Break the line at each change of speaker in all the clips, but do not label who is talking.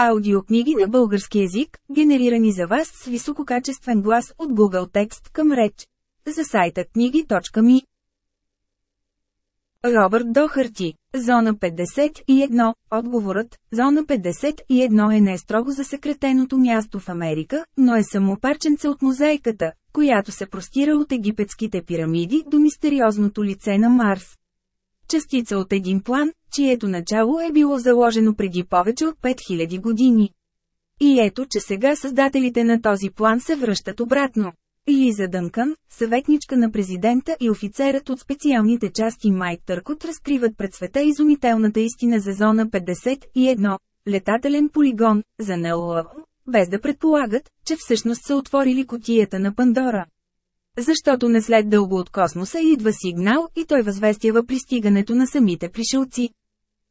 Аудиокниги на български език, генерирани за вас с висококачествен глас от Google Текст към реч. За сайта книги.ми Робърт Дохарти, Зона 51, отговорът, Зона 51 е не строго за секретеното място в Америка, но е само парченце от мозайката, която се простира от египетските пирамиди до мистериозното лице на Марс. Частица от един план, чието начало е било заложено преди повече от 5000 години. И ето, че сега създателите на този план се връщат обратно. Лиза Дънкан, съветничка на президента и офицерът от специалните части Майк Търкот разкриват пред света изумителната истина за зона 51, летателен полигон, за НЛО, без да предполагат, че всъщност са отворили котията на Пандора. Защото не след дълго от космоса идва сигнал и той възвестява пристигането на самите пришелци.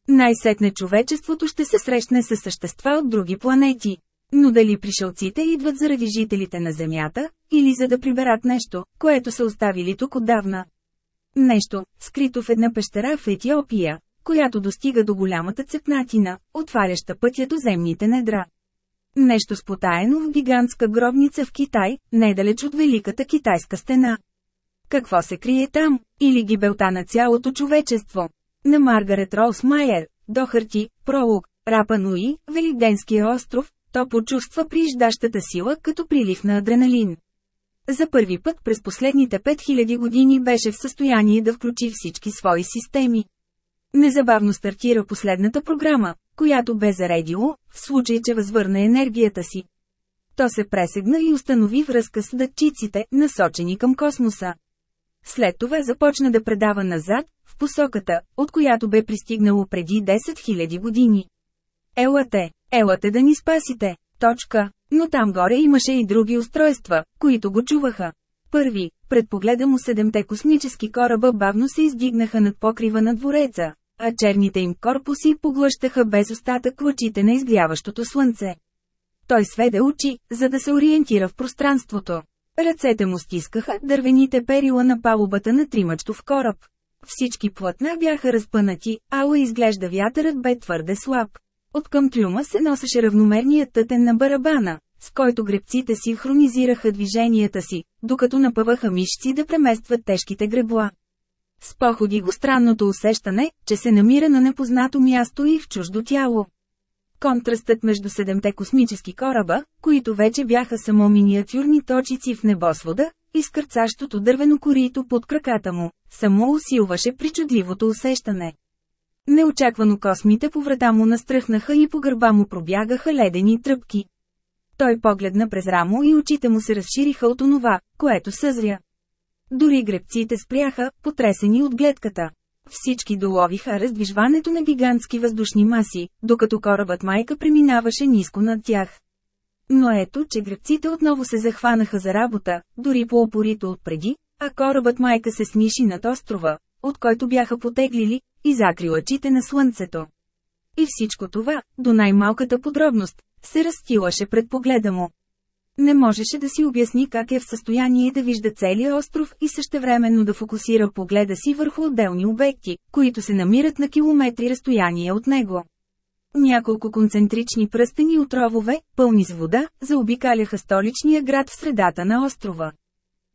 Най-сетне човечеството ще се срещне с същества от други планети. Но дали пришелците идват заради жителите на Земята, или за да приберат нещо, което са оставили тук отдавна? Нещо, скрито в една пещера в Етиопия, която достига до голямата цепнатина, отваряща пътя до земните недра. Нещо спотаено в гигантска гробница в Китай, недалеч от Великата китайска стена. Какво се крие там? Или гибелта на цялото човечество? На Маргарет Роуз Майер, Дохарти, Пролог, Рапа Нуи, Великденския остров, то почувства прииждащата сила като прилив на адреналин. За първи път през последните 5000 години беше в състояние да включи всички свои системи. Незабавно стартира последната програма, която бе заредило, в случай, че възвърне енергията си. То се пресегна и установи връзка с датчиците, насочени към космоса. След това започна да предава назад, в посоката, от която бе пристигнало преди 10 000 години. Елате, елате да ни спасите, точка. Но там горе имаше и други устройства, които го чуваха. Първи, предпогледа му седемте космически кораба бавно се издигнаха над покрива на двореца, а черните им корпуси поглъщаха без остатък лъчите на изгряващото слънце. Той сведе очи, за да се ориентира в пространството. Ръцете му стискаха дървените перила на палубата на тримачтов кораб. Всички плътна бяха разпънати, ала изглежда вятърът бе твърде слаб. От към трюма се носеше равномерният тътен на барабана, с който гребците синхронизираха движенията си, докато напъваха мишци да преместват тежките гребла. С походи го странното усещане, че се намира на непознато място и в чуждо тяло. Контрастът между седемте космически кораба, които вече бяха само миниатюрни точици в небосвода, и скърцащото дървено корито под краката му, само усилваше причудливото усещане. Неочаквано космите по врата му настръхнаха и по гърба му пробягаха ледени тръпки. Той погледна през рамо и очите му се разшириха от онова, което съзря. Дори гребците спряха, потресени от гледката. Всички доловиха раздвижването на гигантски въздушни маси, докато корабът майка преминаваше ниско над тях. Но ето, че гребците отново се захванаха за работа, дори по-опорито отпреди, а корабът майка се смиши над острова, от който бяха потеглили, и закри лъчите на слънцето. И всичко това, до най-малката подробност, се разтилаше пред погледа му. Не можеше да си обясни как е в състояние да вижда целия остров и същевременно да фокусира погледа си върху отделни обекти, които се намират на километри разстояние от него. Няколко концентрични пръстени отровове, пълни с вода, заобикаляха столичния град в средата на острова.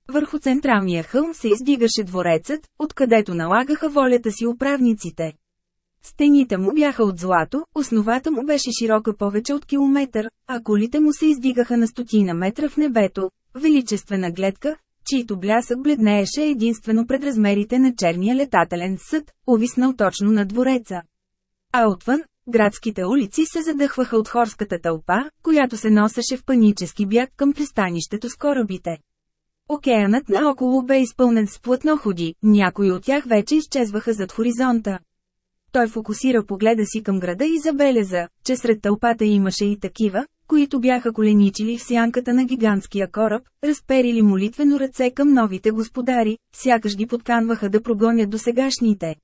Върху централния хълм се издигаше дворецът, откъдето налагаха волята си управниците. Стените му бяха от злато, основата му беше широка повече от километър, а колите му се издигаха на стотина метра в небето, величествена гледка, чийто блясък бледнееше единствено пред размерите на черния летателен съд, увиснал точно на двореца. А отвън, градските улици се задъхваха от хорската тълпа, която се носеше в панически бяг към пристанището с корабите. Океанът наоколо бе изпълнен с плътноходи, някои от тях вече изчезваха зад хоризонта. Той фокусира погледа си към града и забеляза, че сред тълпата имаше и такива, които бяха коленичили в сянката на гигантския кораб, разперили молитвено ръце към новите господари, сякаш ги подканваха да прогонят до сегашните.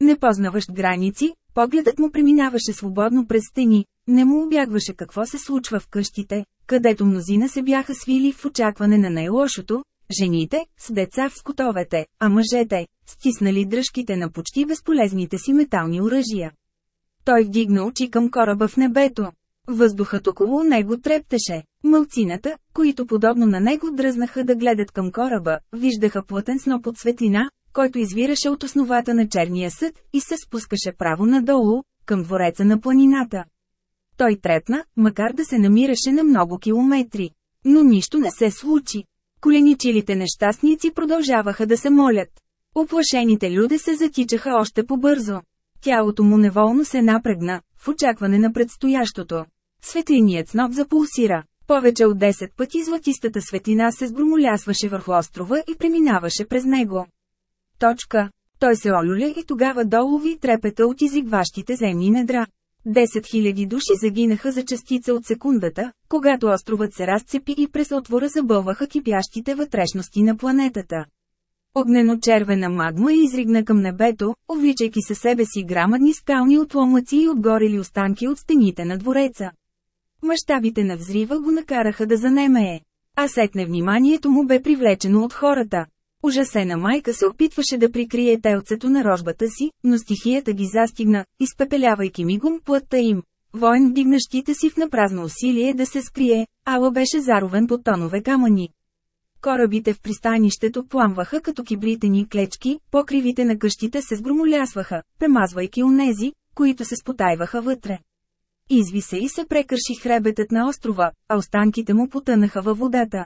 Непознаващ граници, погледът му преминаваше свободно през стени, не му обягваше какво се случва в къщите, където мнозина се бяха свили в очакване на най-лошото, Жените, с деца в скотовете, а мъжете, стиснали дръжките на почти безполезните си метални оръжия. Той вдигна очи към кораба в небето. Въздухът около него трептеше. Мълцината, които подобно на него дръзнаха да гледат към кораба, виждаха плътен сноп от светлина, който извираше от основата на черния съд и се спускаше право надолу, към двореца на планината. Той трепна, макар да се намираше на много километри. Но нищо не се случи. Коленичилите нещастници продължаваха да се молят. Оплашените люди се затичаха още по-бързо. Тялото му неволно се напрегна, в очакване на предстоящото. Светлиният сноп запулсира. Повече от 10 пъти златистата светлина се сбромолясваше върху острова и преминаваше през него. Точка. Той се олюля и тогава долови трепета от изигващите земни недра. 10 000 души загинаха за частица от секундата, когато островът се разцепи и през отвора забълваха кипящите вътрешности на планетата. Огнено-червена магма изригна към небето, увличайки със себе си грамадни скални отломъци и отгорели останки от стените на двореца. Мащабите на взрива го накараха да занемее. А сетне вниманието му бе привлечено от хората. Ужасена майка се опитваше да прикрие телцето на рожбата си, но стихията ги застигна, изпепелявайки мигом плътта им. Воен дигнащите си в напразно усилие да се скрие, ала беше заровен по тонове камъни. Корабите в пристанището пламваха като кибритени клечки, покривите на къщите се сгромолясваха, премазвайки онези, които се спотайваха вътре. Изви се и се прекърши хребетът на острова, а останките му потънаха във водата.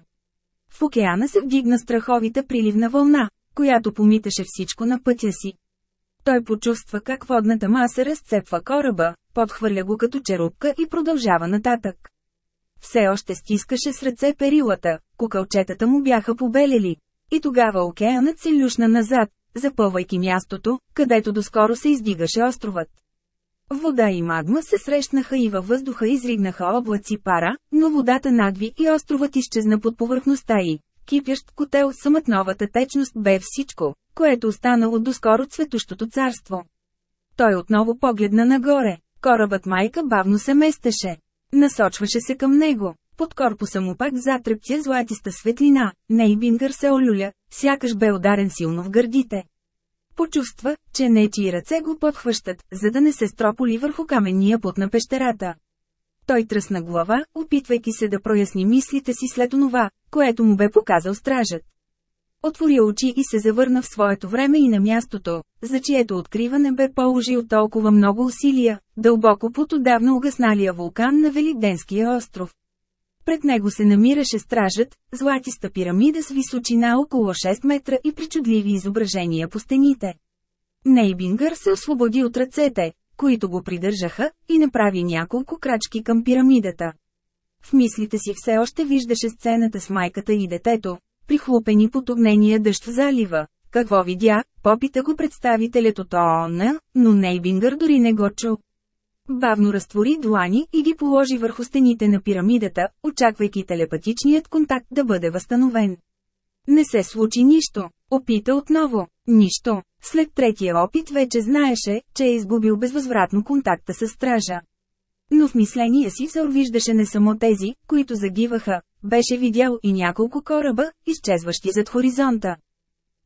В океана се вдигна страховита приливна вълна, която помиташе всичко на пътя си. Той почувства как водната маса разцепва кораба, подхвърля го като черупка и продължава нататък. Все още стискаше с ръце перилата, кукълчетата му бяха побелели. И тогава океанът се люшна назад, запълвайки мястото, където доскоро се издигаше островът. Вода и магма се срещнаха и във въздуха изригнаха облаци пара, но водата надви и островът изчезна под повърхността й. Кипящ котел новата течност бе всичко, което останало доскоро цветущото царство. Той отново погледна нагоре. Корабът майка бавно се местеше. Насочваше се към него. Под корпуса му пак затрептя златиста светлина. Нейбингър се олюля, сякаш бе ударен силно в гърдите. Почувства, че нечи ръце го подхващат, за да не се строполи върху каменния път на пещерата. Той тръсна глава, опитвайки се да проясни мислите си след онова, което му бе показал стражът. Отвори очи и се завърна в своето време и на мястото, за чието откриване бе положил толкова много усилия, дълбоко под отдавна угасналия вулкан на Великденския остров. Пред него се намираше стражът, златиста пирамида с височина около 6 метра и причудливи изображения по стените. Нейбингър се освободи от ръцете, които го придържаха, и направи няколко крачки към пирамидата. В мислите си все още виждаше сцената с майката и детето, прихлупени под огнения дъжд в залива. Какво видя, попита го представителят от ООН, но Нейбингър дори не го чу. Бавно разтвори длани и ги положи върху стените на пирамидата, очаквайки телепатичният контакт да бъде възстановен. Не се случи нищо. Опита отново. Нищо. След третия опит вече знаеше, че е изгубил безвъзвратно контакта с стража. Но в мисления си Сор виждаше не само тези, които загиваха, беше видял и няколко кораба, изчезващи зад хоризонта.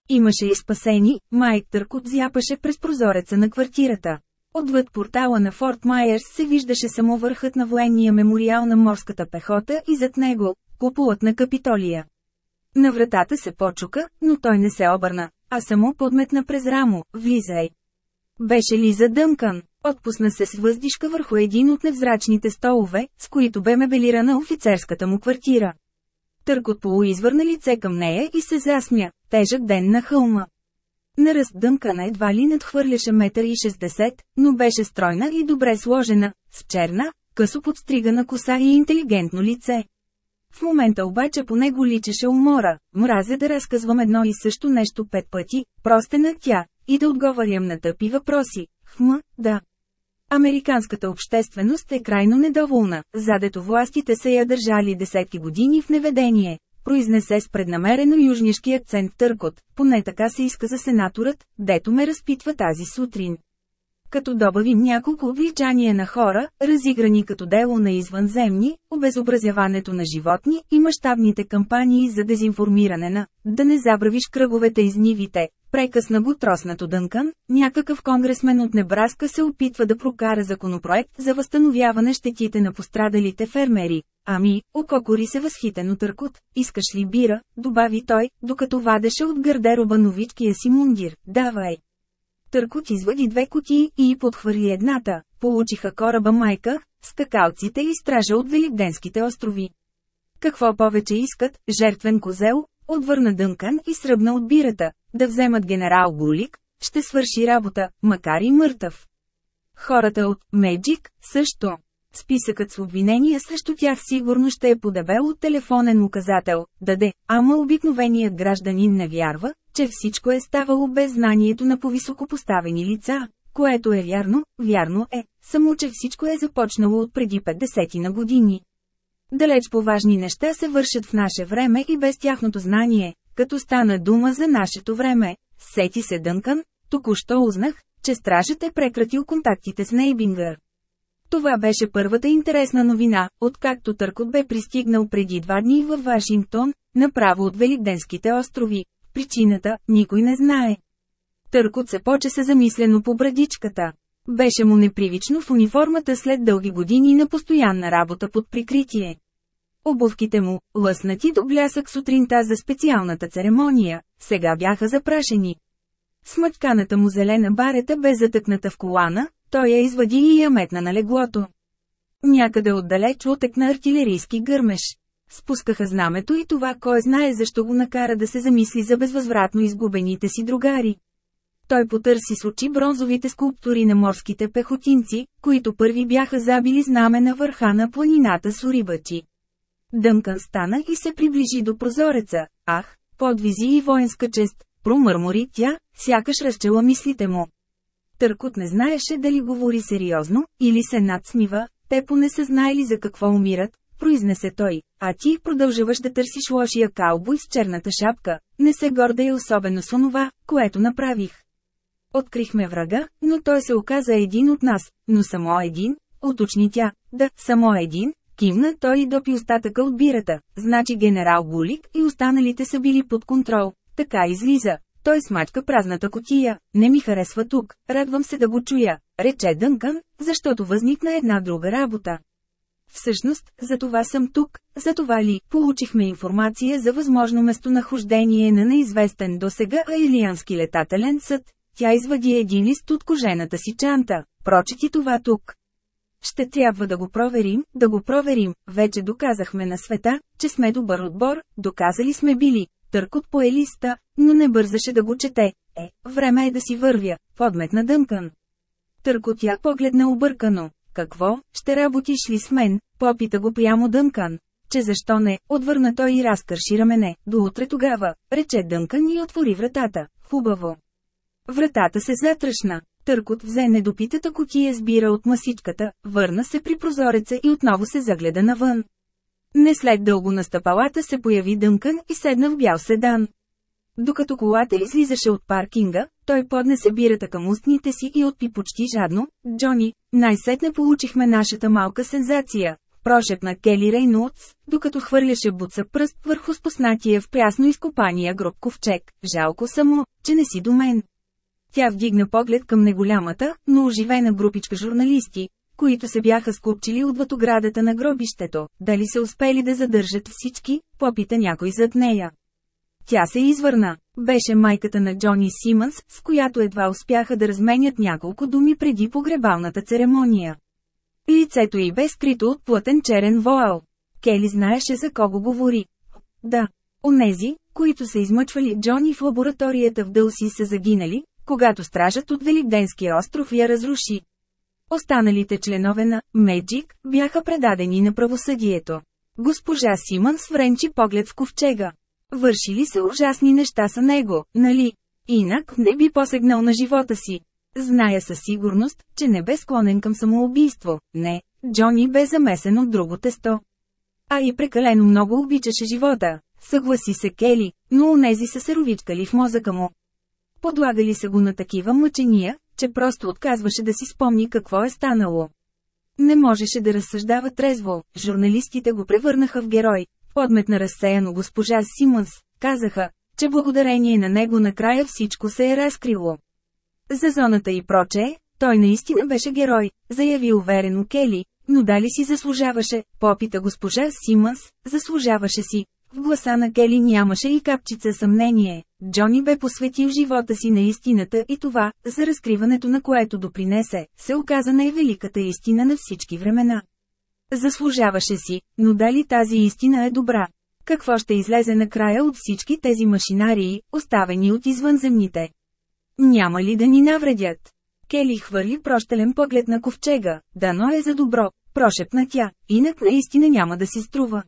Имаше и спасени, Майк Търкот зяпаше през прозореца на квартирата. Отвъд портала на Форт Майерс се виждаше само върхът на военния мемориал на морската пехота и зад него – куполът на Капитолия. На вратата се почука, но той не се обърна, а само подметна през рамо – влизай. Беше ли задъмкан? Отпусна се с въздишка върху един от невзрачните столове, с които бе мебелирана офицерската му квартира. Търкот полуизвърна лице към нея и се засмя, тежък ден на хълма. Наръст дънкана едва ли надхвърляше метър и 60, но беше стройна и добре сложена, с черна, късо подстригана коса и интелигентно лице. В момента обаче по него личеше умора, мразя да разказвам едно и също нещо пет пъти, простена тя, и да отговарям на тъпи въпроси, хм, да. Американската общественост е крайно недоволна, задето властите са я държали десетки години в неведение, произнесе с преднамерено южнишки акцент търкот, поне така се изказа сенаторът, дето ме разпитва тази сутрин. Като добавим няколко обличания на хора, разиграни като дело на извънземни, обезобразяването на животни и мащабните кампании за дезинформиране на «Да не забравиш кръговете из нивите», Прекъсна го троснато Дънкан, някакъв конгресмен от Небраска се опитва да прокара законопроект за възстановяване щетите на пострадалите фермери. Ами, ококори се възхитено търкот, искаш ли бира, добави той, докато вадеше от гардероба новичкия си мундир, давай. Търкот извади две кутии и подхвърли едната, получиха кораба майка, скакалците и стража от Великденските острови. Какво повече искат, жертвен козел, отвърна Дънкан и сръбна от бирата, да вземат генерал Гулик, ще свърши работа, макар и мъртъв. Хората от Меджик също. Списъкът с обвинения срещу тях сигурно ще е подавел от телефонен указател, даде, ама обикновеният гражданин не вярва, че всичко е ставало без знанието на повисокопоставени лица, което е вярно, вярно е, само че всичко е започнало от преди 50 на години. Далеч по важни неща се вършат в наше време и без тяхното знание, като стана дума за нашето време. Сети се Дънкан, току-що узнах, че стражът е прекратил контактите с Нейбингър. Това беше първата интересна новина, откакто Търкот бе пристигнал преди два дни във Вашингтон, направо от Великденските острови. Причината никой не знае. Търкот се почеса замислено по брадичката. Беше му непривично в униформата след дълги години на постоянна работа под прикритие. Обувките му, лъснати до блясък сутринта за специалната церемония, сега бяха запрашени. Смътканата му зелена барета бе затъкната в колана, той я извади и я метна на леглото. Някъде отдалеч отекна артилерийски гърмеж. Спускаха знамето и това кой знае защо го накара да се замисли за безвъзвратно изгубените си другари. Той потърси с очи бронзовите скулптури на морските пехотинци, които първи бяха забили знаме на върха на планината Сурибачи. Дъмкан стана и се приближи до прозореца. Ах, подвизи и военска чест, промърмори тя, сякаш разчела мислите му. Търкот не знаеше дали говори сериозно, или се надсмива, те поне са знаели за какво умират, произнесе той, а ти продължаваш да търсиш лошия каубой с черната шапка, не се гордей особено с онова, което направих. Открихме врага, но той се оказа един от нас, но само един, уточни тя, да, само един, Кимна той и допи остатъка от бирата, значи генерал Булик и останалите са били под контрол. Така излиза. Той смачка празната котия. Не ми харесва тук, радвам се да го чуя, рече Дънкан, защото възникна една друга работа. Всъщност, за това съм тук, за това ли получихме информация за възможно местонахождение на неизвестен досега аилиански летателен съд. Тя извади един лист от кожената си чанта. Прочети това тук. Ще трябва да го проверим, да го проверим, вече доказахме на света, че сме добър отбор, доказали сме били. Търкот по елиста, но не бързаше да го чете. Е, време е да си вървя, подметна Дънкан. Търкот я погледна объркано. Какво, ще работиш ли с мен? Попита го прямо Дънкан. Че защо не, отвърна той и разкърши рамене. До утре тогава, рече Дънкан и отвори вратата. Хубаво. Вратата се затръшна. Търкот взе недопитата с сбира от масичката, върна се при прозореца и отново се загледа навън. Не след дълго на стъпалата се появи Дънкън и седна в бял седан. Докато колата излизаше от паркинга, той поднесе бирата към устните си и отпи почти жадно. Джони, най-сетне получихме нашата малка сензация. Прошепна Кели Рейнуц, докато хвърляше буца пръст върху спуснатия в прясно изкопания гроб ковчег. Жалко само, че не си до мен. Тя вдигна поглед към неголямата, но оживена групичка журналисти, които се бяха скупчили от ватоградата на гробището. Дали са успели да задържат всички, попита някой зад нея. Тя се извърна. Беше майката на Джони Симънс, с която едва успяха да разменят няколко думи преди погребалната церемония. Лицето й бе скрито от плътен черен воал. Кели знаеше за кого говори. Да. Онези, които са измъчвали Джони в лабораторията в Дълси са загинали, когато стражът от Великденския остров я разруши. Останалите членове на «Меджик» бяха предадени на правосъдието. Госпожа Симънс вренчи поглед в ковчега. Вършили се ужасни неща са него, нали? Инак не би посегнал на живота си. Зная със сигурност, че не бе склонен към самоубийство, не, Джони бе замесен от друго тесто. А и прекалено много обичаше живота, съгласи се Кели, но онези са се ровичкали в мозъка му. Подлагали са го на такива мъчения, че просто отказваше да си спомни какво е станало. Не можеше да разсъждава трезво, журналистите го превърнаха в герой. Подметна разсеяно госпожа Симънс, казаха, че благодарение на него накрая всичко се е разкрило. За зоната и прочее, той наистина беше герой, заяви уверено Кели, но дали си заслужаваше, попита госпожа Симънс, заслужаваше си, в гласа на Кели нямаше и капчица съмнение. Джони бе посветил живота си на истината и това, за разкриването на което допринесе, се оказа най-великата истина на всички времена. Заслужаваше си, но дали тази истина е добра? Какво ще излезе накрая от всички тези машинарии, оставени от извънземните? Няма ли да ни навредят? Кели хвърли прощелен поглед на ковчега, дано е за добро, прошепна тя, инак наистина няма да си струва.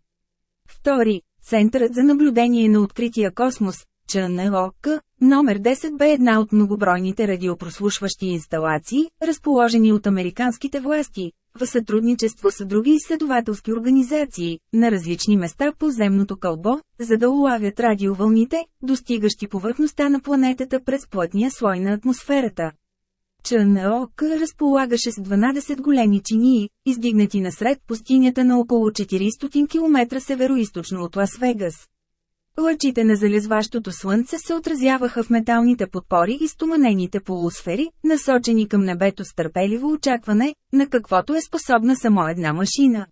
Втори, Центърът за наблюдение на открития космос, ЧНОК, номер 10 бе една от многобройните радиопрослушващи инсталации, разположени от американските власти, в сътрудничество с други изследователски организации, на различни места по земното кълбо, за да улавят радиовълните, достигащи повърхността на планетата през плътния слой на атмосферата. ЧНОК разполагаше с 12 големи чинии, издигнати насред пустинята на около 400 км североизточно от Лас-Вегас. Лъчите на залезващото слънце се отразяваха в металните подпори и стоманените полусфери, насочени към небето с търпеливо очакване, на каквото е способна само една машина.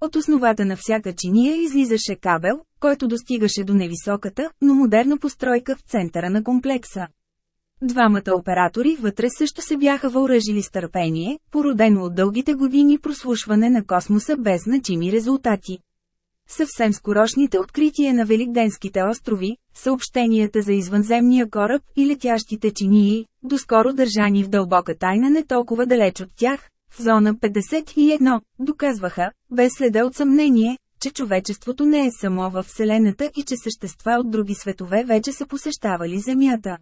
От основата на всяка чиния излизаше кабел, който достигаше до невисоката, но модерна постройка в центъра на комплекса. Двамата оператори вътре също се бяха въоръжили с търпение, породено от дългите години прослушване на космоса без значими резултати. Съвсем скорошните открития на Великденските острови, съобщенията за извънземния кораб и летящите чинии, доскоро държани в дълбока тайна не толкова далеч от тях, в зона 51, доказваха, без следа от съмнение, че човечеството не е само във Вселената и че същества от други светове вече са посещавали Земята.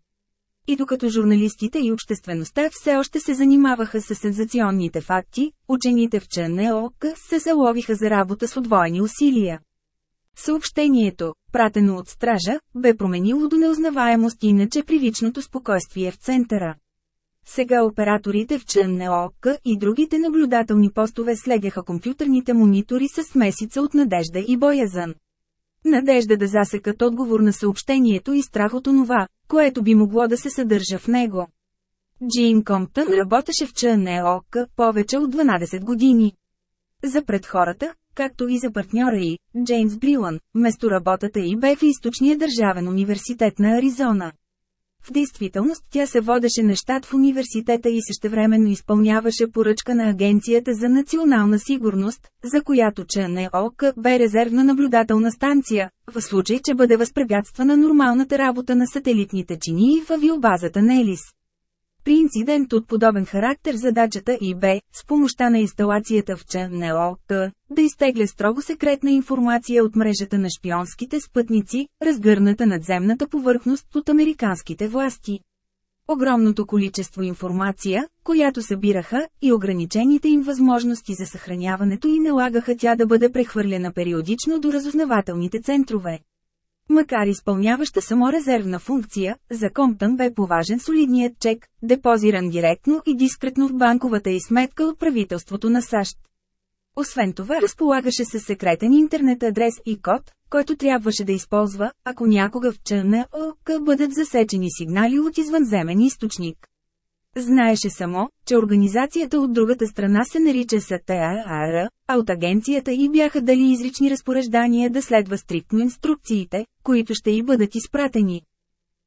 И докато журналистите и обществеността все още се занимаваха с сензационните факти, учените в ЧНЛК се заловиха за работа с удвоени усилия. Съобщението, пратено от стража, бе променило до неузнаваемост иначе привичното спокойствие в центъра. Сега операторите в ЧНЛК и другите наблюдателни постове следяха компютърните монитори с месица от надежда и боязън. Надежда да засекат отговор на съобщението и страх от онова, което би могло да се съдържа в него. Джин Комптън работеше в ЧНОК повече от 12 години. За пред хората, както и за партньора й, Джеймс Брилан, работата й бе в източния държавен университет на Аризона. В действителност тя се водеше на щат в университета и същевременно изпълняваше поръчка на Агенцията за национална сигурност, за която ЧНОК бе резервна наблюдателна станция, в случай, че бъде възпрепятствана нормалната работа на сателитните чини и в авиобазата на Елис. При инцидент от подобен характер задачата и бе, с помощта на инсталацията в ЧНЛК, е да изтегля строго секретна информация от мрежата на шпионските спътници, разгърната надземната повърхност от американските власти. Огромното количество информация, която събираха, и ограничените им възможности за съхраняването и налагаха тя да бъде прехвърлена периодично до разузнавателните центрове. Макар изпълняваща само резервна функция, за Комптън бе поважен солидният чек, депозиран директно и дискретно в банковата и сметка от правителството на САЩ. Освен това разполагаше с секретен интернет адрес и код, който трябваше да използва, ако някога в ЧНОК бъдат засечени сигнали от извънземен източник. Знаеше само, че организацията от другата страна се нарича СТААР, а от агенцията и бяха дали изрични разпореждания да следва стриктно инструкциите, които ще й бъдат изпратени.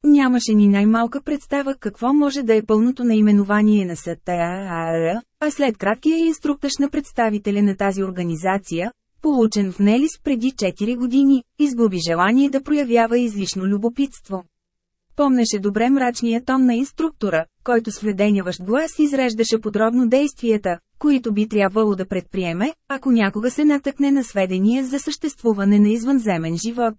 Нямаше ни най-малка представа какво може да е пълното наименование на СТАР, а след краткия инструктаж на представителя на тази организация, получен в Нелис преди 4 години, изгуби желание да проявява излишно любопитство. Помнеше добре мрачния тон на инструктора, който с вледеняващ глас изреждаше подробно действията, които би трябвало да предприеме, ако някога се натъкне на сведения за съществуване на извънземен живот.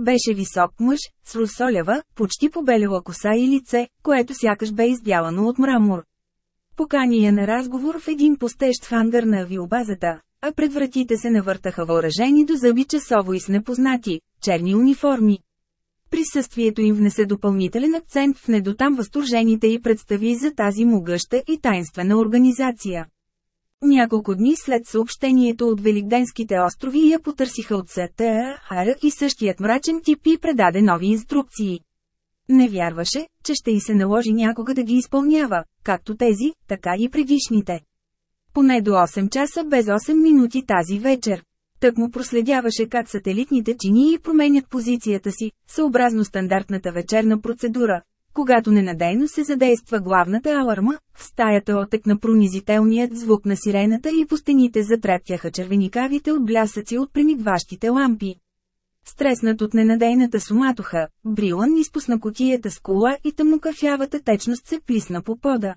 Беше висок мъж, с русолява, почти побелела коса и лице, което сякаш бе избялано от мрамор. Покани я на разговор в един постещ фангър на авиобазата, а пред вратите се навъртаха въоръжени до зъби часово и с непознати, черни униформи, Присъствието им внесе допълнителен акцент в недотам възторжените и представи за тази могъща и тайнствена организация. Няколко дни след съобщението от Великденските острови я потърсиха от СТА, и същият мрачен тип и предаде нови инструкции. Не вярваше, че ще й се наложи някога да ги изпълнява, както тези, така и предишните. Поне до 8 часа без 8 минути тази вечер. Тък му проследяваше как сателитните чинии променят позицията си, съобразно стандартната вечерна процедура. Когато ненадейно се задейства главната аларма, в стаята отекна пронизителният звук на сирената и по стените затрептяха червеникавите от блясъци от премигващите лампи. Стреснат от ненадейната суматоха, Брилан изпусна котията с кола и тъмнокафявата течност се плисна по пода.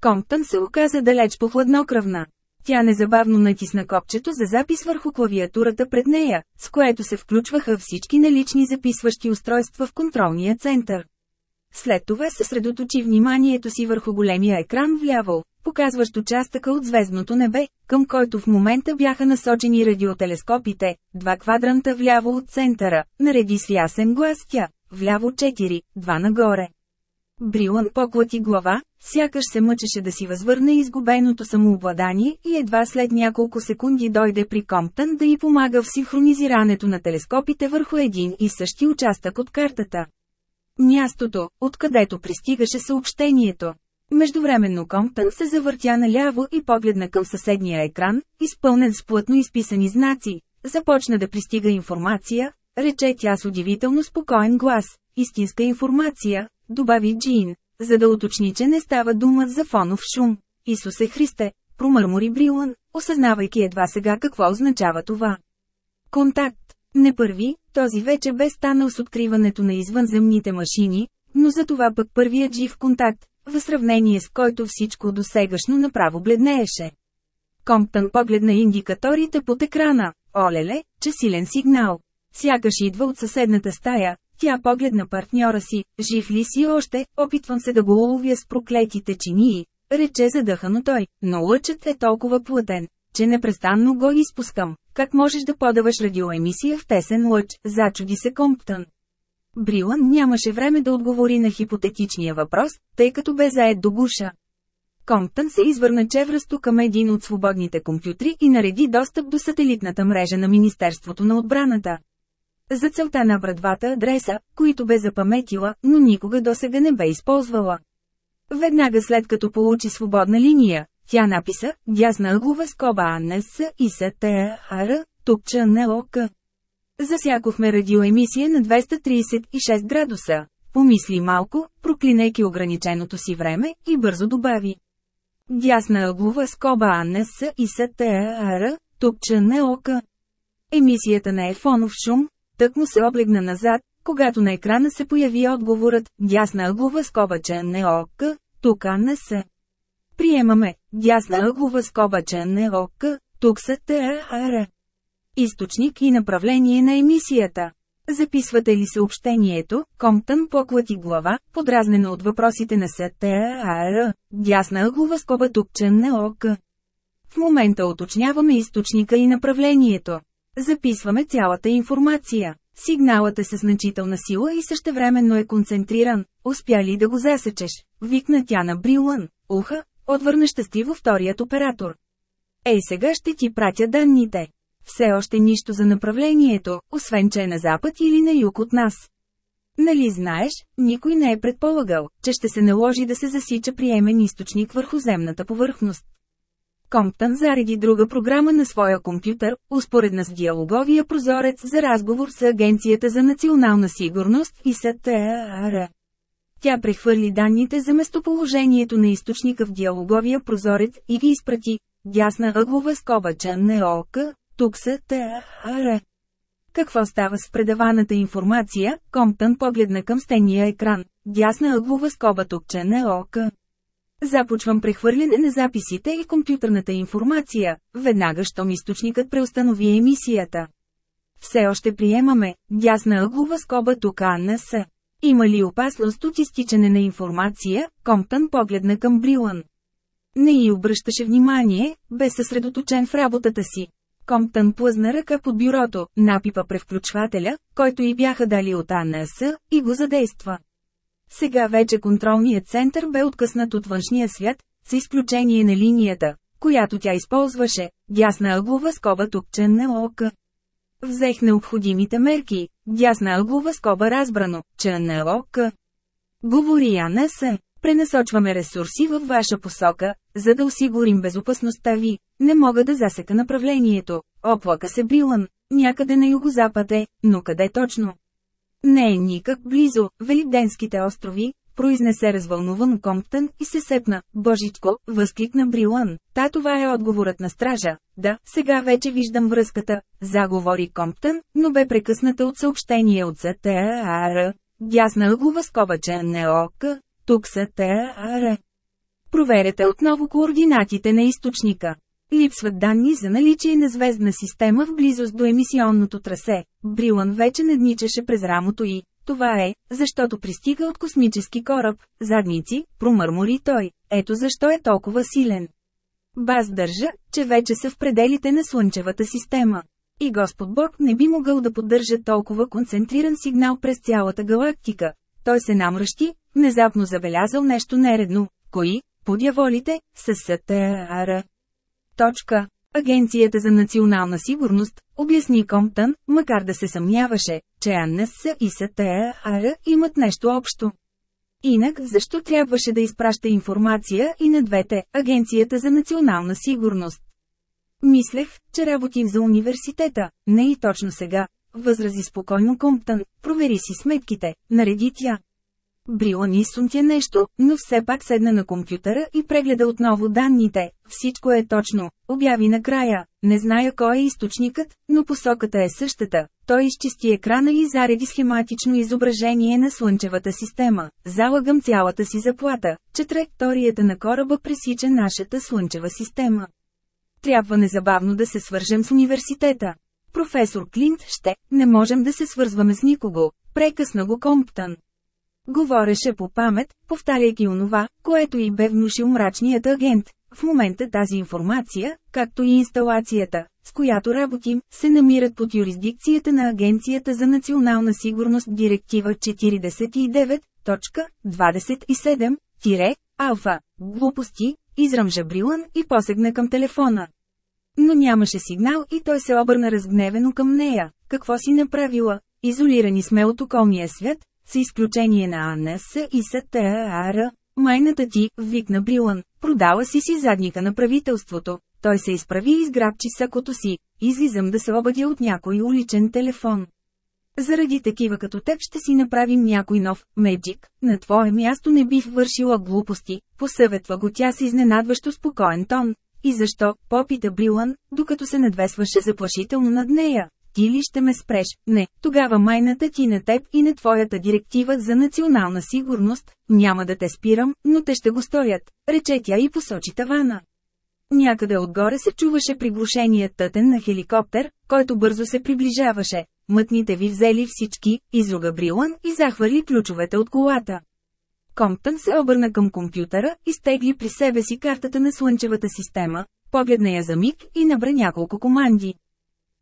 Комптън се оказа далеч по хладнокръвна. Тя незабавно натисна копчето за запис върху клавиатурата пред нея, с което се включваха всички налични записващи устройства в контролния център. След това съсредоточи вниманието си върху големия екран вляво, показващ участъка от звездното небе, към който в момента бяха насочени радиотелескопите, два квадранта вляво от центъра, нареди с ясен глас тя, вляво 4, два нагоре. Брилън поклати глава, сякаш се мъчеше да си възвърне изгубеното самообладание и едва след няколко секунди дойде при Комптън да й помага в синхронизирането на телескопите върху един и същи участък от картата. Мястото, откъдето пристигаше съобщението. Междувременно Комптън се завъртя наляво и погледна към съседния екран, изпълнен с плътно изписани знаци. Започна да пристига информация, рече тя с удивително спокоен глас, истинска информация, добави Джин, за да уточни, че не става дума за фонов шум. Исусе Христе, промърмори Брилан, осъзнавайки едва сега какво означава това. Контакт. Не първи, този вече бе станал с откриването на извънземните машини, но за това пък първият жив контакт, в сравнение с който всичко досегашно направо бледнееше. Комптън погледна индикаторите под екрана, олеле, че силен сигнал. Сякаш идва от съседната стая, тя погледна партньора си, жив ли си още, опитвам се да го уловя с проклетите чинии, рече задъхано той, но лъчът е толкова плътен, че непрестанно го изпускам. Как можеш да подаваш радиоемисия в тесен лъч, зачуди се Комптън. Брилан нямаше време да отговори на хипотетичния въпрос, тъй като бе заед до гуша. Комптън се извърна чевръсто към един от свободните компютри и нареди достъп до сателитната мрежа на Министерството на отбраната. За целта набра двата адреса, които бе запаметила, но никога досега не бе използвала. Веднага след като получи свободна линия, тя написа, дясна ъглова скоба АНС и СТЕХР, тукча ЧНЛК. Засякохме радиоемисия на 236 градуса. Помисли малко, проклинайки ограниченото си време, и бързо добави. Дясна ъглова скоба АНС и СТЕХР, тукча ЧНЛК. Емисията на ефонов шум, Тък му се облегна назад, когато на екрана се появи отговорът, дясна ъглова скобача НОК, тук не се. Приемаме, дясна ъглова скобача НОК, тук са ТАР. Източник и направление на емисията. Записвате ли съобщението, Комптън поклати глава, подразнена от въпросите на СТАР, дясна ъглова скоба тук на ОК. В момента уточняваме източника и направлението. Записваме цялата информация. Сигналът е със значителна сила и същевременно е концентриран. Успя ли да го засечеш? Викна тя на Брилън. Уха, отвърна щастиво вторият оператор. Ей сега ще ти пратя данните. Все още нищо за направлението, освен че е на запад или на юг от нас. Нали знаеш, никой не е предполагал, че ще се наложи да се засича приемен източник върху земната повърхност. Комптън зареди друга програма на своя компютър, успоредна с диалоговия прозорец за разговор с Агенцията за национална сигурност и СТАР. Тя прехвърли данните за местоположението на източника в диалоговия прозорец и ги изпрати. Дясна ъглова скоба ЧНОК, тук са ТАР. Какво става с предаваната информация? Комптън погледна към стения екран. Дясна ъглова скоба тук ЧНОК. Започвам прехвърляне на записите и компютърната информация, веднага щом източникът преустанови емисията. Все още приемаме, дясна ъглова скоба тук АНС. Има ли опасност от изтичане на информация, Комптън погледна към Брилан. Не й обръщаше внимание, бе съсредоточен в работата си. Комптън плъзна ръка под бюрото, напипа превключвателя, който й бяха дали от АНС, и го задейства. Сега вече контролният център бе откъснат от външния свят, с изключение на линията, която тя използваше, дясна ъглова скоба тупчен на ока. Взех необходимите мерки, дясна ъглова скоба разбрано, чън на ока. Говори Яна С. Пренасочваме ресурси във ваша посока, за да осигурим безопасността ви. Не мога да засека направлението. Оплака се Билан. Някъде на югозапад е, но къде точно? Не е никак близо, Великденските острови, произнесе развълнуван Комптън и се сепна. Божичко, възкликна Брилан. Та това е отговорът на стража. Да, сега вече виждам връзката, заговори Комптън, но бе прекъсната от съобщение от СТАР. Дясна ъглова не ОК, тук са ТАР. Проверете отново координатите на източника. Липсват данни за наличие на звездна система в близост до емисионното трасе. Брилан вече надничаше през рамото и, това е, защото пристига от космически кораб, задници, промърмори той. Ето защо е толкова силен. Баз държа, че вече са в пределите на Слънчевата система. И Господ Бог не би могъл да поддържа толкова концентриран сигнал през цялата галактика. Той се намръщи, внезапно забелязал нещо нередно. Кои, подяволите, са СТР. Точка. Агенцията за национална сигурност, обясни Комтън, макар да се съмняваше, че АНС и СТАР е, имат нещо общо. Инак, защо трябваше да изпраща информация и на двете, Агенцията за национална сигурност? Мислех, че работим за университета, не и точно сега, възрази спокойно Комптън, провери си сметките, нареди тя. Брила ни сунтя е нещо, но все пак седна на компютъра и прегледа отново данните. Всичко е точно, обяви накрая. Не зная кой е източникът, но посоката е същата. Той изчисти екрана и зареди схематично изображение на Слънчевата система. Залагам цялата си заплата, че траекторията на кораба пресича нашата Слънчева система. Трябва незабавно да се свържем с университета. Професор Клинт ще, не можем да се свързваме с никого. Прекъсна го Комптън. Говореше по памет, повтаряйки онова, което и бе внушил мрачният агент. В момента тази информация, както и инсталацията, с която работим, се намират под юрисдикцията на Агенцията за национална сигурност Директива 49.27, алфа, глупости, изръмжа Брилан и посегна към телефона. Но нямаше сигнал и той се обърна разгневено към нея. Какво си направила? Изолирани сме от околния свят, с изключение на Аннеса и Сатеара, майната ти, викна Брилан, продала си си задника на правителството. Той се изправи и изграбчи сакото си. Излизам да се обадя от някой уличен телефон. Заради такива като теб ще си направим някой нов, Меджик, на твое място не бих вършила глупости, посъветва го тя с изненадващо спокоен тон. И защо, попита Брилан, докато се надвесваше заплашително над нея, ти ли ще ме спреш? Не, тогава майната ти на теб и на твоята директива за национална сигурност, няма да те спирам, но те ще го сторят, рече тя и посочи тавана. Някъде отгоре се чуваше приглушеният тътен на хеликоптер, който бързо се приближаваше. Мътните ви взели всички, изруга Брилан и захвърли ключовете от колата. Комптън се обърна към компютъра, изтегли при себе си картата на Слънчевата система, погледна я за миг и набра няколко команди.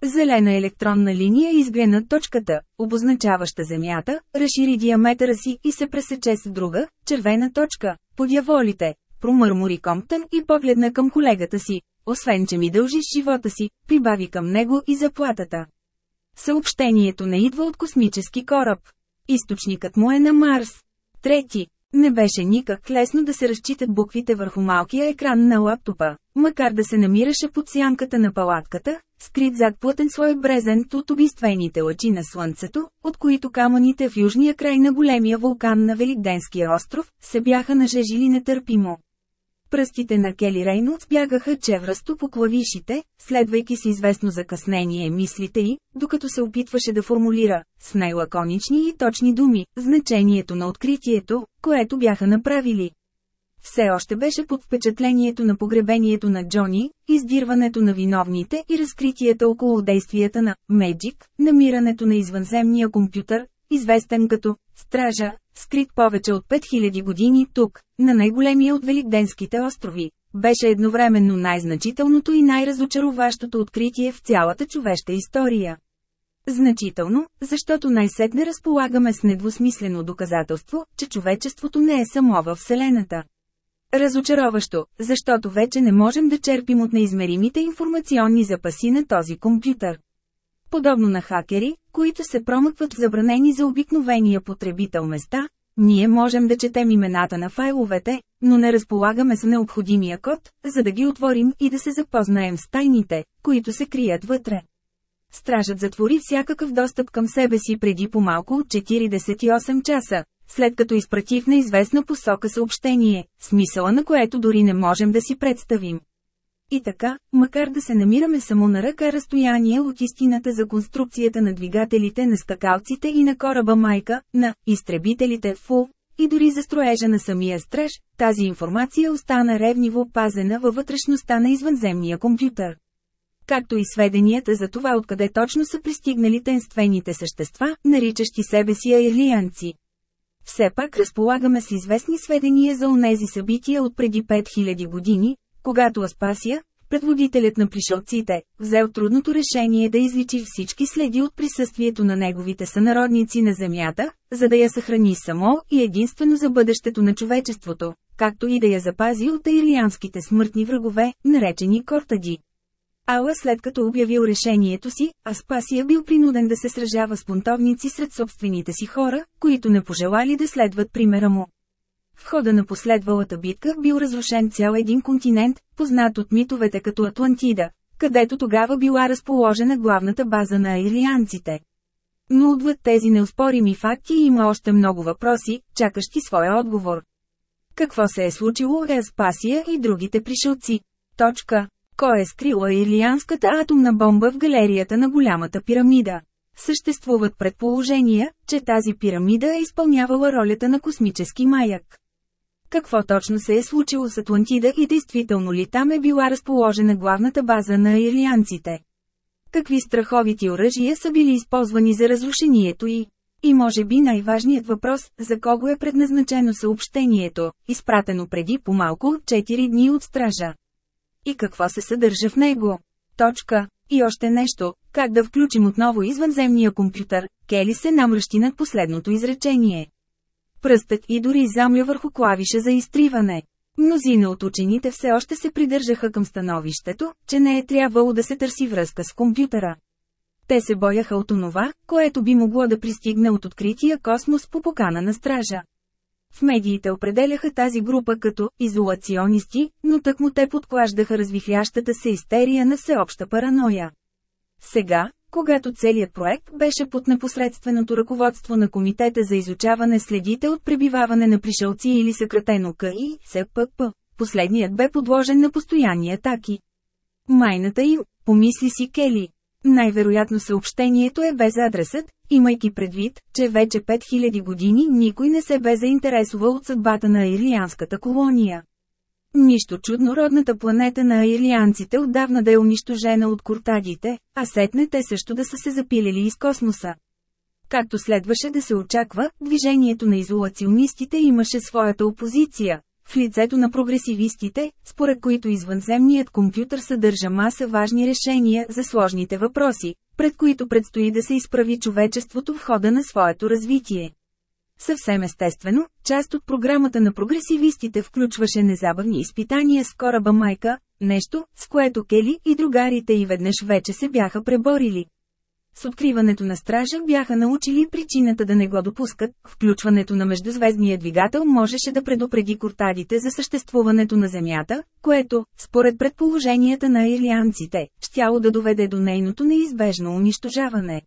Зелена електронна линия изгледна точката, обозначаваща Земята, разшири диаметъра си и се пресече с друга, червена точка. Подяволите, промърмори Комптън и погледна към колегата си. Освен, че ми дължиш живота си, прибави към него и заплатата. Съобщението не идва от космически кораб. Източникът му е на Марс. Трети, не беше никак лесно да се разчитат буквите върху малкия екран на лаптопа, макар да се намираше под сянката на палатката, скрит зад плътен слой брезент от убийствените лъчи на слънцето, от които камъните в южния край на големия вулкан на Великденския остров, се бяха нажежили нетърпимо. Пръстите на Кели Рейнолдс бягаха чевръсто по клавишите, следвайки с известно закъснение мислите й, докато се опитваше да формулира, с най-лаконични и точни думи, значението на откритието, което бяха направили. Все още беше под впечатлението на погребението на Джони, издирването на виновните и разкритията около действията на «Меджик», намирането на извънземния компютър, известен като стража, скрит повече от 5000 години тук, на най-големия от Великденските острови, беше едновременно най-значителното и най-разочароващото откритие в цялата човешка история. Значително, защото най-сетне разполагаме с недвусмислено доказателство, че човечеството не е само във Вселената. Разочароващо, защото вече не можем да черпим от неизмеримите информационни запаси на този компютър подобно на хакери, които се промъкват в забранени за обикновения потребител места, ние можем да четем имената на файловете, но не разполагаме с необходимия код, за да ги отворим и да се запознаем с тайните, които се крият вътре. Стражът затвори всякакъв достъп към себе си преди по-малко от 48 часа, след като изпрати в неизвестна посока съобщение, смисъла на което дори не можем да си представим. И така, макар да се намираме само на ръка разстояние от истината за конструкцията на двигателите на скакалците и на кораба майка, на изтребителите фул, и дори за строежа на самия стреж, тази информация остана ревниво пазена във вътрешността на извънземния компютър. Както и сведенията за това откъде точно са пристигнали тенствените същества, наричащи себе си аирлианци. Все пак разполагаме с известни сведения за онези събития от преди 5000 години, когато Аспасия, предводителят на пришелците, взел трудното решение да изличи всички следи от присъствието на неговите сънародници на земята, за да я съхрани само и единствено за бъдещето на човечеството, както и да я запази от аирлианските смъртни врагове, наречени кортади. Ала след като обявил решението си, Аспасия бил принуден да се сражава с понтовници сред собствените си хора, които не пожелали да следват примера му. В хода на последвалата битка бил разрушен цял един континент, познат от митовете като Атлантида, където тогава била разположена главната база на аирианците. Но отвъд тези неоспорими факти има още много въпроси, чакащи своя отговор. Какво се е случило Еспасия и другите пришелци? Точка. Кой е скрил аирианската атомна бомба в галерията на голямата пирамида? Съществуват предположения, че тази пирамида е изпълнявала ролята на космически маяк. Какво точно се е случило с Атлантида и действително ли там е била разположена главната база на ирлианците? Какви страховити оръжия са били използвани за разрушението и? И може би най-важният въпрос, за кого е предназначено съобщението, изпратено преди по-малко от 4 дни от стража. И какво се съдържа в него? Точка. И още нещо, как да включим отново извънземния компютър, Кели се намръщи над последното изречение пръстът и дори замля върху клавиша за изтриване. Мнозина от учените все още се придържаха към становището, че не е трябвало да се търси връзка с компютъра. Те се бояха от онова, което би могло да пристигне от открития космос по покана на стража. В медиите определяха тази група като «изолационисти», но тъкмо те подклаждаха развихлящата се истерия на всеобща параноя. Сега, когато целият проект беше под непосредственото ръководство на Комитета за изучаване следите от пребиваване на пришелци или съкратено КИ, СПП. Последният бе подложен на постоянни атаки. Майната и, помисли си Кели. Най-вероятно съобщението е без адресът, имайки предвид, че вече 5000 години никой не се бе заинтересувал от съдбата на ирлианската колония. Нищо чудно родната планета на аирлианците отдавна да е унищожена от куртадите, а сетне те също да са се запилили из космоса. Както следваше да се очаква, движението на изолационистите имаше своята опозиция. В лицето на прогресивистите, според които извънземният компютър съдържа маса важни решения за сложните въпроси, пред които предстои да се изправи човечеството в хода на своето развитие. Съвсем естествено, част от програмата на прогресивистите включваше незабавни изпитания с кораба майка, нещо, с което Кели и другарите и веднъж вече се бяха преборили. С откриването на стража бяха научили причината да не го допускат, включването на междузвездния двигател можеше да предупреди кортадите за съществуването на Земята, което, според предположенията на ирлианците, щяло да доведе до нейното неизбежно унищожаване.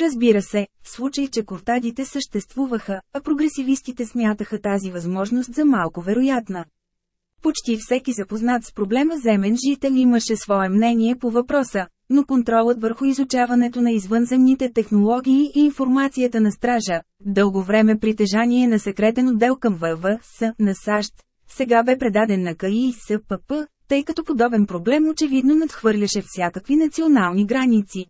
Разбира се, в случай, че кортадите съществуваха, а прогресивистите смятаха тази възможност за малко вероятна. Почти всеки запознат с проблема земен жител имаше свое мнение по въпроса, но контролът върху изучаването на извънземните технологии и информацията на стража, дълго време притежание на секретен отдел към ВВС на САЩ, сега бе предаден на КАИ и СПП, тъй като подобен проблем очевидно надхвърляше всякакви национални граници.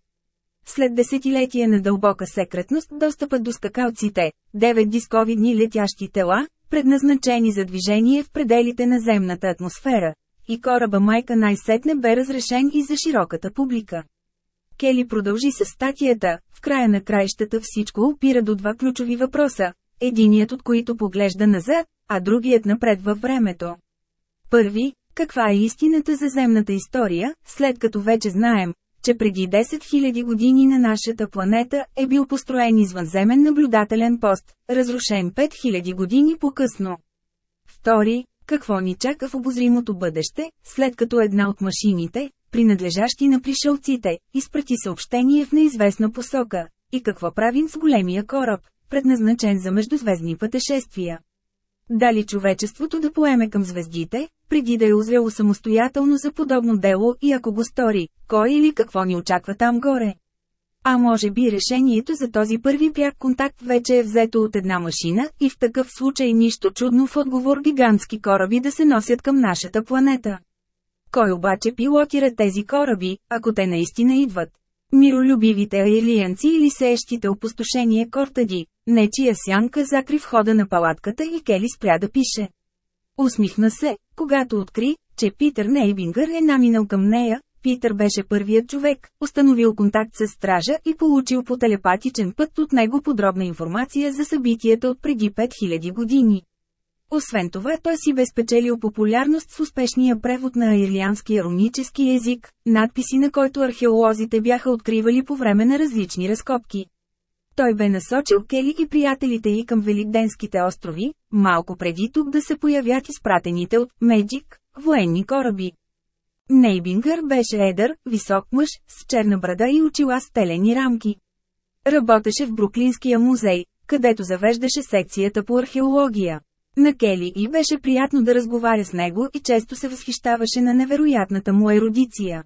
След десетилетия на дълбока секретност достъпът до скакалците, девет дисковидни летящи тела, предназначени за движение в пределите на земната атмосфера, и кораба майка най-сетне бе разрешен и за широката публика. Кели продължи с статията, в края на краищата всичко опира до два ключови въпроса, единият от които поглежда назад, а другият напред във времето. Първи, каква е истината за земната история, след като вече знаем, че преди 10 000 години на нашата планета е бил построен извънземен наблюдателен пост, разрушен 5000 години по-късно. Втори, какво ни чака в обозримото бъдеще, след като една от машините, принадлежащи на пришелците, изпрати съобщение в неизвестна посока, и какво правим с големия кораб, предназначен за междузвездни пътешествия. Дали човечеството да поеме към звездите, преди да е озряло самостоятелно за подобно дело и ако го стори, кой или какво ни очаква там горе? А може би решението за този първи пряк контакт вече е взето от една машина и в такъв случай нищо чудно в отговор гигантски кораби да се носят към нашата планета. Кой обаче пилотира тези кораби, ако те наистина идват? Миролюбивите аилиянци или сеещите опустошение кортади, нечия сянка закри входа на палатката и Кели спря да пише. Усмихна се, когато откри, че Питър Нейбингър е наминал към нея, Питър беше първият човек, установил контакт с стража и получил по телепатичен път от него подробна информация за събитията от преди 5000 години. Освен това той си бе спечелил популярност с успешния превод на ирлиански иронически език, надписи на който археолозите бяха откривали по време на различни разкопки. Той бе насочил Кели и приятелите й към Великденските острови, малко преди тук да се появят изпратените от «Меджик» военни кораби. Нейбингър беше едър, висок мъж, с черна брада и очила с телени рамки. Работеше в Бруклинския музей, където завеждаше секцията по археология. На Кели и беше приятно да разговаря с него и често се възхищаваше на невероятната му еродиция.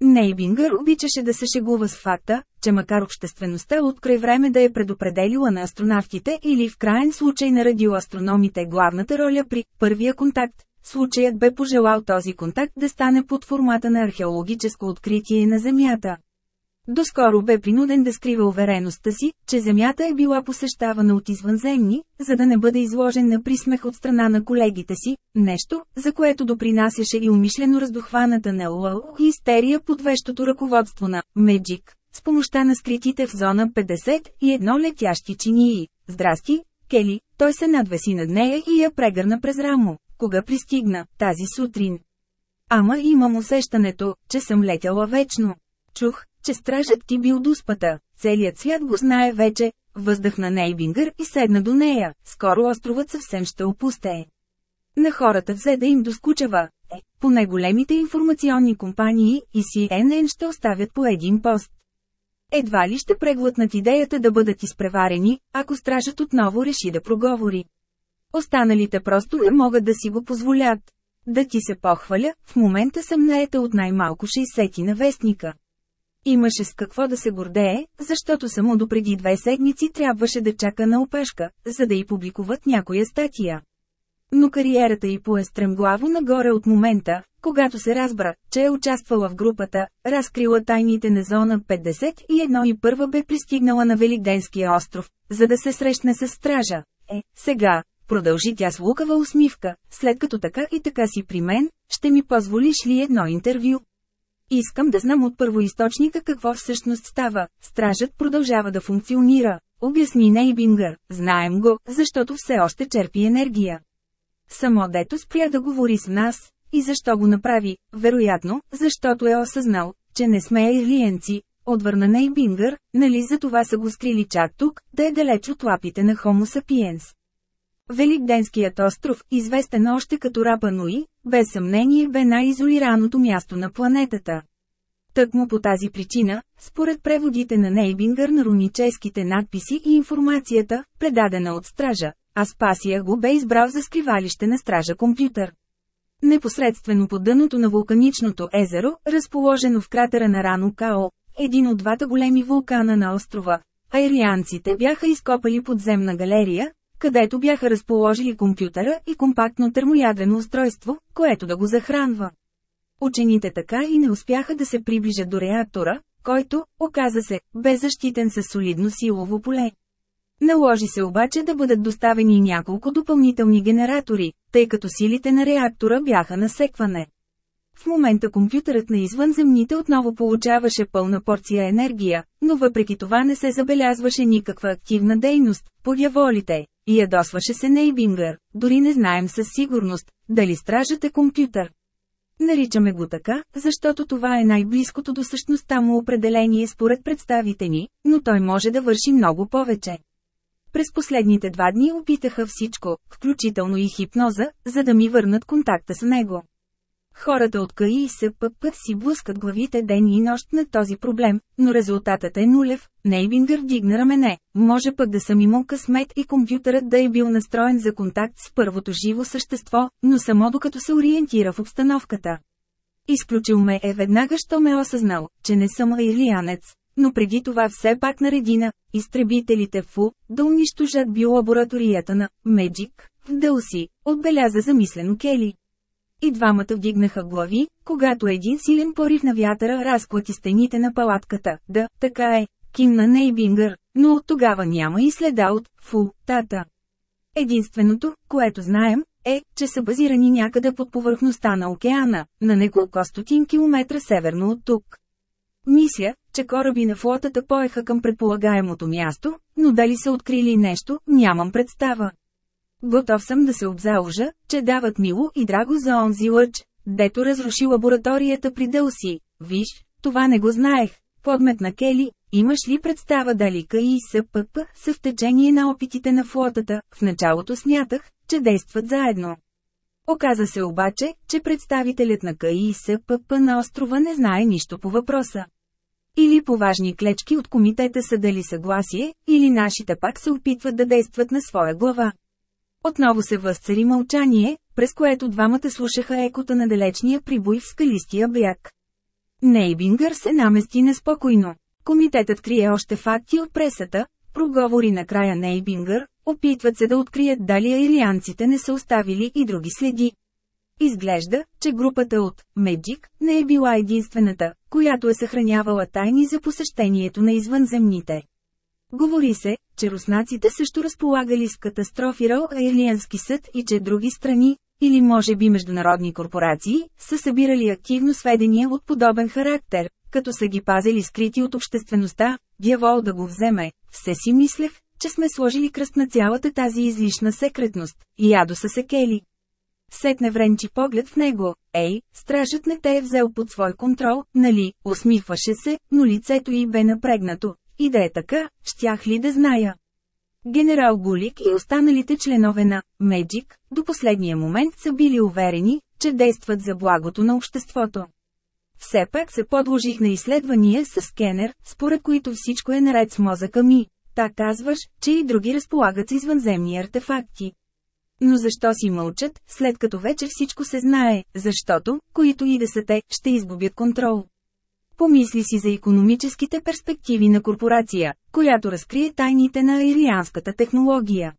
Нейбингър обичаше да се шегува с факта, че макар обществеността от край време да е предопределила на астронавтите или в крайен случай на радиоастрономите главната роля при първия контакт, случаят бе пожелал този контакт да стане под формата на археологическо откритие на Земята. Доскоро бе принуден да скрива увереността си, че Земята е била посещавана от извънземни, за да не бъде изложен на присмех от страна на колегите си, нещо, за което допринасяше и умишлено раздухваната на неолъл и истерия под вещото ръководство на «Меджик», с помощта на скритите в зона 50 и едно летящи чинии. «Здрасти, Кели», той се надвеси над нея и я прегърна през рамо, кога пристигна, тази сутрин. Ама имам усещането, че съм летяла вечно. Чух, че стражът ти бил дуспата, целият свят го знае вече, въздъхна Нейбингър и седна до нея, скоро островът съвсем ще опустее. На хората взе да им доскучава, е, поне големите информационни компании и CNN ще оставят по един пост. Едва ли ще преглътнат идеята да бъдат изпреварени, ако стражът отново реши да проговори. Останалите просто не могат да си го позволят. Да ти се похваля, в момента съм наета от най-малко 60 на вестника. Имаше с какво да се гордее, защото само до преди две седмици трябваше да чака на опашка, за да й публикуват някоя статия. Но кариерата й пое стремглаво нагоре от момента, когато се разбра, че е участвала в групата, разкрила тайните на зона 50 и едно и първа бе пристигнала на Великденския остров, за да се срещне с стража. Е, сега, продължи тя с лукава усмивка, след като така и така си при мен, ще ми позволиш ли едно интервю? Искам да знам от първоисточника какво всъщност става. Стражът продължава да функционира. Обясни Нейбингър, знаем го, защото все още черпи енергия. Само дето спря да говори с нас. И защо го направи? Вероятно, защото е осъзнал, че не сме ирлиенци. Отвърна Нейбингър, нали за това са го скрили чак тук, да е далеч от лапите на Homo sapiens. Великденският остров, известен още като Рапануи, без съмнение бе най-изолираното място на планетата. Тъкмо по тази причина, според преводите на Нейбингър на руническите надписи и информацията, предадена от стража, а Спасия го бе избрал за скривалище на стража компютър. Непосредствено по дъното на вулканичното езеро, разположено в кратера на Рано Као, един от двата големи вулкана на острова, аирианците бяха изкопали подземна галерия, където бяха разположили компютъра и компактно термоядрено устройство, което да го захранва. Учените така и не успяха да се приближат до реактора, който, оказа се, бе защитен със солидно силово поле. Наложи се обаче да бъдат доставени няколко допълнителни генератори, тъй като силите на реактора бяха насекване. В момента компютърът на извънземните отново получаваше пълна порция енергия, но въпреки това не се забелязваше никаква активна дейност, подяволите, и ядосваше се Нейбингър, дори не знаем със сигурност, дали стражът е компютър. Наричаме го така, защото това е най-близкото до същността му определение според представите ни, но той може да върши много повече. През последните два дни опитаха всичко, включително и хипноза, за да ми върнат контакта с него. Хората от КАИ и СПП си блъскат главите ден и нощ на този проблем, но резултатът е нулев. Нейбингър дигна рамене. Може пък да съм имал късмет и компютърът да е бил настроен за контакт с първото живо същество, но само докато се ориентира в обстановката. Изключил ме е веднага, що ме е осъзнал, че не съм аирлиянец, но преди това все пак наредина, изтребителите ФУ, да унищожат биолабораторията на Меджик в Дълси, отбеляза замислено Кели. И двамата вдигнаха глави, когато един силен порив на вятъра разклати стените на палатката. Да, така е, кимна Нейбингър, но от тогава няма и следа от «фу, тата». Единственото, което знаем, е, че са базирани някъде под повърхността на океана, на неколко стотин километра северно от тук. Мисля, че кораби на флотата поеха към предполагаемото място, но дали са открили нещо, нямам представа. Готов съм да се обзалужа, че дават мило и драго за онзи лъч, дето разруши лабораторията при Дълси. Виж, това не го знаех. Подмет на Кели, имаш ли представа дали КИ и СПП са в течение на опитите на флотата, в началото смятах, че действат заедно. Оказа се обаче, че представителят на КИ и СПП на острова не знае нищо по въпроса. Или по важни клечки от комитета са дали съгласие, или нашите пак се опитват да действат на своя глава. Отново се възцари мълчание, през което двамата слушаха екота на далечния прибой в скалистия бряг. Нейбингър се намести неспокойно. Комитетът крие още факти от пресата, проговори на края Нейбингър, опитват се да открият дали ирианците не са оставили и други следи. Изглежда, че групата от «Меджик» не е била единствената, която е съхранявала тайни за посещението на извънземните. Говори се, че руснаците също разполагали с катастрофирал Айрлиански съд и че други страни, или може би международни корпорации, са събирали активно сведения от подобен характер, като са ги пазили скрити от обществеността, дявол да го вземе, все си мислех, че сме сложили кръст на цялата тази излишна секретност, и ядоса се кели. Сетне вренчи поглед в него, ей, стражът не те е взел под свой контрол, нали, усмихваше се, но лицето й бе напрегнато, и да е така, щях ли да зная? Генерал Гулик и останалите членове на «Меджик» до последния момент са били уверени, че действат за благото на обществото. Все пак се подложих на изследвания с скенер, според които всичко е наред с мозъка ми. Та казваш, че и други разполагат с извънземни артефакти. Но защо си мълчат, след като вече всичко се знае, защото, които и да са те, ще изгубят контрол. Помисли си за економическите перспективи на корпорация, която разкрие тайните на ирианската технология.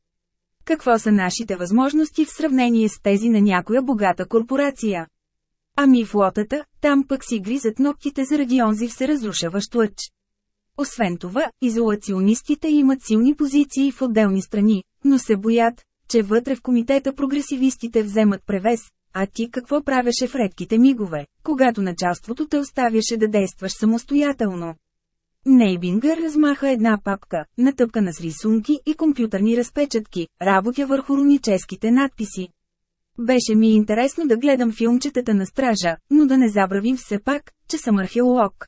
Какво са нашите възможности в сравнение с тези на някоя богата корпорация? Ами флотата, там пък си гризат ногтите заради онзи всеразрушаващ лъч. Освен това, изолационистите имат силни позиции в отделни страни, но се боят, че вътре в комитета прогресивистите вземат превес, а ти какво правеше в редките мигове, когато началството те оставяше да действаш самостоятелно? Нейбингър размаха една папка, натъпкана с рисунки и компютърни разпечатки, работя върху руническите надписи. Беше ми интересно да гледам филмчетата на стража, но да не забравим все пак, че съм археолог.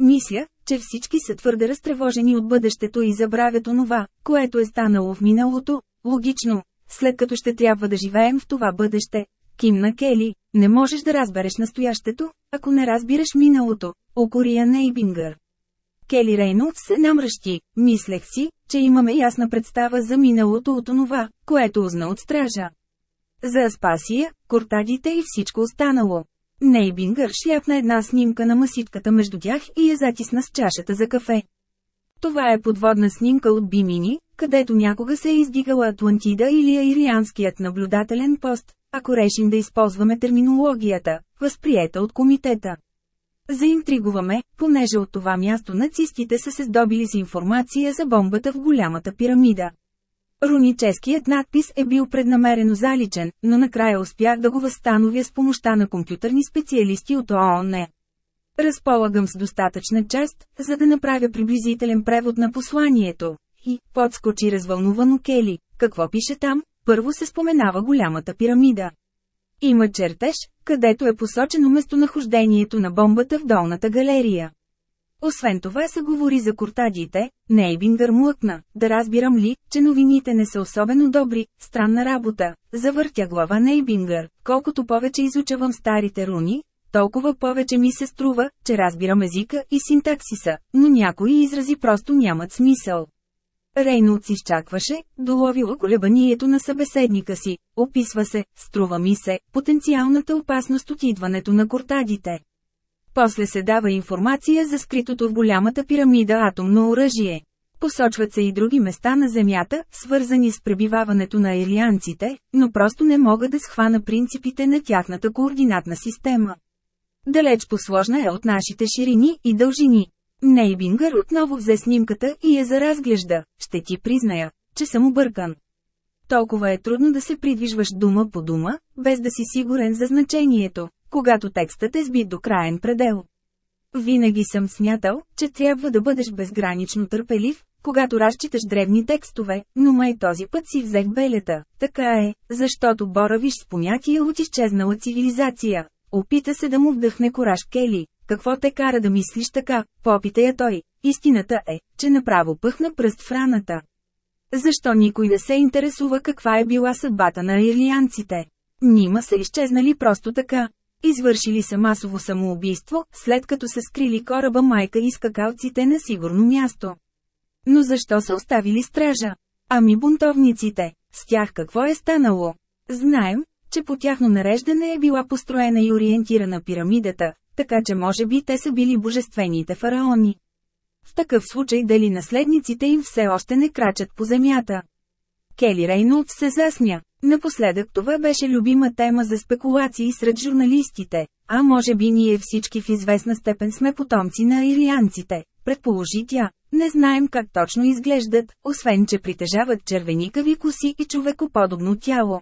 Мисля, че всички са твърде разтревожени от бъдещето и забравят онова, което е станало в миналото, логично, след като ще трябва да живеем в това бъдеще, кимна Кели, не можеш да разбереш настоящето, ако не разбираш миналото, окория Нейбингър. Кели Рейнолдс се намръщи, мислех си, че имаме ясна представа за миналото от онова, което узна от стража. За Аспасия, кортадите и всичко останало. Нейбингър шляпна една снимка на маситката между тях и я затисна с чашата за кафе. Това е подводна снимка от Бимини, където някога се е издигала Атлантида или Аирианският наблюдателен пост, ако решим да използваме терминологията, възприета от комитета. Заинтригуваме, понеже от това място нацистите са се здобили с информация за бомбата в голямата пирамида. Руническият надпис е бил преднамерено заличен, но накрая успях да го възстановя с помощта на компютърни специалисти от ООН. Разполагам с достатъчна част, за да направя приблизителен превод на посланието. И, подскочи развълнувано Кели, какво пише там? първо се споменава голямата пирамида. Има чертеж, където е посочено местонахождението на бомбата в долната галерия. Освен това се говори за кортадите. Нейбингър млъкна, да разбирам ли, че новините не са особено добри, странна работа, завъртя глава Нейбингър, колкото повече изучавам старите руни, толкова повече ми се струва, че разбирам езика и синтаксиса, но някои изрази просто нямат смисъл. Рейнолдс изчакваше, доловила колебанието на събеседника си, описва се, струва ми се, потенциалната опасност от идването на кортадите. После се дава информация за скритото в голямата пирамида атомно оръжие. Посочват се и други места на Земята, свързани с пребиваването на ирианците, но просто не мога да схвана принципите на тяхната координатна система. Далеч посложна е от нашите ширини и дължини. Нейбингър отново взе снимката и я заразглежда, ще ти призная, че съм объркан. Толкова е трудно да се придвижваш дума по дума, без да си сигурен за значението, когато текстът е сбит до краен предел. Винаги съм смятал, че трябва да бъдеш безгранично търпелив, когато разчиташ древни текстове, но май този път си взех белета. Така е, защото боравиш с понятия от изчезнала цивилизация. Опита се да му вдъхне кораж Кели. Какво те кара да мислиш така, попита я той. Истината е, че направо пъхна пръст в раната. Защо никой не се интересува каква е била съдбата на ирлианците? Нима са изчезнали просто така. Извършили са масово самоубийство, след като са скрили кораба майка и скакалците на сигурно място. Но защо са оставили стража? Ами бунтовниците, с тях какво е станало? Знаем, че по тяхно нареждане е била построена и ориентирана пирамидата, така че може би те са били божествените фараони. В такъв случай дали наследниците им все още не крачат по земята. Кели Рейнолд се засмя. Напоследък това беше любима тема за спекулации сред журналистите, а може би ние всички в известна степен сме потомци на ирианците, предположи тя. Не знаем как точно изглеждат, освен че притежават червеникави коси и човекоподобно тяло.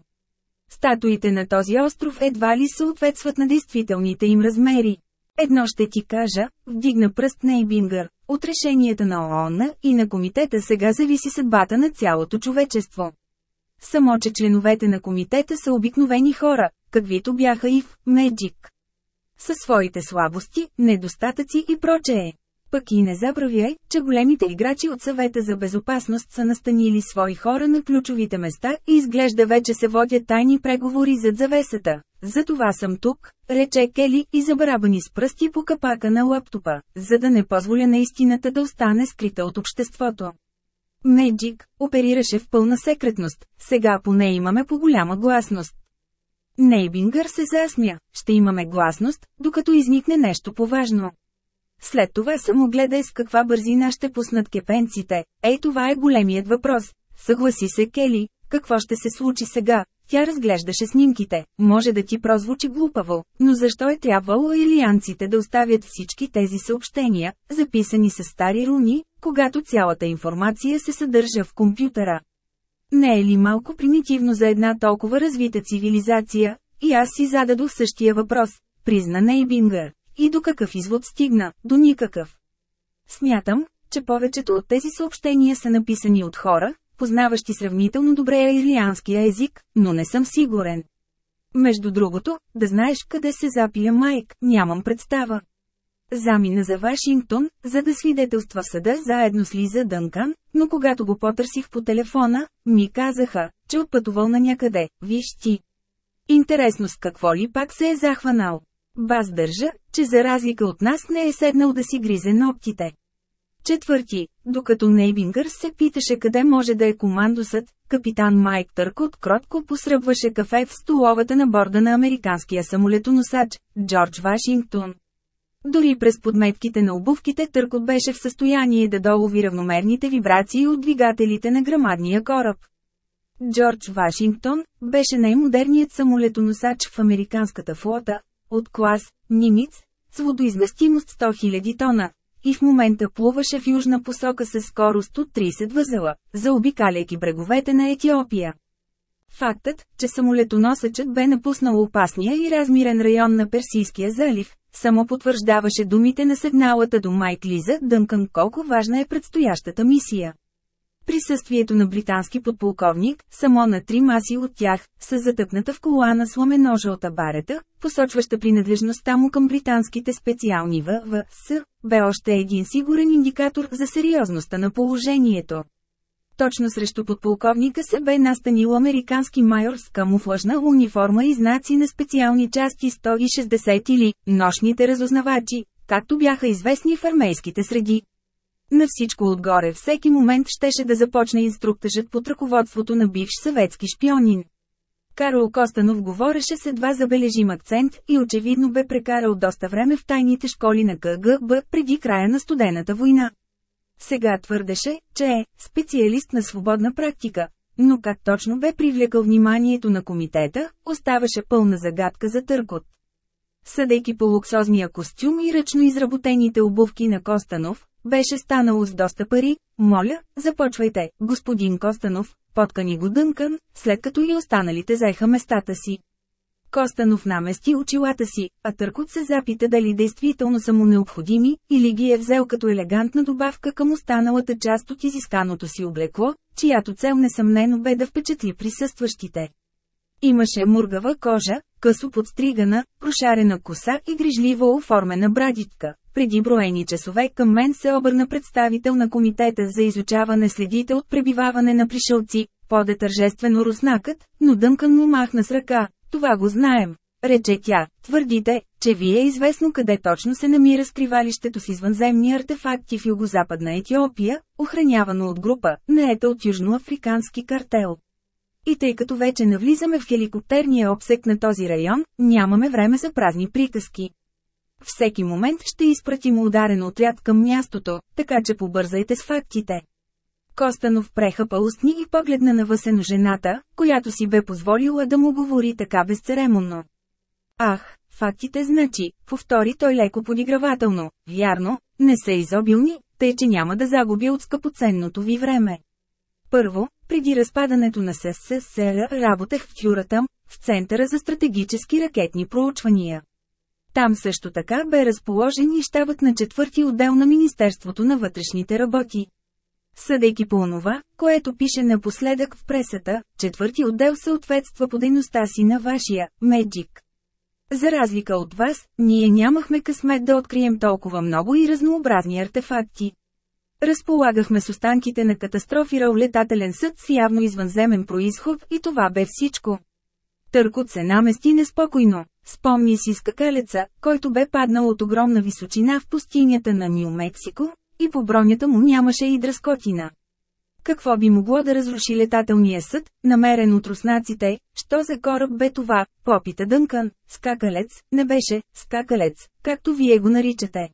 Статуите на този остров едва ли съответстват на действителните им размери. Едно ще ти кажа, вдигна пръст Нейбингър, от решенията на ООН и на комитета сега зависи съдбата на цялото човечество. Само, че членовете на комитета са обикновени хора, каквито бяха и в Меджик. Със своите слабости, недостатъци и прочее. Пък и не забравяй, че големите играчи от съвета за безопасност са настанили свои хора на ключовите места и изглежда вече се водят тайни преговори зад завесата. Затова съм тук, рече Кели и забарабани с пръсти по капака на лаптопа, за да не позволя на истината да остане скрита от обществото. Мейджик оперираше в пълна секретност, сега поне имаме по голяма гласност. Нейбингър се засмя, ще имаме гласност, докато изникне нещо поважно. След това само гледай с каква бързина ще пуснат кепенците. Ей това е големият въпрос. Съгласи се Кели, какво ще се случи сега? Тя разглеждаше снимките. Може да ти прозвучи глупаво, но защо е трябвало илианците да оставят всички тези съобщения, записани с стари руни, когато цялата информация се съдържа в компютъра? Не е ли малко примитивно за една толкова развита цивилизация? И аз си зададох същия въпрос, призна Нейбингър. И до какъв извод стигна? До никакъв. Смятам, че повечето от тези съобщения са написани от хора, познаващи сравнително добре ирлианския език, но не съм сигурен. Между другото, да знаеш къде се запия Майк, нямам представа. Замина за Вашингтон, за да свидетелства в съда заедно с Лиза Дънкан, но когато го потърсих по телефона, ми казаха, че отпътувал на някъде, виж ти. Интересно с какво ли пак се е захванал. Баз държа, че за разлика от нас не е седнал да си гризе ногтите. Четвърти, докато Нейбингър се питаше къде може да е командосът, капитан Майк Търкот кротко посръбваше кафе в столовата на борда на американския самолетоносач, Джордж Вашингтон. Дори през подметките на обувките Търкот беше в състояние да долови равномерните вибрации от двигателите на грамадния кораб. Джордж Вашингтон беше най-модерният самолетоносач в американската флота, от клас «Нимиц», с водоизместимост 100 000 тона, и в момента плуваше в южна посока с скорост от 30 възела, заобикаляйки бреговете на Етиопия. Фактът, че самолетоносъчът бе напуснал опасния и размирен район на Персийския залив, само потвърждаваше думите на сигналата до Майк Лиза Дънкан колко важна е предстоящата мисия. Присъствието на британски подполковник, само на три маси от тях, с затъпната в колана сламеножа от абарета, посочваща принадлежността му към британските специални ВВС, бе още един сигурен индикатор за сериозността на положението. Точно срещу подполковника се бе настанил американски майор с камуфлажна униформа и знаци на специални части 160 или «нощните разузнавачи», както бяха известни в армейските среди. На всичко отгоре всеки момент щеше да започне инструктажът под ръководството на бивш съветски шпионин. Карл Костанов говореше с едва забележим акцент и очевидно бе прекарал доста време в тайните школи на КГБ преди края на студената война. Сега твърдеше, че е специалист на свободна практика, но как точно бе привлекал вниманието на комитета, оставаше пълна загадка за търкот. Съдейки по луксозния костюм и ръчно изработените обувки на Костанов, беше станало с доста пари, моля, започвайте, господин Костанов, поткани го Дънкан, след като и останалите заеха местата си. Костанов намести очилата си, а Търкот се запита дали действително са му необходими, или ги е взел като елегантна добавка към останалата част от изисканото си облекло, чиято цел несъмнено бе да впечатли присъстващите. Имаше мургава кожа, късо подстригана, прошарена коса и грижливо оформена брадичка, преди броени часове към мен се обърна представител на Комитета за изучаване следите от пребиваване на пришелци, поде тържествено руснакът, но дънкан му махна с ръка, това го знаем. Рече тя, твърдите, че ви е известно къде точно се намира скривалището с извънземни артефакти в югозападна Етиопия, охранявано от група, наета от южноафрикански картел. И тъй като вече навлизаме в хеликоптерния обсек на този район, нямаме време за празни приказки. Всеки момент ще изпратим ударен отряд към мястото, така че побързайте с фактите. Костанов преха устни и погледна на въсено жената, която си бе позволила да му говори така безцеремонно. Ах, фактите значи, повтори той леко подигравателно, вярно, не са изобилни, тъй че няма да загубя от скъпоценното ви време. Първо, преди разпадането на СССР работех в Тюратъм, в Центъра за стратегически ракетни проучвания. Там също така бе разположен и щабът на четвърти отдел на Министерството на вътрешните работи. Съдейки по онова, което пише напоследък в пресата, четвърти отдел съответства по дейността си на вашия, Меджик. За разлика от вас, ние нямахме късмет да открием толкова много и разнообразни артефакти. Разполагахме с останките на катастрофирал летателен съд с явно извънземен происход и това бе всичко. Търкот се намести неспокойно. Спомни си скакалеца, който бе паднал от огромна височина в пустинята на Нью-Мексико, и по бронята му нямаше и дръскотина. Какво би могло да разруши летателния съд, намерен от руснаците, що за кораб бе това, попита Дънкан, скакалец, не беше, скакалец, както вие го наричате.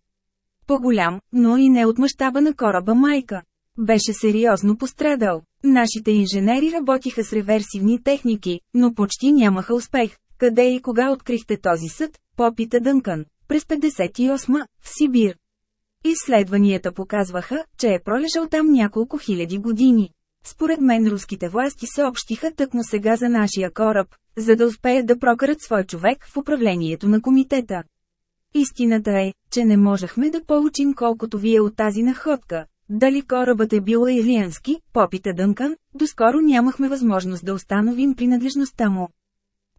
По-голям, но и не от мащаба на кораба майка. Беше сериозно пострадал. Нашите инженери работиха с реверсивни техники, но почти нямаха успех, къде и кога открихте този съд? Попита дънкан, През 58 в Сибир. Изследванията показваха, че е пролежал там няколко хиляди години. Според мен руските власти съобщиха тъкмо сега за нашия кораб, за да успеят да прокарат свой човек в управлението на комитета. Истината е, че не можехме да получим колкото вие от тази находка. Дали корабът е бил илиански, попита Дънкан, доскоро нямахме възможност да установим принадлежността му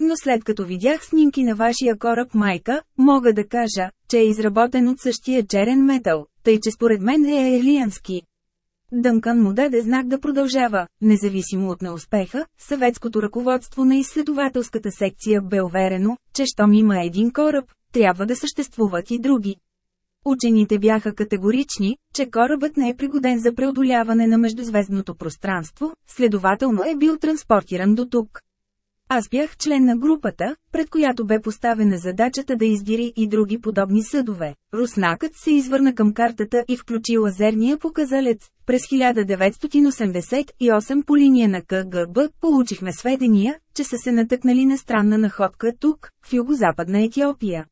но след като видях снимки на вашия кораб майка, мога да кажа, че е изработен от същия черен метал, тъй че според мен е елиански. Дънкан му даде знак да продължава, независимо от неуспеха, съветското ръководство на изследователската секция бе уверено, че щом има един кораб, трябва да съществуват и други. Учените бяха категорични, че корабът не е пригоден за преодоляване на междузвездното пространство, следователно е бил транспортиран до тук. Аз бях член на групата, пред която бе поставена задачата да издири и други подобни съдове. Руснакът се извърна към картата и включи лазерния показалец. През 1988 по линия на КГБ получихме сведения, че са се натъкнали на странна находка тук, в югозападна Етиопия.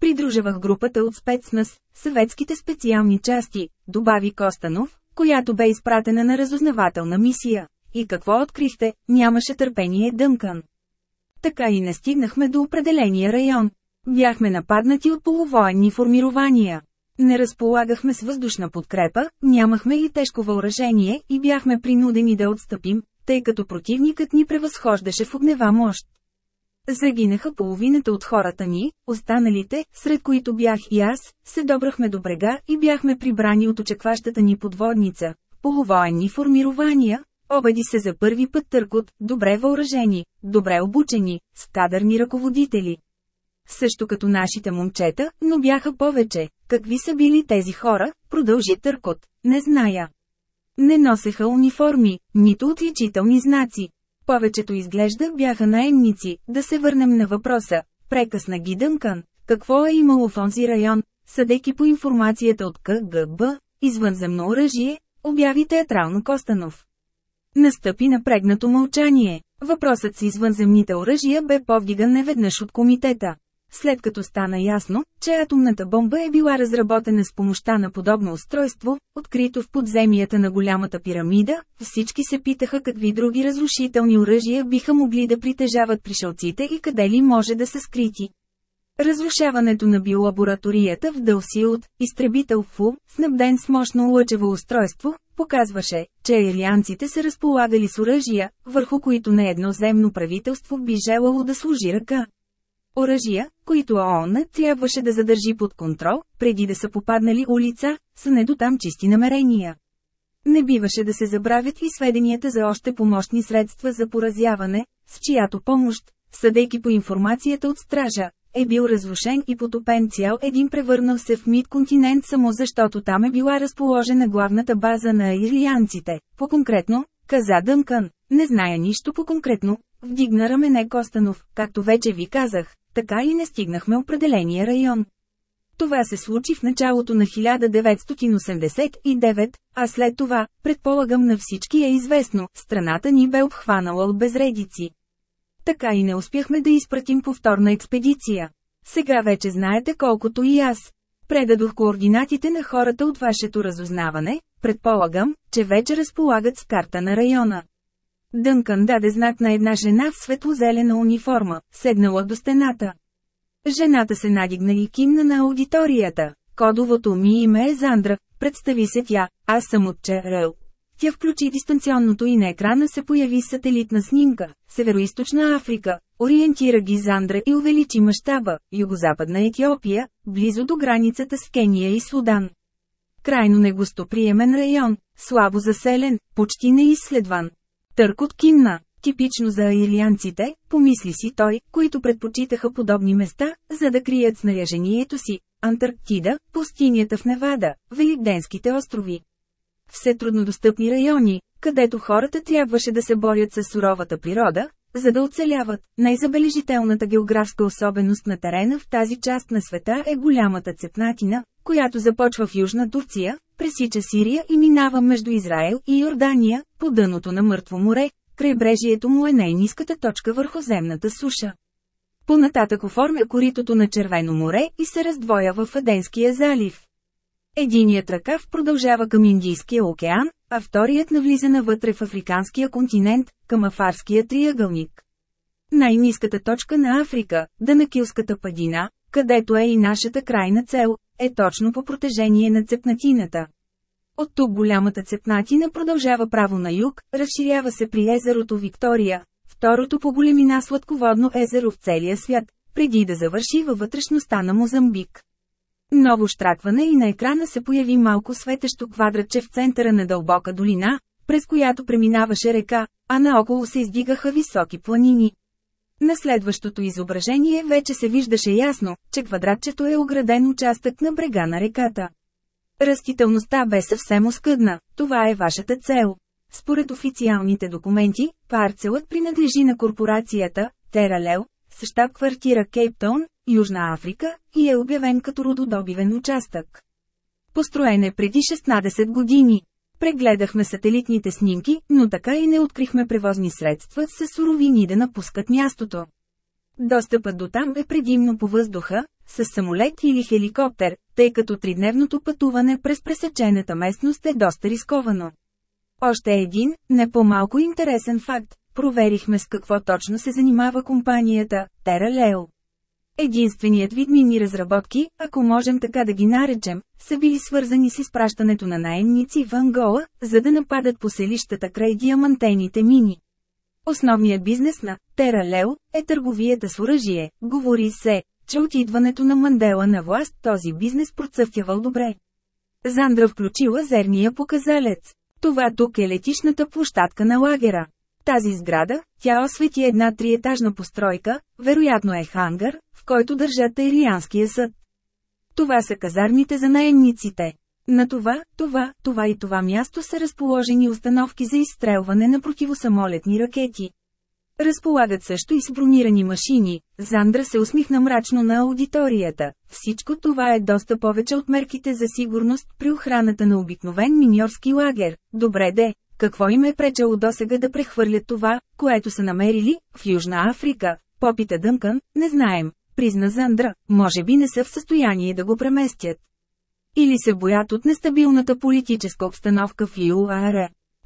Придружавах групата от спецназ, съветските специални части, добави Костанов, която бе изпратена на разузнавателна мисия. И какво открихте? Нямаше търпение Дънкан. Така и не стигнахме до определения район. Бяхме нападнати от полувоенни формирования. Не разполагахме с въздушна подкрепа, нямахме и тежко въоръжение и бяхме принудени да отстъпим, тъй като противникът ни превъзхождаше в огнева мощ. Загинаха половината от хората ни, останалите, сред които бях и аз, се добрахме до брега и бяхме прибрани от очекващата ни подводница, полувоенни формирования, Обади се за първи път търкот, добре въоръжени, добре обучени, с кадърни ръководители. Също като нашите момчета, но бяха повече. Какви са били тези хора, продължи търкот, не зная. Не носеха униформи, нито отличителни знаци. Повечето изглежда бяха наемници, да се върнем на въпроса. Прекъсна ги Дънкан. Какво е имало в онзи район, съдейки по информацията от КГБ, извънземно оръжие, обяви театрално Костанов. Настъпи напрегнато мълчание. Въпросът с извънземните оръжия бе повдиган неведнъж от комитета. След като стана ясно, че атомната бомба е била разработена с помощта на подобно устройство, открито в подземията на голямата пирамида, всички се питаха какви други разрушителни оръжия биха могли да притежават пришелците и къде ли може да са скрити. Разрушаването на биолабораторията в Дълсилд, изтребител ФУ, снабден с мощно лъчево устройство, показваше, че ирианците се разполагали с оръжия, върху които не едно земно правителство би желало да служи ръка. Оръжия, които ООН трябваше да задържи под контрол, преди да са попаднали улица, са не до там чисти намерения. Не биваше да се забравят и сведенията за още помощни средства за поразяване, с чиято помощ, съдейки по информацията от стража, е бил разрушен и потопен цял един превърнал се в мид континент само защото там е била разположена главната база на ирлианците. По-конкретно, каза Дънкън, не зная нищо по-конкретно, вдигна рамене Костанов, както вече ви казах, така и не стигнахме определения район. Това се случи в началото на 1989, а след това, предполагам на всички е известно, страната ни бе обхванала от безредици така и не успяхме да изпратим повторна експедиция. Сега вече знаете колкото и аз. Предадох координатите на хората от вашето разузнаване, предполагам, че вече разполагат с карта на района. Дънкан даде знак на една жена в светлозелена униформа, седнала до стената. Жената се надигна и кимна на аудиторията. Кодовото ми име е Зандра, представи се тя, аз съм от Черел, тя включи дистанционното и на екрана се появи сателитна снимка, Североизточна Африка, ориентира ги Зандра и увеличи мащаба, Югозападна Етиопия, близо до границата с Кения и Судан. Крайно негостоприемен район, слабо заселен, почти неизследван. от кимна, типично за аирианците, помисли си той, които предпочитаха подобни места, за да крият снаряжението си, Антарктида, пустинята в Невада, Великденските острови все труднодостъпни райони, където хората трябваше да се борят с суровата природа, за да оцеляват. Най-забележителната географска особеност на терена в тази част на света е голямата цепнатина, която започва в Южна Турция, пресича Сирия и минава между Израел и Йордания, по дъното на Мъртво море, крайбрежието му е най-низката точка върху земната суша. Понататък оформя коритото на Червено море и се раздвоя в Аденския залив. Единият ръкав продължава към Индийския океан, а вторият навлиза навътре в африканския континент, към Афарския триъгълник. Най-низката точка на Африка, Данакилската падина, където е и нашата крайна цел, е точно по протежение на цепнатината. От тук голямата цепнатина продължава право на юг, разширява се при езерото Виктория, второто по големина сладководно езеро в целия свят, преди да завърши във вътрешността на Мозамбик. Ново штракване и на екрана се появи малко светещо квадратче в центъра на дълбока долина, през която преминаваше река, а наоколо се издигаха високи планини. На следващото изображение вече се виждаше ясно, че квадратчето е ограден участък на брега на реката. Растителността бе съвсем оскъдна, това е вашата цел. Според официалните документи, парцелът принадлежи на корпорацията Тералел, с щаб-квартира Кейптаун, Южна Африка, и е обявен като рододобивен участък. Построен е преди 16 години. Прегледахме сателитните снимки, но така и не открихме превозни средства с суровини да напускат мястото. Достъпът до там е предимно по въздуха, с самолет или хеликоптер, тъй като тридневното пътуване през пресечената местност е доста рисковано. Още един, не по-малко интересен факт, Проверихме с какво точно се занимава компанията – Тера Лео. Единственият вид мини разработки, ако можем така да ги наречем, са били свързани с изпращането на наемници в Ангола, за да нападат по селищата край диамантените мини. Основният бизнес на Тера Лео е търговията с оръжие. Говори се, че отидването на Мандела на власт този бизнес процъфтявал добре. Зандра включила зерния показалец. Това тук е летишната площадка на лагера тази сграда, тя освети една триетажна постройка, вероятно е хангар, в който държат Ирианския съд. Това са казармите за наемниците. На това, това, това и това място са разположени установки за изстрелване на противосамолетни ракети. Разполагат също и с бронирани машини. Зандра се усмихна мрачно на аудиторията. Всичко това е доста повече от мерките за сигурност при охраната на обикновен миньорски лагер. Добре де, какво им е пречало досега да прехвърлят това, което са намерили, в Южна Африка? Попита дънкан, не знаем, призна Зандра, може би не са в състояние да го преместят. Или се боят от нестабилната политическа обстановка в ЮАР.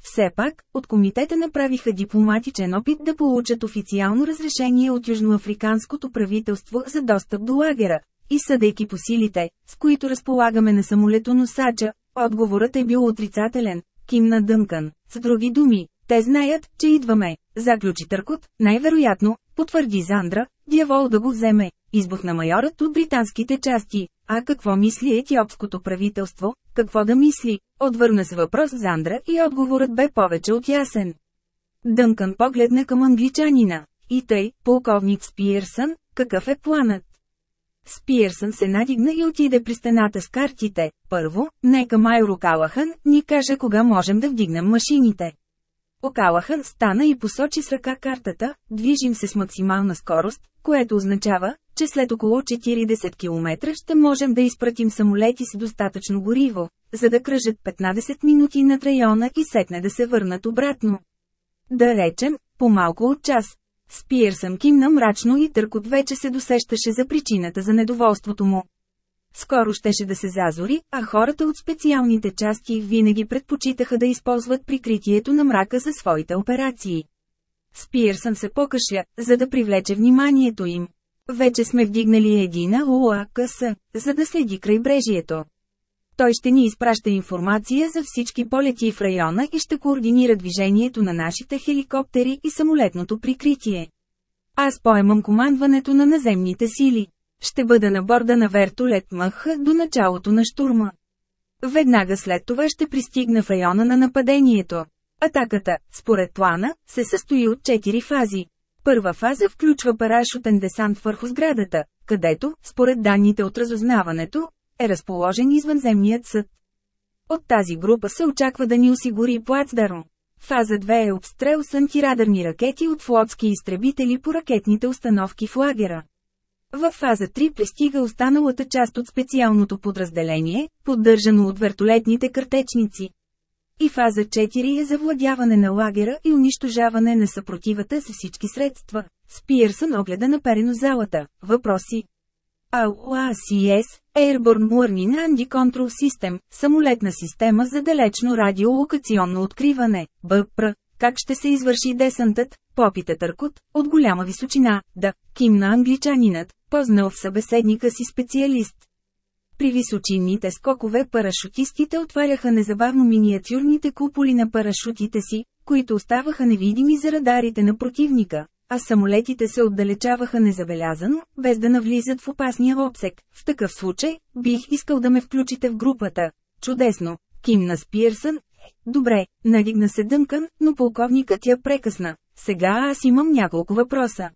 Все пак, от комитета направиха дипломатичен опит да получат официално разрешение от южноафриканското правителство за достъп до лагера. И съдейки по силите, с които разполагаме на самолетоносача, отговорът е бил отрицателен, кимна Дънкан. С други думи, те знаят, че идваме, заключи Търкот, най-вероятно, потвърди Зандра, дявол да го вземе, избухна майорът от британските части. А какво мисли етиопското правителство, какво да мисли, отвърна се въпрос Зандра и отговорът бе повече от ясен. Дънкан погледна към англичанина. И тъй, полковник Спиерсън, какъв е планът? Спиърсън се надигна и отиде при стената с картите. Първо, нека Майро Калахан ни каже кога можем да вдигнем машините. Окалахън стана и посочи с ръка картата, движим се с максимална скорост, което означава, че след около 40 км ще можем да изпратим самолети с достатъчно гориво, за да кръжат 15 минути над района и сетне да се върнат обратно. Да речем, по малко от час, Спиърсъм кимна мрачно и търкот вече се досещаше за причината за недоволството му. Скоро щеше да се зазори, а хората от специалните части винаги предпочитаха да използват прикритието на мрака за своите операции. Спиърсън се покаша, за да привлече вниманието им. Вече сме вдигнали едина УАКС, за да следи крайбрежието. Той ще ни изпраща информация за всички полети в района и ще координира движението на нашите хеликоптери и самолетното прикритие. Аз поемам командването на наземните сили. Ще бъда на борда на вертолет МХ до началото на штурма. Веднага след това ще пристигна в района на нападението. Атаката, според плана, се състои от четири фази. Първа фаза включва парашутен десант върху сградата, където, според данните от разузнаването, е разположен извънземният съд. От тази група се очаква да ни осигури плацдарм. Фаза 2 е обстрел с антирадърни ракети от флотски изтребители по ракетните установки в лагера. Във фаза 3 пристига останалата част от специалното подразделение, поддържано от вертолетните картечници. И фаза 4 е завладяване на лагера и унищожаване на съпротивата с всички средства. С огледа огледа перено залата. Въпроси AUACS, Airborne Warning Andy Control System, самолетна система за далечно радиолокационно откриване, БПР, как ще се извърши десантът, попита Търкот, от голяма височина, да, кимна англичанинът, познал в събеседника си специалист. При височинните скокове парашутистите отваряха незабавно миниатюрните куполи на парашутите си, които оставаха невидими за радарите на противника, а самолетите се отдалечаваха незабелязано, без да навлизат в опасния обсек. В такъв случай, бих искал да ме включите в групата. Чудесно! Кимна Спирсън, Добре, надигна се Дънкън, но полковникът я прекъсна. Сега аз имам няколко въпроса.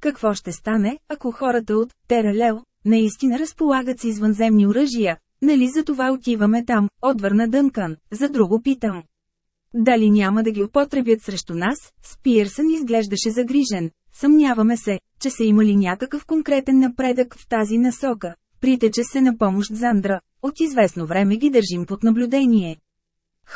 Какво ще стане, ако хората от Тералел наистина разполагат с извънземни оръжия? Нали за това отиваме там, отвърна Дънкън, за друго питам. Дали няма да ги употребят срещу нас, Спиърсън изглеждаше загрижен. Съмняваме се, че са имали някакъв конкретен напредък в тази насока. Притече се на помощ Зандра. От известно време ги държим под наблюдение.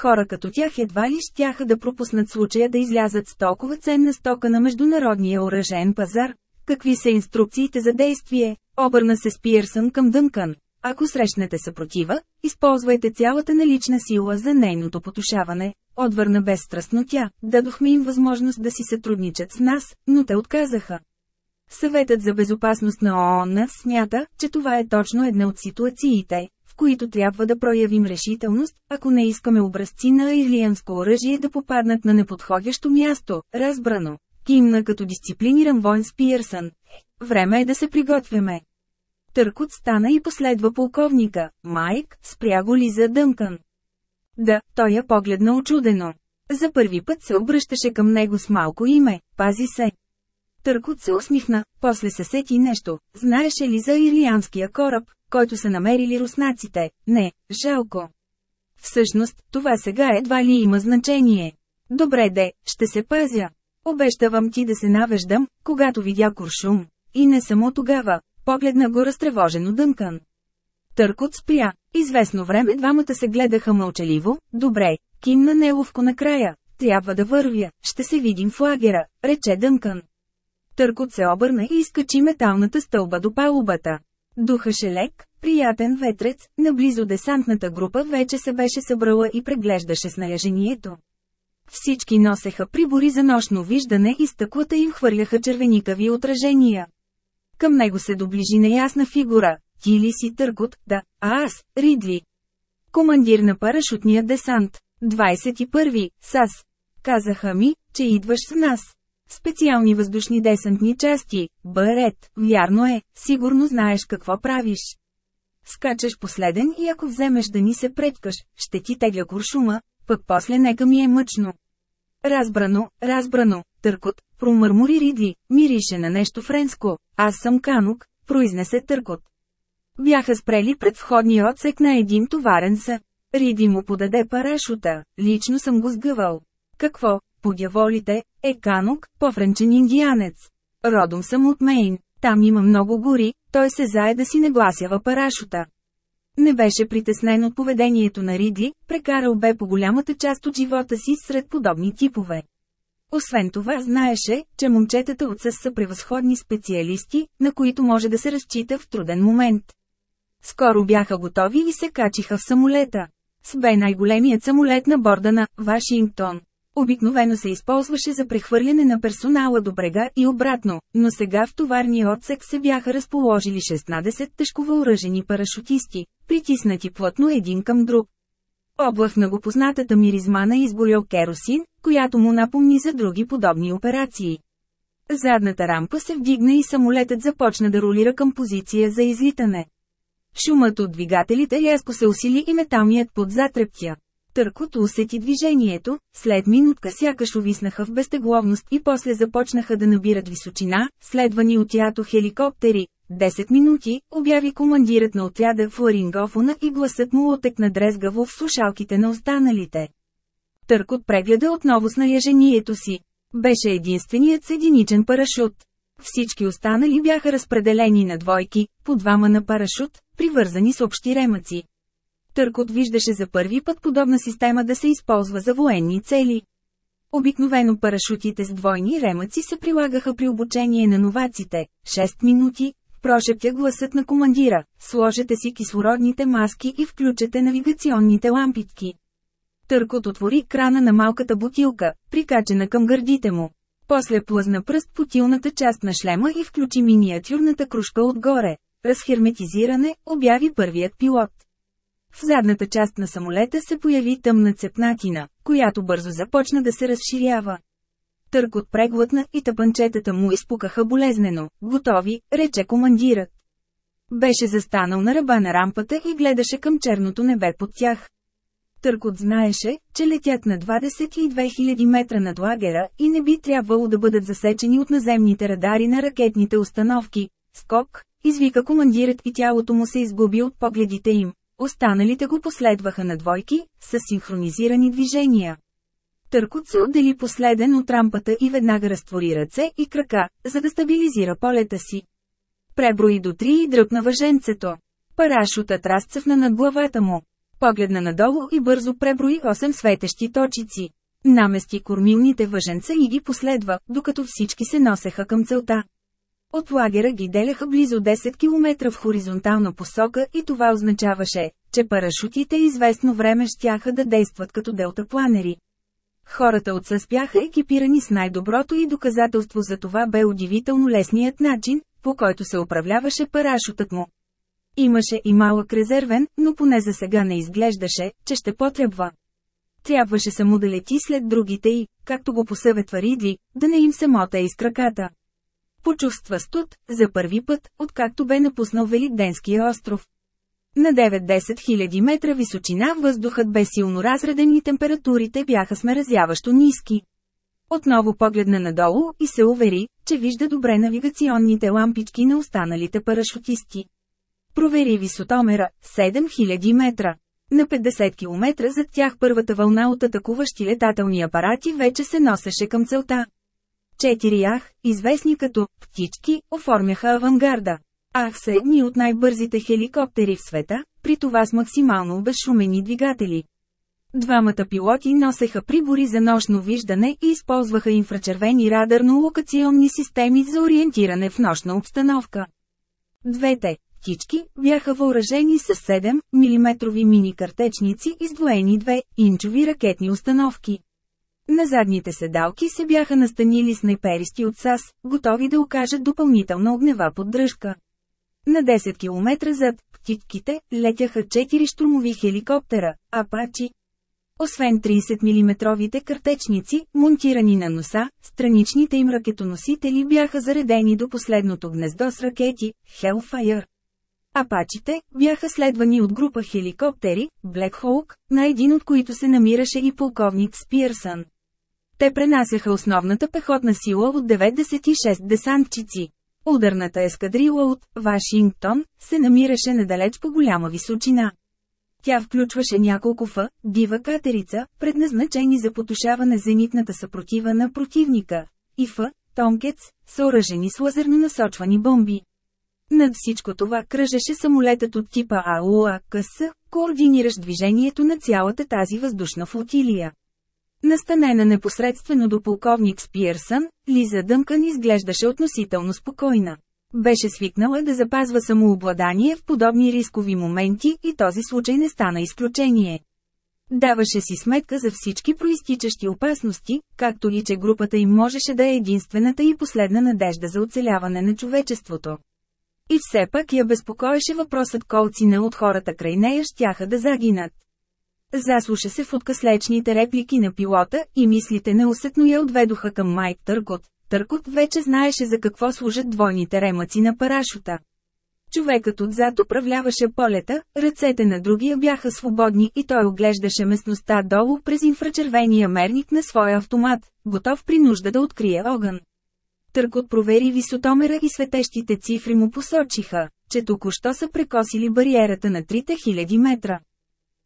Хора като тях едва ли щяха да пропуснат случая да излязат с толкова ценна стока на международния оръжен пазар. Какви са инструкциите за действие? Обърна се Спиърсън към Дънкан. Ако срещнете съпротива, използвайте цялата налична сила за нейното потушаване, отвърна безстрастно тя, дадохме им възможност да си сътрудничат с нас, но те отказаха. Съветът за безопасност на ООН смята, че това е точно една от ситуациите, в които трябва да проявим решителност, ако не искаме образци на ирлианско оръжие да попаднат на неподходящо място, разбрано. Кимна като дисциплиниран войн с Пиърсън. Е, време е да се приготвяме. Търкот стана и последва полковника. Майк, спря го Лиза Дънкън. Да, той я погледна очудено. За първи път се обръщаше към него с малко име, пази се. Търкот се усмихна, после се сети нещо. Знаеше ли за ирлианския кораб, който са намерили руснаците? Не, жалко. Всъщност, това сега едва ли има значение. Добре де, ще се пазя. Обещавам ти да се навеждам, когато видя куршум. И не само тогава, Погледна го разтревожено Дънкан. Търкот спря. Известно време двамата се гледаха мълчаливо, добре, кимна неловко накрая. Трябва да вървя, ще се видим в лагера, рече Дънкан. Търкот се обърна и изкачи металната стълба до палубата. Духаше лек, приятен ветрец, наблизо десантната група вече се беше събрала и преглеждаше снаряжението. Всички носеха прибори за нощно виждане и стъклата им хвърляха червеникави отражения. Към него се доближи неясна фигура. Ти ли си Търгот? Да, а аз, Ридви. Командир на парашутния десант. 21. САС. Казаха ми, че идваш с нас. Специални въздушни десантни части. Барет, вярно е, сигурно знаеш какво правиш. Скачаш последен и ако вземеш да ни се предкаш, ще ти тегля куршума, пък после нека ми е мъчно. Разбрано, разбрано, търкот, промърмори Ридви, мирише на нещо френско, аз съм Канук, произнесе Търкот. Бяха спрели пред входния отсек на един товарен са. Риди му подаде парашута, лично съм го сгъвал. Какво, подяволите, е Канук, пофренчен индианец. Родом съм от Мейн, там има много гори, той се зае да си нагласява парашута. Не беше притеснен от поведението на Риди, прекарал бе по голямата част от живота си сред подобни типове. Освен това знаеше, че момчетата от СС са превъзходни специалисти, на които може да се разчита в труден момент. Скоро бяха готови и се качиха в самолета. С бе най-големият самолет на борда на Вашингтон. Обикновено се използваше за прехвърляне на персонала до брега и обратно, но сега в товарния отсек се бяха разположили 16 тежко въоръжени парашутисти, притиснати плътно един към друг. Облъхна го познатата миризма на изборил керосин, която му напомни за други подобни операции. Задната рампа се вдигна и самолетът започна да ролира към позиция за излитане. Шумът от двигателите рязко се усили и металният под затрептя. Търкот усети движението, след минутка сякаш увиснаха в безтегловност и после започнаха да набират височина, следвани от ято хеликоптери, 10 минути, обяви командирът на отряда в ларингофона и гласът му отекна дрезгаво в слушалките на останалите. Търкот прегледа отново с наяжението си. Беше единственият единичен парашут. Всички останали бяха разпределени на двойки, по двама на парашут, привързани с общи ремъци. Търкот виждаше за първи път подобна система да се използва за военни цели. Обикновено парашутите с двойни ремъци се прилагаха при обучение на новаците – 6 минути, Прошептя гласът на командира, сложете си кислородните маски и включете навигационните лампитки. Търкот отвори крана на малката бутилка, прикачена към гърдите му. После плъзна пръст по тилната част на шлема и включи миниатюрната кружка отгоре. Разхерметизиране, обяви първият пилот. В задната част на самолета се появи тъмна цепнатина, която бързо започна да се разширява от преглътна и тъпанчетата му изпукаха болезнено. Готови, рече командирът. Беше застанал на ръба на рампата и гледаше към черното небе под тях. Търкот знаеше, че летят на 22 000 метра над лагера и не би трябвало да бъдат засечени от наземните радари на ракетните установки. Скок, извика командирът и тялото му се изгуби от погледите им. Останалите го последваха на двойки, с синхронизирани движения. Търкот се отдели последен от рампата и веднага разтвори ръце и крака, за да стабилизира полета си. Преброи до три и дръпна въженцето. Парашутът разцъфна над главата му. Погледна надолу и бързо преброи 8 светещи точици. Намести кормилните въженца и ги последва, докато всички се носеха към целта. От лагера ги деляха близо 10 км в хоризонтална посока и това означаваше, че парашутите известно време щяха да действат като делтапланери. Хората отсъс бяха екипирани с най-доброто и доказателство за това бе удивително лесният начин, по който се управляваше парашутът му. Имаше и малък резервен, но поне за сега не изглеждаше, че ще потребва. Трябваше само да лети след другите и, както го посъветва Ридли, да не им самота из краката. Почувства студ, за първи път, откакто бе напуснал Великденския остров. На 9-10 хиляди метра височина въздухът бе силно разреден и температурите бяха смеразяващо ниски. Отново погледна надолу и се увери, че вижда добре навигационните лампички на останалите парашутисти. Провери висотомера – 7000 метра. На 50 км зад тях първата вълна от атакуващи летателни апарати вече се носеше към целта. Четири ях, известни като «птички», оформяха авангарда. Ах са едни от най-бързите хеликоптери в света, при това с максимално безшумени двигатели. Двамата пилоти носеха прибори за нощно виждане и използваха инфрачервени радарно-локационни системи за ориентиране в нощна обстановка. Двете птички бяха въоръжени с 7 мм мини-картечници и сдвоени 2-инчови ракетни установки. На задните седалки се бяха настанили снайперисти от САС, готови да окажат допълнителна огнева поддръжка. На 10 км зад птичките летяха 4 штурмови хеликоптера – Апачи. Освен 30-мм картечници, монтирани на носа, страничните им ракетоносители бяха заредени до последното гнездо с ракети – Hellfire. Апачите бяха следвани от група хеликоптери – Black Hawk, на един от които се намираше и полковник Спирсън. Те пренасяха основната пехотна сила от 96 десантчици. Ударната ескадрила от Вашингтон се намираше недалеч по голяма височина. Тя включваше няколко фа, дива катерица, предназначени за потушаване зенитната съпротива на противника, и фа, тонкец, съоръжени с лазерно насочвани бомби. Над всичко това кръжеше самолетът от типа АУАКС, координиращ движението на цялата тази въздушна флотилия. Настанена непосредствено до полковник Спиърсън, Лиза Дъмкан изглеждаше относително спокойна. Беше свикнала да запазва самообладание в подобни рискови моменти и този случай не стана изключение. Даваше си сметка за всички проистичащи опасности, както и че групата им можеше да е единствената и последна надежда за оцеляване на човечеството. И все пак я безпокоеше въпросът на от хората край нея щяха да загинат. Заслуша се в откъслечните реплики на пилота и мислите неусетно я отведоха към Майк Търкот. Търкот вече знаеше за какво служат двойните ремъци на парашута. Човекът отзад управляваше полета, ръцете на другия бяха свободни и той оглеждаше местността долу през инфрачервения мерник на своя автомат, готов при нужда да открие огън. Търкот провери висотомера и светещите цифри му посочиха, че току-що са прекосили бариерата на 3000 метра.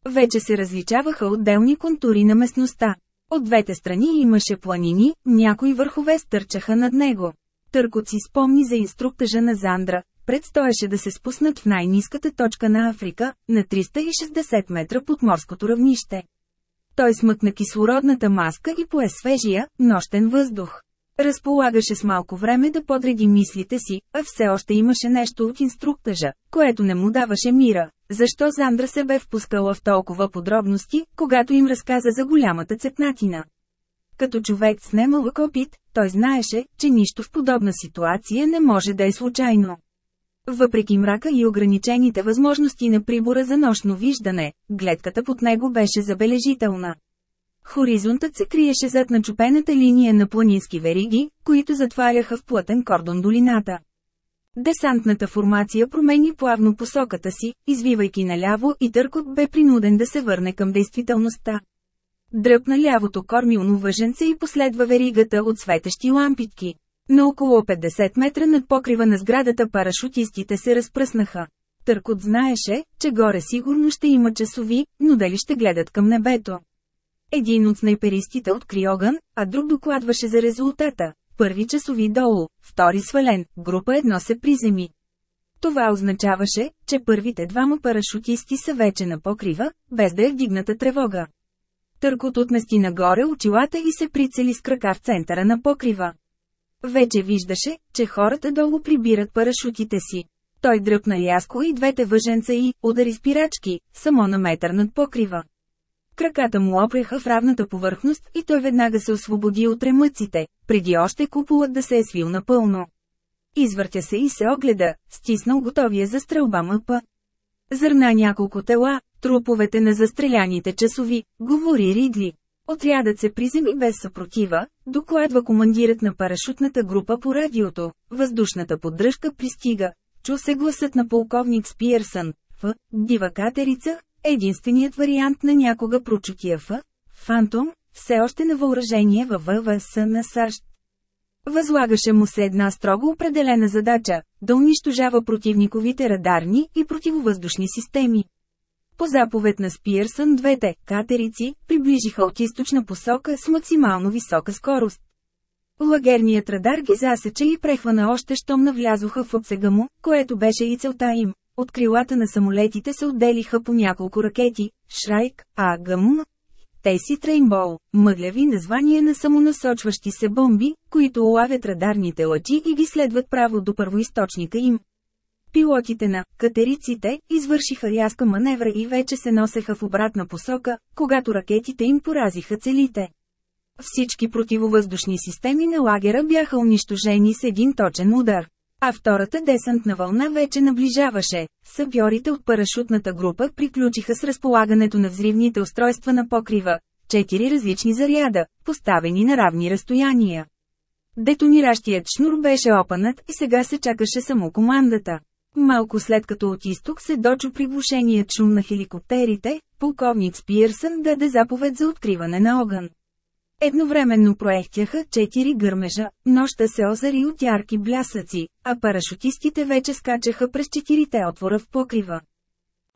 Вече се различаваха отделни контури на местността. От двете страни имаше планини, някои върхове стърчаха над него. Търкот си спомни за инструктажа на Зандра. Предстояше да се спуснат в най-низката точка на Африка, на 360 метра под морското равнище. Той смъкна кислородната маска и пое свежия, нощен въздух. Разполагаше с малко време да подреди мислите си, а все още имаше нещо от инструктажа, което не му даваше мира. Защо Зандра се бе впускала в толкова подробности, когато им разказа за голямата цепнатина? Като човек с немалък опит, той знаеше, че нищо в подобна ситуация не може да е случайно. Въпреки мрака и ограничените възможности на прибора за нощно виждане, гледката под него беше забележителна. Хоризонтът се криеше зад начупената линия на планински вериги, които затваряха в плътен кордон долината. Десантната формация промени плавно посоката си, извивайки наляво и Търкот бе принуден да се върне към действителността. Дръпна лявото кормилно въженце и последва веригата от светещи лампитки. На около 50 метра над покрива на сградата парашутистите се разпръснаха. Търкот знаеше, че горе сигурно ще има часови, но дали ще гледат към небето. Един от снайперистите откри огън, а друг докладваше за резултата. Първи часови долу, втори свален, група едно се приземи. Това означаваше, че първите двама парашутисти са вече на покрива, без да е вдигната тревога. Търкот отмести нагоре очилата и се прицели с крака в центъра на покрива. Вече виждаше, че хората долу прибират парашутите си. Той дръпна яско и двете въженца и удари спирачки, само на метър над покрива. Краката му опряха в равната повърхност и той веднага се освободи от ремъците, преди още куполът да се е свил напълно. Извъртя се и се огледа, стиснал готовия за стрелба мъпа. Зърна няколко тела, труповете на застреляните часови, говори Ридли. Отрядът се приземи без съпротива, докладва командирът на парашутната група по радиото, въздушната поддръжка пристига. Чу се гласът на полковник Спиерсън, в дива катерица, Единственият вариант на някога прочутия Ф, Фантом, все още на въоръжение във ВВС на САЩ. Възлагаше му се една строго определена задача – да унищожава противниковите радарни и противовъздушни системи. По заповед на Спиърсън двете катерици приближиха от източна посока с максимално висока скорост. Лагерният радар ги засече и прехвана още щом навлязоха в обсега му, което беше и целта им от крилата на самолетите се отделиха по няколко ракети – Шрайк, АГМ, Теси Трейнбол, мъгляви названия на самонасочващи се бомби, които улавят радарните лъчи и ги следват право до първоисточника им. Пилотите на катериците извършиха рязка маневра и вече се носеха в обратна посока, когато ракетите им поразиха целите. Всички противовъздушни системи на лагера бяха унищожени с един точен удар. А втората десантна вълна вече наближаваше. Сапьорите от парашутната група приключиха с разполагането на взривните устройства на покрива. Четири различни заряда, поставени на равни разстояния. Детониращият шнур беше опанат и сега се чакаше само командата. Малко след като от изток се дочу приглушеният шум на хеликоптерите, полковник Спиърсън даде заповед за откриване на огън. Едновременно проехтяха четири гърмежа, нощта се озари от ярки блясъци, а парашутистите вече скачаха през четирите отвора в покрива.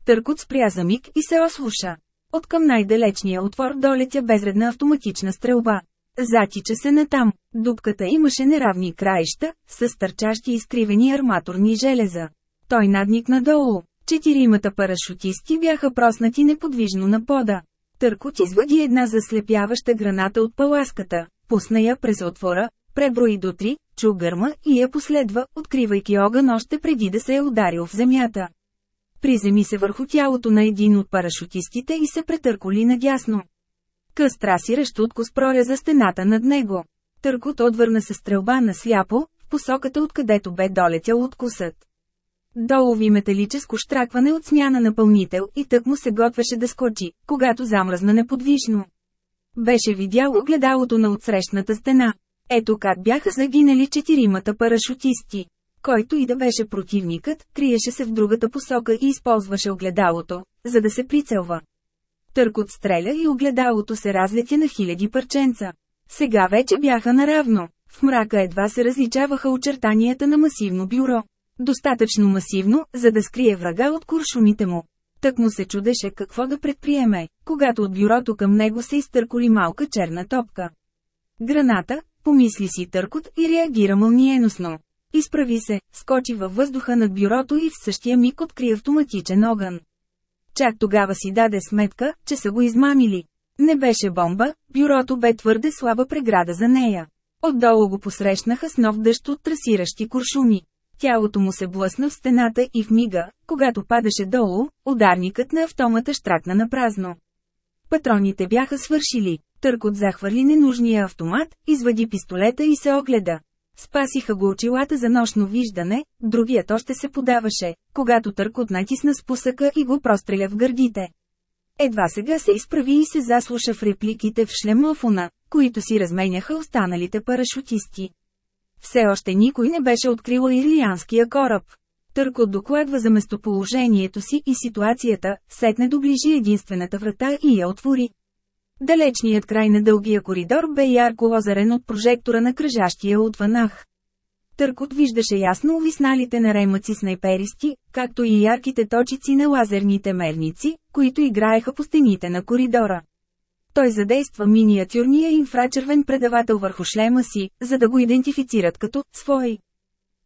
Търкот спря за миг и се ослуша. От към най-далечния отвор долетя безредна автоматична стрелба. Затича се натам. Дупката имаше неравни краища, с стърчащи изкривени арматорни железа. Той надник надолу. Четиримата парашутисти бяха проснати неподвижно на пода. Търкот извади една заслепяваща граната от паласката, пусна я през отвора, преброи до три, чу гърма и я последва, откривайки огън още преди да се е ударил в земята. Приземи се върху тялото на един от парашутистите и се претърколи надясно. Къстра си рещуткос за стената над него. Търкот отвърна със стрелба на сляпо, в посоката откъдето бе долетял откусът. Долови металическо штракване от смяна на пълнител и тък му се готвеше да скочи, когато замръзна неподвижно. Беше видял огледалото на отсрещната стена. Ето как бяха загинали четиримата парашутисти. Който и да беше противникът, криеше се в другата посока и използваше огледалото, за да се прицелва. Търкот стреля и огледалото се разлетя на хиляди парченца. Сега вече бяха наравно. В мрака едва се различаваха очертанията на масивно бюро. Достатъчно масивно, за да скрие врага от куршумите му. Тък му се чудеше какво да предприеме, когато от бюрото към него се изтърколи малка черна топка. Граната, помисли си търкот и реагира мълниеносно. Изправи се, скочи във въздуха над бюрото и в същия миг откри автоматичен огън. Чак тогава си даде сметка, че са го измамили. Не беше бомба, бюрото бе твърде слаба преграда за нея. Отдолу го посрещнаха с нов дъжд от трасиращи куршуми тялото му се блъсна в стената и в мига, когато падаше долу, ударникът на автомата штракна на празно. Патроните бяха свършили. Търкот захвърли ненужния автомат, извади пистолета и се огледа. Спасиха го очилата за нощно виждане, другият още се подаваше, когато Търкот натисна спусъка и го простреля в гърдите. Едва сега се изправи и се заслуша в репликите в шлемофона, които си разменяха останалите парашутисти. Все още никой не беше открил ирлианския кораб. Търкот докладва за местоположението си и ситуацията, сетне доближи единствената врата и я отвори. Далечният край на дългия коридор бе ярко озарен от прожектора на кръжащия от ванах. Търкот виждаше ясно увисналите на ремъци снайперисти, както и ярките точици на лазерните мерници, които играеха по стените на коридора. Той задейства миниатюрния инфрачервен предавател върху шлема си, за да го идентифицират като «свой».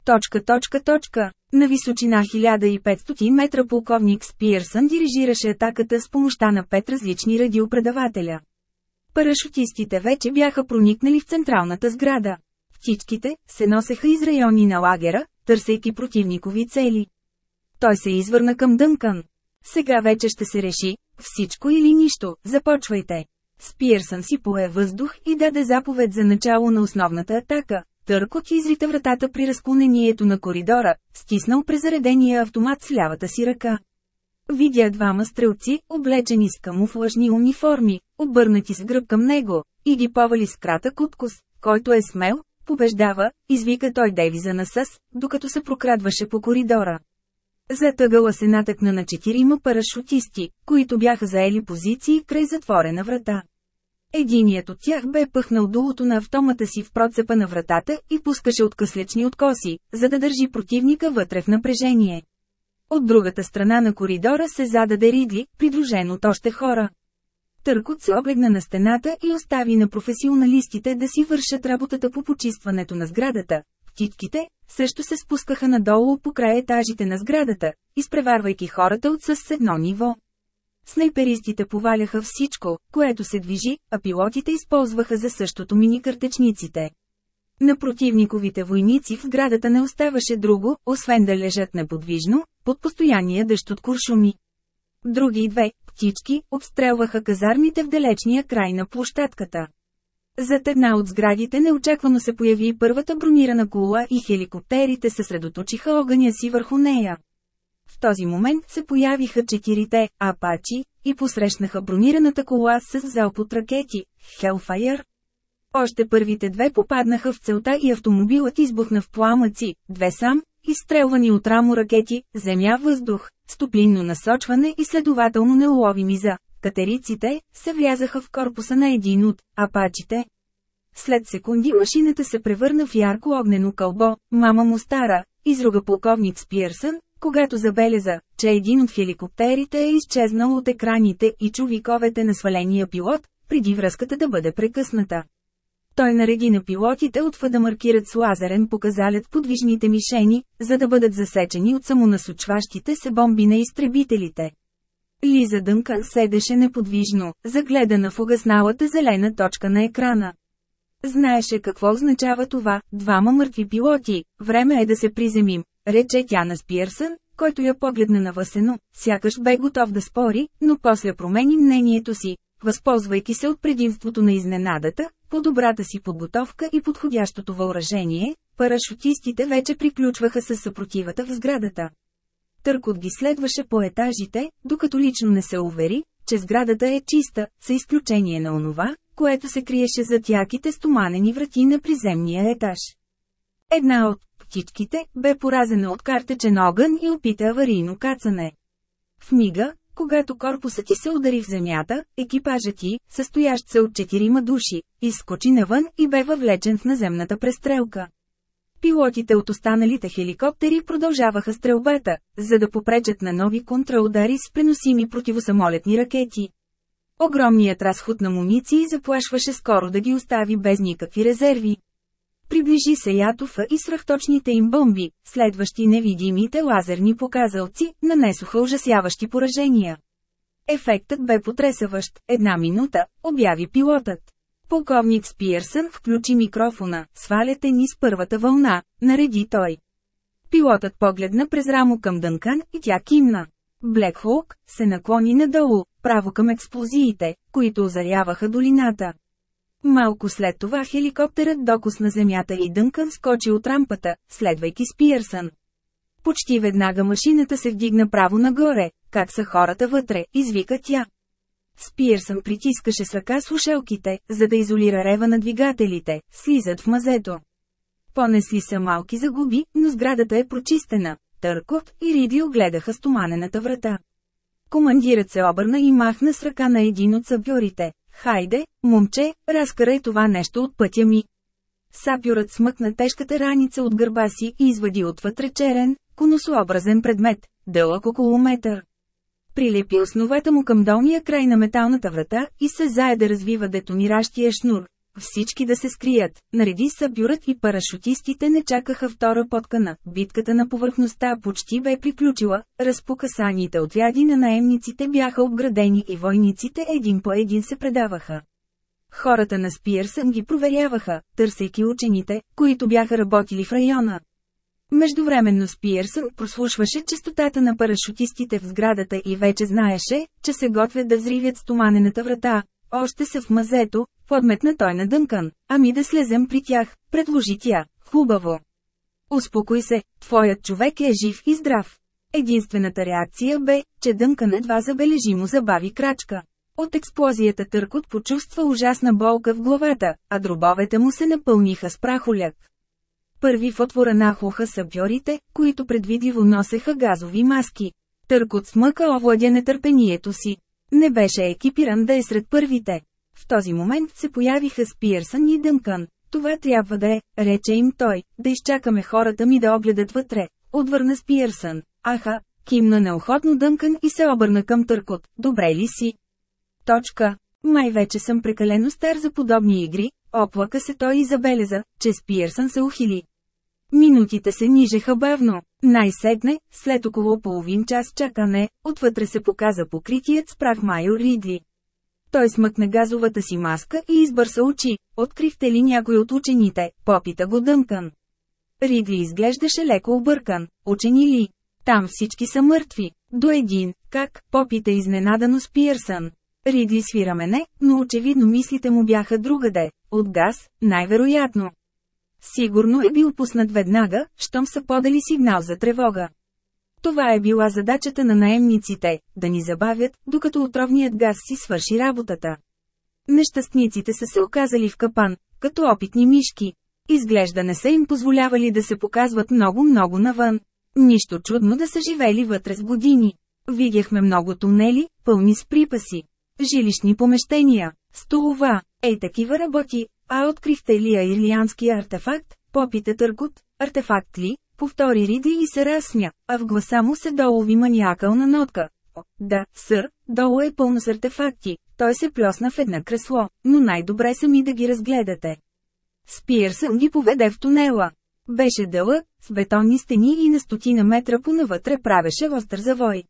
Точка, точка, точка. На височина 1500 метра полковник Спиърсън дирижираше атаката с помощта на пет различни радиопредавателя. Парашутистите вече бяха проникнали в централната сграда. Птичките се носеха из райони на лагера, търсейки противникови цели. Той се извърна към дънкан. Сега вече ще се реши, всичко или нищо, започвайте. Спирсън си пое въздух и даде заповед за начало на основната атака. Търкот изрита вратата при разклонението на коридора, стиснал презаредения автомат с лявата си ръка. Видя двама стрелци, облечени с камуфлажни униформи, обърнати с гръб към него, и ги повали с кратък откус, който е смел, побеждава, извика той Дейвиза на със, докато се прокрадваше по коридора. Затъгала се натъкна на четирима парашутисти, които бяха заели позиции край затворена врата. Единият от тях бе пъхнал дулото на автомата си в процепа на вратата и пускаше откъслечни откоси, за да държи противника вътре в напрежение. От другата страна на коридора се зададе Ридли, придружен от още хора. Търкот се облегна на стената и остави на професионалистите да си вършат работата по почистването на сградата, птитките, също се спускаха надолу по край етажите на сградата, изпреварвайки хората от със едно ниво. Снайперистите поваляха всичко, което се движи, а пилотите използваха за същото мини картечниците. На противниковите войници в градата не оставаше друго, освен да лежат неподвижно, под постоянния дъжд от куршуми. Други две птички обстрелваха казармите в далечния край на площадката. Зад една от сградите неочаквано се появи първата бронирана кола и хеликоптерите се средоточиха огъня си върху нея. В този момент се появиха четирите «Апачи» и посрещнаха бронираната кола с залп от ракети «Хелфайър». Още първите две попаднаха в целта и автомобилът избухна в пламъци, две сам, изстрелвани от рамо ракети, земя-въздух, стоплинно насочване и следователно неуловими за катериците, се влязаха в корпуса на един от апачите. След секунди машината се превърна в ярко огнено кълбо, мама му стара, изруга полковник Спирсън, когато забеляза, че един от хеликоптерите е изчезнал от екраните и чувиковете на сваления пилот, преди връзката да бъде прекъсната. Той нареди на пилотите отва да маркират с лазерен показалят подвижните мишени, за да бъдат засечени от самонасочващите се бомби на изтребителите. Лиза Дънкан седеше неподвижно, загледана в огасналата зелена точка на екрана. Знаеше какво означава това, двама мъртви пилоти, време е да се приземим, рече тя на Спирсън, който я погледна навъсено, сякаш бе готов да спори, но после промени мнението си, възползвайки се от предимството на изненадата, по добрата си подготовка и подходящото въоръжение, парашутистите вече приключваха с съпротивата в сградата. Търкот ги следваше по етажите, докато лично не се увери, че сградата е чиста, с изключение на онова, което се криеше за тяките стоманени врати на приземния етаж. Една от птичките бе поразена от картечен огън и опита аварийно кацане. В мига, когато корпусът ти се удари в земята, екипажът ти, състоящ се от четирима души, изскочи навън и бе въвлечен в наземната престрелка пилотите от останалите хеликоптери продължаваха стрелбата, за да попречат на нови контраудари с преносими противосамолетни ракети. Огромният разход на муниции заплашваше скоро да ги остави без никакви резерви. Приближи се Ятофа и свръхточните им бомби, следващи невидимите лазерни показалци, нанесоха ужасяващи поражения. Ефектът бе потресаващ, една минута, обяви пилотът. Полковник Спиерсън включи микрофона, сваляте ни с първата вълна, нареди той. Пилотът погледна през рамо към Дънкан и тя кимна. Блек Холк се наклони надолу, право към експлозиите, които озаряваха долината. Малко след това хеликоптерът докосна земята и Дънкан скочи от рампата, следвайки Спиерсън. Почти веднага машината се вдигна право нагоре, как са хората вътре, извика тя. Спиърсън притискаше с ръка слушалките, за да изолира рева на двигателите, слизат в мазето. Понесли са малки загуби, но сградата е прочистена. Търкот и Риди огледаха стоманената врата. Командирът се обърна и махна с ръка на един от сапьорите. Хайде, момче, разкарай това нещо от пътя ми. Сапьорът смъкна тежката раница от гърба си и извади отвътре черен, конусообразен предмет, дълъг около метър прилепи основата му към долния край на металната врата и се зае да развива детониращия шнур. Всички да се скрият, нареди събюрат и парашутистите не чакаха втора поткана. Битката на повърхността почти бе приключила, разпокасаните отряди на наемниците бяха обградени и войниците един по един се предаваха. Хората на Спиърсън ги проверяваха, търсейки учените, които бяха работили в района. Междувременно спиерсън прослушваше частотата на парашутистите в сградата и вече знаеше, че се готвят да взривят стоманената врата. Още са в мазето, подметна той на Дънкан. Ами да слезем при тях, предложи тя. Хубаво. Успокой се, твоят човек е жив и здрав. Единствената реакция бе, че Дънкан едва забележимо забави крачка. От експлозията Търкот почувства ужасна болка в главата, а дробовете му се напълниха с прахоляк. Първи в отвора нахлуха сапьорите, които предвидиво носеха газови маски. Търкот смъка овладя нетърпението си. Не беше екипиран да е сред първите. В този момент се появиха с Пиерсън и Дънкън. Това трябва да е, рече им той, да изчакаме хората ми да огледат вътре. Отвърна с Пиерсън. Аха, кимна неохотно Дънкън и се обърна към Търкот. Добре ли си? Точка. Май вече съм прекалено стар за подобни игри, оплака се той и забелеза, че Спиърсън се ухили. Минутите се нижеха бавно. Най-сетне, след около половин час чакане, отвътре се показа покритият с прах майор Ридли. Той смъкна газовата си маска и избърса очи. Открихте ли някой от учените? Попита го Дънкан. Ридли изглеждаше леко объркан. Учени ли? Там всички са мъртви. До един, как, попита изненадано с Пиърсън. Ридли свира мене, но очевидно мислите му бяха другаде. От газ, най-вероятно. Сигурно е бил пуснат веднага, щом са подали сигнал за тревога. Това е била задачата на наемниците – да ни забавят, докато отровният газ си свърши работата. Нещастниците са се оказали в капан, като опитни мишки. Изглежда не са им позволявали да се показват много-много навън. Нищо чудно да са живели вътре с години. Видяхме много тунели, пълни с припаси. Жилищни помещения, столова, ей такива работи, а открихте ли аирлиански артефакт? Попита Търгот. Артефакт ли? Повтори Риди и се разсня, а в гласа му се долови маниакална нотка. О, да, сър, долу е пълно с артефакти. Той се плесна в една кресло, но най-добре сами да ги разгледате. Спиърсън ги поведе в тунела. Беше дълъг, с бетонни стени и на стотина метра понавътре правеше остър завой.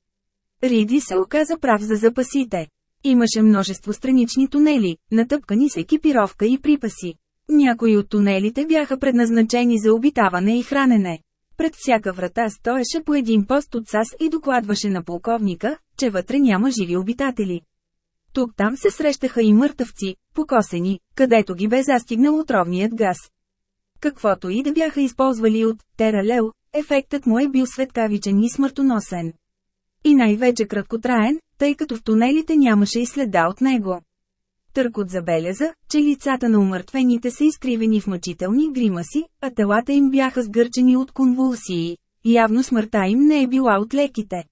Риди се оказа прав за запасите. Имаше множество странични тунели, натъпкани с екипировка и припаси. Някои от тунелите бяха предназначени за обитаване и хранене. Пред всяка врата стоеше по един пост от САС и докладваше на полковника, че вътре няма живи обитатели. Тук-там се срещаха и мъртъвци, покосени, където ги бе застигнал отровният газ. Каквото и да бяха използвали от тералел, ефектът му е бил светкавичен и смъртоносен. И най-вече краткотраен, тъй като в тунелите нямаше и следа от него. Търкот забеляза, че лицата на умъртвените са изкривени в мъчителни гримаси, а телата им бяха сгърчени от конвулсии. Явно смъртта им не е била от леките.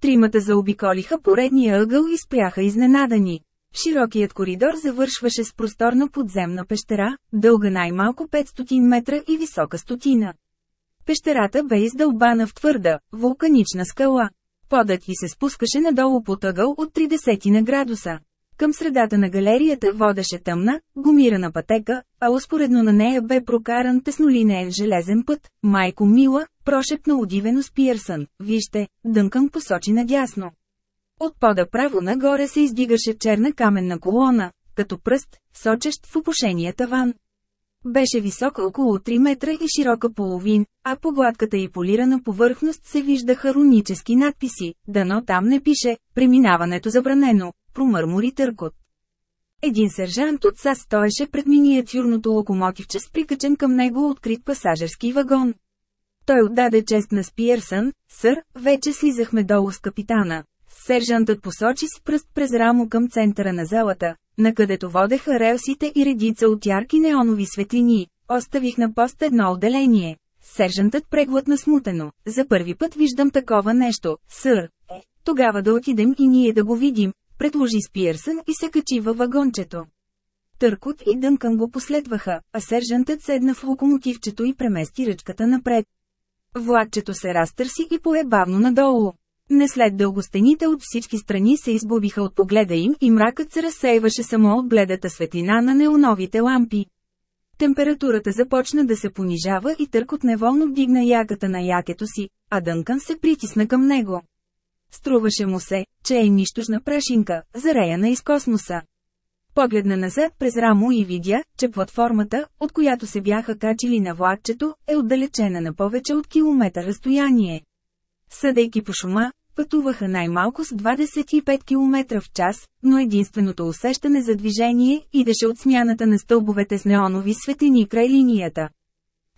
Тримата заобиколиха поредния ъгъл и спряха изненадани. Широкият коридор завършваше с просторна подземна пещера, дълга най-малко 500 метра и висока стотина. Пещерата бе издълбана в твърда, вулканична скала. Подът и се спускаше надолу по тъгъл от 30 на градуса. Към средата на галерията водеше тъмна, гумирана пътека, а успоредно на нея бе прокаран теснолинеен железен път. Майко Мила, прошепна удивено с Пиърсън, вижте, дънкан посочи надясно. От пода право нагоре се издигаше черна каменна колона, като пръст, сочещ в опушения таван. Беше висока около 3 метра и широка половин, а по гладката и полирана повърхност се виждаха рунически надписи, дано там не пише «Преминаването забранено», промърмори търкот. Един сержант от САС стоеше пред миниатюрното локомотивче с прикачен към него открит пасажерски вагон. Той отдаде чест на Спиерсън, сър, вече слизахме долу с капитана. Сержантът посочи с пръст през рамо към центъра на залата, накъдето водеха релсите и редица от ярки неонови светлини. Оставих на пост едно отделение. Сержантът преглътна смутено. За първи път виждам такова нещо, сър. Е, тогава да отидем и ние да го видим, предложи Спиърсън и се качи във вагончето. Търкот и Дънкън го последваха, а сержантът седна в локомотивчето и премести ръчката напред. Влакчето се разтърси и пое бавно надолу. Не след дълго стените от всички страни се избубиха от погледа им и мракът се разсейваше само от бледата светлина на неоновите лампи. Температурата започна да се понижава и търкот неволно вдигна яката на якето си, а Дънкан се притисна към него. Струваше му се, че е нищожна прашинка, зареяна из космоса. Погледна назад през рамо и видя, че платформата, от която се бяха качили на влакчето, е отдалечена на повече от километър разстояние. Съдейки по шума, Пътуваха най-малко с 25 км в час, но единственото усещане за движение идеше от смяната на стълбовете с неонови светени край линията.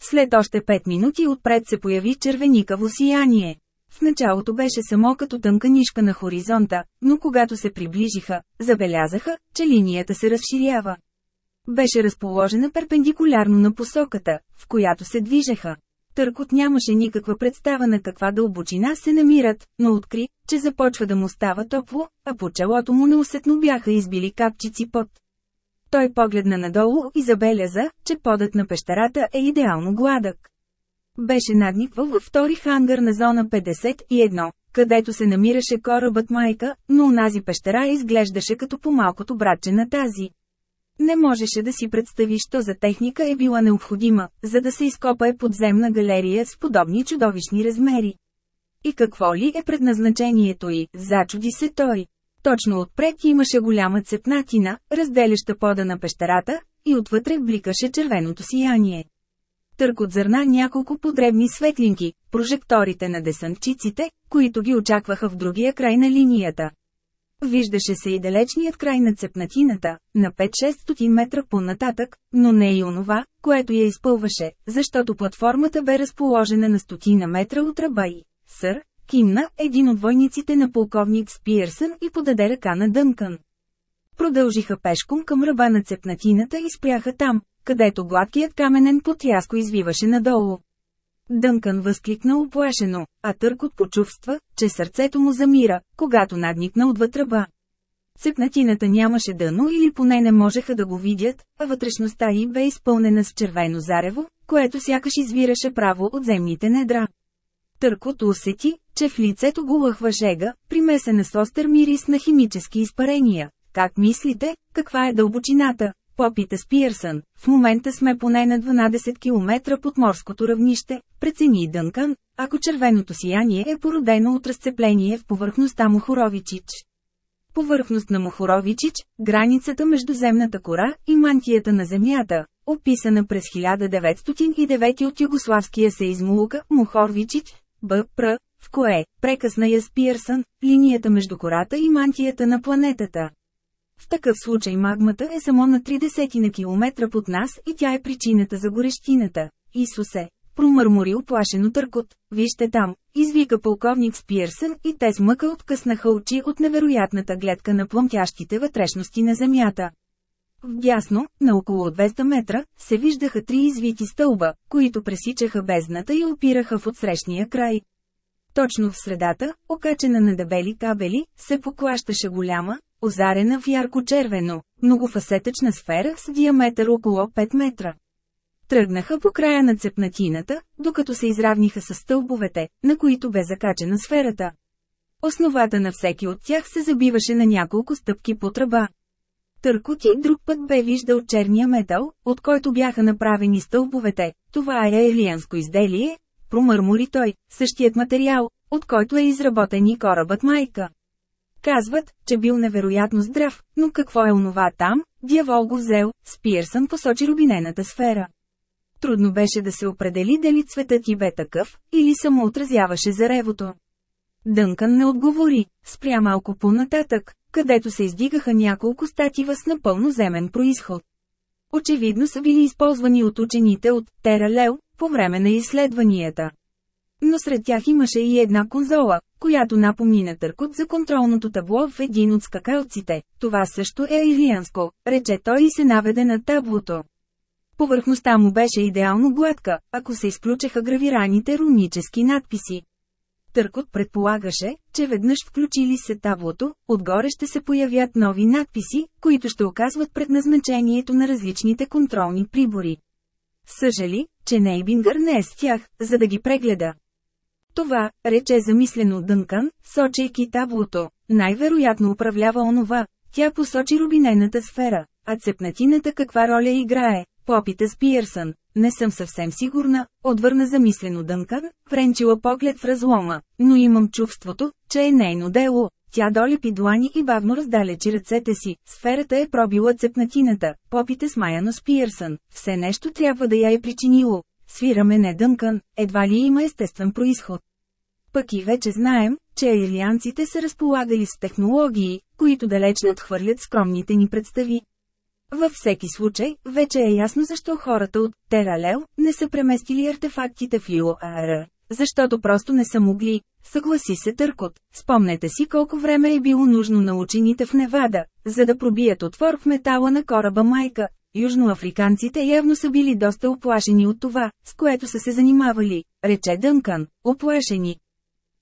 След още 5 минути отпред се появи червеникаво сияние. В началото беше само като тънка нишка на хоризонта, но когато се приближиха, забелязаха, че линията се разширява. Беше разположена перпендикулярно на посоката, в която се движеха. Търкот нямаше никаква представа на каква дълбочина се намират, но откри, че започва да му става топло, а по челото му неусетно бяха избили капчици пот. Той погледна надолу и забеляза, че подът на пещерата е идеално гладък. Беше надниквал във втори хангар на зона 51, където се намираше корабът Майка, но унази пещера изглеждаше като по-малкото братче на тази. Не можеше да си представи, що за техника е била необходима, за да се изкопае подземна галерия с подобни чудовищни размери. И какво ли е предназначението й, зачуди се той. Точно отпред имаше голяма цепнатина, разделяща пода на пещерата, и отвътре бликаше червеното сияние. Търк от зърна няколко подребни светлинки, прожекторите на десантчиците, които ги очакваха в другия край на линията. Виждаше се и далечният край на цепнатината, на 5-600 метра по-нататък, но не и онова, което я изпълваше, защото платформата бе разположена на стотина метра от ръба и сър, кимна един от войниците на полковник Спиърсън и подаде ръка на Дънкън. Продължиха пешком към ръба на цепнатината и спряха там, където гладкият каменен потряско извиваше надолу. Дънкан възкликна оплашено, а Търкот почувства, че сърцето му замира, когато надникна отвъд ръба. Цепнатината нямаше дъно или поне не можеха да го видят, а вътрешността й бе изпълнена с червено зарево, което сякаш извираше право от земните недра. Търкот усети, че в лицето го лъхва жега, примесена с остър мирис на химически изпарения. Как мислите, каква е дълбочината? попита Спиърсън, в момента сме поне на 12 км под морското равнище, прецени Дънкан, ако червеното сияние е породено от разцепление в повърхността му Хоровичич. Повърхност на Мохоровичич, границата между земната кора и мантията на земята, описана през 1909 от югославския сеизмолога Мохоровичич, Б.Пр., в кое, прекъсна я с линията между кората и мантията на планетата. В такъв случай магмата е само на 30 на километра под нас и тя е причината за горещината. Исусе, промърмори оплашено търкот. Вижте там, извика полковник Спиърсън и те с мъка откъснаха очи от невероятната гледка на пламтящите вътрешности на земята. Вдясно, на около 200 метра, се виждаха три извити стълба, които пресичаха бездната и опираха в отсрещния край. Точно в средата, окачена на дебели кабели, се поклащаше голяма, озарена в ярко-червено, многофасетъчна сфера с диаметър около 5 метра. Тръгнаха по края на цепнатината, докато се изравниха с стълбовете, на които бе закачена сферата. Основата на всеки от тях се забиваше на няколко стъпки по тръба. Търкот и друг път бе виждал черния метал, от който бяха направени стълбовете. Това е елианско изделие, промърмори той, същият материал, от който е изработен и корабът майка. Казват, че бил невероятно здрав, но какво е онова там, дявол го взел, Спирсън посочи рубинената сфера. Трудно беше да се определи дали цветът и бе такъв, или само отразяваше заревото. Дънкан не отговори, спря малко по-нататък, където се издигаха няколко статива с напълно земен происход. Очевидно са били използвани от учените от Тералел по време на изследванията. Но сред тях имаше и една конзола, която напомни на търкот за контролното табло в един от скакалците. Това също е ирианско, рече той и се наведе на таблото. Повърхността му беше идеално гладка, ако се изключеха гравираните рунически надписи. Търкот предполагаше, че веднъж включили се таблото, отгоре ще се появят нови надписи, които ще оказват предназначението на различните контролни прибори. Съжали, че Нейбингър не е с тях, за да ги прегледа. Това, рече замислено Дънкан, сочейки таблото, най-вероятно управлява онова. Тя посочи рубинената сфера, а цепнатината каква роля играе, попита с Пиерсън. Не съм съвсем сигурна, отвърна замислено Дънкан, вренчила поглед в разлома, но имам чувството, че е нейно дело. Тя долепи длани и бавно раздалечи ръцете си. Сферата е пробила цепнатината, попите смаяно с Пиърсън. Все нещо трябва да я е причинило свираме не Дънкън, едва ли има естествен происход. Пък и вече знаем, че ирлианците са разполагали с технологии, които далеч отхвърлят скромните ни представи. Във всеки случай, вече е ясно защо хората от Тералел не са преместили артефактите в Юар. Защото просто не са могли, съгласи се Търкот. Спомнете си колко време е било нужно на учените в Невада, за да пробият отвор в метала на кораба Майка, Южноафриканците явно са били доста оплашени от това, с което са се занимавали, рече Дънкан, оплашени.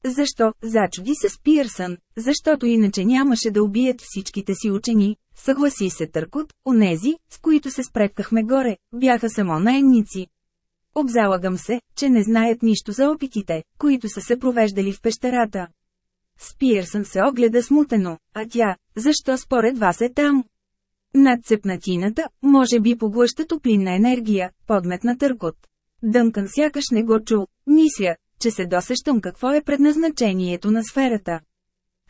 Защо, зачуди се Спирсън, защото иначе нямаше да убият всичките си учени, съгласи се Търкот, онези, с които се спрепкахме горе, бяха само наемници. Обзалагам се, че не знаят нищо за опитите, които са се провеждали в пещерата. Спирсън се огледа смутено, а тя, защо според вас е там? Над цепнатината, може би поглъща топлинна енергия, подмет на търкот. Дънкън сякаш не го чул, мисля, че се досещам какво е предназначението на сферата.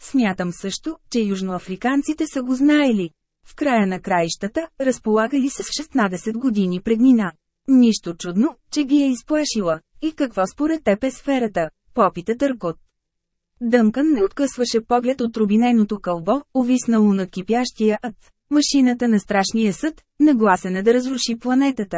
Смятам също, че южноафриканците са го знаели. В края на краищата, разполагали се с 16 години преднина. Нищо чудно, че ги е изплашила. И какво според теб е сферата? Попита Търкот. Дънкан не откъсваше поглед от рубиненото кълбо, увиснало на кипящия ад. Машината на страшния съд, нагласена да разруши планетата.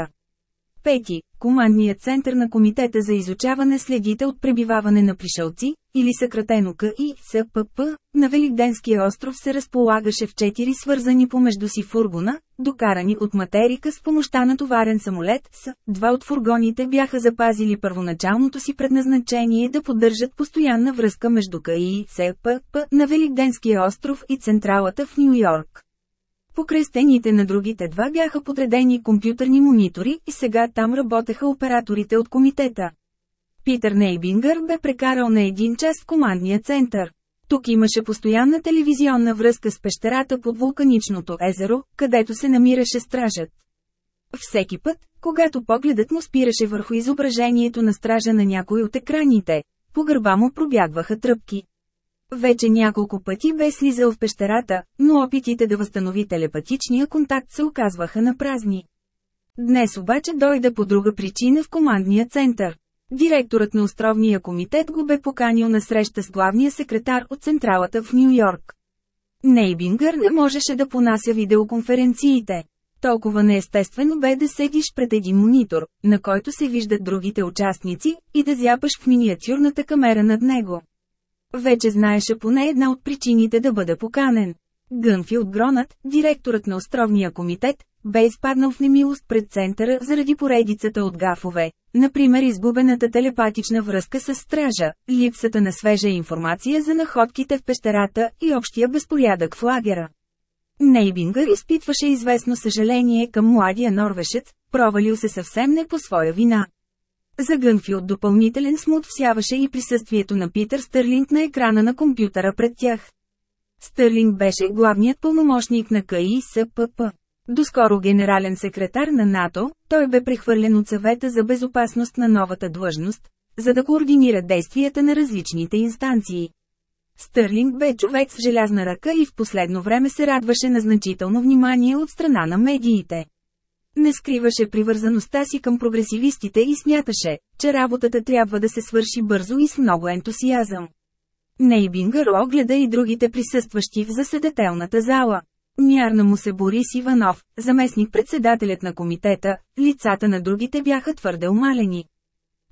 Пети, командният център на Комитета за изучаване следите от пребиваване на пришелци, или съкратено КИ, СПП, на Великденския остров се разполагаше в четири свързани помежду си фургона, докарани от материка с помощта на товарен самолет с, два от фургоните бяха запазили първоначалното си предназначение да поддържат постоянна връзка между КИ СПП на Великденския остров и централата в Нью-Йорк. Покрай стените на другите два бяха подредени компютърни монитори и сега там работеха операторите от комитета. Питър Нейбингър бе прекарал на един час в командния център. Тук имаше постоянна телевизионна връзка с пещерата под вулканичното езеро, където се намираше стражът. Всеки път, когато погледът му спираше върху изображението на стража на някой от екраните, по гърба му пробягваха тръпки. Вече няколко пъти бе слизал в пещерата, но опитите да възстанови телепатичния контакт се оказваха на празни. Днес обаче дойде по друга причина в командния център. Директорът на Островния комитет го бе поканил на среща с главния секретар от централата в Нью Йорк. Нейбингър не можеше да понася видеоконференциите. Толкова неестествено бе да седиш пред един монитор, на който се виждат другите участници, и да зяпаш в миниатюрната камера над него. Вече знаеше поне една от причините да бъде поканен. Гънфилд Гронат, директорът на Островния комитет, бе изпаднал в немилост пред центъра заради поредицата от гафове, например изгубената телепатична връзка с стража, липсата на свежа информация за находките в пещерата и общия безпорядък в лагера. Нейбингър изпитваше известно съжаление към младия норвешец, провалил се съвсем не по своя вина. За Гънфилд допълнителен смут всяваше и присъствието на Питър Стърлинг на екрана на компютъра пред тях. Стърлинг беше главният пълномощник на КИСПП. Доскоро генерален секретар на НАТО, той бе прехвърлен от съвета за безопасност на новата длъжност, за да координира действията на различните инстанции. Стърлинг бе човек с желязна ръка и в последно време се радваше на значително внимание от страна на медиите. Не скриваше привързаността си към прогресивистите и смяташе, че работата трябва да се свърши бързо и с много ентусиазъм. Нейбингър огледа и другите присъстващи в заседателната зала. Мярна му се Борис Иванов, заместник-председателят на комитета, лицата на другите бяха твърде умалени.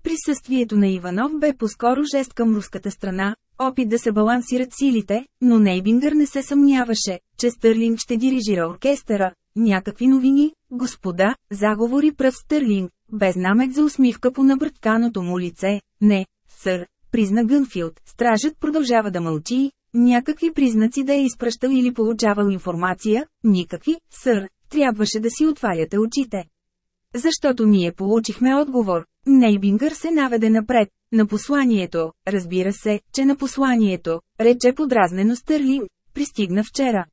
Присъствието на Иванов бе по-скоро жест към руската страна, опит да се балансират силите, но Нейбингър не се съмняваше, че Стърлинг ще дирижира оркестъра. Някакви новини, Господа, заговори пръв Стърлинг, без намек за усмивка по набъртканото му лице. Не, сър, призна Гънфилд, стражът продължава да мълчи, някакви признаци да е изпращал или получавал информация, никакви, сър, трябваше да си отваряте очите. Защото ние получихме отговор. Нейбингър се наведе напред, на посланието, разбира се, че на посланието, рече подразнено Стърлинг, пристигна вчера.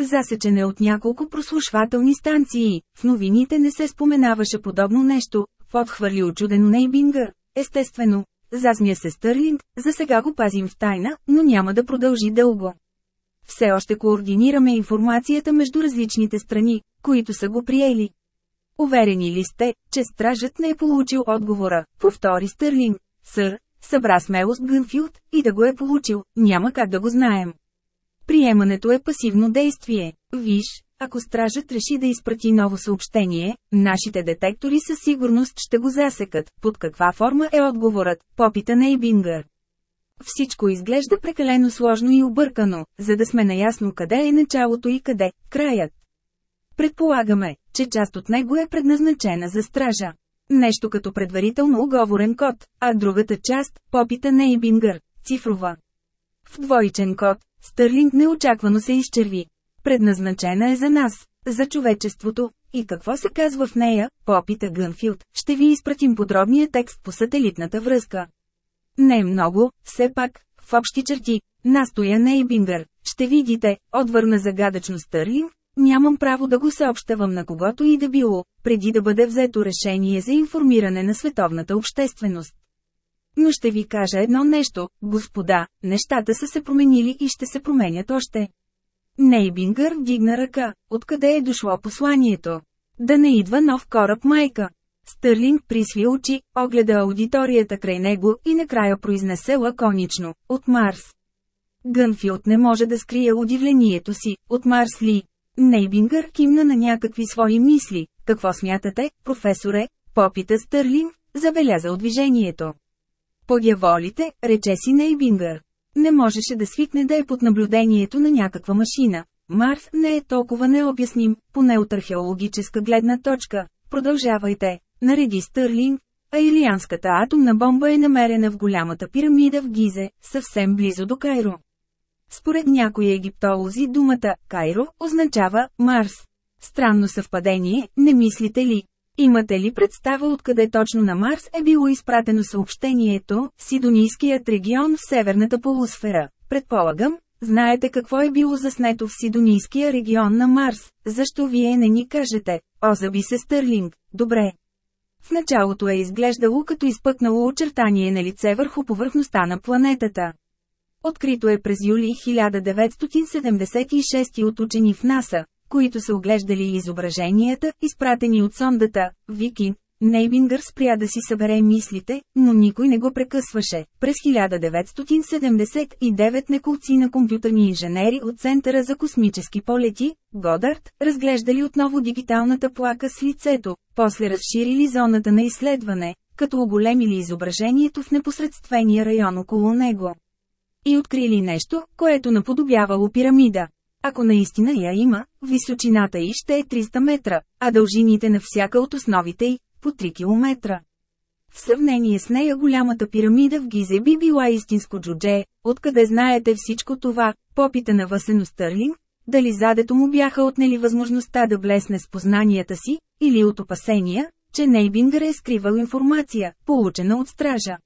Засечен е от няколко прослушвателни станции, в новините не се споменаваше подобно нещо, подхвърли очудено Нейбинга, естествено. Засмя се Стърлинг, за сега го пазим в тайна, но няма да продължи дълго. Все още координираме информацията между различните страни, които са го приели. Уверени ли сте, че стражът не е получил отговора, повтори Стърлинг. Сър, събра смелост Гънфилд, и да го е получил, няма как да го знаем. Приемането е пасивно действие. Виж, ако стражът реши да изпрати ново съобщение, нашите детектори със сигурност ще го засекат. Под каква форма е отговорът? Попита на Ебингър. Всичко изглежда прекалено сложно и объркано, за да сме наясно къде е началото и къде – краят. Предполагаме, че част от него е предназначена за стража. Нещо като предварително оговорен код, а другата част – попита на Ебингър, цифрова. В двоичен код, Стърлинг неочаквано се изчерви. Предназначена е за нас, за човечеството. И какво се казва в нея, попита Гънфилд, ще ви изпратим подробния текст по сателитната връзка. Не е много, все пак, в общи черти, настоя не е Бингър. Ще видите, отвърна загадъчно Стърлинг, нямам право да го съобщавам на когото и да било, преди да бъде взето решение за информиране на световната общественост. Но ще ви кажа едно нещо, господа, нещата са се променили и ще се променят още. Нейбингър вдигна ръка, откъде е дошло посланието. Да не идва нов кораб майка. Стърлинг присви очи, огледа аудиторията край него и накрая произнесе лаконично, от Марс. Гънфилд не може да скрие удивлението си, от Марс ли? Нейбингър кимна на някакви свои мисли. Какво смятате, професоре? Попита Стърлинг, забеляза движението. Подяволите, рече си Нейбингър. Не можеше да свикне да е под наблюдението на някаква машина. Марс не е толкова необясним, поне от археологическа гледна точка. Продължавайте, нареди Стърлинг. Айлианската атомна бомба е намерена в голямата пирамида в Гизе, съвсем близо до Кайро. Според някои египтолози думата «Кайро» означава «Марс». Странно съвпадение, не мислите ли? Имате ли представа откъде точно на Марс е било изпратено съобщението, Сидонийският регион в северната полусфера? Предполагам, знаете какво е било заснето в Сидонийския регион на Марс, защо вие не ни кажете, озаби се Стърлинг, добре. В началото е изглеждало като изпъкнало очертание на лице върху повърхността на планетата. Открито е през юли 1976 от учени в НАСА, които са оглеждали изображенията, изпратени от сондата, Вики. Нейбингър спря да си събере мислите, но никой не го прекъсваше. През 1979 неколци на компютърни инженери от Центъра за космически полети, Годард, разглеждали отново дигиталната плака с лицето, после разширили зоната на изследване, като оголемили изображението в непосредствения район около него. И открили нещо, което наподобявало пирамида. Ако наистина я има, височината й ще е 300 метра, а дължините на всяка от основите й – по 3 км. В сравнение с нея голямата пирамида в Гизе би била истинско джудже, откъде знаете всичко това, попита на Васено Стърлинг, дали задето му бяха отнели възможността да блесне с познанията си, или от опасения, че Нейбингър е скривал информация, получена от стража.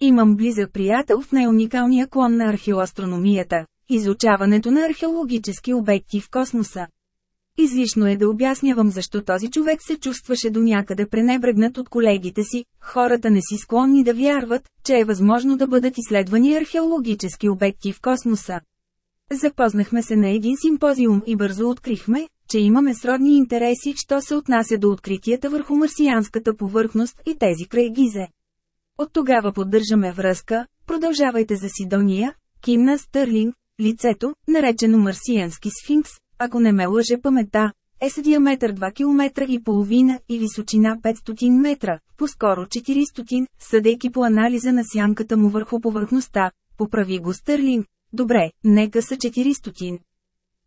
Имам близък приятел в най-уникалния клон на археоастрономията, изучаването на археологически обекти в космоса. Излишно е да обяснявам защо този човек се чувстваше до някъде пренебрегнат от колегите си, хората не си склонни да вярват, че е възможно да бъдат изследвани археологически обекти в космоса. Запознахме се на един симпозиум и бързо открихме, че имаме сродни интереси, що се отнася до откритията върху марсианската повърхност и тези край Гизе. От тогава поддържаме връзка, продължавайте за Сидония, Кимна Стърлинг, Лицето, наречено марсиански сфинкс, ако не ме лъже паметта, е с диаметър 2 км и половина и височина 500 метра, по-скоро 400, съдейки по анализа на сянката му върху повърхността, поправи го Стърлин. Добре, нека са 400.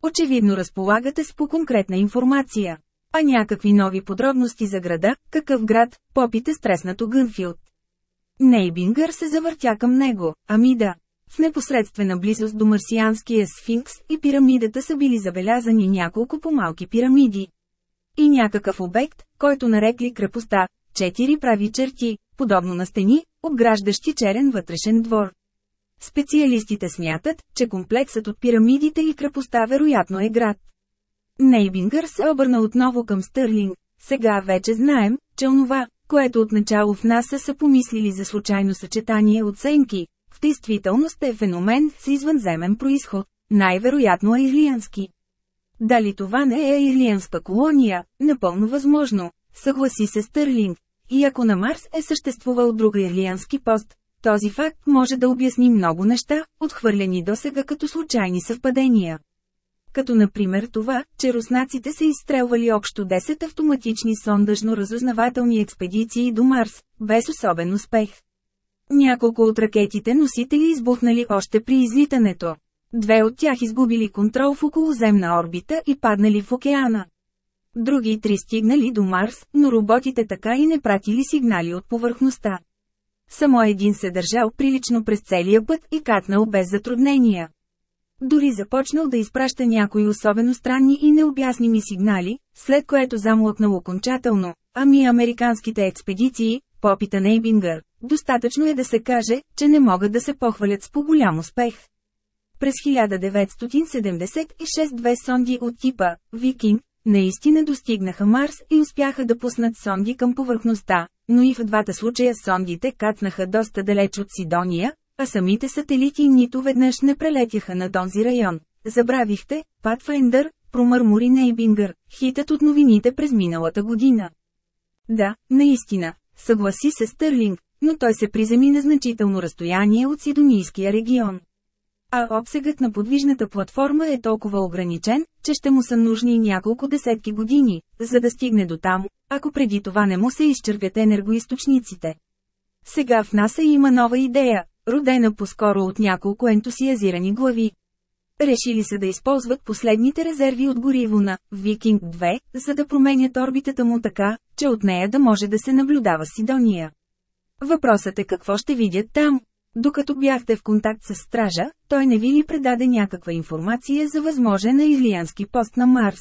Очевидно разполагате с по конкретна информация. А някакви нови подробности за града, какъв град, попите стреснато Гънфилд. Нейбингър се завъртя към него, ами да. В непосредствена близост до марсианския сфинкс и пирамидата са били забелязани няколко по-малки пирамиди. И някакъв обект, който нарекли крепостта, четири прави черти, подобно на стени, обграждащи черен вътрешен двор. Специалистите смятат, че комплексът от пирамидите и крепостта вероятно е град. Нейбингър се обърна отново към Стърлинг. Сега вече знаем, че онова, което отначало в нас са помислили за случайно съчетание от Сенки действителност е феномен с извънземен происход, най-вероятно е ирлиански. Дали това не е ирлианска колония, напълно възможно, съгласи се Стърлинг. И ако на Марс е съществувал друг ирлиански пост, този факт може да обясни много неща, отхвърлени досега като случайни съвпадения. Като например това, че руснаците са изстрелвали общо 10 автоматични сондъжно-разузнавателни експедиции до Марс, без особен успех. Няколко от ракетите носители избухнали още при излитането. Две от тях изгубили контрол в околоземна орбита и паднали в океана. Други три стигнали до Марс, но роботите така и не пратили сигнали от повърхността. Само един се държал прилично през целия път и катнал без затруднения. Дори започнал да изпраща някои особено странни и необясними сигнали, след което замлъкнал окончателно, ами американските експедиции, попита Нейбингър. Достатъчно е да се каже, че не могат да се похвалят с по-голям успех. През 1976 две сонди от типа «Викинг» наистина достигнаха Марс и успяха да пуснат сонди към повърхността, но и в двата случая сондите кацнаха доста далеч от Сидония, а самите сателити нито веднъж не прелетяха на този район. Забравихте, Патфайндър, промърмори Нейбингър, хитът от новините през миналата година. Да, наистина, съгласи се Стърлинг, но той се приземи на значително разстояние от Сидонийския регион. А обсегът на подвижната платформа е толкова ограничен, че ще му са нужни няколко десетки години, за да стигне до там, ако преди това не му се изчерпят енергоисточниците. Сега в НАСА има нова идея, родена по-скоро от няколко ентусиазирани глави. Решили са да използват последните резерви от гориво на Викинг 2, за да променят орбитата му така, че от нея да може да се наблюдава Сидония. Въпросът е какво ще видят там. Докато бяхте в контакт с стража, той не ви ли предаде някаква информация за възможен илиански пост на Марс?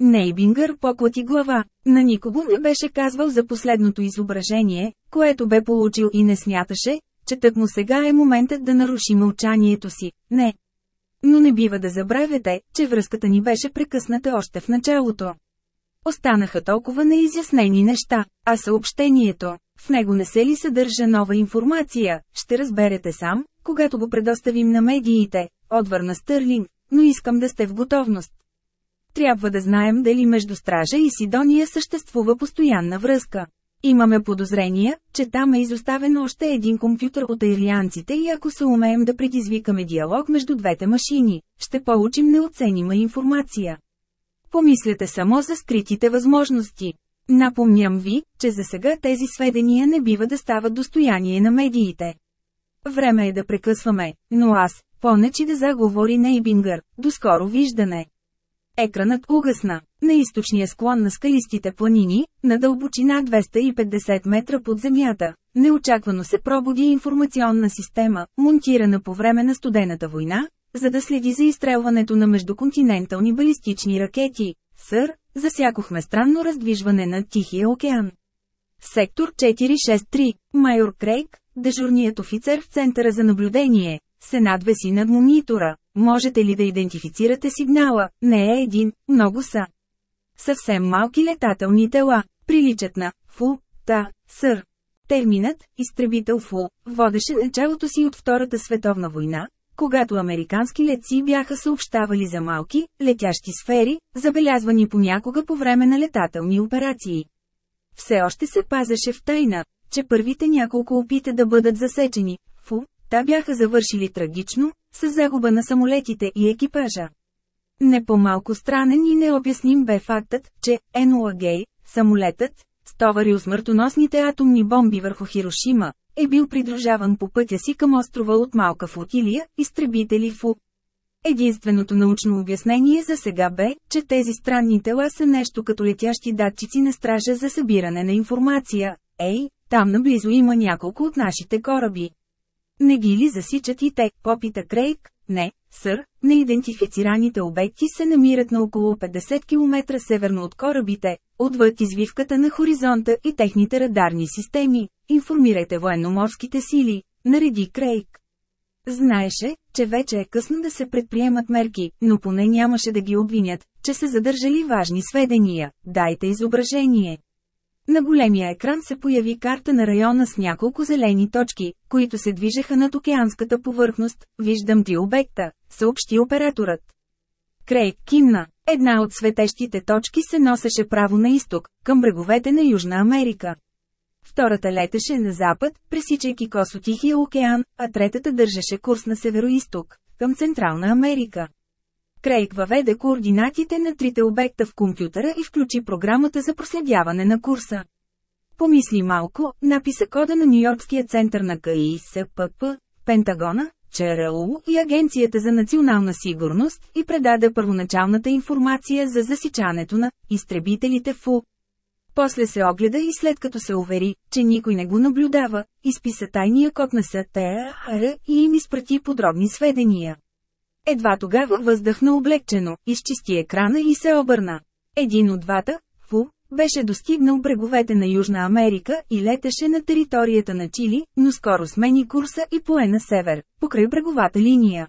Нейбингър поклати глава, на никого не беше казвал за последното изображение, което бе получил и не смяташе, че му сега е моментът да наруши мълчанието си, не. Но не бива да забравяте, че връзката ни беше прекъсната още в началото. Останаха толкова неизяснени неща, а съобщението, в него не се ли съдържа нова информация, ще разберете сам, когато го предоставим на медиите, отвърна Стърлин, но искам да сте в готовност. Трябва да знаем дали между Стража и Сидония съществува постоянна връзка. Имаме подозрения, че там е изоставен още един компютър от ирлианците и ако се умеем да предизвикаме диалог между двете машини, ще получим неоценима информация. Помислете само за скритите възможности. Напомням ви, че за сега тези сведения не бива да стават достояние на медиите. Време е да прекъсваме, но аз, понечи да заговори Нейбингър, доскоро виждане. Екранът угасна. На източния склон на скалистите планини, на дълбочина 250 метра под земята, неочаквано се пробуди информационна система, монтирана по време на студената война, за да следи за изстрелването на междуконтинентални балистични ракети. Сър, засякохме странно раздвижване на Тихия океан. Сектор 463, майор Крейг, дежурният офицер в центъра за наблюдение, се надвеси над монитора. Можете ли да идентифицирате сигнала? Не е един, много са. Съвсем малки летателни тела, приличат на фу, та, сър. Терминът «изтребител фу» водеше началото си от Втората световна война, когато американски летци бяха съобщавали за малки, летящи сфери, забелязвани понякога по време на летателни операции. Все още се пазеше в тайна, че първите няколко опита да бъдат засечени, фу, та бяха завършили трагично, с загуба на самолетите и екипажа. Не по-малко странен и необясним бе фактът, че Енуа Гей, самолетът, стоварил смъртоносните атомни бомби върху Хирошима, е бил придружаван по пътя си към острова от малка флотилия, изтребители ФУ. Единственото научно обяснение за сега бе, че тези странни тела са нещо като летящи датчици на стража за събиране на информация. Ей, там наблизо има няколко от нашите кораби. Не ги ли засичат и те, попита Крейг? Не, сър, неидентифицираните обекти се намират на около 50 км северно от корабите, Отвъд извивката на хоризонта и техните радарни системи, информирайте военноморските сили, нареди Крейг. Знаеше, че вече е късно да се предприемат мерки, но поне нямаше да ги обвинят, че са задържали важни сведения. Дайте изображение. На големия екран се появи карта на района с няколко зелени точки, които се движеха над океанската повърхност. Виждам ти обекта, съобщи операторът. Крейг кимна. Една от светещите точки се носеше право на изток, към бреговете на Южна Америка. Втората летеше на запад, пресичайки косо Тихия океан, а третата държеше курс на северо-исток, към Централна Америка. Крейг въведе координатите на трите обекта в компютъра и включи програмата за проследяване на курса. Помисли малко, написа кода на Нью-Йоркския център на КИСПП, Пентагона, ЦРУ и Агенцията за национална сигурност и предаде първоначалната информация за засичането на изтребителите в У. После се огледа и след като се увери, че никой не го наблюдава, изписа тайния код на СТАР и им изпрати подробни сведения. Едва тогава въздъхна облегчено, изчисти екрана и се обърна. Един от двата, беше достигнал бреговете на Южна Америка и летеше на територията на Чили, но скоро смени курса и пое на север, покрай бреговата линия.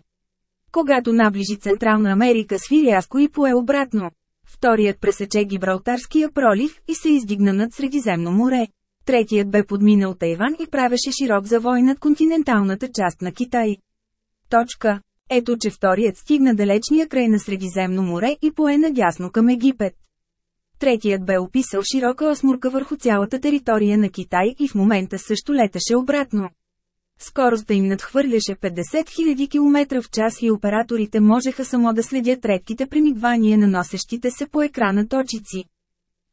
Когато наближи Централна Америка свиряско и пое обратно. Вторият пресече Гибралтарския пролив и се издигна над Средиземно море. Третият бе подминал Тайван и правеше широк завой над континенталната част на Китай. Точка. Ето че вторият стигна далечния край на Средиземно море и пое надясно към Египет. Третият бе описал широка осмурка върху цялата територия на Китай и в момента също летеше обратно. Скоростта им надхвърляше 50 000 км в час и операторите можеха само да следят редките премигвания на носещите се по екрана точици.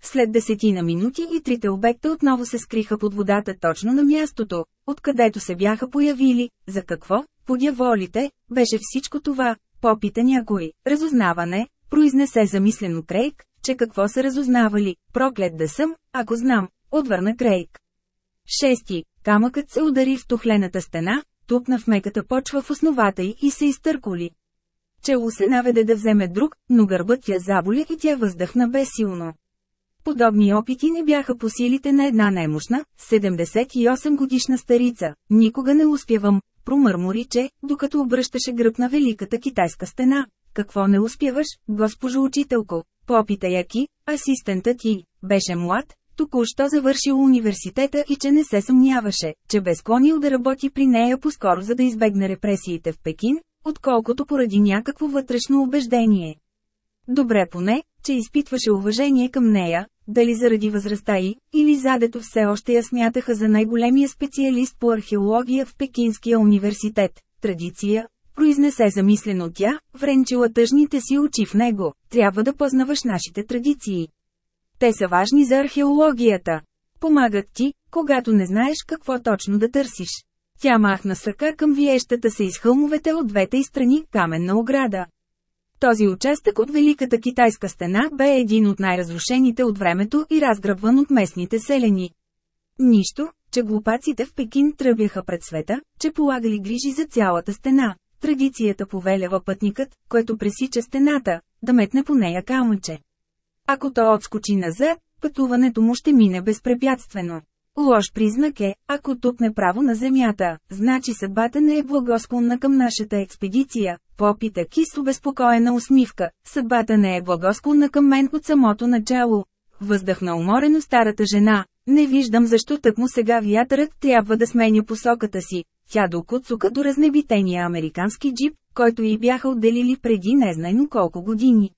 След десетина минути и трите обекта отново се скриха под водата точно на мястото, откъдето се бяха появили, за какво, подяволите, беше всичко това, попита някой, разузнаване, произнесе замислено Крейг, че какво са разузнавали, проклет да съм, ако знам, отвърна Крейг. Шести, камъкът се удари в тухлената стена, тупна в меката почва в основата й и се изтърколи. Чело се наведе да вземе друг, но гърбът я заболи и тя въздъхна безсилно. Подобни опити не бяха по силите на една немощна, 78 годишна старица. Никога не успявам, промърмори, че, докато обръщаше гръб на великата китайска стена. Какво не успяваш, госпожо учителко? Попита Яки, асистентът ти, беше млад, току-що завършил университета и че не се съмняваше, че бе склонил да работи при нея по-скоро за да избегне репресиите в Пекин, отколкото поради някакво вътрешно убеждение. Добре поне, че изпитваше уважение към нея, дали заради възрастта й, или задето все още я смятаха за най-големия специалист по археология в Пекинския университет, традиция, произнесе замислено тя, вренчила тъжните си очи в него, трябва да познаваш нашите традиции. Те са важни за археологията. Помагат ти, когато не знаеш какво точно да търсиш. Тя махна с ръка към виещата се из хълмовете от двете и страни каменна ограда. Този участък от Великата китайска стена бе един от най-разрушените от времето и разграбван от местните селени. Нищо, че глупаците в Пекин тръбяха пред света, че полагали грижи за цялата стена. Традицията повелява пътникът, който пресича стената, да метне по нея камъче. Ако то отскочи назад, пътуването му ще мине безпрепятствено. Лош признак е, ако тупне право на земята, значи съдбата не е благосклонна към нашата експедиция, попита Ки с обезпокоена усмивка, съдбата не е благосклонна към мен от самото начало. Въздъхна уморено старата жена, не виждам защо тъкмо сега вятърът трябва да сменя посоката си. Тя докоцука до разнебитения американски джип, който й бяха отделили преди незнайно колко години.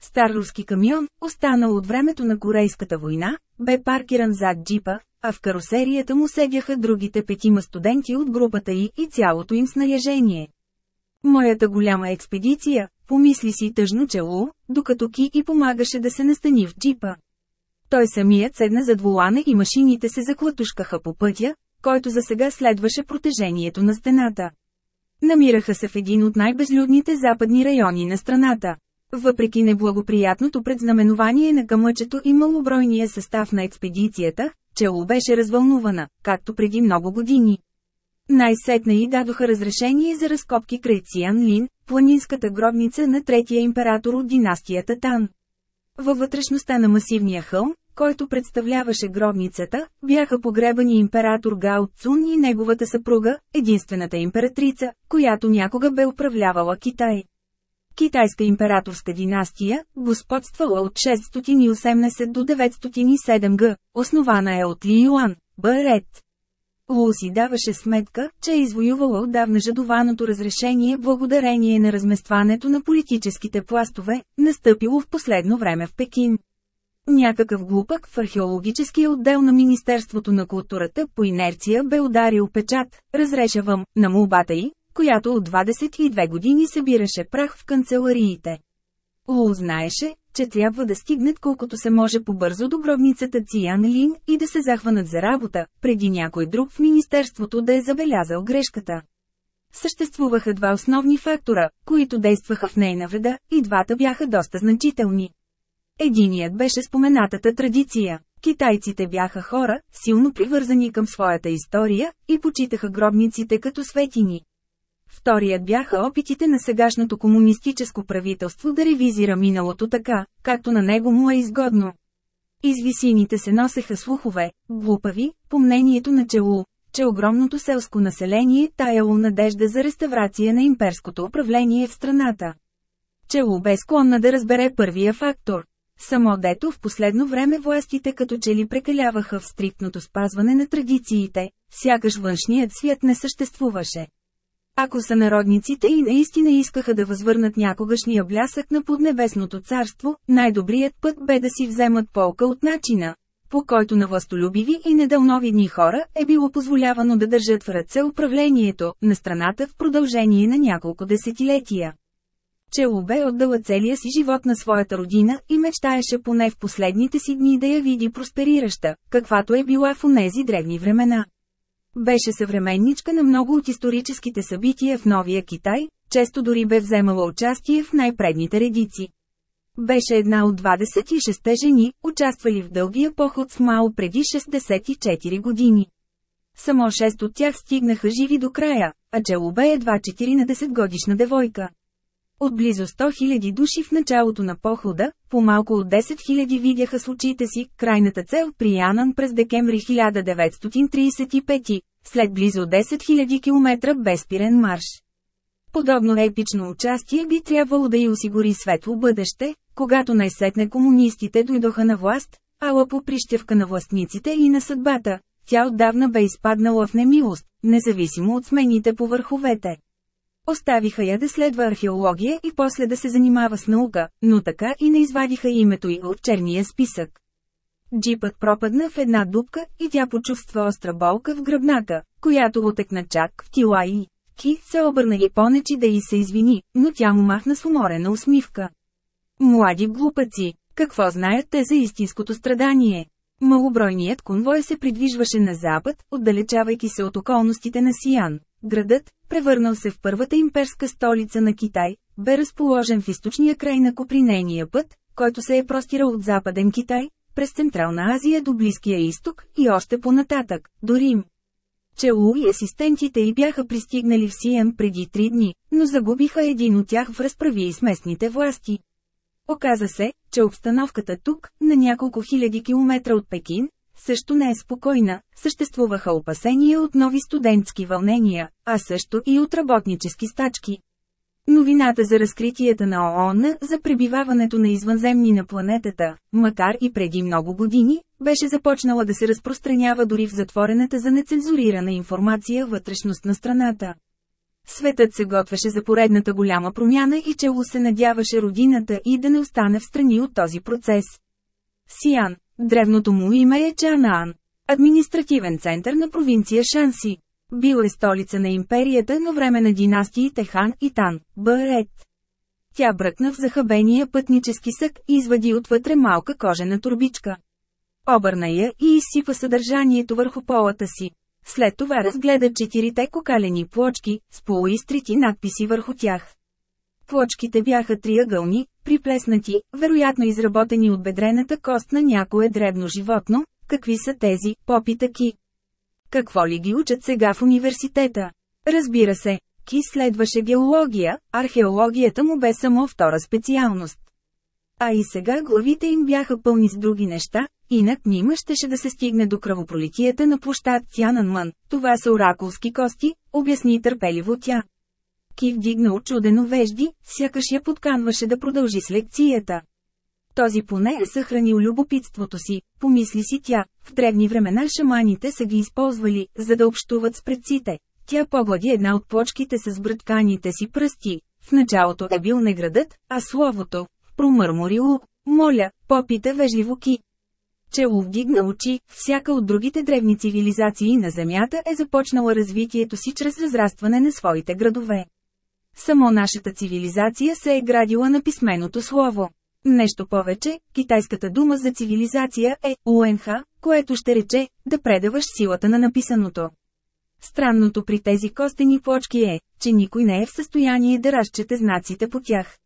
Стар руски камион, останал от времето на Корейската война, бе паркиран зад джипа, а в карусерията му седяха другите петима студенти от групата й и цялото им снаряжение. Моята голяма експедиция, помисли си тъжно чело, докато Ки и помагаше да се настани в джипа. Той самият седна зад вулана и машините се заклатушкаха по пътя, който за сега следваше протежението на стената. Намираха се в един от най-безлюдните западни райони на страната. Въпреки неблагоприятното предзнаменование на камъчето и малобройния състав на експедицията, Чело беше развълнувана, както преди много години. най сетна й дадоха разрешение за разкопки край Циан Лин, планинската гробница на третия император от династията Тан. Във вътрешността на масивния хълм, който представляваше гробницата, бяха погребани император Гао Цун и неговата съпруга, единствената императрица, която някога бе управлявала Китай. Китайска императорска династия, господствала от 618 до 907 г., основана е от Ли Юан, Барет. Лу си даваше сметка, че е извоювала отдавна жадованото разрешение благодарение на разместването на политическите пластове, настъпило в последно време в Пекин. Някакъв глупък в археологическия отдел на Министерството на културата по инерция бе ударил печат, разрешавам, на молбата й, която от 22 години събираше прах в канцелариите. Лу знаеше, че трябва да стигнат колкото се може по-бързо до гробницата Циан Лин и да се захванат за работа, преди някой друг в Министерството да е забелязал грешката. Съществуваха два основни фактора, които действаха в нейна вреда, и двата бяха доста значителни. Единият беше споменатата традиция. Китайците бяха хора, силно привързани към своята история, и почитаха гробниците като светини. Вторият бяха опитите на сегашното комунистическо правителство да ревизира миналото така, както на него му е изгодно. Извисините се носеха слухове, глупави, по мнението на Челу, че огромното селско население е таяло надежда за реставрация на имперското управление в страната. Челу бе склонна да разбере първия фактор. Само дето в последно време властите като че ли прекаляваха в стриктното спазване на традициите, сякаш външният свят не съществуваше. Ако сънародниците и наистина искаха да възвърнат някогашния блясък на поднебесното царство, най-добрият път бе да си вземат полка от начина, по който на властолюбиви и недълновидни хора е било позволявано да държат в ръце управлението на страната в продължение на няколко десетилетия. Чело бе отдала целия си живот на своята родина и мечтаеше поне в последните си дни да я види просперираща, каквато е била в онези древни времена. Беше съвременничка на много от историческите събития в Новия Китай, често дори бе вземала участие в най-предните редици. Беше една от 26-те жени, участвали в дългия поход с Мао преди 64 години. Само 6 от тях стигнаха живи до края, а Джелубе едва 14 годишна девойка. От близо 100 000 души в началото на похода, по-малко от 10 000 видяха с очите си крайната цел при Янан през декември 1935, след близо 10 000 км безпирен марш. Подобно епично участие би трябвало да й осигури светло бъдеще, когато най-сетне комунистите дойдоха на власт, ала по прищевка на властниците и на съдбата, тя отдавна бе изпаднала в немилост, независимо от смените по върховете. Оставиха я да следва археология и после да се занимава с наука, но така и не извадиха името й от черния списък. Джипът пропадна в една дупка и тя почувства остра болка в гръбната, която отекна чак в тила и Ки се обърна и понечи да й се извини, но тя му махна с уморена усмивка. Млади глупаци, какво знаят те за истинското страдание? Малобройният конвой се придвижваше на запад, отдалечавайки се от околностите на Сиян, Градът, превърнал се в първата имперска столица на Китай, бе разположен в източния край на Копринения път, който се е простирал от западен Китай, през Централна Азия до Близкия изток и още по-нататък, до Рим. Челу и асистентите й бяха пристигнали в Сиен преди три дни, но загубиха един от тях в разправи с местните власти. Оказа се, че обстановката тук, на няколко хиляди километра от Пекин, също не е спокойна, съществуваха опасения от нови студентски вълнения, а също и от работнически стачки. Новината за разкритията на ООН за пребиваването на извънземни на планетата, макар и преди много години, беше започнала да се разпространява дори в затворената за нецензурирана информация вътрешност на страната. Светът се готвеше за поредната голяма промяна и чело се надяваше родината и да не остане в страни от този процес. Сиан, Древното му име е Чанаан. Административен център на провинция Шанси. Бил е столица на империята на време на династиите Хан и Тан, Барет. Тя бръкна в захабения пътнически сък и извади отвътре малка кожена турбичка. Обърна я и изсипа съдържанието върху полата си. След това разгледа четирите кокалени плочки, с полуистрити надписи върху тях. Плочките бяха триъгълни, приплеснати, вероятно изработени от бедрената кост на някое дребно животно. Какви са тези, попита Ки? Какво ли ги учат сега в университета? Разбира се, Ки следваше геология, археологията му бе само втора специалност. А и сега главите им бяха пълни с други неща, инак нима щеше да се стигне до кръвопролитията на площад Тянанман. Това са оракулски кости, обясни търпеливо тя. Ки вдигна очудено вежди, сякаш я подканваше да продължи с лекцията. Този поне е съхранил любопитството си, помисли си тя. В древни времена шаманите са ги използвали, за да общуват с предците. Тя поглади една от плочките с брътканите си пръсти. В началото е бил не градът, а словото. Промърмори Лук. Моля, попита вежливо Ки. Чело вдигна очи, всяка от другите древни цивилизации на Земята е започнала развитието си чрез разрастване на своите градове. Само нашата цивилизация се е градила на писменото слово. Нещо повече, китайската дума за цивилизация е «уенха», което ще рече «да предаваш силата на написаното». Странното при тези костени плочки е, че никой не е в състояние да разчете знаците по тях.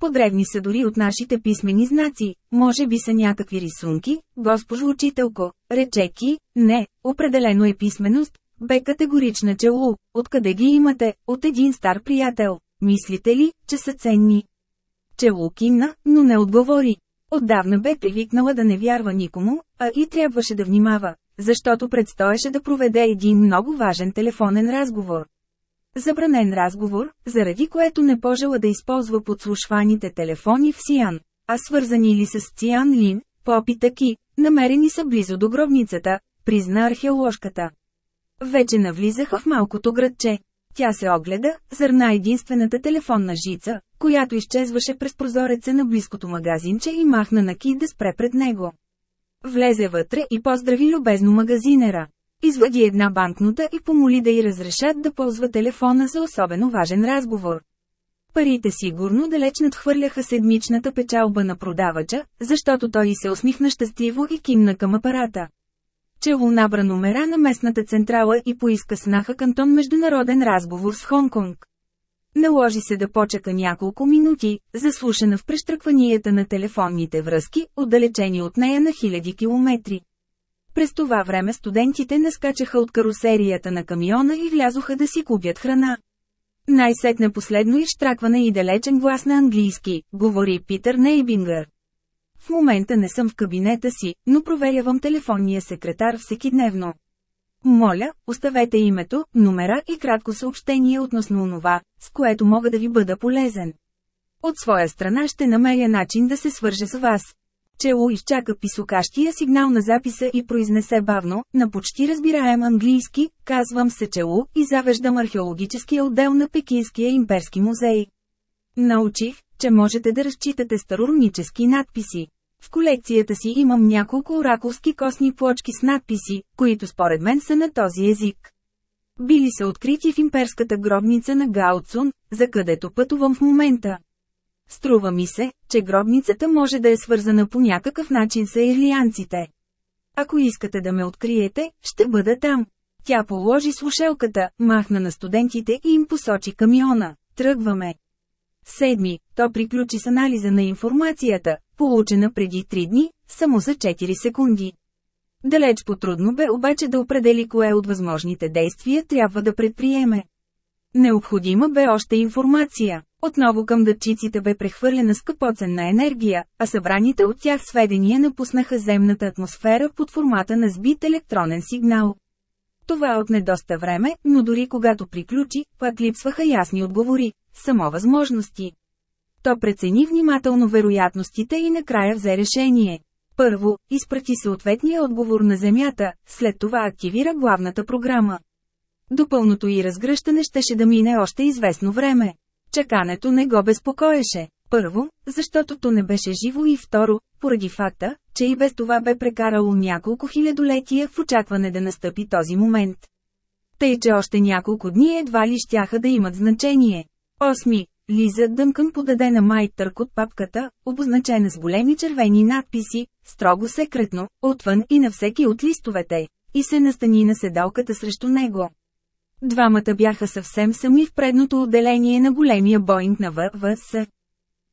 Подревни са дори от нашите писмени знаци, може би са някакви рисунки, госпожо учителко, речеки, не, определено е писменост, бе категорична челу, откъде ги имате, от един стар приятел. Мислите ли, че са ценни? Челу кимна, но не отговори. Отдавна бе привикнала да не вярва никому, а и трябваше да внимава, защото предстоеше да проведе един много важен телефонен разговор. Забранен разговор, заради което не пожела да използва подслушваните телефони в Сиан, а свързани ли с Циан Лин, попи таки, намерени са близо до гробницата, призна археоложката. Вече навлизаха в малкото градче. Тя се огледа, зърна единствената телефонна жица, която изчезваше през прозореца на близкото магазинче и махна на Ки да спре пред него. Влезе вътре и поздрави любезно магазинера. Извади една банкнота и помоли да й разрешат да ползва телефона за особено важен разговор. Парите сигурно далеч надхвърляха седмичната печалба на продавача, защото той се усмихна щастиво и кимна към апарата. Чело набра номера на местната централа и поиска с Наха Кантон международен разговор с Хонконг. Наложи се да почека няколко минути, заслушана в прещръкванията на телефонните връзки, отдалечени от нея на хиляди километри. През това време студентите наскачаха от карусерията на камиона и влязоха да си купят храна. Най-сетне последно изштракване и далечен глас на английски, говори Питър Нейбингър. В момента не съм в кабинета си, но проверявам телефонния секретар всеки дневно. Моля, оставете името, номера и кратко съобщение относно онова, с което мога да ви бъда полезен. От своя страна ще намеря начин да се свържа с вас. Чело изчака писокащия сигнал на записа и произнесе бавно, на почти разбираем английски, казвам се Чело и завеждам археологическия отдел на Пекинския имперски музей. Научих, че можете да разчитате старорунически надписи. В колекцията си имам няколко оракулски костни плочки с надписи, които според мен са на този език. Били са открити в имперската гробница на Гаоцун, за където пътувам в момента. Струва ми се, че гробницата може да е свързана по някакъв начин с ирлианците. Ако искате да ме откриете, ще бъда там. Тя положи слушелката, махна на студентите и им посочи камиона. Тръгваме. Седми, то приключи с анализа на информацията, получена преди 3 дни, само за 4 секунди. Далеч по-трудно бе обаче да определи кое от възможните действия трябва да предприеме. Необходима бе още информация. Отново към дъчиците бе прехвърлена скъпоценна енергия, а събраните от тях сведения напуснаха земната атмосфера под формата на сбит електронен сигнал. Това отне доста време, но дори когато приключи, пък липсваха ясни отговори, само възможности. То прецени внимателно вероятностите и накрая взе решение. Първо, изпрати съответния отговор на Земята, след това активира главната програма. Допълното и разгръщане щеше да мине още известно време. Чакането не го безпокоеше. Първо, защото то не беше живо и второ, поради факта, че и без това бе прекарало няколко хилядолетия в очакване да настъпи този момент. Тъй, че още няколко дни едва ли щяха да имат значение. Осми, Лиза Дъмкън подаде на Търк от папката, обозначена с големи червени надписи, строго секретно, отвън и на всеки от листовете, и се настани на седалката срещу него. Двамата бяха съвсем сами в предното отделение на големия Боинг на ВВС.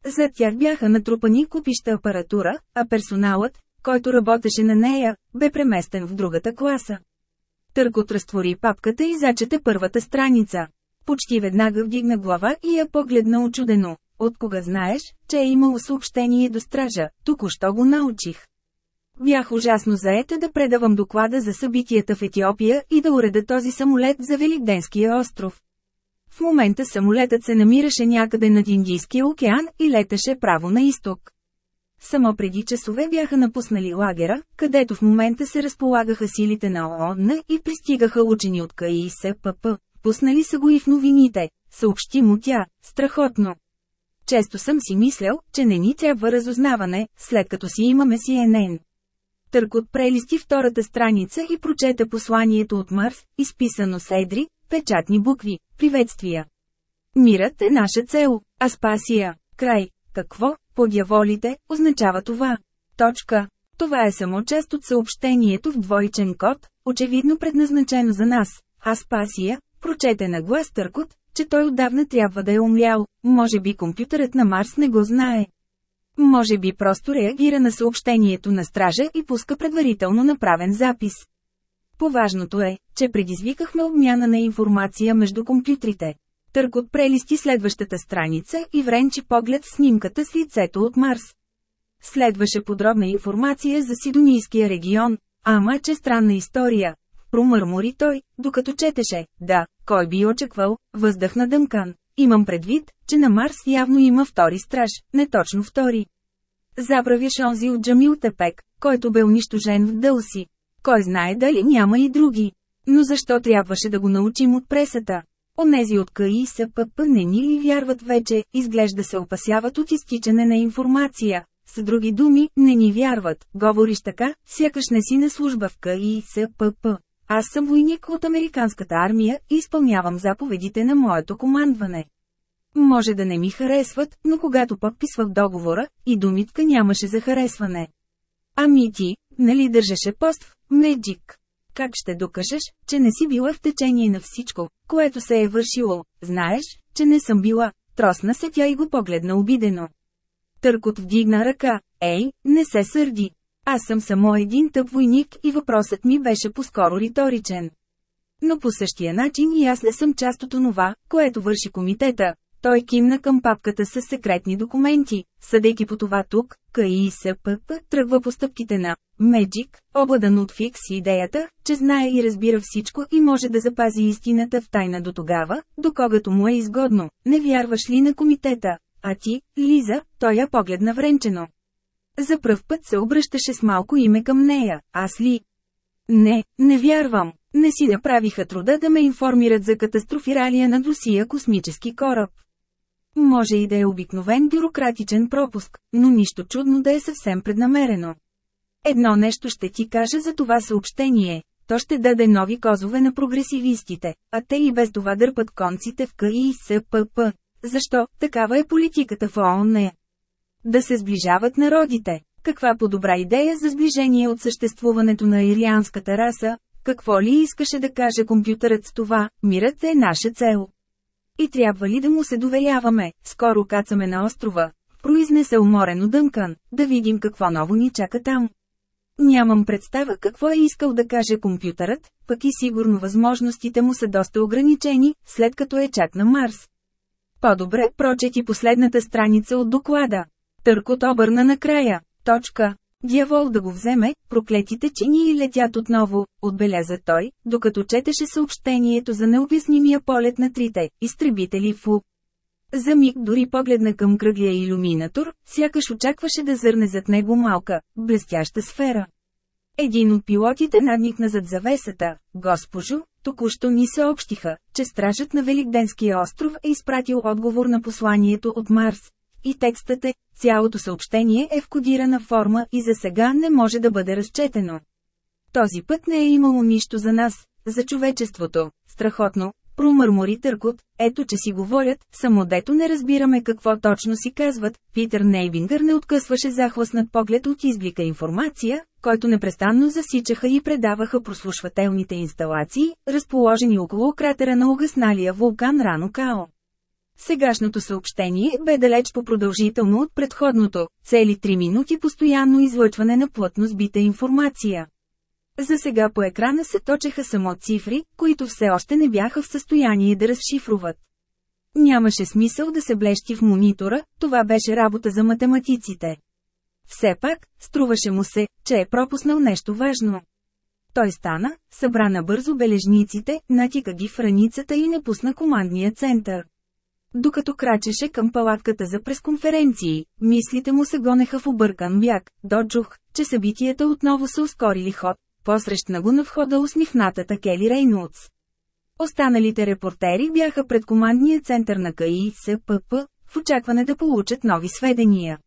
За тях бяха натрупани купища апаратура, а персоналът, който работеше на нея, бе преместен в другата класа. Търкот разтвори папката и зачете първата страница. Почти веднага вдигна глава и я погледна очудено. От кога знаеш, че е имало съобщение до стража, току-що го научих. Бях ужасно заета да предавам доклада за събитията в Етиопия и да уреда този самолет за Великденския остров. В момента самолетът се намираше някъде над Индийския океан и летеше право на изток. Само преди часове бяха напуснали лагера, където в момента се разполагаха силите на ООН и пристигаха учени от КИСПП. Пуснали са го и в новините, съобщи му тя, страхотно. Често съм си мислял, че не ни трябва разузнаване, след като си имаме CNN. Търкот прелисти втората страница и прочете посланието от Марс, изписано с едри, печатни букви, приветствия. Мирът е наша цел, а спасия, край, какво, подяволите, означава това. Точка. Това е само част от съобщението в двойчен код, очевидно предназначено за нас. а спасия. Прочете на глас търкот, че той отдавна трябва да е умлял, може би компютърът на Марс не го знае. Може би просто реагира на съобщението на стража и пуска предварително направен запис. Поважното е, че предизвикахме обмяна на информация между компютрите. Търкот прелисти следващата страница и вренчи поглед в снимката с лицето от Марс. Следваше подробна информация за Сидонийския регион, ама че странна история. Промърмори той, докато четеше, да, кой би очаквал, въздъхна Дънкан. Имам предвид, че на Марс явно има втори страж, не точно втори. Забравяш онзи от Джамил Тепек, който бе унищожен в Дълси. Кой знае дали няма и други. Но защо трябваше да го научим от пресата? Онези от КАИ са ПП не ни ли вярват вече, изглежда се опасяват от изтичане на информация. С други думи, не ни вярват, говориш така, сякаш не си на служба в са ПП. Аз съм войник от американската армия и изпълнявам заповедите на моето командване. Може да не ми харесват, но когато подписвах договора, и думитка нямаше за харесване. Ами ти, нали държеше пост в Меджик? Как ще докажеш, че не си била в течение на всичко, което се е вършило? Знаеш, че не съм била. Тросна се тя и го погледна обидено. Търкот вдигна ръка. Ей, не се сърди. Аз съм само един тъп войник и въпросът ми беше по-скоро риторичен. Но по същия начин и аз не съм част от онова, което върши комитета. Той кимна към папката с секретни документи, съдейки по това тук, КИСПП тръгва по стъпките на Меджик, обладан от Фикс идеята, че знае и разбира всичко и може да запази истината в тайна до тогава, докогато му е изгодно. Не вярваш ли на комитета? А ти, Лиза, той я погледна вренчено. За пръв път се обръщаше с малко име към нея, аз ли? Не, не вярвам, не си направиха труда да ме информират за катастрофиралия на Русия космически кораб. Може и да е обикновен бюрократичен пропуск, но нищо чудно да е съвсем преднамерено. Едно нещо ще ти кажа за това съобщение. То ще даде нови козове на прогресивистите, а те и без това дърпат конците в КИСПП. Защо? Такава е политиката в ООН. Да се сближават народите. Каква по-добра идея за сближение от съществуването на ирианската раса? Какво ли искаше да каже компютърът с това, мирът е наша цел. И трябва ли да му се доверяваме, скоро кацаме на острова, произнесе уморено Дъмкан, да видим какво ново ни чака там. Нямам представа какво е искал да каже компютърът, пък и сигурно възможностите му са доста ограничени, след като е чак на Марс. По-добре прочети последната страница от доклада. Търкот обърна накрая. Точка. Дявол да го вземе, проклетите чини и летят отново, отбеляза той, докато четеше съобщението за необяснимия полет на трите изтребители Фу. За миг дори погледна към кръглия иллюминатор, сякаш очакваше да зърне зад него малка, блестяща сфера. Един от пилотите надникна зад завесата, госпожо, току-що ни съобщиха, че стражът на Великденския остров е изпратил отговор на посланието от Марс, и текстът е «Цялото съобщение е в кодирана форма и за сега не може да бъде разчетено». Този път не е имало нищо за нас, за човечеството. Страхотно, промърмори търкот, ето че си говорят, само дето не разбираме какво точно си казват. Питър Нейвингър не откъсваше захласнат поглед от изблика информация, който непрестанно засичаха и предаваха прослушвателните инсталации, разположени около кратера на угасналия вулкан Рано Као. Сегашното съобщение бе далеч по-продължително от предходното, цели 3 минути постоянно излъчване на плътно сбита информация. За сега по екрана се точеха само цифри, които все още не бяха в състояние да разшифруват. Нямаше смисъл да се блещи в монитора, това беше работа за математиците. Все пак, струваше му се, че е пропуснал нещо важно. Той стана, събра набързо бележниците, натика ги в раницата и не пусна командния център. Докато крачеше към палатката за пресконференции, мислите му се гонеха в объркан бяг, доджух, че събитията отново са ускорили ход, посрещна го на входа усмихнатата Кели Рейнуц. Останалите репортери бяха пред командния център на КАИ СПП, в очакване да получат нови сведения.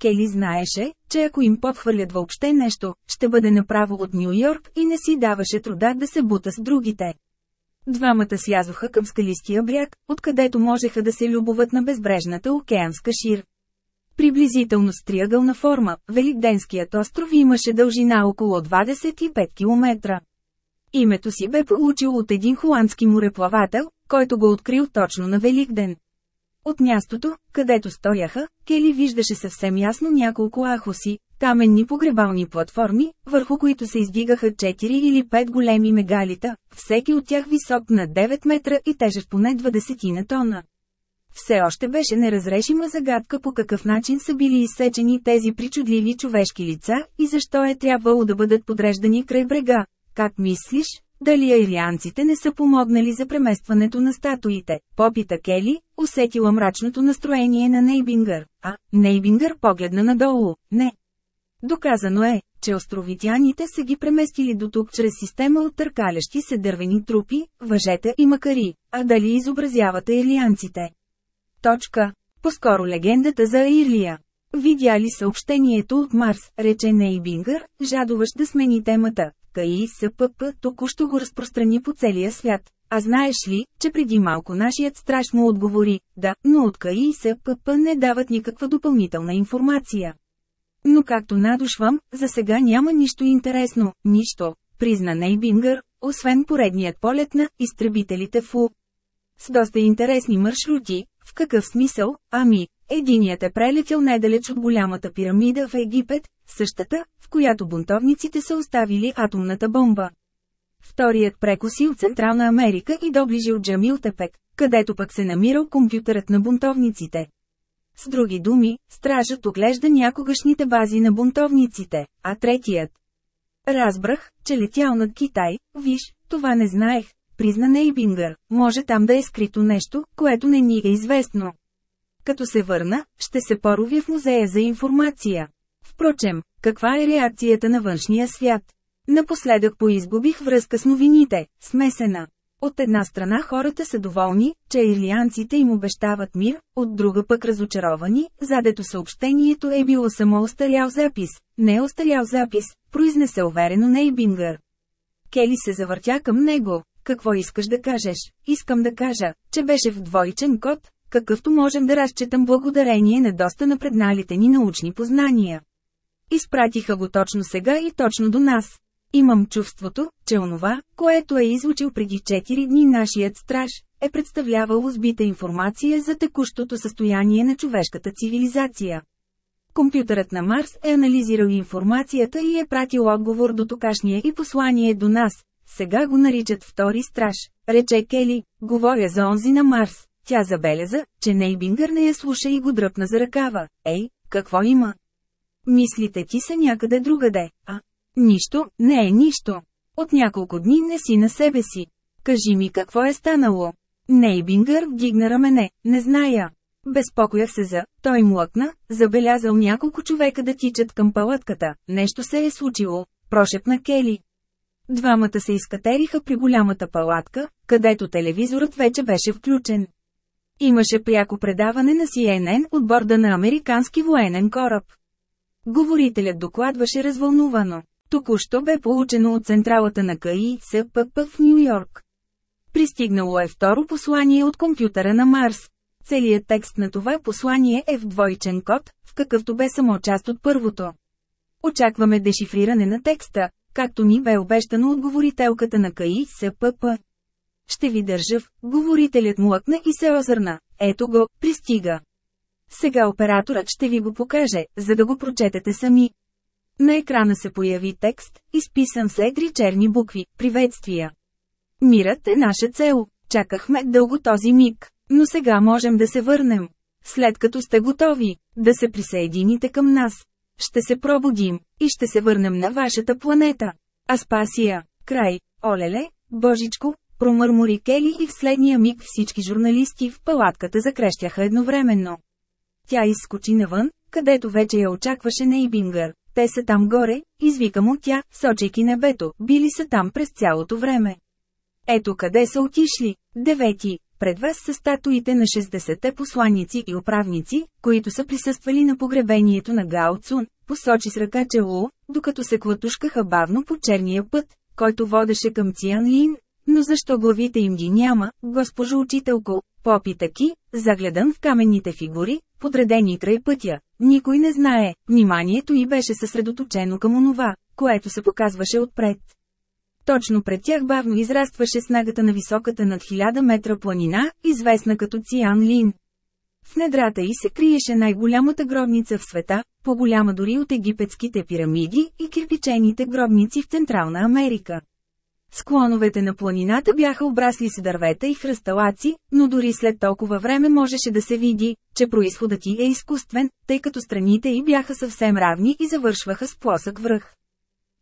Кели знаеше, че ако им подхвърлят въобще нещо, ще бъде направо от Нью Йорк и не си даваше труда да се бута с другите. Двамата слязоха към скалистия бряг, откъдето можеха да се любоват на безбрежната океанска шир. Приблизително с триъгълна форма, Великденският остров имаше дължина около 25 км. Името си бе получил от един холандски мореплавател, който го открил точно на Великден. От мястото, където стояха, Кели виждаше съвсем ясно няколко ахоси, каменни погребални платформи, върху които се издигаха 4 или 5 големи мегалита, всеки от тях висок на 9 метра и тежък поне 20 на тона. Все още беше неразрешима загадка по какъв начин са били изсечени тези причудливи човешки лица и защо е трябвало да бъдат подреждани край брега. Как мислиш, дали айрианците не са помогнали за преместването на статуите, попита Кели, усетила мрачното настроение на Нейбингър, а Нейбингър погледна надолу, не. Доказано е, че островитяните са ги преместили до тук чрез система от търкалящи се дървени трупи, въжета и макари, а дали изобразявате айрианците? Точка. По-скоро легендата за Ирлия. Видя ли съобщението от Марс, рече Нейбингър, жадуваш да смени темата, КИСПП току-що го разпространи по целия свят. А знаеш ли, че преди малко нашият му отговори, да, но от КИСПП не дават никаква допълнителна информация. Но както надушвам, за сега няма нищо интересно, нищо, призна Нейбингър, освен поредният полет на изтребителите ФУ. С доста интересни маршрути, в какъв смисъл, ами, единият е прелетел недалеч от голямата пирамида в Египет, същата, в която бунтовниците са оставили атомната бомба. Вторият прекоси от Централна Америка и доближил Джамилтепек, където пък се намирал компютърът на бунтовниците. С други думи, стражът оглежда някогашните бази на бунтовниците, а третият. Разбрах, че летял над Китай, виж, това не знаех, призна Нейбингър, може там да е скрито нещо, което не ни е известно. Като се върна, ще се поровя в музея за информация. Впрочем, каква е реакцията на външния свят? Напоследък поизгубих връзка с новините, смесена. От една страна хората са доволни, че ирлианците им обещават мир, от друга пък разочаровани, задето съобщението е било само остарял запис. Не остарял запис, произнесе уверено Нейбингър. Кели се завъртя към него. Какво искаш да кажеш? Искам да кажа, че беше в двойчен код, какъвто можем да разчитам благодарение на доста напредналите ни научни познания. Изпратиха го точно сега и точно до нас. Имам чувството, че онова, което е изучил преди 4 дни нашият страж, е представлявало сбита информация за текущото състояние на човешката цивилизация. Компютърът на Марс е анализирал информацията и е пратил отговор до токашния и послание до нас. Сега го наричат втори страж, рече Кели, говоря за онзи на Марс. Тя забеляза, че Нейбингър не я слуша и го дръпна за ръкава. Ей, какво има? Мислите ти са някъде другаде, а? Нищо, не е нищо. От няколко дни не си на себе си. Кажи ми какво е станало. Нейбингър вдигна рамене, не зная. Безпокоях се за, той млъкна, забелязал няколко човека да тичат към палатката, нещо се е случило, прошепна Кели. Двамата се изкатериха при голямата палатка, където телевизорът вече беше включен. Имаше пряко предаване на CNN от борда на американски военен кораб. Говорителят докладваше развълнувано. Току-що бе получено от централата на КАИ СПП в Нью Йорк. Пристигнало е второ послание от компютъра на Марс. Целият текст на това послание е в двойчен код, в какъвто бе само част от първото. Очакваме дешифриране на текста, както ни бе обещано от говорителката на КАИ СПП. Ще ви държа в, говорителят млъкна и се озърна. Ето го, пристига. Сега операторът ще ви го покаже, за да го прочетете сами. На екрана се появи текст, изписан с едри черни букви – приветствия. Мирът е наша цел. Чакахме дълго този миг, но сега можем да се върнем. След като сте готови, да се присъедините към нас. Ще се пробудим и ще се върнем на вашата планета. Аспасия, край, олеле, божичко, промърмори Кели и в следния миг всички журналисти в палатката закрещяха едновременно. Тя изскочи навън, където вече я очакваше Нейбингър. Те са там горе, извика му тя, сочейки небето, били са там през цялото време. Ето къде са отишли. Девети. Пред вас са статуите на 60-те посланици и управници, които са присъствали на погребението на Гао Цун, посочи с ръка Челу, докато се клатушкаха бавно по черния път, който водеше към Циан Лин. Но защо главите им ги няма, госпожо учителко, Попитаки, загледан в каменните фигури, подредени край пътя, никой не знае, вниманието й беше съсредоточено към онова, което се показваше отпред. Точно пред тях бавно израстваше снагата на високата над 1000 метра планина, известна като Циан Лин. В недрата й се криеше най-голямата гробница в света, по-голяма дори от египетските пирамиди и кирпичените гробници в Централна Америка. Склоновете на планината бяха обрасли с дървета и хръсталаци, но дори след толкова време можеше да се види, че происходът ти е изкуствен, тъй като страните й бяха съвсем равни и завършваха с плосък връх.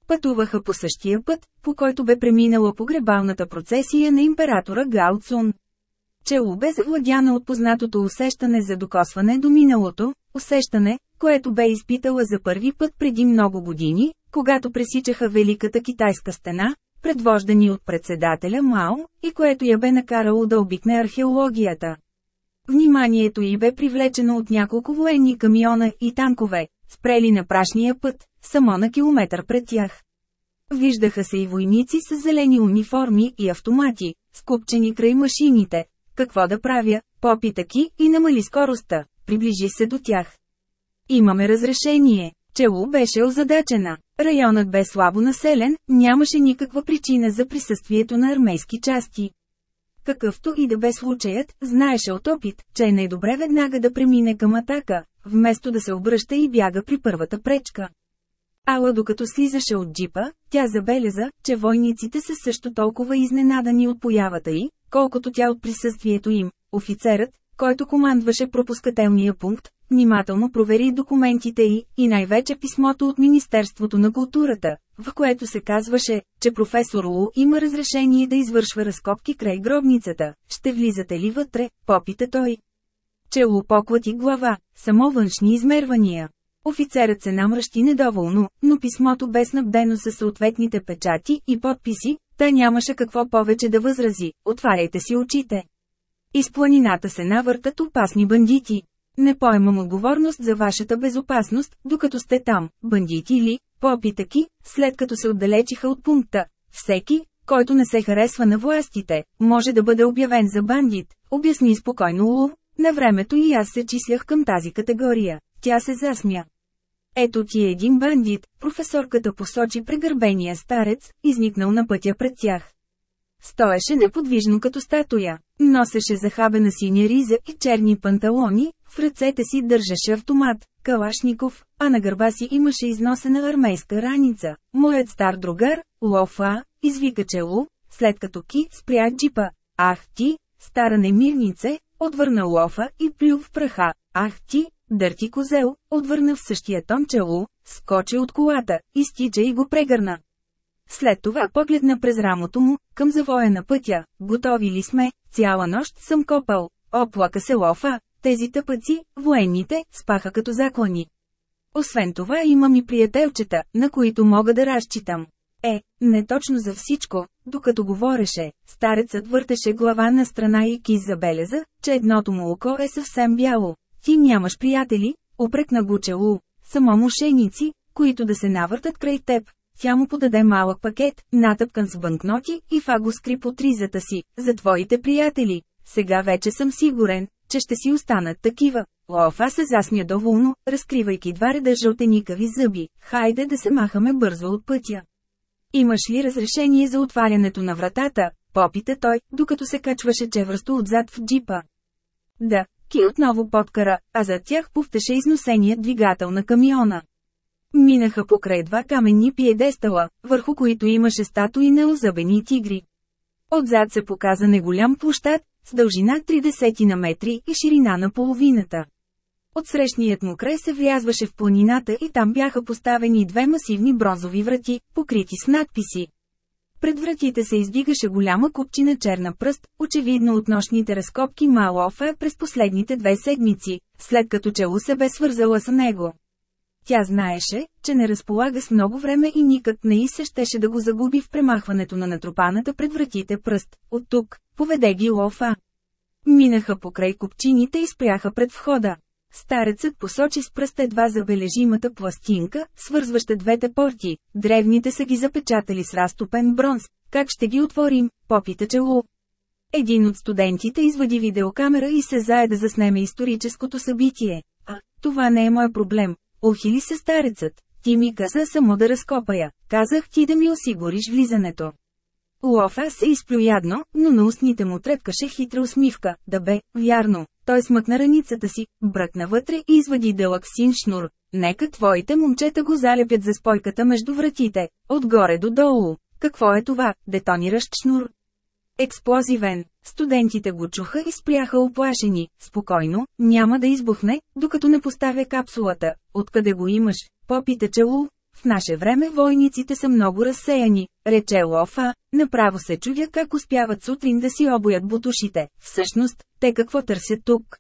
Пътуваха по същия път, по който бе преминала погребалната процесия на императора Гао Цун. Чело бе завладяна от познатото усещане за докосване до миналото, усещане, което бе изпитала за първи път преди много години, когато пресичаха Великата китайска стена, предвождани от председателя Мао, и което я бе накарало да обикне археологията. Вниманието й бе привлечено от няколко военни камиона и танкове, спрели на прашния път, само на километър пред тях. Виждаха се и войници с зелени униформи и автомати, скупчени край машините. Какво да правя, попита и намали скоростта, приближи се до тях. Имаме разрешение, Челу беше озадачена. Районът бе слабо населен, нямаше никаква причина за присъствието на армейски части. Какъвто и да бе случаят, знаеше от опит, че е най-добре веднага да премине към атака, вместо да се обръща и бяга при първата пречка. Ала докато слизаше от джипа, тя забеляза, че войниците са също толкова изненадани от появата й, колкото тя от присъствието им. Офицерът, който командваше пропускателния пункт, Внимателно провери документите й, и най-вече писмото от Министерството на културата, в което се казваше, че професор Лу има разрешение да извършва разкопки край гробницата. Ще влизате ли вътре, попита той. Че Лу поклати глава, само външни измервания. Офицерът се намръщи недоволно, но писмото бе снабдено със съответните печати и подписи, та нямаше какво повече да възрази, отваряйте си очите. Из планината се навъртат опасни бандити. Не поемам отговорност за вашата безопасност, докато сте там, бандити ли, попитаки, след като се отдалечиха от пункта. Всеки, който не се харесва на властите, може да бъде обявен за бандит, обясни спокойно Лув. На времето и аз се числях към тази категория. Тя се засмя. Ето ти е един бандит, професорката посочи прегърбения старец, изникнал на пътя пред тях. Стоеше неподвижно като статуя, носеше захабена синя риза и черни панталони, в ръцете си държаше автомат, Калашников, а на гърба си имаше износена армейска раница. Моят стар другар, Лофа, извика чело, след като Ки спря джипа. Ах ти, стара немирнице, отвърна Лофа и плю в праха. Ах ти, дърти козел, отвърна в същия тон Челу, скочи от колата, изтича и го прегърна. След това погледна през рамото му, към завоя на пътя, готови ли сме, цяла нощ съм копал, оплака се лофа, тези тъпъци, военните, спаха като заклани. Освен това имам и приятелчета, на които мога да разчитам. Е, не точно за всичко, докато говореше, старецът въртеше глава на страна и киз забеляза, че едното му око е съвсем бяло. Ти нямаш приятели, опрекна го челу, само мошеници, които да се навъртат край теб, тя му подаде малък пакет, натъпкан с банкноти, и фаго скрип от по тризата си, за твоите приятели. Сега вече съм сигурен, че ще си останат такива. Лофа се засмя доволно, разкривайки два реда жълтеникави зъби. Хайде да се махаме бързо от пътя. Имаш ли разрешение за отварянето на вратата? Попита той, докато се качваше чевърсто отзад в джипа. Да, Ки отново подкара, а за тях пуфтеше износения двигател на камиона. Минаха покрай два каменни пиедестала, върху които имаше статуи на озъбени тигри. Отзад се показа неголям площад, с дължина 30 на метри и ширина на половината. Отсрещният му край се врязваше в планината и там бяха поставени две масивни бронзови врати, покрити с надписи. Пред вратите се издигаше голяма купчина черна пръст, очевидно от нощните разкопки Малофа през последните две седмици, след като чело се бе свързала с него. Тя знаеше, че не разполага с много време и никак не и се щеше да го загуби в премахването на натрупаната пред вратите пръст. От тук, поведе ги лофа. Минаха покрай копчините и спряха пред входа. Старецът посочи с пръст едва забележимата пластинка, свързваща двете порти. Древните са ги запечатали с разтопен бронз. Как ще ги отворим? Попита челу. Един от студентите извади видеокамера и се зае да заснеме историческото събитие. А, това не е мой проблем, Охили се старецът, ти ми каза само да разкопая, казах ти да ми осигуриш влизането. Лофа се изплюядно, но на устните му трепкаше хитра усмивка, да бе, вярно, той смъкна раницата си, бръкна вътре и извади дълъг син шнур. Нека твоите момчета го залепят за спойката между вратите, отгоре до долу. Какво е това, детониращ шнур? Експлозивен. Студентите го чуха и спряха оплашени. Спокойно, няма да избухне, докато не поставя капсулата. Откъде го имаш? Попита Челу. В наше време войниците са много разсеяни, рече Лофа, направо се чудя как успяват сутрин да си обоят бутушите. Всъщност, те какво търсят тук?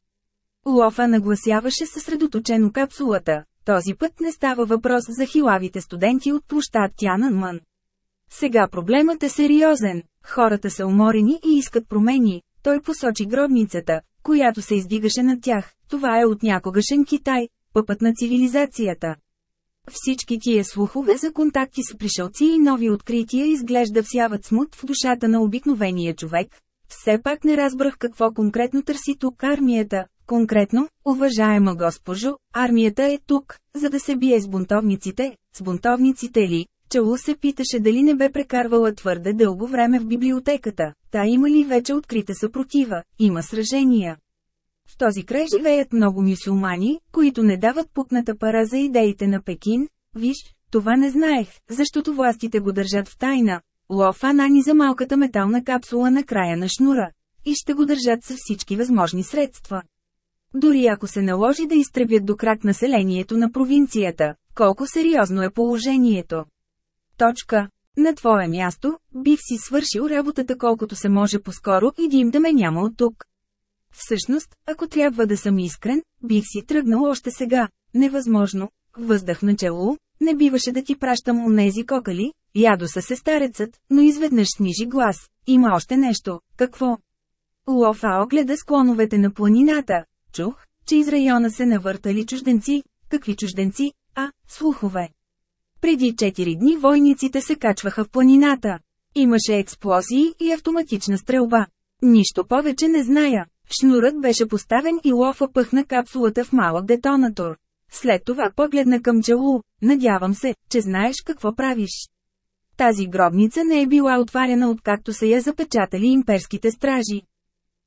Лофа нагласяваше съсредоточено капсулата. Този път не става въпрос за хилавите студенти от площад Тянанман. Сега проблемът е сериозен. Хората са уморени и искат промени. Той посочи гробницата, която се издигаше над тях. Това е от някогашен Китай, пъпът на цивилизацията. Всички тия слухове за контакти с пришелци и нови открития изглежда всяват смут в душата на обикновения човек. Все пак не разбрах какво конкретно търси тук армията. Конкретно, уважаема госпожо, армията е тук, за да се бие с бунтовниците, с бунтовниците ли, Чао се питаше дали не бе прекарвала твърде дълго време в библиотеката, та има ли вече открита съпротива, има сражения. В този край живеят много мюсюлмани, които не дават пукната пара за идеите на Пекин. Виж, това не знаех, защото властите го държат в тайна. Лов Анани за малката метална капсула на края на шнура. И ще го държат с всички възможни средства. Дори ако се наложи да изтребят до крак населението на провинцията, колко сериозно е положението. Точка. На твое място, бих си свършил работата колкото се може по-скоро и дим да ме няма от тук. Всъщност, ако трябва да съм искрен, бих си тръгнал още сега. Невъзможно. Въздъх начало, не биваше да ти пращам онези кокали, ядоса се старецът, но изведнъж снижи глас. Има още нещо. Какво? Лофа огледа склоновете на планината. Чух, че из района се навъртали чужденци. Какви чужденци? А, слухове. Преди 4 дни войниците се качваха в планината. Имаше експлозии и автоматична стрелба. Нищо повече не зная. Шнурът беше поставен и лофа пъхна капсулата в малък детонатор. След това погледна към Джалу. Надявам се, че знаеш какво правиш. Тази гробница не е била отваряна откакто са я запечатали имперските стражи.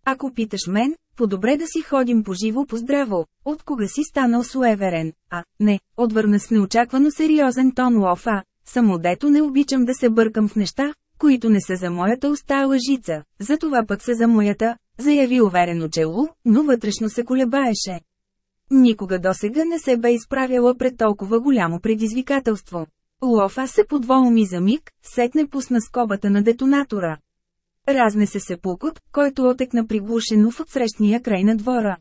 Ако питаш мен, по-добре да си ходим по живо по здраво, от кога си станал суеверен, а, не, отвърна с неочаквано сериозен тон Лофа, само дето не обичам да се бъркам в неща, които не са за моята уста лъжица, за това пък са за моята, заяви уверено челу, но вътрешно се колебаеше. Никога досега не се бе изправяла пред толкова голямо предизвикателство. Лофа се подволми за миг, сетне пусна скобата на детонатора. Разнесе се покот, който отекна приглушено в отсрещния край на двора.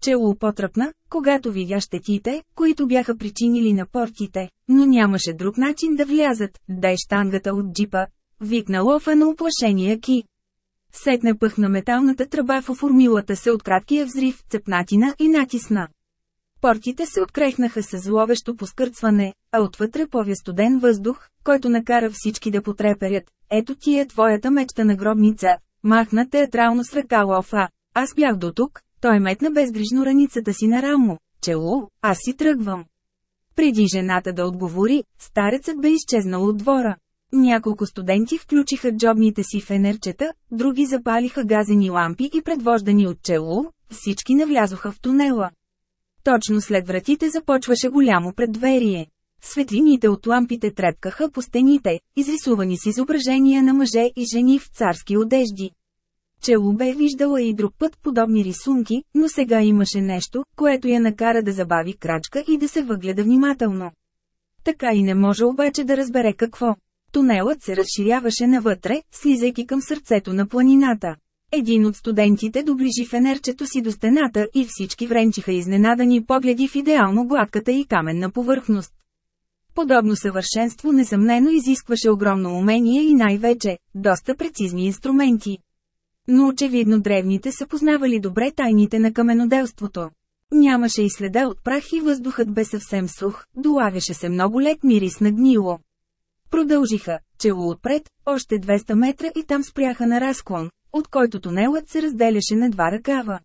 Чело потръпна, когато видя щетите, които бяха причинили на портите, но нямаше друг начин да влязат, дай штангата от джипа, викна лофа на оплашения ки. Сетне пъхна металната тръба в оформилата се от краткия взрив, цепнатина и натисна. Портите се открехнаха с зловещо поскърцване, а отвътре повя студен въздух, който накара всички да потреперят. Ето ти е твоята мечта на гробница. Махна театрално с ръка лофа. Аз бях до тук, той метна безгрижно раницата си на рамо. Челу, аз си тръгвам. Преди жената да отговори, старецът бе изчезнал от двора. Няколко студенти включиха джобните си фенерчета, други запалиха газени лампи и предвождани от челу, всички навлязоха в тунела. Точно след вратите започваше голямо преддверие. Светлините от лампите трепкаха по стените, изрисувани с изображения на мъже и жени в царски одежди. Челу бе виждала и друг път подобни рисунки, но сега имаше нещо, което я накара да забави крачка и да се въгледа внимателно. Така и не може обаче да разбере какво. Тунелът се разширяваше навътре, слизайки към сърцето на планината. Един от студентите доближи фенерчето си до стената и всички вренчиха изненадани погледи в идеално гладката и каменна повърхност. Подобно съвършенство несъмнено изискваше огромно умение и най-вече – доста прецизни инструменти. Но очевидно древните са познавали добре тайните на каменоделството. Нямаше и следа от прах и въздухът бе съвсем сух, долавяше се много лек мирис на гнило. Продължиха, чело отпред, още 200 метра и там спряха на разклон, от който тунелът се разделяше на два ръкава.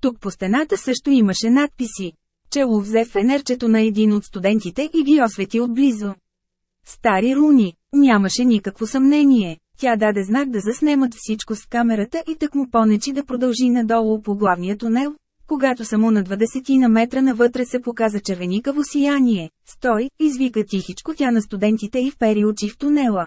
Тук по стената също имаше надписи. Чело взе фенерчето на един от студентите и ги освети отблизо. Стари руни, нямаше никакво съмнение. Тя даде знак да заснемат всичко с камерата и так му понечи да продължи надолу по главния тунел, когато само на 20 на метра навътре се показа червеникаво сияние. Стой, извика тихичко тя на студентите и впери очи в тунела.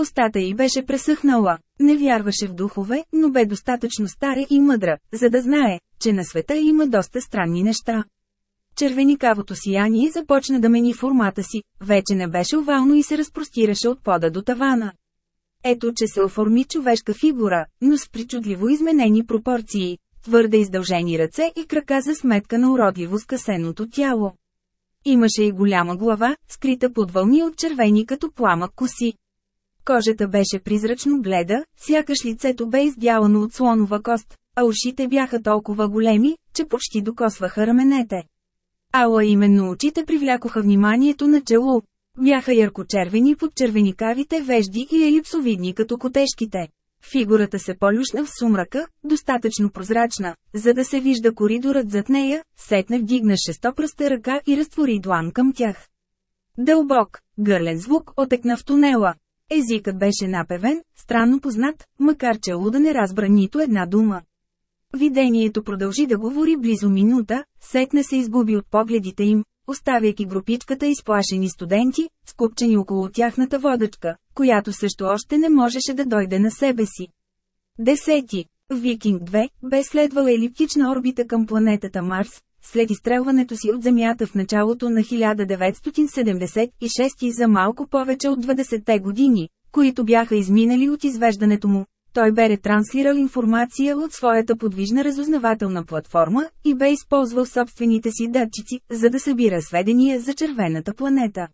Остата й беше пресъхнала. Не вярваше в духове, но бе достатъчно стара и мъдра, за да знае, че на света има доста странни неща. Червеникавото сияние започна да мени формата си, вече не беше овално и се разпростираше от пода до тавана. Ето че се оформи човешка фигура, но с причудливо изменени пропорции, твърде издължени ръце и крака за сметка на уродливо скъсеното тяло. Имаше и голяма глава, скрита под вълни от червени като пламък коси. Кожата беше призрачно бледа, сякаш лицето бе издялано от слонова кост, а ушите бяха толкова големи, че почти докосваха раменете. Ала именно очите привлякоха вниманието на челу. Бяха яркочервени под червеникавите вежди и елипсовидни като котешките. Фигурата се полюшна в сумрака, достатъчно прозрачна, за да се вижда коридорът зад нея, сетне вдигна шестопръста ръка и разтвори длан към тях. Дълбок, гърлен звук отекна в тунела. Езикът беше напевен, странно познат, макар че Луда не разбра нито една дума. Видението продължи да говори близо минута, сетна се изгуби от погледите им, оставяйки групичката изплашени студенти, скупчени около тяхната водачка, която също още не можеше да дойде на себе си. Десети. Викинг 2 бе следвала елиптична орбита към планетата Марс, след изстрелването си от земята в началото на 1976 и за малко повече от 20-те години, които бяха изминали от извеждането му. Той бе ретранслирал информация от своята подвижна разузнавателна платформа и бе използвал собствените си датчици, за да събира сведения за червената планета.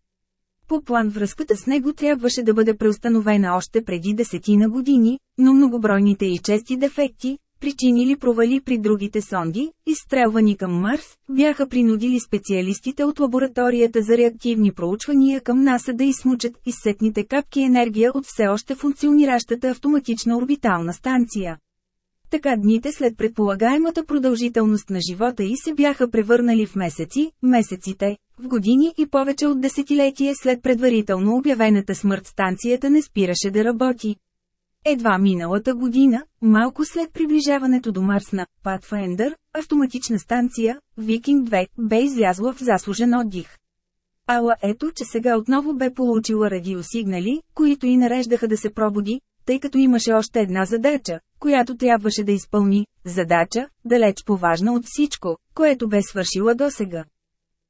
По план връзката с него трябваше да бъде преустановена още преди десетина години, но многобройните и чести дефекти, причинили провали при другите сонди, изстрелвани към Марс, бяха принудили специалистите от лабораторията за реактивни проучвания към НАСА да измучат изсетните капки енергия от все още функциониращата автоматична орбитална станция. Така дните след предполагаемата продължителност на живота и се бяха превърнали в месеци, месеците, в години и повече от десетилетие след предварително обявената смърт станцията не спираше да работи. Едва миналата година, малко след приближаването до Марс на Pathfinder, автоматична станция, Викинг 2, бе излязла в заслужен отдих. Ала ето, че сега отново бе получила радиосигнали, които и нареждаха да се пробуди, тъй като имаше още една задача, която трябваше да изпълни, задача, далеч поважна от всичко, което бе свършила досега.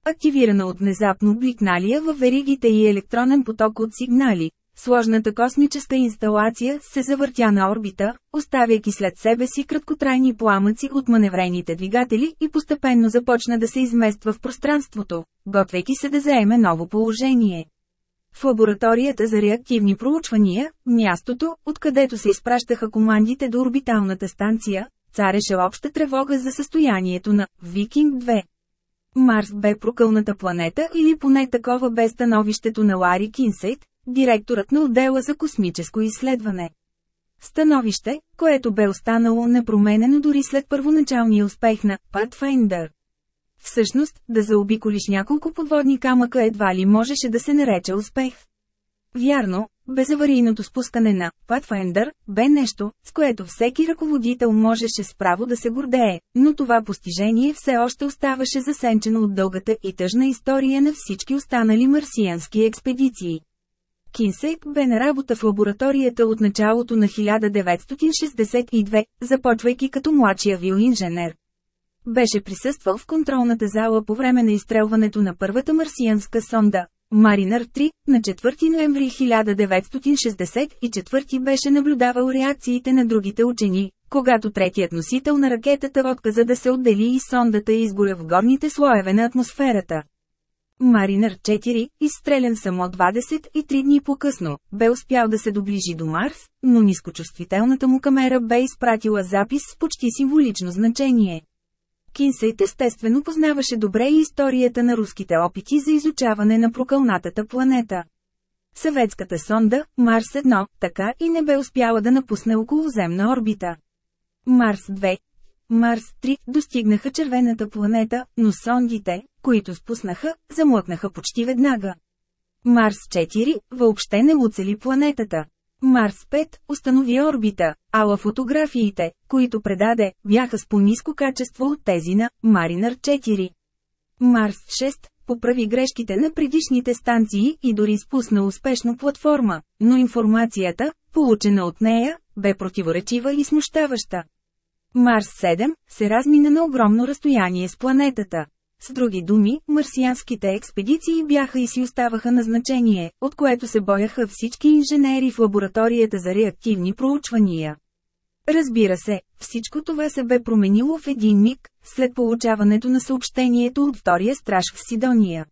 Активирана от внезапно бликналия във веригите и електронен поток от сигнали, Сложната космическа инсталация се завъртя на орбита, оставяйки след себе си краткотрайни пламъци от маневрените двигатели и постепенно започна да се измества в пространството, готвейки се да заеме ново положение. В лабораторията за реактивни проучвания, мястото, откъдето се изпращаха командите до орбиталната станция, цареше обща тревога за състоянието на «Викинг 2». Марс бе прокълната планета или поне такова бе становището на Лари Кинсейт, директорът на отдела за космическо изследване. Становище, което бе останало непроменено дори след първоначалния успех на Pathfinder. Всъщност, да заобиколиш няколко подводни камъка едва ли можеше да се нарече успех. Вярно, безаварийното спускане на Pathfinder бе нещо, с което всеки ръководител можеше справо да се гордее, но това постижение все още оставаше засенчено от дългата и тъжна история на всички останали марсиански експедиции. Кинсек бе на работа в лабораторията от началото на 1962, започвайки като младши авио-инженер. Беше присъствал в контролната зала по време на изстрелването на първата марсианска сонда, Маринър 3, на 4 ноември 1964 беше наблюдавал реакциите на другите учени, когато третият носител на ракетата отказа да се отдели и сондата изгоря в горните слоеве на атмосферата. Маринър 4, изстрелян само 23 дни по-късно, бе успял да се доближи до Марс, но нискочувствителната му камера бе изпратила запис с почти символично значение. Кинсейт естествено познаваше добре и историята на руските опити за изучаване на прокълнатата планета. Съветската сонда, Марс 1, така и не бе успяла да напусне околоземна орбита. Марс 2, Марс 3 достигнаха червената планета, но сондите, които спуснаха, замлъкнаха почти веднага. Марс 4 въобще не уцели планетата. Марс 5 установи орбита, ала фотографиите, които предаде, бяха с по-низко качество от тези на Маринър 4. Марс 6 поправи грешките на предишните станции и дори спусна успешно платформа, но информацията, получена от нея, бе противоречива и смущаваща. Марс 7 се размина на огромно разстояние с планетата. С други думи, марсианските експедиции бяха и си оставаха на значение, от което се бояха всички инженери в лабораторията за реактивни проучвания. Разбира се, всичко това се бе променило в един миг, след получаването на съобщението от втория страж в Сидония.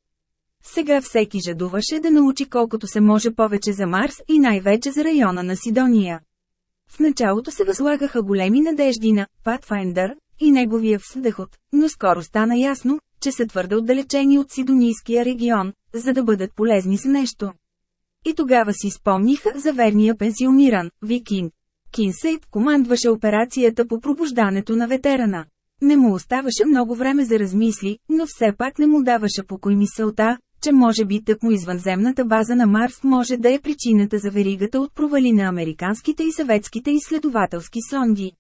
Сега всеки жадуваше да научи колкото се може повече за Марс и най-вече за района на Сидония. В началото се възлагаха големи надежди на Pathfinder и неговия вседъход, но скоро стана ясно, че са твърде отдалечени от Сидонийския регион, за да бъдат полезни с нещо. И тогава си спомниха за верния пенсиониран, Викинг. Кинсейт командваше операцията по пробуждането на ветерана. Не му оставаше много време за размисли, но все пак не му даваше покой мисълта, че може би тъкмо извънземната база на Марс може да е причината за веригата от провали на американските и съветските изследователски сонди.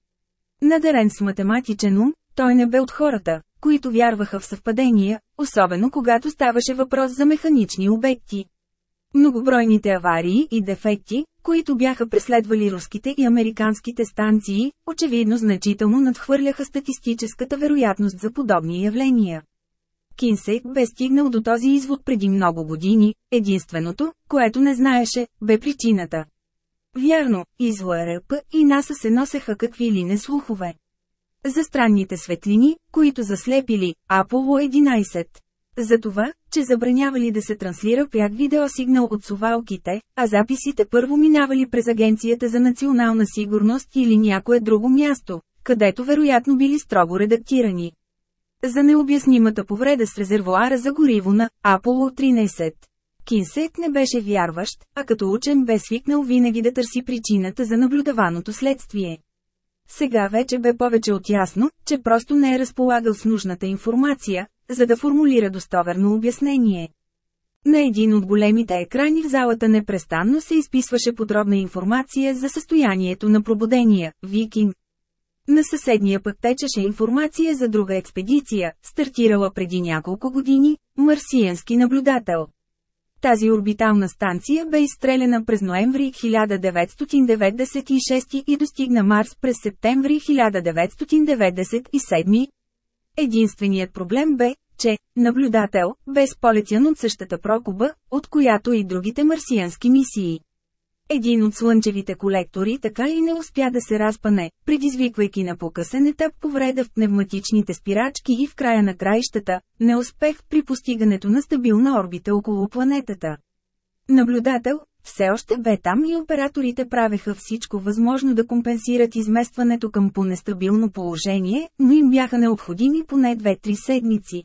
Надарен с математичен ум, той не бе от хората, които вярваха в съвпадения, особено когато ставаше въпрос за механични обекти. Многобройните аварии и дефекти, които бяха преследвали руските и американските станции, очевидно значително надхвърляха статистическата вероятност за подобни явления. Кинсей бе стигнал до този извод преди много години, единственото, което не знаеше, бе причината. Вярно, извоя и НАСА се носеха какви ли не слухове. За странните светлини, които заслепили Аполо 11. За това, че забранявали да се транслира пряк видеосигнал от сувалките, а записите първо минавали през Агенцията за национална сигурност или някое друго място, където вероятно били строго редактирани за необяснимата повреда с резервуара за гориво на Аполо 13. Кинсет не беше вярващ, а като учен бе свикнал винаги да търси причината за наблюдаваното следствие. Сега вече бе повече от ясно, че просто не е разполагал с нужната информация, за да формулира достоверно обяснение. На един от големите екрани в залата непрестанно се изписваше подробна информация за състоянието на пробудения, викинг, на съседния път течеше информация за друга експедиция, стартирала преди няколко години, марсиански наблюдател. Тази орбитална станция бе изстрелена през ноември 1996 и достигна Марс през септември 1997. Единственият проблем бе, че наблюдател бе сполетен от същата прокуба, от която и другите марсиански мисии. Един от слънчевите колектори така и не успя да се разпане, предизвиквайки на покъсен етап повреда в пневматичните спирачки и в края на краищата, неуспех при постигането на стабилна орбита около планетата. Наблюдател, все още бе там и операторите правеха всичко възможно да компенсират изместването към по-нестабилно положение, но им бяха необходими поне 2-3 седмици.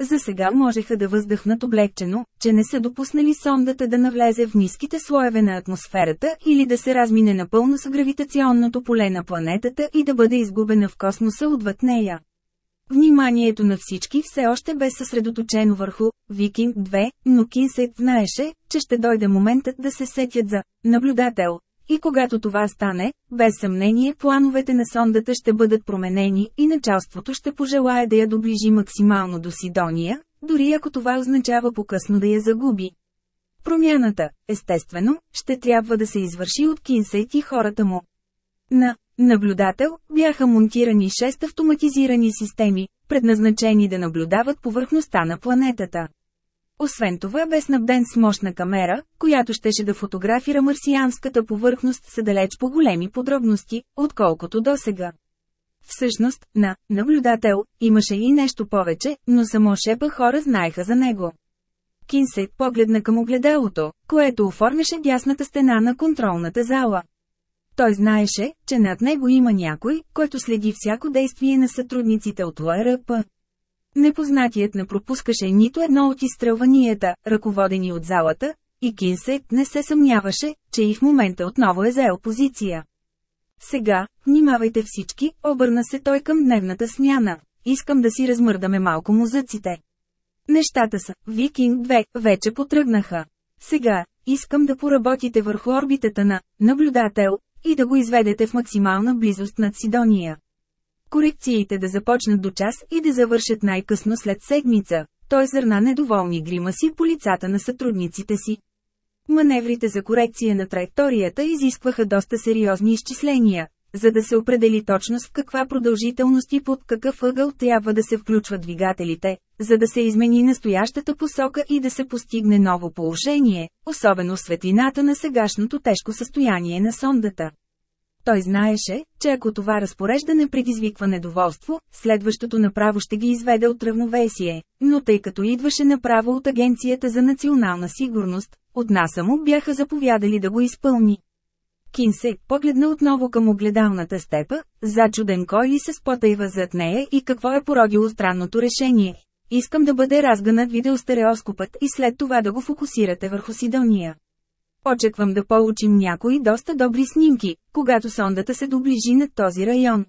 За сега можеха да въздъхнат облегчено, че не са допуснали сондата да навлезе в ниските слоеве на атмосферата или да се размине напълно с гравитационното поле на планетата и да бъде изгубена в космоса отвъд нея. Вниманието на всички все още бе съсредоточено върху Викинг 2, но Кинсет знаеше, че ще дойде моментът да се сетят за наблюдател, и когато това стане, без съмнение плановете на сондата ще бъдат променени и началството ще пожелае да я доближи максимално до Сидония, дори ако това означава покъсно да я загуби. Промяната, естествено, ще трябва да се извърши от Кинсейт и хората му. На наблюдател бяха монтирани 6 автоматизирани системи, предназначени да наблюдават повърхността на планетата. Освен това бе снабден с мощна камера, която щеше да фотографира марсианската повърхност с далеч по големи подробности, отколкото досега. Всъщност, на наблюдател имаше и нещо повече, но само шепа хора знаеха за него. Кинсе погледна към огледалото, което оформяше дясната стена на контролната зала. Той знаеше, че над него има някой, който следи всяко действие на сътрудниците от ЛРП. Непознатият не пропускаше нито едно от изстрелванията, ръководени от залата, и Кинсет не се съмняваше, че и в момента отново е заел позиция. Сега, внимавайте всички, обърна се той към дневната смяна. Искам да си размърдаме малко музъците. Нещата са, Викинг 2, вече потръгнаха. Сега, искам да поработите върху орбитата на наблюдател и да го изведете в максимална близост над Сидония. Корекциите да започнат до час и да завършат най-късно след седмица. Той зърна недоволни грима си по лицата на сътрудниците си. Маневрите за корекция на траекторията изискваха доста сериозни изчисления, за да се определи точно с каква продължителност и под какъв ъгъл трябва да се включват двигателите, за да се измени настоящата посока и да се постигне ново положение, особено в светлината на сегашното тежко състояние на сондата. Той знаеше, че ако това разпореждане предизвиква недоволство, следващото направо ще ги изведе от равновесие, но тъй като идваше направо от Агенцията за национална сигурност, от нас му бяха заповядали да го изпълни. Кинсей погледна отново към огледалната степа, зачуден кой ли се спотайва зад нея и какво е породило странното решение. Искам да бъде разгънат видеостереоскопът и след това да го фокусирате върху Сидония. Очаквам да получим някои доста добри снимки, когато сондата се доближи над този район.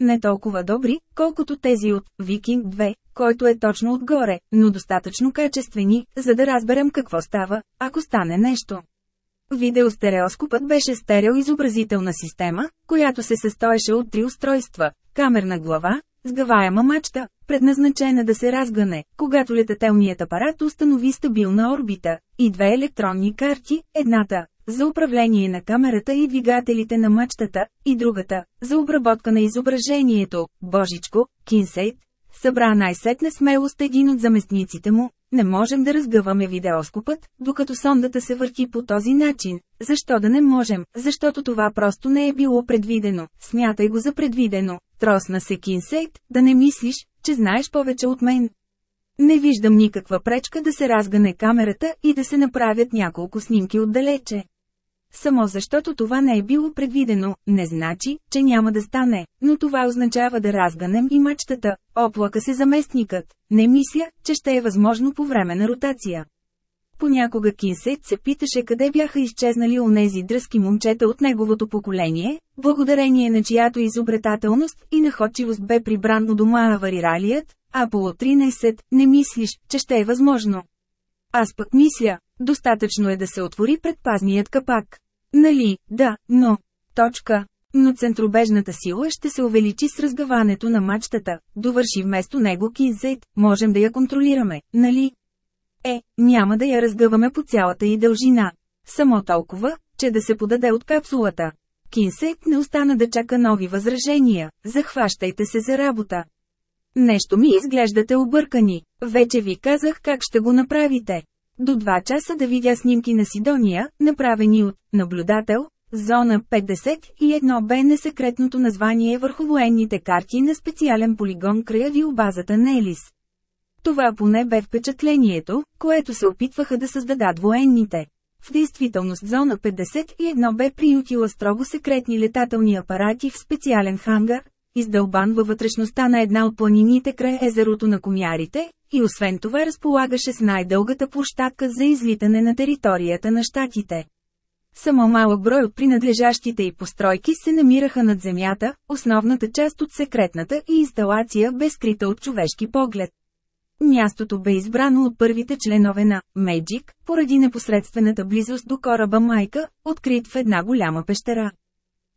Не толкова добри, колкото тези от «Викинг 2», който е точно отгоре, но достатъчно качествени, за да разберем какво става, ако стане нещо. Видеостереоскопът беше стереоизобразителна система, която се състоеше от три устройства – камерна глава, Сгъваема мачта, предназначена да се разгъне, когато летателният апарат установи стабилна орбита, и две електронни карти, едната – за управление на камерата и двигателите на мачтата, и другата – за обработка на изображението, Божичко, Кинсейт, събра най-сетне смелост един от заместниците му, не можем да разгъваме видеоскопът, докато сондата се върти по този начин. Защо да не можем? Защото това просто не е било предвидено. Смятай го за предвидено. Тросна се Кинсейт, да не мислиш, че знаеш повече от мен. Не виждам никаква пречка да се разгане камерата и да се направят няколко снимки отдалече. Само защото това не е било предвидено, не значи, че няма да стане, но това означава да разганем и мачтата, оплака се заместникът. Не мисля, че ще е възможно по време на ротация. Понякога Кинсейт се питаше къде бяха изчезнали онези дръзки момчета от неговото поколение, благодарение на чиято изобретателност и находчивост бе прибран у дома авариралият, Аполо 13, не мислиш, че ще е възможно. Аз пък мисля, достатъчно е да се отвори предпазният капак. Нали, да, но. Точка. Но центробежната сила ще се увеличи с разгаването на мачтата, довърши вместо него Кинзейт, можем да я контролираме, нали? Е, няма да я разгъваме по цялата и дължина. Само толкова, че да се подаде от капсулата. Кинсек не остана да чака нови възражения, захващайте се за работа. Нещо ми изглеждате объркани, вече ви казах как ще го направите. До 2 часа да видя снимки на Сидония, направени от наблюдател, Зона 50 и 1 бе на секретното название върху военните карти на специален полигон края вилбазата Нелис. Това поне бе впечатлението, което се опитваха да създадат военните. В действителност зона 51 бе приютила строго секретни летателни апарати в специален хангар, издълбан във вътрешността на една от планините край езерото на Комярите, и освен това разполагаше с най-дългата площадка за излитане на територията на щатите. Само малък брой от принадлежащите и постройки се намираха над земята, основната част от секретната и инсталация бе скрита от човешки поглед. Мястото бе избрано от първите членове на «Меджик», поради непосредствената близост до кораба Майка, открит в една голяма пещера.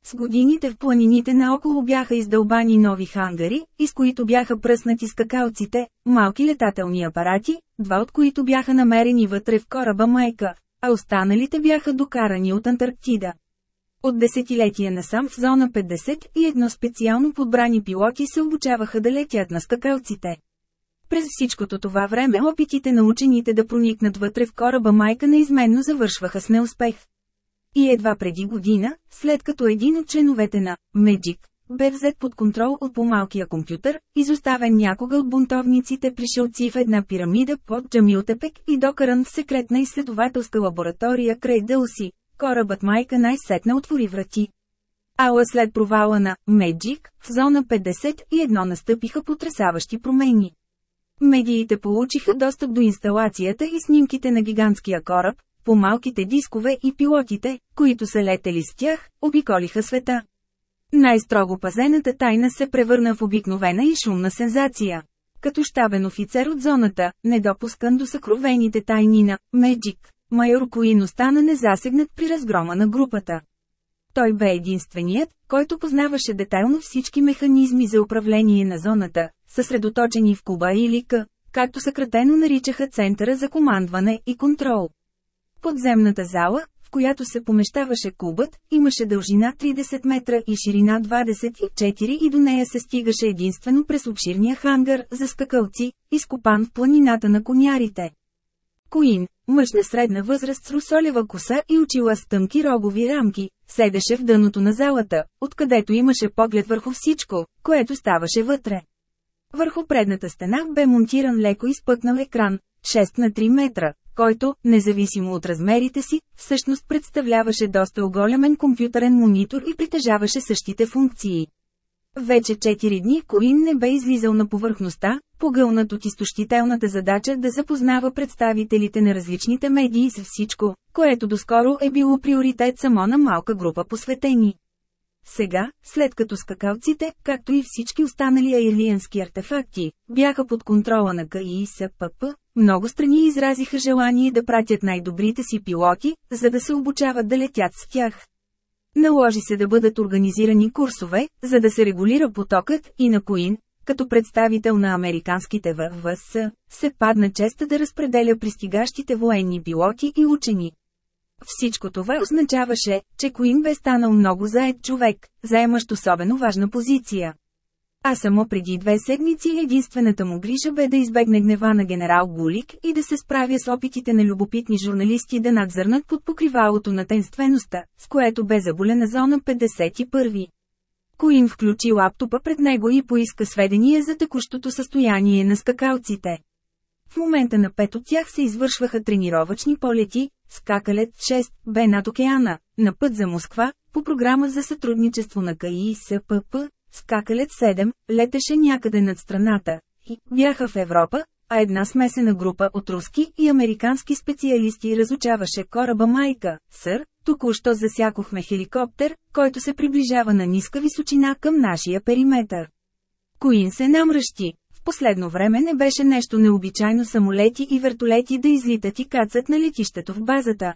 С годините в планините наоколо бяха издълбани нови хангари, из които бяха пръснати скакалците, малки летателни апарати, два от които бяха намерени вътре в кораба Майка, а останалите бяха докарани от Антарктида. От десетилетия насам в зона 50 и едно специално подбрани пилоти се обучаваха да летят на скакалците. През всичкото това време опитите на учените да проникнат вътре в кораба майка неизменно завършваха с неуспех. И едва преди година, след като един от членовете на «Меджик» бе взет под контрол от по-малкия компютър, изоставен някога от бунтовниците пришелци в една пирамида под Джамилтепек и докаран в секретна изследователска лаборатория край Дълси, корабът майка най-сетне отвори врати. Ала след провала на «Меджик» в зона 51 настъпиха потрясаващи промени. Медиите получиха достъп до инсталацията и снимките на гигантския кораб, по малките дискове и пилотите, които са летели с тях, обиколиха света. Най-строго пазената тайна се превърна в обикновена и шумна сензация. Като щабен офицер от зоната, недопускан до съкровените тайни на «Меджик», майор Куин остана незасегнат при разгрома на групата. Той бе единственият, който познаваше детайлно всички механизми за управление на зоната, съсредоточени в Куба или К, както съкратено наричаха Центъра за командване и контрол. Подземната зала, в която се помещаваше кубът, имаше дължина 30 метра и ширина 24 и до нея се стигаше единствено през обширния хангар за скакалци, изкопан в планината на конярите. Коин, мъж на средна възраст с русолева коса и очила с тъмки рогови рамки, седеше в дъното на залата, откъдето имаше поглед върху всичко, което ставаше вътре. Върху предната стена бе монтиран леко изпъкнал екран, 6 на 3 метра, който, независимо от размерите си, всъщност представляваше доста оголемен компютърен монитор и притежаваше същите функции. Вече 4 дни Коин не бе излизал на повърхността, погълнат от изтощителната задача да запознава представителите на различните медии с всичко, което доскоро е било приоритет само на малка група посветени. Сега, след като скакалците, както и всички останали аирлиенски артефакти, бяха под контрола на КИСПП, много страни изразиха желание да пратят най-добрите си пилоти, за да се обучават да летят с тях. Наложи се да бъдат организирани курсове, за да се регулира потокът и на Коин, като представител на американските ВВС, се падна честа да разпределя пристигащите военни пилоти и учени. Всичко това означаваше, че Куин бе станал много заед човек, заемащ особено важна позиция. А само преди две седмици единствената му грижа бе да избегне гнева на генерал Гулик и да се справя с опитите на любопитни журналисти да надзърнат под покривалото на тенствеността, с което бе заболена зона 51. Коин включи лаптопа пред него и поиска сведения за текущото състояние на скакалците. В момента на пет от тях се извършваха тренировъчни полети, Скакалет 6 бе над океана, на път за Москва, по програма за сътрудничество на КАИ и СПП, Скакалет 7 летеше някъде над страната и бяха в Европа, а една смесена група от руски и американски специалисти разучаваше кораба Майка. Сър, току-що засякохме хеликоптер, който се приближава на ниска височина към нашия периметър. Коин се намръщи последно време не беше нещо необичайно самолети и вертолети да излитат и кацат на летището в базата.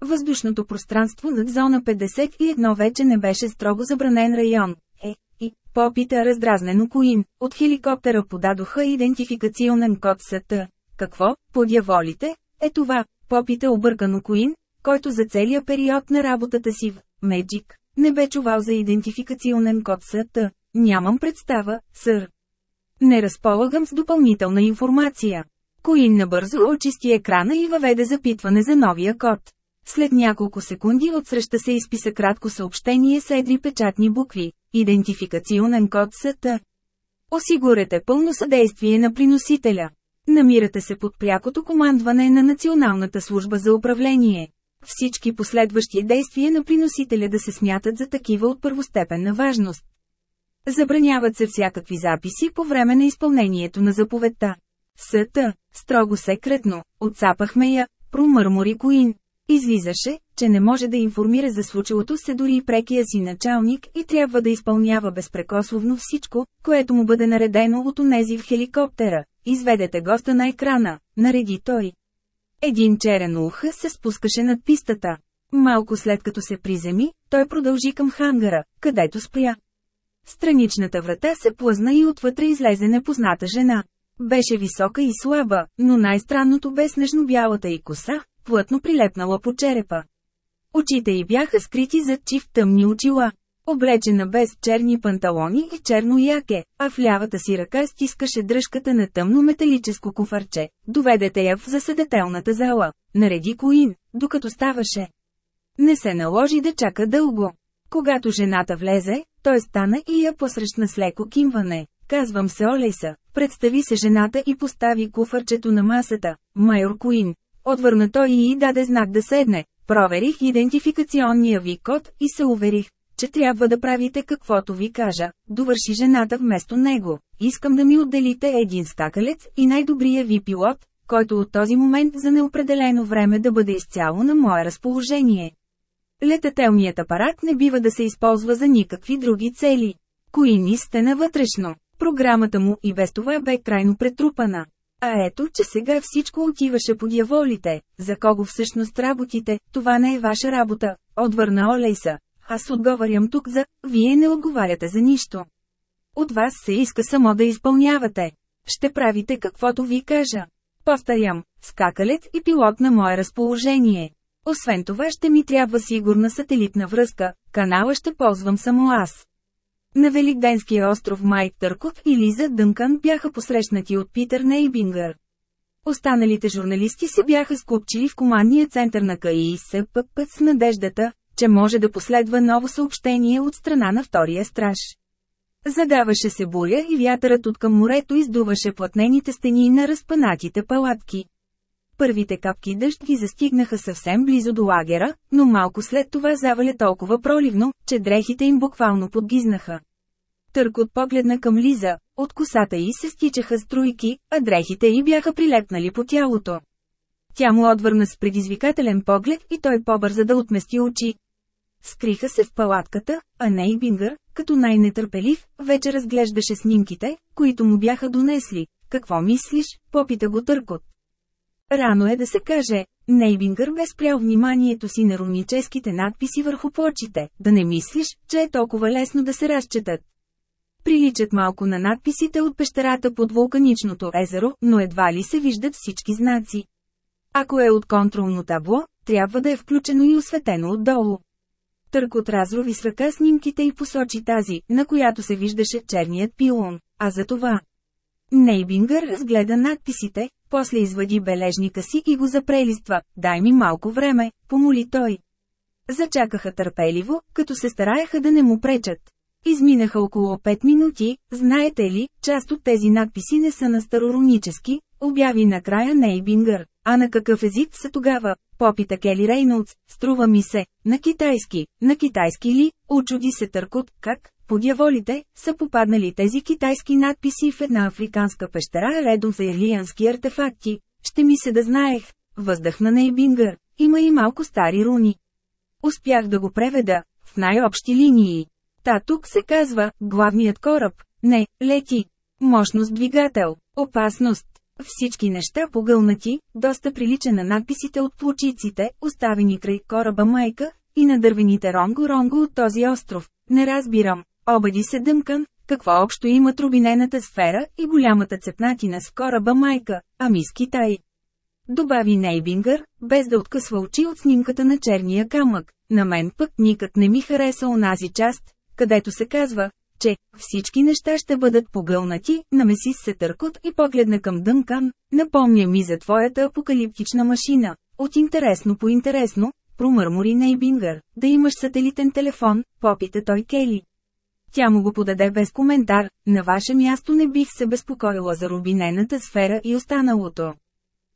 Въздушното пространство над зона 51 вече не беше строго забранен район. Е, и, попита раздразнено Коин, от хеликоптера подадоха идентификационен код СТ. Какво, подяволите, е това, попита объркано Коин, който за целия период на работата си в Меджик не бе чувал за идентификационен код СТ. Нямам представа, сър, не разполагам с допълнителна информация. Коин набързо очисти екрана и въведе запитване за новия код. След няколко секунди отсреща се изписа кратко съобщение с едри печатни букви – идентификационен код СТ. Осигурете пълно съдействие на приносителя. Намирате се под прякото командване на Националната служба за управление. Всички последващи действия на приносителя да се смятат за такива от първостепенна важност. Забраняват се всякакви записи по време на изпълнението на заповедта. Съта, строго секретно, отцапахме я, промърмори Коин. Излизаше, че не може да информира за случилото се дори и прекия си началник и трябва да изпълнява безпрекословно всичко, което му бъде наредено от онези в хеликоптера. Изведете госта на екрана, нареди той. Един черен уха се спускаше над пистата. Малко след като се приземи, той продължи към хангара, където спря. Страничната врата се плъзна и отвътре излезе непозната жена. Беше висока и слаба, но най-странното бе снежно-бялата и коса, плътно прилепнала по черепа. Очите й бяха скрити зад чив тъмни очила. Облечена без черни панталони и черно яке, а в лявата си ръка стискаше дръжката на тъмно металическо куфарче. Доведете я в заседателната зала, нареди Коин, докато ставаше. Не се наложи да чака дълго. Когато жената влезе, той стана и я посрещна с леко кимване. Казвам се Олеса. представи се жената и постави куфарчето на масата, майор Куин. Отвърна той и й даде знак да седне. Проверих идентификационния ви код и се уверих, че трябва да правите каквото ви кажа, довърши жената вместо него. Искам да ми отделите един стакалец и най-добрия ви пилот, който от този момент за неопределено време да бъде изцяло на мое разположение. Летателният апарат не бива да се използва за никакви други цели. Кои ни сте навътрешно. Програмата му и без това бе крайно претрупана. А ето, че сега всичко отиваше по дяволите. За кого всъщност работите, това не е ваша работа, отвърна Олейса. Аз отговарям тук за «Вие не отговаряте за нищо». От вас се иска само да изпълнявате. Ще правите каквото ви кажа. Повторям, скакалец и пилот на мое разположение. Освен това ще ми трябва сигурна сателитна връзка, канала ще ползвам само аз. На Великденския остров Майк Търков и Лиза Дънкан бяха посрещнати от Питър Нейбингър. Останалите журналисти се бяха скупчили в командния център на КИСПП с надеждата, че може да последва ново съобщение от страна на втория страж. Задаваше се буря и вятърът от към морето издуваше платнените стени на разпанатите палатки първите капки дъжд ги застигнаха съвсем близо до лагера, но малко след това заваля толкова проливно, че дрехите им буквално подгизнаха. Търкот погледна към Лиза, от косата й се стичаха струйки, а дрехите й бяха прилепнали по тялото. Тя му отвърна с предизвикателен поглед и той побърза да отмести очи. Скриха се в палатката, а Нейбингър, като най-нетърпелив, вече разглеждаше снимките, които му бяха донесли. Какво мислиш? Попита го Търкот. Рано е да се каже, Нейбингър бе спрял вниманието си на руническите надписи върху плочите, да не мислиш, че е толкова лесно да се разчетат. Приличат малко на надписите от пещерата под вулканичното езеро, но едва ли се виждат всички знаци. Ако е от контролно табло, трябва да е включено и осветено отдолу. Търкот разрови с ръка снимките и посочи тази, на която се виждаше черният пилон, а за това. Нейбингър разгледа надписите, после извади бележника си и го запрелиства. Дай ми малко време, помоли той. Зачакаха търпеливо, като се стараеха да не му пречат. Изминаха около 5 минути, знаете ли, част от тези надписи не са на староронически, обяви накрая Нейбингър. А на какъв език са тогава? Попита Кели Рейнолдс, струва ми се, на китайски, на китайски ли? Очуди се Търкот, как? подяволите, са попаднали тези китайски надписи в една африканска пещера редом с елиански артефакти. Ще ми се да знаех, въздъхна на Ебингър, има и малко стари руни. Успях да го преведа, в най-общи линии. Та тук се казва, главният кораб, не, лети. Мощност двигател, опасност. Всички неща погълнати, доста прилича на надписите от плочиците, оставени край кораба майка, и на дървените ронго-ронго от този остров. Не разбирам, Обади се дъмкан, какво общо има трубинената сфера и голямата цепнатина с кораба майка, а мис Китай. Добави Нейбингър, без да откъсва очи от снимката на черния камък. На мен пък никак не ми хареса онази част, където се казва, че всички неща ще бъдат погълнати, намеси се търкот и погледна към Дънкан, напомня ми за твоята апокалиптична машина. От интересно по интересно, промърмори Нейбингър, да имаш сателитен телефон, попита той Кели. Тя му го подаде без коментар, на ваше място не бих се безпокоила за рубинената сфера и останалото.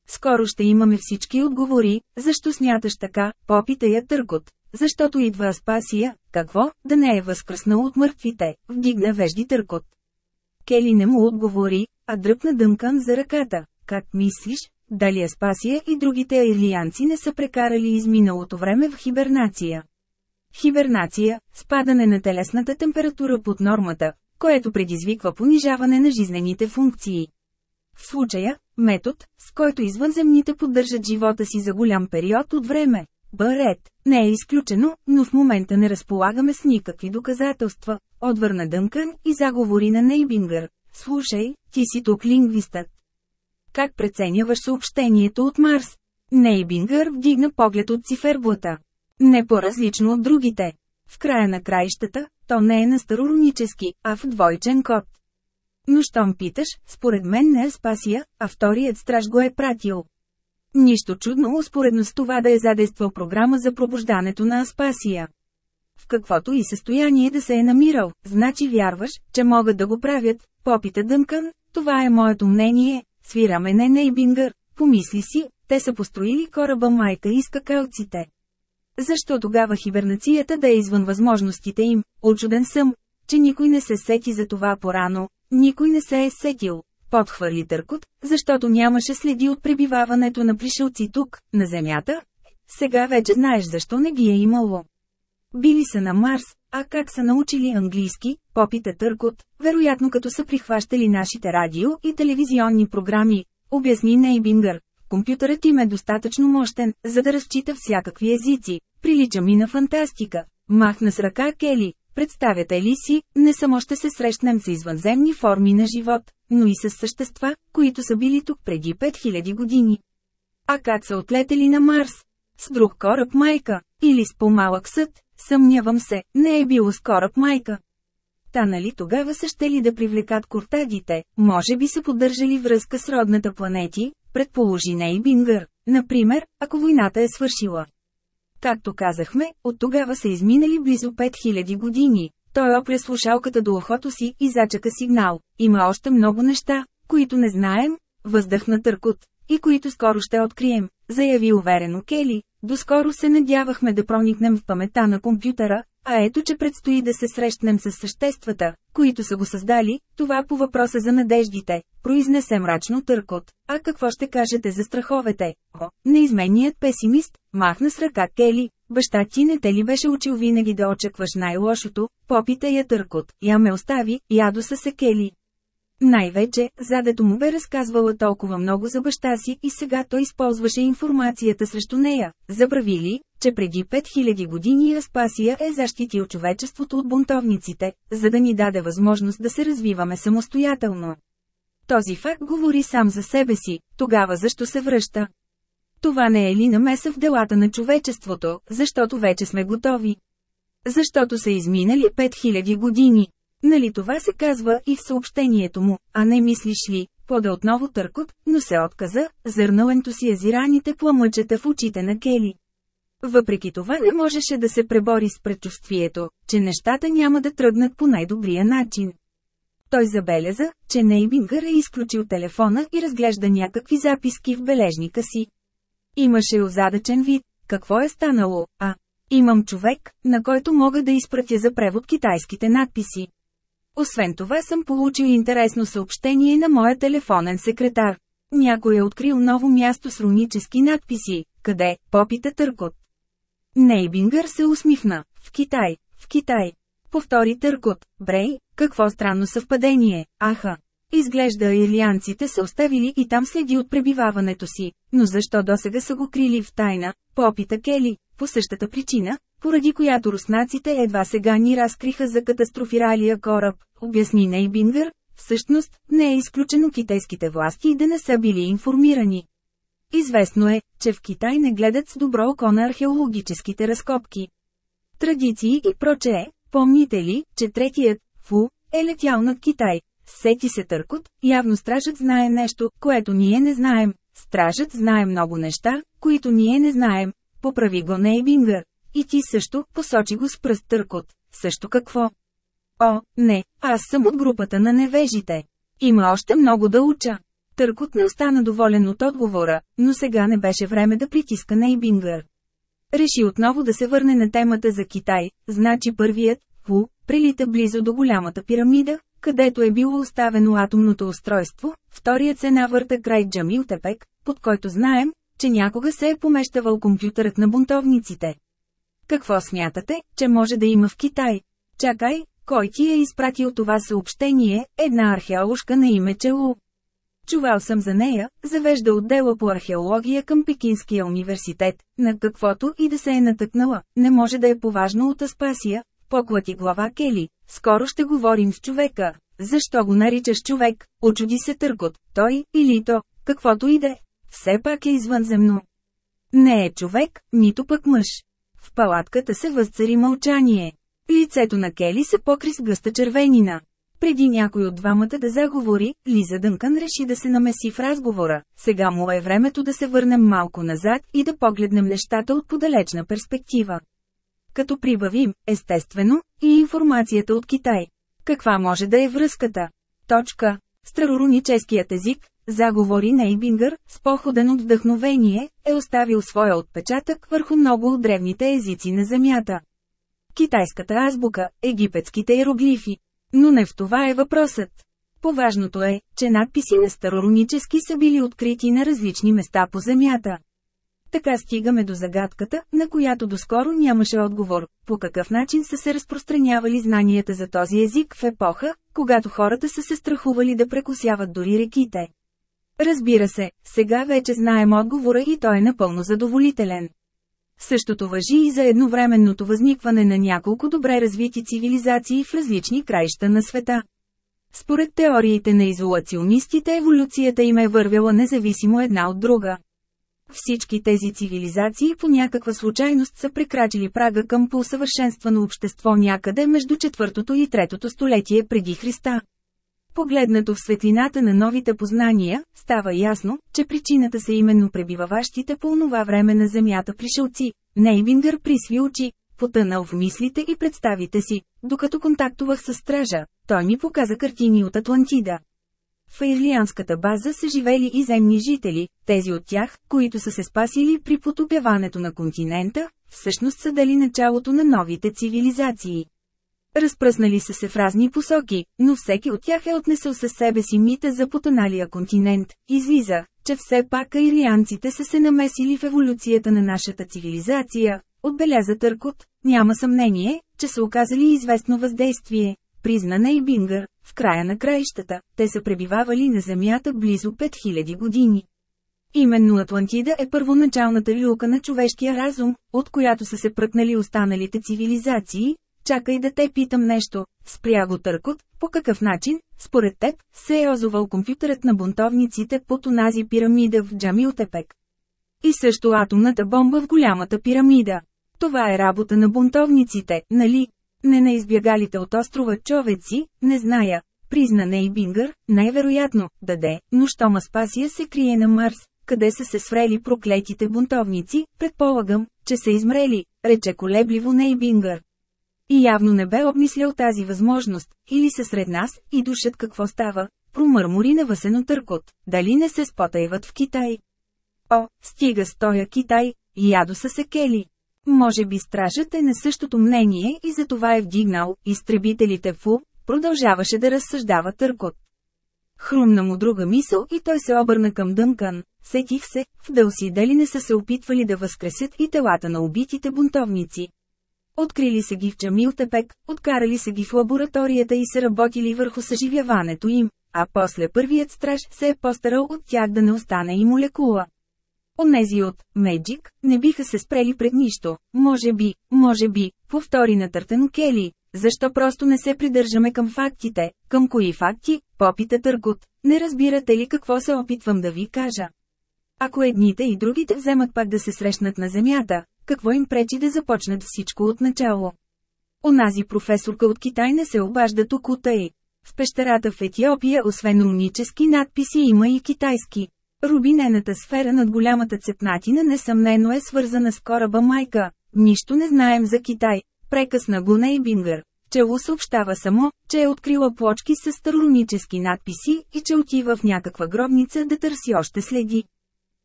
Скоро ще имаме всички отговори, защо смяташ така, попита я търгот. Защото идва Аспасия, какво, да не е възкръснал от мъртвите, вдигна вежди търкот. Кели не му отговори, а дръпна дъмкан за ръката. Как мислиш, дали Аспасия и другите ирлианци не са прекарали изминалото време в хибернация? хибернация, спадане на телесната температура под нормата, което предизвиква понижаване на жизнените функции. В случая, метод, с който извънземните поддържат живота си за голям период от време, Барет, не е изключено, но в момента не разполагаме с никакви доказателства, отвърна Дънкън и заговори на Нейбингър. Слушай, ти си тук лингвистът. Как преценяваш съобщението от Марс? Нейбингър вдигна поглед от циферблата. Не по-различно от другите. В края на краищата, то не е на старорунически, а в двойчен код. Но щом питаш, според мен не е Спасия, а вторият страж го е пратил. Нищо чудно успоредно с това да е задействал програма за пробуждането на Аспасия. В каквото и състояние да се е намирал, значи вярваш, че могат да го правят, попита Дънкън, това е моето мнение, свираме не Нейбингър, помисли си, те са построили кораба майка и скакалците. Защо тогава хибернацията да е извън възможностите им? Очуден съм, че никой не се сети за това порано, никой не се е сетил. Подхвърли Търкот, защото нямаше следи от пребиваването на пришелци тук, на Земята. Сега вече знаеш защо не ги е имало. Били са на Марс, а как са научили английски, попита Търкот, вероятно като са прихващали нашите радио и телевизионни програми, обясни Нейбингър, компютърът им е достатъчно мощен, за да разчита всякакви езици. Прилича ми на фантастика. Махна с ръка Кели. Представяте ли си, не само ще се срещнем с извънземни форми на живот, но и с същества, които са били тук преди 5000 години. А как са отлетели на Марс? С друг кораб майка, или с по-малък съд, съмнявам се, не е било с кораб майка останали тогава са щели да привлекат кортадите? може би са поддържали връзка с родната планети, предположи Ней Бингър, например, ако войната е свършила. Както казахме, от тогава са изминали близо 5000 години. Той опре слушалката до охото си и зачака сигнал. Има още много неща, които не знаем, въздъхна Търкут, и които скоро ще открием, заяви уверено Кели. Доскоро се надявахме да проникнем в памета на компютъра, а ето че предстои да се срещнем с съществата, които са го създали, това по въпроса за надеждите, произнесе мрачно търкот. А какво ще кажете за страховете? О, неизменният песимист, махна с ръка Кели. Баща ти не те ли беше учил винаги да очакваш най-лошото, попита я търкот, я ме остави, ядоса се Кели. Най-вече, задето му бе разказвала толкова много за баща си и сега той използваше информацията срещу нея. Забрави ли, че преди 5000 години Аспасия е защитил човечеството от бунтовниците, за да ни даде възможност да се развиваме самостоятелно. Този факт говори сам за себе си, тогава защо се връща? Това не е ли намеса в делата на човечеството, защото вече сме готови? Защото са изминали 5000 години. Нали това се казва и в съобщението му, а не мислиш ли, пода отново търкот, но се отказа, зърнал ентусиазираните пламъчета в очите на Кели. Въпреки това не можеше да се пребори с предчувствието, че нещата няма да тръгнат по най-добрия начин. Той забеляза, че Нейбингър е изключил телефона и разглежда някакви записки в бележника си. Имаше озадачен вид, какво е станало, а? Имам човек, на който мога да изпратя за превод китайските надписи. Освен това съм получил интересно съобщение на моя телефонен секретар. Някой е открил ново място с рунически надписи. Къде? Попита Търкот. Нейбингър се усмихна. В Китай, в Китай. Повтори търкот. Брей, какво странно съвпадение, аха. Изглежда ирлианците са оставили и там следи от пребиваването си, но защо досега са го крили в тайна, попита Кели, по същата причина, поради която руснаците едва сега ни разкриха за катастрофиралия кораб, обясни Нейбингър, всъщност не е изключено китайските власти да не са били информирани. Известно е, че в Китай не гледат с добро око на археологическите разкопки. Традиции и прочее, помните ли, че третият, Фу, е летял над Китай. Сети се търкот, явно стражът знае нещо, което ние не знаем. Стражът знае много неща, които ние не знаем. Поправи го Нейбингър. И ти също, посочи го с пръст търкот. Също какво? О, не, аз съм от групата на невежите. Има още много да уча. Търкот не остана доволен от отговора, но сега не беше време да притиска Нейбингър. Реши отново да се върне на темата за Китай, значи първият, Ху, прилита близо до голямата пирамида, където е било оставено атомното устройство, вторият се навърта край Джамилтепек, под който знаем, че някога се е помещавал компютърът на бунтовниците. Какво смятате, че може да има в Китай? Чакай, кой ти е изпратил това съобщение, една археоложка на име Челу. Чувал съм за нея, завежда отдела по археология към Пекинския университет, на каквото и да се е натъкнала, не може да е поважно от Аспасия, поклати глава Кели. Скоро ще говорим с човека. Защо го наричаш човек? Очуди се търгот, той или то, каквото и е, Все пак е извънземно. Не е човек, нито пък мъж. В палатката се възцари мълчание. Лицето на Кели се покри с гъста червенина. Преди някой от двамата да заговори, Лиза Дънкън реши да се намеси в разговора. Сега му е времето да се върнем малко назад и да погледнем нещата от подалечна перспектива. Като прибавим, естествено, и информацията от Китай. Каква може да е връзката? Точка. Староруническият език, заговори Нейбингър, с походен от вдъхновение, е оставил своя отпечатък върху много от древните езици на Земята. Китайската азбука, египетските иероглифи, но не в това е въпросът. Поважното е, че надписи на старорунически са били открити на различни места по земята. Така стигаме до загадката, на която доскоро нямаше отговор, по какъв начин са се разпространявали знанията за този език в епоха, когато хората са се страхували да прекусяват дори реките. Разбира се, сега вече знаем отговора и той е напълно задоволителен. Същото въжи и за едновременното възникване на няколко добре развити цивилизации в различни краища на света. Според теориите на изолационистите еволюцията им е вървяла независимо една от друга. Всички тези цивилизации по някаква случайност са прекрачили прага към по-усъвършенствано общество някъде между четвъртото и третото столетие преди Христа. Погледнато в светлината на новите познания, става ясно, че причината са именно пребиваващите по онова време на Земята пришелци. Нейбингър присви очи, потънал в мислите и представите си, докато контактувах с стража, той ми показа картини от Атлантида. В Ирлианската база са живели и земни жители, тези от тях, които са се спасили при потопяването на континента, всъщност са дали началото на новите цивилизации. Разпръснали са се в разни посоки, но всеки от тях е отнесъл със себе си мита за потоналия континент. Излиза, че все пак аирианците са се намесили в еволюцията на нашата цивилизация, отбеляза Търкот. Няма съмнение, че са оказали известно въздействие, признана и Бингър, в края на краищата, те са пребивавали на Земята близо 5000 години. Именно Атлантида е първоначалната люка на човешкия разум, от която са се пръкнали останалите цивилизации, Чакай да те питам нещо, спря го търкот, по какъв начин, според теб, се е озовал компютърът на бунтовниците под онази пирамида в Джамилтепек. И също атомната бомба в голямата пирамида. Това е работа на бунтовниците, нали? Не на избягалите от острова човеци, не зная. Призна Нейбингър, най-вероятно, даде, но щома Спасия се крие на Марс, къде са се сврели проклетите бунтовници, предполагам, че са измрели, рече колебливо Нейбингър. И явно не бе обмислял тази възможност, или са сред нас, и душат какво става, промърмори Въсено търкот, дали не се спотаиват в Китай. О, стига стоя Китай, ядоса се кели. Може би стражът е на същото мнение и затова е вдигнал изтребителите фу, продължаваше да разсъждава търкот. Хрумна му друга мисъл и той се обърна към Дънкан. Сетих се, в Дълси дали не са се опитвали да възкресят и телата на убитите бунтовници. Открили се ги в Чамилтепек, откарали се ги в лабораторията и са работили върху съживяването им, а после първият страж се е постарал от тях да не остане и молекула. Онези от «Меджик» не биха се спрели пред нищо, може би, може би, повтори натъртен Кели. Защо просто не се придържаме към фактите, към кои факти, попита Търгот, не разбирате ли какво се опитвам да ви кажа? Ако едните и другите вземат пак да се срещнат на Земята, какво им пречи да започнат всичко от начало. Онази професорка от Китай не се обажда Токута и. В пещерата в Етиопия освен рунически надписи има и китайски. Рубинената сфера над голямата цепнатина несъмнено е свързана с кораба Майка. Нищо не знаем за Китай. Прекъсна го Нейбингър. Чело съобщава само, че е открила плочки с старонически надписи и че отива в някаква гробница да търси още следи.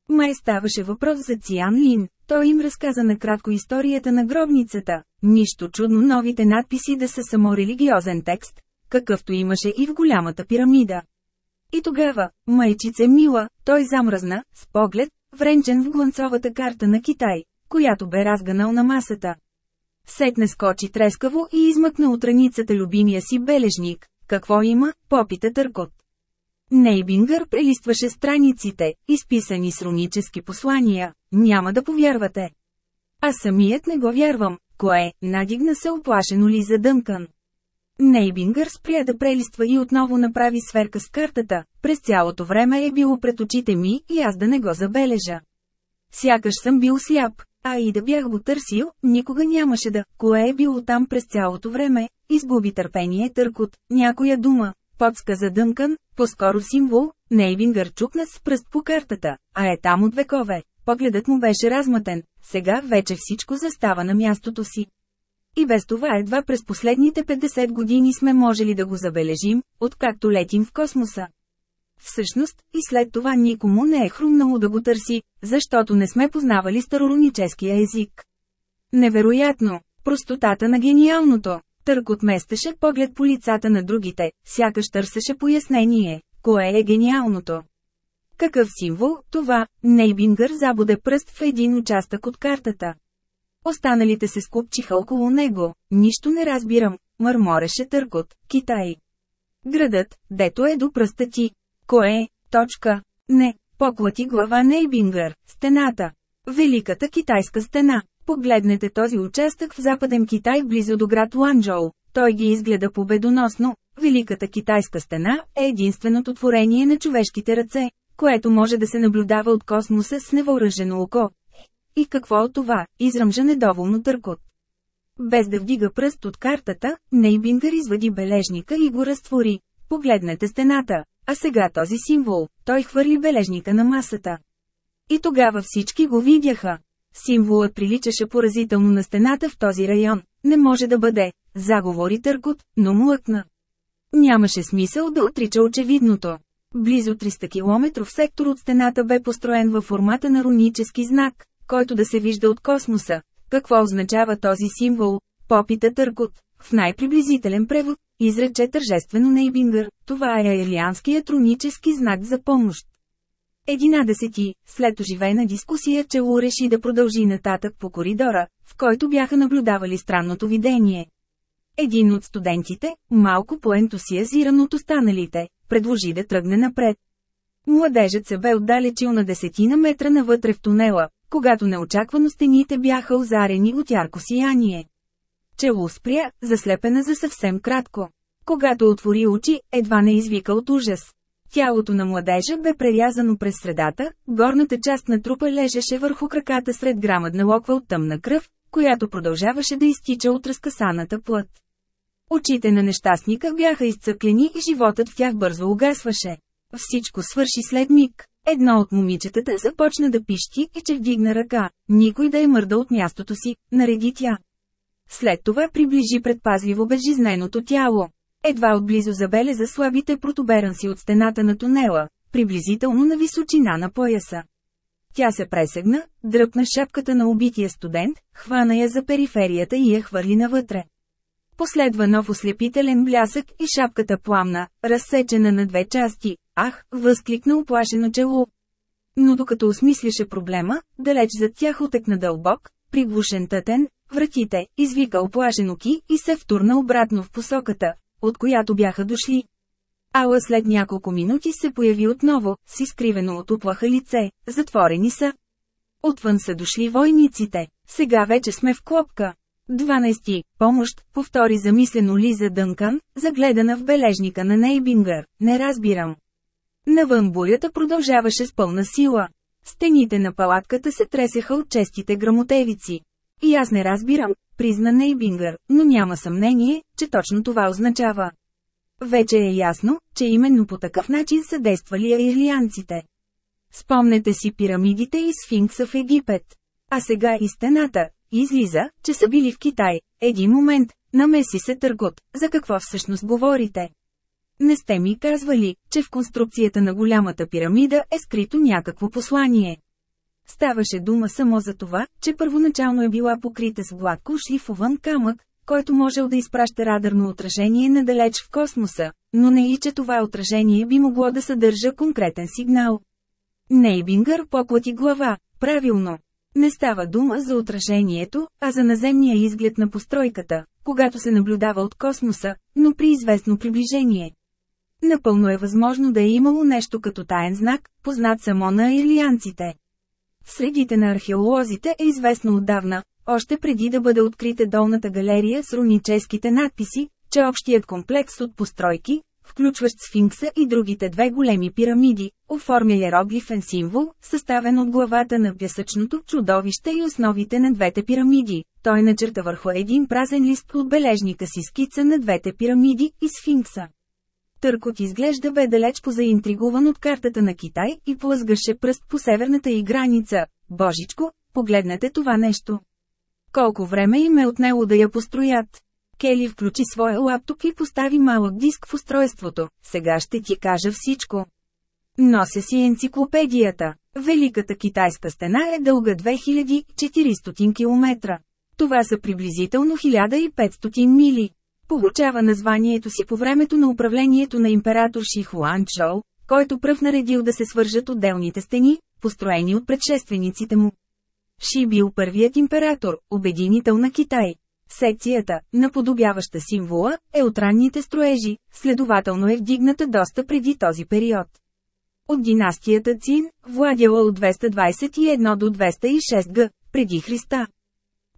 Май ставаше въпрос за Циан Лин, той им разказа накратко историята на гробницата. Нищо чудно новите надписи да са само религиозен текст, какъвто имаше и в голямата пирамида. И тогава, майчице мила, той замръзна, с поглед, вренчен в глънцовата карта на Китай, която бе разганал на масата. Сетне скочи трескаво и измъкна от раницата любимия си бележник. Какво има, попита Търкот. Нейбингър прелистваше страниците, изписани с рунически послания, няма да повярвате. А самият не го вярвам, кое, надигна се оплашено ли за Дънкан. Нейбингър спря да прелиства и отново направи сверка с картата, през цялото време е било пред очите ми и аз да не го забележа. Сякаш съм бил сляп, а и да бях го търсил, никога нямаше да, кое е било там през цялото време, изгуби търпение търкот, някоя дума, подсказа Дънкън, по-скоро символ, Нейвингър е чукна с пръст по картата, а е там от векове. Погледът му беше размътен, сега вече всичко застава на мястото си. И без това едва през последните 50 години сме можели да го забележим, откакто летим в космоса. Всъщност, и след това никому не е хрумнало да го търси, защото не сме познавали староруническия език. Невероятно! Простотата на гениалното! Търгот местеше поглед по лицата на другите, сякаш търсеше пояснение, кое е гениалното. Какъв символ, това, Нейбингър забуде пръст в един участък от картата. Останалите се скупчиха около него, нищо не разбирам, мърмореше Търгот, Китай. Градът, дето е до пръста ти. Кое е? Точка. Не, поклати глава Нейбингър, стената. Великата китайска стена. Погледнете този участък в западен Китай близо до град Ланчжоу. Той ги изгледа победоносно. Великата китайска стена е единственото творение на човешките ръце, което може да се наблюдава от космоса с невъоръжено око. И какво от това, изръмжа недоволно търкот. Без да вдига пръст от картата, Нейбингър извади бележника и го разтвори. Погледнете стената, а сега този символ, той хвърли бележника на масата. И тогава всички го видяха. Символът приличаше поразително на стената в този район. Не може да бъде, заговори Търкот, но млъкна. Нямаше смисъл да отрича очевидното. Близо 300 км сектор от стената бе построен във формата на рунически знак, който да се вижда от космоса. Какво означава този символ? Попита Търкот. В най-приблизителен превод, изрече тържествено Нейбингър, това е аелианският рунически знак за помощ. 11. След оживена дискусия Челу реши да продължи нататък по коридора, в който бяха наблюдавали странното видение. Един от студентите, малко по-ентусиазиран от останалите, предложи да тръгне напред. Младежът се бе отдалечил на десетина метра навътре в тунела, когато неочаквано стените бяха озарени от ярко сияние. Челу спря, заслепена за съвсем кратко. Когато отвори очи, едва не извика от ужас. Тялото на младежа бе прерязано през средата, горната част на трупа лежеше върху краката сред грамадна локва от тъмна кръв, която продължаваше да изтича от разкасаната плът. Очите на нещастника бяха изцъклени и животът в тях бързо угасваше. Всичко свърши след миг. Едно от момичетата започна да пищи и че вдигна ръка, никой да е мърда от мястото си, нареди тя. След това приближи предпазливо безжизненото тяло. Едва отблизо забелеза слабите протоберанси от стената на тунела, приблизително на височина на пояса. Тя се пресегна, дръпна шапката на убития студент, хвана я за периферията и я хвърли навътре. Последва нов ослепителен блясък и шапката пламна, разсечена на две части. Ах, възкликна оплашено чело. Но докато осмисляше проблема, далеч зад тях отекна дълбок, приглушен тътен, вратите, извика оплашено ки и се втурна обратно в посоката, от която бяха дошли. Ала след няколко минути се появи отново, с изкривено от уплаха лице, затворени са. Отвън са дошли войниците, сега вече сме в клопка. 12. Помощ, повтори замислено Лиза Дънкан, загледана в бележника на Нейбингър, не разбирам. Навън бурята продължаваше с пълна сила. Стените на палатката се тресеха от честите грамотевици. И аз не разбирам, призна Нейбингър, но няма съмнение, че точно това означава. Вече е ясно, че именно по такъв начин са действали аирлианците. Спомнете си пирамидите и сфинкса в Египет. А сега и стената. Излиза, че са били в Китай. Един момент, намеси се търгот. За какво всъщност говорите? Не сте ми казвали, че в конструкцията на голямата пирамида е скрито някакво послание. Ставаше дума само за това, че първоначално е била покрита с гладко шлифован камък, който можел да изпраща радарно отражение надалеч в космоса, но не и че това отражение би могло да съдържа конкретен сигнал. Нейбингър поклати глава, правилно. Не става дума за отражението, а за наземния изглед на постройката, когато се наблюдава от космоса, но при известно приближение. Напълно е възможно да е имало нещо като таен знак, познат само на ирлианците. В средите на археолозите е известно отдавна, още преди да бъде открита долната галерия с руническите надписи, че общият комплекс от постройки, включващ сфинкса и другите две големи пирамиди, оформя иероглифен символ, съставен от главата на пясъчното чудовище и основите на двете пирамиди. Той начерта върху един празен лист от бележника си скица на двете пирамиди и сфинкса. Търкот изглежда бе далеч позаинтригуван от картата на Китай и плъзгаше пръст по северната и граница. Божичко, погледнете това нещо. Колко време им е отнело да я построят? Кели включи своя лаптоп и постави малък диск в устройството. Сега ще ти кажа всичко. Нося си енциклопедията. Великата китайска стена е дълга 2400 км. Това са приблизително 1500 мили. Получава названието си по времето на управлението на император Шихуан Чжоу, който пръв наредил да се свържат отделните стени, построени от предшествениците му. Ши бил първият император, обединител на Китай. Секцията, наподобяваща символа, е от ранните строежи, следователно е вдигната доста преди този период. От династията Цин, владяла от 221 до 206 г. преди Христа.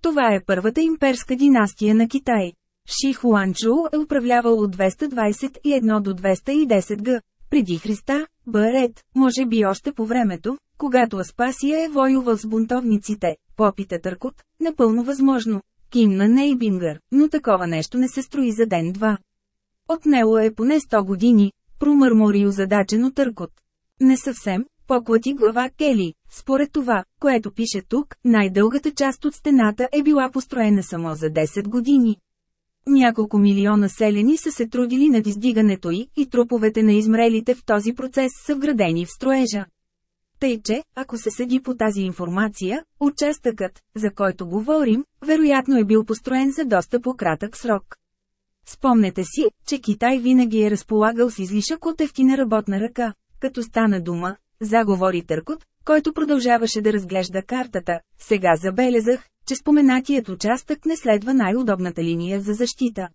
Това е първата имперска династия на Китай. Ши Хуанчу е управлявал от 221 до 210 г. преди Христа, Барет, може би още по времето, когато Аспасия е воювал с бунтовниците, попита Търкот, напълно възможно, кимна Нейбингър, но такова нещо не се строи за ден-два. Отнело е поне 100 години, промърмори озадачено Търкот. Не съвсем, поклати глава Кели. Според това, което пише тук, най-дългата част от стената е била построена само за 10 години. Няколко милиона селени са се трудили над издигането й и труповете на измрелите в този процес са вградени в строежа. Тъй че, ако се съди по тази информация, участъкът, за който говорим, вероятно е бил построен за доста по-кратък срок. Спомнете си, че Китай винаги е разполагал с излишък от ефтина работна ръка, като стана дума, заговори търкот, който продължаваше да разглежда картата, сега забелязах, че споменатият участък не следва най-удобната линия за защита.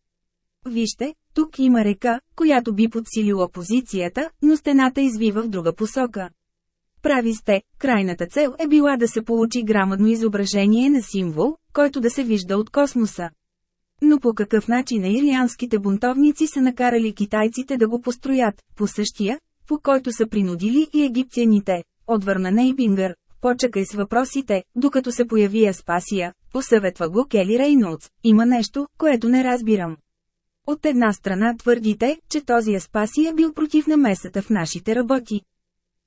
Вижте, тук има река, която би подсилила позицията, но стената извива в друга посока. Прави сте, крайната цел е била да се получи грамадно изображение на символ, който да се вижда от космоса. Но по какъв начин ирианските бунтовници са накарали китайците да го построят, по същия, по който са принудили и египтяните, отвърна Нейбингър, почакай с въпросите, докато се появи Аспасия, посъветва го Кели Рейнолдс, има нещо, което не разбирам. От една страна твърдите, че този Аспасия е бил против намесата в нашите работи.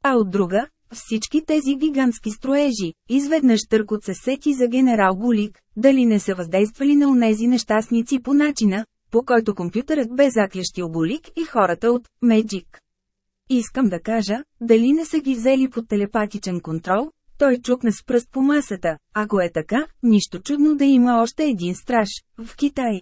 А от друга, всички тези гигантски строежи, изведнъж търкот се сети за генерал Гулик, дали не са въздействали на унези нещастници по начина, по който компютърът бе заклещил Гулик и хората от «Меджик». Искам да кажа, дали не са ги взели под телепатичен контрол, той чукна с пръст по масата, ако е така, нищо чудно да има още един страж, в Китай.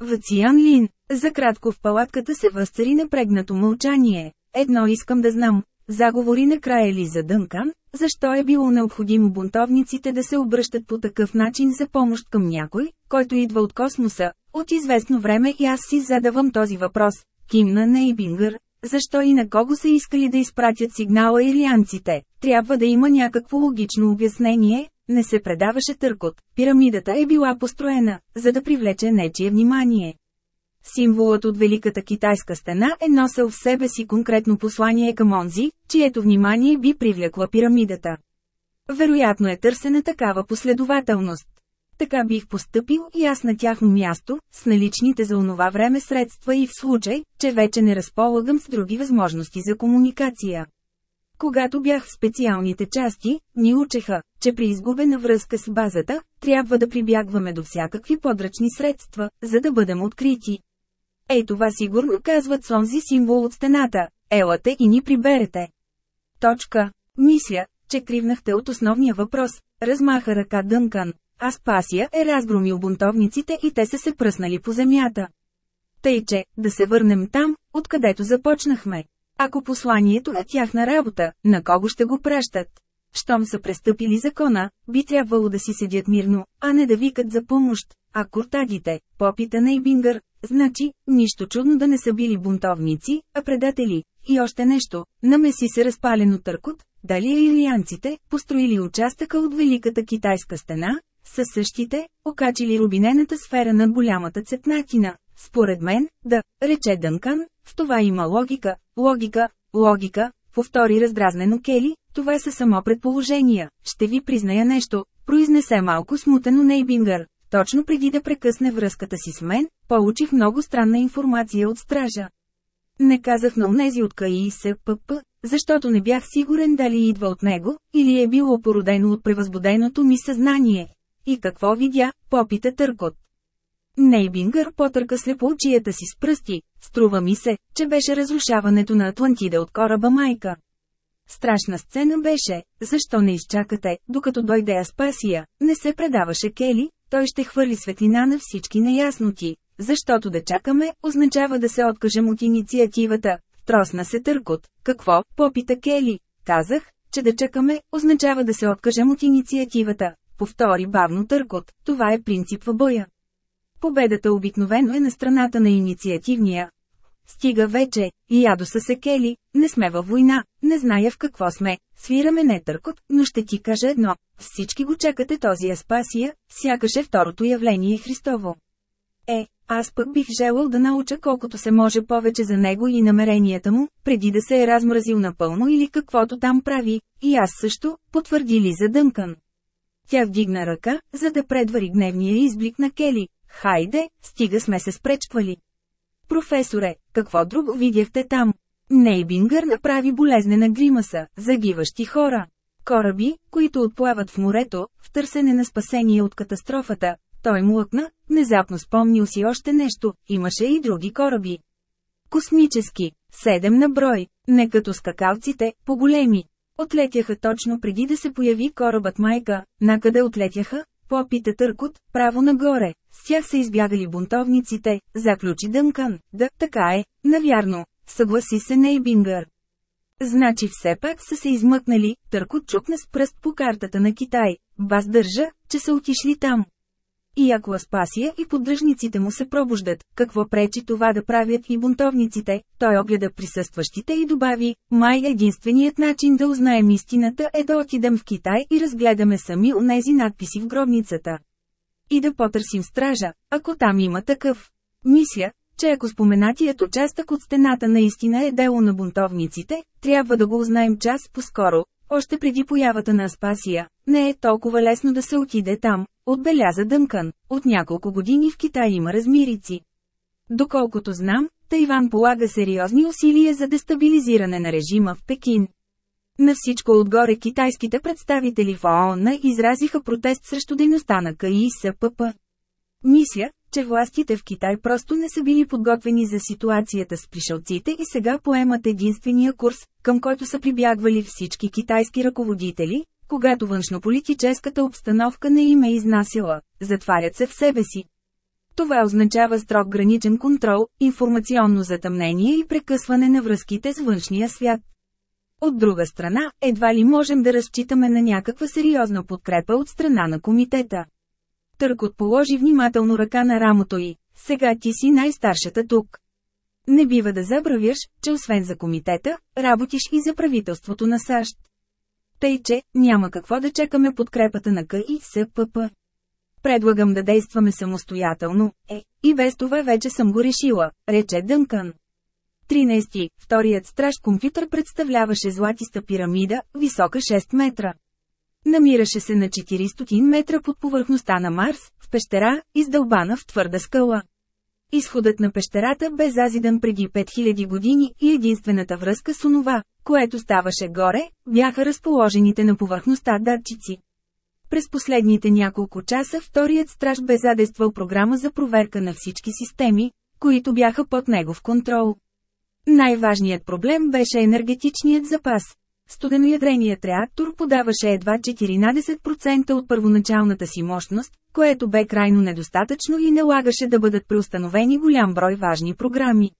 В Циан Лин, за кратко в палатката се възцари напрегнато мълчание. Едно искам да знам, заговори накрая ли за Дънкан, защо е било необходимо бунтовниците да се обръщат по такъв начин за помощ към някой, който идва от космоса. От известно време и аз си задавам този въпрос. Кимна Нейбингър, защо и на кого са искали да изпратят сигнала ирианците? Трябва да има някакво логично обяснение, не се предаваше търкот. Пирамидата е била построена, за да привлече нечие внимание. Символът от Великата китайска стена е носел в себе си конкретно послание към онзи, чието внимание би привлекла пирамидата. Вероятно е търсена такава последователност. Така бих поступил и аз на тяхно място, с наличните за онова време средства и в случай, че вече не разполагам с други възможности за комуникация. Когато бях в специалните части, ни учеха, че при изгубена връзка с базата, трябва да прибягваме до всякакви подръчни средства, за да бъдем открити. Ей това сигурно казват сонзи онзи символ от стената, елате и ни приберете. Точка. Мисля, че кривнахте от основния въпрос, размаха ръка Дънкан. Аспасия е разгромил бунтовниците и те са се пръснали по земята. Тъй, че, да се върнем там, откъдето започнахме. Ако посланието е тяхна работа, на кого ще го пращат? Щом са престъпили закона, би трябвало да си седят мирно, а не да викат за помощ. А куртадите, попита на Ибингър, значи, нищо чудно да не са били бунтовници, а предатели. И още нещо, намеси се разпалено търкот, дали илианците, построили участъка от Великата китайска стена, са същите, окачили рубинената сфера над голямата цепнатина. Според мен, да, рече Дънкан, в това има логика, логика, логика, повтори раздразнено Кели, това са само предположения, ще ви призная нещо, произнесе малко смутено Нейбингър. Точно преди да прекъсне връзката си с мен, получих много странна информация от стража. Не казах на унези от КИСПП, защото не бях сигурен дали идва от него, или е било породено от превъзбуденото ми съзнание, и какво видя, попита Търкот. Нейбингър потърка слепо очията си с пръсти, струва ми се, че беше разрушаването на Атлантида от кораба майка. Страшна сцена беше, защо не изчакате, докато дойде Аспасия, не се предаваше Кели, той ще хвърли светлина на всички неясноти, защото да чакаме, означава да се откажем от инициативата. Тросна се търкот. Какво, попита Кели. Казах, че да чакаме, означава да се откажем от инициативата повтори бавно търкот, това е принцип в боя. Победата обикновено е на страната на инициативния. Стига вече, и ядоса се кели, не сме във война, не зная в какво сме, свираме не търкот, но ще ти кажа едно, всички го чакате този Аспасия, сякаш е второто явление Христово. Е, аз пък бих желал да науча колкото се може повече за него и намеренията му, преди да се е размразил напълно или каквото там прави, и аз също, потвърди Лиза Дънкан. Тя вдигна ръка, за да предвари гневния изблик на Кели. Хайде, стига сме се спречквали. Професоре, какво друго видяхте там? Нейбингър направи болезнена гримаса, загиващи хора. Кораби, които отплават в морето, в търсене на спасение от катастрофата, той млъкна, внезапно спомнил си още нещо, имаше и други кораби. Космически, седем на брой, не като скакалците, по-големи, Отлетяха точно преди да се появи корабът Майка, накъде отлетяха, попита Търкот, право нагоре, с тях са избягали бунтовниците, заключи Дънкан, да, така е, навярно, съгласи се Нейбингър. Значи все пак са се измъкнали, Търкот чукна с пръст по картата на Китай, баз държа, че са отишли там. И ако Аспасия и поддръжниците му се пробуждат, какво пречи това да правят и бунтовниците? Той огледа присъстващите и добави, май единственият начин да узнаем истината е да отидем в Китай и разгледаме сами онези надписи в гробницата. И да потърсим стража, ако там има такъв. Мисля, че ако споменатият участък от стената наистина е дело на бунтовниците, трябва да го узнаем час по-скоро, още преди появата на Аспасия, не е толкова лесно да се отиде там, отбеляза Дънкан. От няколко години в Китай има размирици. Доколкото знам, Тайван полага сериозни усилия за дестабилизиране на режима в Пекин. На всичко отгоре китайските представители в ООН изразиха протест срещу дейността на КИСПП. Мисля, че властите в Китай просто не са били подготвени за ситуацията с пришелците и сега поемат единствения курс, към който са прибягвали всички китайски ръководители, когато външнополитическата обстановка не им е изнасила, затварят се в себе си. Това означава строг граничен контрол, информационно затъмнение и прекъсване на връзките с външния свят. От друга страна, едва ли можем да разчитаме на някаква сериозна подкрепа от страна на комитета. Търгот положи внимателно ръка на рамото й. Сега ти си най-старшата тук. Не бива да забравяш, че освен за комитета, работиш и за правителството на САЩ. Тъй, че няма какво да чакаме подкрепата на КИСПП. Предлагам да действаме самостоятелно, е, и без това вече съм го решила, рече Дънкън. 13. Вторият страж компютър представляваше златиста пирамида, висока 6 метра. Намираше се на 400 метра под повърхността на Марс, в пещера, издълбана в твърда скала. Изходът на пещерата бе зазидан преди 5000 години и единствената връзка с онова, което ставаше горе, бяха разположените на повърхността датчици. През последните няколко часа вторият страж бе задействал програма за проверка на всички системи, които бяха под негов контрол. Най-важният проблем беше енергетичният запас, Студеноядреният реактор подаваше едва 14% от първоначалната си мощност, което бе крайно недостатъчно и налагаше да бъдат преустановени голям брой важни програми.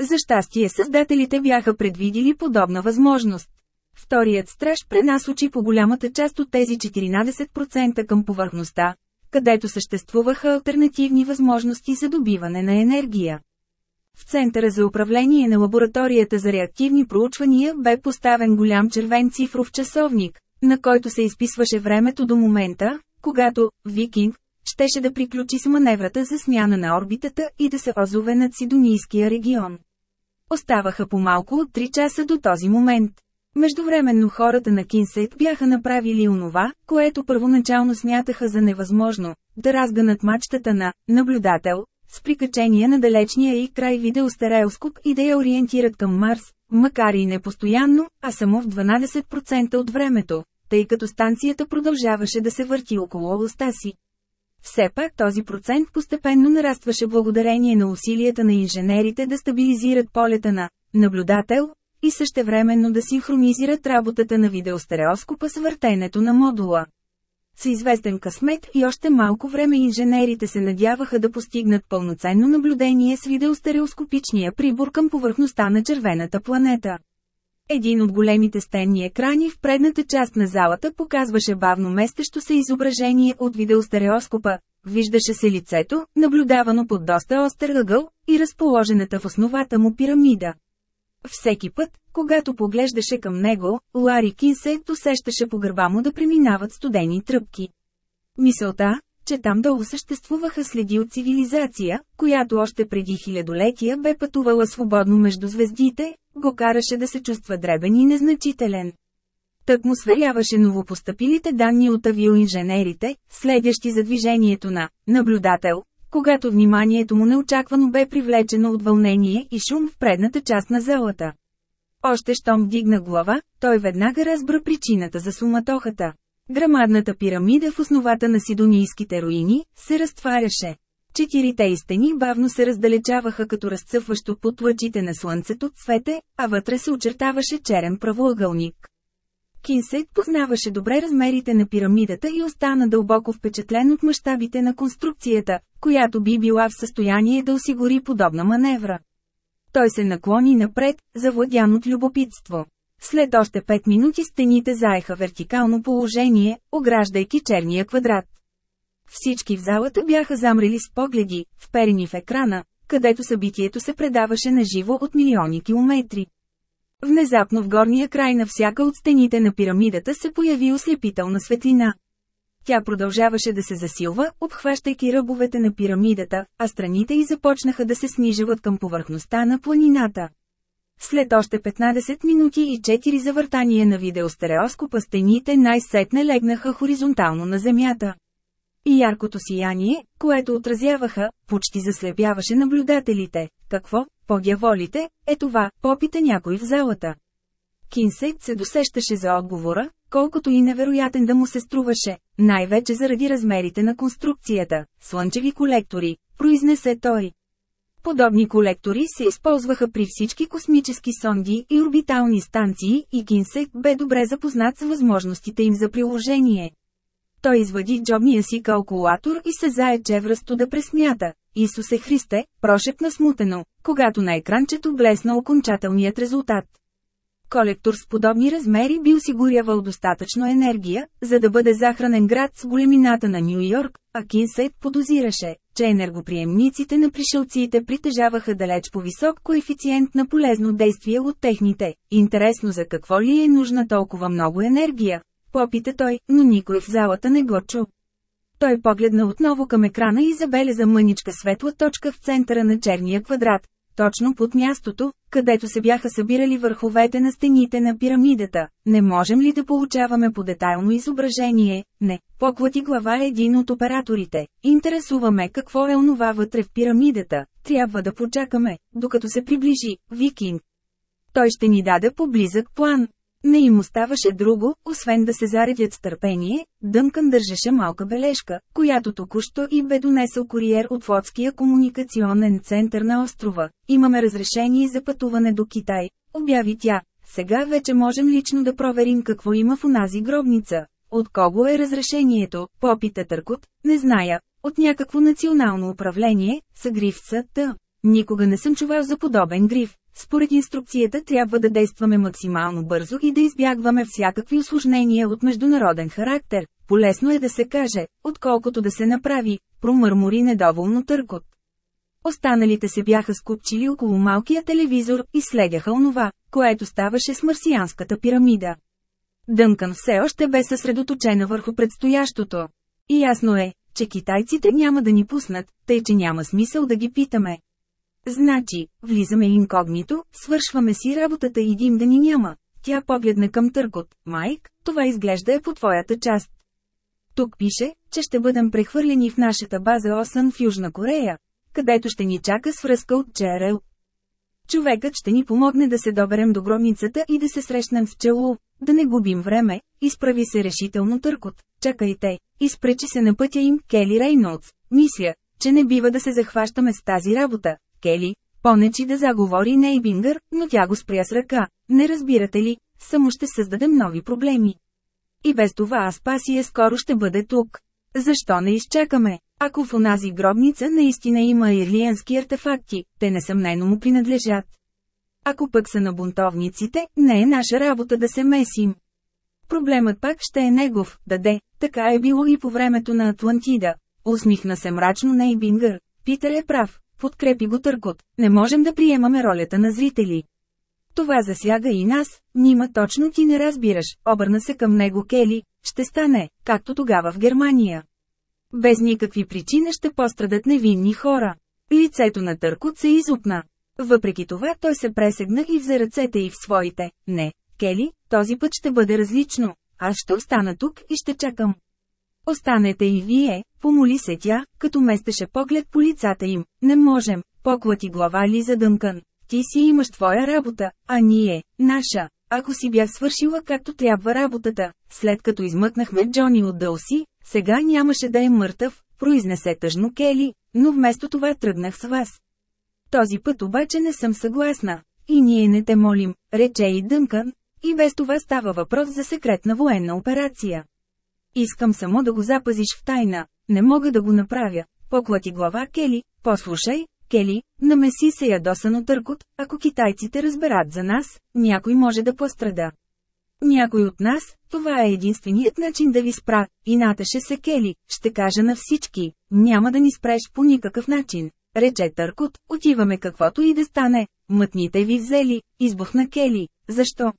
За щастие създателите бяха предвидили подобна възможност. Вторият страж пренасочи по голямата част от тези 14% към повърхността, където съществуваха альтернативни възможности за добиване на енергия. В Центъра за управление на лабораторията за реактивни проучвания бе поставен голям червен цифров часовник, на който се изписваше времето до момента, когато «Викинг» щеше да приключи с маневрата за смяна на орбитата и да се озове над Сидонийския регион. Оставаха по-малко от 3 часа до този момент. Междувременно хората на Кинсет бяха направили онова, което първоначално смятаха за невъзможно – да разгънат мачтата на «наблюдател», с прикачения на далечния и край видеостереоскоп и да я ориентират към Марс, макар и не постоянно, а само в 12% от времето, тъй като станцията продължаваше да се върти около областта си. Все пак този процент постепенно нарастваше благодарение на усилията на инженерите да стабилизират полета на наблюдател и същевременно да синхронизират работата на видеостереоскопа с въртенето на модула. С известен късмет и още малко време инженерите се надяваха да постигнат пълноценно наблюдение с видеостереоскопичния прибор към повърхността на червената планета. Един от големите стенни екрани в предната част на залата показваше бавно местещо се изображение от видеостереоскопа. Виждаше се лицето, наблюдавано под доста остър ъгъл, и разположената в основата му пирамида. Всеки път, когато поглеждаше към него, Лари Кин се досещаше по гърба му да преминават студени тръпки. Мисълта, че там долу съществуваха следи от цивилизация, която още преди хилядолетия бе пътувала свободно между звездите, го караше да се чувства дребен и незначителен. Тък му сверяваше новопостъпилите данни от авиоинженерите, следящи за движението на наблюдател, когато вниманието му неочаквано бе привлечено от вълнение и шум в предната част на залата. Още щом вдигна глава, той веднага разбра причината за суматохата. Грамадната пирамида в основата на сидонийските руини се разтваряше. Четирите и стени бавно се раздалечаваха като разцъфващо под лъчите на слънцето цвете, а вътре се очертаваше черен правоъгълник. Кинсет познаваше добре размерите на пирамидата и остана дълбоко впечатлен от мащабите на конструкцията, която би била в състояние да осигури подобна маневра. Той се наклони напред, завладян от любопитство. След още пет минути стените заеха вертикално положение, ограждайки черния квадрат. Всички в залата бяха замрели с погледи, вперени в екрана, където събитието се предаваше на живо от милиони километри. Внезапно в горния край на всяка от стените на пирамидата се появи ослепителна светлина. Тя продължаваше да се засилва, обхващайки ръбовете на пирамидата, а страните й започнаха да се снижават към повърхността на планината. След още 15 минути и 4 завъртания на видеостереоскопа стените най-сетне легнаха хоризонтално на земята. И яркото сияние, което отразяваха, почти заслепяваше наблюдателите. Какво, Погяволите, е това, попита някой в залата. Кинсейт се досещаше за отговора, колкото и невероятен да му се струваше, най-вече заради размерите на конструкцията – слънчеви колектори, произнесе той. Подобни колектори се използваха при всички космически сонди и орбитални станции и Кинсейт бе добре запознат с възможностите им за приложение. Той извади джобния си калкулатор и се зае чевръсто да пресмята, Исусе Христе, прошепна смутено, когато на екранчето блесна окончателният резултат. Колектор с подобни размери би осигурявал достатъчно енергия, за да бъде захранен град с големината на Нью Йорк, а Кинсейт подозираше, че енергоприемниците на пришелците притежаваха далеч по-висок коефициент на полезно действие от техните. Интересно за какво ли е нужна толкова много енергия? Попита той, но никой в залата не го чу. Той погледна отново към екрана и забеляза мъничка светла точка в центъра на черния квадрат, точно под мястото, където се бяха събирали върховете на стените на пирамидата. Не можем ли да получаваме по детайлно изображение? Не, поклати глава е един от операторите. Интересуваме какво е онова вътре в пирамидата. Трябва да почакаме, докато се приближи, викинг. Той ще ни даде поблизък план. Не им оставаше друго, освен да се заредят с търпение, Дъмкан държеше малка бележка, която току-що и бе донесъл куриер от флотския комуникационен център на острова. Имаме разрешение за пътуване до Китай, обяви тя. Сега вече можем лично да проверим какво има в онази гробница. От кого е разрешението, попита Търкот, не зная, от някакво национално управление, са грифцата. Т. Никога не съм чувал за подобен гриф, според инструкцията трябва да действаме максимално бързо и да избягваме всякакви осложнения от международен характер. Полесно е да се каже, отколкото да се направи, промърмори недоволно търкот. Останалите се бяха скупчили около малкия телевизор и следяха онова, което ставаше с марсианската пирамида. Дънкан все още бе съсредоточена върху предстоящото. И ясно е, че китайците няма да ни пуснат, тъй че няма смисъл да ги питаме. Значи, влизаме инкогнито, свършваме си работата и дим да ни няма. Тя погледна към търкот, Майк, това изглежда е по твоята част. Тук пише, че ще бъдем прехвърлени в нашата база Осън в Южна Корея, където ще ни чака свръзка от ЧРЛ. Човекът ще ни помогне да се доберем до гробницата и да се срещнем в челу, да не губим време, изправи се решително търкот. Чакайте, изпречи се на пътя им Кели Рейнолдс. Мисля, че не бива да се захващаме с тази работа. Кели, понечи да заговори Нейбингър, но тя го спря с ръка. Не разбирате ли, само ще създадем нови проблеми. И без това Аспасия скоро ще бъде тук. Защо не изчакаме? Ако в онази гробница наистина има ирлиенски артефакти, те несъмнено му принадлежат. Ако пък са на бунтовниците, не е наша работа да се месим. Проблемът пак ще е негов, даде, така е било и по времето на Атлантида. Усмихна се мрачно Нейбингър. Питър е прав, подкрепи го Търкот, не можем да приемаме ролята на зрители. Това засяга и нас, нима точно ти не разбираш, обърна се към него Кели, ще стане, както тогава в Германия. Без никакви причини ще пострадат невинни хора. Лицето на Търкот се изупна. Въпреки това той се пресегна и взе ръцете и в своите. Не, Кели, този път ще бъде различно. Аз ще остана тук и ще чакам. Останете и вие, Помоли се тя, като местеше поглед по лицата им. Не можем, поклати глава Лиза Дънкън. Ти си имаш твоя работа, а ние, наша. Ако си бях свършила както трябва работата, след като измъкнахме Джони от Дълси, сега нямаше да е мъртъв, произнесе тъжно Кели, но вместо това тръгнах с вас. Този път обаче не съм съгласна. И ние не те молим, рече и Дънкън, и без това става въпрос за секретна военна операция. Искам само да го запазиш в тайна, не мога да го направя. Поклати глава Кели, послушай, Кели, намеси се ядосан от търкот, ако китайците разберат за нас, някой може да пострада. Някой от нас, това е единственият начин да ви спра, и наташе се Кели, ще кажа на всички, няма да ни спреш по никакъв начин. Рече Търкот, отиваме каквото и да стане, мътните ви взели, избухна Кели, защо?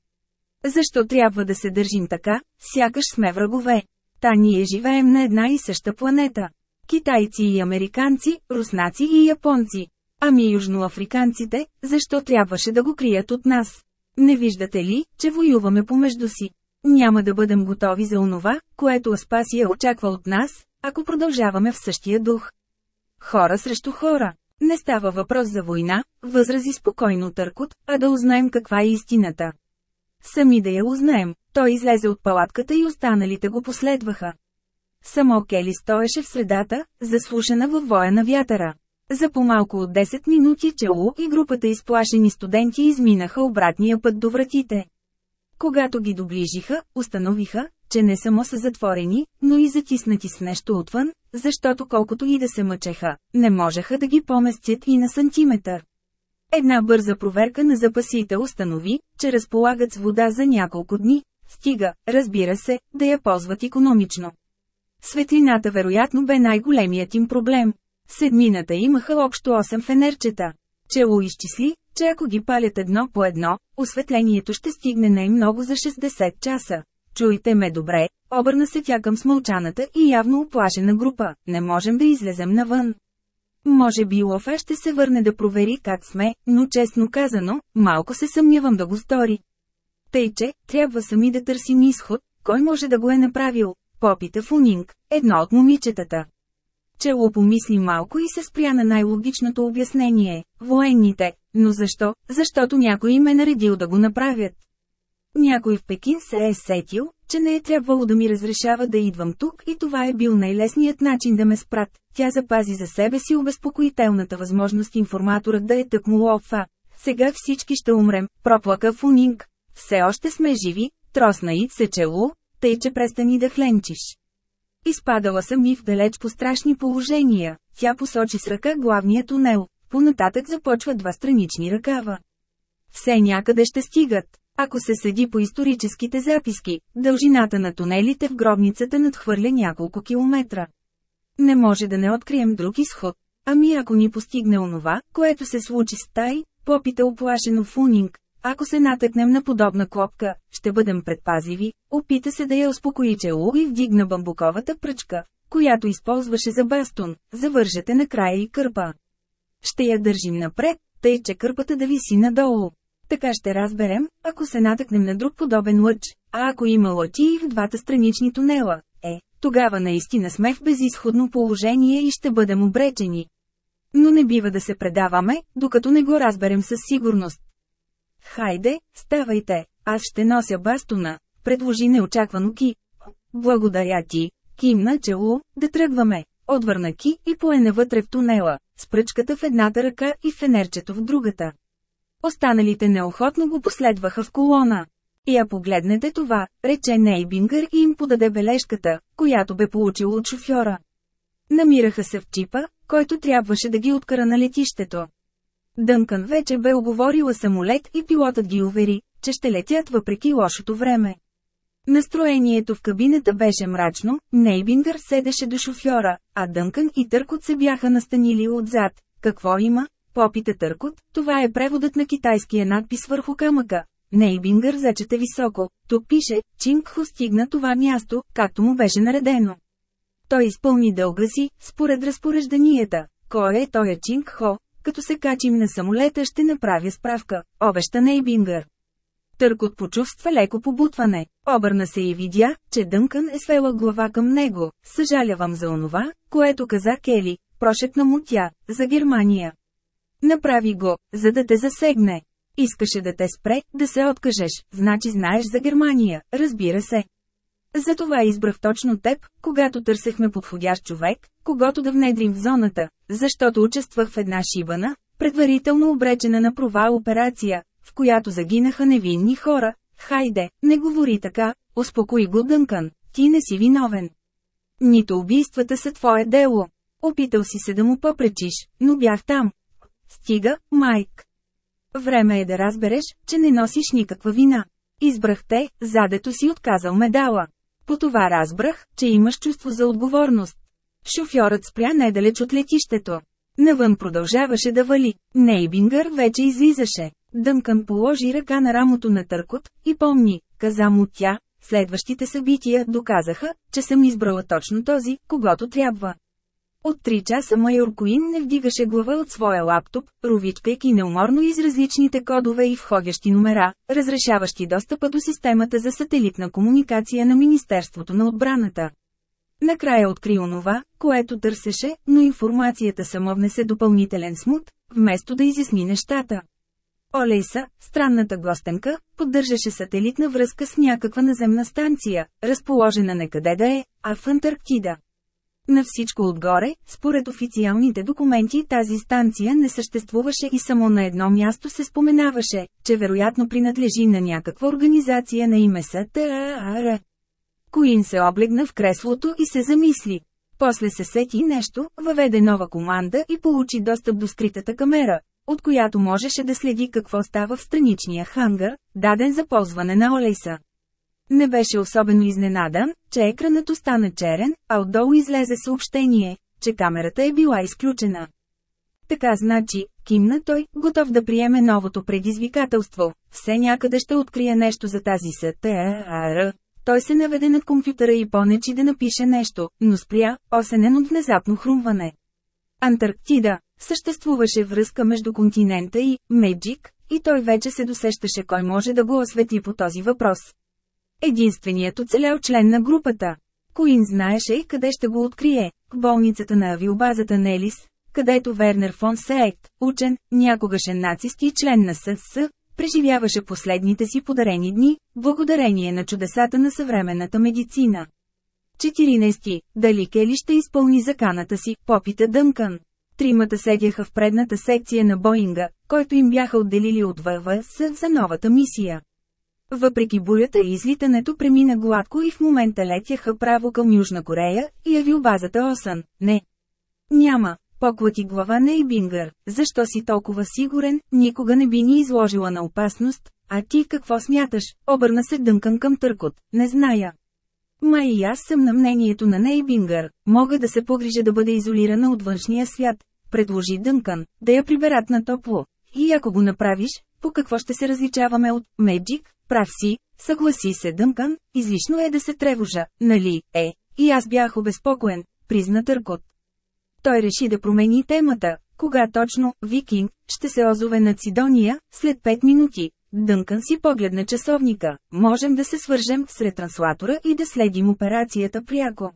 Защо трябва да се държим така, сякаш сме врагове? Та ние живеем на една и съща планета. Китайци и американци, руснаци и японци. Ами южноафриканците, защо трябваше да го крият от нас? Не виждате ли, че воюваме помежду си? Няма да бъдем готови за онова, което Аспасия е очаква от нас, ако продължаваме в същия дух. Хора срещу хора. Не става въпрос за война, възрази спокойно Търкот, а да узнаем каква е истината. Сами да я узнаем, той излезе от палатката и останалите го последваха. Само Кели стоеше в средата, заслушана във воя на вятъра. За по-малко от 10 минути Челу и групата изплашени студенти изминаха обратния път до вратите. Когато ги доближиха, установиха, че не само са затворени, но и затиснати с нещо отвън, защото колкото и да се мъчеха, не можеха да ги поместят и на сантиметър. Една бърза проверка на запасите установи, че разполагат с вода за няколко дни, стига, разбира се, да я ползват економично. Светлината вероятно бе най-големият им проблем. Седмината имаха общо 8 фенерчета. Чело изчисли, че ако ги палят едно по едно, осветлението ще стигне най-много за 60 часа. Чуйте ме добре, обърна се тя към смълчаната и явно оплашена група, не можем да излезем навън. Може би Лофа ще се върне да провери как сме, но честно казано, малко се съмнявам да го стори. Тъй, че, трябва сами да търсим изход, кой може да го е направил, попита Фунинг, едно от момичетата. Чело помисли малко и се спря на най-логичното обяснение – военните. Но защо? Защото някой им е наредил да го направят. Някой в Пекин се е сетил, че не е трябвало да ми разрешава да идвам тук и това е бил най-лесният начин да ме спрат. Тя запази за себе си обезпокоителната възможност информаторът да е тъкмо лофа. Сега всички ще умрем, проплака Фунинг. Все още сме живи, тросна и се чело, тъй че престани да хленчиш. Изпадала съм и в далеч по страшни положения. Тя посочи с ръка главния тунел. Понататък започва два странични ръкава. Все някъде ще стигат. Ако се съди по историческите записки, дължината на тунелите в гробницата надхвърля няколко километра. Не може да не открием друг изход. Ами ако ни постигне онова, което се случи с Тай, попита оплашено Фунинг, ако се натъкнем на подобна клопка, ще бъдем предпазиви, опита се да я успокои Челу и вдигна бамбуковата пръчка, която използваше за бастун, завържете на края и кърпа. Ще я държим напред, тъй че кърпата да виси надолу. Така ще разберем, ако се натъкнем на друг подобен лъч, а ако има лъчи и в двата странични тунела, е, тогава наистина сме в безисходно положение и ще бъдем обречени. Но не бива да се предаваме, докато не го разберем със сигурност. Хайде, ставайте, аз ще нося бастуна, предложи неочаквано Ки. Благодаря ти, кимна чело, да тръгваме, отвърна Ки и поене вътре в тунела, с пръчката в едната ръка и фенерчето в другата. Останалите неохотно го последваха в колона. И а погледнете това, рече Нейбингър и им подаде бележката, която бе получил от шофьора. Намираха се в чипа, който трябваше да ги откара на летището. Дънкан вече бе оговорила самолет и пилотът ги увери, че ще летят въпреки лошото време. Настроението в кабината беше мрачно, Нейбингър седеше до шофьора, а Дънкан и Търкот се бяха настанили отзад. Какво има, Попита Търкот, това е преводът на китайския надпис върху камъка. Нейбингър зачете високо. Тук пише, Чингхо стигна това място, както му беше наредено. Той изпълни дълга си, според разпорежданията. Кой е той е Чингхо? Като се качим на самолета ще направя справка, обеща Нейбингър. Търкот почувства леко побутване. Обърна се и видя, че Дънкън е свела глава към него. Съжалявам за онова, което каза Кели. Прошепна му тя, за Германия. Направи го, за да те засегне. Искаше да те спре, да се откажеш, значи знаеш за Германия, разбира се. Затова избрах точно теб, когато търсехме подходящ човек, когато да внедрим в зоната, защото участвах в една шибана, предварително обречена на провал операция, в която загинаха невинни хора. Хайде, не говори така, успокои го Дънкан, ти не си виновен. Нито убийствата са твое дело. Опитал си се да му попречиш, но бях там, Стига, Майк. Време е да разбереш, че не носиш никаква вина. Избрах те, задето си отказал медала. По това разбрах, че имаш чувство за отговорност. Шофьорът спря недалеч от летището. Навън продължаваше да вали. Нейбингър вече излизаше. Дънкан положи ръка на рамото на търкот и помни, каза му тя, следващите събития доказаха, че съм избрала точно този, когато трябва. От три часа майор Куин не вдигаше глава от своя лаптоп, ровичкайки неуморно из различните кодове и входящи номера, разрешаващи достъпа до системата за сателитна комуникация на Министерството на отбраната. Накрая откри онова, което търсеше, но информацията само внесе допълнителен смут, вместо да изясни нещата. Олейса, странната гостенка, поддържаше сателитна връзка с някаква наземна станция, разположена некъде да е, а в Антарктида. На всичко отгоре, според официалните документи тази станция не съществуваше и само на едно място се споменаваше, че вероятно принадлежи на някаква организация на име СТАР. Коин се облегна в креслото и се замисли. После се сети нещо, въведе нова команда и получи достъп до скритата камера, от която можеше да следи какво става в страничния хангар, даден за ползване на Олейса. Не беше особено изненадан, че екранът остана черен, а отдолу излезе съобщение, че камерата е била изключена. Така значи, кимна той, готов да приеме новото предизвикателство. Все някъде ще открие нещо за тази СТАР. Той се наведе над компютъра и понечи да напише нещо, но спря, осенен от внезапно хрумване. Антарктида. Съществуваше връзка между континента и Меджик, и той вече се досещаше кой може да го освети по този въпрос. Единственият оцелял член на групата. Коин знаеше и къде ще го открие – в болницата на авиобазата Нелис, където Вернер фон Сеект, учен, някогашен нацист и член на СС, преживяваше последните си подарени дни, благодарение на чудесата на съвременната медицина. 14. Дали Кели ще изпълни заканата си, попита Дънкан. Тримата седяха в предната секция на Боинга, който им бяха отделили от ВВС за новата мисия. Въпреки бурята и излитането премина гладко и в момента летяха право към Южна Корея, и авиобазата Осън. Не. Няма. Поклати глава на Ибингър. Защо си толкова сигурен, никога не би ни изложила на опасност, а ти какво смяташ? Обърна се дънкан към търкот. Не зная. Ма и аз съм на мнението на Нейбингър, мога да се погрижа да бъде изолирана от външния свят, предложи Дънкан, да я приберат на топло. И ако го направиш, по какво ще се различаваме от «Меджик», Прав си, съгласи се Дъмкан, излишно е да се тревожа, нали, е, и аз бях обезпокоен, призна Търкот. Той реши да промени темата, кога точно, Викинг, ще се озове на Цидония, след 5 минути. Дънкан си погледна часовника, можем да се свържем с ретранслатора и да следим операцията пряко.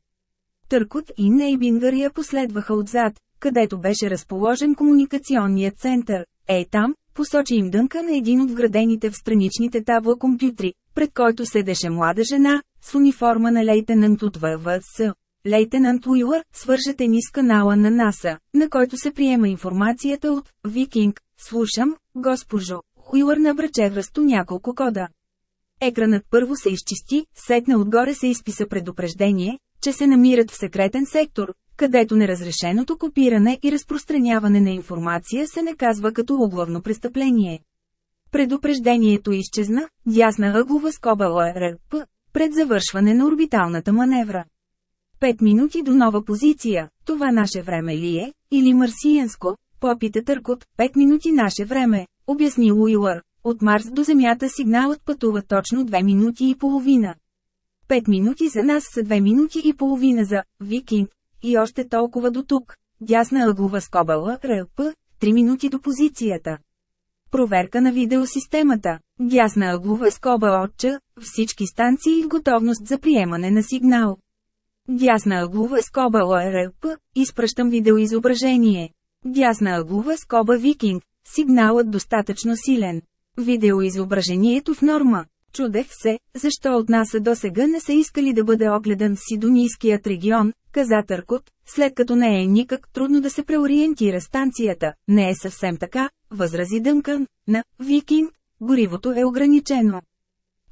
Търкот и Нейбингър я последваха отзад, където беше разположен комуникационният център. Ей там, Посочи им дънка на един от вградените в страничните табла компютри, пред който седеше млада жена, с униформа на лейтенант от ВВС. Лейтенант Уилър, свържете ни с канала на НАСА, на който се приема информацията от «Викинг», слушам, госпожо. Уилър набра връсто няколко кода. Екранът първо се изчисти, сетна отгоре се изписа предупреждение, че се намират в секретен сектор, където неразрешеното копиране и разпространяване на информация се наказва като оглавно престъпление. Предупреждението изчезна, дясна ъглова скоба ЛРП, пред завършване на орбиталната маневра. Пет минути до нова позиция, това наше време ли е, или марсиенско, попита Търкот, пет минути наше време, обясни Уилър. От Марс до Земята сигналът пътува точно 2 минути и половина. Пет минути за нас са 2 минути и половина за Викинг, и още толкова до тук. Дясна ъглова скобала, РП, 3 минути до позицията. Проверка на видеосистемата. Дясна ъглова скоба отча, всички станции и готовност за приемане на сигнал. Дясна ъглова скоба ОРП, изпръщам видеоизображение. Дясна ъглова скоба Викинг, сигналът достатъчно силен. Видеоизображението в норма. Чудех се, защо от нас до сега не са искали да бъде огледан Сидонийският регион, каза Търкот, след като не е никак трудно да се преориентира станцията. Не е съвсем така, възрази Дънкън, на Викинг, горивото е ограничено.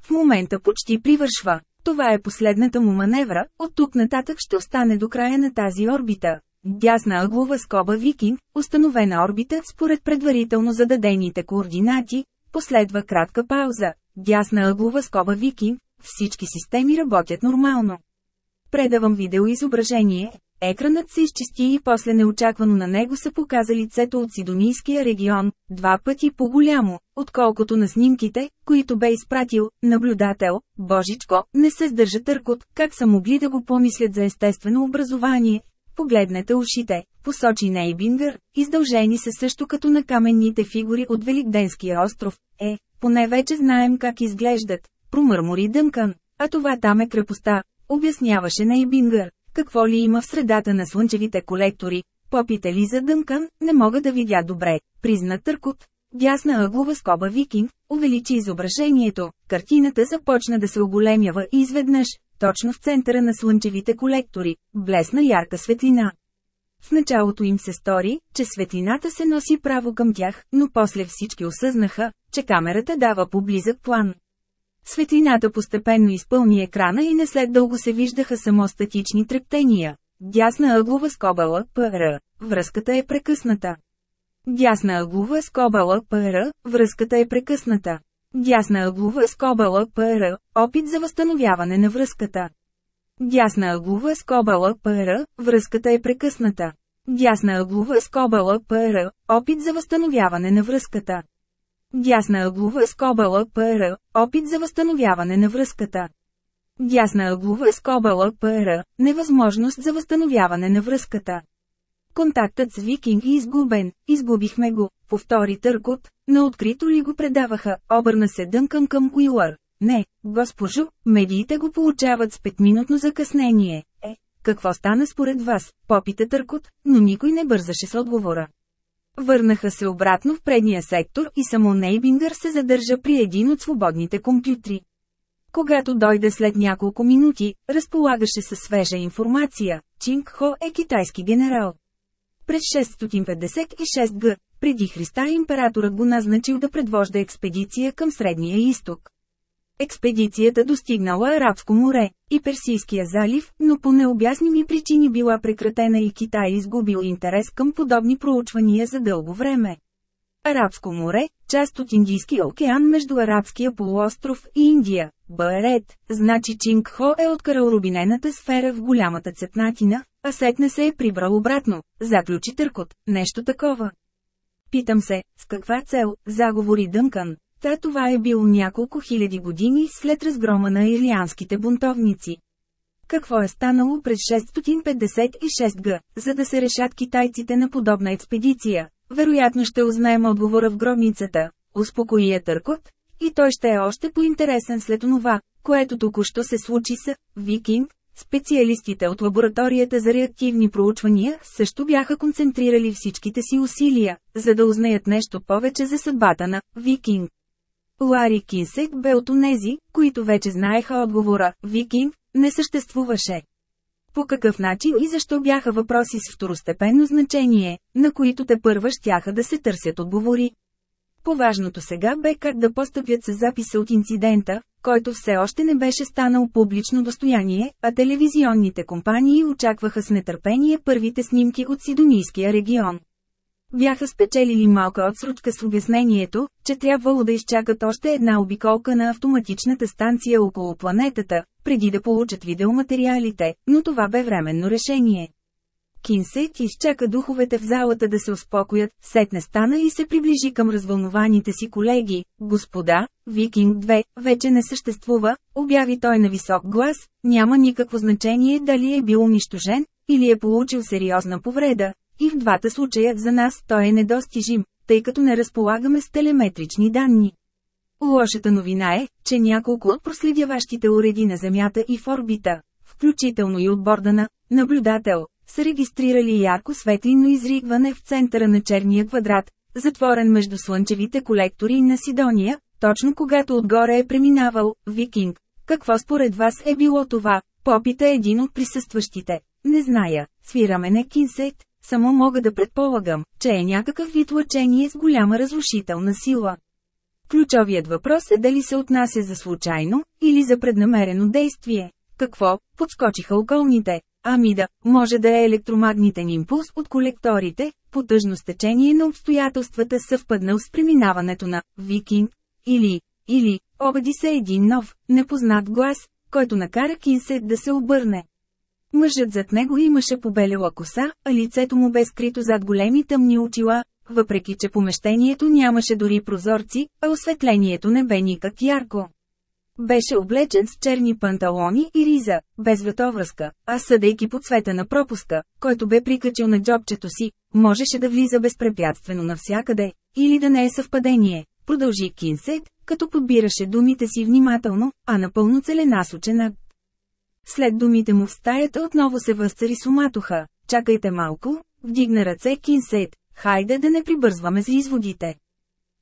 В момента почти привършва. Това е последната му маневра, от тук нататък ще остане до края на тази орбита. Дясна ъглова скоба Викинг, установена орбита според предварително зададените координати, Последва кратка пауза. Дясна ъглова скоба Вики. Всички системи работят нормално. Предавам видеоизображение. Екранът се изчисти и после неочаквано на него се показа лицето от Сидонийския регион, два пъти по-голямо, отколкото на снимките, които бе изпратил, наблюдател, божичко, не се сдържа търкот, как са могли да го помислят за естествено образование. Погледнете ушите, посочи Нейбингър, издължени се също като на каменните фигури от Великденския остров, е, поне вече знаем как изглеждат, промърмори Дънкан, а това там е крепостта, обясняваше Нейбингър, какво ли има в средата на слънчевите колектори, попита ли за Дънкан, не мога да видя добре, призна Търкот. Дясна ъглова скоба викинг, увеличи изображението, картината започна да се оголемява и изведнъж, точно в центъра на слънчевите колектори, блесна ярка светлина. В началото им се стори, че светлината се носи право към тях, но после всички осъзнаха, че камерата дава поблизък план. Светлината постепенно изпълни екрана и не след дълго се виждаха само статични трептения. Дясна ъглова скобала ПР. Връзката е прекъсната. Дясна ъглова скобала ПР. Връзката е прекъсната. Дясна ъглова скобала ПР. Опит за възстановяване на връзката. Дясна ъглова скоба ПР, връзката е прекъсната. Дясна ъглова скоба ПР, опит за възстановяване на връзката. Дясна ъглова скоба ПР, опит за възстановяване на връзката. Дясна ъглова скоба ПР, невъзможност за възстановяване на връзката. Контактът с Викинг е изгубен, изгубихме го, повтори Търкот, на открито ли го предаваха, обърна се Дънкан към Уилър. Не, госпожо, медиите го получават с петминутно закъснение. Е, какво стана според вас? Попита търкот, но никой не бързаше с отговора. Върнаха се обратно в предния сектор и само Нейбингър се задържа при един от свободните компютри. Когато дойде след няколко минути, разполагаше със свежа информация, Чинг Хо е китайски генерал. През 656 г. преди Христа императорът го назначил да предвожда експедиция към Средния изток. Експедицията достигнала Арабско море и Персийския залив, но по необясними причини била прекратена и Китай изгубил интерес към подобни проучвания за дълго време. Арабско море, част от Индийския океан между Арабския полуостров и Индия, Барет, значи Чингхо е откарал рубинената сфера в голямата цепнатина, а сетне се е прибрал обратно, заключи Търкот, нещо такова. Питам се, с каква цел, заговори Дънкан, Та това е било няколко хиляди години след разгрома на ирлианските бунтовници. Какво е станало през 656 г, за да се решат китайците на подобна експедиция? Вероятно ще узнаем отговора в гробницата, успокои я търкот, и той ще е още по-интересен след това, което току-що се случи с Викинг. Специалистите от лабораторията за реактивни проучвания също бяха концентрирали всичките си усилия, за да узнаят нещо повече за съдбата на Викинг. Лари Кинсек бе от онези, които вече знаеха отговора – викинг, не съществуваше. По какъв начин и защо бяха въпроси с второстепенно значение, на които те първа щяха да се търсят отговори. Поважното сега бе как да постъпят с записа от инцидента, който все още не беше станал публично достояние, а телевизионните компании очакваха с нетърпение първите снимки от Сидонийския регион. Бяха спечелили малка отсрочка с обяснението, че трябвало да изчакат още една обиколка на автоматичната станция около планетата, преди да получат видеоматериалите, но това бе временно решение. Кинсейт изчака духовете в залата да се успокоят, сетне стана и се приближи към развълнованите си колеги. Господа, Викинг 2 вече не съществува, обяви той на висок глас, няма никакво значение дали е бил унищожен, или е получил сериозна повреда, и в двата случая за нас той е недостижим, тъй като не разполагаме с телеметрични данни. Лошата новина е, че няколко от проследяващите уреди на Земята и в орбита, включително и от борда на наблюдател, са регистрирали ярко светлино изригване в центъра на черния квадрат, затворен между слънчевите колектори на Сидония, точно когато отгоре е преминавал «Викинг». Какво според вас е било това? Попита един от присъстващите. Не зная, свираме на кинсет, само мога да предполагам, че е някакъв вид лъчение с голяма разрушителна сила. Ключовият въпрос е дали се отнася за случайно, или за преднамерено действие. Какво? Подскочиха околните. амида, може да е електромагнитен импулс от колекторите, по тъжно стечение на обстоятелствата съвпаднал с преминаването на «Викинг» или «Или» обади се един нов, непознат глас, който накара Кинсет да се обърне. Мъжът зад него имаше побелела коса, а лицето му бе скрито зад големи тъмни очила, въпреки че помещението нямаше дори прозорци, а осветлението не бе никак ярко. Беше облечен с черни панталони и риза, без вратовръзка, а съдейки по цвета на пропуска, който бе прикачил на джобчето си, можеше да влиза безпрепятствено навсякъде, или да не е съвпадение, продължи Кинсет, като подбираше думите си внимателно, а напълно целенасочена. След думите му в стаята отново се възцари суматоха. Чакайте малко, вдигна ръце Кинсейт. Хайде да не прибързваме за изводите.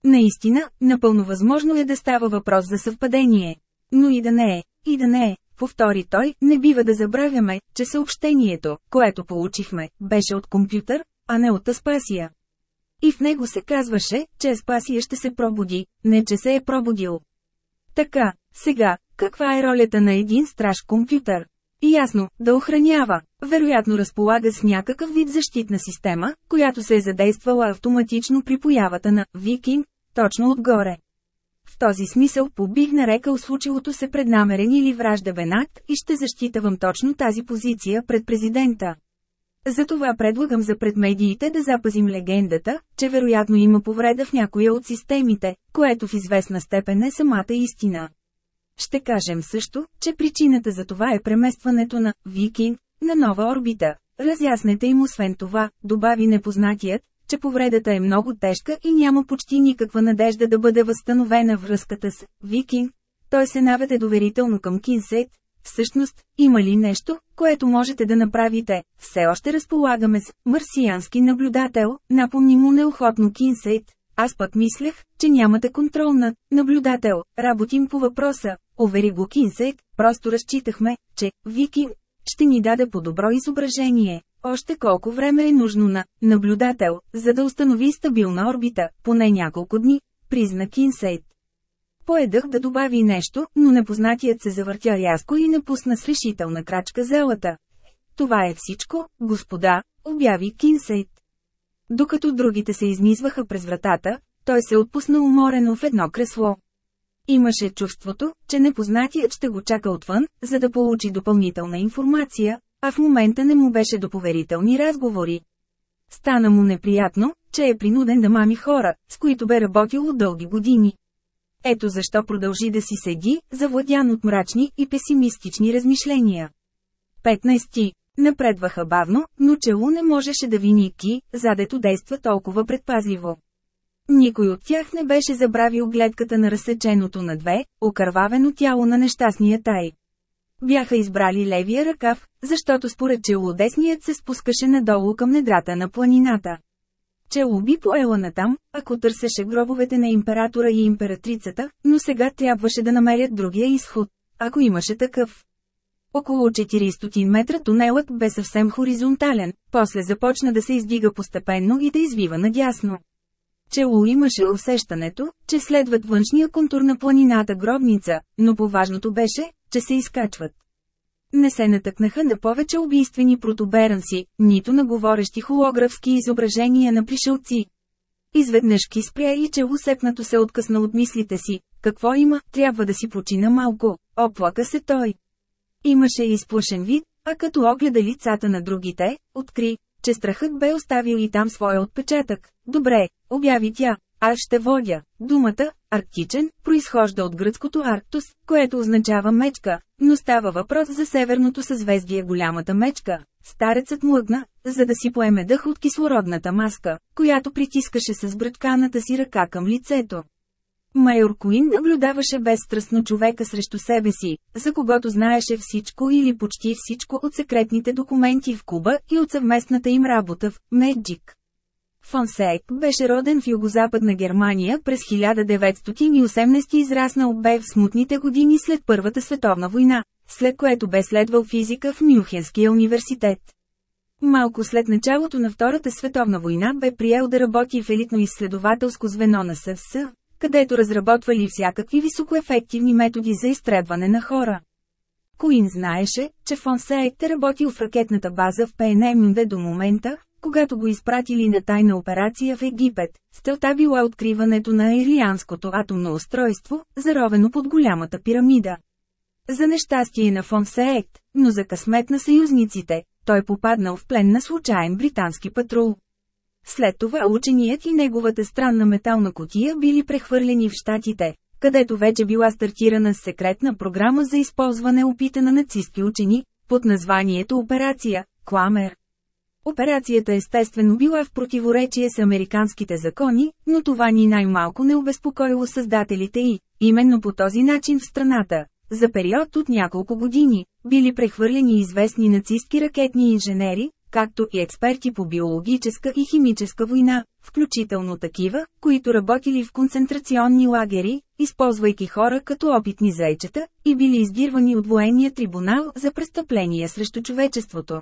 Наистина, напълно възможно е да става въпрос за съвпадение. Но и да не е, и да не е, повтори той, не бива да забравяме, че съобщението, което получихме, беше от компютър, а не от Аспасия. И в него се казваше, че Аспасия ще се пробуди, не че се е пробудил. Така, сега, каква е ролята на един страж-компютър? Ясно, да охранява. Вероятно разполага с някакъв вид защитна система, която се е задействала автоматично при появата на «Викинг», точно отгоре. В този смисъл побих нарекал случилото се преднамерен или враждабен акт и ще защитавам точно тази позиция пред президента. Затова предлагам за предмедиите да запазим легендата, че вероятно има повреда в някоя от системите, което в известна степен е самата истина. Ще кажем също, че причината за това е преместването на «Викинг» на нова орбита. Разяснете им освен това, добави непознатият, че повредата е много тежка и няма почти никаква надежда да бъде възстановена връзката с «Викинг». Той се наведе доверително към Кинсейт. Всъщност, има ли нещо, което можете да направите? Все още разполагаме с «Марсиански наблюдател», напомни му неохотно Кинсейт. Аз пък мислех, че нямате контрол над наблюдател, работим по въпроса, увери го Кинсек, просто разчитахме, че Вики ще ни даде по-добро изображение. Още колко време е нужно на наблюдател, за да установи стабилна орбита, поне няколко дни, призна Кинсейт. Поедах да добави нещо, но непознатият се завъртя рязко и напусна с решителна крачка зелата. Това е всичко, господа, обяви Кинсейт. Докато другите се изнизваха през вратата, той се отпусна уморено в едно кресло. Имаше чувството, че непознатият ще го чака отвън, за да получи допълнителна информация, а в момента не му беше до поверителни разговори. Стана му неприятно, че е принуден да мами хора, с които бе работил от дълги години. Ето защо продължи да си седи, завладян от мрачни и песимистични размишления. 15. Напредваха бавно, но челу не можеше да вини Ки, задето действа толкова предпазливо. Никой от тях не беше забравил гледката на разсеченото на две, окървавено тяло на нещастния тай. Бяха избрали левия ръкав, защото според челу десният се спускаше надолу към недрата на планината. Челу би поела натам, ако търсеше гробовете на императора и императрицата, но сега трябваше да намерят другия изход, ако имаше такъв. Около 400 метра тунелът бе съвсем хоризонтален, после започна да се издига постепенно и да извива надясно. Челу имаше усещането, че следват външния контур на планината гробница, но по-важното беше, че се изкачват. Не се натъкнаха на повече убийствени протуберанси, нито на говорещи холографски изображения на пришелци. Изведнъж ки спря и че усепнато се откъсна от мислите си. Какво има, трябва да си почина малко, оплака се той. Имаше изплашен вид, а като огледа лицата на другите, откри, че страхът бе оставил и там своя отпечатък. Добре, обяви тя, аз ще водя. Думата «арктичен» произхожда от гръцкото «арктус», което означава мечка, но става въпрос за северното съзвездие голямата мечка. Старецът млъгна, за да си поеме дъх от кислородната маска, която притискаше с бръчканата си ръка към лицето. Майор Куин наблюдаваше безстрастно човека срещу себе си, за когото знаеше всичко или почти всичко от секретните документи в Куба и от съвместната им работа в Меджик. Сейк беше роден в югозападна Германия през 1918 и израснал бе в смутните години след Първата световна война, след което бе следвал физика в Мюнхенския университет. Малко след началото на Втората световна война бе приел да работи в елитно изследователско звено на СССР, където разработвали всякакви високоефективни методи за изтребване на хора. Коин знаеше, че фон е работил в ракетната база в Пейнемюнде до момента, когато го изпратили на тайна операция в Египет. Стелта била откриването на Ирианското атомно устройство, заровено под голямата пирамида. За нещастие на фон Сейт, но за късмет на съюзниците, той попаднал в плен на случайен британски патрул. След това ученият и неговата странна метална котия били прехвърлени в щатите, където вече била стартирана с секретна програма за използване опита на нацистки учени, под названието Операция Кламер. Операцията естествено била в противоречие с американските закони, но това ни най-малко не обезпокоило създателите и, именно по този начин в страната, за период от няколко години, били прехвърлени известни нацистки ракетни инженери, както и експерти по биологическа и химическа война, включително такива, които работили в концентрационни лагери, използвайки хора като опитни зайчета, и били издирвани от военния трибунал за престъпления срещу човечеството.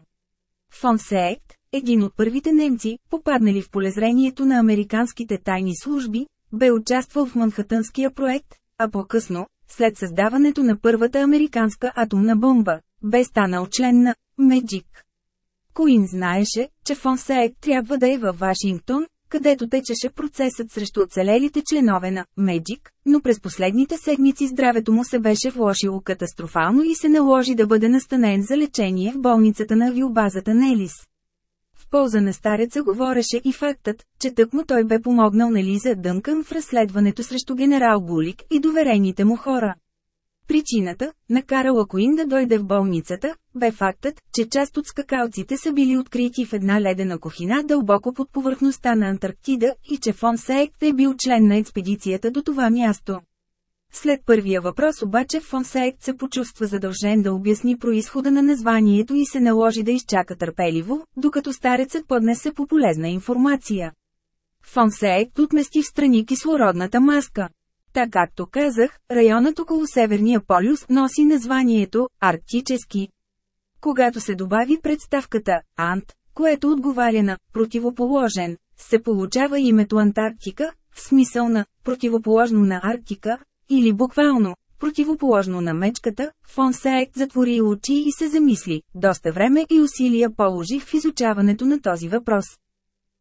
Фон Сеект, един от първите немци, попаднали в полезрението на американските тайни служби, бе участвал в Манхатънския проект, а по-късно, след създаването на първата американска атомна бомба, бе станал член на «Меджик». Коин знаеше, че Фонсеек трябва да е във Вашингтон, където течеше процесът срещу оцелелите членове на «Меджик», но през последните седмици здравето му се беше влошило катастрофално и се наложи да бъде настанен за лечение в болницата на авиобазата Нелис. В полза на стареца говореше и фактът, че тъкмо той бе помогнал на Лиза Дънкън в разследването срещу генерал Булик и доверените му хора. Причината, накарала Коин да дойде в болницата, бе фактът, че част от скакалците са били открити в една ледена кухина дълбоко под повърхността на Антарктида и че Фон Сейкт е бил член на експедицията до това място. След първия въпрос обаче Фон Сейкт се почувства задължен да обясни происхода на названието и се наложи да изчака търпеливо, докато старецът поднесе по полезна информация. Фон Сейкт отмести в страни кислородната маска. Та както казах, районът около Северния полюс носи названието «Арктически». Когато се добави представката «Ант», което отговаря на «противоположен», се получава името Антарктика, в смисъл на «противоположно на Арктика», или буквално противоположно на мечката, фон Сайк затвори очи и се замисли, доста време и усилия положих в изучаването на този въпрос.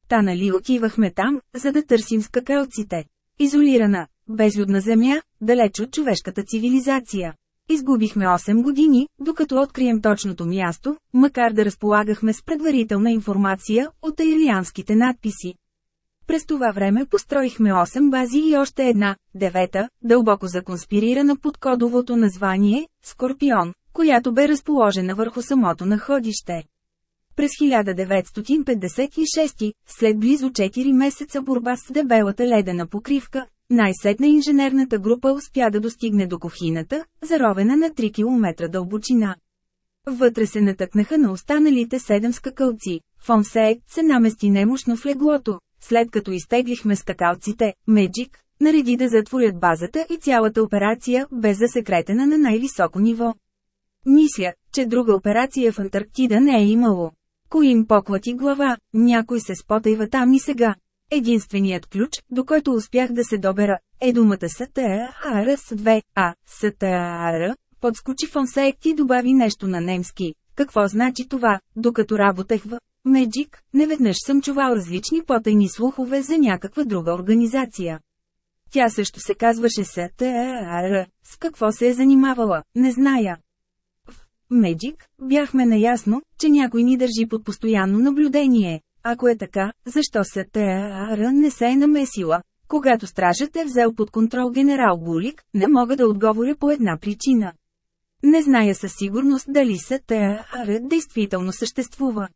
Та нали отивахме там, за да търсим скакалците. Изолирана, безлюдна земя, далеч от човешката цивилизация. Изгубихме 8 години, докато открием точното място, макар да разполагахме с предварителна информация от аирлианските надписи. През това време построихме 8 бази и още една, девета, дълбоко законспирирана под кодовото название «Скорпион», която бе разположена върху самото находище. През 1956, след близо 4 месеца борба с дебелата ледена покривка, най-сетне инженерната група успя да достигне до кухината, заровена на 3 км дълбочина. Вътре се натъкнаха на останалите седем скакалци. Фонсеек се намести немощно в леглото. След като изтеглихме скакалците, Меджик, нареди да затворят базата и цялата операция бе засекретена на най-високо ниво. Мисля, че друга операция в Антарктида не е имало. Коим поклати глава, някой се спотайва там и сега. Единственият ключ, до който успях да се добера, е думата СТАРС-2, а СТАР, подскочи Фонсек и добави нещо на немски. Какво значи това, докато работех в Меджик, неведнъж съм чувал различни потайни слухове за някаква друга организация. Тя също се казваше СТАР, с какво се е занимавала, не зная. В Меджик бяхме наясно, че някой ни държи под постоянно наблюдение, ако е така, защо се ТАР не се е намесила? Когато стражът е взел под контрол генерал Булик, не мога да отговоря по една причина. Не зная със сигурност дали ТАР действително съществува.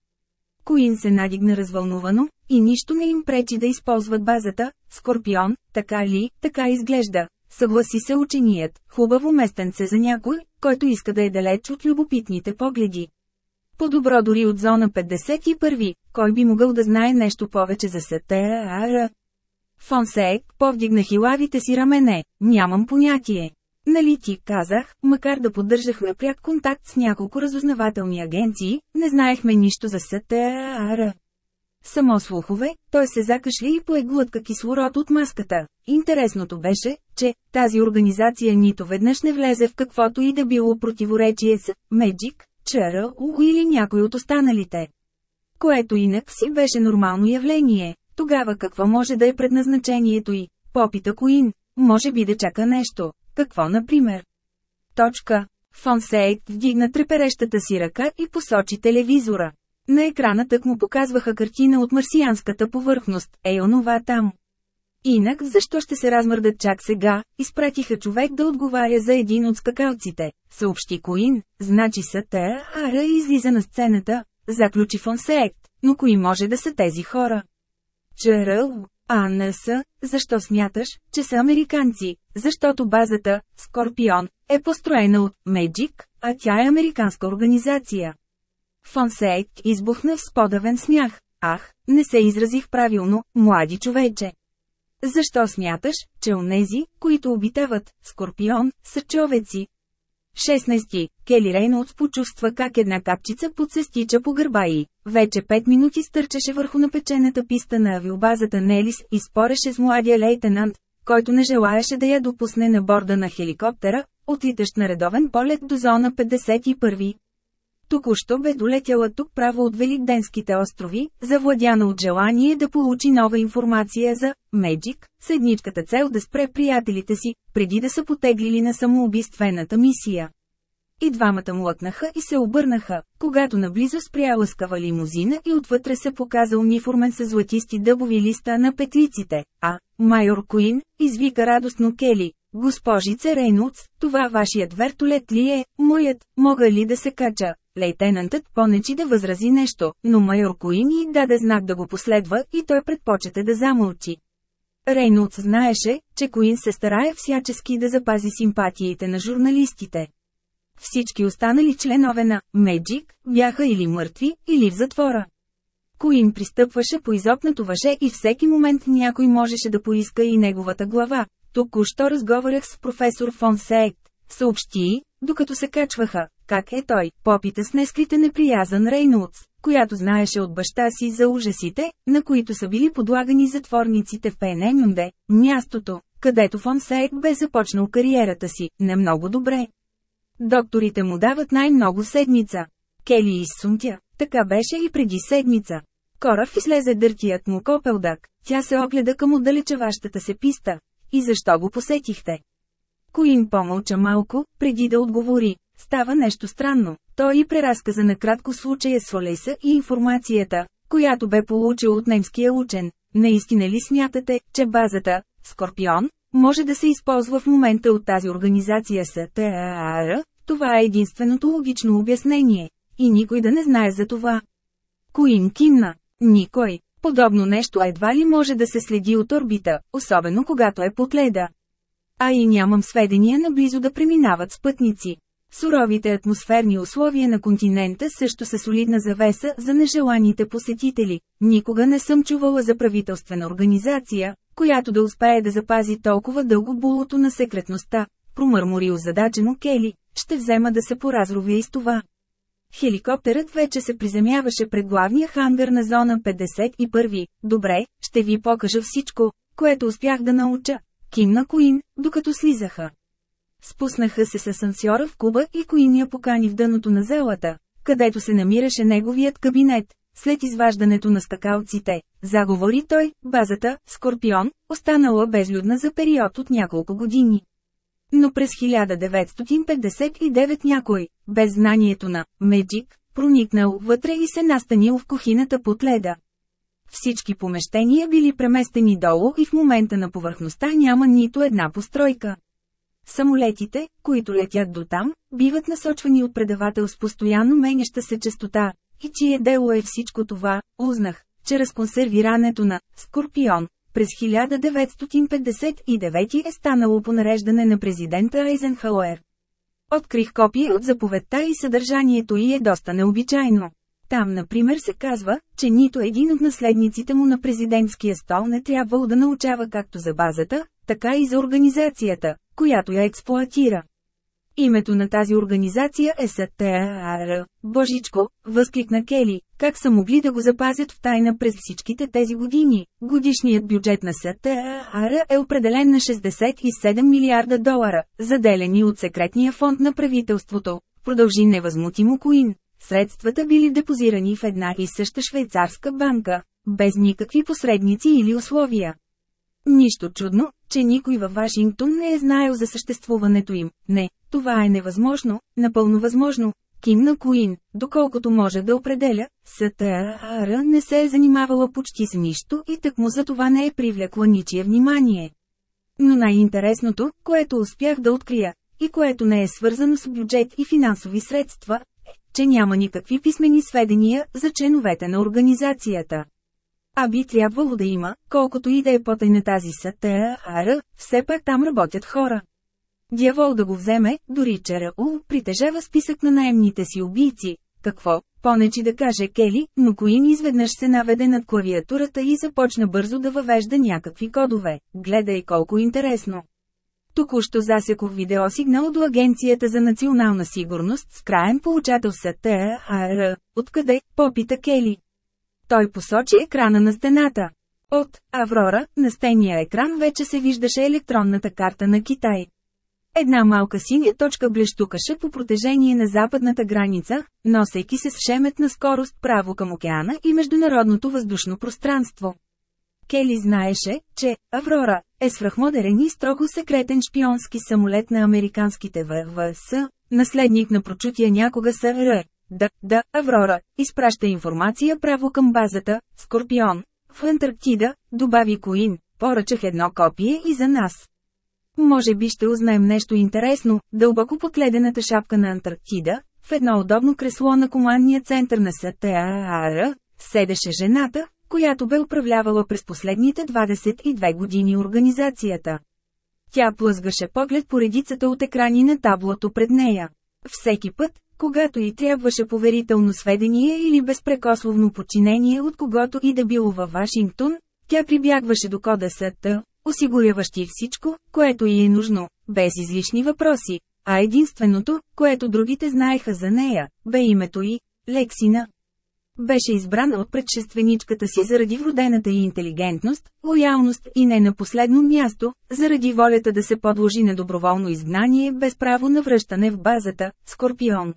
Коин се надигна развълнувано, и нищо не им пречи да използват базата, Скорпион, така ли, така изглежда. Съгласи се ученият, хубаво местенце за някой, който иска да е далеч от любопитните погледи. По-добро дори от зона 51, кой би могъл да знае нещо повече за СТАР? Фонсек повдигна хилавите си рамене, нямам понятие. Нали ти казах, макар да поддържахме пряк контакт с няколко разузнавателни агенции, не знаехме нищо за СТАР. Само слухове, той се закашли и глътка кислород от маската. Интересното беше, че тази организация нито веднъж не влезе в каквото и да било противоречие с Меджик, Чаръл или някой от останалите. Което инак си беше нормално явление, тогава какво може да е предназначението й? Попита Коин, може би да чака нещо. Какво например? Точка. Фонсейт вдигна треперещата си ръка и посочи телевизора. На екрана тък му показваха картина от марсианската повърхност, е онова там. Инак защо ще се размърдат чак сега, изпратиха човек да отговаря за един от скакалците, съобщи Коин, значи са те, Ара излиза на сцената, заключи Фонсект, но кои може да са тези хора? Черъл, а не са, защо смяташ, че са американци, защото базата, Скорпион, е построена от Меджик, а тя е американска организация. Фонсект, избухна в сподавен смях. Ах, не се изразих правилно, млади човече. Защо смяташ, че онези, които обитават Скорпион, са човеци? 16. Кели Рейнолд почувства как една капчица подсестича по гърба и Вече 5 минути стърчеше върху напечената писта на авиобазата Нелис и спореше с младия лейтенант, който не желаеше да я допусне на борда на хеликоптера, отлитащ на редовен полет до зона 51. Току-що бе долетяла тук право от Великденските острови, завладяна от желание да получи нова информация за «Меджик», с едничката цел да спре приятелите си, преди да са потеглили на самоубийствената мисия. И двамата му лъкнаха и се обърнаха, когато наблизо спря лъскава лимузина и отвътре се показа униформен с златисти дъбови листа на петлиците, а «Майор Куин» извика радостно Кели, Госпожице Рейнуц, това вашият вертолет ли е, моят, мога ли да се кача? Лейтенантът понечи да възрази нещо, но майор Коин и даде знак да го последва и той предпочете да замълчи. Рейнолдс знаеше, че Коин се старае всячески да запази симпатиите на журналистите. Всички останали членове на «Меджик» бяха или мъртви, или в затвора. Коин пристъпваше по изопнато въже и всеки момент някой можеше да поиска и неговата глава. Току-що разговарях с професор Фон Сейт, съобщи, докато се качваха, как е той, попита с нескрита неприязан Рейнолдс, която знаеше от баща си за ужасите, на които са били подлагани затворниците в Пенемюнде, мястото, където Сейк бе започнал кариерата си, не много добре. Докторите му дават най-много седмица. Кели изсунтя, така беше и преди седмица. Кораф излезе дъртият му копелдак, тя се огледа към отдалечаващата се писта. И защо го посетихте? Коин помълча малко, преди да отговори става нещо странно. Той и преразказа на кратко случая с Олеса и информацията, която бе получил от немския учен. Наистина ли смятате, че базата Скорпион може да се използва в момента от тази организация с ТААР? Това е единственото логично обяснение. И никой да не знае за това. Коим кимна? Никой. Подобно нещо едва ли може да се следи от орбита, особено когато е под леда. А и нямам сведения наблизо да преминават спътници. Суровите атмосферни условия на континента също са солидна завеса за нежеланите посетители. Никога не съм чувала за правителствена организация, която да успее да запази толкова дълго булото на секретността, промърмори озадачено Кели, ще взема да се поразровя и с това. Хеликоптерът вече се приземяваше пред главния хангар на зона 51. Добре, ще ви покажа всичко, което успях да науча. Кимна Куин, докато слизаха. Спуснаха се с асансьора в Куба и Коин я покани в дъното на зелата, където се намираше неговият кабинет. След изваждането на скакалците, заговори той, базата, Скорпион, останала безлюдна за период от няколко години. Но през 1959 някой, без знанието на «Меджик», проникнал вътре и се настанил в кухината под леда. Всички помещения били преместени долу и в момента на повърхността няма нито една постройка. Самолетите, които летят до там, биват насочвани от предавател с постоянно менеща се частота. И чие дело е всичко това, узнах, че разконсервирането на «Скорпион» през 1959 е станало по нареждане на президента Айзенхауер. Открих копия от заповедта и съдържанието й е доста необичайно. Там, например, се казва, че нито един от наследниците му на президентския стол не трябвало да научава както за базата, така и за организацията, която я експлоатира. Името на тази организация е СТАР. Божичко, възкликна Кели, как са могли да го запазят в тайна през всичките тези години? Годишният бюджет на СТАР е определен на 67 милиарда долара, заделени от секретния фонд на правителството. Продължи невъзмутимо Коин. Средствата били депозирани в една и съща швейцарска банка, без никакви посредници или условия. Нищо чудно, че никой във Вашингтон не е знаел за съществуването им. Не, това е невъзможно, напълно възможно. Ким на Куин, доколкото може да определя, СТАР не се е занимавала почти с нищо и так му за това не е привлекла ничие внимание. Но най-интересното, което успях да открия, и което не е свързано с бюджет и финансови средства, е, че няма никакви писмени сведения за членовете на организацията. А би трябвало да има, колкото и да е потайна тази СТАР, все пак там работят хора. Дявол да го вземе, дори Чараул притежава списък на наемните си убийци. Какво, понечи да каже Кели, но Коин изведнъж се наведе над клавиатурата и започна бързо да въвежда някакви кодове. Гледай колко интересно. Току-що засекох видеосигнал до Агенцията за национална сигурност с краен получател СТАР. Откъде? Попита Кели. Той посочи екрана на стената. От «Аврора» на стения екран вече се виждаше електронната карта на Китай. Една малка синя точка блещукаше по протежение на западната граница, носейки се с шеметна скорост право към океана и международното въздушно пространство. Кели знаеше, че «Аврора» е свръхмодерен и строго секретен шпионски самолет на американските ВВС, наследник на прочутия някога СРР. Да, да, Аврора, изпраща информация право към базата, Скорпион, в Антарктида, добави Коин, поръчах едно копие и за нас. Може би ще узнаем нещо интересно, дълбоко подледената шапка на Антарктида, в едно удобно кресло на командния център на СТААР, седеше жената, която бе управлявала през последните 22 години организацията. Тя плъзгаше поглед по редицата от екрани на таблото пред нея. Всеки път, когато и трябваше поверително сведение или безпрекословно подчинение от когото и да било във Вашингтон, тя прибягваше до кода СТ, осигуряващи всичко, което й е нужно, без излишни въпроси, а единственото, което другите знаеха за нея, бе името й – Лексина. Беше избрана от предшественичката си заради вродената й интелигентност, лоялност и не на последно място, заради волята да се подложи на доброволно изгнание без право на връщане в базата – Скорпион.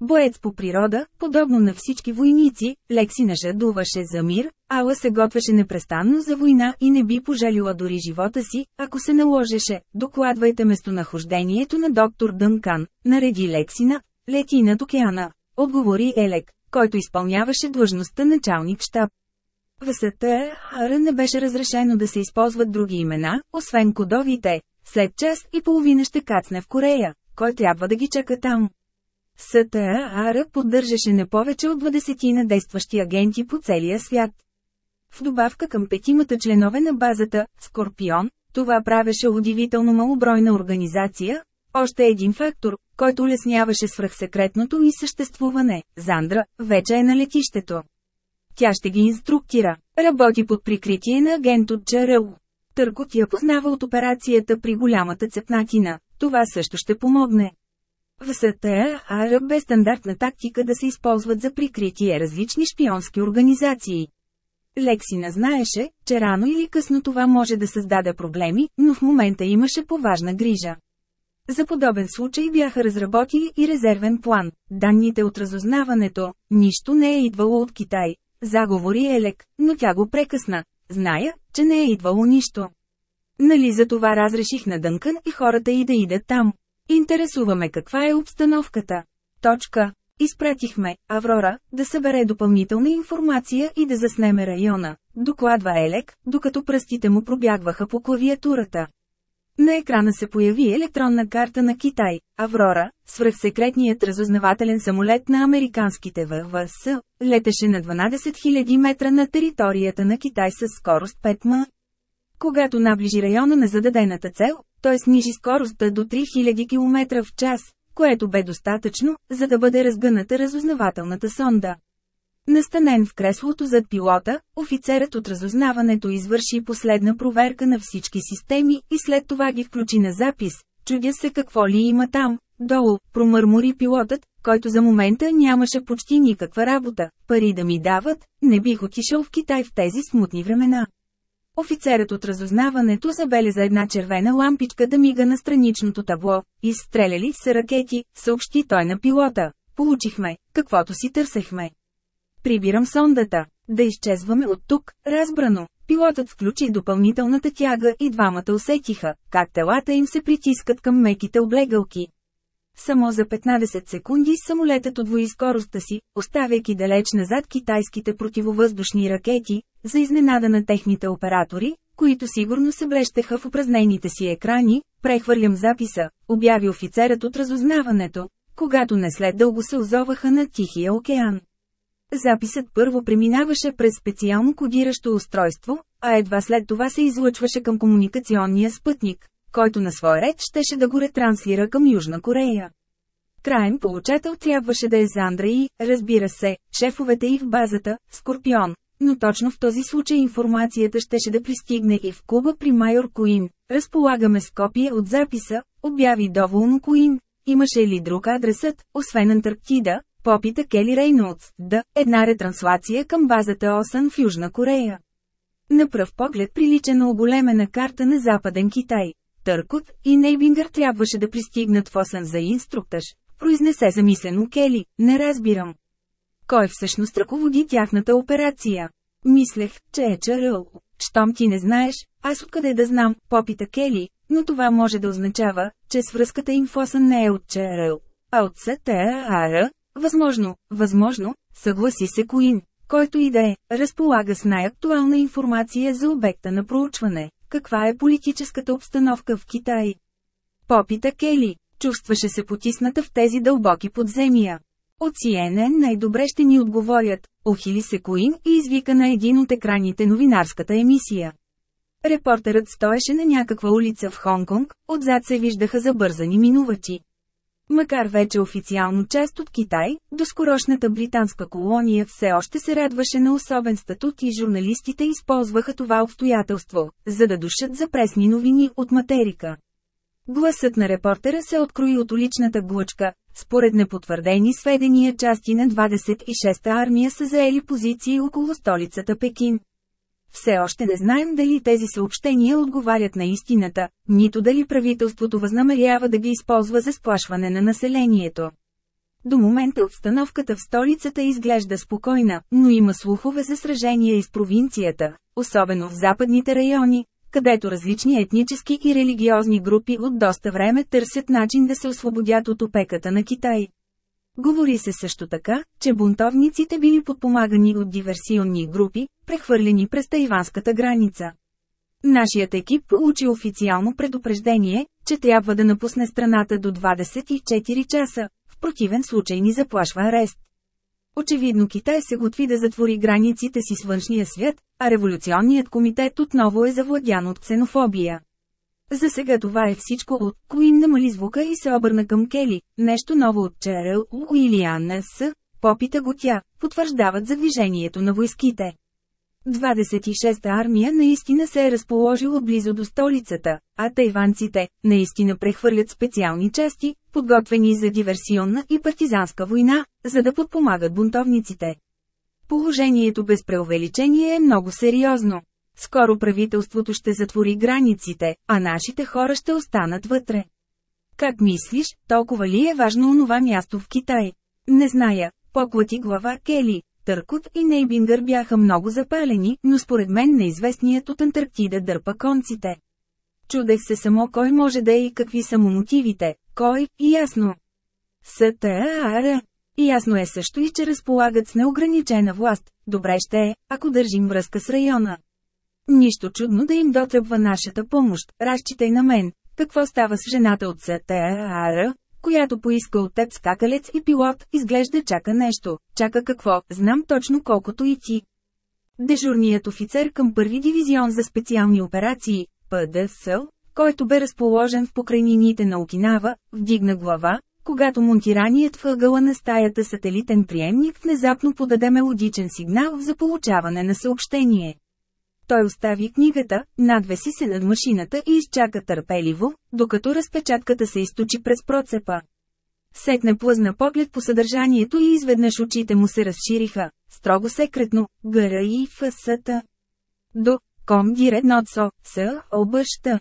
Боец по природа, подобно на всички войници, Лекси нажадуваше жадуваше за мир, Ала се готвеше непрестанно за война и не би пожалила дори живота си, ако се наложеше. Докладвайте местонахождението на доктор Дънкан, нареди Лексина, лети над океана, отговори Елек, който изпълняваше длъжността началник штаб. В СТР е не беше разрешено да се използват други имена, освен кодовите. След час и половина ще кацне в Корея, кой трябва да ги чака там. СТААР поддържаше не повече от 20 на действащи агенти по целия свят. В добавка към петимата членове на базата «Скорпион», това правеше удивително малобройна организация, още един фактор, който лесняваше свръхсекретното и съществуване – Зандра, вече е на летището. Тя ще ги инструктира. Работи под прикритие на агент от Джарел. Търкот я познава от операцията при голямата цепнатина. Това също ще помогне. В СТА е Араб бе стандартна тактика да се използват за прикритие различни шпионски организации. Лексина знаеше, че рано или късно това може да създаде проблеми, но в момента имаше поважна грижа. За подобен случай бяха разработили и резервен план. Данните от разузнаването, нищо не е идвало от Китай. Заговори Елек, но тя го прекъсна. Зная, че не е идвало нищо. Нали за това разреших на Дънкън и хората и да идат там. Интересуваме каква е обстановката. Точка. Изпратихме Аврора да събере допълнителна информация и да заснеме района, докладва Елек, докато пръстите му пробягваха по клавиатурата. На екрана се появи електронна карта на Китай, Аврора, свръхсекретният разузнавателен самолет на американските ВВС, летеше на 12 000 метра на територията на Китай със скорост 5 м. Когато наближи района на зададената цел, той снижи скоростта до 3000 км в час, което бе достатъчно, за да бъде разгъната разузнавателната сонда. Настанен в креслото зад пилота, офицерът от разузнаването извърши последна проверка на всички системи и след това ги включи на запис. Чудя се какво ли има там. Долу, промърмори пилотът, който за момента нямаше почти никаква работа. Пари да ми дават, не бих отишъл в Китай в тези смутни времена. Офицерът от разузнаването забеляза една червена лампичка да мига на страничното табло. Изстреляли се ракети, съобщи той на пилота. Получихме, каквото си търсехме. Прибирам сондата. Да изчезваме от тук, разбрано. Пилотът включи допълнителната тяга и двамата усетиха, как телата им се притискат към меките облегалки. Само за 15 секунди самолетът отвои скоростта си, оставяйки далеч назад китайските противовъздушни ракети, за изненада на техните оператори, които сигурно се блещеха в упразнените си екрани, прехвърлям записа, обяви офицерът от разузнаването, когато не след дълго се озоваха на Тихия океан. Записът първо преминаваше през специално кодиращо устройство, а едва след това се излъчваше към комуникационния спътник който на свой ред щеше да го ретранслира към Южна Корея. Краен получател трябваше да е Зандра и, разбира се, шефовете и в базата, Скорпион, но точно в този случай информацията щеше да пристигне и в Куба при майор Коин. Разполагаме с копия от записа, обяви доволно Коин. Имаше ли друг адресът, освен Антарктида, попита Кели Рейнолдс, да, една ретранслация към базата Осан в Южна Корея. На пръв поглед прилича на оголемена карта на Западен Китай. Търкот и Нейбингър трябваше да пристигнат в Осън за инструктаж, произнесе замислено Кели, не разбирам. Кой всъщност ръководи тяхната операция? Мислех, че е Чаръл. Щом ти не знаеш, аз откъде да знам, попита Кели, но това може да означава, че свръзката им в Осън не е от Чаръл, а от СТАР. Възможно, възможно, съгласи се Коин, който и да е, разполага с най-актуална информация за обекта на проучване. Каква е политическата обстановка в Китай? Попита Кели. Чувстваше се потисната в тези дълбоки подземия. От CNN най-добре ще ни отговорят, охили се Коин и извика на един от екраните новинарската емисия. Репортерът стоеше на някаква улица в Хонконг, отзад се виждаха забързани минувачи. Макар вече официално част от Китай, доскорошната британска колония все още се радваше на особен статут и журналистите използваха това обстоятелство, за да душат за пресни новини от материка. Гласът на репортера се открои от уличната глъчка. Според непотвърдени сведения части на 26-та армия са заели позиции около столицата Пекин. Все още не знаем дали тези съобщения отговарят на истината, нито дали правителството възнамерява да ги използва за сплашване на населението. До момента обстановката в столицата изглежда спокойна, но има слухове за сражения из провинцията, особено в западните райони, където различни етнически и религиозни групи от доста време търсят начин да се освободят от опеката на Китай. Говори се също така, че бунтовниците били подпомагани от диверсионни групи, прехвърлени през тайванската граница. Нашият екип получи официално предупреждение, че трябва да напусне страната до 24 часа, в противен случай ни заплашва арест. Очевидно Китай се готви да затвори границите си с външния свят, а революционният комитет отново е завладян от ксенофобия. За сега това е всичко от Куин намали звука и се обърна към Кели. Нещо ново от Черел Уилиан С. Попита го тя, потвърждават за движението на войските. 26-та армия наистина се е разположила близо до столицата, а тайванците наистина прехвърлят специални части, подготвени за диверсионна и партизанска война, за да подпомагат бунтовниците. Положението без преувеличение е много сериозно. Скоро правителството ще затвори границите, а нашите хора ще останат вътре. Как мислиш, толкова ли е важно онова място в Китай? Не зная, поклати глава Кели. Търкот и Нейбингър бяха много запалени, но според мен неизвестният от Антарктида дърпа конците. Чудех се само кой може да е и какви са му мотивите, кой, и ясно. СТАР. Ясно е също и че разполагат с неограничена власт, добре ще е, ако държим връзка с района. Нищо чудно да им дотръбва нашата помощ, разчитай на мен. Какво става с жената от СТАР, която поиска от теб скакалец и пилот, изглежда чака нещо. Чака какво, знам точно колкото и ти. Дежурният офицер към първи дивизион за специални операции, ПДСЛ, който бе разположен в покрайнините на Окинава, вдигна глава, когато монтираният въгъла на стаята сателитен приемник внезапно подаде мелодичен сигнал за получаване на съобщение. Той остави книгата, надвеси се над машината и изчака търпеливо, докато разпечатката се източи през процепа. Сетне плъзна поглед по съдържанието и изведнъж очите му се разшириха, строго секретно, гъра и фъсата. До, ком директноцо, с, объща.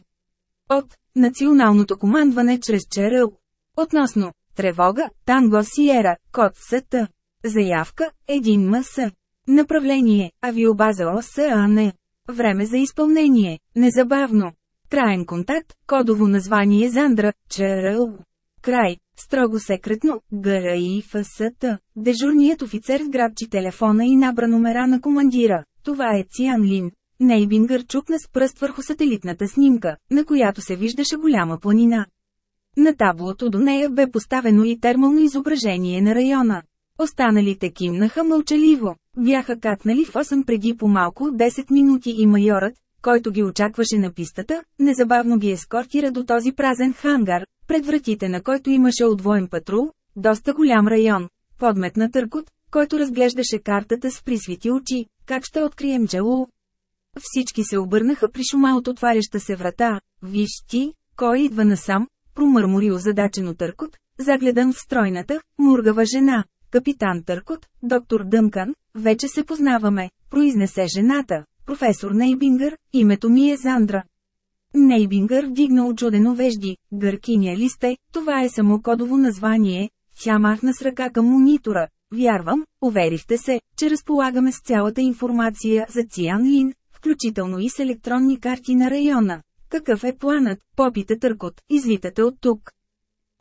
От, националното командване чрез черъл. Относно, тревога, танго Сиера, код сата. Заявка, един маса. Направление, авиобаза ОСАНЕ. Време за изпълнение. Незабавно. Траен контакт, кодово название е Зандра, ЧРЛ. Край, строго секретно, ГРИФСТ. Дежурният офицер сграбчи телефона и набра номера на командира. Това е Циан Лин. Нейбингър чукна с пръст върху сателитната снимка, на която се виждаше голяма планина. На таблото до нея бе поставено и термално изображение на района. Останалите кимнаха мълчаливо. Бяха катнали в 8 преди по малко 10 минути и майорът, който ги очакваше на пистата, незабавно ги ескортира до този празен хангар, пред вратите на който имаше отвоен патрул, доста голям район, подмет на търкот, който разглеждаше картата с присвити очи, как ще открием Джалу. Всички се обърнаха при шума от отваряща се врата, виж ти, кой идва насам, промърмори озадачено търкот, загледан в стройната, мургава жена, Капитан Търкот, доктор Дъмкан, вече се познаваме, произнесе жената, професор Нейбингър, името ми е Зандра. Нейбингър вдигна очудено вежди, гъркиня ли сте, това е само кодово название, тя махна с ръка към монитора. Вярвам, уверихте се, че разполагаме с цялата информация за Циан Лин, включително и с електронни карти на района. Какъв е планът, попита Търкот, излитате от тук.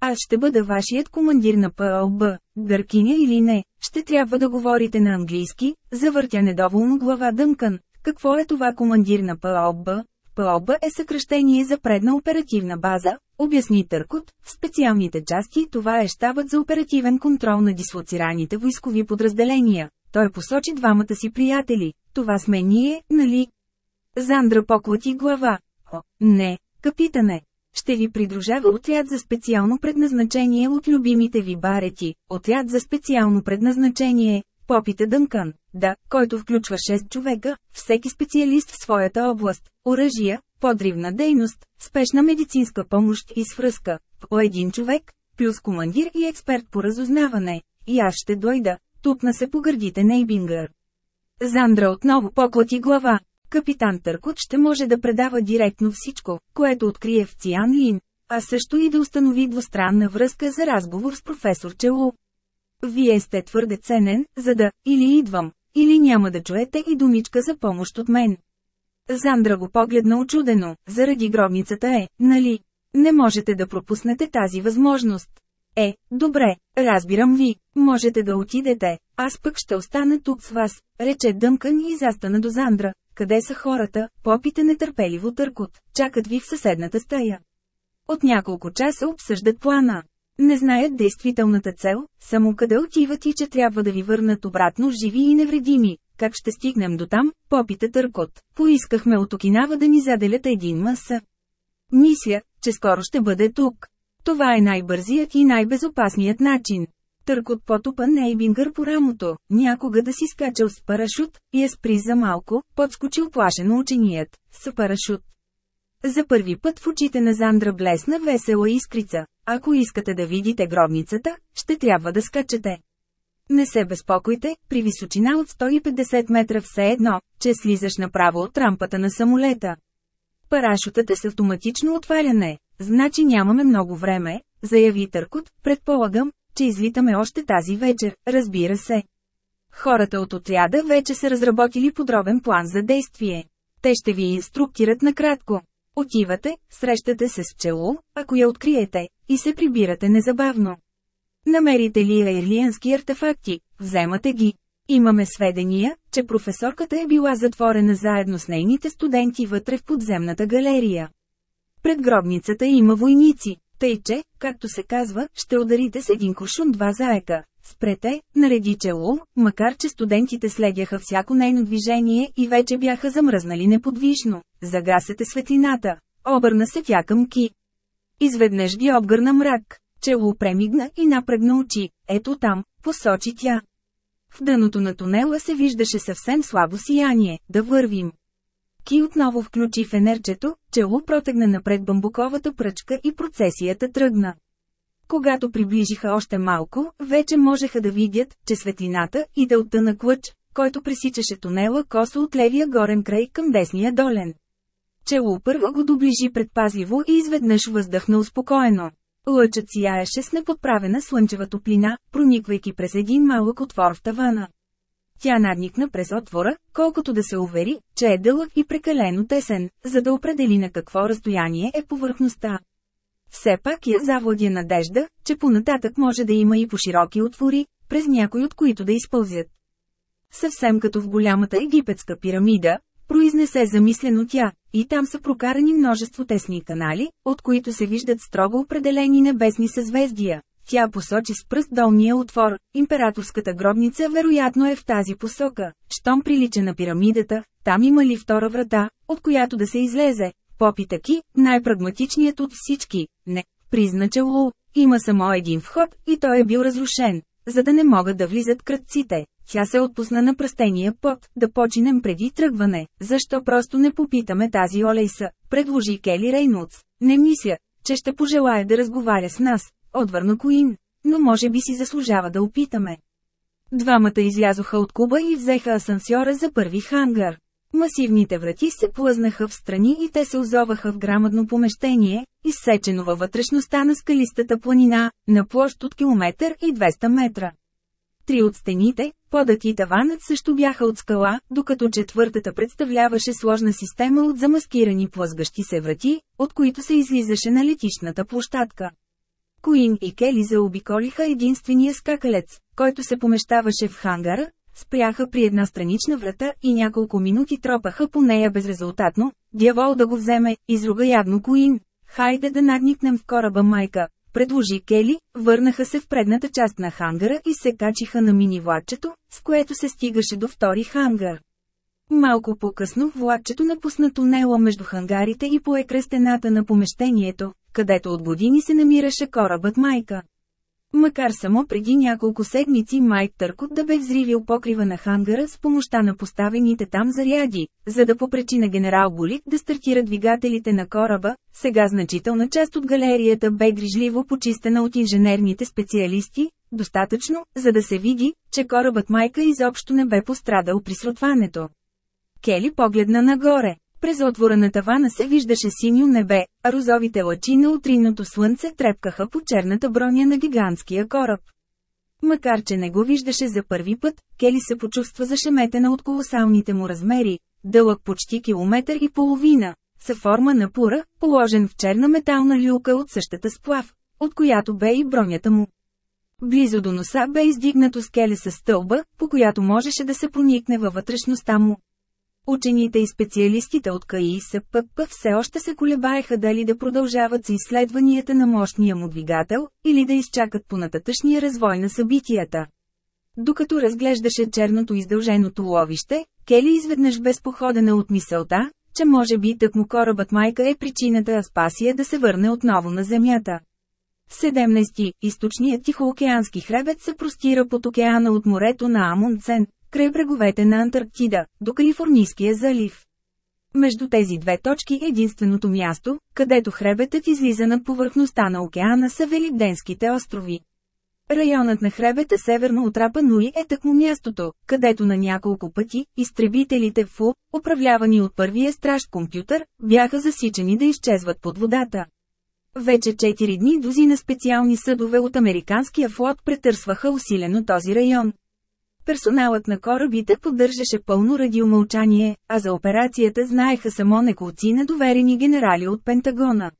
Аз ще бъда вашият командир на ПЛБ, гъркиня или не, ще трябва да говорите на английски, завъртя недоволно глава дънкан. Какво е това командир на ПЛБ? ПЛБ е съкръщение за предна оперативна база, обясни Търкот, в специалните части това е щабът за оперативен контрол на дислоцираните войскови подразделения. Той посочи двамата си приятели, това сме ние, нали? Зандра поклати глава. О, не, капитане, ще ви придружава отряд за специално предназначение от любимите ви барети, отряд за специално предназначение, попита Дънкан, да, който включва 6 човека, всеки специалист в своята област, оръжия, подривна дейност, спешна медицинска помощ и свръзка, по един човек, плюс командир и експерт по разузнаване, и аз ще дойда, тупна се по гърдите Нейбингър. Зандра отново поклати глава, Капитан Търкот ще може да предава директно всичко, което открие в Циан Лин, а също и да установи двустранна връзка за разговор с професор Челу. Вие сте твърде ценен, за да, или идвам, или няма да чуете и думичка за помощ от мен. Зандра го погледна очудено, заради гробницата е, нали? Не можете да пропуснете тази възможност. Е, добре, разбирам ви, можете да отидете, аз пък ще остана тук с вас, рече Дъмкан и застана до Зандра, къде са хората? Попите нетърпеливо търкот. Чакат ви в съседната стая. От няколко часа обсъждат плана. Не знаят действителната цел, само къде отиват и че трябва да ви върнат обратно живи и невредими. Как ще стигнем до там, попита търкот. Поискахме от Окинава да ни заделят един маса. Мисля, че скоро ще бъде тук. Това е най-бързият и най-безопасният начин. Търк от потопа на Ейбингър по рамото, някога да си скачал с парашут, и е спри за малко, подскочил плашено ученият, с парашут. За първи път в очите на Зандра блесна весела искрица. Ако искате да видите гробницата, ще трябва да скачате. Не се безпокойте, при височина от 150 метра все едно, че слизаш направо от рампата на самолета. Парашутът е с автоматично отваряне, значи нямаме много време, заяви Търкот, предполагам, че излитаме още тази вечер, разбира се. Хората от отряда вече са разработили подробен план за действие. Те ще ви инструктират накратко. Отивате, срещате се с пчело, ако я откриете, и се прибирате незабавно. Намерите ли ерлиански артефакти, вземате ги. Имаме сведения, че професорката е била затворена заедно с нейните студенти вътре в подземната галерия. Пред гробницата има войници. Тъй че, както се казва, ще ударите с един кошун два заека. Спрете, нареди чело, макар че студентите следяха всяко нейно движение и вече бяха замръзнали неподвижно. Загасете светлината. Обърна се тя към Ки. Изведнъж ги обгърна мрак. Чело премигна и напрегна очи. Ето там, посочи тя. В дъното на тунела се виждаше съвсем слабо сияние, да вървим. Ки отново включи фенерчето, чело протегна напред бамбуковата пръчка и процесията тръгна. Когато приближиха още малко, вече можеха да видят, че светлината и дълта на клъч, който пресичаше тунела косо от левия горен край към десния долен. Чело първо го доближи предпазливо и изведнъж въздъхна успокоено. Лъчът сияеше с неподправена слънчева топлина, прониквайки през един малък отвор в тавана. Тя надникна през отвора, колкото да се увери, че е дълъг и прекалено тесен, за да определи на какво разстояние е повърхността. Все пак я завладя надежда, че понататък може да има и по-широки отвори, през някой от които да изпълзят. Съвсем като в голямата египетска пирамида, произнесе замислено тя, и там са прокарани множество тесни канали, от които се виждат строго определени небесни съзвездия, тя посочи с пръст долния отвор, императорската гробница вероятно е в тази посока, щом прилича на пирамидата, там има ли втора врата, от която да се излезе, попита най-прагматичният от всички, не, признача Лу, има само един вход и той е бил разрушен, за да не могат да влизат кръците. Тя се отпусна на пръстения пот, да починем преди тръгване, защо просто не попитаме тази Олейса, предложи Кели Рейнуц, Не мисля, че ще пожелая да разговаря с нас, отвърна Куин, но може би си заслужава да опитаме. Двамата излязоха от куба и взеха асансьора за първи хангар. Масивните врати се плъзнаха в страни и те се озоваха в грамадно помещение, изсечено във вътрешността на скалистата планина, на площ от километър и 200 метра. Три от стените, подът и таванът също бяха от скала, докато четвъртата представляваше сложна система от замаскирани плъзгащи се врати, от които се излизаше на летишната площадка. Куин и Кели заобиколиха единствения скакалец, който се помещаваше в хангара, спряха при една странична врата и няколко минути тропаха по нея безрезултатно, дявол да го вземе, изруга ядно Коин. Хайде да надникнем в кораба майка, предложи Кели, върнаха се в предната част на хангара и се качиха на мини влакчето, с което се стигаше до втори хангар. Малко по-късно влакчето напусна тунела между хангарите и пое кръстената на помещението, където от години се намираше корабът Майка. Макар само преди няколко седмици Майк Търкот да бе взривил покрива на хангара с помощта на поставените там заряди, за да попречи на генерал Болик да стартира двигателите на кораба, сега значителна част от галерията бе грижливо почистена от инженерните специалисти, достатъчно, за да се види, че корабът Майка изобщо не бе пострадал при срутването. Кели погледна нагоре. През отвора на тавана се виждаше синьо небе, а розовите лъчи на утринното слънце трепкаха по черната броня на гигантския кораб. Макар че не го виждаше за първи път, Кели се почувства зашеметена от колосалните му размери, дълъг почти километър и половина, са форма на пура, положен в черна метална люка от същата сплав, от която бе и бронята му. Близо до носа бе издигнато скеле с стълба, по която можеше да се проникне във вътрешността му. Учените и специалистите от КАИ СПП все още се колебаеха дали да продължават с изследванията на мощния му двигател, или да изчакат по развой на събитията. Докато разглеждаше черното издълженото ловище, Кели изведнъж без походена от мисълта, че може би тъкмо корабът майка е причината Аспасия да се върне отново на Земята. 17. Източният Тихоокеански хребет се простира под океана от морето на Амунцент край бреговете на Антарктида, до Калифорнийския залив. Между тези две точки е единственото място, където хребетът излиза над повърхността на океана са Великденските острови. Районът на хребета северно от Рапа Нуи е такмо мястото, където на няколко пъти, изтребителите ФУ, управлявани от първия страж компютър, бяха засичани да изчезват под водата. Вече 4 дни дози на специални съдове от американския флот претърсваха усилено този район. Персоналът на корабите поддържаше пълно радиомълчание, а за операцията знаеха само неколци недоверени генерали от Пентагона.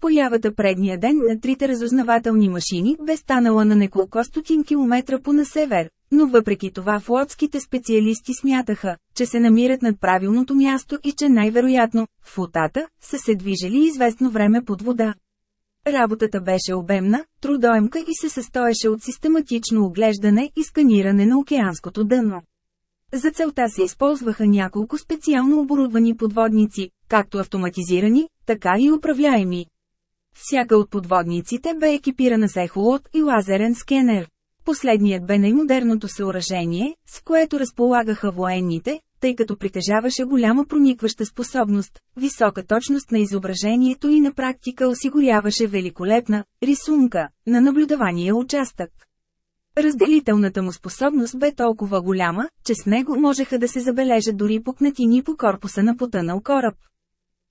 Появата предния ден на трите разузнавателни машини бе станала на неколко стотин километра по на север, но въпреки това флотските специалисти смятаха, че се намират над правилното място и че най-вероятно, флотата, са се движили известно време под вода. Работата беше обемна, трудоемка и се състоеше от систематично оглеждане и сканиране на океанското дъно. За целта се използваха няколко специално оборудвани подводници, както автоматизирани, така и управляеми. Всяка от подводниците бе екипирана с ехолот и лазерен скенер. Последният бе най-модерното съоръжение, с което разполагаха военните, тъй като притежаваше голяма проникваща способност, висока точност на изображението и на практика осигуряваше великолепна рисунка на наблюдавания участък. Разделителната му способност бе толкова голяма, че с него можеха да се забележат дори пукнатини по корпуса на потънал кораб.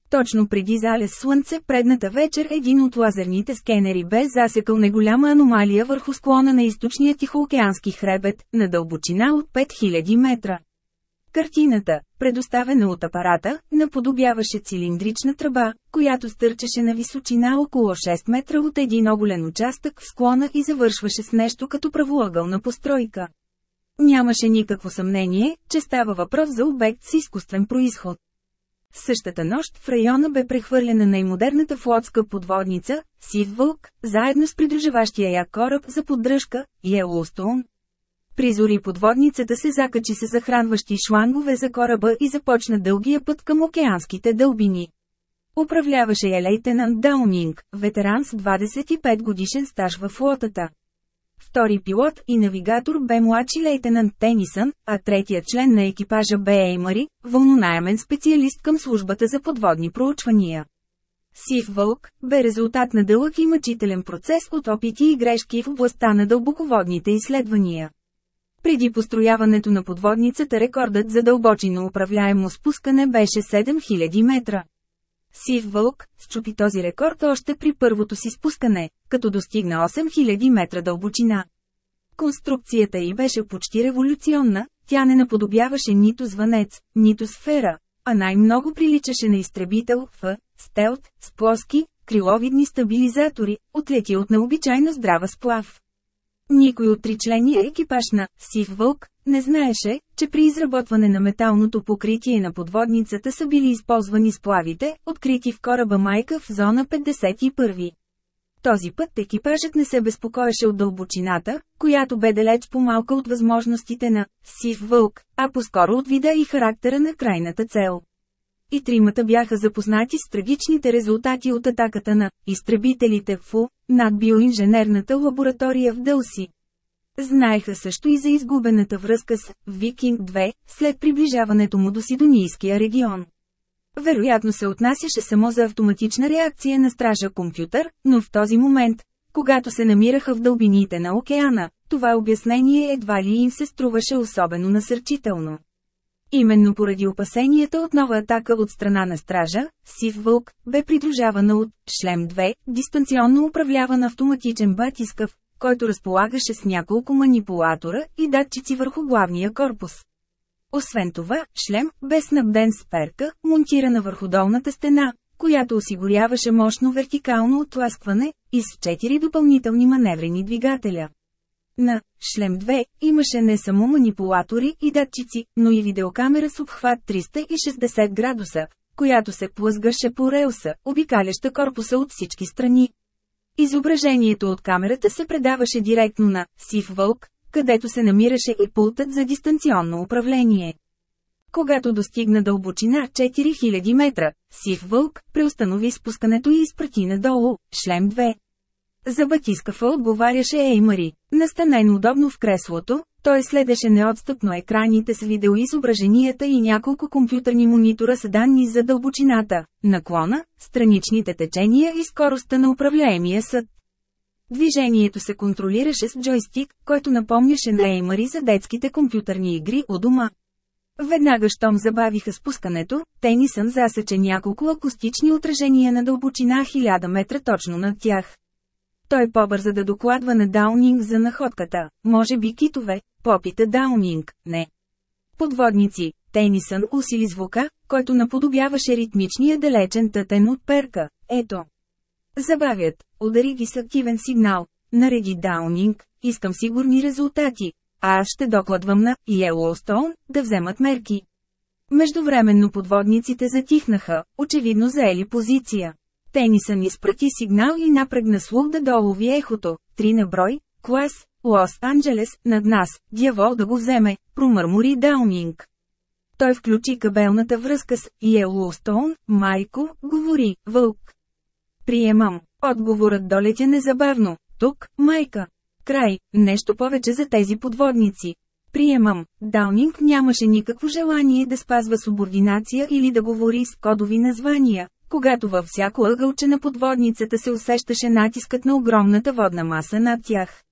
Точно преди залез слънце предната вечер един от лазерните скенери бе засекал неголяма аномалия върху склона на източния Тихоокеански хребет, на дълбочина от 5000 метра. Картината, предоставена от апарата, наподобяваше цилиндрична тръба, която стърчеше на височина около 6 метра от един оголен участък в склона и завършваше с нещо като правоъгълна постройка. Нямаше никакво съмнение, че става въпрос за обект с изкуствен происход. Същата нощ в района бе прехвърлена най-модерната флотска подводница, Сив Вълк, заедно с придружаващия я кораб за поддръжка, Йеллоустоун, Призори подводницата се закачи с захранващи шлангове за кораба и започна дългия път към океанските дълбини. Управляваше я лейтенант Даунинг, ветеран с 25 годишен стаж във флотата. Втори пилот и навигатор бе младши лейтенант Тенисън, а третия член на екипажа бе Еймари, вълнонаемен специалист към службата за подводни проучвания. Сив Вълк бе резултат на дълъг и мъчителен процес от опити и грешки в областта на дълбоководните изследвания. Преди построяването на подводницата рекордът за дълбочино управляемо спускане беше 7000 метра. Сив Вълк счупи този рекорд още при първото си спускане, като достигна 8000 метра дълбочина. Конструкцията й беше почти революционна, тя не наподобяваше нито звънец, нито сфера, а най-много приличаше на изтребител в стелт с плоски, криловидни стабилизатори, отлети от необичайно здрава сплав. Никой от тричления е екипаж на «Сив Вълк» не знаеше, че при изработване на металното покритие на подводницата са били използвани сплавите, открити в кораба Майка в зона 51. Този път екипажът не се безпокоеше от дълбочината, която бе далеч по-малка от възможностите на «Сив Вълк», а по-скоро от вида и характера на крайната цел и тримата бяха запознати с трагичните резултати от атаката на изтребителите в над биоинженерната лаборатория в Дълси. Знаеха също и за изгубената връзка с Викинг 2 след приближаването му до Сидонийския регион. Вероятно се отнасяше само за автоматична реакция на стража компютър, но в този момент, когато се намираха в дълбините на океана, това обяснение едва ли им се струваше особено насърчително. Именно поради опасенията от нова атака от страна на стража, Сив Вълк бе придружавана от «Шлем 2», дистанционно управляван автоматичен батискъв, който разполагаше с няколко манипулатора и датчици върху главния корпус. Освен това, шлем бе снабден с перка, монтирана върху долната стена, която осигуряваше мощно вертикално отласкване и с 4 допълнителни маневрени двигателя. На «Шлем 2» имаше не само манипулатори и датчици, но и видеокамера с обхват 360 градуса, която се плъзгаше по релса, обикаляща корпуса от всички страни. Изображението от камерата се предаваше директно на «Сив Вълк», където се намираше и пултът за дистанционно управление. Когато достигна дълбочина 4000 метра, Сив Вълк преустанови спускането и изпрати надолу, шлем 2. За батискафа отговаряше Еймари. Настанен удобно в креслото, той следеше неотстъпно екраните с видеоизображенията и няколко компютърни монитора с данни за дълбочината, наклона, страничните течения и скоростта на управляемия съд. Движението се контролираше с джойстик, който напомняше на Еймари за детските компютърни игри у дома. Веднага щом забавиха спускането, Тенисън засече няколко акустични отражения на дълбочина 1000 метра точно над тях. Той побърза да докладва на Даунинг за находката. Може би китове, попита Даунинг, не. Подводници, Тенисън усили звука, който наподобяваше ритмичния далечен тътен от перка. Ето. Забавят, удари ги с активен сигнал, нареди Даунинг, искам сигурни резултати, а аз ще докладвам на Йеллоустоун да вземат мерки. Междувременно подводниците затихнаха, очевидно заели позиция. Тенисън изпрати сигнал и напрегна слух да долови е ехото. Три на брой, клас, Лос-Анджелес, над нас, дявол да го вземе, промърмори Даунинг. Той включи кабелната връзка с Йеллоустоун, майко, говори, вълк. Приемам. Отговорът долетя незабавно. Тук, майка. Край, нещо повече за тези подводници. Приемам, Даунинг нямаше никакво желание да спазва субординация или да говори с кодови названия, когато във всяко ъгълче на подводницата се усещаше натискът на огромната водна маса над тях.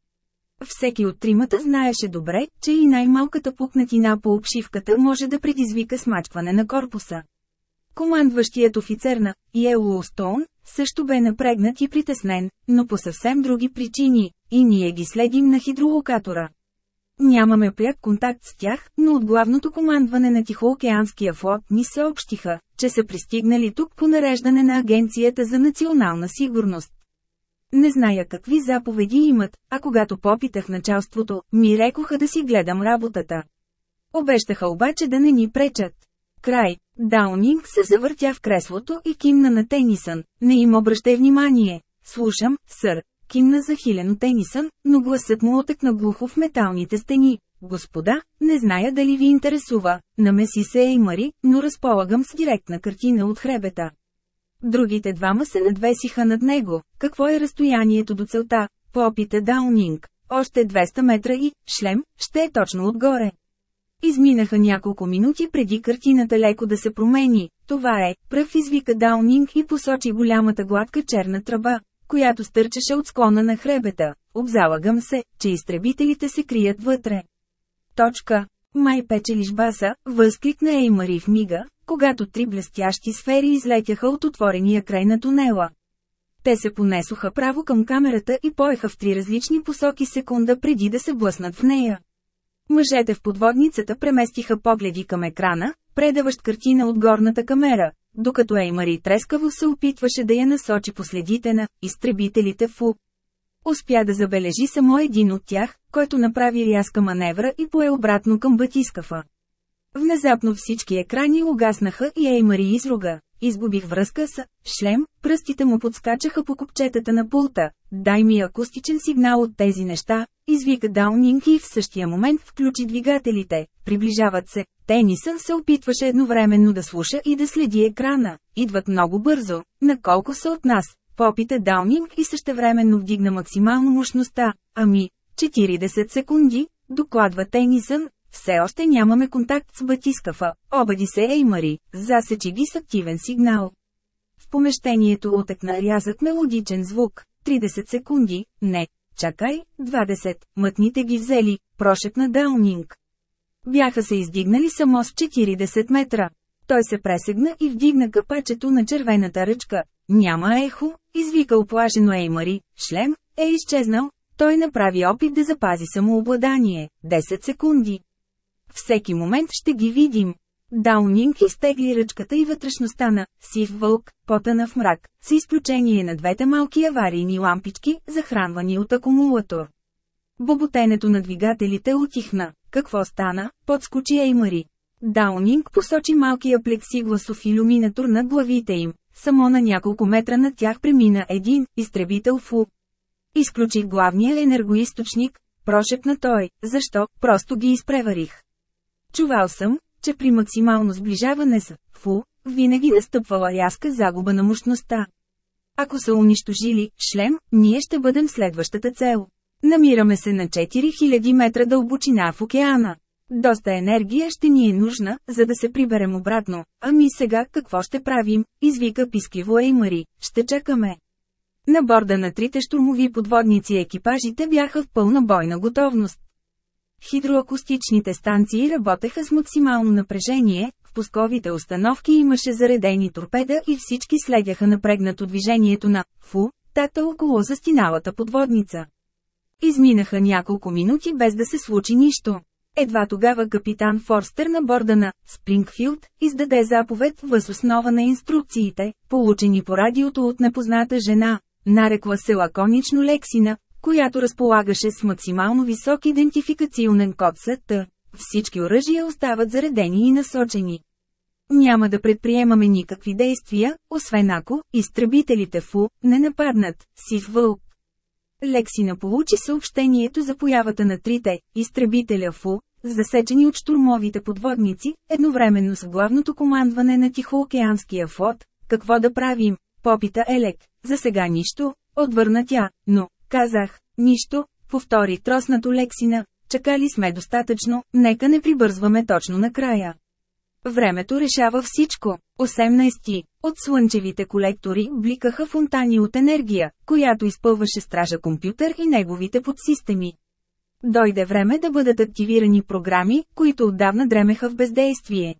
Всеки от тримата знаеше добре, че и най-малката пукнатина по обшивката може да предизвика смачкване на корпуса. Командващият офицер на Стоун също бе напрегнат и притеснен, но по съвсем други причини, и ние ги следим на хидролокатора. Нямаме пряк контакт с тях, но от главното командване на Тихоокеанския флот ни съобщиха, че са пристигнали тук по нареждане на Агенцията за национална сигурност. Не зная какви заповеди имат, а когато попитах началството, ми рекоха да си гледам работата. Обещаха обаче да не ни пречат. Край, Даунинг се завъртя в креслото и кимна на Тенисън, не им обръщай внимание. Слушам, сър, кимна хилено Тенисън, но гласът му отекна глухо в металните стени. Господа, не зная дали ви интересува, намеси се Еймари, но разполагам с директна картина от хребета. Другите двама се надвесиха над него. Какво е разстоянието до целта? Попита Даунинг. Още 200 метра и, шлем, ще е точно отгоре. Изминаха няколко минути преди картината леко да се промени. Това е, пръв извика Даунинг и посочи голямата гладка черна тръба която стърчеше от склона на хребета. Обзалагам се, че изтребителите се крият вътре. Точка. Май печелиш баса, възкликна Еймари в мига, когато три блестящи сфери излетяха от отворения край на тунела. Те се понесоха право към камерата и поеха в три различни посоки секунда преди да се блъснат в нея. Мъжете в подводницата преместиха погледи към екрана, предаващ картина от горната камера, докато Еймари трескаво се опитваше да я насочи по следите на изтребителите Фу. Успя да забележи само един от тях, който направи рязка маневра и пое обратно към батискафа. Внезапно всички екрани угаснаха и Еймари изруга. Изгубих връзка с шлем, пръстите му подскачаха по копчетата на пулта. Дай ми акустичен сигнал от тези неща, извика Даунинг и в същия момент включи двигателите. Приближават се. Тенисън се опитваше едновременно да слуша и да следи екрана. Идват много бързо, наколко са от нас. Попита Даунинг и същевременно вдигна максимално мощността. Ами, 40 секунди, докладва Тенисън, все още нямаме контакт с батискафа, обади се Еймари, засечи ги с активен сигнал. В помещението отекна рязък мелодичен звук. 30 секунди, не, чакай, 20, мътните ги взели, прошепна Даунинг. Бяха се издигнали само с 40 метра. Той се пресегна и вдигна капачето на червената ръчка. Няма ехо, извика оплашено Еймари, шлем е изчезнал. Той направи опит да запази самообладание. 10 секунди. Всеки момент ще ги видим. Даунинг изтегли ръчката и вътрешността на сив вълк, потъна в мрак, с изключение на двете малки аварийни лампички, захранвани от акумулатор. Боботенето на двигателите отихна. Какво стана? Подскочи Еймари. Даунинг посочи малкия плексигласов иллюминатор на главите им. Само на няколко метра над тях премина един изтребител ФУ. Изключих главния енергоисточник, прошепна той, защо, просто ги изпреварих. Чувал съм, че при максимално сближаване с фу, винаги настъпвала е рязка загуба на мощността. Ако са унищожили шлем, ние ще бъдем следващата цел. Намираме се на 4000 метра дълбочина в океана. Доста енергия ще ни е нужна, за да се приберем обратно. Ами сега какво ще правим? Извика пискливо Еймари. Ще чакаме. На борда на трите штурмови подводници екипажите бяха в пълна бойна готовност. Хидроакустичните станции работеха с максимално напрежение, в пусковите установки имаше заредени торпеда и всички следяха напрегнато движението на «фу», тата около застиналата подводница. Изминаха няколко минути без да се случи нищо. Едва тогава капитан Форстер на борда на Спрингфилд издаде заповед въз основа на инструкциите, получени по радиото от непозната жена, нарекла се лаконично Лексина, която разполагаше с максимално висок идентификационен код СТ. Всички оръжия остават заредени и насочени. Няма да предприемаме никакви действия, освен ако изтребителите ФУ не нападнат, Сив Вълк. Лексина получи съобщението за появата на трите изтребителя ФУ, засечени от штурмовите подводници, едновременно с главното командване на Тихоокеанския флот. Какво да правим? Попита Елек. За сега нищо, отвърна тя, но Казах, нищо, повтори троснато Лексина, чакали сме достатъчно, нека не прибързваме точно накрая. Времето решава всичко. 18. От слънчевите колектори бликаха фонтани от енергия, която изпълваше стража компютър и неговите подсистеми. Дойде време да бъдат активирани програми, които отдавна дремеха в бездействие.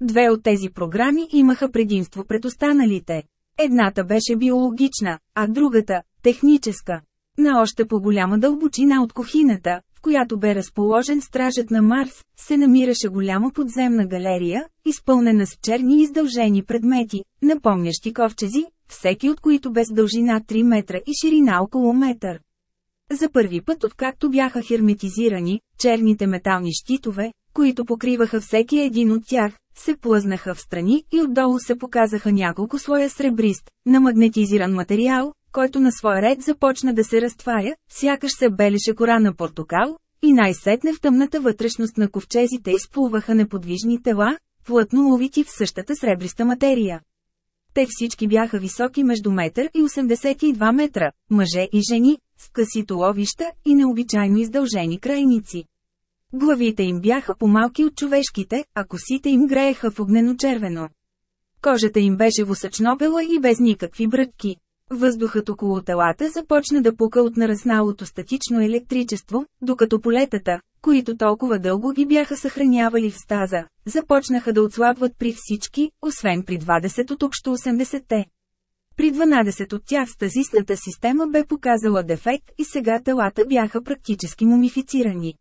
Две от тези програми имаха предимство пред останалите. Едната беше биологична, а другата – техническа. На още по-голяма дълбочина от кухината, в която бе разположен стражът на Марс, се намираше голяма подземна галерия, изпълнена с черни издължени предмети, напомнящи ковчези, всеки от които без дължина 3 метра и ширина около метър. За първи път откакто бяха херметизирани, черните метални щитове, които покриваха всеки един от тях, се плъзнаха в страни и отдолу се показаха няколко слоя сребрист, на магнетизиран материал, който на своя ред започна да се разтваря, сякаш се белеше кора на портокал, и най-сетне в тъмната вътрешност на ковчезите изплуваха неподвижни тела, плътно ловити в същата сребриста материя. Те всички бяха високи между метър и 82 метра, мъже и жени, с къси толовища и необичайно издължени крайници. Главите им бяха по-малки от човешките, а косите им грееха в огнено червено. Кожата им беше бела и без никакви брътки. Въздухът около телата започна да пука от нарасналото статично електричество, докато полетата, които толкова дълго ги бяха съхранявали в стаза, започнаха да отслабват при всички, освен при 20 от общо 80-те. При 12 от тях стазисната система бе показала дефект и сега телата бяха практически мумифицирани.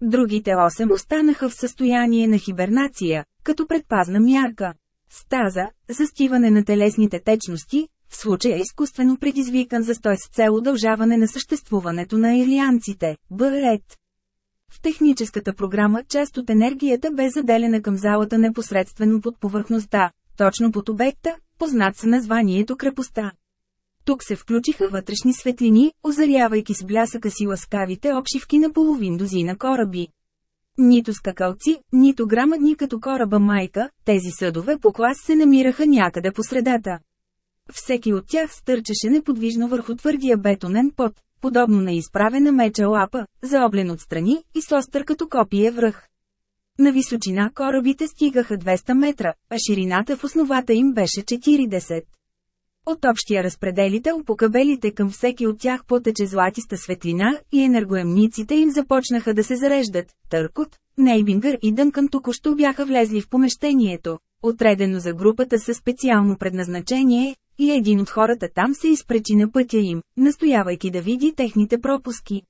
Другите 8 останаха в състояние на хибернация, като предпазна мярка. Стаза, застиване на телесните течности, случая е изкуствено предизвикан за стой с цел удължаване на съществуването на ирлианците, Б. В техническата програма част от енергията бе заделена към залата непосредствено под повърхността, точно под обекта, познат с названието крепостта. Тук се включиха вътрешни светлини, озарявайки с блясъка си ласкавите обшивки на половин дозина кораби. Нито скакалци, нито грамадни като кораба майка, тези съдове по клас се намираха някъде по средата. Всеки от тях стърчеше неподвижно върху твърдия бетонен пот, подобно на изправена меча лапа, заоблен отстрани и с остър като копие връх. На височина корабите стигаха 200 метра, а ширината в основата им беше 40. От общия разпределител по кабелите към всеки от тях потече златиста светлина и енергоемниците им започнаха да се зареждат. Търкот, Нейбингър и Дънкан току-що бяха влезли в помещението, отредено за групата със специално предназначение, и един от хората там се изпречи на пътя им, настоявайки да види техните пропуски.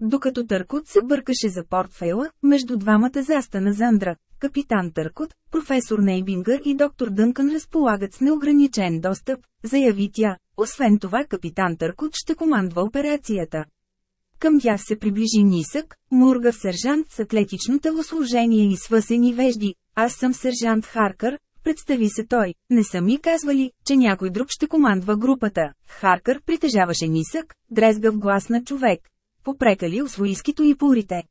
Докато Търкот се бъркаше за портфейла, между двамата застана Зандра, капитан Търкот, професор Нейбингър и доктор Дънкън разполагат с неограничен достъп, заяви тя. Освен това капитан Търкот ще командва операцията. Към тях се приближи нисък, мургав сержант с атлетично телосложение и свъсени вежди. Аз съм сержант Харкър, Представи се той, не са ми казвали, че някой друг ще командва групата. Харкър притежаваше нисък, дрезгав глас на човек. Попрекали освоискито и пурите.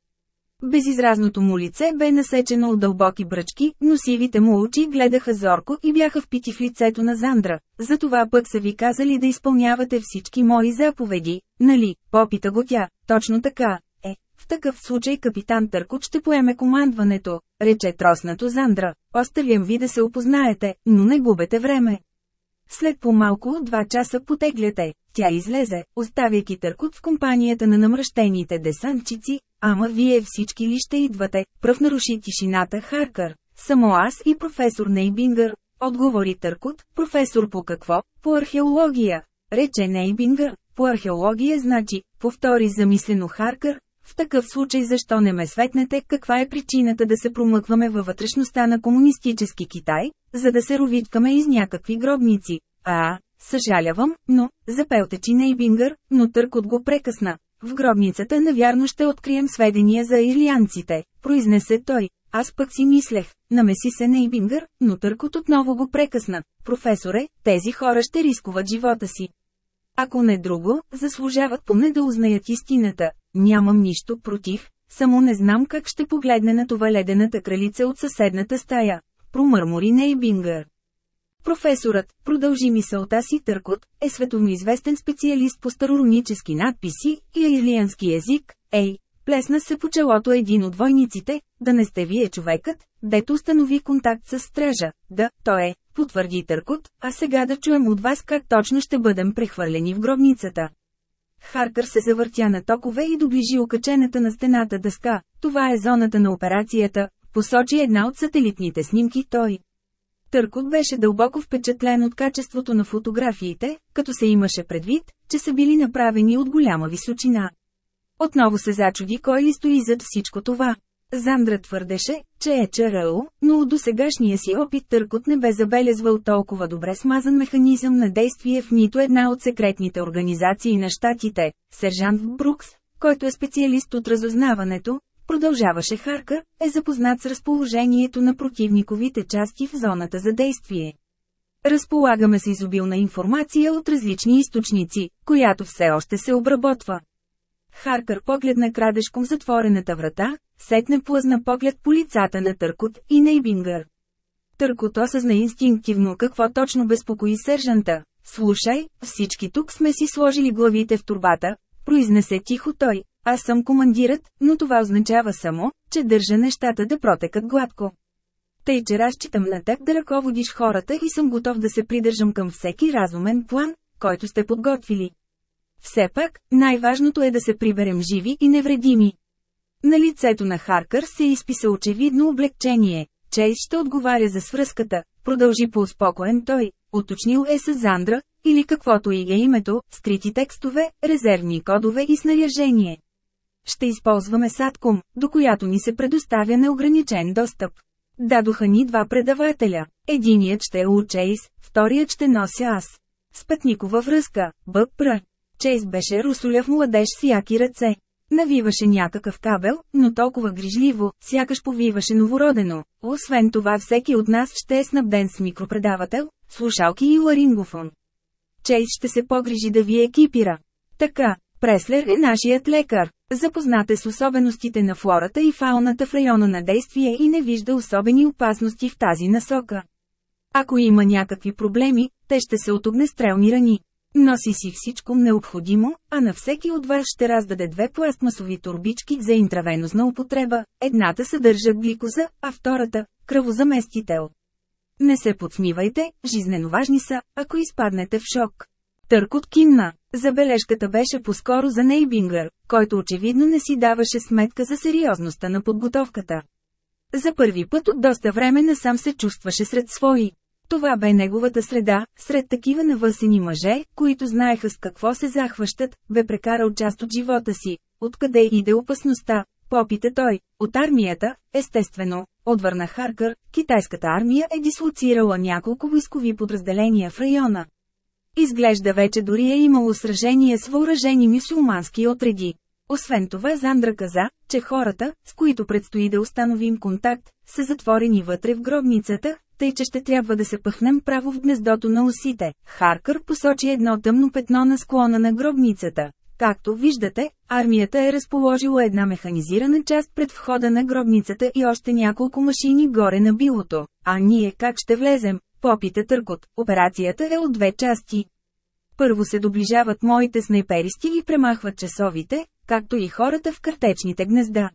Безизразното му лице бе насечено от дълбоки бръчки, но сивите му очи гледаха зорко и бяха впити в лицето на Зандра. Затова пък са ви казали да изпълнявате всички мои заповеди, нали, попита го тя, точно така, в такъв случай капитан Търкот ще поеме командването, рече троснато Зандра. Оставям ви да се опознаете, но не губете време. След по-малко от два часа потегляте, тя излезе, оставяйки Търкот в компанията на намръщените десантчици, ама вие всички ли ще идвате, пръв наруши тишината Харкър. Само аз и професор Нейбингър, отговори Търкот, професор по какво? По археология. Рече Нейбингър, по археология значи, повтори замислено Харкър, в такъв случай защо не ме светнете, каква е причината да се промъкваме във вътрешността на комунистически Китай, за да се ровиткаме из някакви гробници? А, съжалявам, но, запелтечи Нейбингър, но търкот го прекъсна. В гробницата навярно ще открием сведения за ирлианците, произнесе той. Аз пък си мислех, намеси се Нейбингър, но търкот отново го прекъсна. Професоре, тези хора ще рискуват живота си. Ако не друго, заслужават поне да узнаят истината. Нямам нищо против, само не знам как ще погледне на това ледената кралица от съседната стая. Промърмори Нейбингър. Професорът, продължи мисълта си Търкот, е световноизвестен специалист по староронически надписи и айлиански език, ей, плесна се по челото един от войниците, да не сте вие човекът, дето установи контакт с стража, да, той е, потвърди Търкот, а сега да чуем от вас как точно ще бъдем прехвърлени в гробницата. Харкър се завъртя на токове и доближи окачената на стената дъска, това е зоната на операцията, посочи една от сателитните снимки той. Търкот беше дълбоко впечатлен от качеството на фотографиите, като се имаше предвид, че са били направени от голяма височина. Отново се зачуди кой ли стои зад всичко това. Зандра твърдеше, че е ЧРУ, но от досегашния си опит търкот не бе забелезвал толкова добре смазан механизъм на действие в нито една от секретните организации на щатите. Сержант Брукс, който е специалист от разузнаването, продължаваше Харка, е запознат с разположението на противниковите части в зоната за действие. Разполагаме с изобилна информация от различни източници, която все още се обработва. Харкър погледна крадешком затворената врата, сетне плъзна поглед по лицата на Търкот и Нейбингър. Търкот осъзна инстинктивно какво точно безпокои сержанта. Слушай, всички тук сме си сложили главите в турбата, произнесе тихо той. Аз съм командират, но това означава само, че държа нещата да протекат гладко. Тъй, че разчитам на теб да ръководиш хората и съм готов да се придържам към всеки разумен план, който сте подготвили. Все пак, най-важното е да се приберем живи и невредими. На лицето на Харкър се изписа очевидно облегчение. Чейс ще отговаря за свръзката, продължи по-успокоен той, уточнил е с Зандра, или каквото и е името, скрити текстове, резервни кодове и снаряжение. Ще използваме Сатком, до която ни се предоставя неограничен достъп. Дадоха ни два предавателя. Единият ще е у Чейс, вторият ще нося аз. Спътникова връзка, БПР. Чейз беше русоля в младеж с яки ръце. Навиваше някакъв кабел, но толкова грижливо, сякаш повиваше новородено. Освен това всеки от нас ще е снабден с микропредавател, слушалки и ларингофон. Чейз ще се погрижи да ви екипира. Така, Преслер е нашият лекар. Запознате с особеностите на флората и фауната в района на действие и не вижда особени опасности в тази насока. Ако има някакви проблеми, те ще се от огнестрелни рани. Носи си всичко необходимо, а на всеки от вас ще раздаде две пластмасови турбички за интравенозна употреба, едната съдържа гликоза, а втората – кръвозаместител. Не се подсмивайте, жизнено важни са, ако изпаднете в шок. Търк от кимна. Забележката беше по-скоро за Нейбингър, който очевидно не си даваше сметка за сериозността на подготовката. За първи път от доста време насам се чувстваше сред свои. Това бе неговата среда, сред такива навъсени мъже, които знаеха с какво се захващат, бе прекарал част от живота си. Откъде иде опасността? Попита той. От армията, естествено, отвърна Харкър, китайската армия е дислоцирала няколко войскови подразделения в района. Изглежда вече дори е имало сражение с въоръжени мюсюлмански отреди. Освен това Зандра каза, че хората, с които предстои да установим контакт, са затворени вътре в гробницата, тъй че ще трябва да се пъхнем право в гнездото на усите. Харкър посочи едно тъмно петно на склона на гробницата. Както виждате, армията е разположила една механизирана част пред входа на гробницата и още няколко машини горе на билото. А ние как ще влезем? Попита Търкот. Операцията е от две части. Първо се доближават моите снайперисти и премахват часовите, както и хората в картечните гнезда.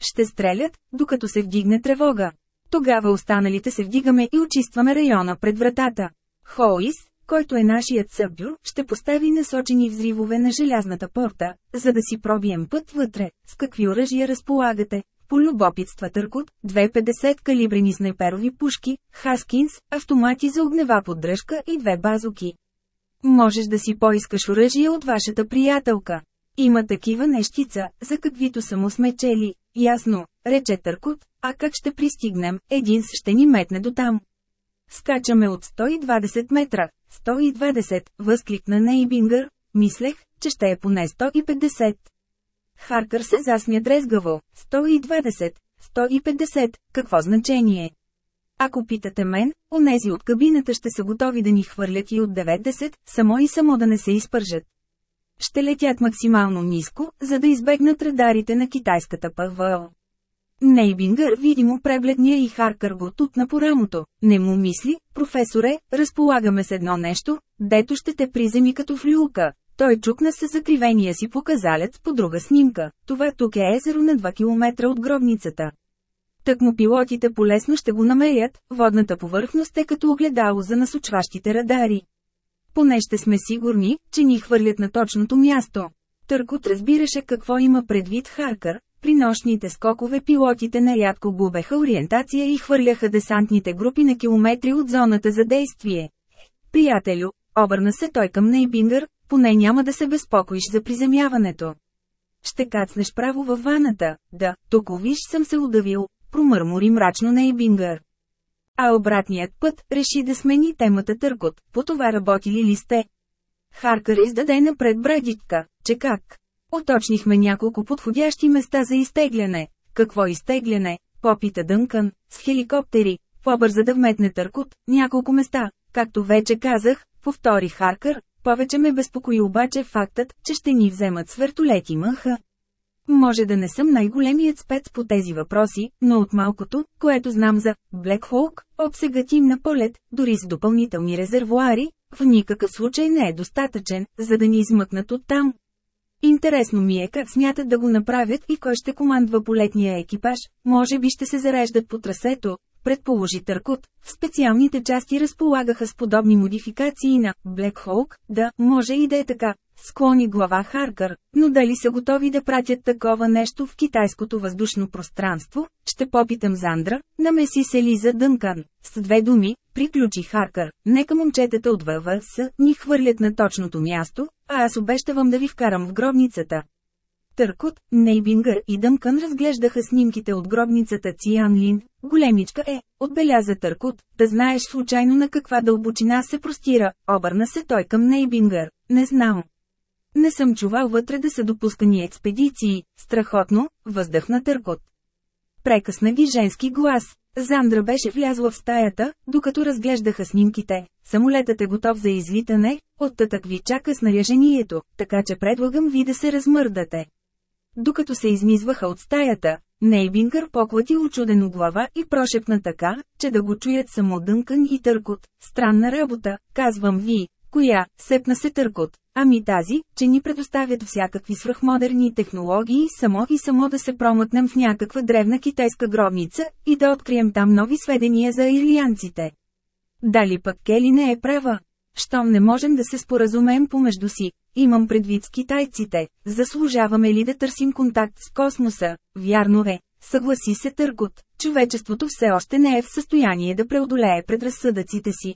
Ще стрелят, докато се вдигне тревога. Тогава останалите се вдигаме и очистваме района пред вратата. Хоис, който е нашият събюр, ще постави насочени взривове на желязната порта, за да си пробием път вътре. С какви оръжия разполагате? Полюбопитства Търкот, 250 калибрени снайперови пушки, Хаскинс, автомати за огнева поддръжка и две базуки. Можеш да си поискаш оръжие от вашата приятелка. Има такива нещица, за каквито само сме чели. Ясно, рече Търкот, а как ще пристигнем, един ще ни метне до там. Скачаме от 120 метра, 120, възкликна Нейбингър, мислех, че ще е поне 150. Харкър се засмя дрезгаво, 120, 150, какво значение? Ако питате мен, онези от кабината ще са готови да ни хвърлят и от 90, само и само да не се изпържат. Ще летят максимално ниско, за да избегнат радарите на китайската ПВО. Нейбингър видимо прегледния и Харкър го тутна по рамото. Не му мисли, професоре, разполагаме с едно нещо, дето ще те приземи като в люлка. Той чукна с закривения си показалец по друга снимка. Това тук е езеро на 2 км от гробницата. Так му пилотите полесно ще го намерят, водната повърхност е като огледало за насочващите радари. Поне ще сме сигурни, че ни хвърлят на точното място. Търкот разбираше какво има предвид Харкър, при нощните скокове пилотите нарядко губеха ориентация и хвърляха десантните групи на километри от зоната за действие. Приятелю, обърна се той към Нейбингър, поне няма да се безпокоиш за приземяването. Ще кацнеш право във ваната, да, тук виж съм се удавил, промърмори мрачно Нейбингър. А обратният път, реши да смени темата търкот, по това работили ли сте? Харкър издаде напред брадичка, че как? Оточнихме няколко подходящи места за изтегляне. Какво изтегляне? Попита дънкан, с хеликоптери, побърза да вметне търкот, няколко места. Както вече казах, повтори Харкър, повече ме безпокои обаче фактът, че ще ни вземат с вертолети мъха. Може да не съм най-големият спец по тези въпроси, но от малкото, което знам за Black Hawk, обсегът им на полет, дори с допълнителни резервуари, в никакъв случай не е достатъчен, за да ни измъкнат оттам. Интересно ми е как смятат да го направят и кой ще командва полетния екипаж, може би ще се зареждат по трасето, предположи Търкот, в специалните части разполагаха с подобни модификации на «Блек Холк», да, може и да е така, склони глава Харкър, но дали са готови да пратят такова нещо в китайското въздушно пространство, ще попитам Зандра, намеси се Лиза Дънкан. С две думи, приключи Харкър, нека момчетата от ВВС ни хвърлят на точното място, а аз обещавам да ви вкарам в гробницата. Търкот, Нейбингър и Дънкън разглеждаха снимките от гробницата Циан Лин. Големичка е, отбеляза Търкот, да знаеш случайно на каква дълбочина се простира, обърна се той към Нейбингър. Не знам. Не съм чувал вътре да са допускани експедиции, страхотно, въздъхна Търкот. Прекъсна ги женски глас. Зандра беше влязла в стаята, докато разглеждаха снимките. Самолетът е готов за излитане, оттатък ви чака снаряжението, така че предлагам ви да се размърдате. Докато се измизваха от стаята, Нейбингър поклати очудено глава и прошепна така, че да го чуят само дънкан и търкот. Странна работа, казвам ви. Коя, сепна се търкот, ами тази, че ни предоставят всякакви свръхмодерни технологии само и само да се промътнем в някаква древна китайска гробница и да открием там нови сведения за ирлианците. Дали пък Кели не е права? Щом не можем да се споразумеем помежду си, Имам предвид с китайците, заслужаваме ли да търсим контакт с космоса? Вярно е, съгласи се Търгот, човечеството все още не е в състояние да преодолее предразсъдъците си.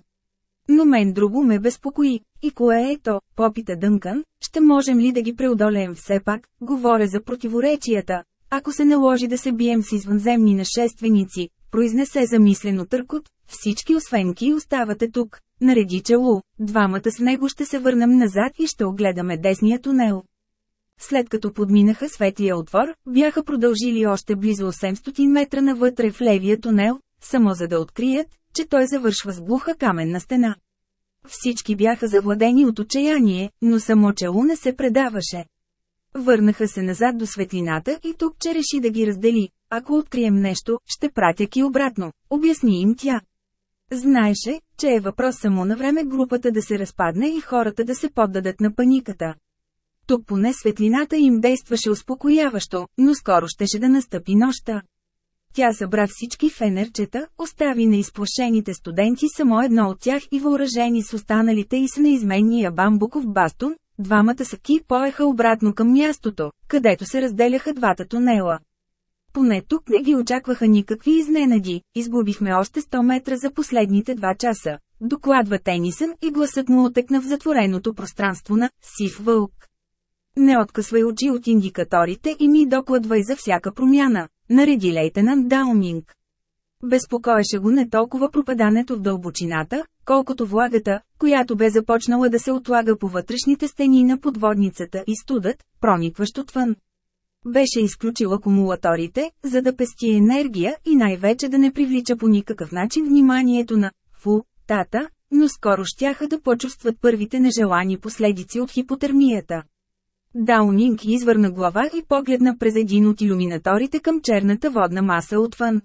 Но мен друго ме безпокои. И кое е то, попита дънкан. ще можем ли да ги преодолеем все пак, говоря за противоречията. Ако се наложи да се бием с извънземни нашественици, произнесе замислено търкот, всички освен Ки оставате тук, нареди Чалу, двамата с него ще се върнем назад и ще огледаме десния тунел. След като подминаха светия отвор, бяха продължили още близо 800 метра навътре в левия тунел, само за да открият, че той завършва с глуха каменна стена. Всички бяха завладени от отчаяние, но само Чалу не се предаваше. Върнаха се назад до светлината и тук че реши да ги раздели ако открием нещо, ще пратя ки обратно, обясни им тя. Знаеше, че е въпрос само на време групата да се разпадне и хората да се поддадат на паниката. Тук поне светлината им действаше успокояващо, но скоро щеше да настъпи нощта. Тя събра всички фенерчета, остави на изплашените студенти само едно от тях и въоръжени с останалите и с неизменния бамбуков бастун, двамата саки поеха обратно към мястото, където се разделяха двата тунела. Поне тук не ги очакваха никакви изненади, изгубихме още 100 метра за последните 2 часа. Докладва Тенисън и гласът му отекна в затвореното пространство на «Сив вълк». Не откъсвай очи от индикаторите и ми докладвай за всяка промяна, нареди лейтенант Даунинг. Безпокоеше го не толкова пропадането в дълбочината, колкото влагата, която бе започнала да се отлага по вътрешните стени на подводницата и студът, проникващ отвън. Беше изключил акумулаторите, за да пести енергия и най-вече да не привлича по никакъв начин вниманието на «фу», «тата», но скоро щяха да почувстват първите нежелани последици от хипотермията. Даунинг извърна глава и погледна през един от иллюминаторите към черната водна маса отвън.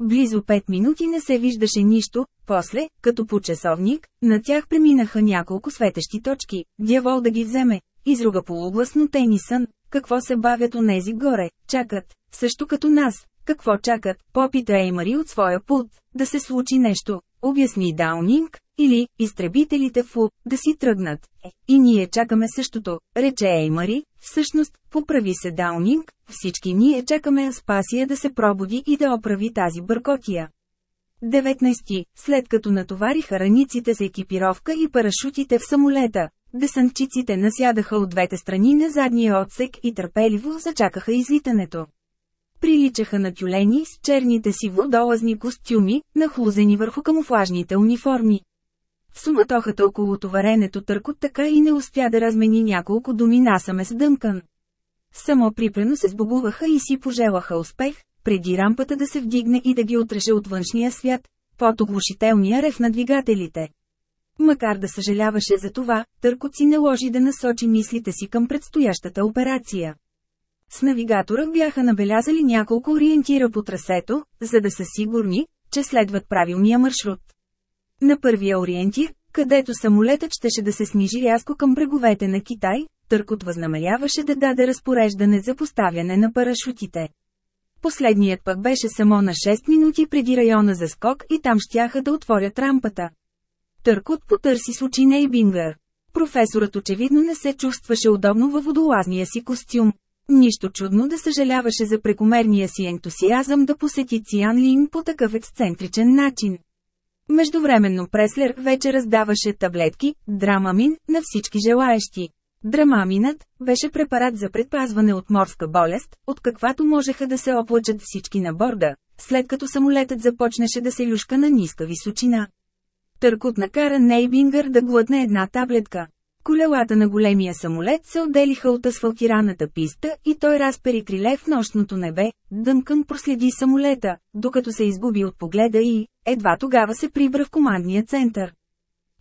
Близо 5 минути не се виждаше нищо, после, като по часовник, на тях преминаха няколко светещи точки, дявол да ги вземе, изруга полугласно Тенисън. Какво се бавят онези горе? Чакат. Също като нас. Какво чакат? Попита Еймари от своя пулт. Да се случи нещо. Обясни Даунинг, или изтребителите фу, да си тръгнат. Е, и ние чакаме същото, рече Еймари, всъщност, поправи се Даунинг, всички ние чакаме Аспасия да се пробуди и да оправи тази бъркотия. 19. След като натовариха раниците за екипировка и парашутите в самолета, Десанчиците насядаха от двете страни на задния отсек и търпеливо зачакаха излитането. Приличаха на тюлени с черните си водолазни костюми, нахлузени върху камуфлажните униформи. В суматохата около товаренето търкот така и не успя да размени няколко думи насаме с дънкан. Само припрено се сбогуваха и си пожелаха успех, преди рампата да се вдигне и да ги отреше от външния свят, под оглушителния рев на двигателите. Макар да съжаляваше за това, Търкот си наложи да насочи мислите си към предстоящата операция. С навигатора бяха набелязали няколко ориентира по трасето, за да са сигурни, че следват правилния маршрут. На първия ориентир, където самолетът щеше да се снижи рязко към бреговете на Китай, Търкот възнамеряваше да даде разпореждане за поставяне на парашутите. Последният пък беше само на 6 минути преди района за скок и там щяха да отворят рампата. Търкот потърси с очи Нейбингър. Професорът очевидно не се чувстваше удобно във водолазния си костюм. Нищо чудно да съжаляваше за прекомерния си ентусиазъм да посети Циан Лин по такъв ексцентричен начин. Междувременно Преслер вече раздаваше таблетки, драмамин, на всички желаещи. Драмаминът беше препарат за предпазване от морска болест, от каквато можеха да се оплачат всички на борда, след като самолетът започнеше да се люшка на ниска височина. Търкот накара Нейбингър да глътне една таблетка. Колелата на големия самолет се отделиха от асфалтираната писта и той разпери криле в нощното небе. Дънкън проследи самолета, докато се изгуби от погледа и, едва тогава се прибра в командния център.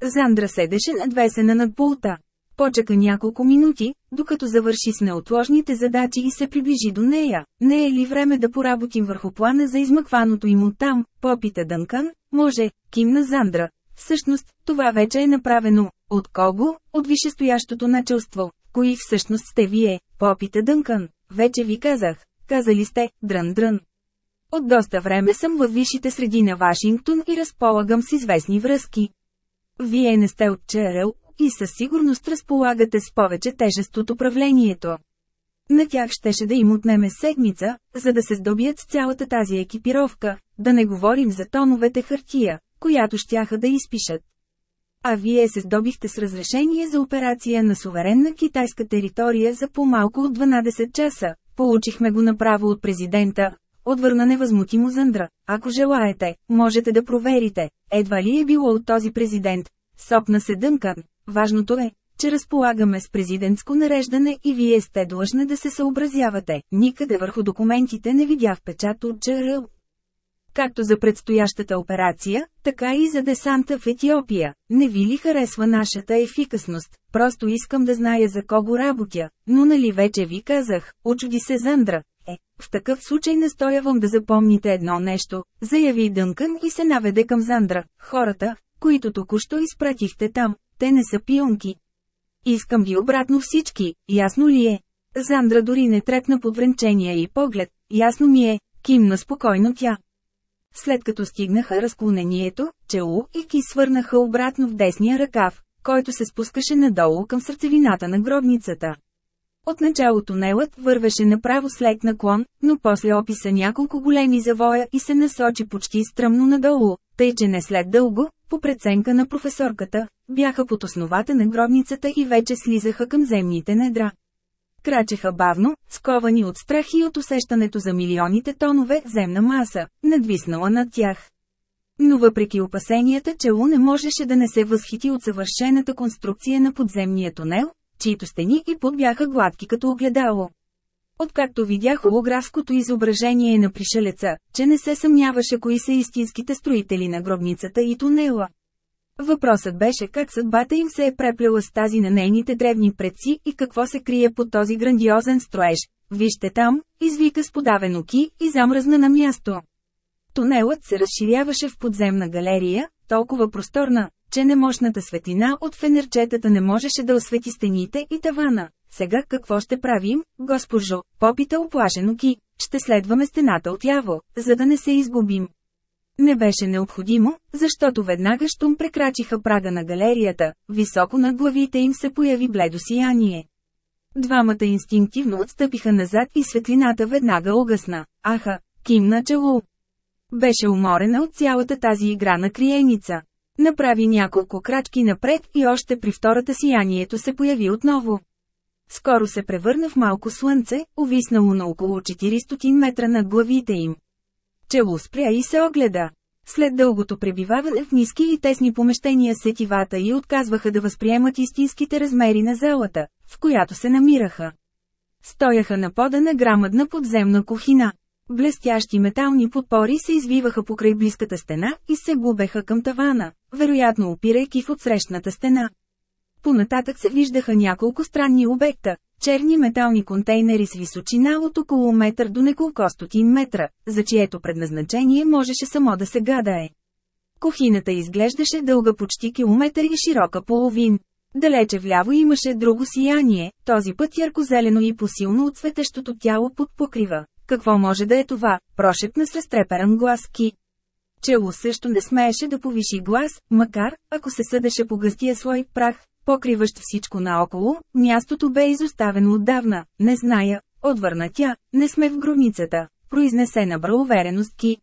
Зандра седеше надвесена над пулта. Почека няколко минути, докато завърши с неотложните задачи и се приближи до нея. Не е ли време да поработим върху плана за измъкваното им оттам, попита Дънкан, може, кимна Зандра, Всъщност, това вече е направено. От кого? От вишестоящото началство. Кои всъщност сте вие? Попита Дънкън. Вече ви казах. Казали сте, дрън-дрън. От доста време съм във висшите среди на Вашингтон и разполагам с известни връзки. Вие не сте от ЧРЛ и със сигурност разполагате с повече тежест от управлението. На тях щеше да им отнеме седмица, за да се здобият с цялата тази екипировка, да не говорим за тоновете хартия, която щяха да изпишат. А вие се здобихте с разрешение за операция на суверенна китайска територия за по-малко от 12 часа. Получихме го направо от президента. Отвърна невъзмутимо зъндра. Ако желаете, можете да проверите. Едва ли е било от този президент. Сопна се дънкан. Важното е, че разполагаме с президентско нареждане и вие сте длъжни да се съобразявате. Никъде върху документите не видях печат от ЧРЛ както за предстоящата операция, така и за десанта в Етиопия. Не ви ли харесва нашата ефикасност? Просто искам да зная за кого работя, но нали вече ви казах, очуди се Зандра. Е, в такъв случай настоявам да запомните едно нещо, заяви Дънкън и се наведе към Зандра. Хората, които току-що изпратихте там, те не са пионки. Искам ви обратно всички, ясно ли е? Зандра дори не трепна подвренчения и поглед, ясно ми е, кимна спокойно тя. След като стигнаха разклонението, челу и Ки свърнаха обратно в десния ръкав, който се спускаше надолу към сърцевината на гробницата. Отначало тунелът вървеше направо след наклон, но после описа няколко големи завоя и се насочи почти стръмно надолу, тъй че не след дълго, по преценка на професорката, бяха под основата на гробницата и вече слизаха към земните недра. Крачеха бавно, сковани от страх и от усещането за милионите тонове земна маса, надвиснала над тях. Но въпреки опасенията, Лу не можеше да не се възхити от съвършената конструкция на подземния тунел, чието стени и под бяха гладки като огледало. Откакто видя холографското изображение на пришелеца, че не се съмняваше кои са истинските строители на гробницата и тунела. Въпросът беше как съдбата им се е преплела с тази на нейните древни предци и какво се крие под този грандиозен строеж. Вижте там, извика с подавен ки и замръзна на място. Тунелът се разширяваше в подземна галерия, толкова просторна, че немощната светлина от фенерчетата не можеше да освети стените и тавана. Сега какво ще правим, госпожо? Попита оплашен Оки. Ще следваме стената от яво, за да не се изгубим. Не беше необходимо, защото веднага щом прекрачиха прага на галерията, високо над главите им се появи бледо сияние. Двамата инстинктивно отстъпиха назад и светлината веднага огъсна. Аха, на челу. Беше уморена от цялата тази игра на криеница. Направи няколко крачки напред и още при втората сиянието се появи отново. Скоро се превърна в малко слънце, увиснало на около 400 метра над главите им. Челу спря и се огледа. След дългото пребиваване в ниски и тесни помещения сетивата и отказваха да възприемат истинските размери на залата, в която се намираха. Стояха на пода на грамадна подземна кухина. Блестящи метални подпори се извиваха покрай близката стена и се губеха към тавана, вероятно опирайки в отсрещната стена. Понататък се виждаха няколко странни обекта, черни метални контейнери с височина от около метър до неколко стотин метра, за чието предназначение можеше само да се гадае. Кухината изглеждаше дълга почти километър и широка половин. Далече вляво имаше друго сияние, този път яркозелено и посилно от светещото тяло под покрива. Какво може да е това? Прошепна с разтреперан глас Ки. Чело също не смееше да повиши глас, макар, ако се съдеше по гъстия слой прах, покриващ всичко наоколо, мястото бе изоставено отдавна, не зная, отвърна тя, не сме в гробницата, произнесе набра увереност ки.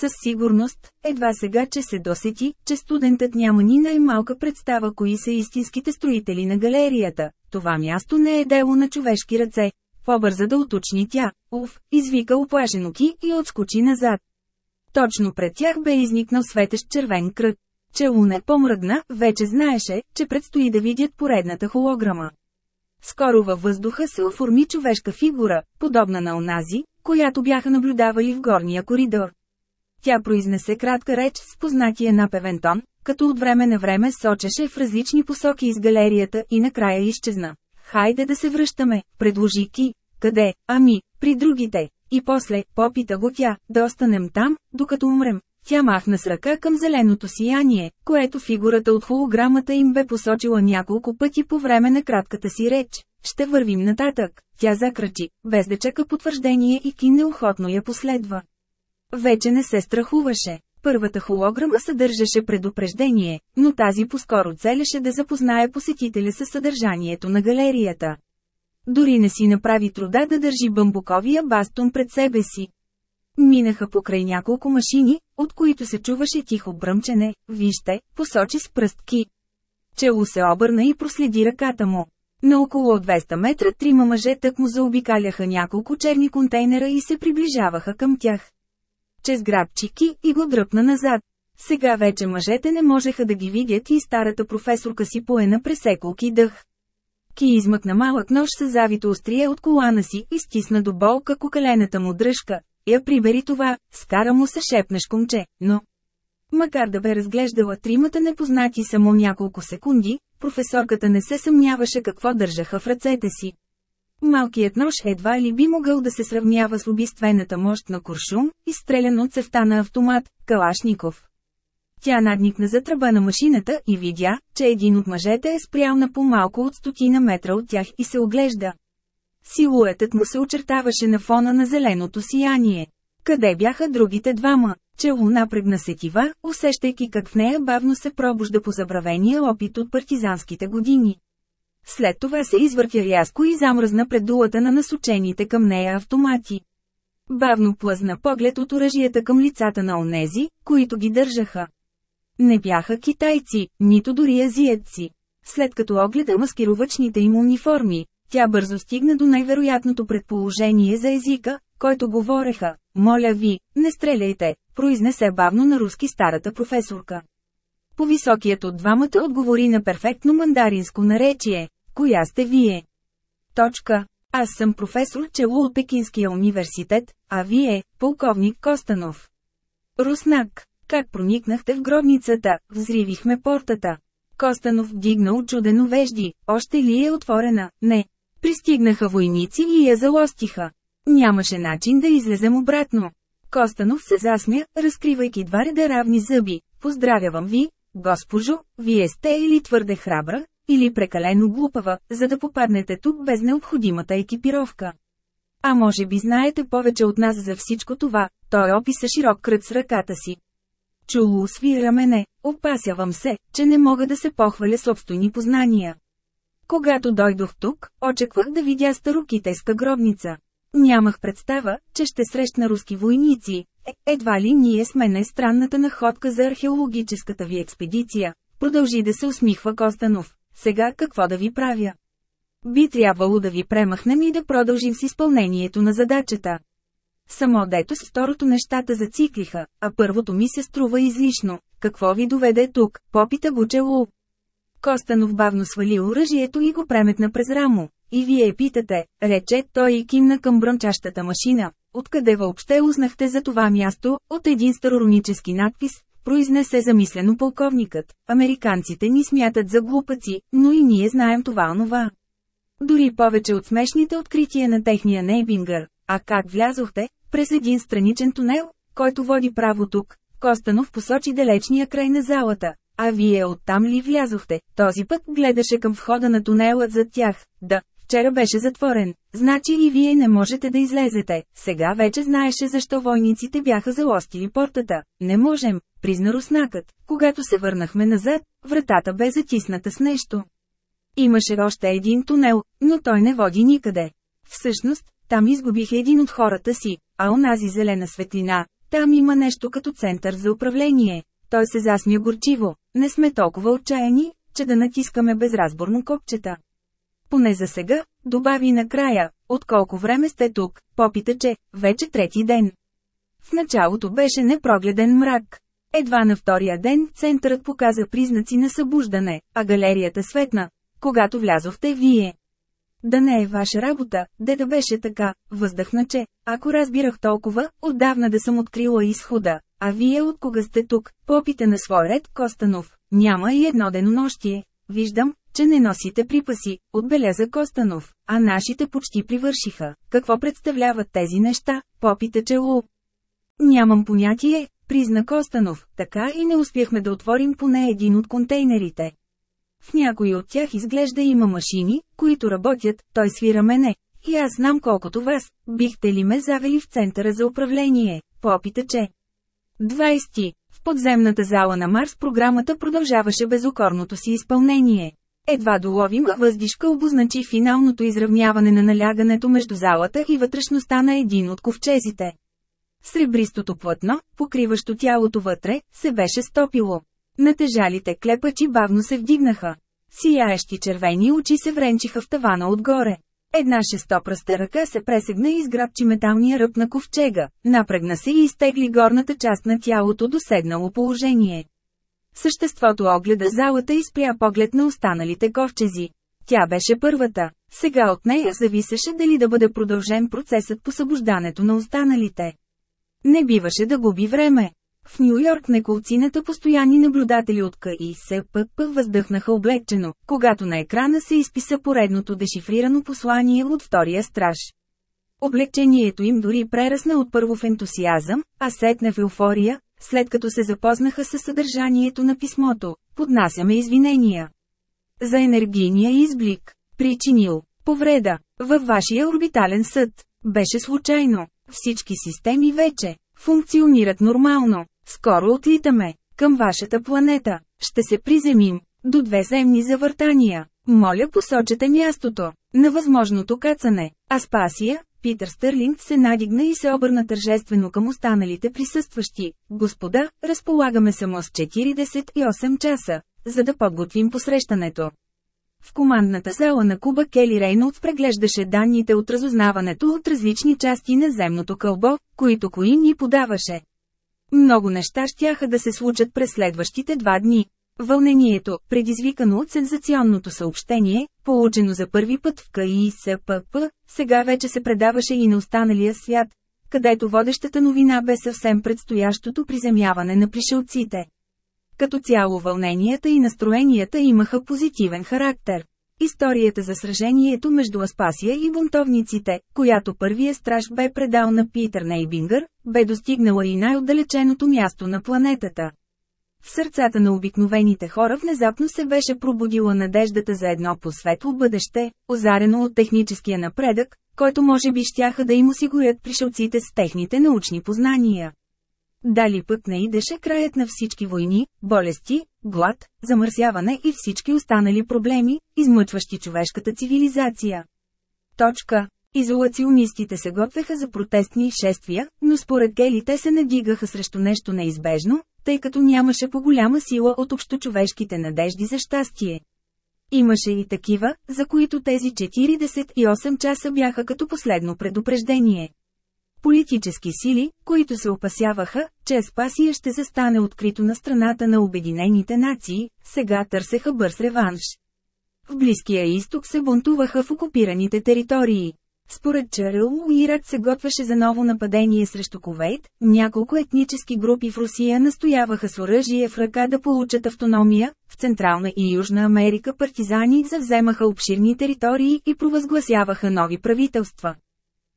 Със сигурност, едва сега, че се досети, че студентът няма ни най-малка представа кои са истинските строители на галерията, това място не е дело на човешки ръце. Побърза да уточни тя, уф, извика оплашено ки и отскочи назад. Точно пред тях бе изникнал светещ червен кръг че Луне помръдна, вече знаеше, че предстои да видят поредната холограма. Скоро във въздуха се оформи човешка фигура, подобна на онази, която бяха наблюдавали в горния коридор. Тя произнесе кратка реч с познатия на певентон, като от време на време сочеше в различни посоки из галерията и накрая изчезна. Хайде да се връщаме, предложи Ки. Къде? Ами, при другите. И после, попита го тя, да останем там, докато умрем. Тя махна с ръка към зеленото сияние, което фигурата от холограмата им бе посочила няколко пъти по време на кратката си реч. Ще вървим нататък, тя закрачи, без да чака потвърждение и Кин неохотно я последва. Вече не се страхуваше. Първата холограма съдържаше предупреждение, но тази по-скоро целеше да запознае посетителя със съдържанието на галерията. Дори не си направи труда да държи бамбуковия бастун пред себе си. Минаха покрай няколко машини, от които се чуваше тихо бръмчене, вижте, посочи с пръстки. Чело се обърна и проследи ръката му. На около 200 метра трима мъже тък му заобикаляха няколко черни контейнера и се приближаваха към тях. Чез грабчики и го дръпна назад. Сега вече мъжете не можеха да ги видят и старата професорка си поена пресеколки дъх. Ки измъкна малък нож с завито острие от колана си и стисна до болка кокалената му дръжка, я прибери това, скара му се шепнеш комче, но... Макар да бе разглеждала тримата непознати само няколко секунди, професорката не се съмняваше какво държаха в ръцете си. Малкият нож едва ли би могъл да се сравнява с убийствената мощ на куршум, изстрелян от цевта на автомат, Калашников. Тя надникна за тръба на машината и видя, че един от мъжете е спрял на по-малко от стотина метра от тях и се оглежда. Силуетът му се очертаваше на фона на зеленото сияние. Къде бяха другите двама? Чело напрегна сетива, усещайки как в нея бавно се пробужда по забравения опит от партизанските години. След това се извъртя рязко и замръзна пред дулата на насочените към нея автомати. Бавно плъзна поглед от оръжията към лицата на онези, които ги държаха. Не бяха китайци, нито дори азиетци. След като огледа маскировъчните им униформи, тя бързо стигна до най-вероятното предположение за езика, който говореха. Моля ви, не стреляйте, произнесе бавно на руски старата професорка. По-високият от двамата отговори на перфектно мандаринско наречие. Коя сте вие? Точка. Аз съм професор Челу от Пекинския университет, а вие – полковник Костанов. Руснак, как проникнахте в гробницата, взривихме портата. Костанов вдигна очудено вежди, още ли е отворена, не, Пристигнаха войници и я залостиха. Нямаше начин да излезем обратно. Костанов се засмя, разкривайки два реда равни зъби. Поздравявам ви, госпожо, вие сте или твърде храбра, или прекалено глупава, за да попаднете тук без необходимата екипировка. А може би знаете повече от нас за всичко това, той описа широк кръг с ръката си. Чулу свира мене, опасявам се, че не мога да се похваля собствени познания. Когато дойдох тук, очаквах да видя старокитайска гробница. Нямах представа, че ще срещна руски войници. Е, едва ли ние сме най-странната находка за археологическата ви експедиция. Продължи да се усмихва Костанов. Сега какво да ви правя? Би трябвало да ви премахнем и да продължим с изпълнението на задачата. Само дето с второто нещата зациклиха, а първото ми се струва излишно. Какво ви доведе тук? Попита го Челу. Костанов бавно свали оръжието и го преметна през рамо. И вие питате, рече той и кимна към брончащата машина. Откъде въобще узнахте за това място, от един староронически надпис, произнесе замислено полковникът. Американците ни смятат за глупаци, но и ние знаем това-онова. Дори повече от смешните открития на техния нейбингър. А как влязохте? През един страничен тунел, който води право тук. Костанов посочи далечния край на залата. А вие оттам ли влязохте? Този път гледаше към входа на тунела зад тях. Да, вчера беше затворен. Значи и вие не можете да излезете. Сега вече знаеше защо войниците бяха залостили портата. Не можем, призна руснакът. Когато се върнахме назад, вратата бе затисната с нещо. Имаше още един тунел, но той не води никъде. Всъщност, там изгубих един от хората си, а онази зелена светлина, там има нещо като център за управление. Той се засмя горчиво. Не сме толкова отчаяни, че да натискаме безразборно копчета. Поне за сега, добави накрая, от колко време сте тук, попита, че вече трети ден. В началото беше непрогледен мрак. Едва на втория ден центърът показа признаци на събуждане, а галерията светна, когато влязохте вие. Да не е ваша работа, де да беше така, въздъхна, че, ако разбирах толкова, отдавна да съм открила изхода, а вие от кога сте тук, попите на свой ред Костанов, няма и едно денонощие. Виждам, че не носите припаси, отбеляза Костанов, а нашите почти привършиха. Какво представляват тези неща, попите челу? Нямам понятие, призна Костанов, така и не успяхме да отворим поне един от контейнерите. В някои от тях изглежда има машини, които работят, той свира мене. И аз знам колкото вас, бихте ли ме завели в центъра за управление, попита че. 20. В подземната зала на Марс програмата продължаваше безокорното си изпълнение. Едва доловим въздишка обозначи финалното изравняване на налягането между залата и вътрешността на един от ковчезите. Сребристото платно, покриващо тялото вътре, се беше стопило. Натежалите клепачи бавно се вдигнаха. Сияещи червени очи се вренчиха в тавана отгоре. Една шестопръста ръка се пресегна и изграбчи металния ръб на ковчега, напрегна се и изтегли горната част на тялото до седнало положение. Съществото огледа залата и спря поглед на останалите ковчези. Тя беше първата. Сега от нея зависеше дали да бъде продължен процесът по събуждането на останалите. Не биваше да губи време. В Нью-Йорк неколцината постоянни наблюдатели от КИСПП въздъхнаха облегчено, когато на екрана се изписа поредното дешифрирано послание от втория страж. Облегчението им дори прерасна от първо в ентусиазъм, а сетне в еуфория, след като се запознаха с съдържанието на писмото, поднасяме извинения. За енергийния изблик, причинил, повреда, във вашия орбитален съд, беше случайно, всички системи вече, функционират нормално. Скоро отлитаме към вашата планета. Ще се приземим до две земни завъртания. Моля посочете мястото на възможното кацане. Аспасия, Питър Стърлинг се надигна и се обърна тържествено към останалите присъстващи. Господа, разполагаме само с 48 часа, за да подготвим посрещането. В командната зала на Куба Кели Рейнолдс преглеждаше данните от разузнаването от различни части на земното кълбо, които Коин ни подаваше. Много неща щяха да се случат през следващите два дни. Вълнението, предизвикано от сензационното съобщение, получено за първи път в КИСПП, сега вече се предаваше и на останалия свят, където водещата новина бе съвсем предстоящото приземяване на пришелците. Като цяло вълненията и настроенията имаха позитивен характер. Историята за сражението между Аспасия и бунтовниците, която първия страж бе предал на Питър Нейбингър, бе достигнала и най-отдалеченото място на планетата. В сърцата на обикновените хора внезапно се беше пробудила надеждата за едно посветло бъдеще, озарено от техническия напредък, който може би щяха да им осигурят пришелците с техните научни познания. Дали пък не идеше краят на всички войни, болести, глад, замърсяване и всички останали проблеми, измъчващи човешката цивилизация. Точка. Изолационистите се готвеха за протестни шествия, но според Гели те се надигаха срещу нещо неизбежно, тъй като нямаше по-голяма сила от общочовешките надежди за щастие. Имаше и такива, за които тези 48 часа бяха като последно предупреждение. Политически сили, които се опасяваха, че Спасия ще застане открито на страната на Обединените нации, сега търсеха бърз реванш. В Близкия изток се бунтуваха в окупираните територии. Според Чарил, Ирак се готвеше за ново нападение срещу Ковейт, няколко етнически групи в Русия настояваха с оръжие в ръка да получат автономия, в Централна и Южна Америка партизани завземаха обширни територии и провъзгласяваха нови правителства.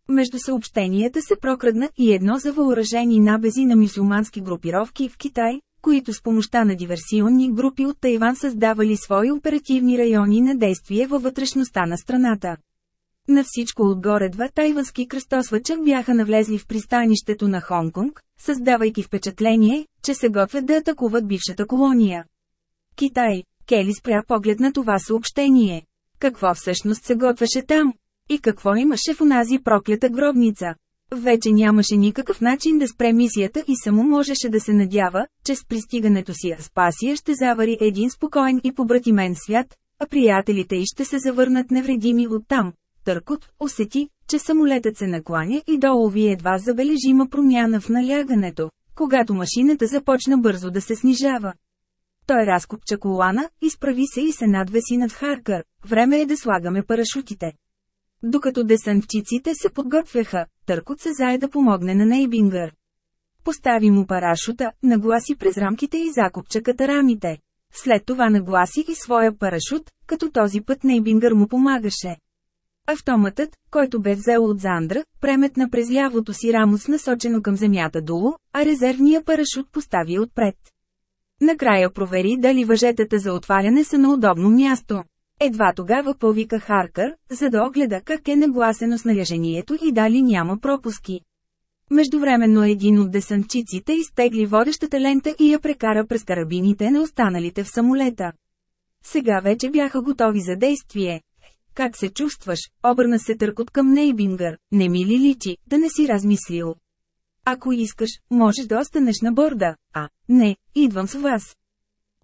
Между съобщенията се прокрадна и едно за въоръжени набези на мюсюлмански групировки в Китай, които с помощта на диверсионни групи от Тайван създавали свои оперативни райони на действие във вътрешността на страната. На всичко отгоре два тайвански кръстосвача бяха навлезли в пристанището на Хонконг, създавайки впечатление, че се готвят да атакуват бившата колония. Китай. Кели спря поглед на това съобщение. Какво всъщност се готвеше там? И какво имаше в онази проклята гробница? Вече нямаше никакъв начин да спре мисията и само можеше да се надява, че с пристигането си Аспасия ще завари един спокоен и побратимен свят, а приятелите й ще се завърнат невредими оттам. Търкот усети, че самолетът се накланя и долови едва забележима промяна в налягането, когато машината започна бързо да се снижава. Той разкопча колана, изправи се и се надвеси над Харкър. Време е да слагаме парашутите. Докато десантчиците се подготвяха, Търкот се зае да помогне на Нейбингър. Постави му парашута, нагласи през рамките и закупча катарамите. След това нагласи и своя парашут, като този път Нейбингър му помагаше. Автоматът, който бе взел от Зандра, преметна през лявото си рамо с насочено към земята долу, а резервния парашут постави отпред. Накрая провери дали въжетата за отваряне са на удобно място. Едва тогава повика Харкър, за да огледа как е нагласено снаряжението и дали няма пропуски. Междувременно един от десантчиците изтегли водещата лента и я прекара през карабините на останалите в самолета. Сега вече бяха готови за действие. Как се чувстваш? Обърна се търкот към Нейбингър. Не ми ли личи, да не си размислил? Ако искаш, можеш да останеш на борда. А, не, идвам с вас.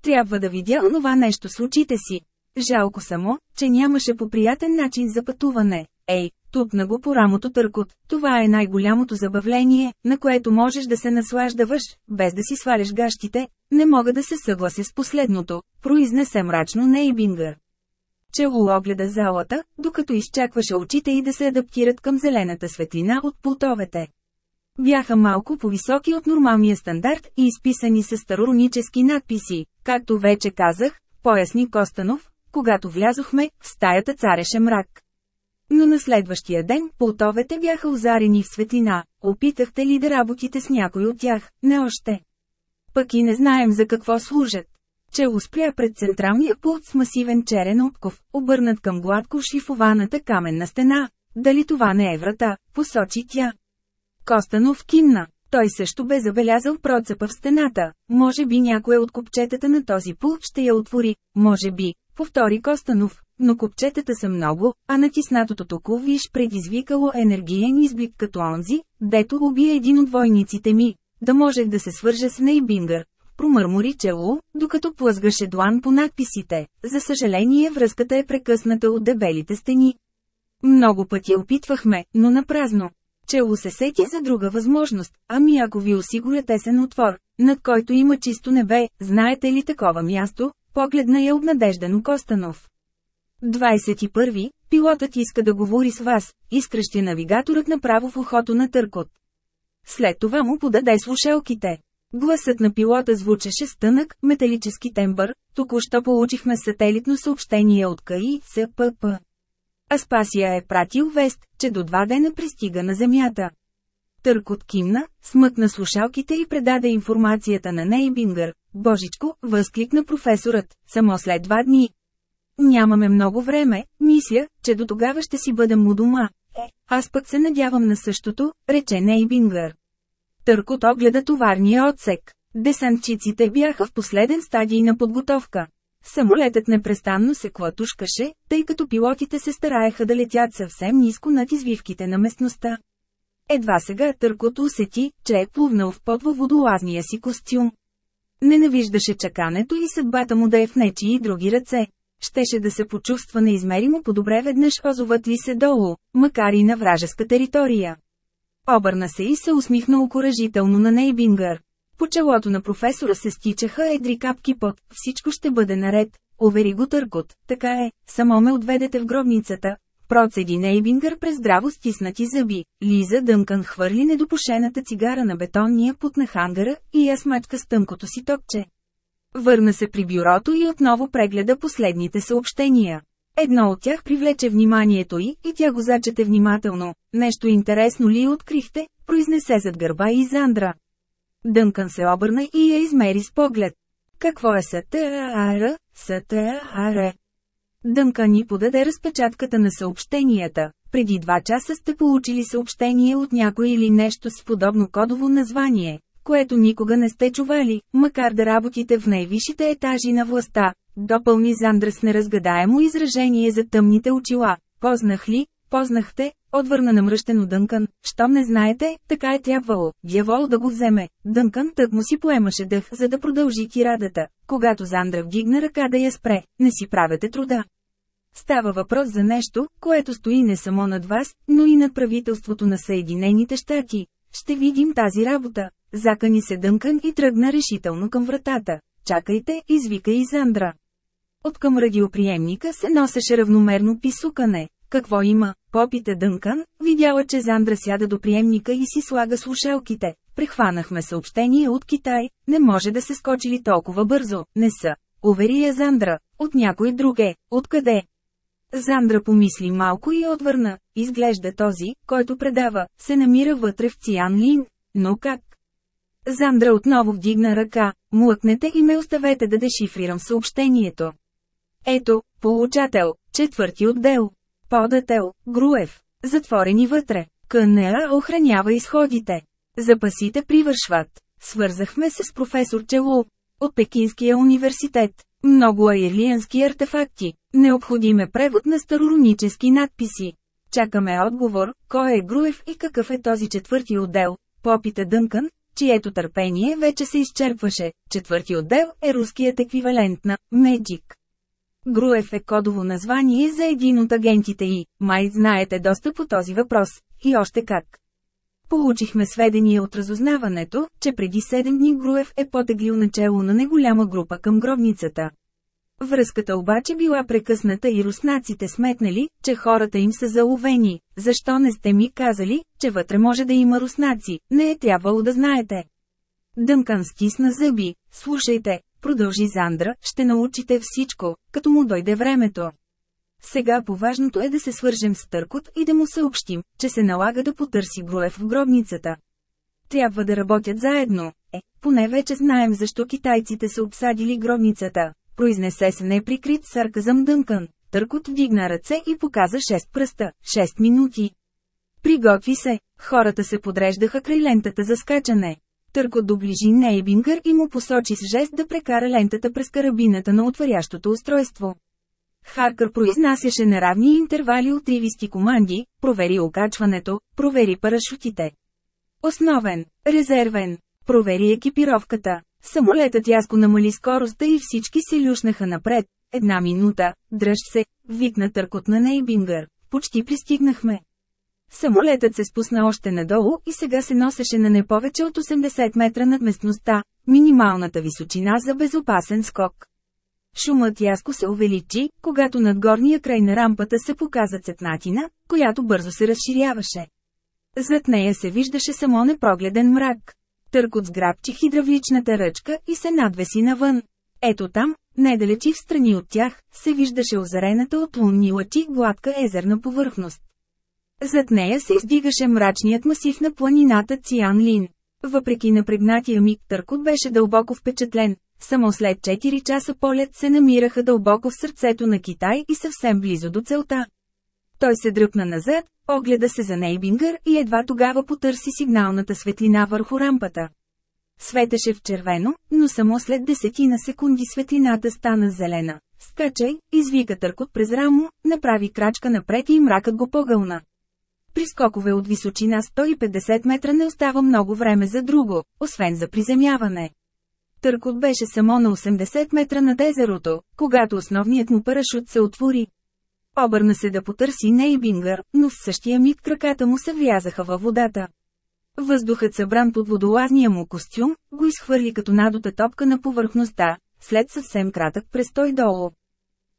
Трябва да видя онова нещо с очите си. Жалко само, че нямаше по приятен начин за пътуване. Ей, тупна го по рамото търкот. Това е най-голямото забавление, на което можеш да се наслаждаваш, без да си сваляш гащите. Не мога да се съглася с последното, произнесе мрачно Нейбингър. Чело огледа залата, докато изчакваше очите и да се адаптират към зелената светлина от пултовете. Бяха малко по-високи от нормалния стандарт и изписани с старорунически надписи, както вече казах, поясни Костанов, когато влязохме, в стаята цареше мрак. Но на следващия ден, полтовете бяха озарени в светлина. Опитахте ли да работите с някой от тях? Не още. Пък и не знаем за какво служат. Че успя пред централния пулт с масивен черен обков, обърнат към гладко шифованата каменна стена. Дали това не е врата, посочи тя. Костанов кимна. Той също бе забелязал процепа в стената. Може би някоя от копчетата на този пулт ще я отвори. Може би, повтори Костанов, но копчетата са много, а натиснатото виж предизвикало енергиен изблик като онзи, дето уби един от войниците ми. Да можех да се свържа с Нейбингър, промърмори чело, докато плъзгаше длан по надписите. За съжаление връзката е прекъсната от дебелите стени. Много пъти опитвахме, но напразно. Чело се сети за друга възможност, ами ако ви осигуря тесен отвор, над който има чисто небе, знаете ли такова място, Погледна я обнадеждано Костанов. 21. Пилотът иска да говори с вас, изкръщи навигаторът направо в ухото на търкот. След това му подаде слушалките. Гласът на пилота звучеше с тънък, металически тембър, току-що получихме сателитно съобщение от КАИ, СПП. Аспасия е пратил вест, че до два дена пристига на Земята. Търкот кимна, смъкна слушалките и предаде информацията на Нейбингър. Божичко, възкликна професорът, само след два дни. Нямаме много време, мисля, че до тогава ще си бъдем у дома. Е, аз пък се надявам на същото, рече Нейбингър. Търкот огледа товарния отсек. Десантчиците бяха в последен стадий на подготовка. Самолетът непрестанно се клатушкаше, тъй като пилотите се стараеха да летят съвсем ниско над извивките на местността. Едва сега търкот усети, че е плувнал в под във водолазния си костюм. Ненавиждаше чакането и съдбата му да е в нечи и други ръце. Щеше да се почувства неизмеримо по-добре веднъж озоват ли се долу, макар и на вражеска територия. Обърна се и се усмихна окоръжително на Нейбингър. По челото на професора се стичаха едри капки пот, всичко ще бъде наред, увери го търкот, така е, само ме отведете в гробницата, Процеди Нейбингър през здраво стиснати зъби. Лиза дънкан хвърли недопушената цигара на бетонния пут на хангара и я смачка с тънкото си топче. Върна се при бюрото и отново прегледа последните съобщения. Едно от тях привлече вниманието й и тя го зачете внимателно. Нещо интересно ли открихте, произнесе зад гърба и Зандра. Дънкан се обърна и я измери с поглед. Какво е СТАР, СТАР? Дънка ни подаде разпечатката на съобщенията. Преди два часа сте получили съобщение от някой или нещо с подобно кодово название, което никога не сте чували, макар да работите в най-висшите етажи на властта. Допълни с неразгадаемо изражение за тъмните очила. Познах ли, Познахте, отвърна намръщено Дънкан, щом не знаете, така е трябвало, дявол да го вземе. Дънкан тък му си поемаше дъх, за да продължи кирадата, когато Зандра вдигна ръка да я спре, не си правете труда. Става въпрос за нещо, което стои не само над вас, но и над правителството на Съединените щати. Ще видим тази работа. Закани се Дънкан и тръгна решително към вратата. Чакайте, извика и Зандра. От към радиоприемника се носеше равномерно писукане. Какво има? Попита Дънкан, видяла, че Зандра сяда до приемника и си слага слушалките. Прехванахме съобщение от Китай, не може да се скочили толкова бързо, не са. Увери я Зандра, от някой друге, откъде? Зандра помисли малко и отвърна, изглежда този, който предава, се намира вътре в Циан Лин. но как? Зандра отново вдигна ръка, млъкнете и ме оставете да дешифрирам съобщението. Ето, получател, четвърти отдел. Подател, Груев. Затворени вътре. КНА охранява изходите. Запасите привършват. Свързахме се с професор Челу. От Пекинския университет. Много аирлиански артефакти. Необходим е превод на староронически надписи. Чакаме отговор, кой е Груев и какъв е този четвърти отдел. Попита дънкан, чието търпение вече се изчерпваше. Четвърти отдел е руският еквивалент на «Меджик». Груев е кодово название за един от агентите и, май знаете доста по този въпрос, и още как. Получихме сведения от разузнаването, че преди 7 дни Груев е потеглил начало на неголяма група към гробницата. Връзката обаче била прекъсната и руснаците сметнали, че хората им са заловени. Защо не сте ми казали, че вътре може да има руснаци, не е трябвало да знаете. Дънкан стисна зъби, слушайте, Продължи Зандра, ще научите всичко, като му дойде времето. Сега поважното е да се свържем с Търкот и да му съобщим, че се налага да потърси Груев в гробницата. Трябва да работят заедно. Е, поне вече знаем защо китайците са обсадили гробницата. Произнесе се неприкрит сарказъм Дънкън. Търкот вдигна ръце и показа 6 пръста, 6 минути. Приготви се, хората се подреждаха край лентата за скачане. Търко доближи Нейбингър и му посочи с жест да прекара лентата през карабината на отварящото устройство. Харкър произнасяше неравни интервали от команди, провери окачването, провери парашутите. Основен, резервен, провери екипировката. Самолетът яско намали скоростта и всички се люшнаха напред. Една минута, дръж се, викна търкот на Нейбингър. Почти пристигнахме. Самолетът се спусна още надолу и сега се носеше на не повече от 80 метра над местността, минималната височина за безопасен скок. Шумът яско се увеличи, когато над горния край на рампата се показа цепнатина, която бързо се разширяваше. Зад нея се виждаше само непрогледен мрак. Търкот сграбчи хидравличната ръчка и се надвеси навън. Ето там, недалечи в страни от тях, се виждаше озарената от лунни лъчи гладка езерна повърхност. Зад нея се издигаше мрачният масив на планината Лин. Въпреки напрегнатия миг Търкот беше дълбоко впечатлен. Само след 4 часа полет се намираха дълбоко в сърцето на Китай и съвсем близо до целта. Той се дръпна назад, огледа се за Нейбингър и едва тогава потърси сигналната светлина върху рампата. Светеше в червено, но само след десетина секунди светлината стана зелена. Скачай, извика търкот през рамо, направи крачка напред и мракът го погълна. При скокове от височина 150 метра не остава много време за друго, освен за приземяване. Търкот беше само на 80 метра над езерото, когато основният му парашут се отвори. Обърна се да потърси Нейбингър, но в същия миг краката му се влязаха във водата. Въздухът събран под водолазния му костюм, го изхвърли като надота топка на повърхността, след съвсем кратък престой долу.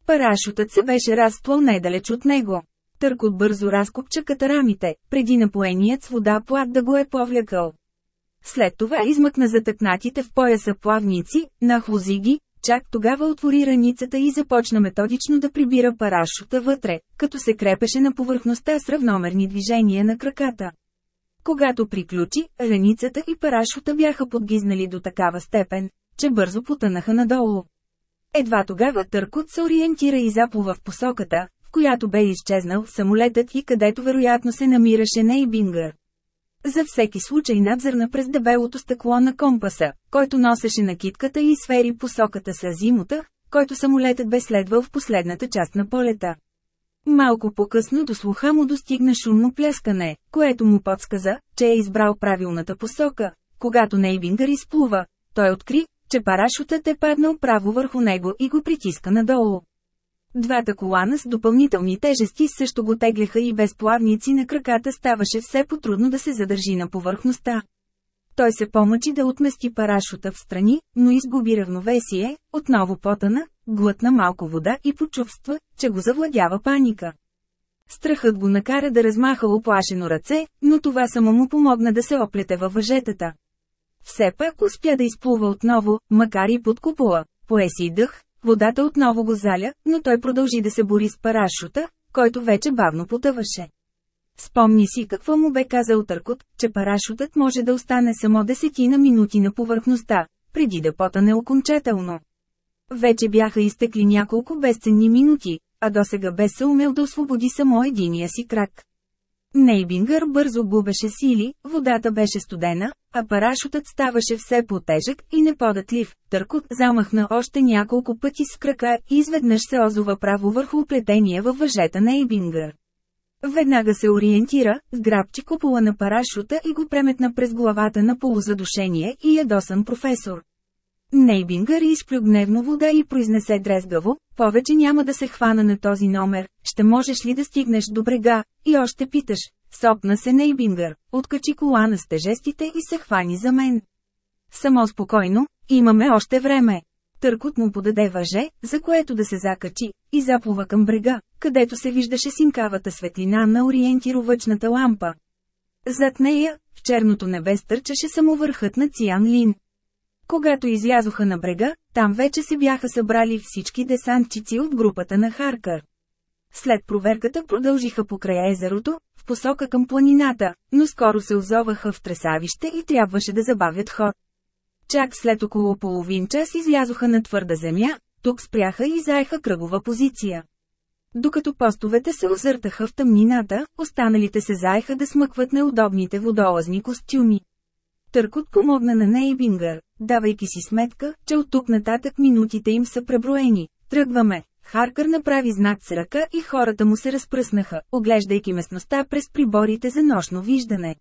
Парашутът се беше разплъл недалеч от него. Търкот бързо разкопча катарамите, преди напоеният с вода плат да го е повлякал. След това измъкна затъкнатите в пояса плавници, на ги, чак тогава отвори раницата и започна методично да прибира парашута вътре, като се крепеше на повърхността с равномерни движения на краката. Когато приключи, раницата и парашута бяха подгизнали до такава степен, че бързо потънаха надолу. Едва тогава Търкот се ориентира и заплува в посоката, която бе изчезнал самолетът и където вероятно се намираше Нейбингър. За всеки случай надзърна през дебелото стъкло на компаса, който носеше накитката и сфери посоката с азимута, който самолетът бе следвал в последната част на полета. Малко по-късно до слуха му достигна шумно пляскане, което му подсказа, че е избрал правилната посока. Когато Нейбингър изплува, той откри, че парашутът е паднал право върху него и го притиска надолу. Двата колана с допълнителни тежести също го тегляха и без плавници на краката ставаше все по-трудно да се задържи на повърхността. Той се помъчи да отмести парашута в страни, но изгуби равновесие, отново потана, глътна малко вода и почувства, че го завладява паника. Страхът го накара да размаха оплашено ръце, но това само му помогна да се оплете във въжетата. Все пак успя да изплува отново, макар и под купола, поеси дъх, Водата отново го заля, но той продължи да се бори с парашута, който вече бавно потъваше. Спомни си какво му бе казал Търкот, че парашутът може да остане само десетина минути на повърхността, преди да потане окончателно. Вече бяха изтекли няколко безценни минути, а досега бе се умел да освободи само единия си крак. Нейбингър бързо губеше сили, водата беше студена, а парашутът ставаше все по-тежък и неподатлив. Търкот замахна още няколко пъти с крака и изведнъж се озова право върху оплетение във въжета на Ейбингър. Веднага се ориентира, сграбчи купола на парашута и го преметна през главата на полузадушение и ядосан професор. Нейбингър изплю гневно вода и произнесе дрезгаво, повече няма да се хвана на този номер, ще можеш ли да стигнеш до брега, и още питаш. Сопна се Нейбингър, откачи колана с тежестите и се хвани за мен. Само спокойно, имаме още време. Търкот му подаде въже, за което да се закачи, и заплува към брега, където се виждаше синкавата светлина на ориентировъчната лампа. Зад нея, в черното небе стърчаше само върхът на Циан Лин. Когато излязоха на брега, там вече се бяха събрали всички десантчици от групата на Харкър. След проверката продължиха края езерото, в посока към планината, но скоро се озоваха в тресавище и трябваше да забавят ход. Чак след около половин час излязоха на твърда земя, тук спряха и заеха кръгова позиция. Докато постовете се озъртаха в тъмнината, останалите се заеха да смъкват неудобните водолазни костюми. Търкот помогна на Нейбингър, давайки си сметка, че от тук нататък минутите им са преброени. Тръгваме. Харкър направи знак с ръка и хората му се разпръснаха, оглеждайки местността през приборите за нощно виждане.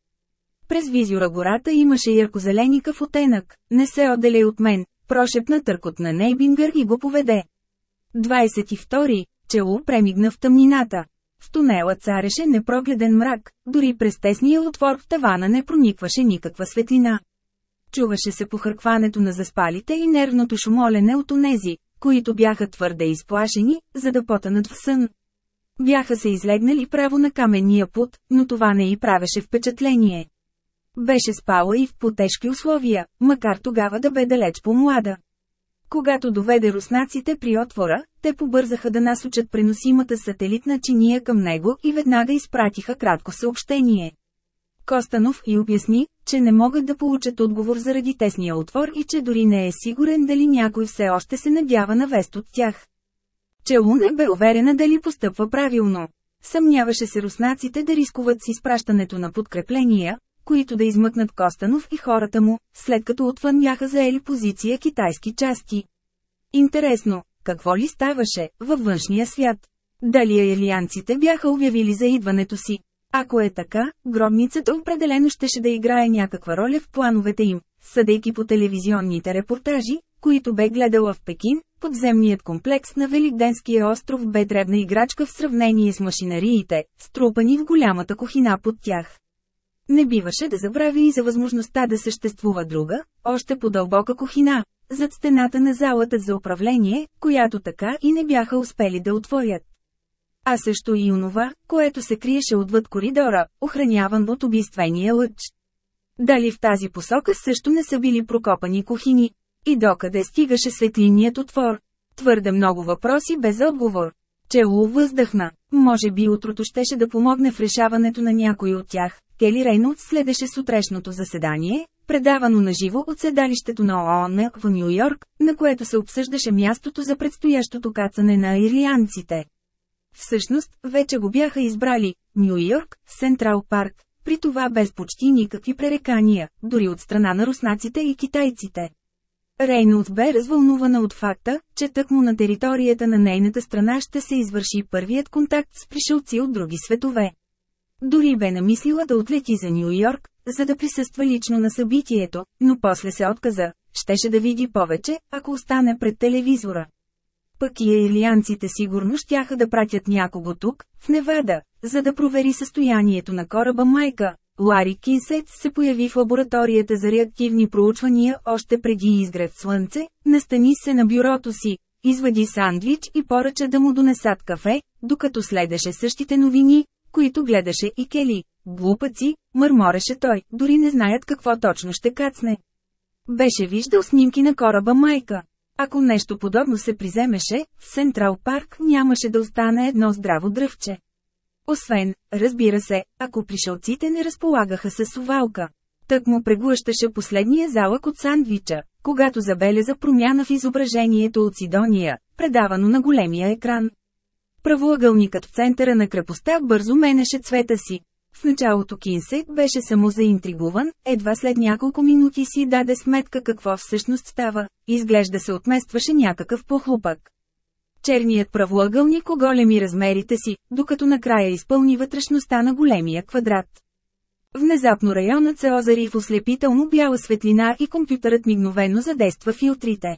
През визора гората имаше ярко-зеленикъв отенък. Не се отделяй от мен, прошепна търкот на Нейбингър и го поведе. 22. Чело премигна в тъмнината. В тунела цареше непрогледен мрак, дори през тесния отвор в тавана не проникваше никаква светлина. Чуваше се похъркването на заспалите и нервното шумолене от онези, които бяха твърде изплашени, за да потънат в сън. Бяха се излегнали право на каменния пут, но това не й правеше впечатление. Беше спала и в потежки условия, макар тогава да бе далеч по-млада. Когато доведе руснаците при отвора, те побързаха да насочат преносимата сателитна чиния към него и веднага изпратиха кратко съобщение. Костанов и обясни, че не могат да получат отговор заради тесния отвор и че дори не е сигурен дали някой все още се надява на вест от тях. Челун е бе уверена дали постъпва правилно. Съмняваше се руснаците да рискуват с изпращането на подкрепления, които да измъкнат Костанов и хората му, след като отвън бяха заели позиция китайски части. Интересно, какво ли ставаше във външния свят? Дали аирлианците бяха обявили за идването си? Ако е така, гробницата определено щеше да играе някаква роля в плановете им, съдейки по телевизионните репортажи, които бе гледала в Пекин, подземният комплекс на Великденския остров бе дребна играчка в сравнение с машинариите, струпани в голямата кухина под тях. Не биваше да забрави и за възможността да съществува друга, още по-дълбока кухина, зад стената на залата за управление, която така и не бяха успели да отворят. А също и онова, което се криеше отвъд коридора, охраняван от убийствения лъч. Дали в тази посока също не са били прокопани кухини? И докъде стигаше светлиният отвор? Твърде много въпроси без отговор. Челу въздъхна. Може би утрото щеше да помогне в решаването на някой от тях, Кели Рейнолдс следеше сутрешното заседание, предавано на живо от седалището на ООН в Нью Йорк, на което се обсъждаше мястото за предстоящото кацане на ирианците. Всъщност, вече го бяха избрали – Нью Йорк, Сентрал парк, при това без почти никакви пререкания, дори от страна на руснаците и китайците. Рейнолд бе развълнувана от факта, че тъкмо на територията на нейната страна ще се извърши първият контакт с пришелци от други светове. Дори бе намислила да отлети за Нью Йорк, за да присъства лично на събитието, но после се отказа, щеше да види повече, ако остане пред телевизора. Пък и елианците сигурно щяха да пратят някого тук, в Невада, за да провери състоянието на кораба майка. Лари Кинсет се появи в лабораторията за реактивни проучвания още преди изгрев слънце, настани се на бюрото си, извади сандвич и поръча да му донесат кафе, докато следеше същите новини, които гледаше и Кели. Глупаци, мърмореше той, дори не знаят какво точно ще кацне. Беше виждал снимки на кораба майка. Ако нещо подобно се приземеше, в Сентрал парк нямаше да остане едно здраво дръвче. Освен, разбира се, ако пришелците не разполагаха със сувалка. Тък му преглъщаше последния залък от сандвича, когато забеляза промяна в изображението от Сидония, предавано на големия екран. Правоъгълникът в центъра на крепостта бързо менеше цвета си. В началото Кинсейт беше само заинтригуван, едва след няколко минути си даде сметка какво всъщност става, изглежда се отместваше някакъв похлупък. Черният правоъгълник оголеми размерите си, докато накрая изпълни вътрешността на големия квадрат. Внезапно районът се озари в ослепително бяла светлина и компютърът мигновено задейства филтрите.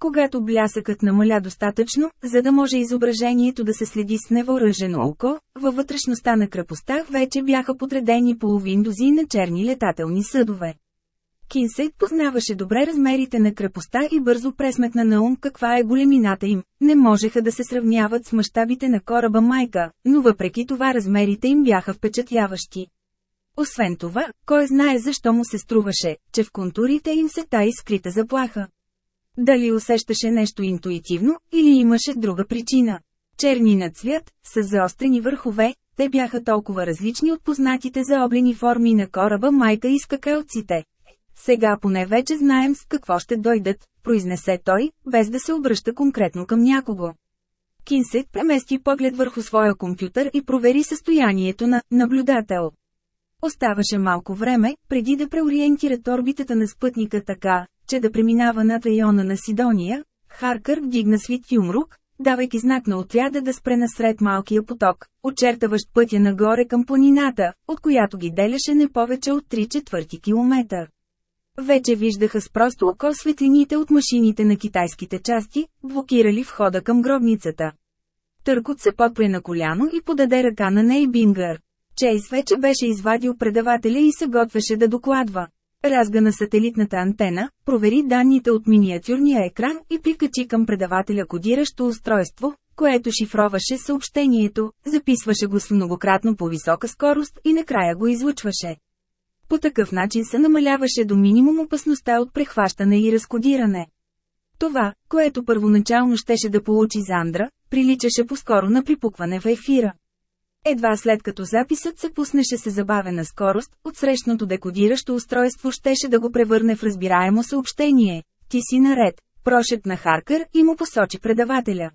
Когато блясъкът намаля достатъчно, за да може изображението да се следи с невъоръжено око, във вътрешността на крепостта вече бяха подредени половин дози на черни летателни съдове. Кинсейт познаваше добре размерите на крепостта и бързо пресметна на ум каква е големината им. Не можеха да се сравняват с мащабите на кораба Майка, но въпреки това размерите им бяха впечатляващи. Освен това, кой знае защо му се струваше, че в контурите им се та скрита заплаха. Дали усещаше нещо интуитивно, или имаше друга причина. Черни на цвят, с заострени върхове, те бяха толкова различни от познатите заоблени форми на кораба майка и скакалците. Сега поне вече знаем с какво ще дойдат, произнесе той, без да се обръща конкретно към някого. Кинсет премести поглед върху своя компютър и провери състоянието на наблюдател. Оставаше малко време, преди да преориентират орбитата на спътника така, че да преминава над района на Сидония, Харкър вдигна свит юмрук, давайки знак на отряда да спре насред малкия поток, очертаващ пътя нагоре към планината, от която ги делеше не повече от 3 четвърти километър. Вече виждаха с просто око светлините от машините на китайските части, блокирали входа към гробницата. Търкот се подпре на коляно и подаде ръка на Нейбингър. Чейс вече беше извадил предавателя и се готвеше да докладва на сателитната антена, провери данните от миниатюрния екран и прикачи към предавателя кодиращо устройство, което шифроваше съобщението, записваше го с многократно по-висока скорост и накрая го излъчваше. По такъв начин се намаляваше до минимум опасността от прехващане и разкодиране. Това, което първоначално щеше да получи Зандра, приличаше по-скоро на припукване в ефира. Едва след като записът се пуснеше се забавена скорост, отсрещното декодиращо устройство щеше да го превърне в разбираемо съобщение. Ти си наред, прошеп на Харкър и му посочи предавателя.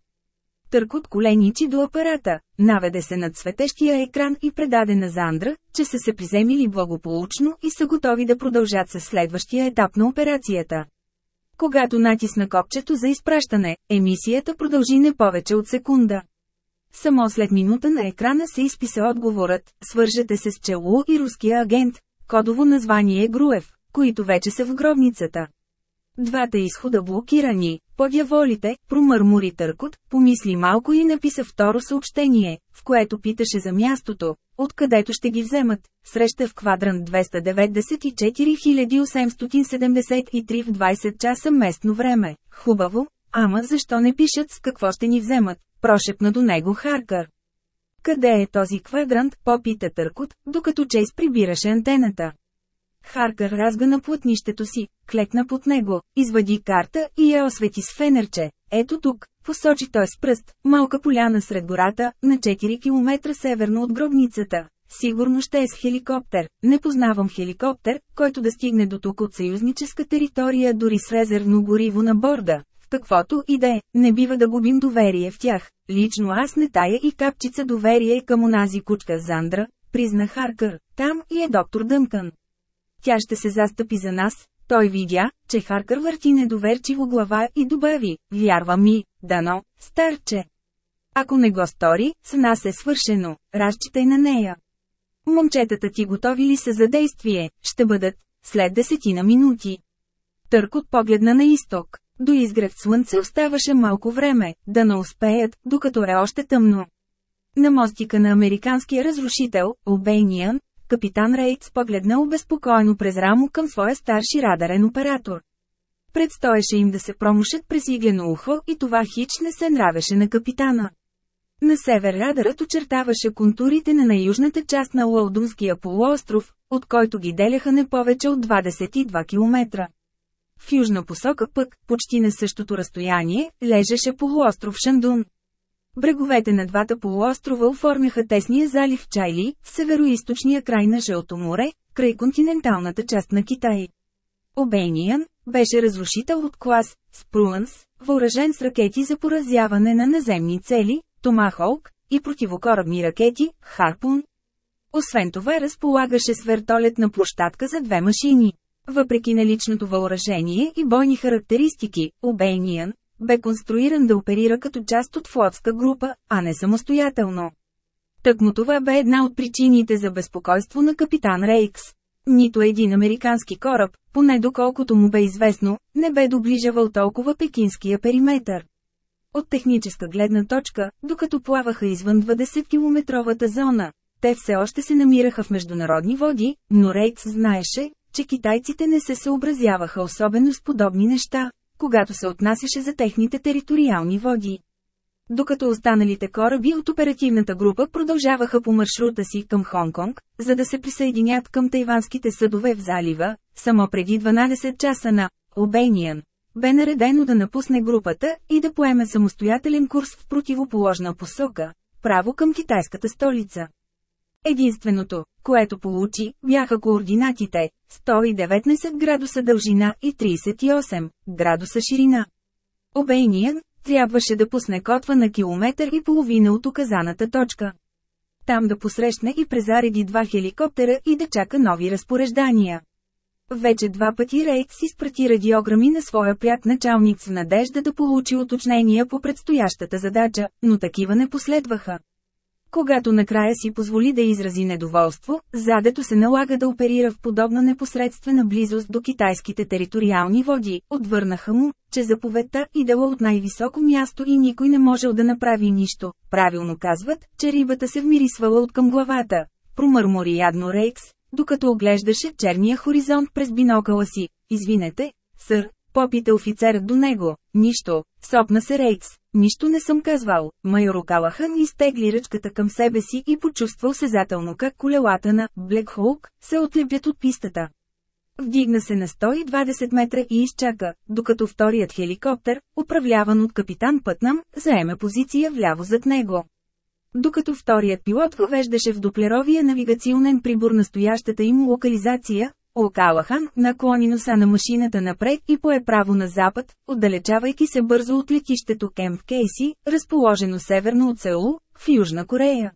Търкот коленичи до апарата, наведе се над светещия екран и предаде на Зандра, че са се приземили благополучно и са готови да продължат със следващия етап на операцията. Когато натисна копчето за изпращане, емисията продължи не повече от секунда. Само след минута на екрана се изписа отговорът, свържете се с Челу и руския агент, кодово название е Груев, които вече са в гробницата. Двата изхода блокирани, подяволите, промърмори Търкот, помисли малко и написа второ съобщение, в което питаше за мястото, откъдето ще ги вземат, среща в квадрант 294 в 20 часа местно време. Хубаво, ама защо не пишат с какво ще ни вземат, прошепна до него Харкър. Къде е този квадрант, попита Търкот, докато Чейс прибираше антената. Харкър разгъна плътнището си, клекна под него, извади карта и я освети с фенерче. Ето тук, посочи той с пръст, малка поляна сред гората, на 4 км северно от гробницата. Сигурно ще е с хеликоптер. Не познавам хеликоптер, който да стигне до тук от съюзническа територия дори с резервно гориво на борда в каквото и да е, не бива да губим доверие в тях. Лично аз не тая и капчица доверие към онази кучка Зандра, призна Харкър, там и е доктор Дъмкън. Тя ще се застъпи за нас, той видя, че Харкър върти недоверчиво глава и добави, вярва ми, дано, старче. Ако не го стори, с нас е свършено, разчитай на нея. Момчетата ти готови ли са за действие, ще бъдат, след десетина минути. Търкот погледна на изток. До изгрев слънце оставаше малко време, да не успеят, докато е още тъмно. На мостика на американския разрушител, Обейниан, капитан Рейтс погледна обезпокоено през рамо към своя старши радарен оператор. Предстоеше им да се промушат през иглено ухо и това хич не се нравеше на капитана. На север радарът очертаваше контурите на най южната част на Лаудунския полуостров, от който ги деляха не повече от 22 км. В южна посока пък, почти на същото разстояние, лежеше полуостров Шандун. Бреговете на двата полуострова оформяха тесния залив Чайли, в край на Жълто море, край континенталната част на Китай. Обейниан беше разрушител от клас Спруанс, въоръжен с ракети за поразяване на наземни цели, Томахолк и противокорабни ракети Харпун. Освен това разполагаше с вертолет на площадка за две машини. Въпреки наличното въоръжение и бойни характеристики, Обейниан бе конструиран да оперира като част от флотска група, а не самостоятелно. Тъкмо това бе една от причините за безпокойство на капитан Рейкс. Нито един американски кораб, поне доколкото му бе известно, не бе доближавал толкова пекинския периметър. От техническа гледна точка, докато плаваха извън 20-километровата зона, те все още се намираха в международни води, но Рейкс знаеше, че китайците не се съобразяваха особено с подобни неща, когато се отнасяше за техните териториални води. Докато останалите кораби от оперативната група продължаваха по маршрута си към Хонконг, за да се присъединят към тайванските съдове в залива, само преди 12 часа на Обениан, бе наредено да напусне групата и да поеме самостоятелен курс в противоположна посока, право към китайската столица. Единственото, което получи, бяха координатите 119 градуса дължина и 38 градуса ширина. Обейният трябваше да пусне котва на километър и половина от оказаната точка. Там да посрещне и презареди два хеликоптера и да чака нови разпореждания. Вече два пъти Рейд си спрати радиограми на своя прият началник с надежда да получи уточнения по предстоящата задача, но такива не последваха. Когато накрая си позволи да изрази недоволство, задето се налага да оперира в подобна непосредствена близост до китайските териториални води, отвърнаха му, че заповедта идела от най-високо място и никой не можел да направи нищо. Правилно казват, че рибата се вмирисвала от към главата. Промърмори ядно Рейкс, докато оглеждаше черния хоризонт през бинокъла си. Извинете, сър, попита офицерът до него. Нищо, сопна се Рейкс. Нищо не съм казвал, майор Окалахън изтегли ръчката към себе си и почувствал сезателно как колелата на Блек Хоук се отлепят от пистата. Вдигна се на 120 метра и изчака, докато вторият хеликоптер, управляван от капитан Пътнам, заеме позиция вляво зад него. Докато вторият пилот въвеждаше в доплеровия навигационен прибор настоящата им локализация, Окалахан наклони носа на машината напред и пое право на запад, отдалечавайки се бързо от летището Кемп Кейси, разположено северно от Сеул, в Южна Корея.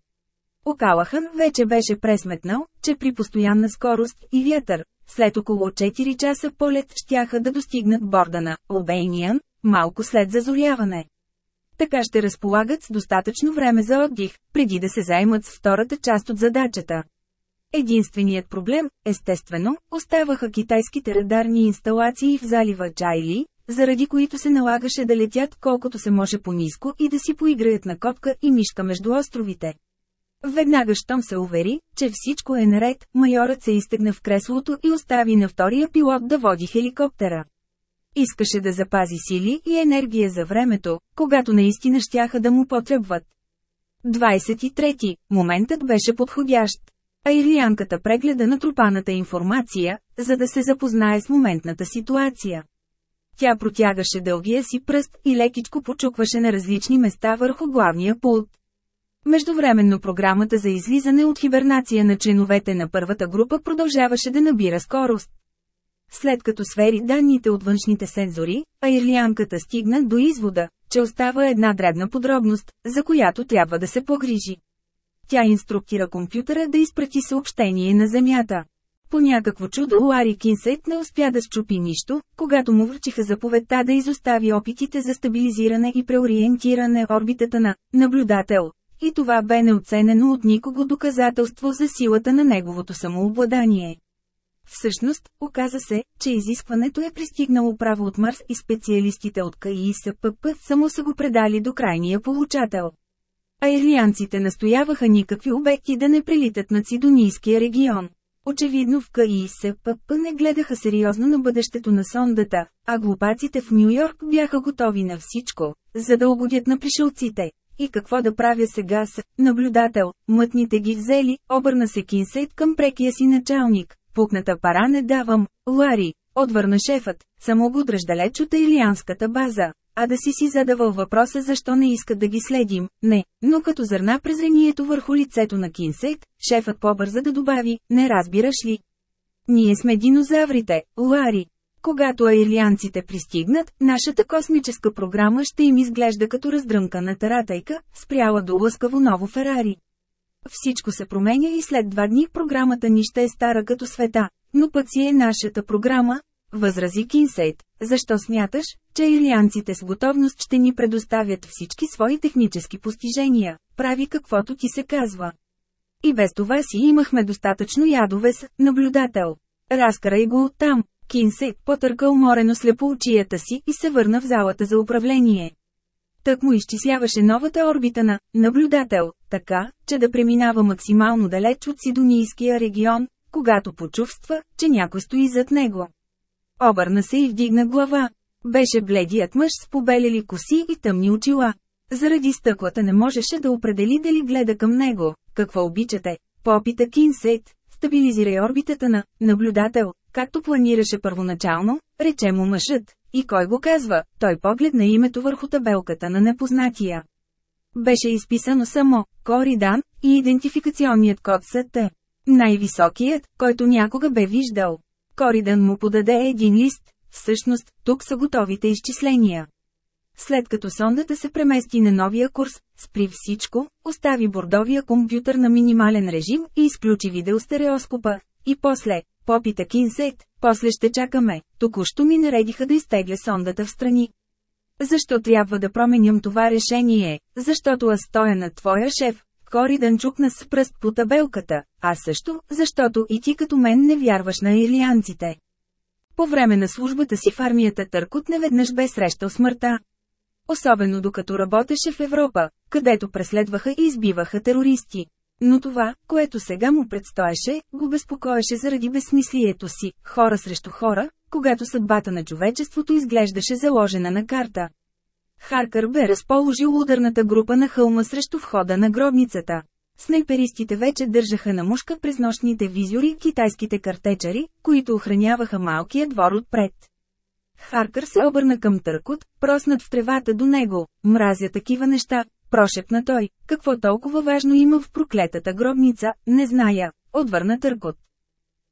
Окалахан вече беше пресметнал, че при постоянна скорост и вятър, след около 4 часа полет щяха да достигнат борда на Албейниан, малко след зазоряване. Така ще разполагат с достатъчно време за отдих, преди да се займат с втората част от задачата. Единственият проблем, естествено, оставаха китайските радарни инсталации в залива Джайли, заради които се налагаше да летят колкото се може по-низко и да си поиграят на копка и мишка между островите. Веднага щом се увери, че всичко е наред, майорът се изтегна в креслото и остави на втория пилот да води хеликоптера. Искаше да запази сили и енергия за времето, когато наистина щяха да му потребват. 23. Моментът беше подходящ а Ирлианката прегледа на трупаната информация, за да се запознае с моментната ситуация. Тя протягаше дългия си пръст и лекичко почукваше на различни места върху главния пулт. Междувременно програмата за излизане от хибернация на членовете на първата група продължаваше да набира скорост. След като свери данните от външните сензори, а ирлианката стигна до извода, че остава една дребна подробност, за която трябва да се погрижи. Тя инструктира компютъра да изпрати съобщение на Земята. По някакво чудо Лари Кинсет не успя да счупи нищо, когато му връчиха заповедта да изостави опитите за стабилизиране и преориентиране орбитата на наблюдател. И това бе неоценено от никого доказателство за силата на неговото самообладание. Всъщност, оказа се, че изискването е пристигнало право от Марс и специалистите от КИСПП само са го предали до крайния получател а ирлианците настояваха никакви обекти да не прилитат на Сидонийския регион. Очевидно в КИСПП не гледаха сериозно на бъдещето на сондата, а глупаците в Нью-Йорк бяха готови на всичко, за да угодят на пришелците. И какво да правя сега с наблюдател, мътните ги взели, обърна се Кинсейт към прекия си началник. Пукната пара не давам, Лари, отвърна шефът, само го далеч от илианската база а да си си задавал въпроса защо не искат да ги следим, не, но като зърна презрението върху лицето на Кинсейт, шефът по-бърза да добави, не разбираш ли. Ние сме динозаврите, Лари. Когато аирлианците пристигнат, нашата космическа програма ще им изглежда като раздръмкана таратайка, спряла до лъскаво ново Ферари. Всичко се променя и след два дни програмата ни ще е стара като света, но пък си е нашата програма, Възрази Кинсейт, защо смяташ, че ирлианците с готовност ще ни предоставят всички свои технически постижения, прави каквото ти се казва. И без това си имахме достатъчно ядове с наблюдател. Разкарай го оттам. Кинсейт потъркал морено слепо очията си и се върна в залата за управление. Тък му изчисляваше новата орбита на наблюдател, така, че да преминава максимално далеч от Сидонийския регион, когато почувства, че някой стои зад него. Обърна се и вдигна глава. Беше бледият мъж с побелели коси и тъмни очила. Заради стъклата не можеше да определи дали гледа към него. Какво обичате? Попита Кинсейт, стабилизирай орбитата на наблюдател, както планираше първоначално, рече му мъжът. И кой го казва, той погледна името върху табелката на непознатия. Беше изписано само Коридан и идентификационният код СТ. Най-високият, който някога бе виждал. Коридан му подаде един лист, всъщност, тук са готовите изчисления. След като сондата се премести на новия курс, спри всичко, остави бордовия компютър на минимален режим и изключи видеостереоскопа. И после, попита Кинсейт, после ще чакаме, току-що ми наредиха да изтегля сондата в страни. Защо трябва да променям това решение? Защото аз стоя на твоя шеф, Коридан чукна с пръст по табелката, а също, защото и ти като мен не вярваш на ирлианците. По време на службата си в армията Търкот неведнъж бе срещал смъртта. Особено докато работеше в Европа, където преследваха и избиваха терористи. Но това, което сега му предстоеше, го безпокоеше заради безсмислието си, хора срещу хора, когато съдбата на човечеството изглеждаше заложена на карта. Харкър бе разположил ударната група на хълма срещу входа на гробницата. Снайперистите вече държаха на мушка през нощните визори китайските картечари, които охраняваха малкия двор отпред. Харкър се обърна към Търкот, проснат в тревата до него. Мразя такива неща, прошепна той. Какво толкова важно има в проклетата гробница, не зная, отвърна Търкот.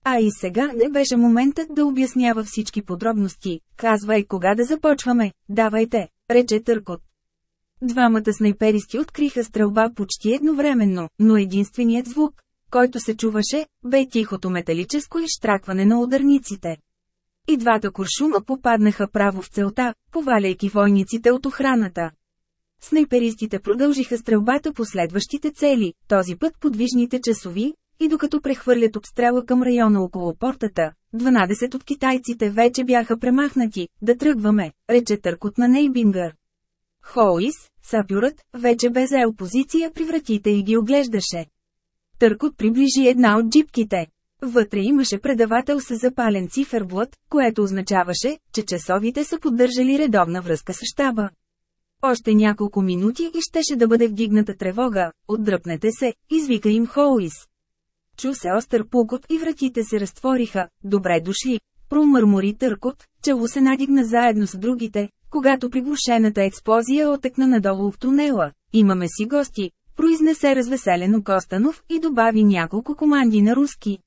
А и сега не беше моментът да обяснява всички подробности. Казвай кога да започваме, давайте, рече Търкот. Двамата снайперисти откриха стрелба почти едновременно, но единственият звук, който се чуваше, бе тихото металическо изштракване на ударниците. И двата куршума попаднаха право в целта, поваляйки войниците от охраната. Снайперистите продължиха стрелбата по следващите цели, този път подвижните часови, и докато прехвърлят обстрела към района около портата, 12 от китайците вече бяха премахнати, да тръгваме, рече търкот на Нейбингър. Хоис, сапюрът, вече бе заел позиция при вратите и ги оглеждаше. Търкот приближи една от джипките. Вътре имаше предавател с запален циферблат, което означаваше, че часовите са поддържали редовна връзка с щаба. Още няколко минути и щеше да бъде вдигната тревога, отдръпнете се, извика им Хоуис. Чу се остър пукот и вратите се разтвориха, добре дошли. Промърмори търкот, чело се надигна заедно с другите, когато приглушената експлозия отекна надолу в тунела. Имаме си гости, произнесе развеселено Костанов и добави няколко команди на руски.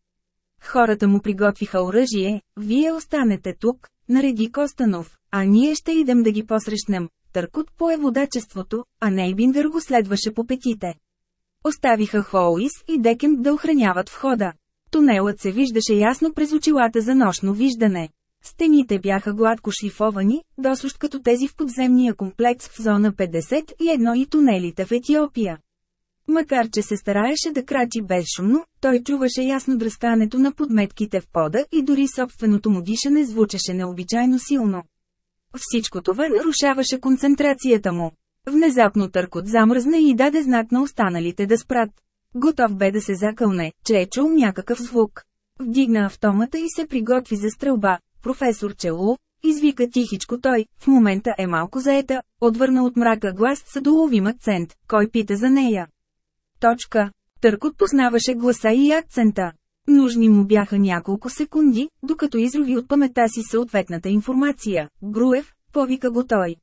Хората му приготвиха оръжие, вие останете тук, нареди Костанов, а ние ще идем да ги посрещнем. Търкот пое водачеството, а Нейбингър го следваше по петите. Оставиха Хоуис и Декем да охраняват входа. Тунелът се виждаше ясно през очилата за нощно виждане. Стените бяха гладко шлифовани, досущ като тези в подземния комплекс в зона 51 и тунелите в Етиопия. Макар че се стараеше да крачи безшумно, той чуваше ясно дръскането на подметките в пода и дори собственото му дишане звучеше необичайно силно. Всичко това нарушаваше концентрацията му. Внезапно търкот замръзна и даде знак на останалите да спрат. Готов бе да се закълне, че е чул някакъв звук. Вдигна автомата и се приготви за стрелба. Професор Челу, извика тихичко той, в момента е малко заета, отвърна от мрака глас с доловим акцент, кой пита за нея. Точка. Търкот познаваше гласа и акцента. Нужни му бяха няколко секунди, докато изрови от памета си съответната информация. Груев, повика го той.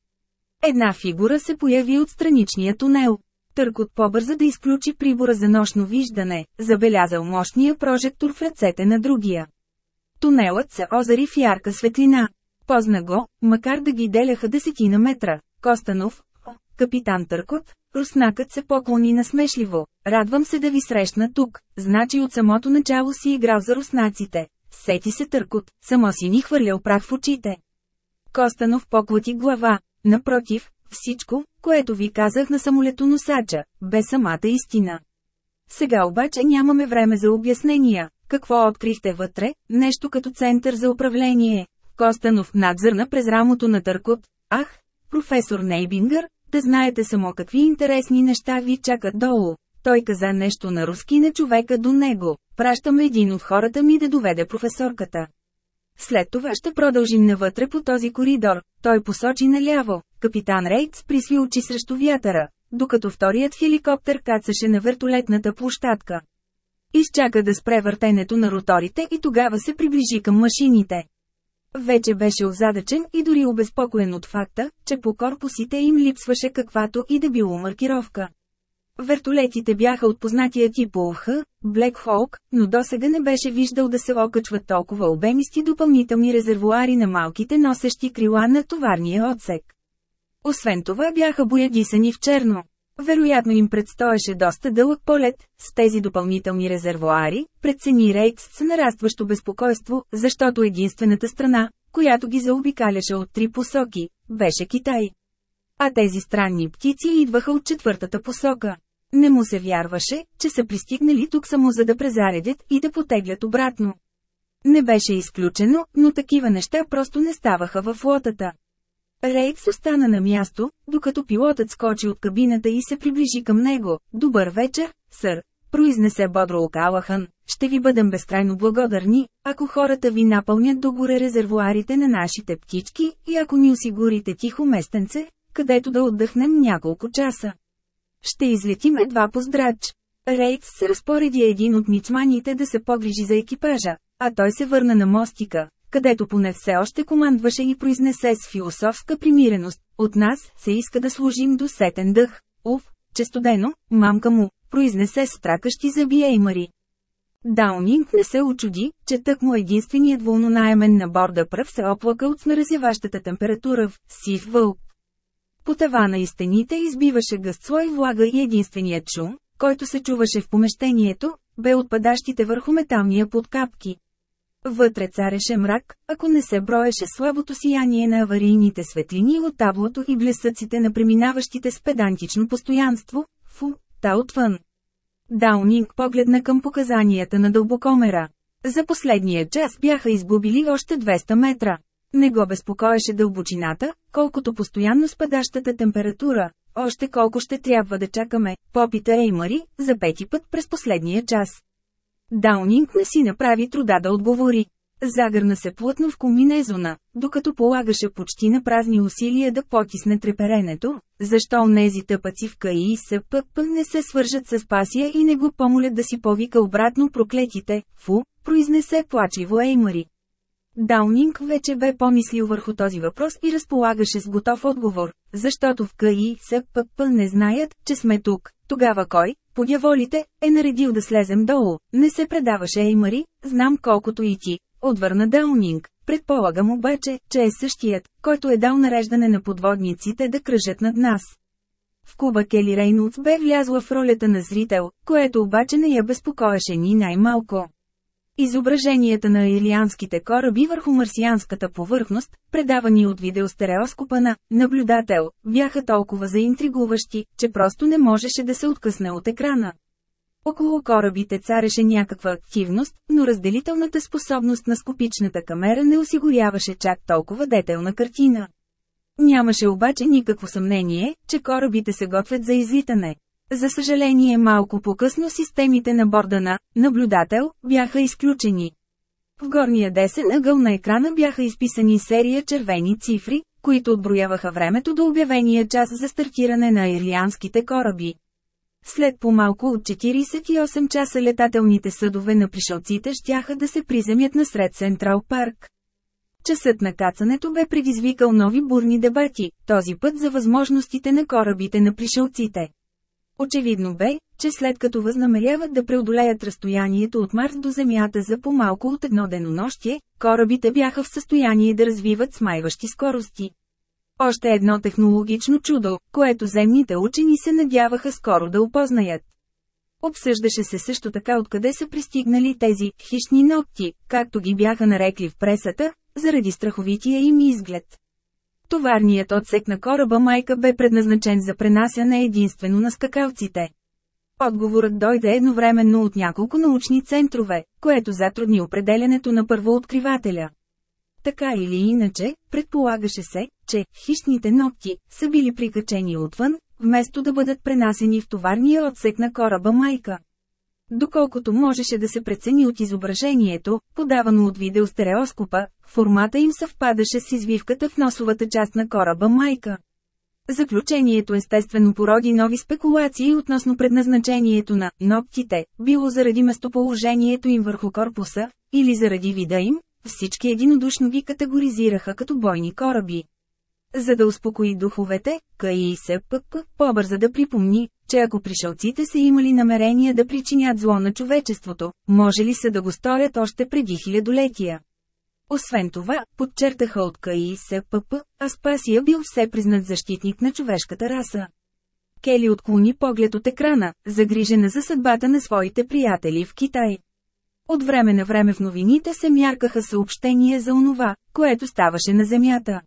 Една фигура се появи от страничния тунел. Търкот по-бърза да изключи прибора за нощно виждане, забелязал мощния прожектор в ръцете на другия. Тунелът се озари в ярка светлина. Позна го, макар да ги деляха десетина метра. Костанов, капитан Търкот, руснакът се поклони насмешливо. Радвам се да ви срещна тук, значи от самото начало си играл за руснаците. Сети се Търкот, само си ни хвърлял прах в очите. Костанов поклати глава, Напротив, всичко, което ви казах на самолетоносача, бе самата истина. Сега обаче нямаме време за обяснения. Какво открихте вътре? Нещо като център за управление. Костанов надзърна през рамото на Търкот. Ах, професор Нейбингър, да знаете само какви интересни неща ви чакат долу. Той каза нещо на руски на човека до него. Пращам един от хората ми да доведе професорката. След това ще продължим навътре по този коридор. Той посочи наляво. Капитан Рейтс присви очи срещу вятъра, докато вторият хеликоптер кацаше на вертолетната площадка. Изчака да спре въртенето на роторите и тогава се приближи към машините. Вече беше озадачен и дори обезпокоен от факта, че по корпусите им липсваше каквато и да било маркировка. Вертолетите бяха от познатия тип ОХ, Black Hawk, но досега не беше виждал да се окачват толкова обемисти допълнителни резервуари на малките носещи крила на товарния отсек. Освен това бяха боядисани в черно. Вероятно им предстоеше доста дълъг полет, с тези допълнителни резервуари, прецени Рейтс с нарастващо безпокойство, защото единствената страна, която ги заобикаляше от три посоки, беше Китай. А тези странни птици идваха от четвъртата посока. Не му се вярваше, че са пристигнали тук само за да презаредят и да потеглят обратно. Не беше изключено, но такива неща просто не ставаха във флотата. Рейкс остана на място, докато пилотът скочи от кабината и се приближи към него. «Добър вечер, сър!» произнесе бодро Окалахан. «Ще ви бъдем безкрайно благодарни, ако хората ви напълнят догоре резервуарите на нашите птички и ако ни осигурите тихо местенце, където да отдъхнем няколко часа». Ще излетим едва по здрач. Рейтс се разпореди един от мичманите да се погрижи за екипажа, а той се върна на мостика, където поне все още командваше и произнесе с философска примиреност. От нас се иска да служим до сетен дъх. Уф, че студено, мамка му, произнесе с тракащи зъби Еймари. Даунинг не се очуди, че тък му единственият вълнонаемен на борда пръв се оплака от смразяващата температура в Сив Вълк. По тавана и стените избиваше гъст слой влага и единственият шум, който се чуваше в помещението, бе отпадащите върху металния подкапки. Вътре цареше мрак, ако не се броеше слабото сияние на аварийните светлини от таблото и блесъците на преминаващите с педантично постоянство, фу, та отвън. Даунинг погледна към показанията на дълбокомера. За последния час бяха изгубили още 200 метра. Не го безпокоеше дълбочината, колкото постоянно спадащата температура. Още колко ще трябва да чакаме, попита Еймари, за пети път през последния час. Даунинг не си направи труда да отговори. Загърна се плътно в коминезона, докато полагаше почти на празни усилия да потисне треперенето, защо онези тъпаци в КАИ и СПП не се свържат с пасия и не го помолят да си повика обратно проклетите, фу, произнесе плачево Еймари. Даунинг вече бе помислил върху този въпрос и разполагаше с готов отговор, защото в КАИ СПП не знаят, че сме тук. Тогава кой, подяволите, е наредил да слезем долу, не се предаваше Еймари, знам колкото и ти, отвърна Даунинг. Предполагам обаче, че е същият, който е дал нареждане на подводниците да кръжат над нас. В Куба Кели Рейнолдс бе влязла в ролята на зрител, което обаче не я безпокоеше ни най-малко. Изображенията на илианските кораби върху марсианската повърхност, предавани от видеостереоскопа на наблюдател, бяха толкова заинтригуващи, че просто не можеше да се откъсне от екрана. Около корабите цареше някаква активност, но разделителната способност на скопичната камера не осигуряваше чак толкова детелна картина. Нямаше обаче никакво съмнение, че корабите се готвят за излитане. За съжаление малко по-късно системите на борда на «Наблюдател» бяха изключени. В горния десен ъгъл на екрана бяха изписани серия червени цифри, които отброяваха времето до обявения час за стартиране на ирлианските кораби. След по-малко от 48 часа летателните съдове на пришелците щяха да се приземят насред Централ парк. Часът на кацането бе предизвикал нови бурни дебати, този път за възможностите на корабите на пришелците. Очевидно бе, че след като възнамеряват да преодолеят разстоянието от Марс до Земята за по-малко от едно денонощие, корабите бяха в състояние да развиват смайващи скорости. Още едно технологично чудо, което земните учени се надяваха скоро да опознаят. Обсъждаше се също така откъде са пристигнали тези «хищни ногти», както ги бяха нарекли в пресата, заради страховития им изглед. Товарният отсек на кораба майка бе предназначен за пренасяне единствено на скакалците. Отговорът дойде едновременно от няколко научни центрове, което затрудни определенето на първооткривателя. Така или иначе, предполагаше се, че хищните ногти са били прикачени отвън, вместо да бъдат пренасени в товарния отсек на кораба майка. Доколкото можеше да се прецени от изображението, подавано от видеостереоскопа, формата им съвпадаше с извивката в носовата част на кораба Майка. Заключението естествено породи нови спекулации относно предназначението на «ноктите», било заради местоположението им върху корпуса, или заради вида им, всички единодушно ги категоризираха като бойни кораби. За да успокои духовете, по побърза да припомни, че ако пришелците са имали намерение да причинят зло на човечеството, може ли са да го сторят още преди хилядолетия. Освен това, подчертаха от КИСПП, Аспасия бил все признат защитник на човешката раса. Кели отклони поглед от екрана, загрижена за съдбата на своите приятели в Китай. От време на време в новините се мяркаха съобщения за онова, което ставаше на Земята.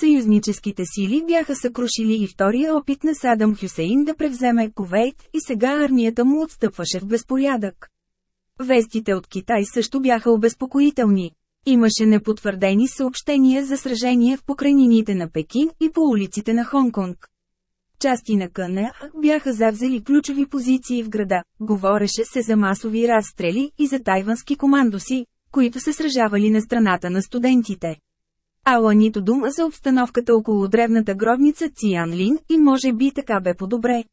Съюзническите сили бяха съкрушили и втория опит на Садам Хюсейн да превземе Кувейт и сега армията му отстъпваше в безпорядък. Вестите от Китай също бяха обезпокоителни. Имаше непотвърдени съобщения за сражения в покрайнините на Пекин и по улиците на Хонконг. Части на КНА бяха завзели ключови позиции в града, говореше се за масови разстрели и за тайвански командоси, които се сражавали на страната на студентите. Ала нито дума за обстановката около древната гробница Циан Лин и може би така бе по-добре.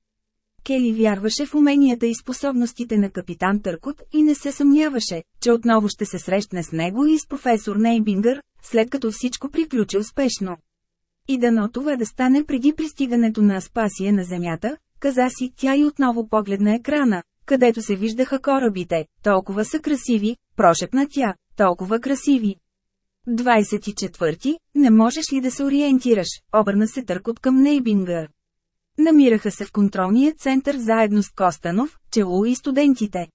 Кели вярваше в уменията и способностите на капитан Търкот и не се съмняваше, че отново ще се срещне с него и с професор Нейбингър, след като всичко приключи успешно. И дано това да стане преди пристигането на Аспасия на земята, каза си тя и отново погледна екрана, където се виждаха корабите, толкова са красиви, прошепна тя, толкова красиви. 24. Не можеш ли да се ориентираш? Обърна се търкот към Нейбингър. Намираха се в контролния център заедно с Костанов, Челу и студентите.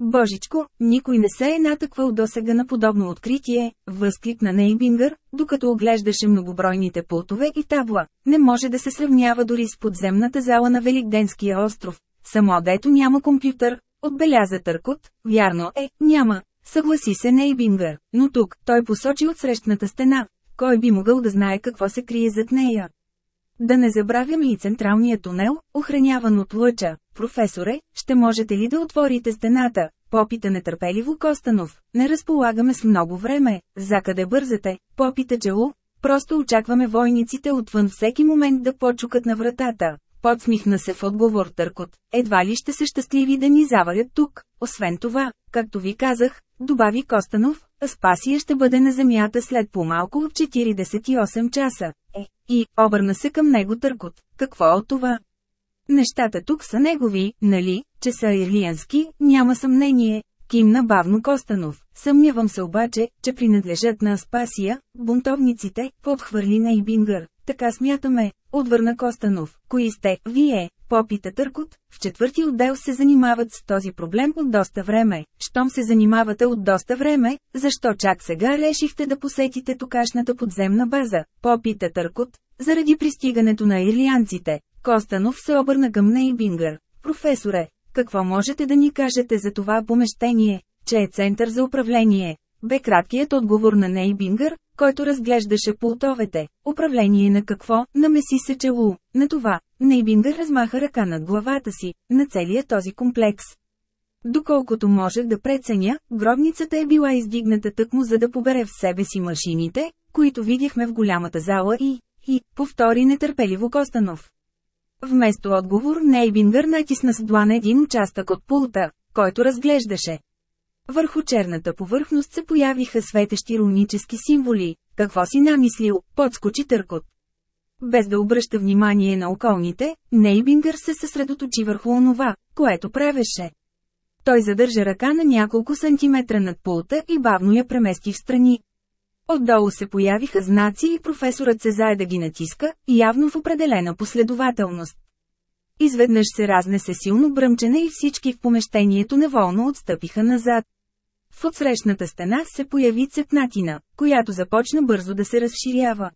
Божичко, никой не се е натъквал досега на подобно откритие, възклик на Нейбингър, докато оглеждаше многобройните пултове и табла. Не може да се сравнява дори с подземната зала на Великденския остров. Само дето няма компютър, отбеляза Търкот, вярно е, няма, Съгласи се Нейбингър, но тук той посочи от срещната стена, кой би могъл да знае какво се крие зад нея. Да не забравям ли централния тунел, охраняван от лъча. Професоре, ще можете ли да отворите стената? Попита нетърпеливо Костанов. Не разполагаме с много време. За къде бързате? Попита Джалу. Просто очакваме войниците отвън всеки момент да почукат на вратата. Подсмихна се в отговор Търкот. Едва ли ще са щастливи да ни заварят тук. Освен това, както ви казах, добави Костанов, Спасия ще бъде на земята след по-малко от 48 часа. Е, и, обърна се към него Търкот, какво от това? Нещата тук са негови, нали, че са ирлиянски, няма съмнение. Кимна бавно Костанов. Съмнявам се обаче, че принадлежат на Аспасия, бунтовниците, подхвърли на Ибингър. Така смятаме, отвърна Костанов. Кои сте, вие, Попита Търкот, в четвърти отдел се занимават с този проблем от доста време. Щом се занимавате от доста време, защо чак сега решихте да посетите токашната подземна база? Попита Търкот, заради пристигането на ирлианците. Костанов се обърна към Нейбингър. Професоре, какво можете да ни кажете за това помещение, че е център за управление? Бе краткият отговор на Нейбингър, който разглеждаше пултовете. Управление на какво, намеси се челу, на това, Нейбингър размаха ръка над главата си, на целия този комплекс. Доколкото можех да преценя, гробницата е била издигната тъкмо за да побере в себе си машините, които видяхме в голямата зала и, и, повтори нетърпеливо Костанов. Вместо отговор Нейбингър натисна с длан един участък от пулта, който разглеждаше. Върху черната повърхност се появиха светещи рунически символи. Какво си намислил, подскочи търкот. Без да обръща внимание на околните, Нейбингър се съсредоточи върху онова, което правеше. Той задържа ръка на няколко сантиметра над пулта и бавно я премести в страни. Отдолу се появиха знаци и професорът се зае да ги натиска, явно в определена последователност. Изведнъж се разнесе силно бръмчене и всички в помещението неволно отстъпиха назад. В отсрещната стена се появи цепнатина, която започна бързо да се разширява.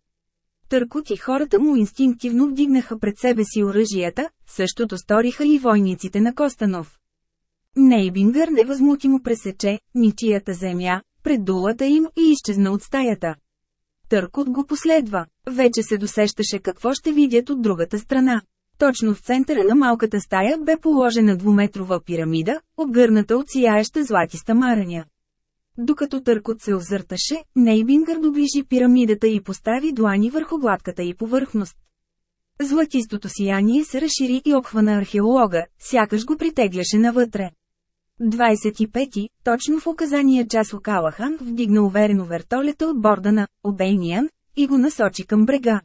Търкот и хората му инстинктивно вдигнаха пред себе си оръжията, същото сториха и войниците на Костанов. Нейбингър невъзмутимо пресече ничията земя, пред дулата им и изчезна от стаята. Търкот го последва, вече се досещаше какво ще видят от другата страна. Точно в центъра на малката стая бе положена двуметрова пирамида, обгърната от сияеща златиста мараня. Докато търкот се озърташе, Нейбингър доближи пирамидата и постави длани върху гладката и повърхност. Златистото сияние се разшири и обхвана археолога, сякаш го притегляше навътре. 25. Точно в указания час Окалахан вдигна уверено вертолета от борда на Обейниан и го насочи към брега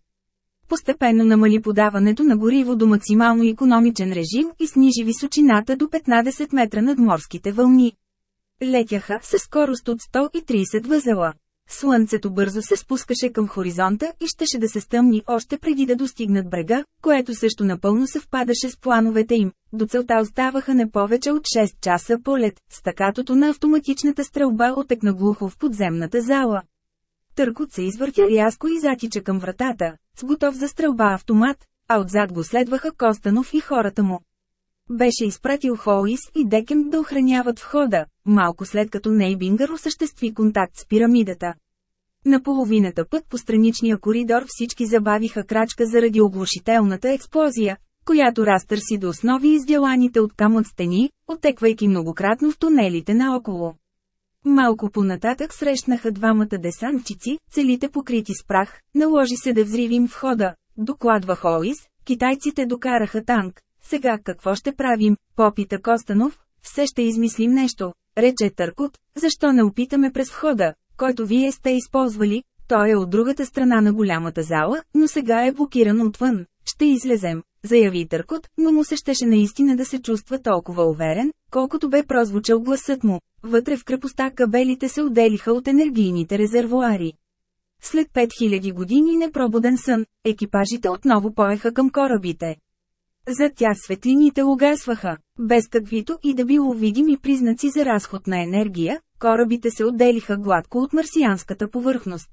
постепенно намали подаването на гориво до максимално економичен режим и снижи височината до 15 метра над морските вълни. Летяха със скорост от 130 възела. Слънцето бързо се спускаше към хоризонта и щеше да се стъмни още преди да достигнат брега, което също напълно съвпадаше с плановете им. До целта оставаха не повече от 6 часа полет, стъкатото на автоматичната стрелба отекна глухо в подземната зала. Търкот се извъртя рязко и затича към вратата, с готов за стрелба автомат, а отзад го следваха Костанов и хората му. Беше изпратил Холис и Декен да охраняват входа, малко след като Нейбингър осъществи контакт с пирамидата. На половината път по страничния коридор всички забавиха крачка заради оглушителната експлозия, която разтърси до основи изделаните от камът стени, отеквайки многократно в тунелите наоколо. Малко понататък срещнаха двамата десантчици, целите покрити с прах, наложи се да взривим входа, докладва Холис, китайците докараха танк, сега какво ще правим, попита Костанов, все ще измислим нещо, рече Търкот, защо не опитаме през входа, който вие сте използвали, той е от другата страна на голямата зала, но сега е блокиран отвън, ще излезем, заяви Търкот, но му се щеше наистина да се чувства толкова уверен, колкото бе прозвучал гласът му. Вътре в крепостта кабелите се отделиха от енергийните резервуари. След 5000 години непробуден сън, екипажите отново поеха към корабите. За тях светлините угасваха, без каквито и да било видими признаци за разход на енергия, корабите се отделиха гладко от марсианската повърхност.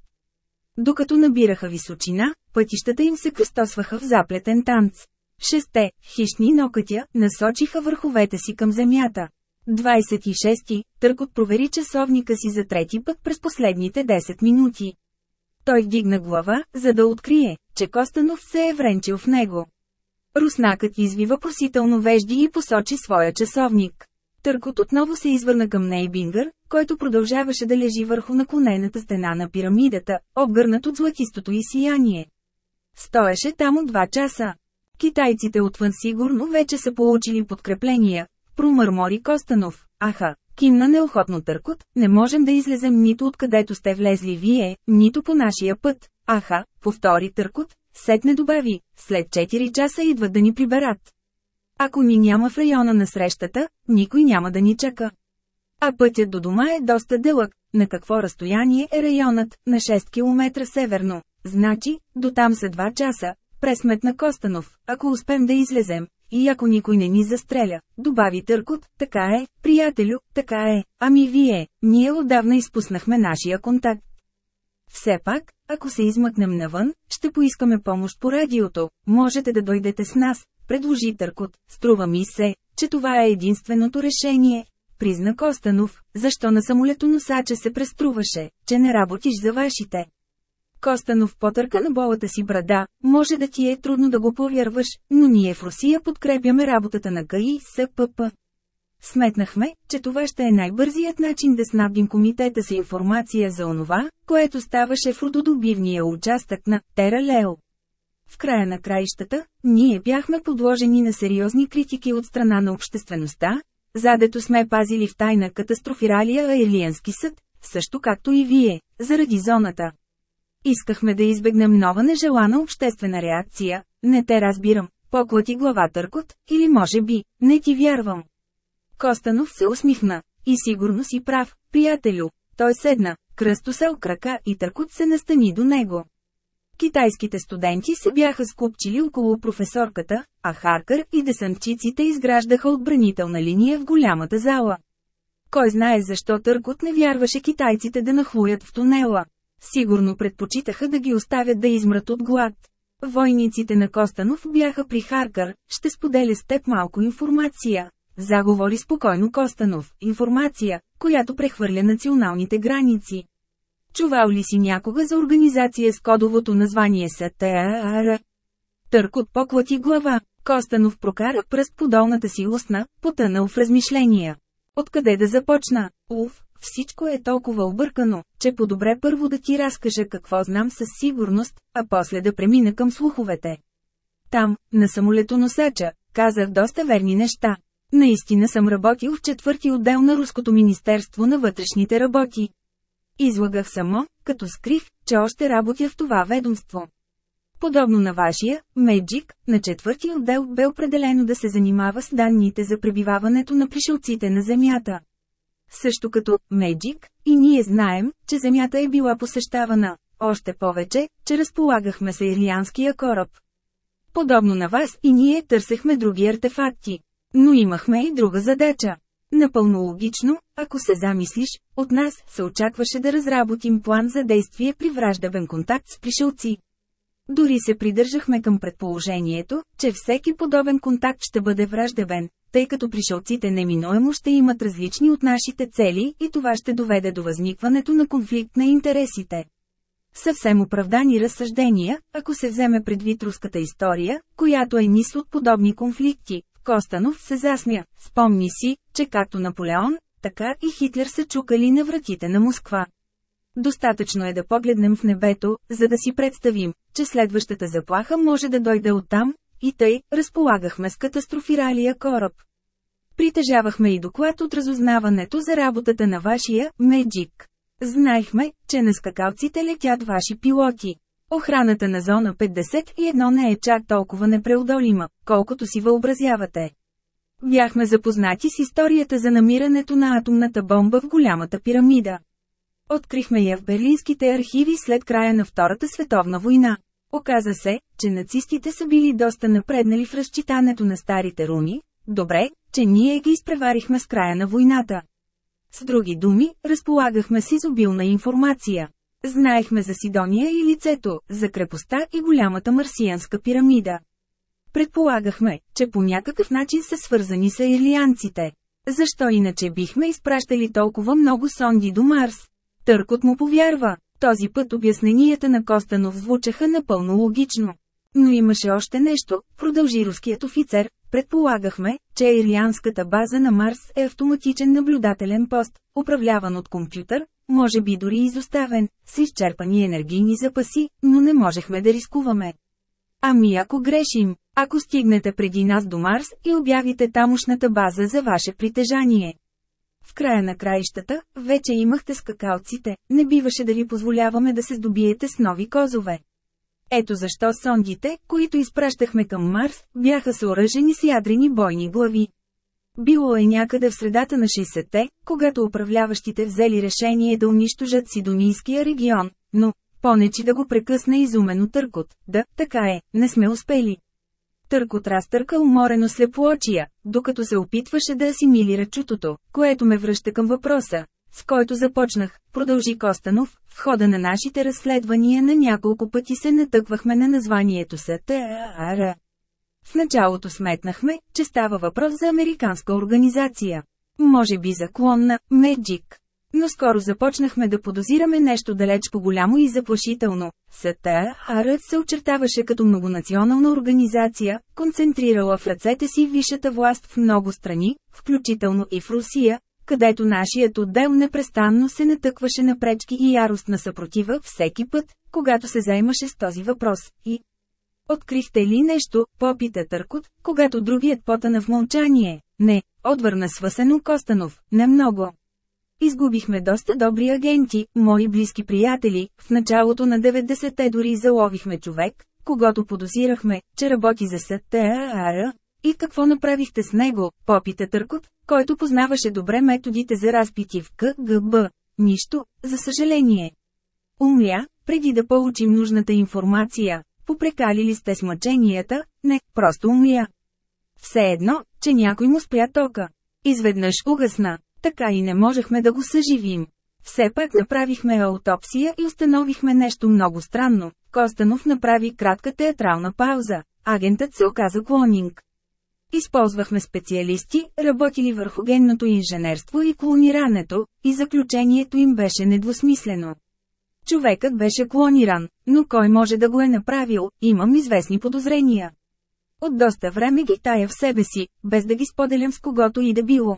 Докато набираха височина, пътищата им се кръстосваха в заплетен танц. Шесте, хищни нокътя, насочиха върховете си към земята. 26. Търкот провери часовника си за трети път през последните 10 минути. Той вдигна глава, за да открие, че Костанов се е вренчил в него. Руснакът извива просително вежди и посочи своя часовник. Търкот отново се извърна към Нейбингър, който продължаваше да лежи върху наклонената стена на пирамидата, обгърнат от златистото и сияние. Стоеше там от 2 часа. Китайците отвън сигурно вече са получили подкрепления, промърмори Костанов. Аха, кимна неохотно търкот, не можем да излезем нито откъдето сте влезли вие, нито по нашия път. Аха, повтори търкот, сетне добави, след 4 часа идват да ни приберат. Ако ни няма в района на срещата, никой няма да ни чака. А пътят до дома е доста дълъг, на какво разстояние е районът, на 6 км северно. Значи, до там са 2 часа, Пресметна Костанов, ако успем да излезем, и ако никой не ни застреля, добави Търкот, така е, приятелю, така е, ами вие, ние отдавна изпуснахме нашия контакт. Все пак, ако се измъкнем навън, ще поискаме помощ по радиото, можете да дойдете с нас, предложи Търкот, струва ми се, че това е единственото решение. Призна Костанов, защо на самолетоносача се преструваше, че не работиш за вашите. Костанов потърка на болата си брада, може да ти е трудно да го повярваш, но ние в Русия подкрепяме работата на ГАИ СПП. Сметнахме, че това ще е най-бързият начин да снабдим комитета с информация за онова, което ставаше в рододобивния участък на Тера Лео. В края на краищата, ние бяхме подложени на сериозни критики от страна на обществеността, задето сме пазили в тайна катастрофиралия Аилиенски съд, също както и вие, заради зоната. Искахме да избегнем нова нежелана обществена реакция. Не те разбирам, поклати глава търкот, или може би, не ти вярвам. Костанов се усмихна. И сигурно си прав, приятелю. Той седна, се крака и търкот се настани до него. Китайските студенти се бяха скупчили около професорката, а Харкър и десантчиците изграждаха отбранителна линия в голямата зала. Кой знае защо Търкот не вярваше китайците да нахлуят в тунела. Сигурно предпочитаха да ги оставят да измрат от глад. Войниците на Костанов бяха при Харкър, ще споделя с теб малко информация. Заговори спокойно Костанов, информация, която прехвърля националните граници. Чувал ли си някога за организация с кодовото название СТАР? Търкот поклати глава, Костанов прокара пръст по долната си устна, потънал в размишления. Откъде да започна? Уф, всичко е толкова объркано, че по-добре първо да ти разкажа какво знам със сигурност, а после да премина към слуховете. Там, на самолетоносача, казах доста верни неща. Наистина съм работил в четвърти отдел на Руското Министерство на вътрешните работи. Излагах само, като скрив, че още работя в това ведомство. Подобно на вашия, Меджик, на четвърти отдел бе определено да се занимава с данните за пребиваването на пришелците на Земята също като Меджик, и ние знаем, че Земята е била посещавана, още повече, че разполагахме с ирианския кораб. Подобно на вас и ние търсехме други артефакти. Но имахме и друга задача. Напълно логично, ако се замислиш, от нас се очакваше да разработим план за действие при враждабен контакт с пришелци. Дори се придържахме към предположението, че всеки подобен контакт ще бъде враждебен, тъй като пришелците неминуемо ще имат различни от нашите цели и това ще доведе до възникването на конфликт на интересите. Съвсем оправдани разсъждения, ако се вземе предвид руската история, която е нис от подобни конфликти. Костанов се засмя, спомни си, че както Наполеон, така и Хитлер са чукали на вратите на Москва. Достатъчно е да погледнем в небето, за да си представим, че следващата заплаха може да дойде оттам, и тъй, разполагахме с катастрофиралия кораб. Притежавахме и доклад от разузнаването за работата на вашия «Меджик». Знаехме, че на скакалците летят ваши пилоти. Охраната на зона 51 не е чак толкова непреодолима, колкото си въобразявате. Бяхме запознати с историята за намирането на атомната бомба в голямата пирамида. Открихме я в берлинските архиви след края на Втората световна война. Оказа се, че нацистите са били доста напреднали в разчитането на старите руни, добре, че ние ги изпреварихме с края на войната. С други думи, разполагахме с изобилна информация. Знаехме за Сидония и лицето, за крепостта и голямата марсианска пирамида. Предполагахме, че по някакъв начин са свързани с ирлианците. Защо иначе бихме изпращали толкова много сонди до Марс? Търкот му повярва. Този път обясненията на Костанов звучаха напълно логично. Но имаше още нещо, продължи руският офицер, предполагахме, че ирианската база на Марс е автоматичен наблюдателен пост, управляван от компютър, може би дори изоставен, с изчерпани енергийни запаси, но не можехме да рискуваме. Ами ако грешим, ако стигнете преди нас до Марс и обявите тамошната база за ваше притежание. В края на краищата, вече имахте скакалците, не биваше да ви позволяваме да се здобиете с нови козове. Ето защо сондите, които изпращахме към Марс, бяха съоръжени с ядрени бойни глави. Било е някъде в средата на 60-те, когато управляващите взели решение да унищожат Сидонийския регион, но, понечи да го прекъсне изумено търкот, да, така е, не сме успели. Търкот разтърка уморено слепоочия, докато се опитваше да асимилира чутото, което ме връща към въпроса, с който започнах, продължи Костанов, в хода на нашите разследвания на няколко пъти се натъквахме на названието СТАР. В началото сметнахме, че става въпрос за американска организация. Може би за на Меджик. Но скоро започнахме да подозираме нещо далеч по-голямо и заплашително. СТАР се очертаваше като многонационална организация, концентрирала в ръцете си висшата власт в много страни, включително и в Русия, където нашият отдел непрестанно се натъкваше на пречки и ярост на съпротива всеки път, когато се заемаше с този въпрос. И Открихте ли нещо, попита Търкот, когато другият потана в мълчание? Не, отвърна свъсено Костанов, не много. Изгубихме доста добри агенти, мои близки приятели, в началото на 90-те дори заловихме човек, когато подозирахме, че работи за СТАР. И какво направихте с него, попита Търкот, който познаваше добре методите за разпити в КГБ. Нищо, за съжаление. Умря, преди да получим нужната информация. ли сте с мъченията, не, просто умря. Все едно, че някой му спря тока. Изведнъж угасна така и не можехме да го съживим. Все пак направихме аутопсия и установихме нещо много странно. Костанов направи кратка театрална пауза. Агентът се оказа клонинг. Използвахме специалисти, работили върху генното инженерство и клонирането, и заключението им беше недвусмислено. Човекът беше клониран, но кой може да го е направил, имам известни подозрения. От доста време ги тая в себе си, без да ги споделям с когото и да било.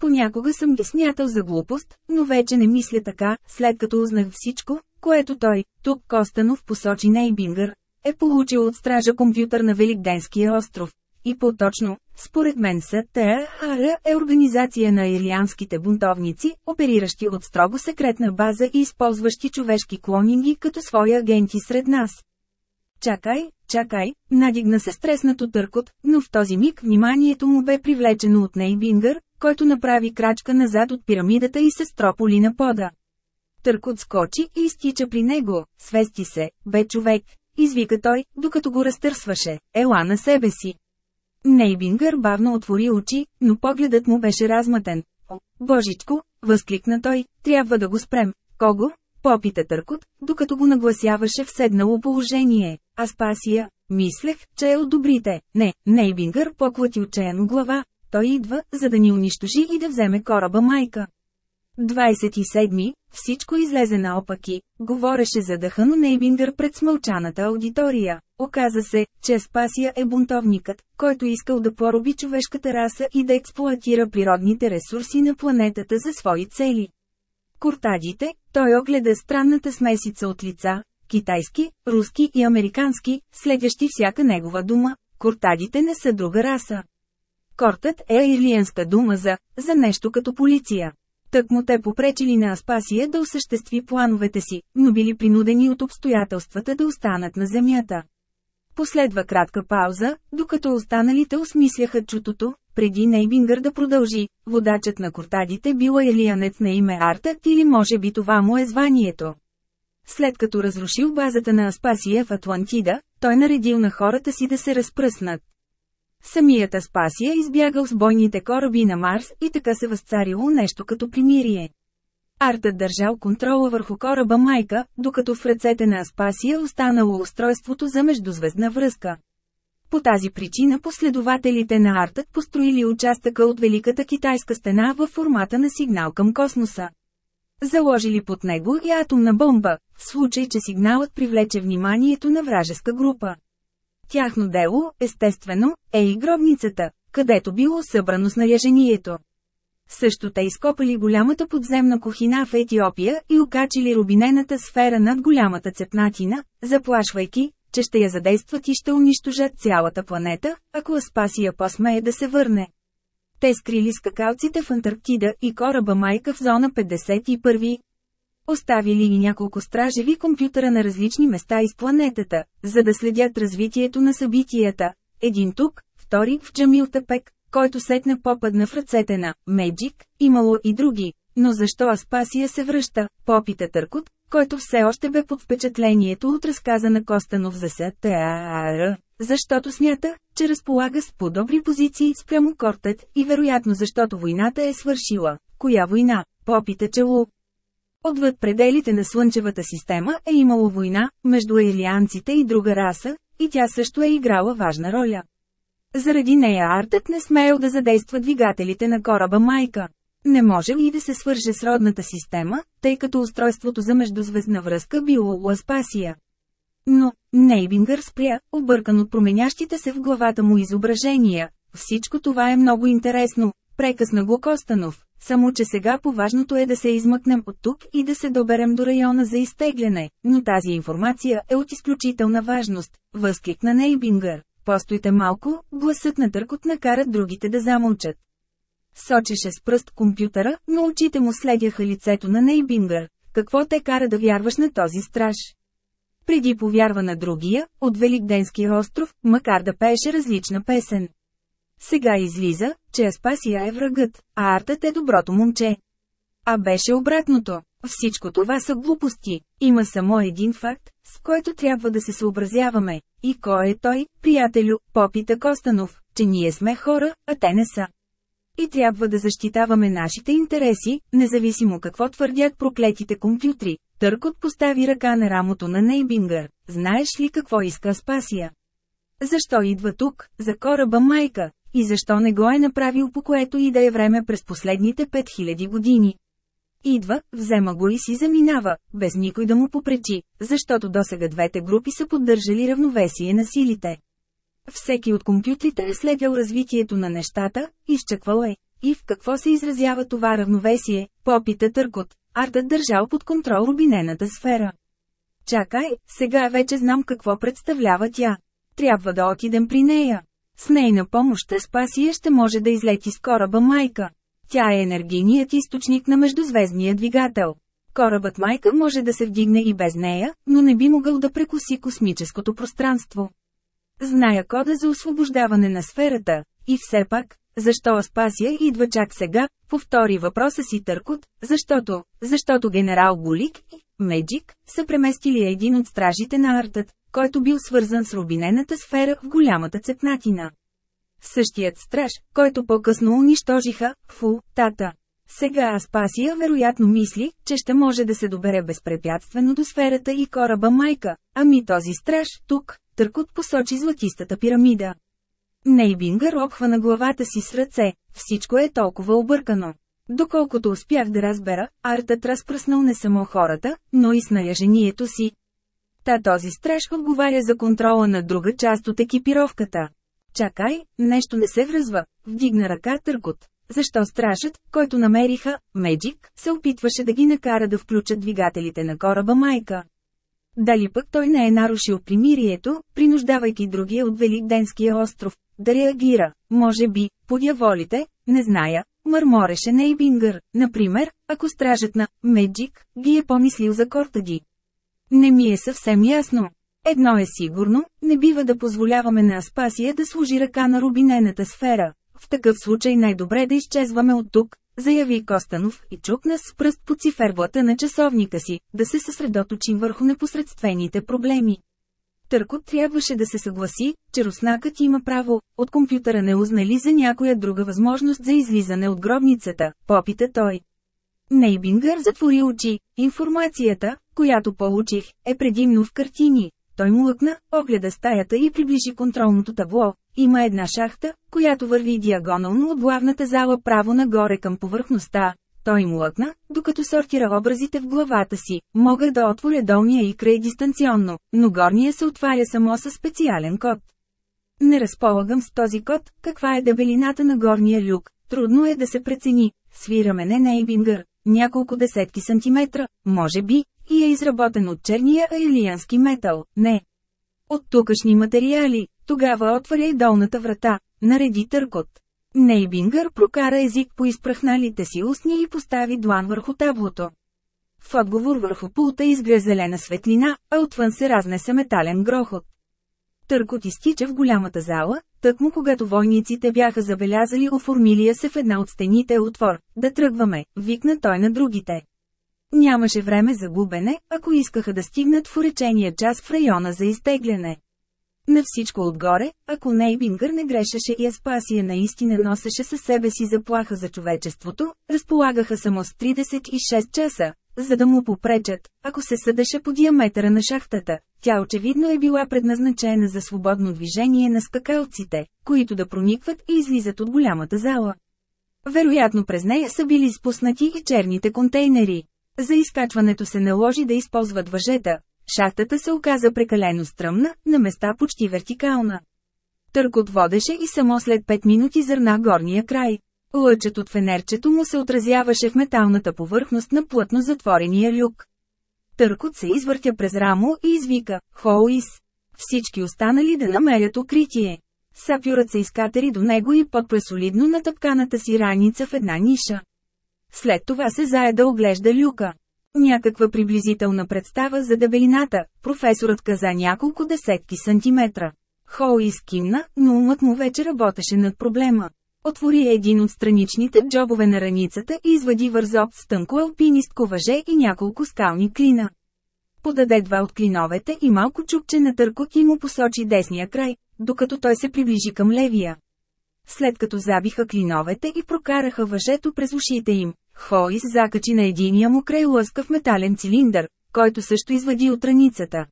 Понякога съм ги смятал за глупост, но вече не мисля така, след като узнах всичко, което той, тук Костанов посочи Нейбингър, е получил от стража компютър на Великденския остров. И по-точно, според мен са СТХР е организация на ирлианските бунтовници, опериращи от строго секретна база и използващи човешки клонинги като свои агенти сред нас. Чакай, чакай, надигна се стреснато търкот, но в този миг вниманието му бе привлечено от Нейбингър, който направи крачка назад от пирамидата и се строполи на пода. Търкот скочи и изтича при него, свести се, бе човек, извика той, докато го разтърсваше, ела на себе си. Нейбингър бавно отвори очи, но погледът му беше размътен. Божичко, възкликна той, трябва да го спрем. Кого? Попита Търкот, докато го нагласяваше в седнало положение. Аспасия, мислех, че е от добрите. Не, Нейбингър поклати отчаяно глава, той идва, за да ни унищожи и да вземе кораба майка. 27. Всичко излезе наопаки, говореше за задъхан Нейбингър пред смълчаната аудитория. Оказа се, че Спасия е бунтовникът, който искал да пороби човешката раса и да експлоатира природните ресурси на планетата за свои цели. Куртадите, той огледа странната смесица от лица, китайски, руски и американски, следващи всяка негова дума, куртадите не са друга раса. Кортът е ирлиенска дума за, за нещо като полиция. Тък му те попречили на Аспасия да осъществи плановете си, но били принудени от обстоятелствата да останат на земята. Последва кратка пауза, докато останалите осмисляха чутото, преди Нейбингър да продължи, водачът на кортадите бил елиянец на име Арта, или може би това му е званието. След като разрушил базата на Аспасия в Атлантида, той наредил на хората си да се разпръснат. Самият Аспасия е избягал с бойните кораби на Марс и така се възцарило нещо като примирие. Артът държал контрола върху кораба Майка, докато в ръцете на Аспасия е останало устройството за междузвездна връзка. По тази причина последователите на Артът построили участъка от Великата китайска стена във формата на сигнал към космоса. Заложили под него и атомна бомба, в случай че сигналът привлече вниманието на вражеска група. Тяхно дело, естествено, е и гробницата, където било събрано снаряжението. Също те изкопали голямата подземна кухина в Етиопия и окачили рубинената сфера над голямата цепнатина, заплашвайки, че ще я задействат и ще унищожат цялата планета, ако Аспасия посмее да се върне. Те скрили скакалците в Антарктида и кораба Майка в зона 51, Оставили и няколко стражеви компютъра на различни места из планетата, за да следят развитието на събитията. Един тук, втори в Джамилтапек, който сетна попадна в ръцете на Меджик, имало и други. Но защо Аспасия се връща, попита Търкот, който все още бе под впечатлението от разказа на Костанов за СТАР, защото смята, че разполага с по-добри позиции спрямо Кортет, и вероятно защото войната е свършила. Коя война? Попита Челук. Отвъд пределите на Слънчевата система е имало война между ирианците и друга раса, и тя също е играла важна роля. Заради нея артът не смеял да задейства двигателите на кораба Майка. Не можел и да се свърже с родната система, тъй като устройството за междузвездна връзка било Ласпасия. Но, Нейбингър спря, объркан от променящите се в главата му изображения. Всичко това е много интересно, прекъсна го Костанов. Само че сега поважното е да се измъкнем от тук и да се доберем до района за изтегляне, но тази информация е от изключителна важност, Възклик на Нейбингър. Постойте малко, гласът на търкот накара другите да замълчат. Сочеше с пръст компютъра, но очите му следяха лицето на Нейбингър. Какво те кара да вярваш на този страж? Преди повярва на другия, от Великденския остров, макар да пееше различна песен. Сега излиза, че Аспасия е врагът, а Артът е доброто момче. А беше обратното. Всичко това са глупости. Има само един факт, с който трябва да се съобразяваме. И кой е той, приятелю, попита Костанов, че ние сме хора, а те не са. И трябва да защитаваме нашите интереси, независимо какво твърдят проклетите компютри. Търкот постави ръка на рамото на Нейбингър. Знаеш ли какво иска Спасия? Защо идва тук, за кораба майка? и защо не го е направил по което и да е време през последните 5000 години. Идва, взема го и си заминава, без никой да му попречи, защото досега двете групи са поддържали равновесие на силите. Всеки от компютрите е следял развитието на нещата, изчаквал е. И в какво се изразява това равновесие, попита Търкот, Артът държал под контрол рубинената сфера. Чакай, сега вече знам какво представлява тя. Трябва да отидем при нея. С нейна помощ Аспасия ще може да излети с кораба Майка. Тя е енергийният източник на междузвездния двигател. Корабът Майка може да се вдигне и без нея, но не би могъл да прекуси космическото пространство. Зная кода за освобождаване на сферата, и все пак, защо Аспасия идва чак сега, повтори въпроса си Търкот, защото, защото генерал Гулик и Меджик са преместили един от стражите на артът, който бил свързан с рубинената сфера в голямата цепнатина. Същият страж, който по-късно унищожиха, фу, тата. Сега Аспасия вероятно мисли, че ще може да се добере безпрепятствено до сферата и кораба майка, ами този страж, тук, търкот посочи златистата пирамида. Нейбингър обхвана главата си с ръце, всичко е толкова объркано. Доколкото успях да разбера, артът разпръснал не само хората, но и снаряжението си, Та този страж отговаря за контрола на друга част от екипировката. Чакай, нещо не се връзва, вдигна ръка Търкот. Защо страшът, който намериха, Меджик, се опитваше да ги накара да включат двигателите на кораба Майка? Дали пък той не е нарушил примирието, принуждавайки другия от Великденския остров, да реагира, може би, подяволите, не зная, мърмореше Нейбингър, например, ако стражът на Меджик ги е помислил за Кортаги. Не ми е съвсем ясно. Едно е сигурно, не бива да позволяваме на Аспасия да служи ръка на рубинената сфера. В такъв случай най-добре да изчезваме от тук, заяви Костанов и чукна с пръст по циферблата на часовника си, да се съсредоточим върху непосредствените проблеми. Търкот трябваше да се съгласи, че руснакът има право, от компютъра не узнали за някоя друга възможност за излизане от гробницата, попита той. Нейбингър затвори очи. Информацията, която получих, е предимно в картини. Той му лъкна, огледа стаята и приближи контролното табло. Има една шахта, която върви диагонално от главната зала право нагоре към повърхността. Той му лъкна, докато сортира образите в главата си. Мога да отворя долния и край дистанционно, но горния се отваря само със специален код. Не разполагам с този код, каква е дебелината на горния люк. Трудно е да се прецени. Свираме не Нейбингър, няколко десетки сантиметра, може би, и е изработен от черния аилиански метал, не. От тукашни материали, тогава отваря и долната врата, нареди търкот. Нейбингър прокара език по изпрахналите си устни и постави длан върху таблото. В отговор върху пулта изгря зелена светлина, а отвън се разнесе метален грохот. Търкот изтича в голямата зала, тъкмо когато войниците бяха забелязали оформилия се в една от стените отвор. Да тръгваме, викна той на другите. Нямаше време за губене, ако искаха да стигнат в уречения час в района за изтегляне. На всичко отгоре, ако Нейбингър не грешеше и Аспасия наистина носеше със себе си заплаха за човечеството, разполагаха само с 36 часа, за да му попречат, ако се съдеше по диаметъра на шахтата. Тя очевидно е била предназначена за свободно движение на скакалците, които да проникват и излизат от голямата зала. Вероятно през нея са били спуснати и черните контейнери. За изкачването се наложи да използват въжета. Шахтата се оказа прекалено стръмна, на места почти вертикална. Търкот водеше и само след 5 минути зърна горния край. Лъчът от фенерчето му се отразяваше в металната повърхност на плътно затворения люк. Търкот се извъртя през рамо и извика «Хоуис!» Всички останали да намерят укритие. Сапюрът се изкатери до него и подпре солидно на тъпканата си раница в една ниша. След това се заеда, оглежда люка. Някаква приблизителна представа за дебелината, професорът каза няколко десетки сантиметра. Хоуис кимна, но умът му вече работеше над проблема. Отвори един от страничните джобове на раницата и извади вързоп с тънко алпинистко въже и няколко скални клина. Подаде два от клиновете и малко чупче на търкот и му посочи десния край, докато той се приближи към левия. След като забиха клиновете и прокараха въжето през ушите им, Хоис закачи на единия му край лъскав метален цилиндър, който също извади от раницата.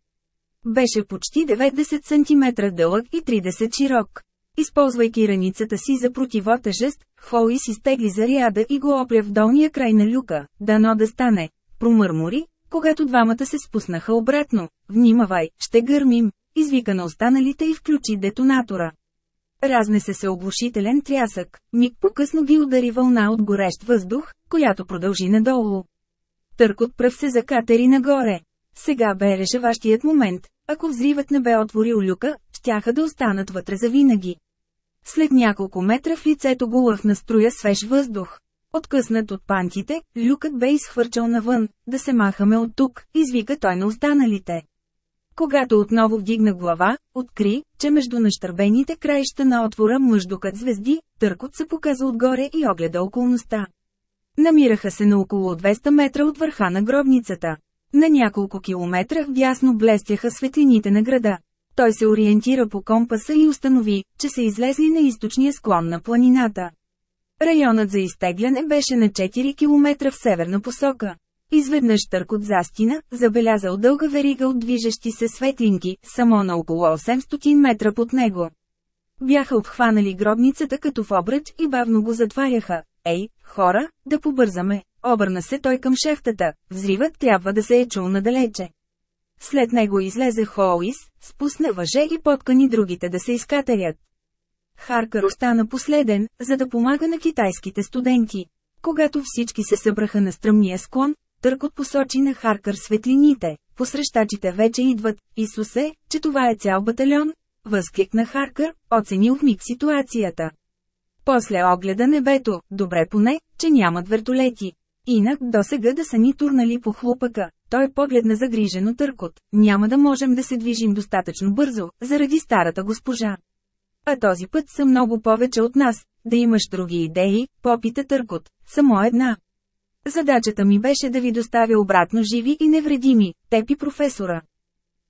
Беше почти 90 см дълъг и 30 широк. Използвайки раницата си за противотежест, Хоуис изтегли заряда и го опря в долния край на люка, дано да стане. Промърмори, когато двамата се спуснаха обратно. Внимавай, ще гърмим, извика на останалите и включи детонатора. Разнесе се оглушителен трясък, миг по-късно ги удари вълна от горещ въздух, която продължи надолу. Търкот пръв се закатери нагоре. Сега бе решаващият момент, ако взривът не бе отворил люка, щяха да останат вътре завинаги. След няколко метра в лицето го лъхна струя свеж въздух. Откъснат от пантите, люкът бе изхвърчал навън, да се махаме от тук, извика той на останалите. Когато отново вдигна глава, откри, че между нащърбените краища на отвора мъждукът звезди, търкот се показа отгоре и огледа околността. Намираха се на около 200 метра от върха на гробницата. На няколко километра вясно блестяха светлините на града. Той се ориентира по компаса и установи, че са излезли на източния склон на планината. Районът за изтегляне беше на 4 км в северна посока. Изведнъж търк от застина, забелязал дълга верига от движещи се светлинки, само на около 800 метра под него. Бяха обхванали гробницата като в обръч и бавно го затваряха. Ей, хора, да побързаме, Обърна се той към шефтата, взривът трябва да се е чул надалече. След него излезе Хоуис, спусна въже и поткани другите да се изкатерят. Харкър остана последен, за да помага на китайските студенти. Когато всички се събраха на стръмния склон, търкот посочи на Харкър светлините. Посрещачите вече идват, Исусе, че това е цял батальон. Възклик на Харкър, оценил в миг ситуацията. После огледа небето, добре поне, че нямат вертолети. Инак досега да са ни турнали по хлупъка, той е погледна загрижено търкот, няма да можем да се движим достатъчно бързо, заради старата госпожа. А този път са много повече от нас, да имаш други идеи, попита търкот, само една. Задачата ми беше да ви доставя обратно живи и невредими, тепи професора.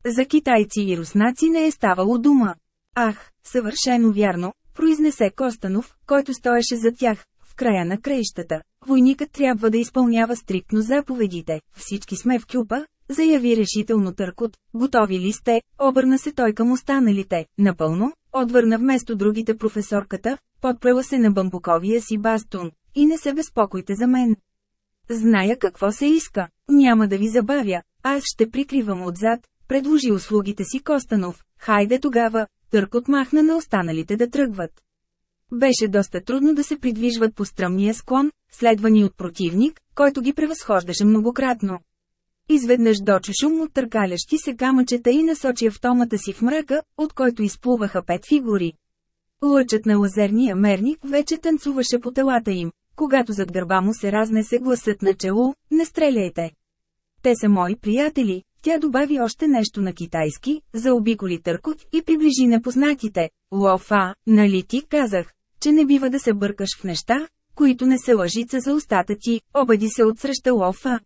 За китайци и руснаци не е ставало дума. Ах, съвършено вярно, произнесе Костанов, който стоеше за тях, в края на краищата, войникът трябва да изпълнява стриктно заповедите, всички сме в кюпа, заяви решително Търкот, готови ли сте, обърна се той към останалите, напълно, отвърна вместо другите професорката, подпрела се на бамбуковия си бастун, и не се безпокойте за мен. Зная какво се иска, няма да ви забавя, аз ще прикривам отзад, предложи услугите си Костанов, хайде тогава, Търкот махна на останалите да тръгват. Беше доста трудно да се придвижват по стръмния склон, следвани от противник, който ги превъзхождаше многократно. Изведнъж дочу шум от търкалящи се камъчета и насочи автомата си в мръка, от който изплуваха пет фигури. Лъчът на лазерния мерник вече танцуваше по телата им, когато зад гърба му се разнесе гласът на чело, не стреляйте. Те са мои приятели, тя добави още нещо на китайски, заобиколи търкот и приближи непознатите. Лофа, нали ти казах, че не бива да се бъркаш в неща, които не се лъжица за устата ти, обади се отсреща лофа.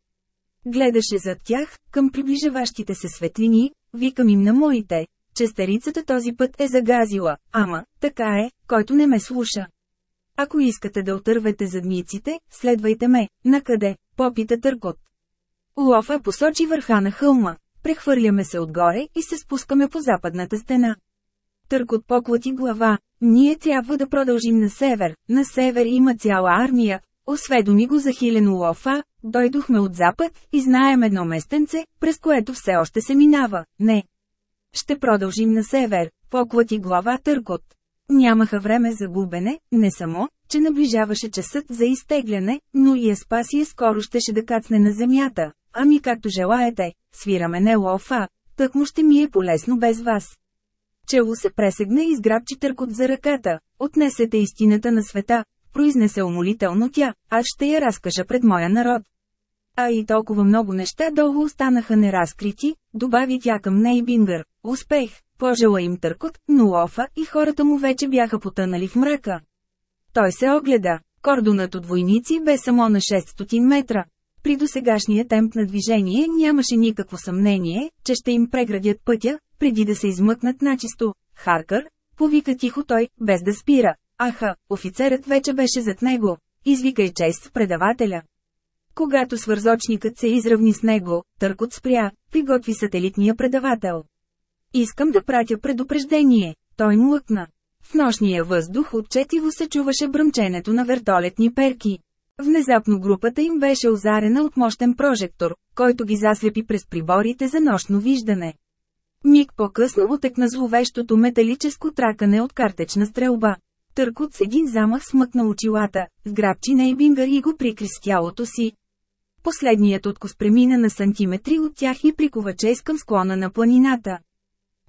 Гледаше зад тях, към приближаващите се светлини, викам им на моите, че старицата този път е загазила, ама, така е, който не ме слуша. Ако искате да отървете задниците, следвайте ме, накъде, попита търкот. Лофа посочи върха на хълма, прехвърляме се отгоре и се спускаме по западната стена. Търкот поклати глава. Ние трябва да продължим на север. На север има цяла армия. Осведоми го за Хилен Улофа, дойдохме от запад и знаем едно местенце, през което все още се минава. Не. Ще продължим на север, поклати глава Търкот. Нямаха време за губене, не само, че наближаваше часът за изтегляне, но и Аспасия скоро щеше да кацне на земята. Ами както желаете, свираме не лофа, тък му ще ми е полезно без вас. Чело се пресегна и сграбчи търкот за ръката. Отнесете истината на света, произнесе умолително тя, аз ще я разкажа пред моя народ. А и толкова много неща долу останаха неразкрити, добави тя към Нейбингър. Успех, пожела им търкот, но лофа и хората му вече бяха потънали в мрака. Той се огледа. Кордонът от войници бе само на 600 метра. При досегашния темп на движение нямаше никакво съмнение, че ще им преградят пътя, преди да се измъкнат начисто. Харкър, повика тихо той, без да спира. Аха, офицерът вече беше зад него. Извикай чест с предавателя. Когато свързочникът се изравни с него, търкот спря, приготви сателитния предавател. Искам да пратя предупреждение, той млъкна. В нощния въздух отчетиво се чуваше бръмченето на вертолетни перки. Внезапно групата им беше озарена от мощен прожектор, който ги заслепи през приборите за нощно виждане. Миг по-късно отекна зловещото металическо тракане от картечна стрелба. Търкот с един замах смъкна очилата, сграбчи Нейбингър и го прикри с тялото си. Последният откос премина на сантиметри от тях и чест към склона на планината.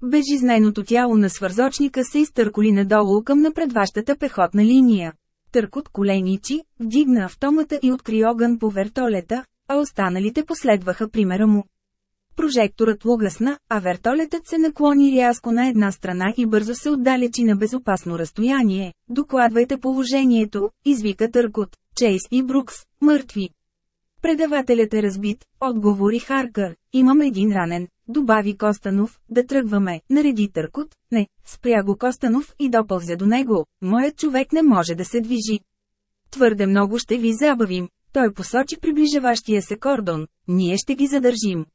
Безжизненото тяло на свързочника се изтърколи надолу към напредващата пехотна линия. Търкот коленичи, вдигна автомата и откри огън по вертолета, а останалите последваха примера му. Прожекторът лугасна, а вертолетът се наклони рязко на една страна и бързо се отдалечи на безопасно разстояние. Докладвайте положението, извика Търкот, Чейс и Брукс, мъртви. Предавателят е разбит, отговори Харкър, имам един ранен, добави Костанов, да тръгваме, нареди търкот, не, спря го Костанов и допълзе до него, моят човек не може да се движи. Твърде много ще ви забавим, той посочи приближаващия се кордон, ние ще ги задържим.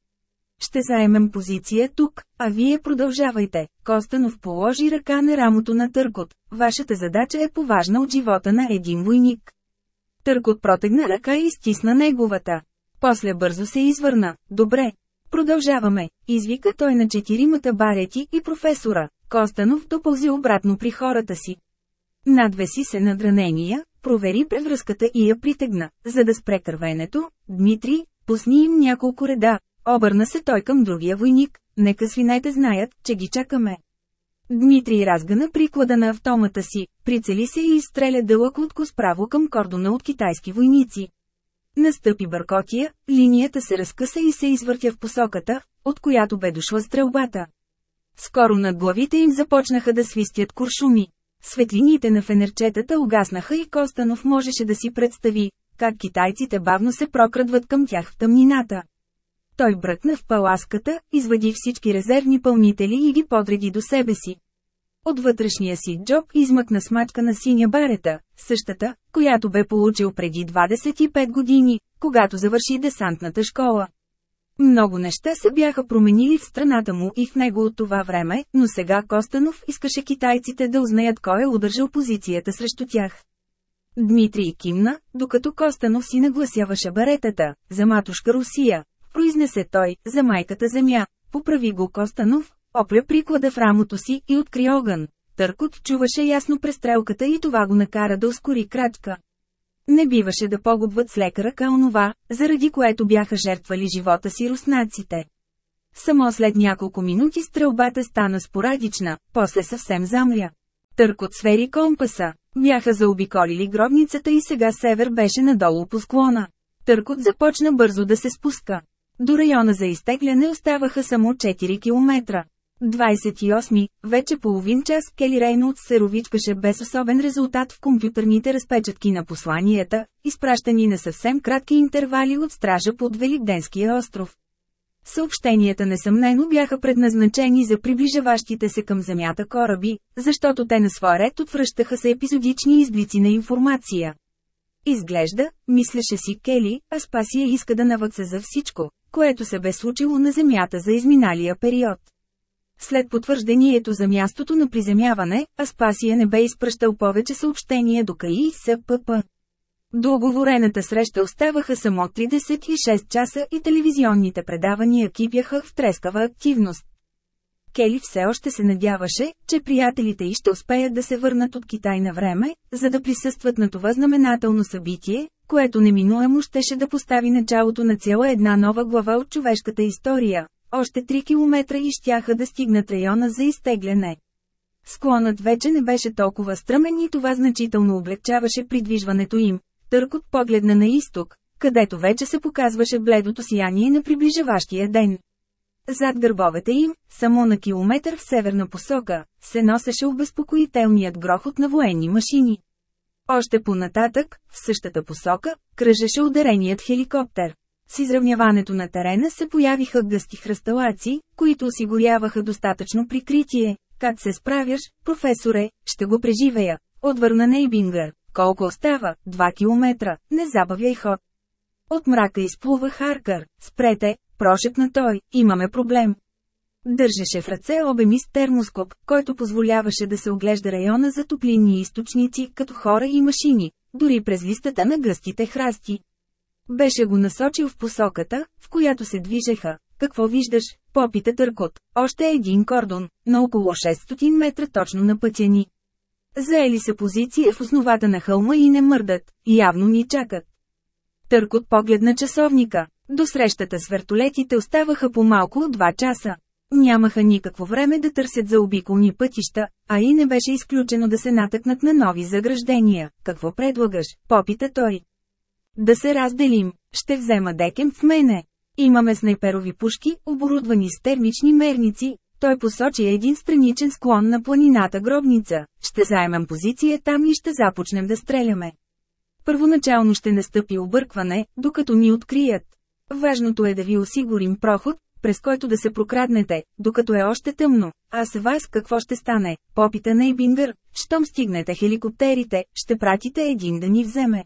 Ще заемем позиция тук, а вие продължавайте. Костанов положи ръка на рамото на Търкот. Вашата задача е поважна от живота на един войник. Търкот протегна ръка и стисна неговата. После бързо се извърна. Добре, Продължаваме, извика той на четиримата барети и професора. Костанов допълзи обратно при хората си. Надвеси се над ранения, провери превръзката и я притегна, за да спре кървенето. Дмитрий, пусни им няколко реда. Обърна се той към другия войник, нека свинете знаят, че ги чакаме. Дмитрий разгъна приклада на автомата си, прицели се и изстреля дълъг откос справо към кордона от китайски войници. Настъпи бъркотия, линията се разкъса и се извъртя в посоката, от която бе дошла стрелбата. Скоро над главите им започнаха да свистят куршуми. Светлините на фенерчетата угаснаха и Костанов можеше да си представи, как китайците бавно се прокрадват към тях в тъмнината. Той бръкна в паласката, извади всички резервни пълнители и ги подреди до себе си. От вътрешния си джоб измъкна смачка на синя барета, същата, която бе получил преди 25 години, когато завърши десантната школа. Много неща се бяха променили в страната му и в него от това време, но сега Костанов искаше китайците да узнаят кой е удържал позицията срещу тях. Дмитрий кимна, докато Костанов си нагласяваше баретата, за матушка Русия, произнесе той, за майката земя, поправи го Костанов, Опля приклада в рамото си и откри огън. Търкот чуваше ясно престрелката и това го накара да ускори крачка. Не биваше да погубват с лека ръка онова, заради което бяха жертвали живота си руснаците. Само след няколко минути стрелбата стана спорадична, после съвсем замля. Търкот свери компаса. Бяха заобиколили гробницата и сега север беше надолу по склона. Търкот започна бързо да се спуска. До района за изтегляне оставаха само 4 километра. 28. Вече половин час Кели Рейнолд се ровичкаше без особен резултат в компютърните разпечатки на посланията, изпращани на съвсем кратки интервали от стража под Великденския остров. Съобщенията несъмнено бяха предназначени за приближаващите се към земята кораби, защото те на своя ред отвръщаха се епизодични изблици на информация. Изглежда, мислеше си Кели, а Спасия иска да навъкса за всичко, което се бе случило на земята за изминалия период. След потвърждението за мястото на приземяване, Аспасия не бе изпращал повече съобщения до КАИ и СПП. До оговорената среща оставаха само 36 часа и телевизионните предавания кипяха в трескава активност. Кели все още се надяваше, че приятелите й ще успеят да се върнат от Китай на време, за да присъстват на това знаменателно събитие, което неминуемо щеше да постави началото на цяла една нова глава от човешката история. Още 3 километра и щяха да стигнат района за изтегляне. Склонът вече не беше толкова стръмен и това значително облегчаваше придвижването им. Търкот погледна на изток, където вече се показваше бледото сияние на приближаващия ден. Зад гърбовете им, само на километър в северна посока, се носеше обезпокоителният грохот на военни машини. Още понататък, в същата посока, кръжеше удареният хеликоптер. С изравняването на терена се появиха гъсти хръсталаци, които осигуряваха достатъчно прикритие. Как се справяш, професоре, ще го преживея, отвърна Нейбингър. Колко остава? 2 километра, не забавяй ход. От мрака изплува Харкър. Спрете, прошепна той, имаме проблем. Държеше в ръце обемист термоскоп, който позволяваше да се оглежда района за топлинни източници, като хора и машини, дори през листата на гъстите храсти. Беше го насочил в посоката, в която се движеха. Какво виждаш? Попита Търкот. Още един кордон, на около 600 метра точно на пътя ни. Заели са позиция в основата на хълма и не мърдат, явно ни чакат. Търкот поглед на часовника. До срещата с вертолетите оставаха по малко от 2 часа. Нямаха никакво време да търсят за обиколни пътища, а и не беше изключено да се натъкнат на нови заграждения. Какво предлагаш? Попита той. Да се разделим, ще взема Декем в мене. Имаме снайперови пушки, оборудвани с термични мерници, той посочи един страничен склон на планината гробница. Ще заемам позиция там и ще започнем да стреляме. Първоначално ще настъпи объркване, докато ни открият. Важното е да ви осигурим проход, през който да се прокраднете, докато е още тъмно. А с вас какво ще стане? Попита Нейбингър, щом стигнете хеликоптерите, ще пратите един да ни вземе.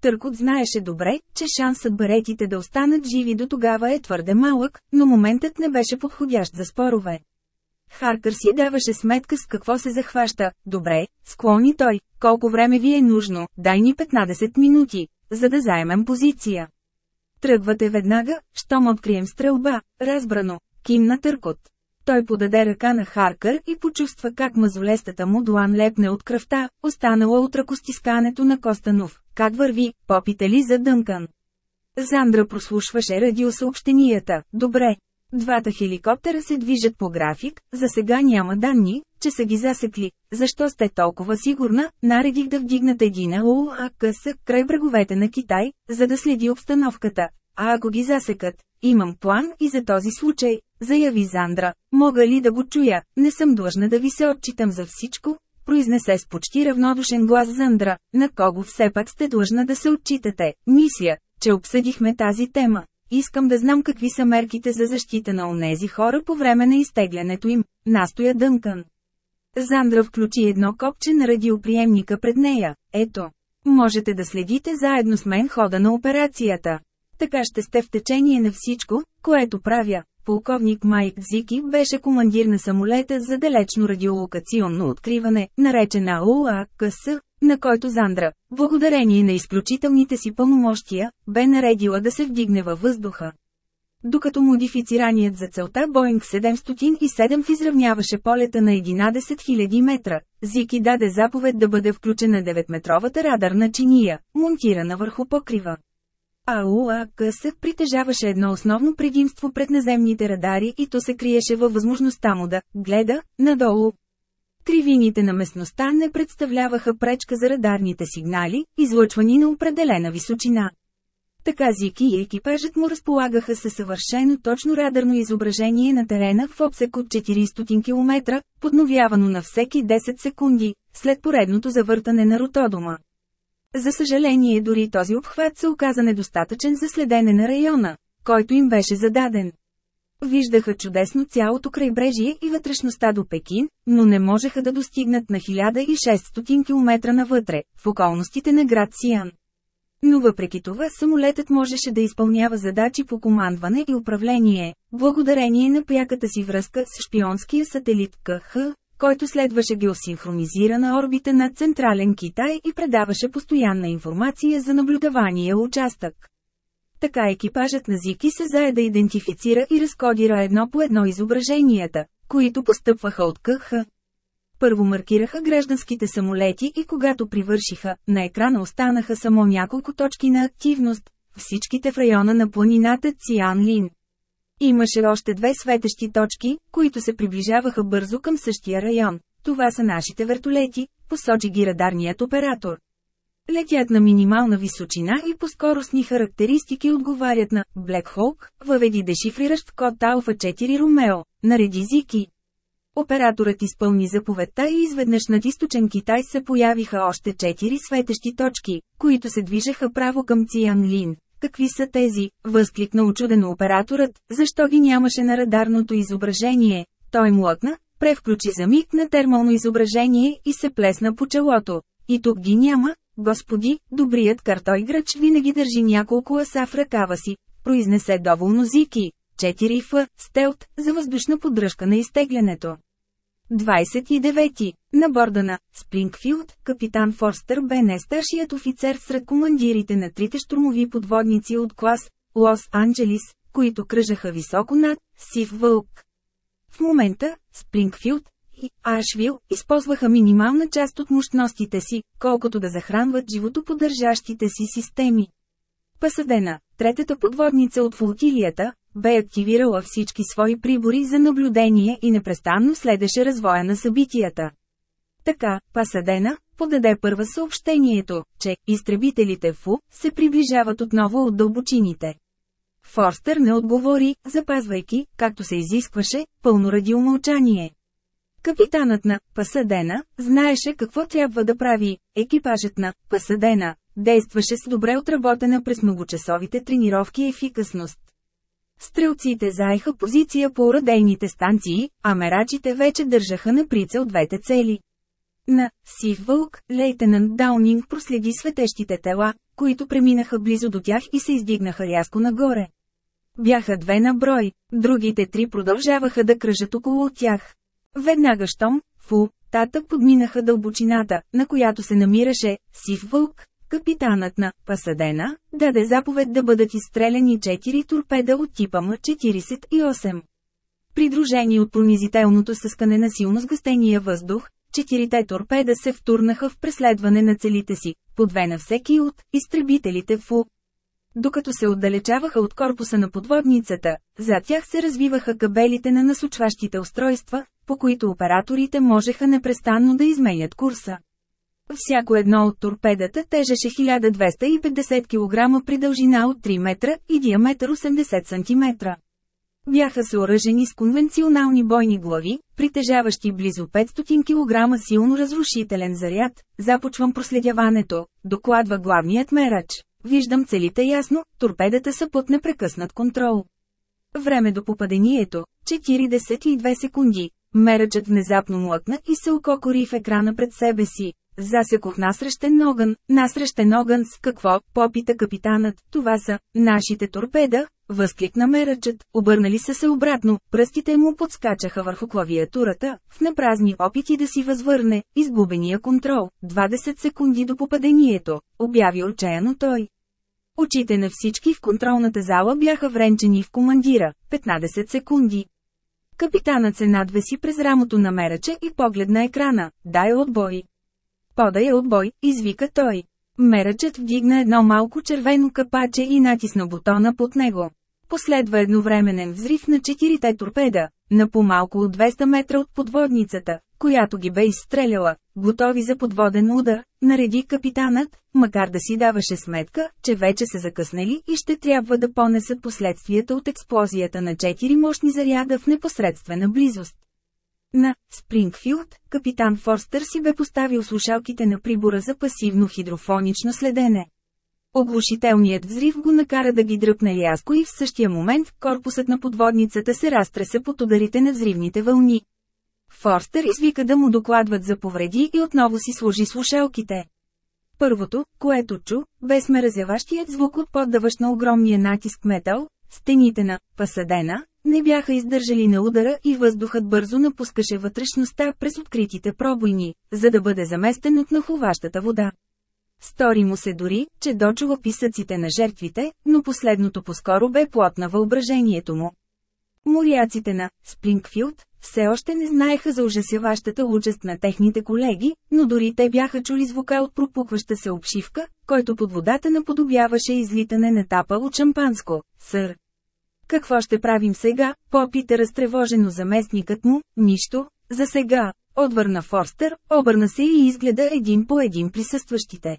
Търкот знаеше добре, че шансът баретите да останат живи до тогава е твърде малък, но моментът не беше подходящ за спорове. Харкър си даваше сметка с какво се захваща. Добре, склони той, колко време ви е нужно, дай ни 15 минути, за да заемем позиция. Тръгвате веднага, щом открием стрелба, разбрано, кимна Търкот. Той подаде ръка на Харкър и почувства как мазолестата му длан лепне от кръвта, останала от ръкостискането на Костанов. Как върви, попита ли за Дънкан? Зандра прослушваше радиосъобщенията. Добре. Двата хеликоптера се движат по график, за сега няма данни, че са ги засекли. Защо сте толкова сигурна? Наредих да вдигнат един АУАКС край бреговете на Китай, за да следи обстановката а ако ги засекат, имам план и за този случай, заяви Зандра, мога ли да го чуя, не съм длъжна да ви се отчитам за всичко, произнесе с почти равнодушен глас Зандра, на кого все пак сте длъжна да се отчитате, мисля, че обсъдихме тази тема. Искам да знам какви са мерките за защита на онези хора по време на изтеглянето им, настоя Дънкън. Зандра включи едно копче на радиоприемника пред нея. Ето. Можете да следите заедно с мен хода на операцията. Така ще сте в течение на всичко, което правя. Полковник Майк Зики беше командир на самолета за далечно радиолокационно откриване, наречена ОАКС, на който Зандра, благодарение на изключителните си пълномощия, бе наредила да се вдигне във въздуха. Докато модифицираният за целта Боинг 707 изравняваше полета на 11 000 метра, Зики даде заповед да бъде включена 9-метровата радарна чиния, монтирана върху покрива. АУАКС притежаваше едно основно предимство пред наземните радари и то се криеше във възможността му да гледа надолу. Кривините на местността не представляваха пречка за радарните сигнали, излъчвани на определена височина. Така Зики и екипажът му разполагаха със съвършено точно радарно изображение на терена в обсек от 400 км, подновявано на всеки 10 секунди, след поредното завъртане на ротодома. За съжаление дори този обхват се оказа недостатъчен за следене на района, който им беше зададен. Виждаха чудесно цялото крайбрежие и вътрешността до Пекин, но не можеха да достигнат на 1600 км навътре, в околностите на град Сиан. Но въпреки това самолетът можеше да изпълнява задачи по командване и управление, благодарение на пряката си връзка с шпионския сателит КХ, който следваше геосинхронизирана орбита над Централен Китай и предаваше постоянна информация за наблюдавания участък. Така екипажът на Зики се зае да идентифицира и разкодира едно по едно изображенията, които постъпваха от КХ. Първо маркираха гражданските самолети и когато привършиха, на екрана останаха само няколко точки на активност, всичките в района на планината Циан Лин. Имаше още две светещи точки, които се приближаваха бързо към същия район. Това са нашите вертолети, посочи ги радарният оператор. Летят на минимална височина и по скоростни характеристики отговарят на Black Hawk, въведи дешифриращ код Алфа 4 Romeo, нареди Зики. Операторът изпълни заповедта и изведнъж над източен Китай се появиха още четири светещи точки, които се движеха право към Циан Лин. Какви са тези? Възкликна очудено операторът, защо ги нямаше на радарното изображение. Той млъкна, превключи за миг на термално изображение и се плесна по челото. И тук ги няма, господи, добрият картоиграч винаги държи няколко аса в ръкава си, произнесе доволно Зики. 4Ф, стелт, за въздушна поддръжка на изтеглянето. 29. На борда на Спрингфилд, капитан Форстър бе най-старшият офицер сред командирите на трите штурмови подводници от клас Лос-Анджелис, които кръжаха високо над Сив Вълк. В момента, Спрингфилд и Ашвил използваха минимална част от мощностите си, колкото да захранват животоподържащите си системи. Пасадена, третата подводница от флотилията, бе активирала всички свои прибори за наблюдение и непрестанно следеше развоя на събитията. Така, Пасадена, подаде първа съобщението, че изтребителите ФУ се приближават отново от дълбочините. Форстър не отговори, запазвайки, както се изискваше, пълно радиомълчание. Капитанът на Пасадена знаеше какво трябва да прави, екипажът на Пасадена действаше с добре отработена през многочасовите тренировки ефикасност. Стрелците заеха позиция по урадейните станции, а мерачите вече държаха на прицел двете цели. На «Сив вълк» лейтенант Даунинг проследи светещите тела, които преминаха близо до тях и се издигнаха рязко нагоре. Бяха две на брой, другите три продължаваха да кръжат около тях. Веднага щом, фу, тата подминаха дълбочината, на която се намираше «Сив вълк», капитанът на Пасадена, даде заповед да бъдат изстреляни 4 торпеда от типа М-48. Придружени от пронизителното съскане на силно сгъстения въздух, четирите торпеда се втурнаха в преследване на целите си, по две на всеки от изтребителите ФУ. Докато се отдалечаваха от корпуса на подводницата, зад тях се развиваха кабелите на насочващите устройства, по които операторите можеха непрестанно да изменят курса. Всяко едно от торпедата тежеше 1250 кг при дължина от 3 метра и диаметър 80 см. Бяха съоръжени с конвенционални бойни глави, притежаващи близо 500 кг силно разрушителен заряд. Започвам проследяването, докладва главният мерач. Виждам целите ясно, торпедата са под непрекъснат контрол. Време до попадението – 42 секунди. Мерачът внезапно млъкна и се ококори в екрана пред себе си. Засекох насрещен огън, насрещен огън с какво, попита капитанът, това са, нашите торпеда, възкликна мерачът, обърнали се се обратно, пръстите му подскачаха върху клавиатурата, в напразни опити да си възвърне, изгубения контрол, 20 секунди до попадението, обяви отчаяно той. Очите на всички в контролната зала бяха вренчени в командира, 15 секунди. Капитанът се надвеси през рамото на мерача и поглед на екрана, дай отбой пода е отбой, извика той. Мерачът вдигна едно малко червено капаче и натисна бутона под него. Последва едновременен взрив на четирите торпеда, на по-малко от 200 метра от подводницата, която ги бе изстреляла, готови за подводен удар, нареди капитанът, макар да си даваше сметка, че вече се закъснели и ще трябва да понесат последствията от експлозията на четири мощни заряда в непосредствена близост. На Спрингфилд, капитан Форстър си бе поставил слушалките на прибора за пасивно хидрофонично следене. Оглушителният взрив го накара да ги дръпне лязко и в същия момент корпусът на подводницата се разтреса под ударите на взривните вълни. Форстър извика да му докладват за повреди и отново си служи слушалките. Първото, което чу, бе смеразяващият звук от поддаващ на огромния натиск метал, Стените на «Пасадена» не бяха издържали на удара и въздухът бързо напускаше вътрешността през откритите пробойни, за да бъде заместен от нахуващата вода. Стори му се дори, че дочува писъците на жертвите, но последното поскоро бе плотна въображението му. Моряците на Спрингфилд все още не знаеха за ужасяващата участ на техните колеги, но дори те бяха чули звука от пропукваща се обшивка, който под водата наподобяваше излитане на тапа от шампанско, сър. Какво ще правим сега, попита е разтревожено заместникът му, нищо, за сега, отвърна Форстер, обърна се и изгледа един по един присъстващите.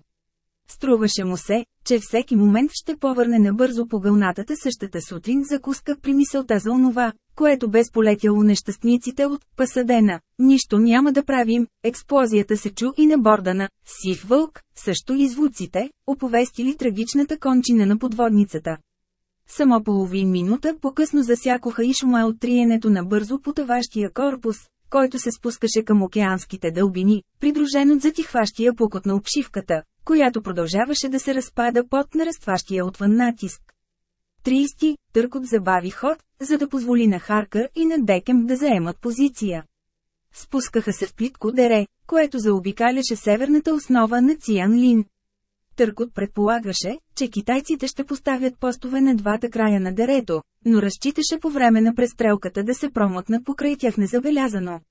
Струваше му се, че всеки момент ще повърне набързо по гълнатата същата сутрин закуска при мисълта за онова, което без полетяло нещастниците от Пасадена. Нищо няма да правим, експлозията се чу и на борда на Сив Вълк, също и звуците, оповестили трагичната кончина на подводницата. Само половин минута по-късно засякоха и шума от триенето на бързо потаващия корпус, който се спускаше към океанските дълбини, придружен от затихващия пукот на обшивката, която продължаваше да се разпада под нарастващия отвън натиск. 30. Търкот забави ход, за да позволи на Харка и на Декем да заемат позиция. Спускаха се в плитко дере, което заобикаляше северната основа на Циан Лин. Търкот предполагаше, че китайците ще поставят постове на двата края на дерето, но разчиташе по време на престрелката да се промотнат покрай тях незабелязано.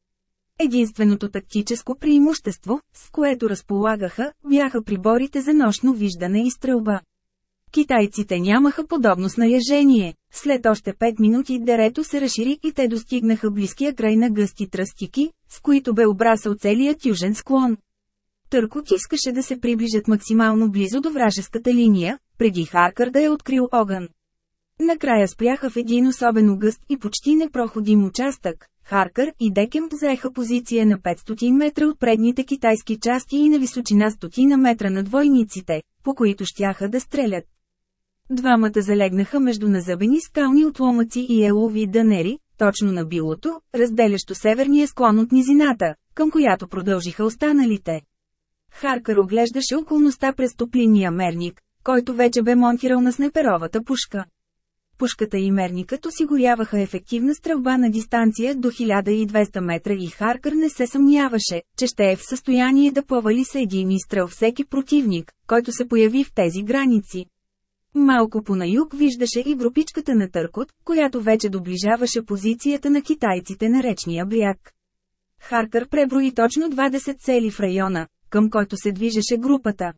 Единственото тактическо преимущество, с което разполагаха, бяха приборите за нощно виждане и стрелба. Китайците нямаха подобно снаряжение. След още 5 минути дерето се разшири и те достигнаха близкия край на гъсти тръстики, с които бе обрасал целият южен склон. Търкот искаше да се приближат максимално близо до вражеската линия, преди Харкър да е открил огън. Накрая спряха в един особено гъст и почти непроходим участък, Харкър и Декемп взеха позиция на 500 метра от предните китайски части и на височина 100 метра над войниците, по които щяха да стрелят. Двамата залегнаха между назъбени скални отломъци и елови дънери, точно на билото, разделящо северния склон от низината, към която продължиха останалите. Харкър оглеждаше околността през топлиния мерник, който вече бе монтирал на снайперовата пушка пушката и мерникът осигуряваха ефективна стрелба на дистанция до 1200 метра и Харкър не се съмняваше, че ще е в състояние да повали с един изстрел всеки противник, който се появи в тези граници. Малко по на юг виждаше и групичката на Търкот, която вече доближаваше позицията на китайците на речния бряг. Харкър преброи точно 20 цели в района, към който се движеше групата.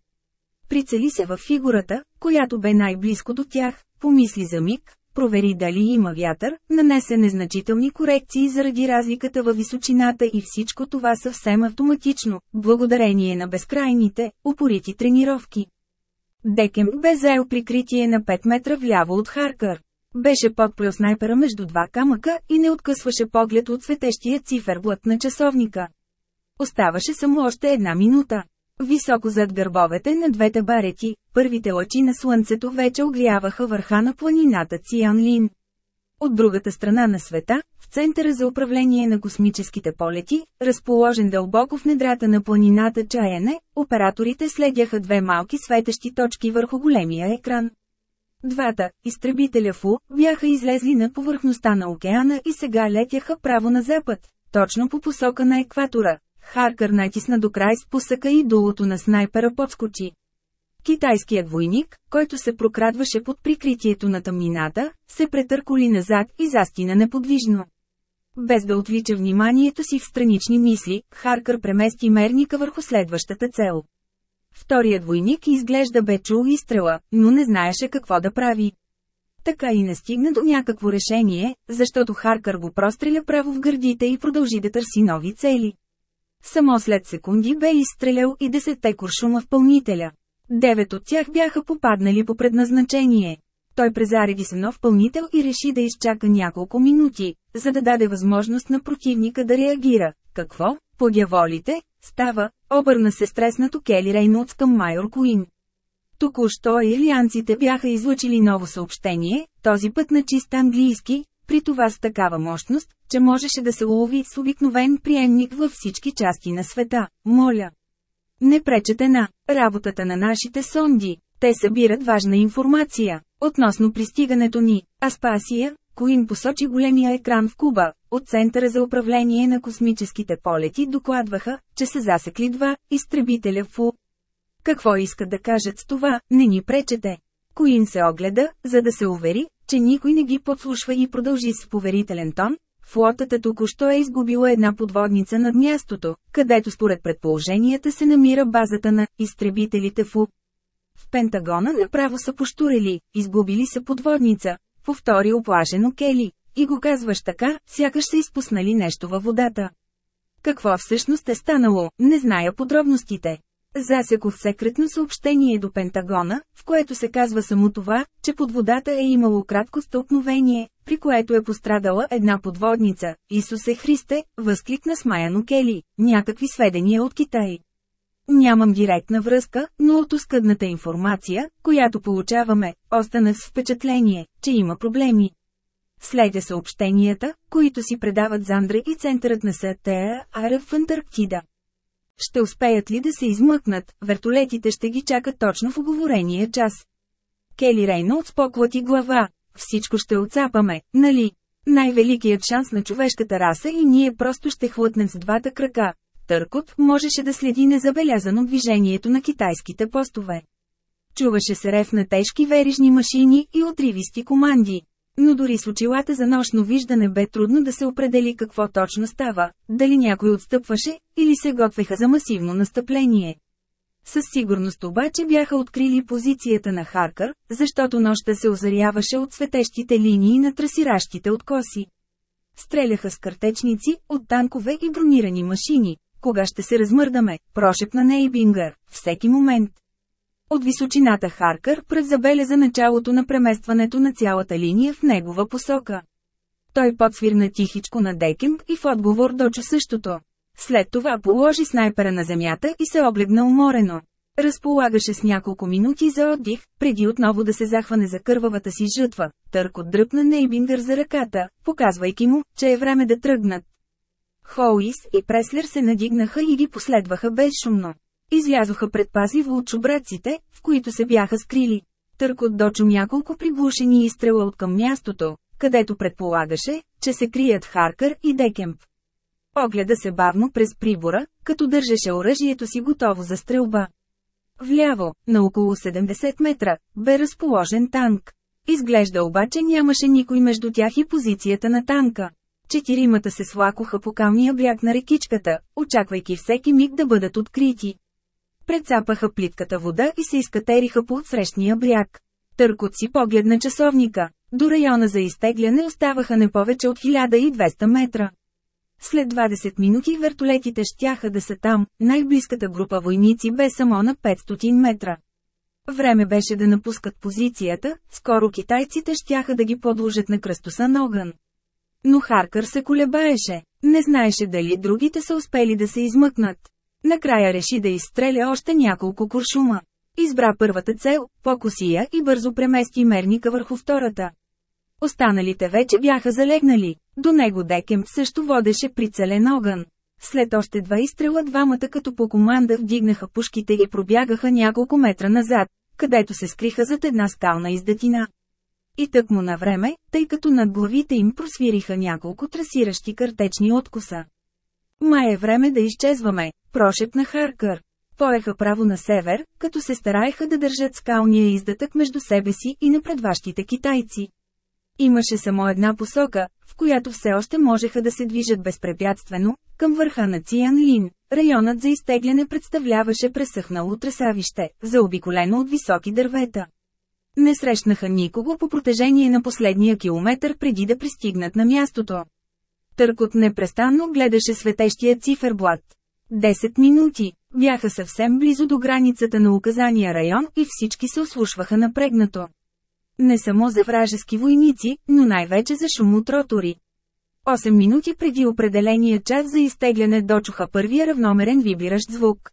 Прицели се във фигурата, която бе най-близко до тях, помисли за миг, провери дали има вятър, нанесе незначителни корекции заради разликата във височината и всичко това съвсем автоматично, благодарение на безкрайните, упорити тренировки. Декем бе заел прикритие на 5 метра вляво от Харкър. Беше подплел снайпера между два камъка и не откъсваше поглед от светещия циферблът на часовника. Оставаше само още една минута. Високо зад гърбовете на двете барети, първите лъчи на слънцето вече огряваха върха на планината Цианлин. От другата страна на света, в Центъра за управление на космическите полети, разположен дълбоко в недрата на планината Чаяне, операторите следяха две малки светещи точки върху големия екран. Двата изтребителя ФУ бяха излезли на повърхността на океана и сега летяха право на запад, точно по посока на екватора, Харкър натисна до край спусъка и долото на снайпера подскочи. Китайският войник, който се прокрадваше под прикритието на тъмнината, се претърколи назад и застина неподвижно. Без да отвича вниманието си в странични мисли, Харкър премести мерника върху следващата цел. Вторият войник изглежда бе чул изстрела, но не знаеше какво да прави. Така и не стигна до някакво решение, защото Харкър го простреля право в гърдите и продължи да търси нови цели. Само след секунди бе изстрелял и десетте куршума в пълнителя. Девет от тях бяха попаднали по предназначение. Той презареди се нов пълнител и реши да изчака няколко минути, за да даде възможност на противника да реагира. Какво, подяволите, става, обърна се стреснато Кели Рейнутс към майор Куин. Току-що ирлианците бяха излучили ново съобщение, този път на чист английски, при това с такава мощност, че можеше да се улови с обикновен приемник във всички части на света, моля. Не пречете на работата на нашите сонди, те събират важна информация, относно пристигането ни, Аспасия, Коин посочи големия екран в Куба, от Центъра за управление на космическите полети докладваха, че са засекли два изтребителя в. Какво искат да кажат с това, не ни пречете. Коин се огледа, за да се увери, че никой не ги подслушва и продължи с поверителен тон, флотата току-що е изгубила една подводница над мястото, където според предположенията се намира базата на изтребителите ФУ. В Пентагона направо са поштурели, изгубили са подводница, повтори оплашено Кели, и го казваш така, сякаш са изпуснали нещо във водата. Какво всъщност е станало, не зная подробностите. Засеков секретно съобщение до Пентагона, в което се казва само това, че под водата е имало кратко стълкновение, при което е пострадала една подводница. Исусе Христе, възкликна смаяно Кели, някакви сведения от Китай. Нямам директна връзка, но от оскъдната информация, която получаваме, остана с впечатление, че има проблеми. Следя съобщенията, които си предават Зандре и центърът на СТА Ара в Антарктида. Ще успеят ли да се измъкнат, вертолетите ще ги чакат точно в оговорения час. Кели Рейнолдс поклати глава. Всичко ще отцапаме, нали? Най-великият шанс на човешката раса и ние просто ще хлътнем с двата крака. Търкот можеше да следи незабелязано движението на китайските постове. Чуваше се рев на тежки верижни машини и отривисти команди. Но дори с очилата за нощно виждане бе трудно да се определи какво точно става, дали някой отстъпваше, или се готвеха за масивно настъпление. Със сигурност обаче бяха открили позицията на Харкър, защото нощта се озаряваше от светещите линии на трасиращите откоси. Стреляха с картечници, от танкове и бронирани машини. Кога ще се размърдаме? Прошепна Нейбингър. Всеки момент. От височината Харкър предзабеляза началото на преместването на цялата линия в негова посока. Той подсвирна тихичко на Декинг и в отговор дочу същото. След това положи снайпера на земята и се облегна уморено. Разполагаше с няколко минути за отдих, преди отново да се захване за кървавата си жътва. Търкот дръпна Нейбингър за ръката, показвайки му, че е време да тръгнат. Хоуис и Преслер се надигнаха и ги последваха безшумно. Излязоха предпазиво от чубраците, в които се бяха скрили. Търкот дочу няколко приглушени изстрела от към мястото, където предполагаше, че се крият Харкър и Декемп. Огледа се бавно през прибора, като държеше оръжието си готово за стрелба. Вляво, на около 70 метра, бе разположен танк. Изглежда обаче нямаше никой между тях и позицията на танка. Четиримата се слакоха по камния бряг на рекичката, очаквайки всеки миг да бъдат открити. Предцапаха плитката вода и се изкатериха по отсрещния бряг. Търкот си погледна часовника. До района за изтегляне оставаха не повече от 1200 метра. След 20 минути вертолетите щяха да са там, най-близката група войници бе само на 500 метра. Време беше да напускат позицията, скоро китайците щяха да ги подложат на кръстоса на огън. Но Харкър се колебаеше, не знаеше дали другите са успели да се измъкнат. Накрая реши да изстреля още няколко куршума. Избра първата цел, покуси я и бързо премести мерника върху втората. Останалите вече бяха залегнали. До него Декем също водеше прицелен огън. След още два изстрела двамата като по команда вдигнаха пушките и пробягаха няколко метра назад, където се скриха зад една скална издатина. И тък му на време, тъй като над главите им просвириха няколко трасиращи картечни откуса. Май е време да изчезваме, прошепна Харкър. Поеха право на север, като се стараеха да държат скалния издатък между себе си и напредващите китайци. Имаше само една посока, в която все още можеха да се движат безпрепятствено, към върха на Циан Лин. Районът за изтегляне представляваше пресъхнало тресавище, заобиколено от високи дървета. Не срещнаха никого по протежение на последния километър преди да пристигнат на мястото. Търкот непрестанно гледаше светещия циферблат. Десет минути. Бяха съвсем близо до границата на указания район и всички се ослушваха напрегнато. Не само за вражески войници, но най-вече за шум от ротори. 8 минути преди определения час за изтегляне дочуха първия равномерен вибиращ звук.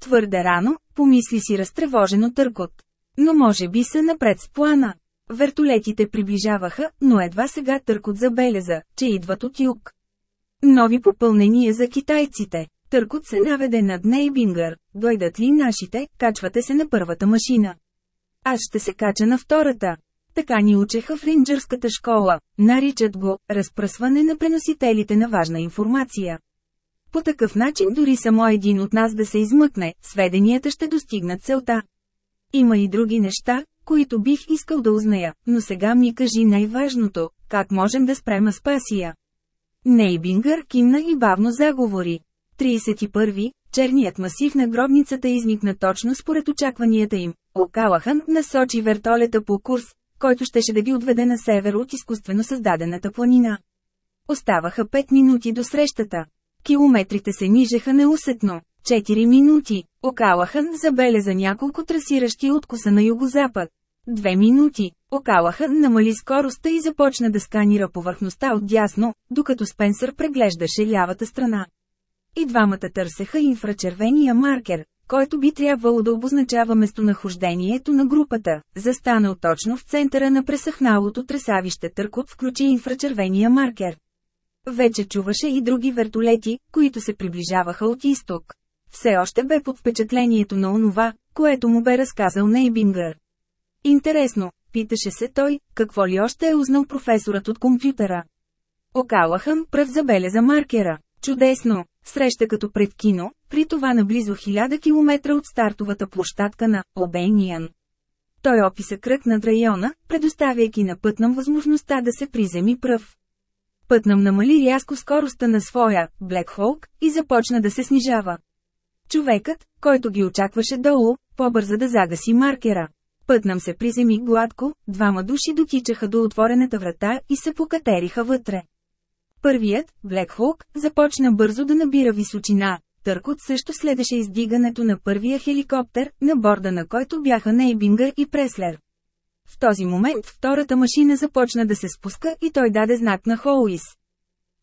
Твърде рано, помисли си разтревожено търкот. Но може би са напред с плана. Вертолетите приближаваха, но едва сега търкот забеляза, че идват от юг. Нови попълнения за китайците. Търкот се наведе над Нейбингър. Дойдат ли нашите, качвате се на първата машина. Аз ще се кача на втората. Така ни учеха в рейнджърската школа. Наричат го «разпръсване на преносителите на важна информация». По такъв начин дори само един от нас да се измъкне, сведенията ще достигнат целта. Има и други неща, които бих искал да узная, но сега ми кажи най-важното – как можем да спрем Аспасия? Нейбингър кимна и бавно заговори. 31. Черният масив на гробницата изникна точно според очакванията им. Окалахан насочи вертолета по курс, който щеше да ги отведе на север от изкуствено създадената планина. Оставаха 5 минути до срещата. Километрите се нижеха неусетно. 4 минути. Окалахан забеляза няколко трасиращи откоса на югозапад. Две минути. окалаха, намали скоростта и започна да сканира повърхността от дясно, докато Спенсър преглеждаше лявата страна. И двамата търсеха инфрачервения маркер, който би трябвало да обозначава местонахождението на групата. Застанал точно в центъра на пресъхналото тресавище Търкот включи инфрачервения маркер. Вече чуваше и други вертолети, които се приближаваха от изток. Все още бе под впечатлението на онова, което му бе разказал Нейбингър. Интересно, питаше се той, какво ли още е узнал професорът от компютъра. Окалахън пръв забеляза маркера. Чудесно! Среща като пред кино, при това наблизо 1000 км от стартовата площадка на Обейниан. Той описа кръг над района, предоставяйки на Пътнам възможността да се приземи пръв. Пътнам намали рязко скоростта на своя Black Hawk и започна да се снижава. Човекът, който ги очакваше долу, побърза да загаси маркера. Път нам се приземи гладко, двама души дотичаха до отворената врата и се покатериха вътре. Първият, Блек започна бързо да набира височина. Търкот също следеше издигането на първия хеликоптер, на борда на който бяха Нейбингър и Преслер. В този момент втората машина започна да се спуска и той даде знак на Хоуис.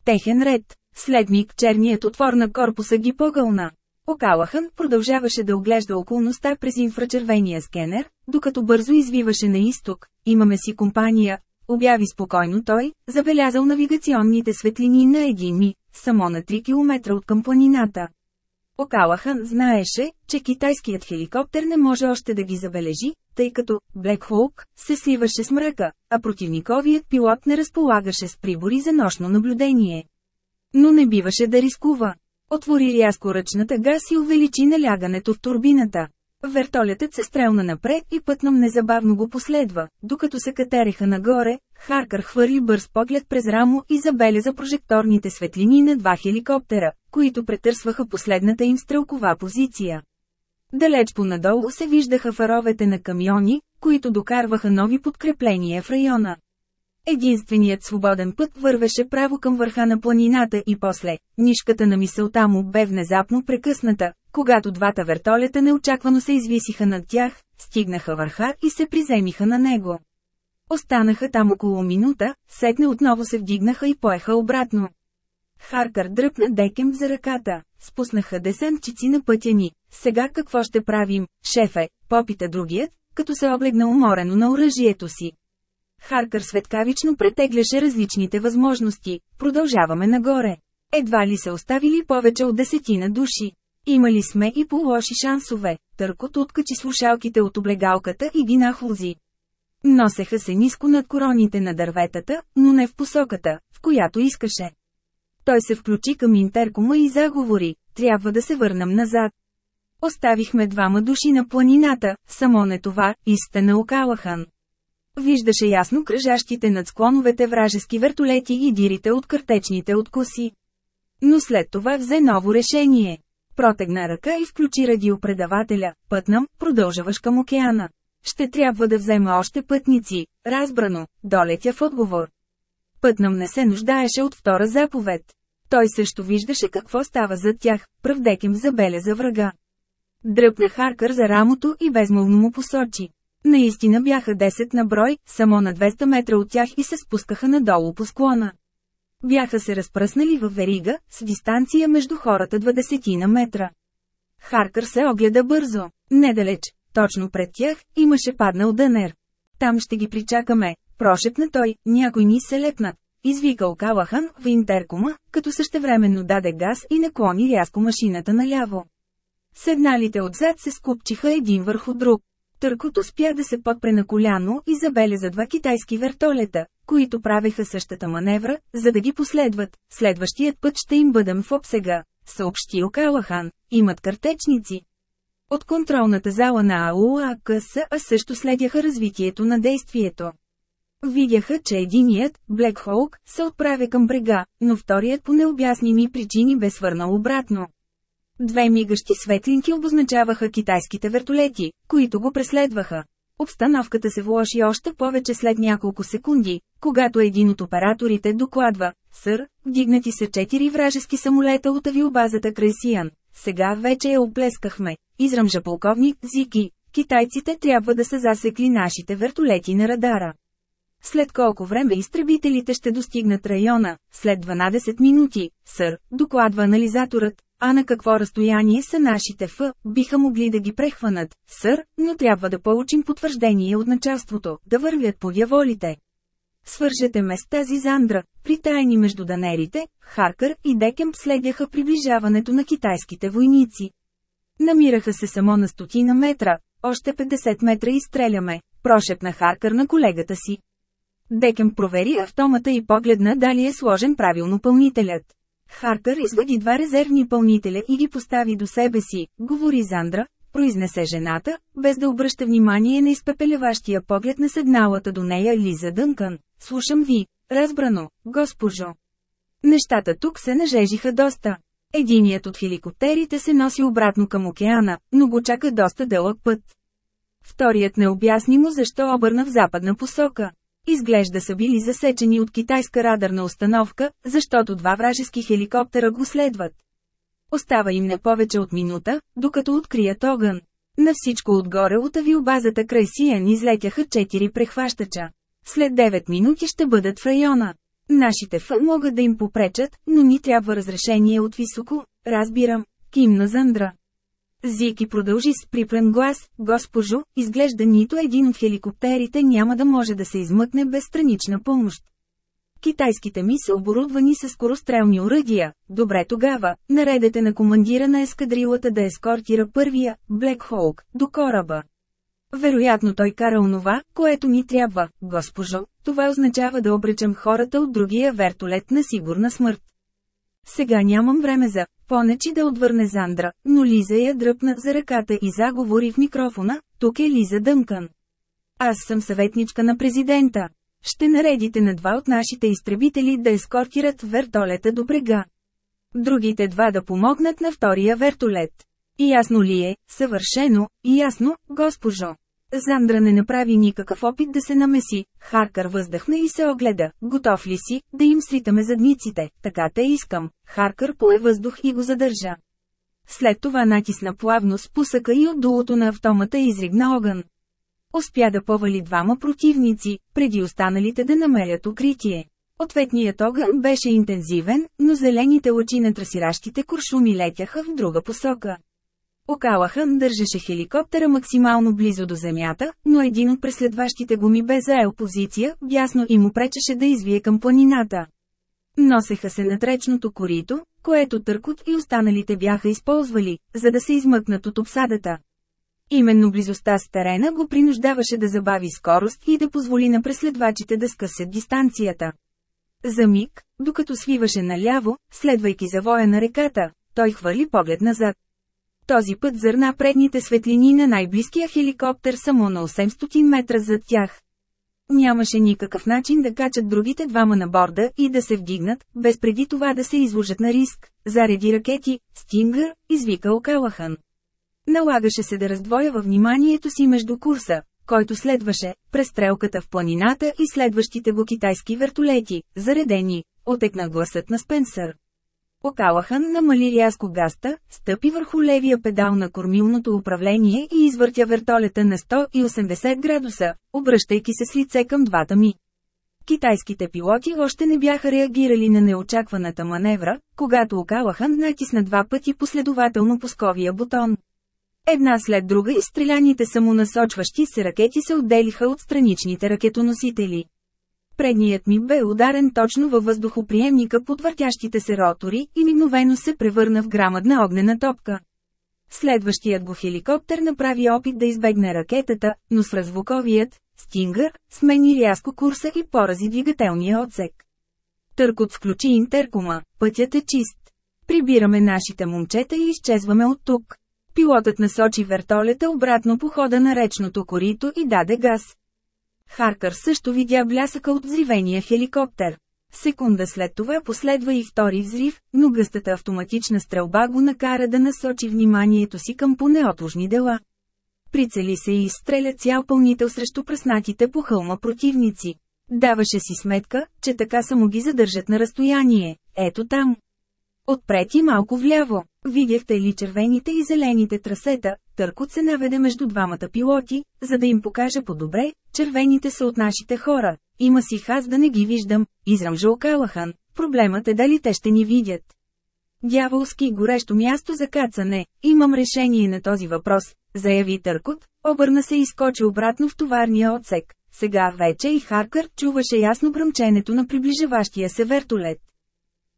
Техен ред, следник черният отвор на корпуса ги погълна. Окалахън продължаваше да оглежда околността през инфрачервения скенер, докато бързо извиваше на изток, имаме си компания, обяви спокойно той, забелязал навигационните светлини на един ми, само на 3 км от към планината. Окалахън знаеше, че китайският хеликоптер не може още да ги забележи, тъй като Black Hawk се сливаше с мръка, а противниковият пилот не разполагаше с прибори за нощно наблюдение. Но не биваше да рискува. Отвори рязко ръчната газ и увеличи налягането в турбината. Вертолетът се стрелна напред и пътном незабавно го последва. Докато се катереха нагоре, Харкър хвърли бърз поглед през рамо и забеляза прожекторните светлини на два хеликоптера, които претърсваха последната им стрелкова позиция. Далеч понадолу се виждаха фаровете на камиони, които докарваха нови подкрепления в района. Единственият свободен път вървеше право към върха на планината и после, нишката на мисълта му бе внезапно прекъсната, когато двата вертолета неочаквано се извисиха над тях, стигнаха върха и се приземиха на него. Останаха там около минута, сетне отново се вдигнаха и поеха обратно. Харкър дръпна Декем за ръката. Спуснаха десенчици на пътя ни. Сега какво ще правим, шефе, попита другият, като се облегна уморено на оръжието си. Харкър светкавично претегляше различните възможности. Продължаваме нагоре. Едва ли се оставили повече от десетина души. Имали сме и по-лоши шансове. Търкот откачи слушалките от облегалката и ги нахлузи. Носеха се ниско над короните на дърветата, но не в посоката, в която искаше. Той се включи към интеркома и заговори, трябва да се върнам назад. Оставихме двама души на планината, само не това, истина Окалахан. Виждаше ясно кръжащите над склоновете вражески вертолети и дирите от картечните откуси. Но след това взе ново решение. Протегна ръка и включи радиопредавателя. Пътнам, продължаваш към океана. Ще трябва да взема още пътници. Разбрано, долетя в отговор. Пътнам не се нуждаеше от втора заповед. Той също виждаше какво става зад тях, правдекем забеляза врага. Дръпна Харкър за рамото и безмълвно му посочи. Наистина бяха 10 на брой, само на 200 метра от тях и се спускаха надолу по склона. Бяха се разпръснали във верига, с дистанция между хората 20 на метра. Харкър се огледа бързо. Недалеч, точно пред тях, имаше паднал дънер. Там ще ги причакаме, прошепна той, някой ни се лепна. Извикал Калахан в интеркома, като същевременно даде газ и наклони рязко машината наляво. Седналите отзад се скупчиха един върху друг. Търкот успя да се подпре на коляно и забеляза два китайски вертолета, които правеха същата маневра, за да ги последват. Следващият път ще им бъдем в обсега, съобщи Окалахан, имат картечници. От контролната зала на АУАКС също следяха развитието на действието. Видяха, че единият, Блек Холк се отправя към брега, но вторият по необясними причини бе свърнал обратно. Две мигащи светлинки обозначаваха китайските вертолети, които го преследваха. Обстановката се влоши още повече след няколко секунди, когато един от операторите докладва, сър, вдигнати са четири вражески самолета от авиобазата Кресиян. Сега вече я оплескахме, Израмжа полковник Зики. Китайците трябва да са засекли нашите вертолети на радара. След колко време изтребителите ще достигнат района? След 12 минути, сър, докладва анализаторът. А на какво разстояние са нашите Ф, биха могли да ги прехванат, сър, но трябва да получим потвърждение от началството, да вървят по дяволите. Свържете ме с тази зандра, притайни между данерите, Харкър и Декемп следяха приближаването на китайските войници. Намираха се само на стотина метра, още 50 метра изстреляме, прошепна Харкър на колегата си. Декъм провери автомата и погледна дали е сложен правилно пълнителят. Харкър извади два резервни пълнителя и ги постави до себе си, говори Зандра, произнесе жената, без да обръща внимание на изпепеляващия поглед на седналата до нея Лиза Дънкан. Слушам ви, разбрано, госпожо. Нещата тук се нажежиха доста. Единият от хеликоптерите се носи обратно към океана, но го чака доста дълъг път. Вторият не обясни му защо обърна в западна посока. Изглежда са били засечени от китайска радарна установка, защото два вражески хеликоптера го следват. Остава им не повече от минута, докато открият огън. На всичко отгоре от авиобазата край Сиен излетяха четири прехващача. След 9 минути ще бъдат в района. Нашите фън могат да им попречат, но ни трябва разрешение от високо, разбирам, кимна Зандра. Зики продължи с припрен глас, госпожо, изглежда нито един от хеликоптерите няма да може да се измъкне без странична помощ. Китайските ми са оборудвани с скорострелни оръдия. Добре тогава, наредете на командира на ескадрилата да ескортира първия, Блек Холк, до кораба. Вероятно той кара онова, което ни трябва, госпожо. Това означава да обречам хората от другия вертолет на сигурна смърт. Сега нямам време за понечи да отвърне Зандра, но Лиза я дръпна за ръката и заговори в микрофона, тук е Лиза Дъмкан. Аз съм съветничка на президента. Ще наредите на два от нашите изтребители да ескортират вертолета до брега. Другите два да помогнат на втория вертолет. И ясно ли е, съвършено, и ясно, госпожо. Зандра не направи никакъв опит да се намеси, Харкър въздъхна и се огледа, готов ли си, да им сритаме задниците, така те искам, Харкър пое въздух и го задържа. След това натисна плавно спусъка и от дулото на автомата изригна огън. Успя да повали двама противници, преди останалите да намерят укритие. Ответният огън беше интензивен, но зелените лъчи на трасиращите куршуми летяха в друга посока. Окалахън държеше хеликоптера максимално близо до земята, но един от преследващите го ми бе заел позиция, ясно и му пречеше да извие към планината. Носеха се на тречното корито, което Търкот и останалите бяха използвали, за да се измъкнат от обсадата. Именно близостта с терена го принуждаваше да забави скорост и да позволи на преследвачите да скъсят дистанцията. За миг, докато свиваше наляво, следвайки завоя на реката, той хвърли поглед назад. Този път зърна предните светлини на най-близкия хеликоптер само на 800 метра зад тях. Нямаше никакъв начин да качат другите двама на борда и да се вдигнат, без преди това да се изложат на риск. Зареди ракети, Стингър, извика Окалахан. Налагаше се да раздвоя във вниманието си между курса, който следваше, престрелката в планината и следващите го китайски вертолети, заредени, отекна гласът на Спенсър. Окалахан намали рязко гаста, стъпи върху левия педал на кормилното управление и извъртя вертолета на 180 градуса, обръщайки се с лице към двата ми. Китайските пилоти още не бяха реагирали на неочакваната маневра, когато Окалахан натисна два пъти последователно пусковия бутон. Една след друга изстреляните самонасочващи се ракети се отделиха от страничните ракетоносители. Предният ми бе ударен точно във въздухоприемника под въртящите се ротори и мигновено се превърна в грамадна огнена топка. Следващият го хеликоптер направи опит да избегне ракетата, но с развуковият, Стингър, смени рязко курса и порази двигателния отсек. Търкот включи интеркома, пътят е чист. Прибираме нашите момчета и изчезваме от тук. Пилотът насочи вертолета обратно по хода на речното корито и даде газ. Харкър също видя блясъка от взривения хеликоптер. Секунда след това последва и втори взрив, но гъстата автоматична стрелба го накара да насочи вниманието си към понеотложни дела. Прицели се и изстреля цял пълнител срещу пръснатите по хълма противници. Даваше си сметка, че така само ги задържат на разстояние. Ето там. Отпрети малко вляво. Видяхте ли червените и зелените трасета, Търкот се наведе между двамата пилоти, за да им покаже по-добре, червените са от нашите хора, има си хаз да не ги виждам, изръмжа Окалахан, проблемът е дали те ще ни видят. Дяволски горещо място за кацане, имам решение на този въпрос, заяви Търкот, обърна се и скочи обратно в товарния отсек. Сега вече и Харкър чуваше ясно бръмченето на приближаващия се вертолет.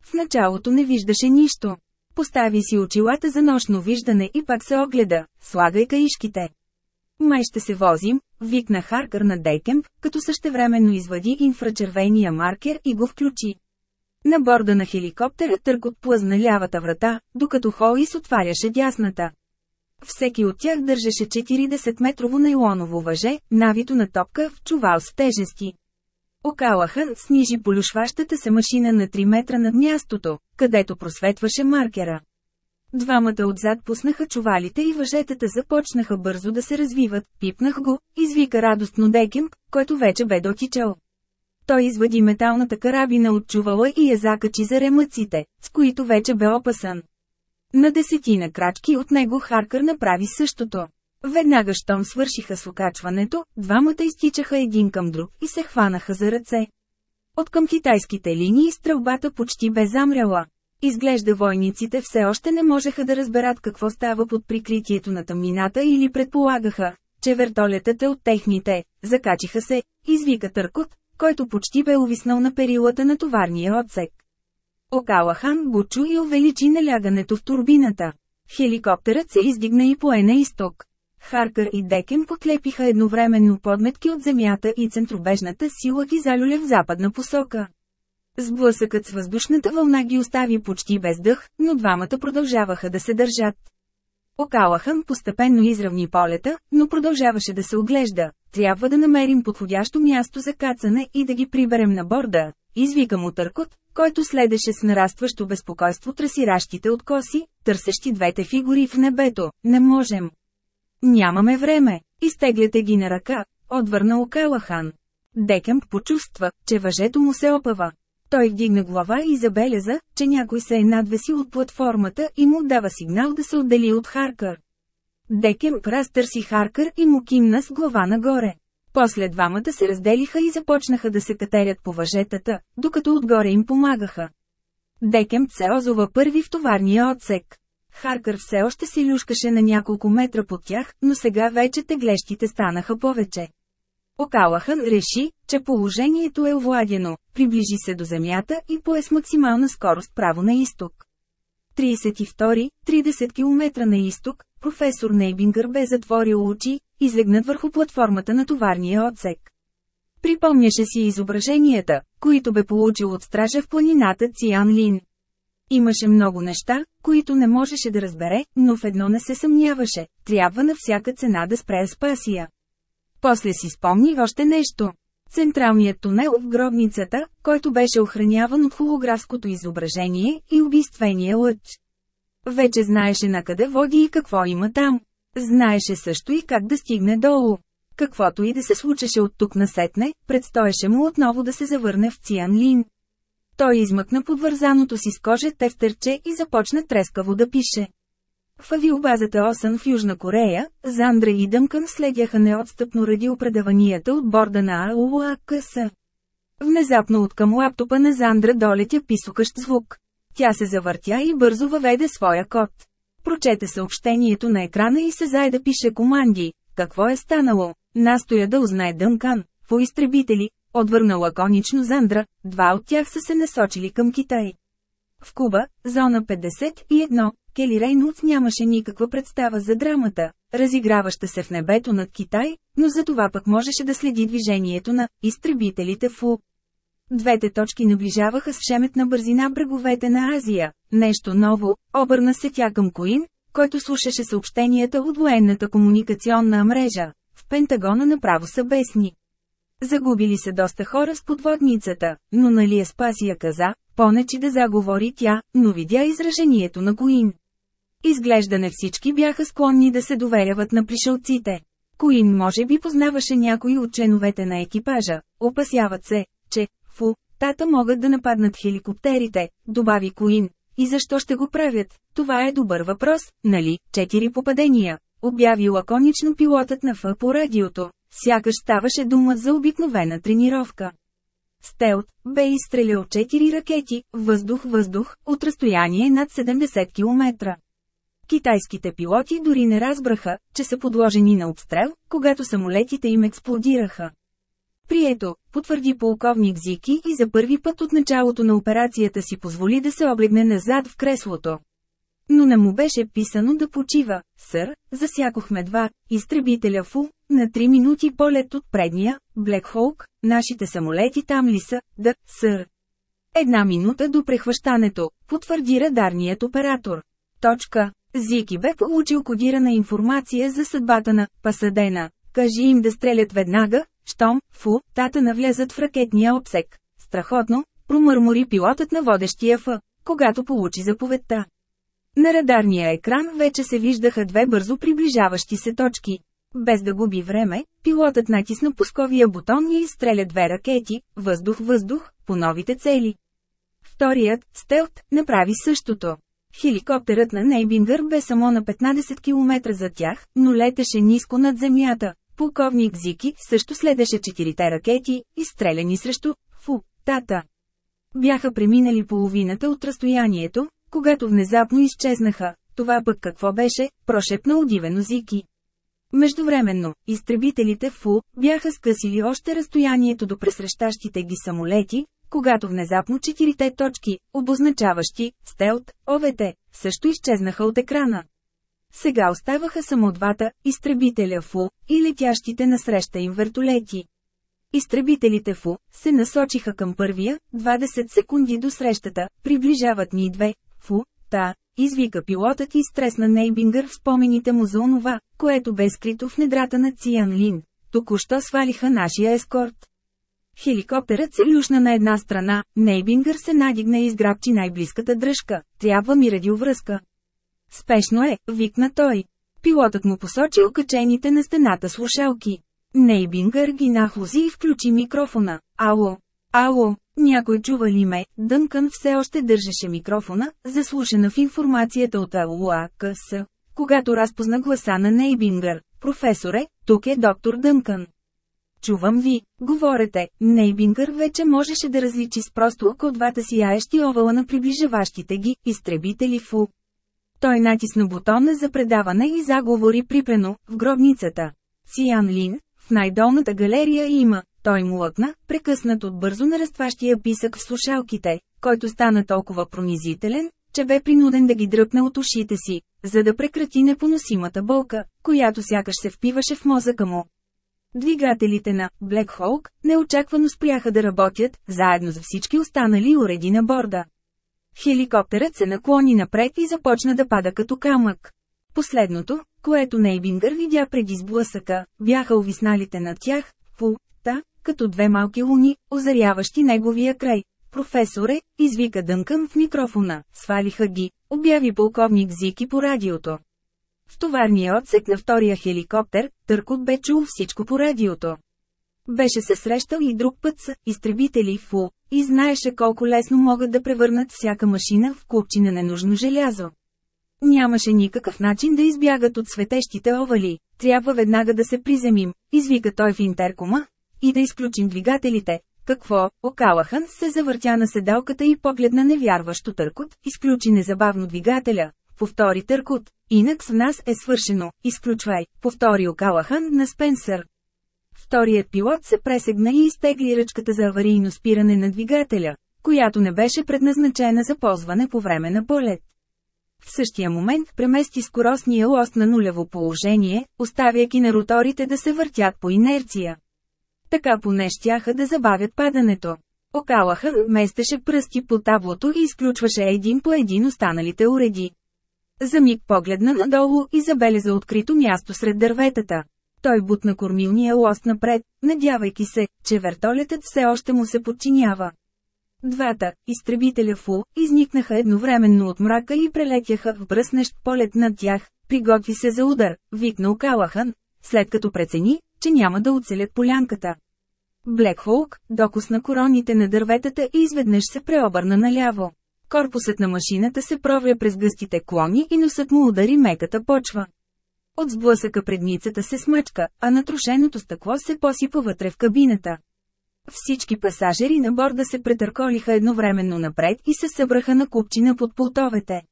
В началото не виждаше нищо. Постави си очилата за нощно виждане и пак се огледа, слагай каишките. Май ще се возим, викна Харкър на Дейкемп, като същевременно извади инфрачервения маркер и го включи. На борда на хеликоптера търкот плъзна лявата врата, докато Холис отваряше дясната. Всеки от тях държеше 40-метрово нейлоново въже, навито на топка в чувал с тежести. Окалахън снижи полюшващата се машина на 3 метра над мястото, където просветваше маркера. Двамата отзад пуснаха чувалите и въжетата започнаха бързо да се развиват, пипнах го, извика радостно Декемп, който вече бе дотичал. Той извади металната карабина от чувала и я закачи за ремъците, с които вече бе опасан. На десетина крачки от него Харкър направи същото. Веднага щом свършиха с окачването, двамата изтичаха един към друг и се хванаха за ръце. От към китайските линии стрелбата почти бе замряла. Изглежда войниците все още не можеха да разберат какво става под прикритието на тъмнината или предполагаха, че вертолетът е от техните. Закачиха се, извика търкот, който почти бе увиснал на перилата на товарния отсек. Окалахан го чу и увеличи налягането в турбината. Хеликоптерът се издигна и пое на изток. Харкър и Декен поклепиха едновременно подметки от земята и центробежната сила ги залюля в западна посока. Сблъсъкът с въздушната вълна ги остави почти без дъх, но двамата продължаваха да се държат. Окалахън постепенно изравни полета, но продължаваше да се оглежда. Трябва да намерим подходящо място за кацане и да ги приберем на борда. Извика му търкот, който следеше с нарастващо безпокойство трасиращите откоси, търсещи двете фигури в небето. Не можем. Нямаме време, изтегляте ги на ръка, отвърна Окалахан. Декемп почувства, че въжето му се опава. Той вдигна глава и забеляза, че някой се е надвесил от платформата и му дава сигнал да се отдели от Харкър. Декемп разтърси Харкър и му кимна с глава нагоре. После двамата се разделиха и започнаха да се катерят по въжетата, докато отгоре им помагаха. Декемп се озова първи в товарния отсек. Харкър все още си люшкаше на няколко метра под тях, но сега вече теглещите станаха повече. Окалахън реши, че положението е овладено, приближи се до земята и пое с максимална скорост право на изток. 32, 30 км на изток, професор Нейбингър бе затворил очи, излегнат върху платформата на товарния отсек. Припомняше си изображенията, които бе получил от стража в планината Циан Лин. Имаше много неща, които не можеше да разбере, но в едно не се съмняваше – трябва на всяка цена да спре Аспасия. После си спомни още нещо. Централният тунел в гробницата, който беше охраняван от холографското изображение и убийствения лъч. Вече знаеше на къде води и какво има там. Знаеше също и как да стигне долу. Каквото и да се случеше от тук насетне, предстоеше му отново да се завърне в Цианлин. Той измъкна подвързаното си с кожа тефтерче и започна трескаво да пише. В авиобазата Осън в Южна Корея, Зандра и Дъмкън следяха неотстъпно ради радиопредаванията от борда на АУАКС. Внезапно от към лаптопа на Зандра долетя писокъщ звук. Тя се завъртя и бързо въведе своя код. Прочете съобщението на екрана и се зае да пише команди. Какво е станало? Настоя да узнае Дънкан. По изтребители, Отвърна лаконично Зандра, два от тях са се насочили към Китай. В Куба, зона 51, Кели Рейнолдс нямаше никаква представа за драмата, разиграваща се в небето над Китай, но за това пък можеше да следи движението на «изтребителите ФУ». Двете точки наближаваха с шеметна бързина бреговете на Азия. Нещо ново, обърна се тя към Коин, който слушаше съобщенията от военната комуникационна мрежа. В Пентагона направо са бесни. Загубили се доста хора с подводницата, но нали е Спасия каза, понечи да заговори тя, но видя изражението на Коин. Изглежда не всички бяха склонни да се доверяват на пришелците. Коин може би познаваше някои от членовете на екипажа, опасяват се, че, фу, тата могат да нападнат хеликоптерите, добави Коин. И защо ще го правят? Това е добър въпрос, нали? Четири попадения, обяви лаконично пилотът на Ф по радиото. Сякаш ставаше дума за обикновена тренировка. Стелт бе изстрелял 4 ракети, въздух-въздух, от разстояние над 70 км. Китайските пилоти дори не разбраха, че са подложени на обстрел, когато самолетите им експлодираха. Прието, потвърди полковник Зики и за първи път от началото на операцията си позволи да се облегне назад в креслото. Но не му беше писано да почива, сър, засякохме два, изтребителя Фу, на 3 минути полет от предния, Блек Холк, нашите самолети там ли са, да, сър. Една минута до прехващането, потвърди радарният оператор. Точка. Зики бе получил кодирана информация за съдбата на Пасадена. Кажи им да стрелят веднага, щом, фу, тата навлязат в ракетния обсек. Страхотно, промърмори пилотът на водещия Ф, когато получи заповедта. На радарния екран вече се виждаха две бързо приближаващи се точки. Без да губи време, пилотът натисна пусковия бутон и изстреля две ракети, въздух-въздух, по новите цели. Вторият, стелт, направи същото. Хеликоптерът на Нейбингър бе само на 15 км за тях, но летеше ниско над земята. Полковник Зики също следеше четирите ракети, изстреляни срещу фу, тата. Бяха преминали половината от разстоянието, когато внезапно изчезнаха. Това пък какво беше, прошепна удивено Зики. Междувременно, изтребителите ФУ бяха скъсили още разстоянието до пресрещащите ги самолети, когато внезапно четирите точки, обозначаващи «Стелт», «ОВТ», също изчезнаха от екрана. Сега оставаха само двата – изтребителя ФУ и летящите насреща им вертолети. Изтребителите ФУ се насочиха към първия, 20 секунди до срещата, приближават ни две, ФУ, Та, извика пилотът и стресна Нейбингър в спомените му за онова, което бе скрито в недрата на Циан Лин. Току-що свалиха нашия ескорт. Хеликоптерът се люшна на една страна, Нейбингър се надигна и изграбчи най-близката дръжка. Трябва ми радиовръзка. Спешно е, викна той. Пилотът му посочи окачените на стената слушалки. Нейбингър ги нахлузи и включи микрофона. Ало! Ало! Някой чува ли ме? Дънкън все още държеше микрофона, заслушана в информацията от АУАКС, когато разпозна гласа на Нейбингър. Професоре, тук е доктор Дънкън. Чувам ви, говорете, Нейбингър вече можеше да различи с просто око двата сияещи овала на приближаващите ги, изтребители ФУ. Той натисна бутона за предаване и заговори припено, в гробницата. Сиян Лин, в най-долната галерия има, той му лъкна, прекъснат от бързо нарастващия писък в слушалките, който стана толкова пронизителен, че бе принуден да ги дръпне от ушите си, за да прекрати непоносимата болка, която сякаш се впиваше в мозъка му. Двигателите на Black Hawk неочаквано спряха да работят, заедно с всички останали уреди на борда. Хеликоптерът се наклони напред и започна да пада като камък. Последното, което Нейбингър видя преди сблъсъка, бяха увисналите на тях, по като две малки луни, озаряващи неговия край. Професоре, извика Дънкън в микрофона, свалиха ги, обяви полковник Зики по радиото. В товарния отсек на втория хеликоптер, Търкот бе чул всичко по радиото. Беше се срещал и друг път с изтребители ФУ и знаеше колко лесно могат да превърнат всяка машина в купчи на ненужно желязо. Нямаше никакъв начин да избягат от светещите овали, трябва веднага да се приземим, извика той в интеркома, и да изключим двигателите. Какво? Окалахан се завъртя на седалката и погледна невярващо търкот, изключи незабавно двигателя. Повтори търкот. Инак с нас е свършено, изключвай, повтори Окалахан на Спенсър. Вторият пилот се пресегна и изтегли ръчката за аварийно спиране на двигателя, която не беше предназначена за ползване по време на полет. В същия момент премести скоростния лост на нулево положение, оставяйки на роторите да се въртят по инерция. Така поне щяха да забавят падането. Окалаха, местеше пръсти по таблото и изключваше един по един останалите уреди. За миг погледна надолу и забеляза открито място сред дърветата. Той бутна кормилния лост напред, надявайки се, че вертолетът все още му се подчинява. Двата, изтребителя Фу, изникнаха едновременно от мрака и прелетяха в бръснещ полет над тях, приготви се за удар, викна Окалахан, след като прецени, че няма да оцелят полянката. Блек Холк короните на дърветата и изведнъж се преобърна наляво. Корпусът на машината се провя през гъстите клони и носът му удари меката почва. От сблъсъка предницата се смъчка, а натрошеното стъкло се посипа вътре в кабината. Всички пасажери на борда се претърколиха едновременно напред и се събраха на купчина под полтовете.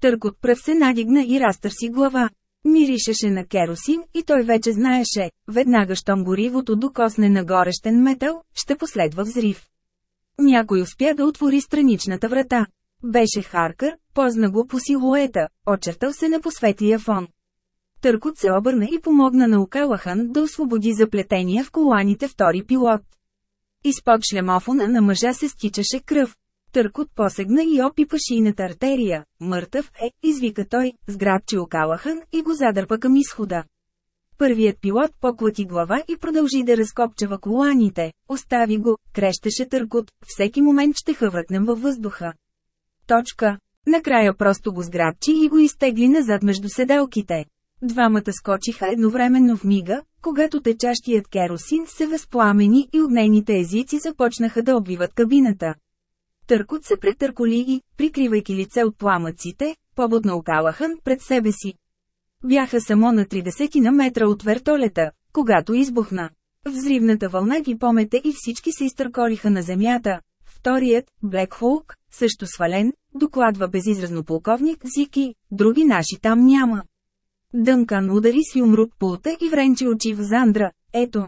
Търкот пръв се надигна и разтърси глава. Миришеше на керосин и той вече знаеше, веднага щом горивото докосне на горещен метал, ще последва взрив. Някой успя да отвори страничната врата. Беше Харкър, позна го по силуета, очертал се на посветия фон. Търкот се обърна и помогна на Окалахан да освободи заплетения в коланите втори пилот. Изпод шлемофона на мъжа се стичаше кръв, Търкот посегна и опипа шийната артерия. Мъртъв е, извика той, сграбчи окалахан и го задърпа към изхода. Първият пилот поклати глава и продължи да разкопчава коланите. Остави го, крещеше Търкот, всеки момент ще хъвръкнем във въздуха. Точка. Накрая просто го сграбчи и го изтегли назад между седелките. Двамата скочиха едновременно в мига, когато течащият керосин се възпламени и огнените езици започнаха да обвиват кабината. Търкот се претърколи и, прикривайки лице от пламъците, поводна окалахан пред себе си. Бяха само на 30 на метра от вертолета, когато избухна. Взривната вълна ги помете и всички се изтърколиха на земята. Вторият, Блек Холк, също свален, докладва безизразно полковник Зики, други наши там няма. Дънкан удари с юмрук пулта и вренчи очи в Зандра. Ето,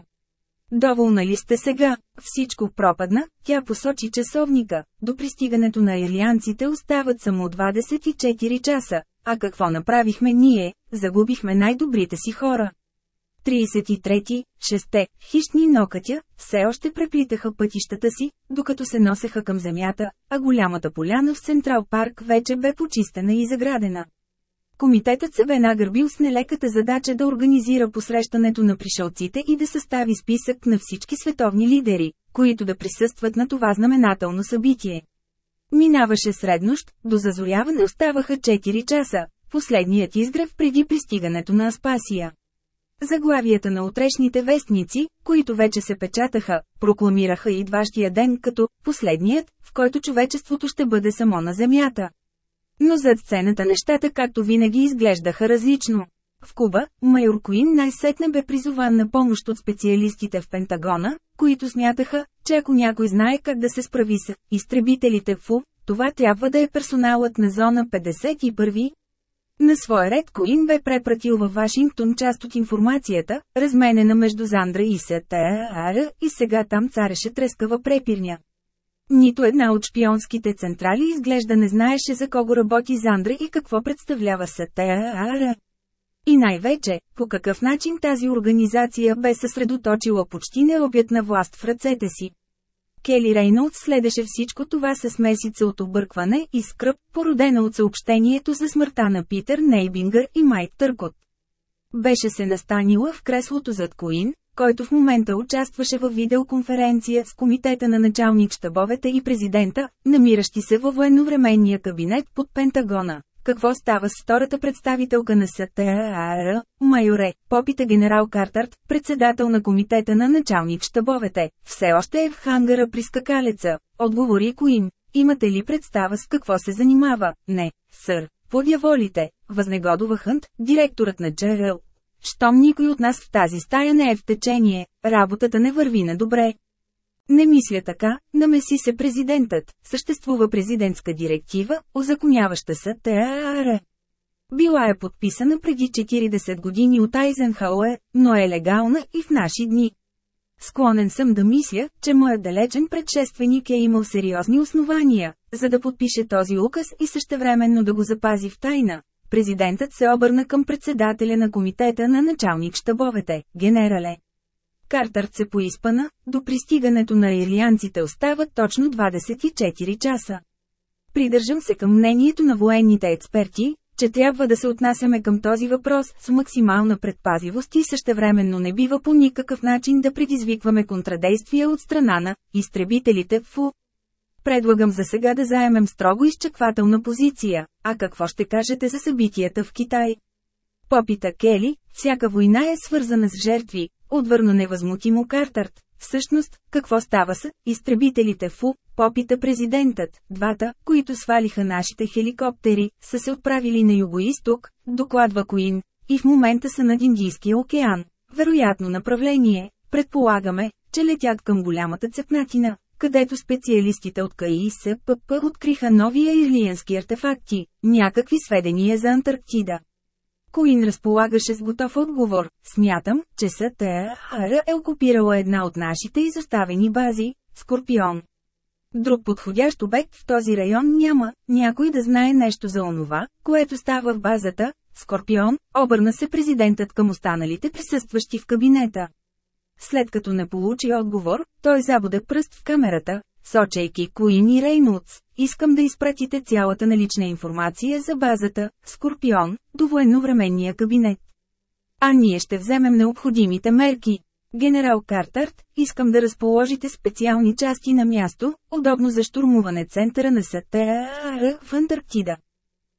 Доволна ли сте сега? Всичко пропадна, тя посочи часовника. До пристигането на ирлианците остават само 24 часа. А какво направихме ние? Загубихме най-добрите си хора. 33, шесте, хищни нокътя, все още преплитаха пътищата си, докато се носеха към земята, а голямата поляна в Централ парк вече бе почистена и заградена. Комитетът се бе нагърбил с нелеката задача да организира посрещането на пришелците и да състави списък на всички световни лидери, които да присъстват на това знаменателно събитие. Минаваше среднощ, до зазоряване оставаха 4 часа, последният изгрев преди пристигането на Аспасия. Заглавията на утрешните вестници, които вече се печатаха, прокламираха идващия ден като «последният», в който човечеството ще бъде само на Земята. Но зад сцената нещата както винаги изглеждаха различно. В Куба, майор Куин най-сетне бе призован на помощ от специалистите в Пентагона, които смятаха, че ако някой знае как да се справи с изтребителите ФУ, това трябва да е персоналът на зона 51. На своя ред Коин бе препратил във Вашингтон част от информацията, разменена между Зандра и СТАР и сега там цареше трескава препирня. Нито една от шпионските централи изглежда не знаеше за кого работи Зандра и какво представлява СТАР. И най-вече, по какъв начин тази организация бе съсредоточила почти необятна власт в ръцете си. Кели Рейнолд следеше всичко това с месица от объркване и скръп, породена от съобщението за смъртта на Питър Нейбингър и Майк Търкот. Беше се настанила в креслото зад Коин, който в момента участваше в видеоконференция с комитета на началник щабовете и президента, намиращи се във военновременния кабинет под Пентагона. Какво става с втората представителка на СТАР, майоре, попита генерал Картарт, председател на комитета на началник щабовете. Все още е в хангара при скакалеца, отговори Куин. Имате ли представа с какво се занимава? Не, сър, Подяволите, възнегодова Хънт, директорът на Джерел, щом никой от нас в тази стая не е в течение, работата не върви на добре. Не мисля така, намеси се президентът, съществува президентска директива, озаконяваща се ТАР. Била е подписана преди 40 години от Айзенхауер, но е легална и в наши дни. Склонен съм да мисля, че моят далечен предшественик е имал сериозни основания, за да подпише този указ и същевременно да го запази в тайна, Президентът се обърна към председателя на комитета на началник щабовете, генерале. Картърт се поиспана, до пристигането на ирлианците остават точно 24 часа. Придържам се към мнението на военните експерти, че трябва да се отнасяме към този въпрос с максимална предпазивост и същевременно не бива по никакъв начин да предизвикваме контрадействия от страна на изтребителите в Предлагам за сега да заемем строго изчаквателна позиция, а какво ще кажете за събитията в Китай? Попита Кели, всяка война е свързана с жертви, отвърна невъзмутимо Картърт. Всъщност, какво става с изтребителите ФУ, попита президентът, двата, които свалиха нашите хеликоптери, са се отправили на юго докладва Коин, и в момента са над Индийския океан. Вероятно направление, предполагаме, че летят към голямата цепнатина където специалистите от КИСПП откриха нови ирлиенски артефакти, някакви сведения за Антарктида. Коин разполагаше с готов отговор, смятам, че СТАР е окупирала една от нашите изоставени бази – Скорпион. Друг подходящ обект в този район няма, някой да знае нещо за онова, което става в базата, Скорпион, обърна се президентът към останалите присъстващи в кабинета. След като не получи отговор, той забуде пръст в камерата, сочейки Куин и Рейнудс. Искам да изпратите цялата налична информация за базата Скорпион до военновременния кабинет. А ние ще вземем необходимите мерки. Генерал Картарт, искам да разположите специални части на място, удобно за штурмуване центъра на СТАР в Антарктида.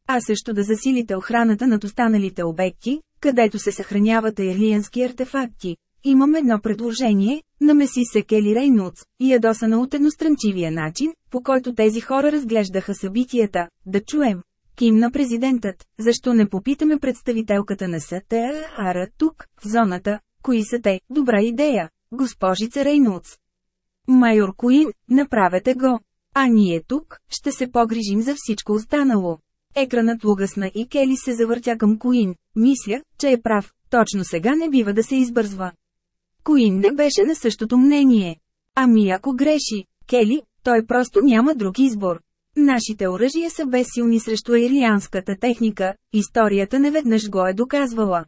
А също да засилите охраната над останалите обекти, където се съхраняват аирлиянски артефакти. Имам едно предложение, намеси се Кели Рейнуц, и ядосана от едностранчивия начин, по който тези хора разглеждаха събитията, да чуем. Ким на президентът, защо не попитаме представителката на СТАР тук, в зоната, кои са те, добра идея, госпожица Рейнуц. Майор Куин, направете го. А ние тук, ще се погрижим за всичко останало. Екранът лугасна и Кели се завъртя към Куин. Мисля, че е прав, точно сега не бива да се избързва. Коин не беше на същото мнение. Ами ако греши, Кели, той просто няма друг избор. Нашите оръжия са безсилни срещу ирианската техника, историята неведнъж го е доказвала.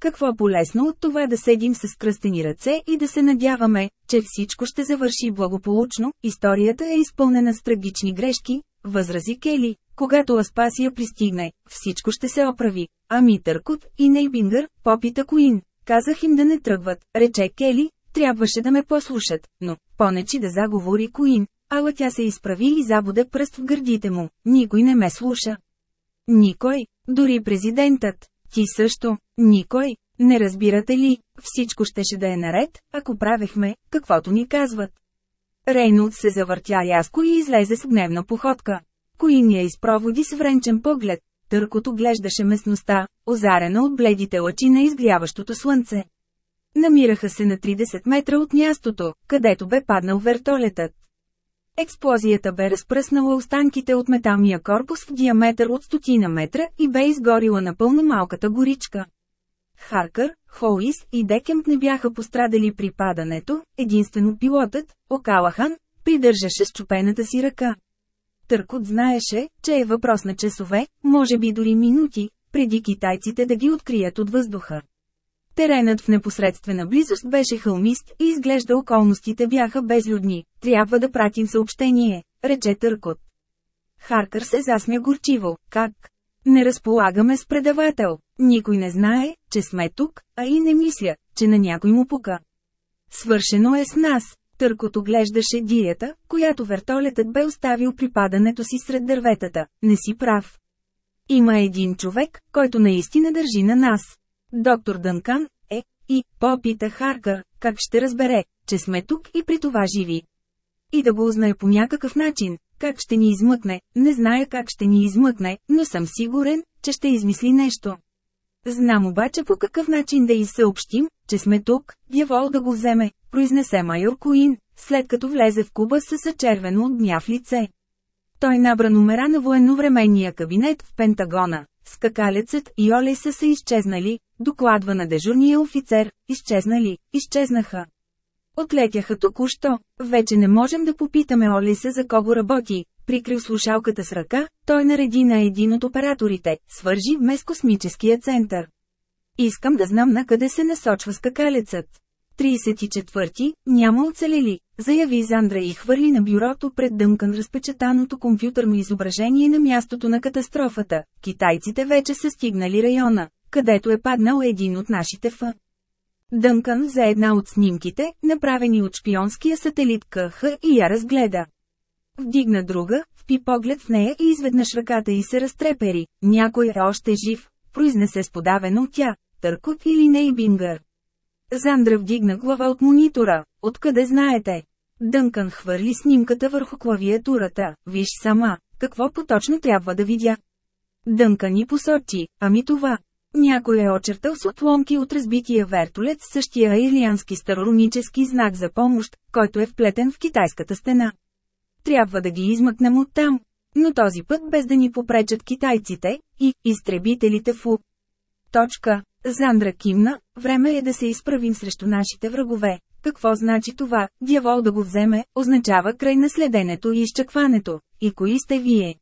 Какво полезно от това да седим с кръстени ръце и да се надяваме, че всичко ще завърши благополучно, историята е изпълнена с трагични грешки, възрази Кели. Когато Аспасия пристигне, всичко ще се оправи, ами Търкот и Нейбингър, попита Куин. Казах им да не тръгват, рече Кели, трябваше да ме послушат, но, понечи да заговори Коин, ала тя се изправи и забуде пръст в гърдите му, никой не ме слуша. Никой, дори президентът, ти също, никой, не разбирате ли, всичко щеше да е наред, ако правехме, каквото ни казват. Рейнолд се завъртя яско и излезе с гневна походка. Коин я изпроводи с вренчен поглед, търкото глеждаше местността, озарена от бледите лъчи на изгряващото слънце. Намираха се на 30 метра от мястото, където бе паднал вертолетът. Експлозията бе разпръснала останките от металния корпус в диаметър от стотина метра и бе изгорила напълно малката горичка. Харкър, Хоуис и Декемп не бяха пострадали при падането, единствено пилотът, Окалахан, придържаше с чупената си ръка. Търкот знаеше, че е въпрос на часове, може би дори минути, преди китайците да ги открият от въздуха. Теренът в непосредствена близост беше хълмист и изглежда околностите бяха безлюдни. Трябва да пратим съобщение, рече Търкот. Харкър се засмя горчиво. Как? Не разполагаме с предавател. Никой не знае, че сме тук, а и не мисля, че на някой му пука. Свършено е с нас, Търкото глеждаше дията, която вертолетът бе оставил при падането си сред дърветата. Не си прав. Има един човек, който наистина държи на нас. Доктор Дънкан е, и, попита Харкър, как ще разбере, че сме тук и при това живи. И да го узнае по някакъв начин, как ще ни измъкне, не зная как ще ни измъкне, но съм сигурен, че ще измисли нещо. Знам обаче по какъв начин да изсъобщим че сме тук, дявол да го вземе, произнесе майор Коин, след като влезе в куба със съчервено от гняв лице. Той набра номера на военновременния кабинет в Пентагона. Скакалецът и Олеса са изчезнали, докладва на дежурния офицер, изчезнали, изчезнаха. Отлетяха току-що, вече не можем да попитаме Олеса за кого работи. Прикрил слушалката с ръка, той нареди на един от операторите, свържи в мескосмическия център. Искам да знам на къде се насочва скакалецът. 34. Няма оцелели, заяви Зандра и хвърли на бюрото пред Дъмкан разпечатаното компютърно изображение на мястото на катастрофата. Китайците вече са стигнали района, където е паднал един от нашите фа. Дънкан за една от снимките, направени от шпионския сателит КХ и я разгледа. Вдигна друга, впи поглед в нея и изведнъж ръката й се разтрепери. Някой е още жив, произнесе сподавено тя. Търкот или Нейбингър. Зандра вдигна глава от монитора. Откъде знаете? Дънкан хвърли снимката върху клавиатурата. Виж сама, какво поточно трябва да видя. Дънкан ни посочи, ами това. Някой е очертал с отломки от разбития вертолет същия ирлиански старорунически знак за помощ, който е вплетен в китайската стена. Трябва да ги измъкнем от там, Но този път без да ни попречат китайците и изтребителите в Точка. Зандра кимна, време е да се изправим срещу нашите врагове. Какво значи това, дявол да го вземе, означава край на следенето и изчакването. И кои сте вие?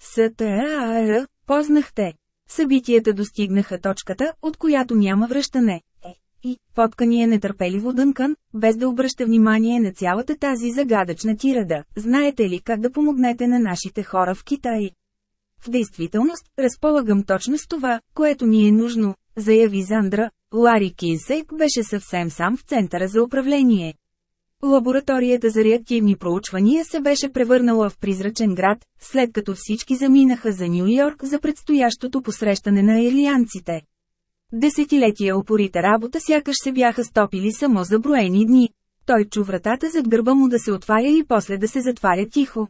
СТАР, познахте. Събитията достигнаха точката, от която няма връщане. Е, и, поткани е нетърпеливо дънкан, без да обръща внимание на цялата тази загадъчна тирада. Знаете ли как да помогнете на нашите хора в Китай? В действителност, разполагам точно с това, което ни е нужно, заяви Зандра, Лари Кинсейк беше съвсем сам в центъра за управление. Лабораторията за реактивни проучвания се беше превърнала в призрачен град, след като всички заминаха за Нью Йорк за предстоящото посрещане на ирлианците. Десетилетия опорите работа сякаш се бяха стопили само за броени дни. Той чу вратата зад гърба му да се отваря и после да се затваря тихо.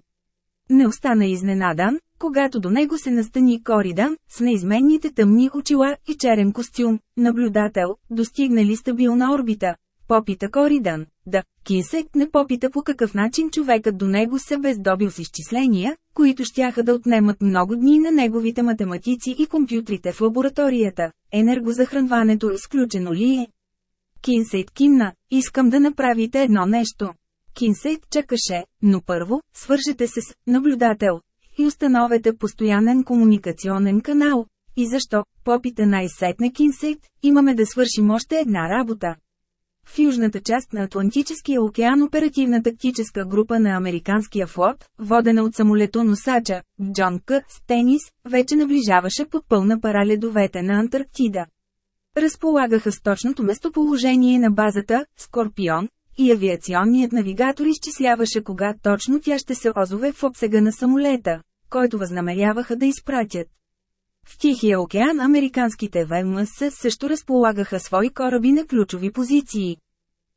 Не остана изненадан, когато до него се настани Коридан, с неизменните тъмни очила и черен костюм, наблюдател, достигнали стабилна орбита. Попита Коридан, да, Кинсек не попита по какъв начин човекът до него се бездобил с изчисления, които щяха да отнемат много дни на неговите математици и компютрите в лабораторията. Енергозахранването изключено ли е? Кинсейт кимна, искам да направите едно нещо. Кинсейт чакаше, но първо, свържете се с наблюдател, и установете постоянен комуникационен канал. И защо, попита най-сетне Кинсейт, имаме да свършим още една работа. В южната част на Атлантическия океан оперативна тактическа група на американския флот, водена от самолетоносача Джон К. Стенис, вече наближаваше под пълна пара ледовете на Антарктида. Разполагаха с точното местоположение на базата Скорпион, и авиационният навигатор изчисляваше кога точно тя ще се озове в обсега на самолета, който възнамеряваха да изпратят. В Тихия океан американските ВМС също разполагаха свои кораби на ключови позиции.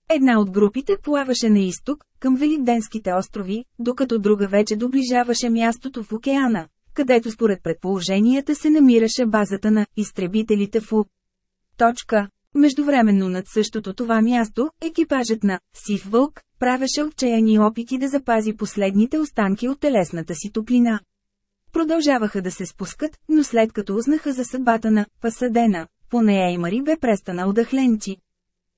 Една от групите плаваше на изток, към Великденските острови, докато друга вече доближаваше мястото в океана, където според предположенията се намираше базата на «изтребителите ФУ». Точка Междувременно над същото това място, екипажът на «Сив вълк» правеше отчаяни опити да запази последните останки от телесната си топлина. Продължаваха да се спускат, но след като узнаха за съдбата на «Пасадена», поне Еймари бе престанал да хленчи.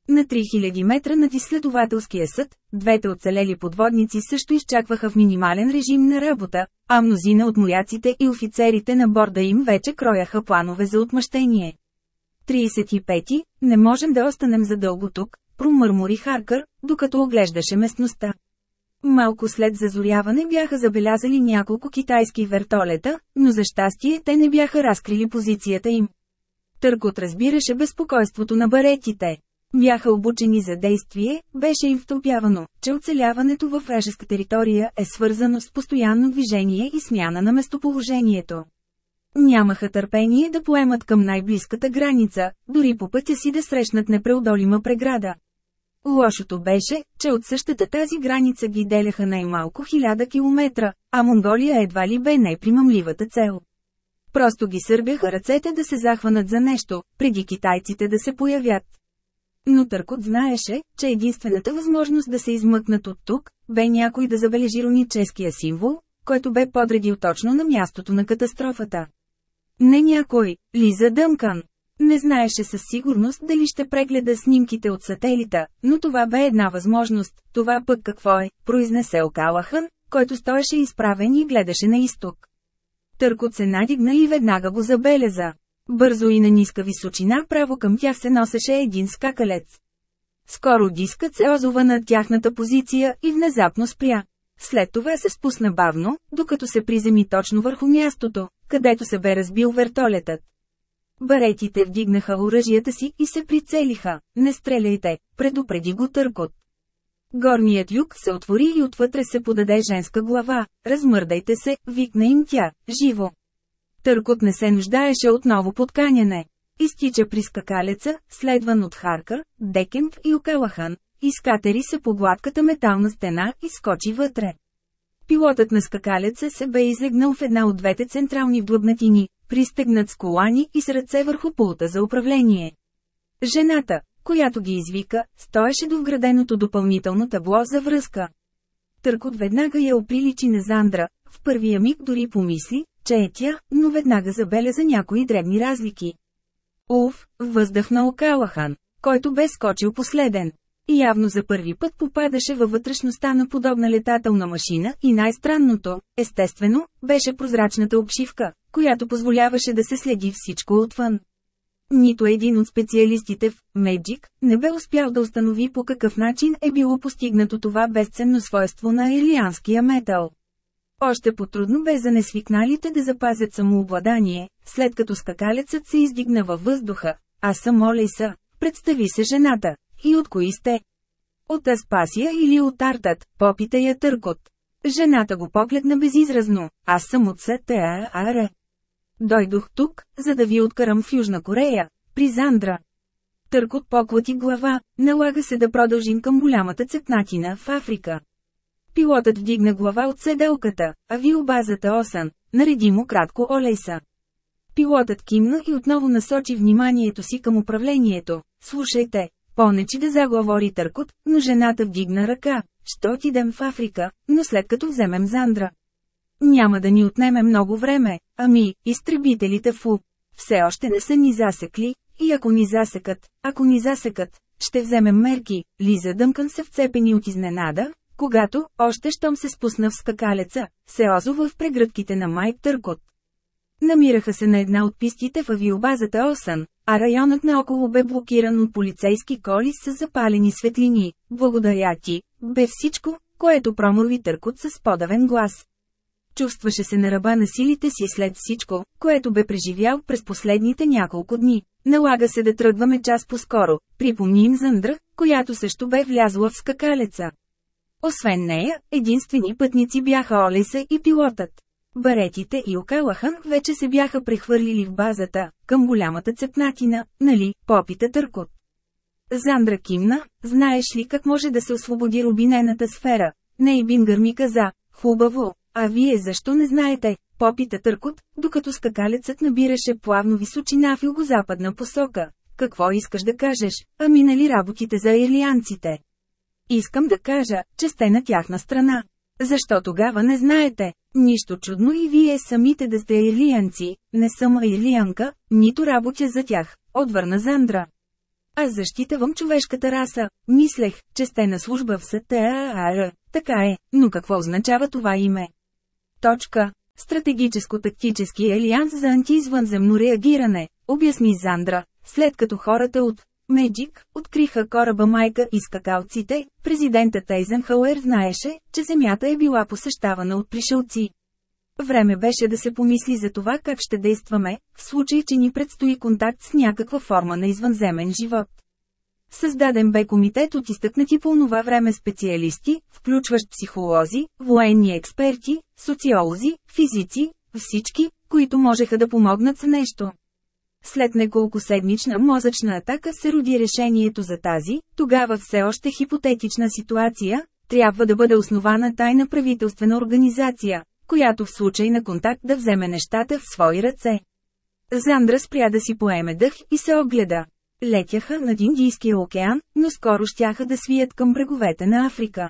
На 3000 метра над изследователския съд, двете оцелели подводници също изчакваха в минимален режим на работа, а мнозина от моряците и офицерите на борда им вече крояха планове за отмъщение. 35. Не можем да останем задълго тук, промърмори Харкър, докато оглеждаше местността. Малко след зазоряване бяха забелязали няколко китайски вертолета, но за щастие те не бяха разкрили позицията им. Търгот разбираше безпокойството на баретите. Бяха обучени за действие, беше им втълпявано, че оцеляването в вражеска територия е свързано с постоянно движение и смяна на местоположението. Нямаха търпение да поемат към най-близката граница, дори по пътя си да срещнат непреодолима преграда. Лошото беше, че от същата тази граница ги деляха най-малко 1000 километра, а Монголия едва ли бе най-примамливата цел. Просто ги сърбяха ръцете да се захванат за нещо, преди китайците да се появят. Но Търкот знаеше, че единствената възможност да се измъкнат от тук, бе някой да забележи руническия символ, който бе подредил точно на мястото на катастрофата. Не някой, Лиза Дъмкан. Не знаеше със сигурност дали ще прегледа снимките от сателита, но това бе една възможност. Това пък какво е, произнесе Окалахън, който стоеше изправен и гледаше на изток. Търкот се надигна и веднага го забеляза. Бързо и на ниска височина право към тях се носеше един скакалец. Скоро дискът се озова на тяхната позиция и внезапно спря. След това се спусна бавно, докато се приземи точно върху мястото където се бе разбил вертолетът. Баретите вдигнаха оръжията си и се прицелиха. Не стреляйте, предупреди го търкот. Горният юг се отвори и отвътре се подаде женска глава. Размърдайте се, викна им тя, живо. Търкот не се нуждаеше отново подканяне. Изтича при скакалеца, следван от Харкър, Декемп и Окалахан. Изкатери се по гладката метална стена и скочи вътре. Пилотът на скакалеца се бе излегнал в една от двете централни вдлъбнатини, пристегнат с колани и с ръце върху пулта за управление. Жената, която ги извика, стоеше до вграденото допълнително табло за връзка. Търкот веднага я оприличи на Зандра, в първия миг дори помисли, че е тя, но веднага забеляза някои дребни разлики. Уф, въздъхнал Калахан, който бе скочил последен и явно за първи път попадаше във вътрешността на подобна летателна машина и най-странното, естествено, беше прозрачната обшивка, която позволяваше да се следи всичко отвън. Нито един от специалистите в Magic не бе успял да установи по какъв начин е било постигнато това безценно свойство на ирлианския метал. Още по-трудно бе за несвикналите да запазят самообладание, след като скакалецът се издигна във въздуха, а само Лейса, представи се жената, и от кои сте? От Аспасия или от Артат, попита я Търкот. Жената го погледна безизразно, аз съм от СТАР. Дойдох тук, за да ви откарам в Южна Корея, при Зандра. Търкот поклати глава, налага се да продължим към голямата цепнатина в Африка. Пилотът вдигна глава от седелката, авиобазата Осан, нареди му кратко Олейса. Пилотът кимна и отново насочи вниманието си към управлението. Слушайте, Понечи да заговори търкот, но жената вдигна ръка. Ще отидем в Африка, но след като вземем Зандра. Няма да ни отнеме много време, ами, изтребителите фу. Все още не са ни засекли, и ако ни засекат, ако ни засекат, ще вземем мерки. Лиза Дъмкън се вцепени от изненада, когато, още щом се спусна в скакалеца, се озова в прегръдките на Майк Търкот. Намираха се на една от пистите в авиобазата Осън, а районът наоколо бе блокиран от полицейски коли с запалени светлини. Благодаря ти, бе всичко, което промърви търкот с подавен глас. Чувстваше се на ръба на силите си след всичко, което бе преживял през последните няколко дни. Налага се да тръгваме час по-скоро, припомни им зандра, която също бе влязла в скакалеца. Освен нея, единствени пътници бяха Олиса и пилотът. Баретите и Окалахан вече се бяха прехвърлили в базата, към голямата цепнатина, нали, попита Търкот. Зандра кимна, знаеш ли как може да се освободи рубинената сфера? Нейбингър ми каза, хубаво, а вие защо не знаете? Попита Търкот, докато скакалецът набираше плавно височина в югозападна посока. Какво искаш да кажеш, а минали работите за ирлианците? Искам да кажа, че сте на тяхна страна. Защо тогава не знаете? Нищо чудно и вие самите да сте ирлиянци, не съм ирлиянка, нито работя за тях, отвърна Зандра. Аз защитавам човешката раса, мислех, че сте на служба в СТАР, така е, но какво означава това име? Точка. Стратегическо-тактически алианс за антиизвънземно реагиране, обясни Зандра, след като хората от Меджик, откриха кораба майка и скакалците, президентът Ейзенхауер знаеше, че земята е била посещавана от пришелци. Време беше да се помисли за това как ще действаме, в случай, че ни предстои контакт с някаква форма на извънземен живот. Създаден бе комитет от изтъкнати по това време специалисти, включващ психолози, военни експерти, социолози, физици, всички, които можеха да помогнат с нещо. След няколко седмична мозъчна атака се роди решението за тази, тогава все още хипотетична ситуация, трябва да бъде основана тайна правителствена организация, която в случай на контакт да вземе нещата в свои ръце. Зандра спря да си поеме дъх и се огледа. Летяха над Индийския океан, но скоро щяха да свият към бреговете на Африка.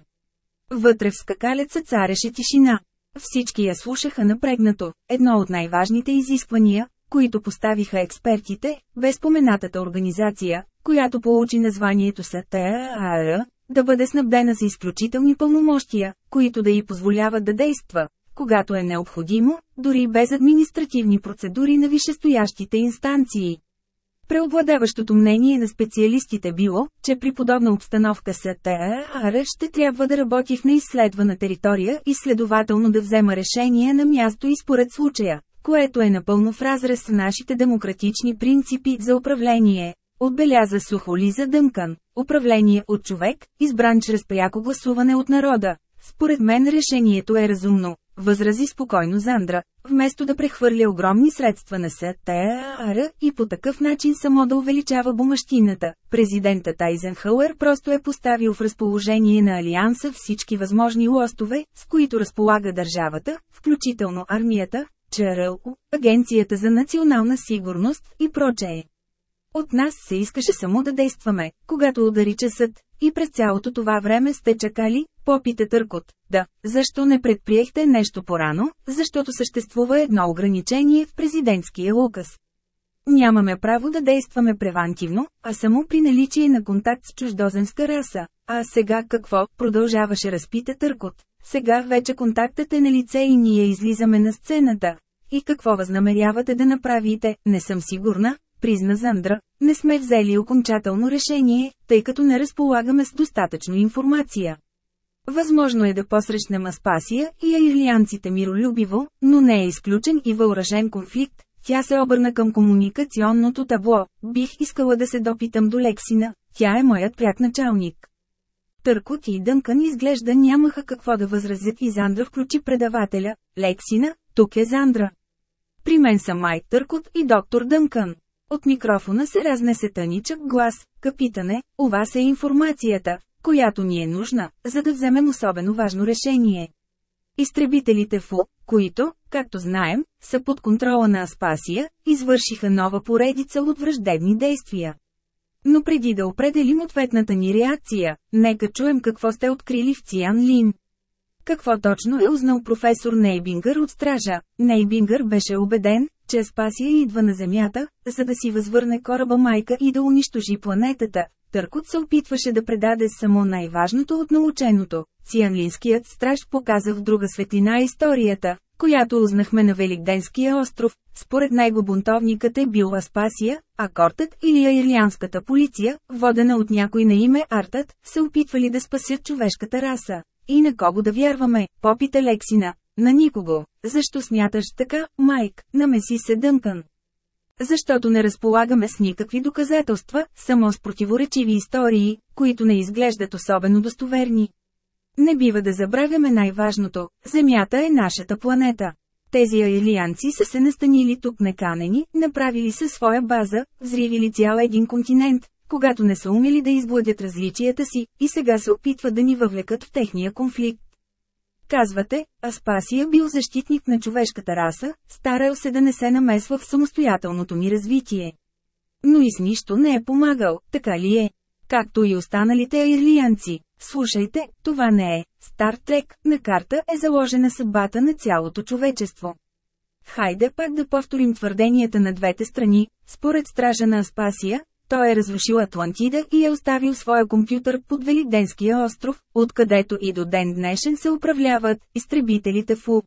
Вътре в скакалеца цареше тишина. Всички я слушаха напрегнато, едно от най-важните изисквания, които поставиха експертите, без споменатата организация, която получи названието са ТААР, да бъде снабдена с изключителни пълномощия, които да й позволяват да действа, когато е необходимо, дори без административни процедури на висшестоящите инстанции. Преобладаващото мнение на специалистите било, че при подобна обстановка СТАР ще трябва да работи в неизследвана територия и следователно да взема решение на място и според случая, което е напълно в разрез с нашите демократични принципи за управление. Отбеляза сухо Лиза Дъмкан, управление от човек, избран чрез пряко гласуване от народа. Според мен решението е разумно, възрази спокойно Зандра, вместо да прехвърля огромни средства на СТАР и по такъв начин само да увеличава бумащината. Президентът Айзенхауер просто е поставил в разположение на Алианса всички възможни лостове, с които разполага държавата, включително армията, ЧРУ, Агенцията за национална сигурност и прочее. От нас се искаше само да действаме, когато удари часът, и през цялото това време сте чакали, попите търкот. Да, защо не предприехте нещо порано, защото съществува едно ограничение в президентския указ. Нямаме право да действаме превантивно, а само при наличие на контакт с чуждоземска раса. А сега какво, продължаваше разпита търкот. Сега вече контактът е на лице и ние излизаме на сцената. И какво възнамерявате да направите, не съм сигурна, призна Зандра. Не сме взели окончателно решение, тъй като не разполагаме с достатъчно информация. Възможно е да посрещнем Аспасия и аирлианците миролюбиво, но не е изключен и въоръжен конфликт. Тя се обърна към комуникационното табло. Бих искала да се допитам до Лексина, тя е моят пряк началник. Търкот и Дънкън изглежда нямаха какво да възразят и Зандра включи предавателя, Лексина, тук е Зандра. При мен са Майк Търкот и доктор Дънкън. От микрофона се разнесе тъничък глас, капитане, у вас е информацията, която ни е нужна, за да вземем особено важно решение. Изтребителите ФУ, които, както знаем, са под контрола на Аспасия, извършиха нова поредица от враждебни действия. Но преди да определим ответната ни реакция, нека чуем какво сте открили в Циан Лин. Какво точно е узнал професор Нейбингър от стража? Нейбингър беше убеден, че Спасия идва на Земята, за да си възвърне кораба майка и да унищожи планетата. Търкот се опитваше да предаде само най-важното от наученото. Цианлинският страж показа в друга светлина историята, която узнахме на Великденския остров, според него бунтовникът е бил Аспасия, а кортът или аирлянската полиция, водена от някой на име Артът, се опитвали да спасят човешката раса. И на кого да вярваме, попита Лексина. На никого. Защо смяташ така, Майк, намеси се Дънкън? Защото не разполагаме с никакви доказателства, само с противоречиви истории, които не изглеждат особено достоверни. Не бива да забравяме най-важното – Земята е нашата планета. Тези аилианци са се настанили тук неканени, направили са своя база, взривили цял един континент, когато не са умели да изгладят различията си, и сега се опитват да ни въвлекат в техния конфликт. Казвате, Аспасия бил защитник на човешката раса, старал се да не се намесва в самостоятелното ни развитие. Но и с нищо не е помагал, така ли е? Както и останалите аирлиянци. Слушайте, това не е Стар Трек, на карта е заложена съдбата на цялото човечество. Хайде пак да повторим твърденията на двете страни. Според стража на Аспасия, той е разрушил Атлантида и е оставил своя компютър под Велиденския остров, откъдето и до ден днешен се управляват изтребителите ФУ.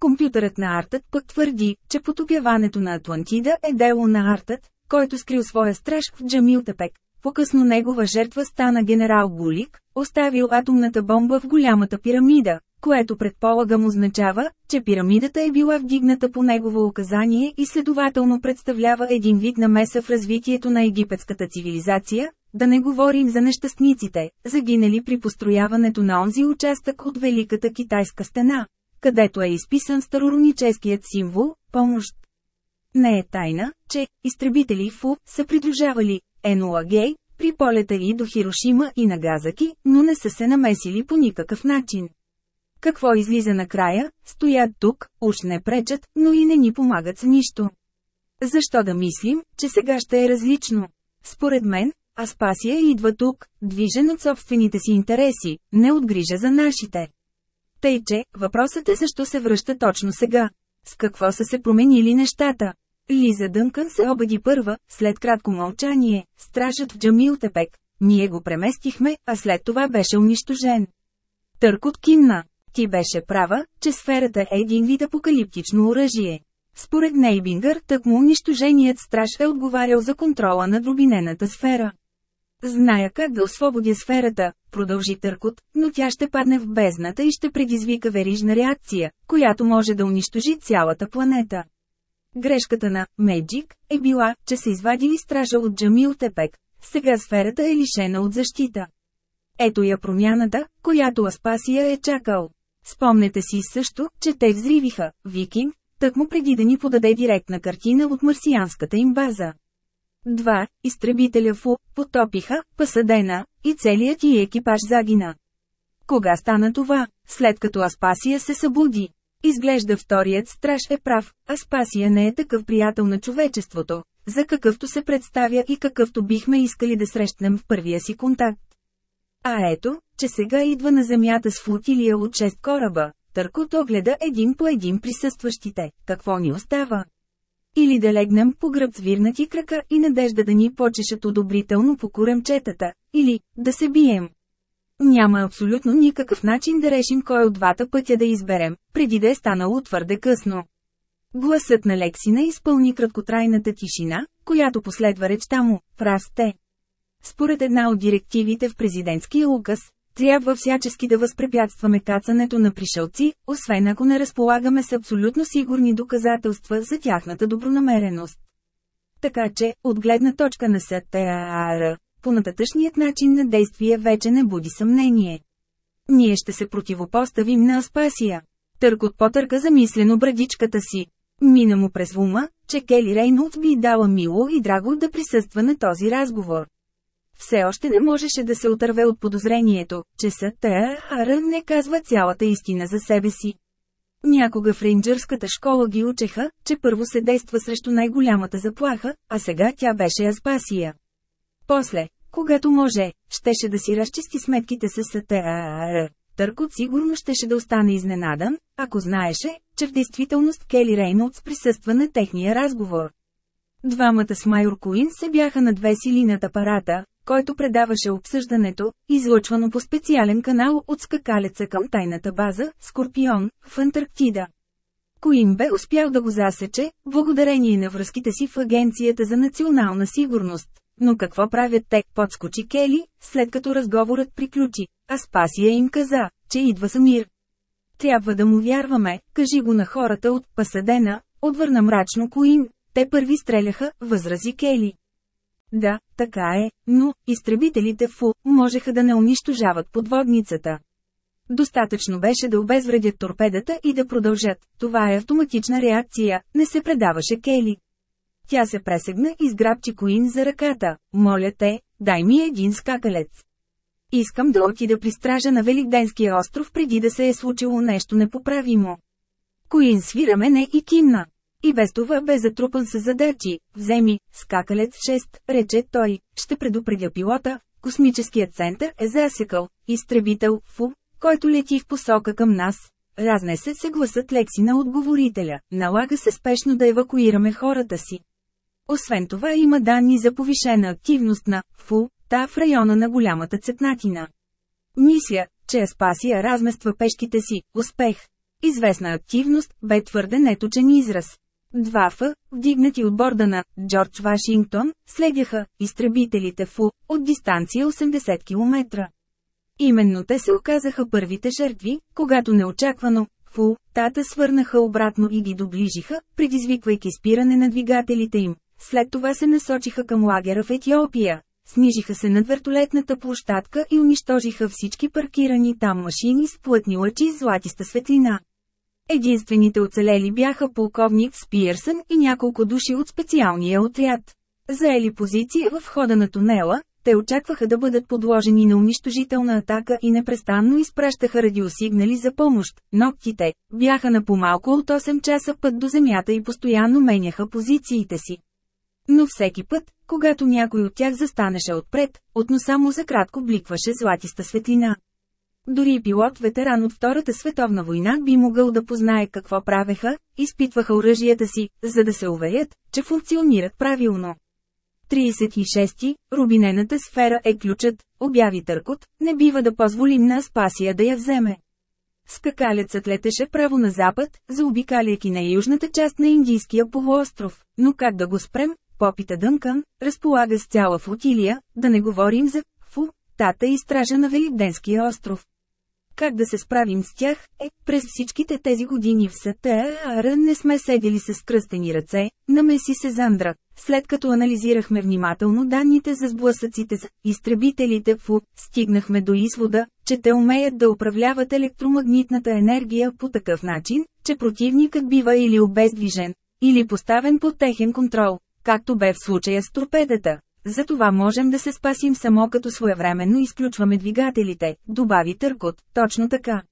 Компютърът на Артът пък твърди, че потопяването на Атлантида е дело на Артът, който скрил своя страж в Джамилтепек, по-късно негова жертва стана генерал Гулик, оставил атомната бомба в голямата пирамида, което предполагам означава, че пирамидата е била вдигната по негово указание и следователно представлява един вид намеса в развитието на египетската цивилизация, да не говорим за нещастниците, загинали при построяването на онзи участък от Великата китайска стена, където е изписан старороническият символ – помощ. Не е тайна, че изтребители ФУ са придружавали Еноагей, при полета и до Хирошима и Нагазаки, но не са се намесили по никакъв начин. Какво излиза накрая, стоят тук, уж не пречат, но и не ни помагат с нищо. Защо да мислим, че сега ще е различно? Според мен, Аспасия идва тук, движен от собствените си интереси, не от грижа за нашите. Тъй че, въпросът е защо се връща точно сега. С какво са се променили нещата? Лиза Дънкън се обади първа, след кратко мълчание, стражът в Джамил Тепек. Ние го преместихме, а след това беше унищожен. Търкот кимна. Ти беше права, че сферата е един вид апокалиптично оръжие. Според Нейбингър, тъкмо унищоженият страж е отговарял за контрола на дробинената сфера. Зная как да освободя сферата, продължи Търкот, но тя ще падне в бездната и ще предизвика верижна реакция, която може да унищожи цялата планета. Грешката на «Меджик» е била, че са извадили стража от Джамил Тепек. Сега сферата е лишена от защита. Ето я промяната, която Аспасия е чакал. Спомнете си също, че те взривиха «Викинг», тъкмо преди да ни подаде директна картина от марсианската им база. Два, изтребителя Фу, потопиха, пасадена, и целият и екипаж загина. Кога стана това, след като Аспасия се събуди? Изглежда вторият страж е прав, а Спасия не е такъв приятел на човечеството, за какъвто се представя и какъвто бихме искали да срещнем в първия си контакт. А ето, че сега идва на земята с флотилия от 6 кораба, търкото гледа един по един присъстващите, какво ни остава. Или да легнем по гръб с вирнати крака и надежда да ни почешат одобрително по коремчетата, или да се бием, няма абсолютно никакъв начин да решим кой от двата пътя да изберем, преди да е станало твърде късно. Гласът на Лексина изпълни краткотрайната тишина, която последва речта му, прав сте. Според една от директивите в президентския указ, трябва всячески да възпрепятстваме кацането на пришелци, освен ако не разполагаме с абсолютно сигурни доказателства за тяхната добронамереност. Така че, от гледна точка на СТАР, Понататъчният начин на действие вече не буди съмнение. Ние ще се противопоставим на Аспасия. Търкот потърка замислено брадичката си. Мина му през ума, че Кели Рейнолд би дала мило и драго да присъства на този разговор. Все още не можеше да се отърве от подозрението, че Сатеахара не казва цялата истина за себе си. Някога в рейнджърската школа ги учеха, че първо се действа срещу най-голямата заплаха, а сега тя беше Аспасия. После, когато може, щеше да си разчисти сметките с СТАР. Търкот сигурно щеше да остане изненадан, ако знаеше, че в действителност Кели Рейнолдс присъства на техния разговор. Двамата с Майор Куин се бяха на две сили над апарата, който предаваше обсъждането, излъчвано по специален канал от скакалеца към тайната база «Скорпион» в Антарктида. Коин бе успял да го засече, благодарение на връзките си в Агенцията за национална сигурност. Но какво правят те, подскочи Кели, след като разговорът приключи, а Спасия им каза, че идва Самир. Трябва да му вярваме, кажи го на хората от Пасадена, отвърна мрачно Коин, те първи стреляха, възрази Кели. Да, така е, но изтребителите ФУ можеха да не унищожават подводницата. Достатъчно беше да обезвредят торпедата и да продължат. Това е автоматична реакция, не се предаваше Кели. Тя се пресегна и сграбчи Коин за ръката. Моля те, дай ми един скакалец. Искам да отида при стража на Великденския остров преди да се е случило нещо непоправимо. Коин свира мене и кимна. И без това бе затрупан с задачи. Вземи, скакалец 6, рече той, ще предупредя пилота. Космическият център е засекал, изтребител, фу, който лети в посока към нас. Разнесе се гласът Лекси на отговорителя, налага се спешно да евакуираме хората си. Освен това има данни за повишена активност на ФУ, та в района на голямата цепнатина. Мисля, че Аспасия е размества пешките си – успех. Известна активност бе твърде неточен израз. Два Ф, вдигнати от борда на Джордж Вашингтон, следяха изтребителите ФУ от дистанция 80 км. Именно те се оказаха първите жертви, когато неочаквано ФУ тата свърнаха обратно и ги доближиха, предизвиквайки спиране на двигателите им. След това се насочиха към лагера в Етиопия, снижиха се над вертолетната площадка и унищожиха всички паркирани там машини с плътни лъчи и златиста светлина. Единствените оцелели бяха полковник Спиерсън и няколко души от специалния отряд. Заели позиции в входа на тунела, те очакваха да бъдат подложени на унищожителна атака и непрестанно изпращаха радиосигнали за помощ. Ноктите бяха на по-малко от 8 часа път до земята и постоянно меняха позициите си. Но всеки път, когато някой от тях застанеше отпред, от носа му за кратко бликваше златиста светлина. Дори пилот ветеран от Втората световна война би могъл да познае какво правеха, изпитваха оръжията си, за да се уверят, че функционират правилно. 36. Рубинената сфера е ключът, обяви Търкот, не бива да позволим на Аспасия да я вземе. Скакалецът летеше право на запад, заобикаляйки на южната част на Индийския полуостров, но как да го спрем, попита Дънкан, разполага с цяла флотилия, да не говорим за фу, тата и стража на Великденския остров. Как да се справим с тях, е, през всичките тези години в СТАР не сме седели с кръстени ръце, намеси се Зандра, след като анализирахме внимателно данните за сблъсъците с изтребителите ФУ, стигнахме до извода, че те умеят да управляват електромагнитната енергия по такъв начин, че противникът бива или обездвижен, или поставен под техен контрол, както бе в случая с торпедата. Затова можем да се спасим само като своевременно изключваме двигателите, добави Търкот, точно така.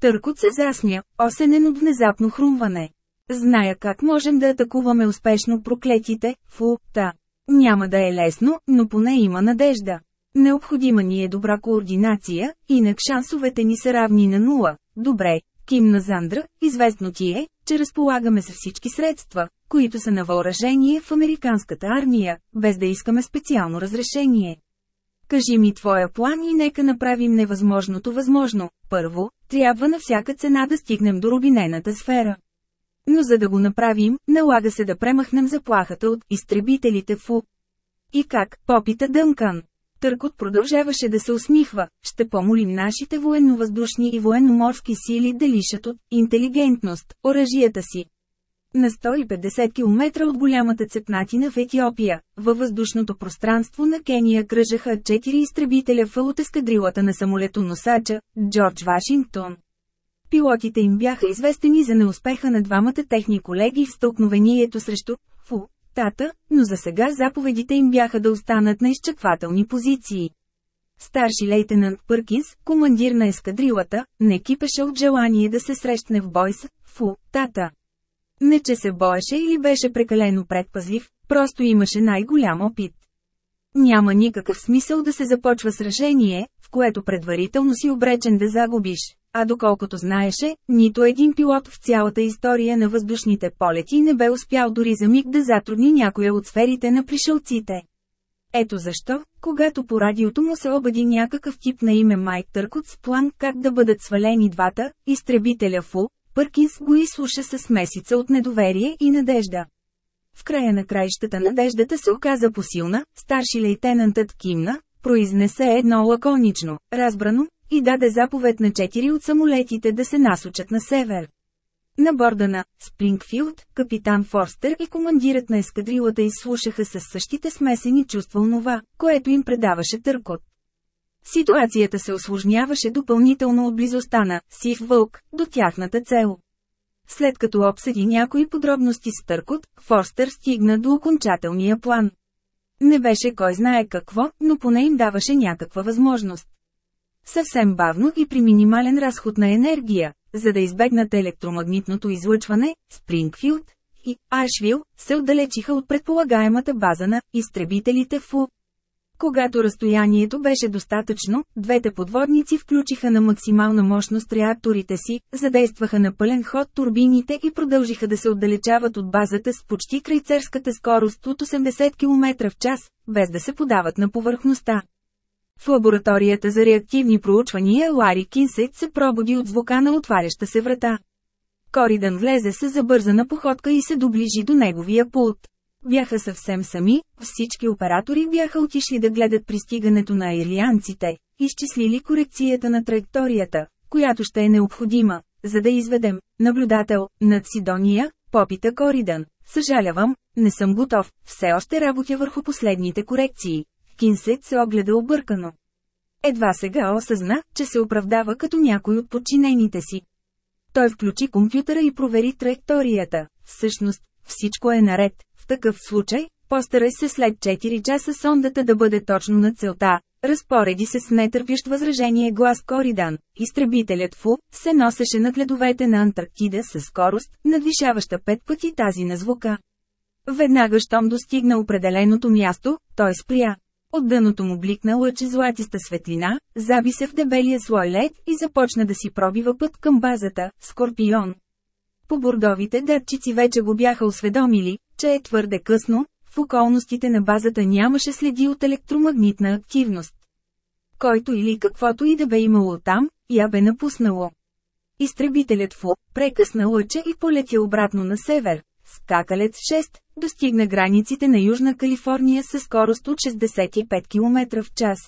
Търкот се засмя, осенен от внезапно хрумване. Зная как можем да атакуваме успешно проклетите, фу, та. Няма да е лесно, но поне има надежда. Необходима ни е добра координация, инак шансовете ни са равни на нула. Добре, кимна Зандра, известно ти е, че разполагаме с всички средства, които са на въоръжение в американската армия, без да искаме специално разрешение. Кажи ми твоя план и нека направим невъзможното възможно. Първо, трябва на всяка цена да стигнем до рубинената сфера. Но за да го направим, налага се да премахнем заплахата от изтребителите в И как, попита Дънкан. Търкот продължаваше да се усмихва, ще помолим нашите военновъздушни и военноморски сили да лишат от интелигентност оръжията си. На 150 км от голямата цепнатина в Етиопия, във въздушното пространство на Кения кръжаха 4 изтребителя в от ескадрилата на самолетоносача Джордж Вашингтон. Пилотите им бяха известени за неуспеха на двамата техни колеги в стълкновението срещу щата, но за сега заповедите им бяха да останат на изчаквателни позиции. Старши лейтенант Пъркинс, командир на ескадрилата, не кипеше от желание да се срещне в бой с Фу, тата. Не че се боеше или беше прекалено предпазлив, просто имаше най-голям опит. Няма никакъв смисъл да се започва сражение, в което предварително си обречен да загубиш а доколкото знаеше, нито един пилот в цялата история на въздушните полети не бе успял дори за миг да затрудни някоя от сферите на пришелците. Ето защо, когато по радиото му се обади някакъв тип на име Майк Търкот с план как да бъдат свалени двата, изтребителя Фу, Пъркинс го изслуша с месица от недоверие и надежда. В края на краищата надеждата се оказа посилна, старши лейтенантът кимна, произнесе едно лаконично, разбрано, и даде заповед на четири от самолетите да се насочат на север. На борда на Спрингфилд, капитан Форстер и командирът на ескадрилата изслушаха със същите смесени чувства онова, което им предаваше търкот. Ситуацията се осложняваше допълнително от близостта на «Сив вълк» до тяхната цел. След като обсъди някои подробности с Търкот, Форстер стигна до окончателния план. Не беше кой знае какво, но поне им даваше някаква възможност. Съвсем бавно и при минимален разход на енергия, за да избегнат електромагнитното излъчване, Спрингфилд и Ашвил се отдалечиха от предполагаемата база на изтребителите ФУ. Когато разстоянието беше достатъчно, двете подводници включиха на максимална мощност реакторите си, задействаха на пълен ход турбините и продължиха да се отдалечават от базата с почти крайцерската скорост от 80 км в час, без да се подават на повърхността. В лабораторията за реактивни проучвания Лари Кинсет се пробуди от звука на отваряща се врата. Коридън влезе с забързана походка и се доближи до неговия пулт. Бяха съвсем сами, всички оператори бяха отишли да гледат пристигането на ирлианците, изчислили корекцията на траекторията, която ще е необходима, за да изведем, наблюдател, над Сидония, попита Коридън. Съжалявам, не съм готов, все още работя върху последните корекции. Кинсет се огледа объркано. Едва сега осъзна, че се оправдава като някой от подчинените си. Той включи компютъра и провери траекторията. Всъщност, всичко е наред. В такъв случай, постарай се след 4 часа сондата да бъде точно на целта. Разпореди се с нетърпящ възражение глас Коридан. Изтребителят Фу се носеше над ледовете на Антарктида със скорост, надвишаваща пет пъти тази на звука. Веднага щом достигна определеното място, той спря. От дъното му бликна лъч златиста светлина, заби се в дебелия слой лед и започна да си пробива път към базата – Скорпион. По бордовите датчици вече го бяха осведомили, че е твърде късно, в околностите на базата нямаше следи от електромагнитна активност. Който или каквото и да бе имало там, я бе напуснало. Изтребителят Фу прекъсна лъча и полетя обратно на север. Скакалец 6 Достигна границите на Южна Калифорния със скорост от 65 км в час.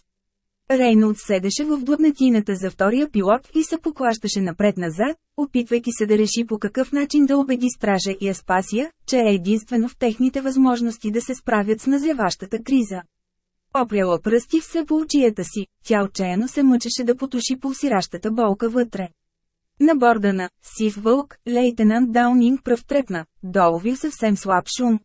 Рейнолд седеше в длъбнатината за втория пилот и се поклащаше напред-назад, опитвайки се да реши по какъв начин да убеди стража и Аспасия, че е единствено в техните възможности да се справят с назяващата криза. Опряла пръсти в по си, тя отчаяно се мъчеше да потуши пулсиращата болка вътре. На борда на «Сив вълк» лейтенант Даунинг пръв трепна, долови съвсем слаб шум.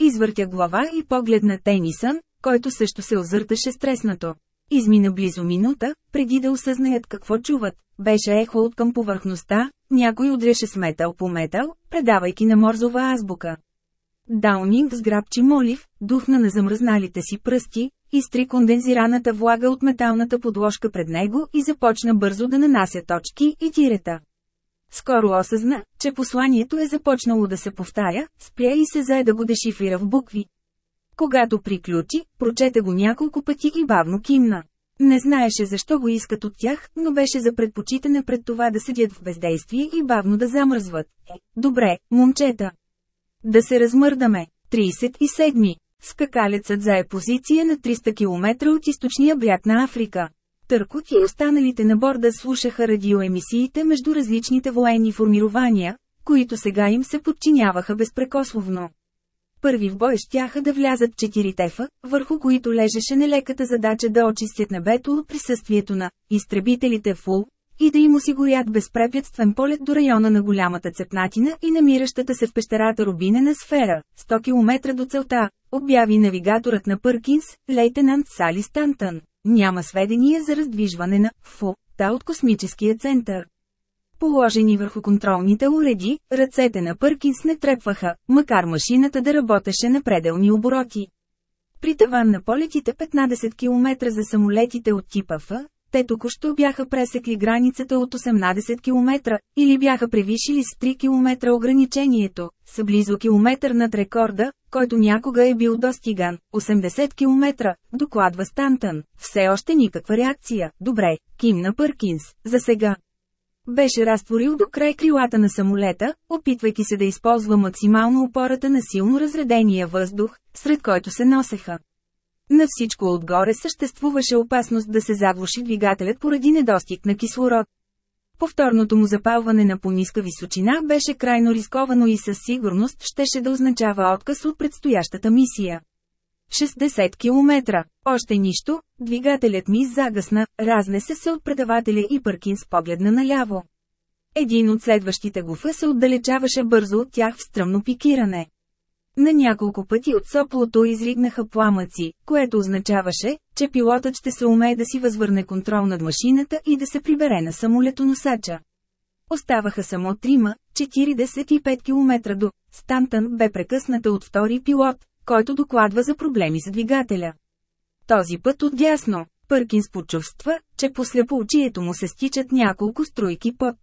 Извъртя глава и поглед на Тенисън, който също се озърташе стреснато. Измина близо минута, преди да осъзнаят какво чуват. Беше ехо от към повърхността, някой удреше с метал по метал, предавайки на морзова азбука. Даунинг сграбчи молив, духна на замръзналите си пръсти, изтри кондензираната влага от металната подложка пред него и започна бързо да нанася точки и тирета. Скоро осъзна, че посланието е започнало да се повтаря, спря и се зае да го дешифрира в букви. Когато приключи, прочете го няколко пъти и бавно кимна. Не знаеше защо го искат от тях, но беше за предпочитане пред това да седят в бездействие и бавно да замръзват. Е, добре, момчета. Да се размърдаме. 37. Скакалецът зае позиция на 300 км от източния бряг на Африка. Търкот и останалите на борда слушаха радиоемисиите между различните военни формирования, които сега им се подчиняваха безпрекословно. Първи в бой щяха да влязат тефа, върху които лежеше нелеката задача да очистят небето от присъствието на изтребителите Фул, и да им осигурят безпрепятствен полет до района на голямата цепнатина и намиращата се в пещерата Рубинена сфера, 100 км до целта, обяви навигаторът на Пъркинс, лейтенант Сали Стантън. Няма сведения за раздвижване на ФУ, та от космическия център. Положени върху контролните уреди, ръцете на Пъркинс не трепваха, макар машината да работеше на пределни обороти. При таван на полетите 15 км за самолетите от типа Ф, те току-що бяха пресекли границата от 18 км, или бяха превишили с 3 км ограничението, са близо километър над рекорда, който някога е бил достиган, 80 км, докладва Стантън. Все още никаква реакция, добре, кимна Пъркинс, за сега. Беше разтворил до край крилата на самолета, опитвайки се да използва максимално опората на силно разредения въздух, сред който се носеха. На всичко отгоре съществуваше опасност да се заглуши двигателят поради недостиг на кислород. Повторното му запалване на пониска височина беше крайно рисковано и със сигурност щеше да означава отказ от предстоящата мисия. 60 км. Още нищо, двигателят ми загасна, разнесе се от предавателя и Паркинс погледна наляво. Един от следващите гуфа се отдалечаваше бързо от тях в стръмно пикиране. На няколко пъти от соплото изригнаха пламъци, което означаваше, че пилотът ще се умее да си възвърне контрол над машината и да се прибере на самолетоносача. Оставаха само трима, 45 км до. Стантън бе прекъсната от втори пилот, който докладва за проблеми с двигателя. Този път отдясно, Пъркинс почувства, че по му се стичат няколко струйки пот.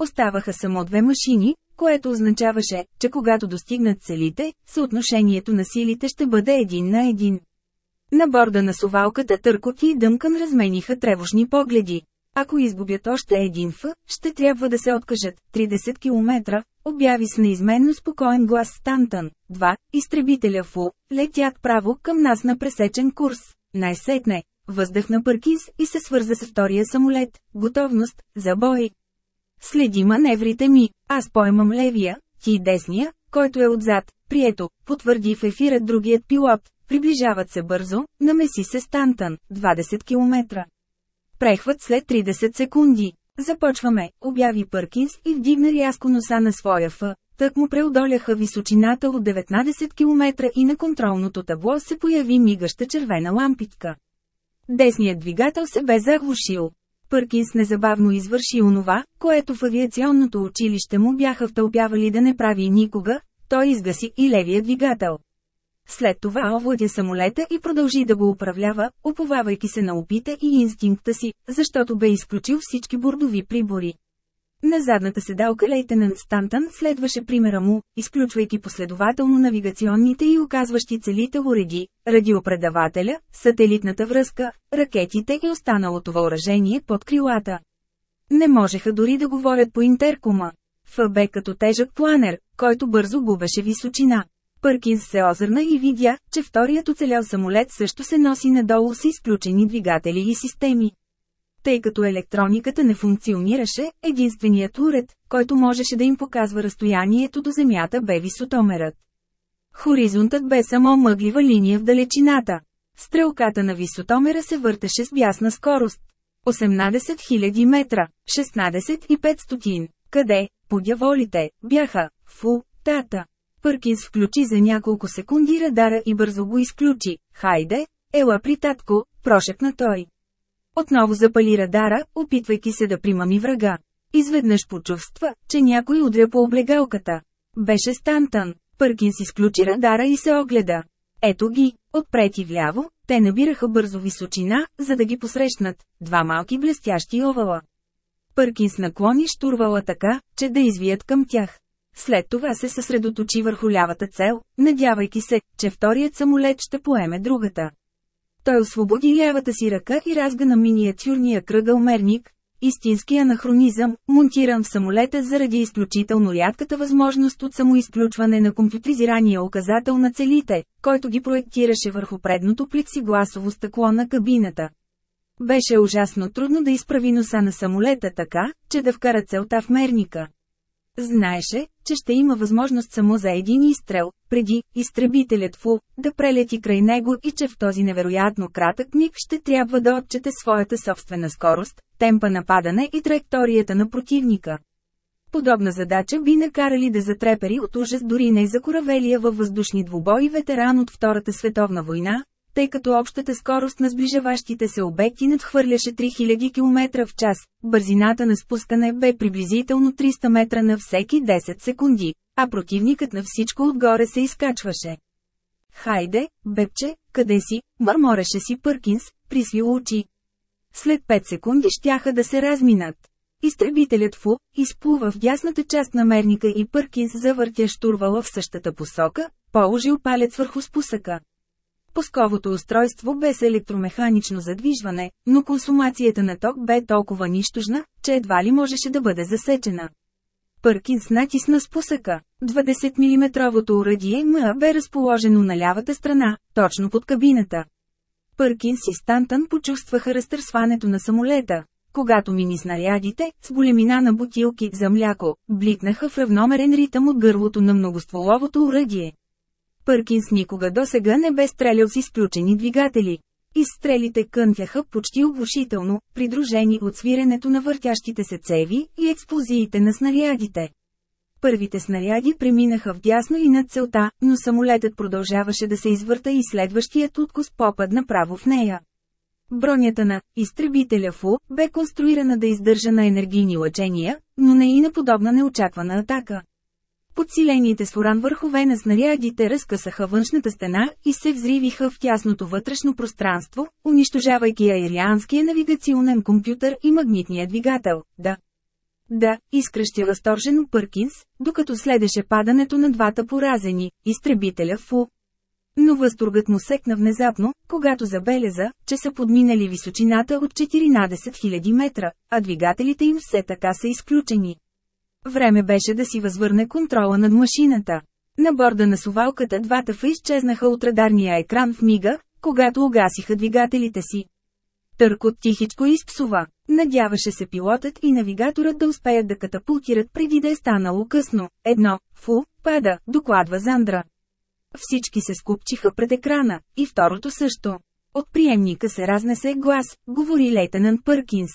Оставаха само две машини, което означаваше, че когато достигнат целите, съотношението на силите ще бъде един на един. На борда на совалката Търкот и Дъмкан размениха тревожни погледи. Ако изгубят още един ф, ще трябва да се откажат 30 км, обяви с неизменно спокоен глас Стантън. Два, изтребителя ФУ, летят право към нас на пресечен курс. Най-сетне, въздъхна Пъркинс и се свърза с втория самолет, готовност, за бой. Следи маневрите ми, аз поемам левия, ти десния, който е отзад, прието, потвърди в ефира другият пилот. Приближават се бързо, намеси се Стантън, 20 км. Прехват след 30 секунди. Започваме, обяви Пъркинс и вдигна рязко носа на своя Ф. Тък му преодоляха височината от 19 км и на контролното табло се появи мигаща червена лампичка. Десният двигател се бе заглушил. Пъркинс незабавно извърши онова, което в авиационното училище му бяха втълпявали да не прави никога, той изгаси и левия двигател. След това овладя самолета и продължи да го управлява, уповавайки се на опита и инстинкта си, защото бе изключил всички бордови прибори. На задната седалка лейтенант Стантън следваше примера му, изключвайки последователно навигационните и оказващи целите уреди, радиопредавателя, сателитната връзка, ракетите и останалото въоръжение под крилата. Не можеха дори да говорят по интеркума. ФБ като тежък планер, който бързо губеше височина. Пъркинс се озърна и видя, че вторият оцелял самолет също се носи надолу с изключени двигатели и системи. Тъй като електрониката не функционираше, единственият уред, който можеше да им показва разстоянието до Земята бе висотомерът. Хоризонтът бе само мъглива линия в далечината. Стрелката на висотомера се въртеше с бясна скорост. 18 000 метра, 16 500. Къде, подяволите, бяха, фу, тата. Пъркинс включи за няколко секунди радара и бързо го изключи. Хайде, ела при татко, прошепна той. Отново запали радара, опитвайки се да примами врага. Изведнъж почувства, че някой удря по облегалката. Беше Стантън. Пъркинс изключи радара и се огледа. Ето ги, отпред и вляво, те набираха бързо височина, за да ги посрещнат, два малки блестящи овала. Пъркинс наклони штурвала така, че да извият към тях. След това се съсредоточи върху лявата цел, надявайки се, че вторият самолет ще поеме другата. Той освободи лявата си ръка и разга на миниатюрния кръгъл мерник, истински анахронизъм, монтиран в самолета заради изключително рядката възможност от самоизключване на компютризирания указател на целите, който ги проектираше върху предното плексигласово стъкло на кабината. Беше ужасно трудно да изправи носа на самолета така, че да вкара целта в мерника. Знаеше, че ще има възможност само за един изстрел, преди изтребителят Фу да прелети край него и че в този невероятно кратък миг ще трябва да отчете своята собствена скорост, темпа на падане и траекторията на противника. Подобна задача би накарали да затрепери от ужас дори не за коравелия във въздушни двубои ветеран от Втората световна война, тъй като общата скорост на сближаващите се обекти надхвърляше 3000 км в час, бързината на спускане бе приблизително 300 метра на всеки 10 секунди, а противникът на всичко отгоре се изкачваше. Хайде, бепче, къде си, мърмореше си Пъркинс, присвил очи. След 5 секунди щяха да се разминат. Изтребителят Фу изплува в дясната част на мерника и Пъркинс завъртя штурвала в същата посока, положил палец върху спусъка. Пусковото устройство бе с електромеханично задвижване, но консумацията на ток бе толкова нищожна, че едва ли можеше да бъде засечена. Пъркинс натисна спусъка. 20-мм уръдие МА бе разположено на лявата страна, точно под кабината. Пъркинс и Стантън почувстваха разтърсването на самолета, когато мини снарядите, с големина на бутилки за мляко, бликнаха в равномерен ритъм от гърлото на многостволовото уръдие. Пъркинс никога досега не бе стрелял с изключени двигатели. Изстрелите кънтяха почти оглушително, придружени от свиренето на въртящите се цеви и експлозиите на снарядите. Първите снаряди преминаха в дясно и над целта, но самолетът продължаваше да се извърта и следващият откус попадна право в нея. Бронята на изтребителя ФУ бе конструирана да издържа на енергийни лъчения, но не и на подобна неочаквана атака. Подсилените с уран върхове на снарядите разкъсаха външната стена и се взривиха в тясното вътрешно пространство, унищожавайки аерианския навигационен компютър и магнитния двигател. Да. Да, изкръщи възторжено Пъркинс, докато следеше падането на двата поразени, изтребителя Фу. Но възторгът му секна внезапно, когато забеляза, че са подминали височината от 14 000 метра, а двигателите им все така са изключени. Време беше да си възвърне контрола над машината. На борда на сувалката двата фа изчезнаха от радарния екран в мига, когато угасиха двигателите си. Търкот тихичко изпсува. Надяваше се пилотът и навигаторът да успеят да катапултират преди да е станало късно. Едно, фу, пада, докладва Зандра. Всички се скупчиха пред екрана, и второто също. От приемника се разнесе глас, говори лейтенант Пъркинс.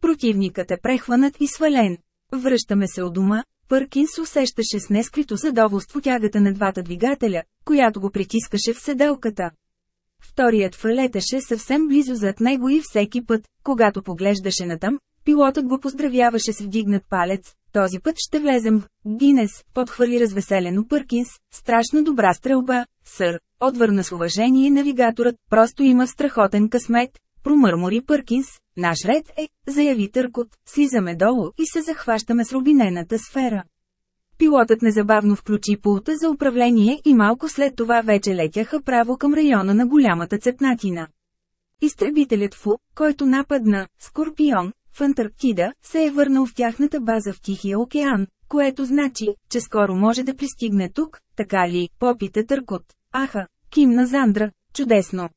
Противникът е прехванат и свален. Връщаме се от дома, Пъркинс усещаше с нескрито задоволство тягата на двата двигателя, която го притискаше в седелката. Вторият фалетеше съвсем близо зад него и всеки път, когато поглеждаше натам, пилотът го поздравяваше с вдигнат палец, този път ще влезем в Гинес, подхвърли развеселено Пъркинс, страшно добра стрелба, сър, отвърна с уважение навигаторът, просто има страхотен късмет, Промърмори Пъркинс, наш ред е, заяви търкот, слизаме долу и се захващаме с рубинената сфера. Пилотът незабавно включи пулта за управление и малко след това вече летяха право към района на голямата цепнатина. Изтребителят Фу, който нападна, Скорпион, в Антарктида, се е върнал в тяхната база в Тихия океан, което значи, че скоро може да пристигне тук, така ли, попита Търкот. Аха, кимна Зандра, чудесно,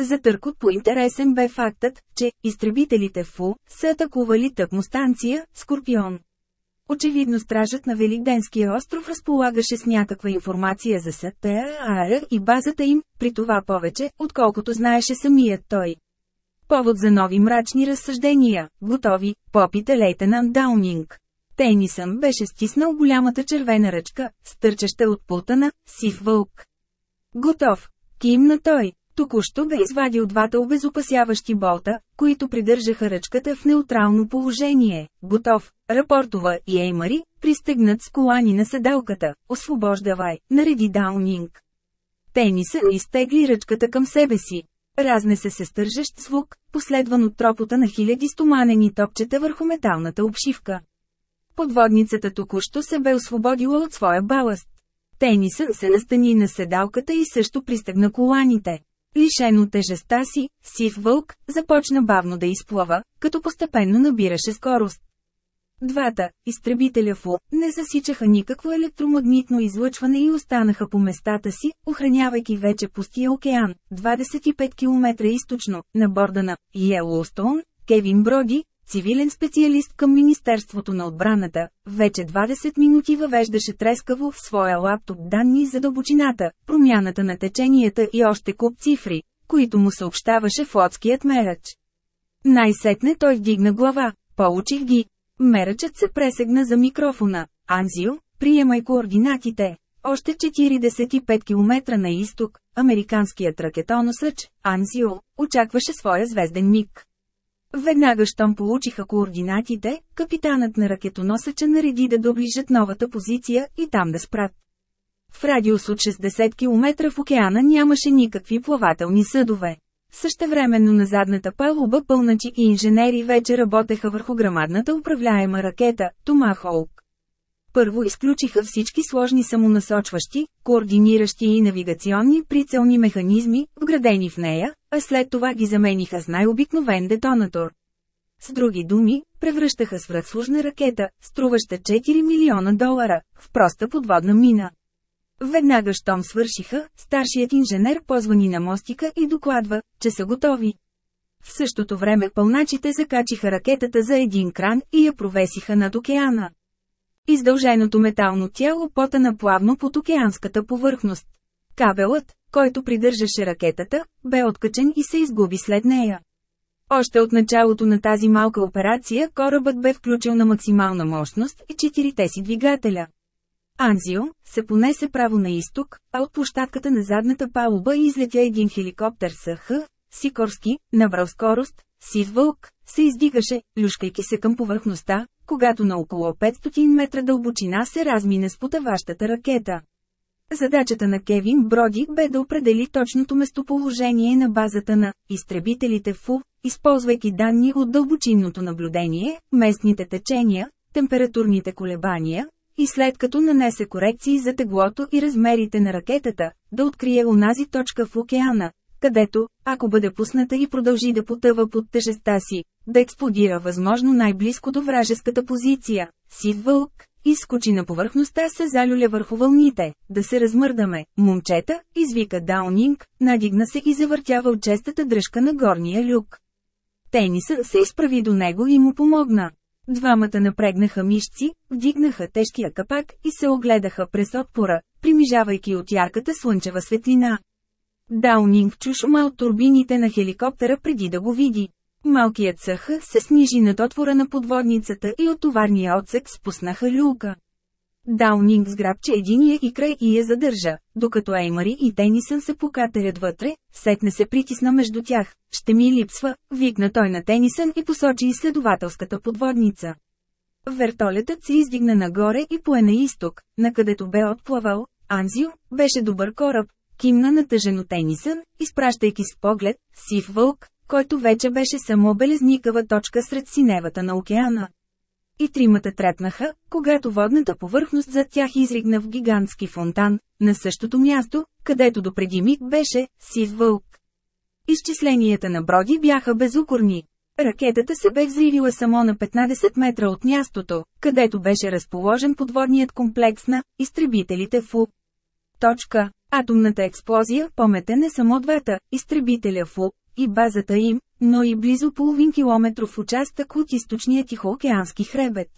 за Търкот по-интересен бе фактът, че изтребителите ФУ са атакували тъкмо станция Скорпион. Очевидно стражът на Великденския остров разполагаше с някаква информация за СТАР и базата им, при това повече, отколкото знаеше самият той. Повод за нови мрачни разсъждения, готови, попита лейтенант Даунинг. Тенисън беше стиснал голямата червена ръчка, стърчаща от пулта на сив вълк. Готов, кимна той, Току-що бе извадил двата обезопасяващи болта, които придържаха ръчката в неутрално положение. Готов, рапортова и Еймари, пристегнат с колани на седалката, освобождавай, нареди Даунинг. Тенисън изтегли ръчката към себе си. Разнесе се стържащ звук, последван от тропота на хиляди стоманени топчета върху металната обшивка. Подводницата току-що се бе освободила от своя баласт. Тенисън се настани на седалката и също пристегна коланите. Лишен от тежеста си, сив вълк, започна бавно да изплува, като постепенно набираше скорост. Двата изтребителя ФУ не засичаха никакво електромагнитно излъчване и останаха по местата си, охранявайки вече пустия океан, 25 км източно, на борда на Йеллоустоун, Кевин Броди, цивилен специалист към Министерството на отбраната, вече 20 минути въвеждаше трескаво в своя лаптоп данни за дълбочината, промяната на теченията и още куп цифри, които му съобщаваше флотският мерач. Най-сетне той вдигна глава, получих ги. Мерачът се пресегна за микрофона. Анзио, приемай координатите. Още 45 км на изток, американският ракетоносъч, Анзио, очакваше своя звезден миг. Веднага щом получиха координатите, капитанът на ракетоносача нареди да доближат новата позиция и там да спрат. В радиус от 60 км в океана нямаше никакви плавателни съдове. Същевременно на задната палуба пълначи и инженери вече работеха върху грамадната управляема ракета – Томахолк. Първо изключиха всички сложни самонасочващи, координиращи и навигационни прицелни механизми, вградени в нея, а след това ги замениха с най-обикновен детонатор. С други думи, превръщаха свръхсложна ракета, струваща 4 милиона долара, в проста подводна мина. Веднага щом свършиха, старшият инженер позвани на мостика и докладва, че са готови. В същото време пълначите закачиха ракетата за един кран и я провесиха над океана. Издълженото метално тяло потана плавно под океанската повърхност. Кабелът, който придържаше ракетата, бе откачен и се изгуби след нея. Още от началото на тази малка операция корабът бе включил на максимална мощност и четирите си двигателя. Анзио се понесе право на изток, а от площадката на задната палуба излетя един хеликоптер СХ, Сикорски, набрал скорост, Сив Вълк, се издигаше, люшкайки се към повърхността, когато на около 500 метра дълбочина се размине с потаващата ракета. Задачата на Кевин Броди бе да определи точното местоположение на базата на изтребителите ФУ, използвайки данни от дълбочинното наблюдение, местните течения, температурните колебания, и след като нанесе корекции за теглото и размерите на ракетата, да открие унази точка в океана, където, ако бъде пусната и продължи да потъва под тежестта си, да експлодира възможно най-близко до вражеската позиция, сив вълк, изскочи на повърхността се залюля върху вълните, да се размърдаме, момчета, извика Даунинг, надигна се и завъртява от честата дръжка на горния люк. Тениса се изправи до него и му помогна. Двамата напрегнаха мишци, вдигнаха тежкия капак и се огледаха през отпора, примижавайки от ярката слънчева светлина. Даунинг чушма от турбините на хеликоптера преди да го види. Малкият съха се снижи над отвора на подводницата и от товарния отсек спуснаха люлка. Даунинг сграбче единия и край и я задържа, докато Еймари и Тенисън се покатерят вътре, сетне се притисна между тях. Ще ми липсва, викна той на Тенисън и посочи изследователската подводница. Вертолетът се издигна нагоре и пое на изток, на където бе отплавал. Анзио беше добър кораб, кимна натъжено Тенисън, изпращайки с поглед, сив вълк, който вече беше само белезникава точка сред синевата на океана. И тримата трепнаха, когато водната повърхност зад тях изригна в гигантски фонтан, на същото място, където допреди миг беше сив вълк. Изчисленията на Броди бяха безукорни. Ракетата се бе взривила само на 15 метра от мястото, където беше разположен подводният комплекс на изтребителите ФУ. Точка. Атомната експлозия помете не само двата, изтребителя ФУ и базата им, но и близо половин километров участък от източния Тихоокеански хребет.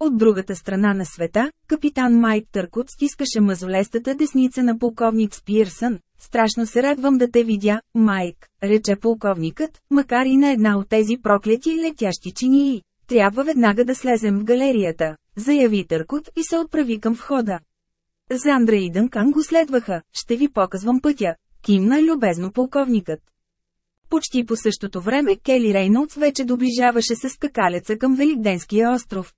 От другата страна на света, капитан Майк Търкот стискаше мазолестата десница на полковник Спирсън. Страшно се радвам да те видя, Майк, рече полковникът, макар и на една от тези проклети летящи чинии. Трябва веднага да слезем в галерията, заяви Търкот и се отправи към входа. Зандра и Дънкан го следваха, ще ви показвам пътя, кимна любезно полковникът. Почти по същото време Кели Рейнолдс вече доближаваше с скакалеца към Великденския остров.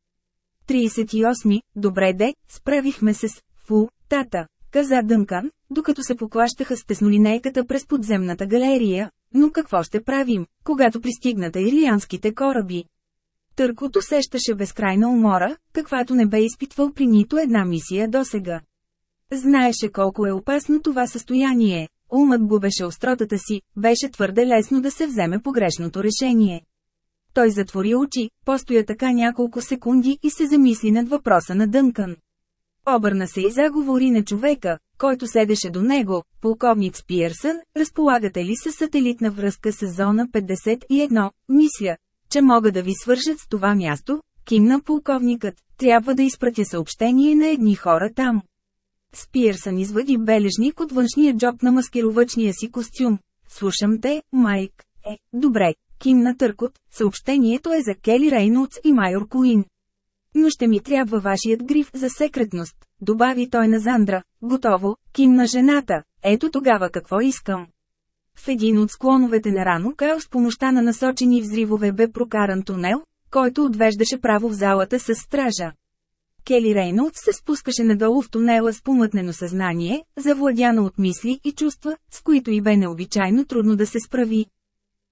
38. Добре де, справихме се с Фу, тата, каза Дънкан, докато се поклащаха с теснолинейката през подземната галерия, но какво ще правим, когато пристигнат ирлианските кораби? Търкото усещаше безкрайна умора, каквато не бе изпитвал при нито една мисия досега. Знаеше колко е опасно това състояние, умът губеше остротата си, беше твърде лесно да се вземе погрешното решение. Той затвори очи, постоя така няколко секунди и се замисли над въпроса на дънкан. Обърна се и заговори на човека, който седеше до него, полковник Спиърсън, разполагате ли с сателитна връзка с зона 51, мисля, че мога да ви свържат с това място, кимна полковникът, трябва да изпратя съобщение на едни хора там. Спирсън извади бележник от външния джоб на маскировъчния си костюм. Слушам те, Майк. Е, добре, Ким на търкот, съобщението е за Кели Рейнолдс и Майор Куин. Но ще ми трябва вашият гриф за секретност, добави той на Зандра. Готово, Ким на жената, ето тогава какво искам. В един от склоновете на Рано Као с помощта на насочени взривове бе прокаран тунел, който отвеждаше право в залата с стража. Кели Рейнолд се спускаше надолу в тунела с помътнено съзнание, завладяно от мисли и чувства, с които и бе необичайно трудно да се справи.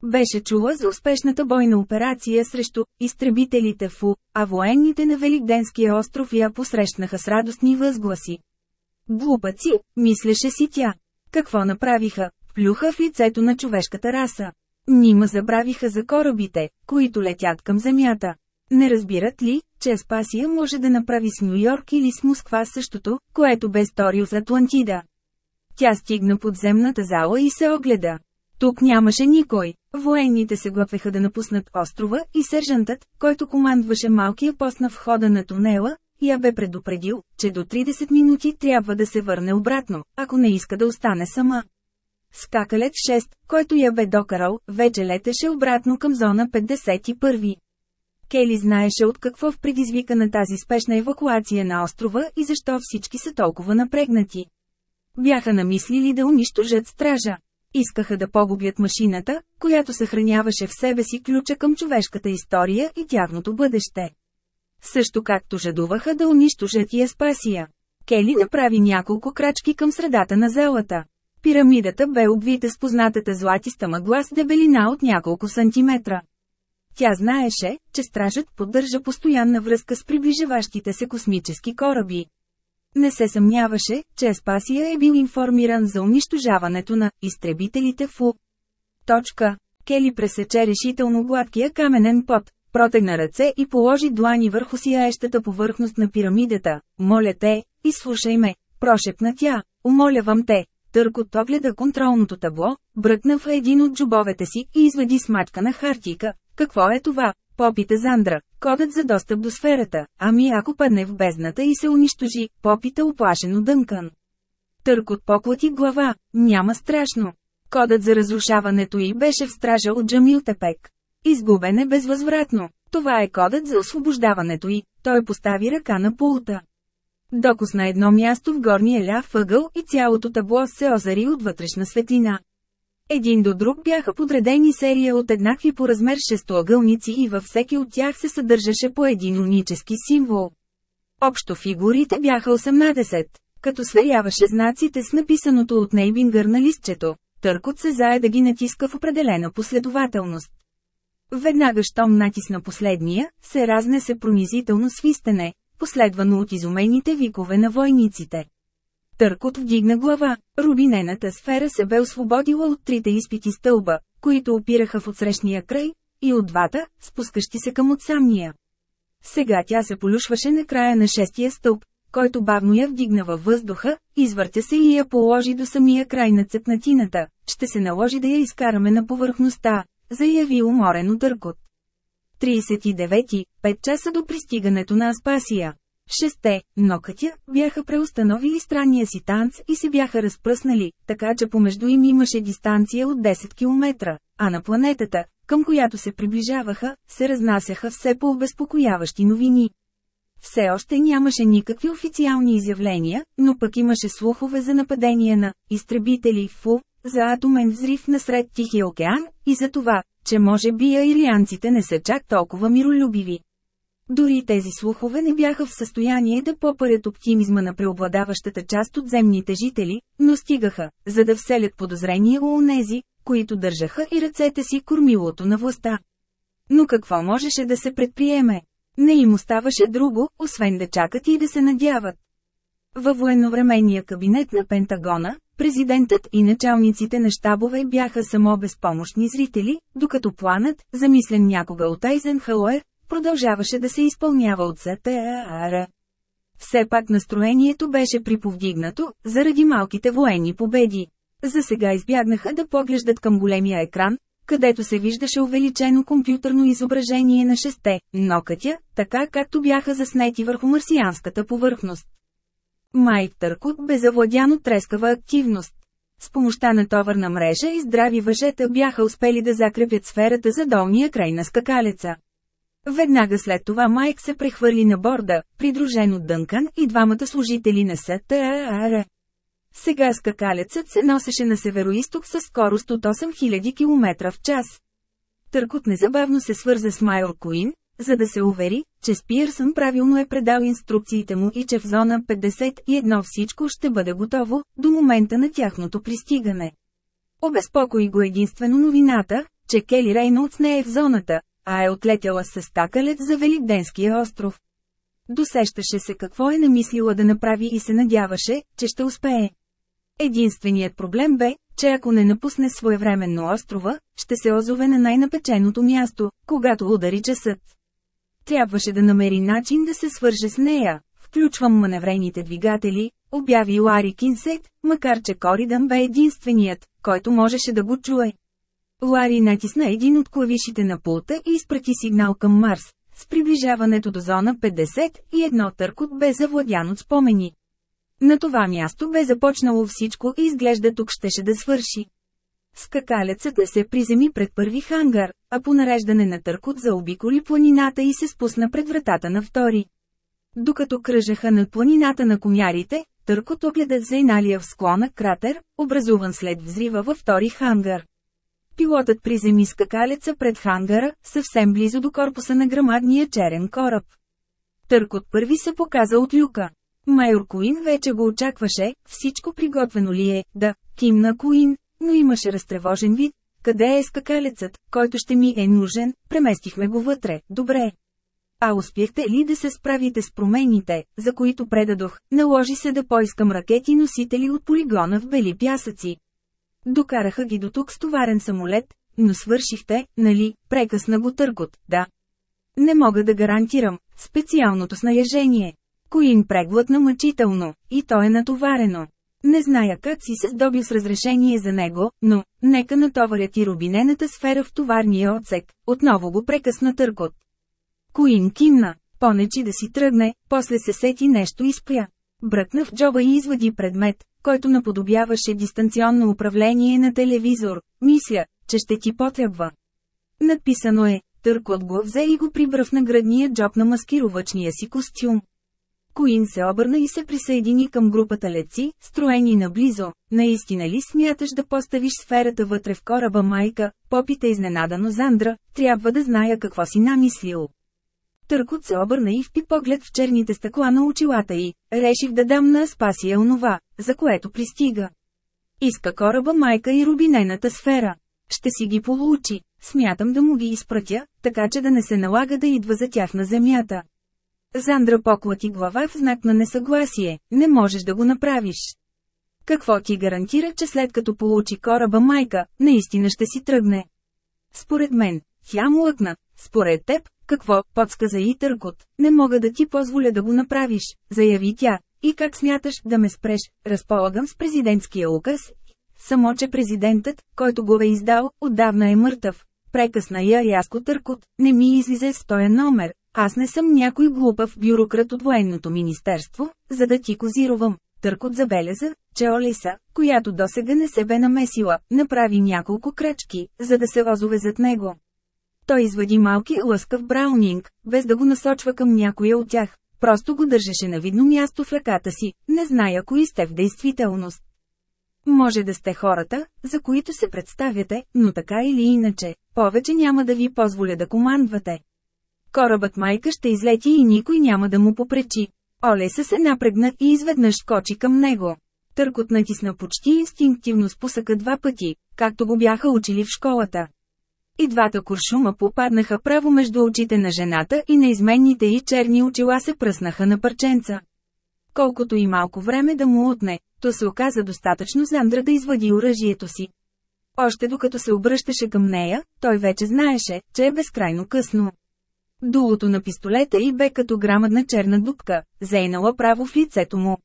Беше чула за успешната бойна операция срещу изтребителите ФУ, а военните на Великденския остров я посрещнаха с радостни възгласи. Глупаци, мислеше си тя. Какво направиха? Плюха в лицето на човешката раса. Нима забравиха за корабите, които летят към земята. Не разбират ли, че Аспасия може да направи с Нью Йорк или с Москва същото, което бе сторил с Атлантида? Тя стигна подземната зала и се огледа. Тук нямаше никой. Военните се готвеха да напуснат острова и сержантът, който командваше малкия пост на входа на тунела, я бе предупредил, че до 30 минути трябва да се върне обратно, ако не иска да остане сама. Скакалет 6, който я бе докарал, вече летеше обратно към зона 51. Кели знаеше от какво в предизвикана тази спешна евакуация на острова и защо всички са толкова напрегнати. Бяха намислили да унищожат стража. Искаха да погубят машината, която съхраняваше в себе си ключа към човешката история и тяхното бъдеще. Също както жадуваха да унищожат и Еспасия. Кели направи няколко крачки към средата на залата. Пирамидата бе обвита с познатата златиста мъгла с дебелина от няколко сантиметра. Тя знаеше, че стражът поддържа постоянна връзка с приближаващите се космически кораби. Не се съмняваше, че Еспасия е бил информиран за унищожаването на изтребителите в Точка. Кели пресече решително гладкия каменен пот, протегна ръце и положи длани върху сияещата повърхност на пирамидата. Моля те, изслушай ме, прошепна тя, умолявам те. Търкот огледа контролното табло, бръкна в един от джобовете си и извади смачка на хартика, какво е това? Попита Зандра. Кодът за достъп до сферата. Ами ако падне в бездната и се унищожи, попита оплашено Дънкан. Търкот поклати глава. Няма страшно. Кодът за разрушаването й беше в стража от Тепек. Изгубен е безвъзвратно. Това е кодът за освобождаването й. Той постави ръка на пулта. Докосна едно място в горния ляв ъгъл и цялото табло се озари от вътрешна светлина. Един до друг бяха подредени серия от еднакви по размер шестоъгълници и във всеки от тях се съдържаше по един унически символ. Общо фигурите бяха 18, като сверяваше знаците с написаното от Нейбингър на листчето. Търкот се зае да ги натиска в определена последователност. Веднага щом натисна последния, се разнесе пронизително свистене, последвано от изумените викове на войниците. Търкот вдигна глава, рубинената сфера се бе освободила от трите изпити стълба, които опираха в отсрещния край, и от двата, спускащи се към отсамния. Сега тя се полюшваше на края на шестия стълб, който бавно я вдигна във въздуха, извъртя се и я положи до самия край на цепнатината. Ще се наложи да я изкараме на повърхността, заяви уморено Търкот. 39. 5 часа до пристигането на Аспасия. Шесте, нокътя, бяха преустановили странния си танц и се бяха разпръснали, така че помежду им имаше дистанция от 10 км, а на планетата, към която се приближаваха, се разнасяха все по-обезпокояващи новини. Все още нямаше никакви официални изявления, но пък имаше слухове за нападение на изтребители ФУ, за атомен взрив насред Тихия океан и за това, че може би аирианците не са чак толкова миролюбиви. Дори тези слухове не бяха в състояние да попарят оптимизма на преобладаващата част от земните жители, но стигаха, за да вселят подозрение у онези, които държаха и ръцете си кормилото на властта. Но какво можеше да се предприеме? Не им оставаше друго, освен да чакат и да се надяват. Във военновременния кабинет на Пентагона, президентът и началниците на щабове бяха само безпомощни зрители, докато планът, замислен някога от Айзенхауер, продължаваше да се изпълнява от СТААР. Все пак настроението беше приповдигнато, заради малките военни победи. За сега избягнаха да поглеждат към големия екран, където се виждаше увеличено компютърно изображение на шесте нокътя, така както бяха заснети върху марсианската повърхност. Майк Търкот бе завладяно трескава активност. С помощта на товарна мрежа и здрави въжета бяха успели да закрепят сферата за долния край на скакалеца. Веднага след това Майк се прехвърли на борда, придружен от Дънкан и двамата служители на СТАР. Сега скакалецът се носеше на североисток със скорост от 8000 км в час. Търкот незабавно се свърза с Майл Куин, за да се увери, че Спирсън правилно е предал инструкциите му и че в зона 51 всичко ще бъде готово, до момента на тяхното пристигане. Обезпокои го единствено новината, че Кели Рейнолдс не е в зоната, а е отлетяла с стакалет за Великденския остров. Досещаше се какво е намислила да направи и се надяваше, че ще успее. Единственият проблем бе, че ако не напусне своевременно острова, ще се озове на най-напеченото място, когато удари часът. Трябваше да намери начин да се свърже с нея. Включвам маневрените двигатели, обяви Лари Кинсет, макар че Коридан бе единственият, който можеше да го чуе. Лари натисна един от клавишите на пулта и изпрати сигнал към Марс. С приближаването до зона 50 и едно търкот бе завладян от спомени. На това място бе започнало всичко и изглежда тук щеше да свърши. Скакалецът не се приземи пред първи хангар, а по нареждане на търкот заобиколи планината и се спусна пред вратата на втори. Докато кръжаха над планината на комярите, търкот огледа зайналия в склона кратер, образуван след взрива във втори хангар. Пилотът приземи скакалеца пред хангара, съвсем близо до корпуса на грамадния черен кораб. Търкот първи се показа от люка. Майор Куин вече го очакваше, всичко приготвено ли е, да, кимна Куин, но имаше разтревожен вид. Къде е скакалецът, който ще ми е нужен, преместихме го вътре, добре. А успяхте ли да се справите с промените, за които предадох, наложи се да поискам ракети носители от полигона в бели пясъци. Докараха ги до тук с товарен самолет, но свършихте, нали, прекъсна го търгот, да. Не мога да гарантирам специалното снаряжение. Коин преглътна мъчително, и то е натоварено. Не зная как си се здобил с разрешение за него, но, нека натоварят и рубинената сфера в товарния отсек, отново го прекъсна търгот. Коин кимна, понечи да си тръгне, после се сети нещо и спря. Бръкна в джоба и извади предмет, който наподобяваше дистанционно управление на телевизор. Мисля, че ще ти потребва. Надписано е, търкот го взе и го прибра в наградния джоб на маскировачния си костюм. Коин се обърна и се присъедини към групата леци, строени наблизо. Наистина ли смяташ да поставиш сферата вътре в кораба майка? Попита изненадано Зандра, трябва да зная какво си намислил. Търкот се обърна и впи поглед в черните стъкла на очилата й. Реших да дам на Аспасия онова, за което пристига. Иска кораба майка и рубинената сфера. Ще си ги получи. Смятам да му ги изпратя, така че да не се налага да идва за тях на земята. Зандра поклати глава в знак на несъгласие. Не можеш да го направиш. Какво ти гарантира, че след като получи кораба майка, наистина ще си тръгне? Според мен, тя му лъкна. Според теб, какво, подсказа и търгот, не мога да ти позволя да го направиш, заяви тя. И как смяташ да ме спреш, разполагам с президентския указ. Само, че президентът, който го е издал, отдавна е мъртъв. Прекъсна я рязко търкот, не ми излизе с този номер. Аз не съм някой глупав бюрократ от военното министерство, за да ти козирувам. Търкот забеляза, че Олиса, която досега не се бе намесила, направи няколко крачки, за да се озове зад него. Той извади малки лъскав браунинг, без да го насочва към някоя от тях. Просто го държеше на видно място в ръката си, не зная кои сте в действителност. Може да сте хората, за които се представяте, но така или иначе, повече няма да ви позволя да командвате. Корабът майка ще излети и никой няма да му попречи. Олеса се напрегна и изведнъж скочи към него. Търкот натисна почти инстинктивно спусъка два пъти, както го бяха учили в школата и двата куршума попаднаха право между очите на жената и неизменните и черни очила се пръснаха на парченца. Колкото и малко време да му отне, то се оказа достатъчно зандра да извади оръжието си. Още докато се обръщаше към нея, той вече знаеше, че е безкрайно късно. Дулото на пистолета и бе като грамадна черна дупка, зейнала право в лицето му.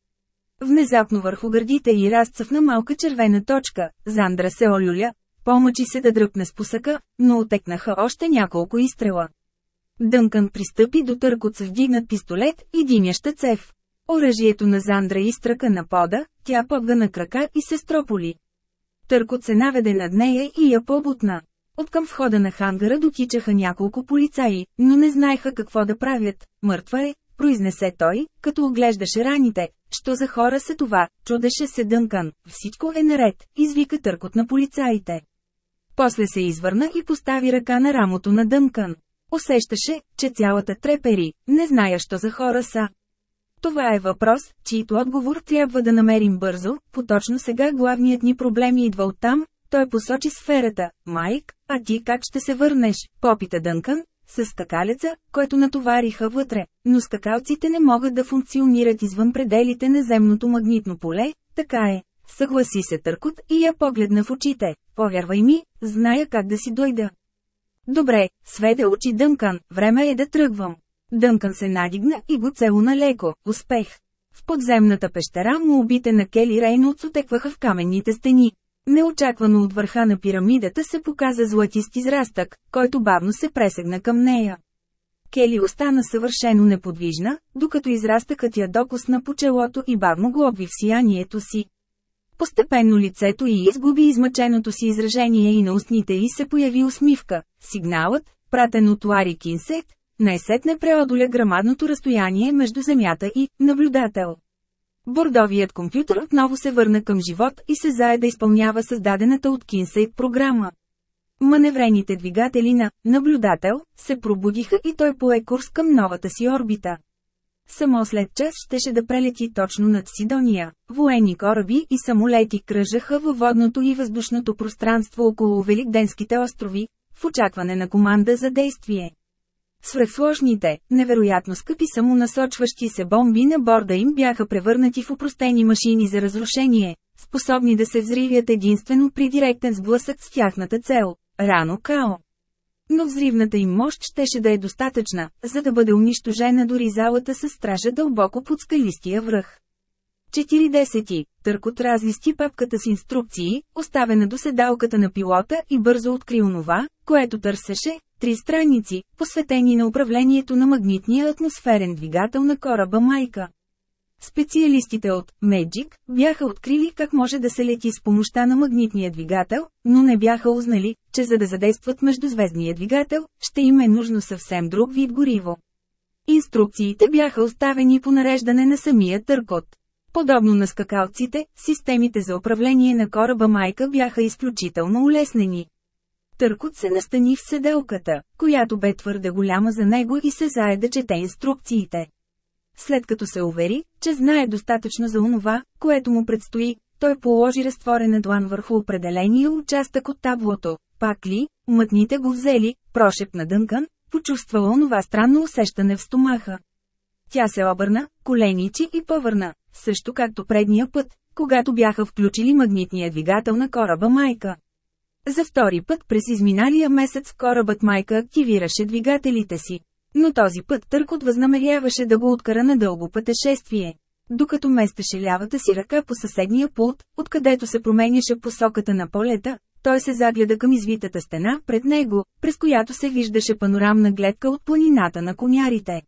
Внезапно върху гърдите и разцъфна малка червена точка, Зандра се олюля, Помъчи се да дръпне с посъка, но отекнаха още няколко изстрела. Дънкан пристъпи до търкот с вдигнат пистолет и димяща цев. Оръжието на Зандра изтръка на пода, тя пъвга на крака и се строполи. Търкот се наведе над нея и я побутна. От към входа на хангара дотичаха няколко полицаи, но не знаеха какво да правят. Мъртва е, произнесе той, като оглеждаше раните. Що за хора са това, чудеше се Дънкан. Всичко е наред, извика търкот на полицаите. После се извърна и постави ръка на рамото на Дънкан. Усещаше, че цялата трепери, не зная що за хора са. Това е въпрос, чийто отговор трябва да намерим бързо, поточно сега главният ни проблем идва оттам, той посочи сферата, Майк, а ти как ще се върнеш, попита Дънкан, с скакалеца, който натовариха вътре, но скакалците не могат да функционират извън пределите на земното магнитно поле, така е. Съгласи се Търкот и я погледна в очите. Повярвай ми, Зная как да си дойда. Добре, сведе очи Дънкан, време е да тръгвам. Дънкан се надигна и го целуна леко, успех. В подземната пещера му убите на Кели Рейнолдс отекваха в каменните стени. Неочаквано от върха на пирамидата се показа златист израстък, който бавно се пресегна към нея. Кели остана съвършено неподвижна, докато израстъкът я докосна по челото и бавно го обви в сиянието си. Постепенно лицето й изгуби измъченото си изражение и на устните й се появи усмивка. Сигналът, пратен от Лари Кинсет, най-сетне преодоля грамадното разстояние между Земята и наблюдател. Бордовият компютър отново се върна към живот и се зае да изпълнява създадената от Кинсейт програма. Маневрените двигатели на «наблюдател» се пробудиха и той пое курс към новата си орбита. Само след час щеше да прелети точно над Сидония. Военни кораби и самолети кръжаха във водното и въздушното пространство около Великденските острови, в очакване на команда за действие. Свръхсложните, невероятно скъпи самонасочващи се бомби на борда им бяха превърнати в упростени машини за разрушение, способни да се взривят единствено при директен сблъсък с тяхната цел – рано као. Но взривната им мощ щеше да е достатъчна, за да бъде унищожена дори залата със стража дълбоко под скалистия връх. 40. Търкот развисти папката с инструкции, оставена до седалката на пилота и бързо откри онова, което търсеше, три страници, посветени на управлението на магнитния атмосферен двигател на кораба Майка. Специалистите от Magic бяха открили как може да се лети с помощта на магнитния двигател, но не бяха узнали, че за да задействат междузвездния двигател, ще им е нужно съвсем друг вид гориво. Инструкциите бяха оставени по нареждане на самия търкот. Подобно на скакалците, системите за управление на кораба Майка бяха изключително улеснени. Търкот се настани в седелката, която бе твърде голяма за него и се заеда чете инструкциите. След като се увери, че знае достатъчно за онова, което му предстои, той положи разтворена длан върху определения участък от таблото. Пак ли, мътните го взели, прошепна Дънкан, почувствала онова странно усещане в стомаха. Тя се обърна, коленичи и повърна, също както предния път, когато бяха включили магнитния двигател на кораба Майка. За втори път през изминалия месец корабът Майка активираше двигателите си. Но този път търкот възнамеряваше да го откара на дълго пътешествие. Докато местеше лявата си ръка по съседния пулт, откъдето се променяше посоката на полета, той се загледа към извитата стена пред него, през която се виждаше панорамна гледка от планината на конярите.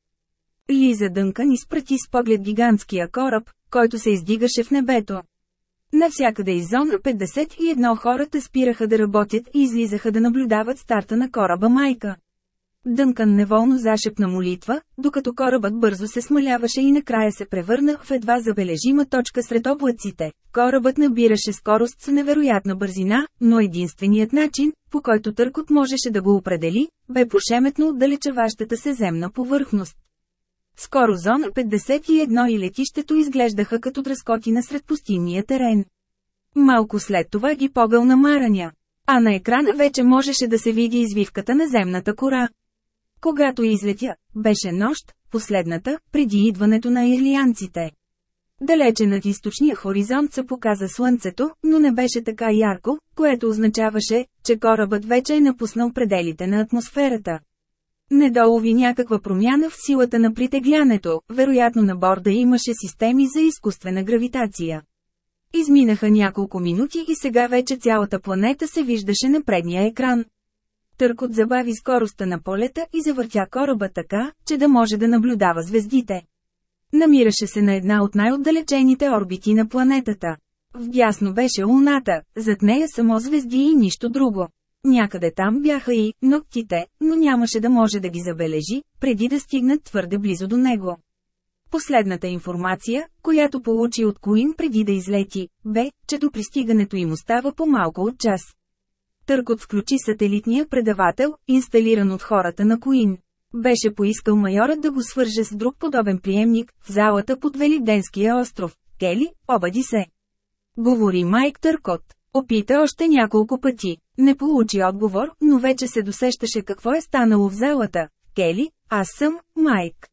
Лиза Дънкан изпрати с поглед гигантския кораб, който се издигаше в небето. Навсякъде из зона 51 хората спираха да работят и излизаха да наблюдават старта на кораба Майка. Дънкан неволно зашепна молитва, докато корабът бързо се смаляваше и накрая се превърна в едва забележима точка сред облаците. Корабът набираше скорост с невероятна бързина, но единственият начин, по който търкот можеше да го определи, бе пошеметно отдалечаващата се земна повърхност. Скоро зона 51 и летището изглеждаха като дръскотина сред пустинния терен. Малко след това ги погълна мараня. А на екрана вече можеше да се види извивката на земната кора. Когато излетя, беше нощ, последната, преди идването на ирлианците. Далече над източния хоризонт се показа слънцето, но не беше така ярко, което означаваше, че корабът вече е напуснал пределите на атмосферата. Не долови някаква промяна в силата на притеглянето, вероятно на борда имаше системи за изкуствена гравитация. Изминаха няколко минути и сега вече цялата планета се виждаше на предния екран. Търкот забави скоростта на полета и завъртя кораба така, че да може да наблюдава звездите. Намираше се на една от най-отдалечените орбити на планетата. Вдясно беше луната, зад нея само звезди и нищо друго. Някъде там бяха и ногтите, но нямаше да може да ги забележи, преди да стигнат твърде близо до него. Последната информация, която получи от Коин преди да излети, бе, че до пристигането им остава по-малко от час. Търкот включи сателитния предавател, инсталиран от хората на Коин. Беше поискал майорът да го свърже с друг подобен приемник, в залата под Велиденския остров. Кели, обади се. Говори Майк Търкот. Опита още няколко пъти. Не получи отговор, но вече се досещаше какво е станало в залата. Кели, аз съм, Майк.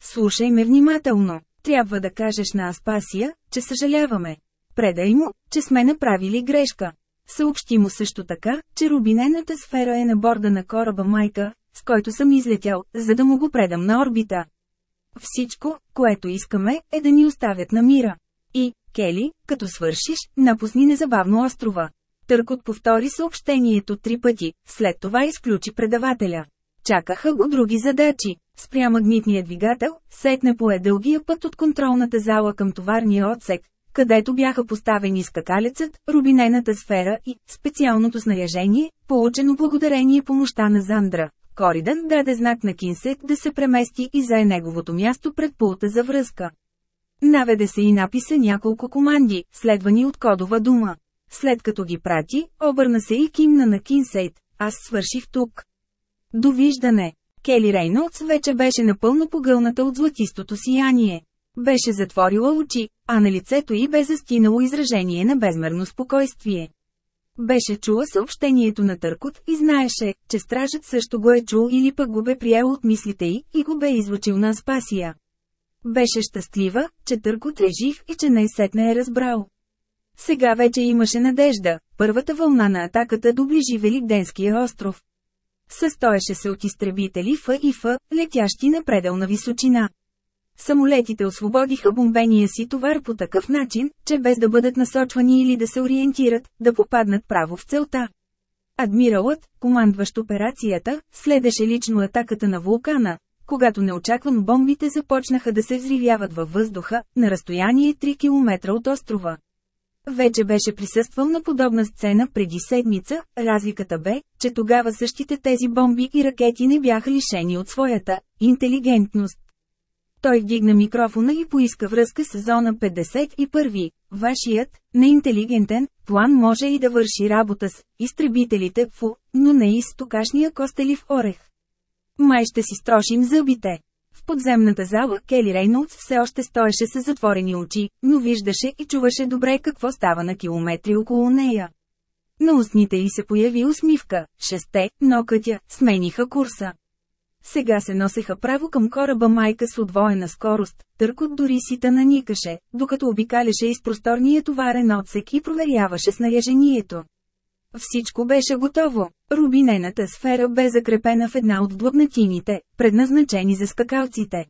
Слушай ме внимателно. Трябва да кажеш на Аспасия, че съжаляваме. Предай му, че сме направили грешка. Съобщи му също така, че рубинената сфера е на борда на кораба Майка, с който съм излетял, за да му го предам на орбита. Всичко, което искаме, е да ни оставят на мира. И, Кели, като свършиш, напусни незабавно острова. Търкот повтори съобщението три пъти, след това изключи предавателя. Чакаха го други задачи. Спря магнитния двигател, сетне пое дългия път от контролната зала към товарния отсек, където бяха поставени скакалецът, рубинената сфера и специалното снаряжение, получено благодарение помощта на Зандра. Коридан даде знак на Кинсет да се премести и зае неговото място пред пулта за връзка. Наведе се и написа няколко команди, следвани от кодова дума. След като ги прати, обърна се и кимна на Кинсейт. Аз свърших тук. Довиждане! Кели Рейнолдс вече беше напълно погълната от златистото сияние. Беше затворила очи, а на лицето й бе застинало изражение на безмерно спокойствие. Беше чула съобщението на Търкот и знаеше, че стражът също го е чул или пък го бе приел от мислите й и го бе излучил на аспасия. Беше щастлива, че Търкот е жив и че най-сетне е разбрал. Сега вече имаше надежда, първата вълна на атаката доближи Великденския остров. Състоеше се от изтребители Ф и Ф, летящи на на височина. Самолетите освободиха бомбения си товар по такъв начин, че без да бъдат насочвани или да се ориентират, да попаднат право в целта. Адмиралът, командващ операцията, следеше лично атаката на вулкана, когато неочаквано бомбите започнаха да се взривяват във въздуха, на разстояние 3 км от острова. Вече беше присъствал на подобна сцена преди седмица, разликата бе, че тогава същите тези бомби и ракети не бяха лишени от своята интелигентност. Той вдигна микрофона и поиска връзка с зона 51. Вашият, неинтелигентен, план може и да върши работа с изтребителите ФУ, но не и с токашния костелив орех. Май ще си строшим зъбите. В подземната зала Кели Рейнолдс все още стоеше с затворени очи, но виждаше и чуваше добре какво става на километри около нея. На устните й се появи усмивка, шесте, но кътя, смениха курса. Сега се носеха право към кораба майка с отвоена скорост, търкот дори сита наникаше, докато обикаляше из просторния товарен отсек и проверяваше снаряжението. Всичко беше готово. Рубинената сфера бе закрепена в една от длъбнатините, предназначени за скакалците.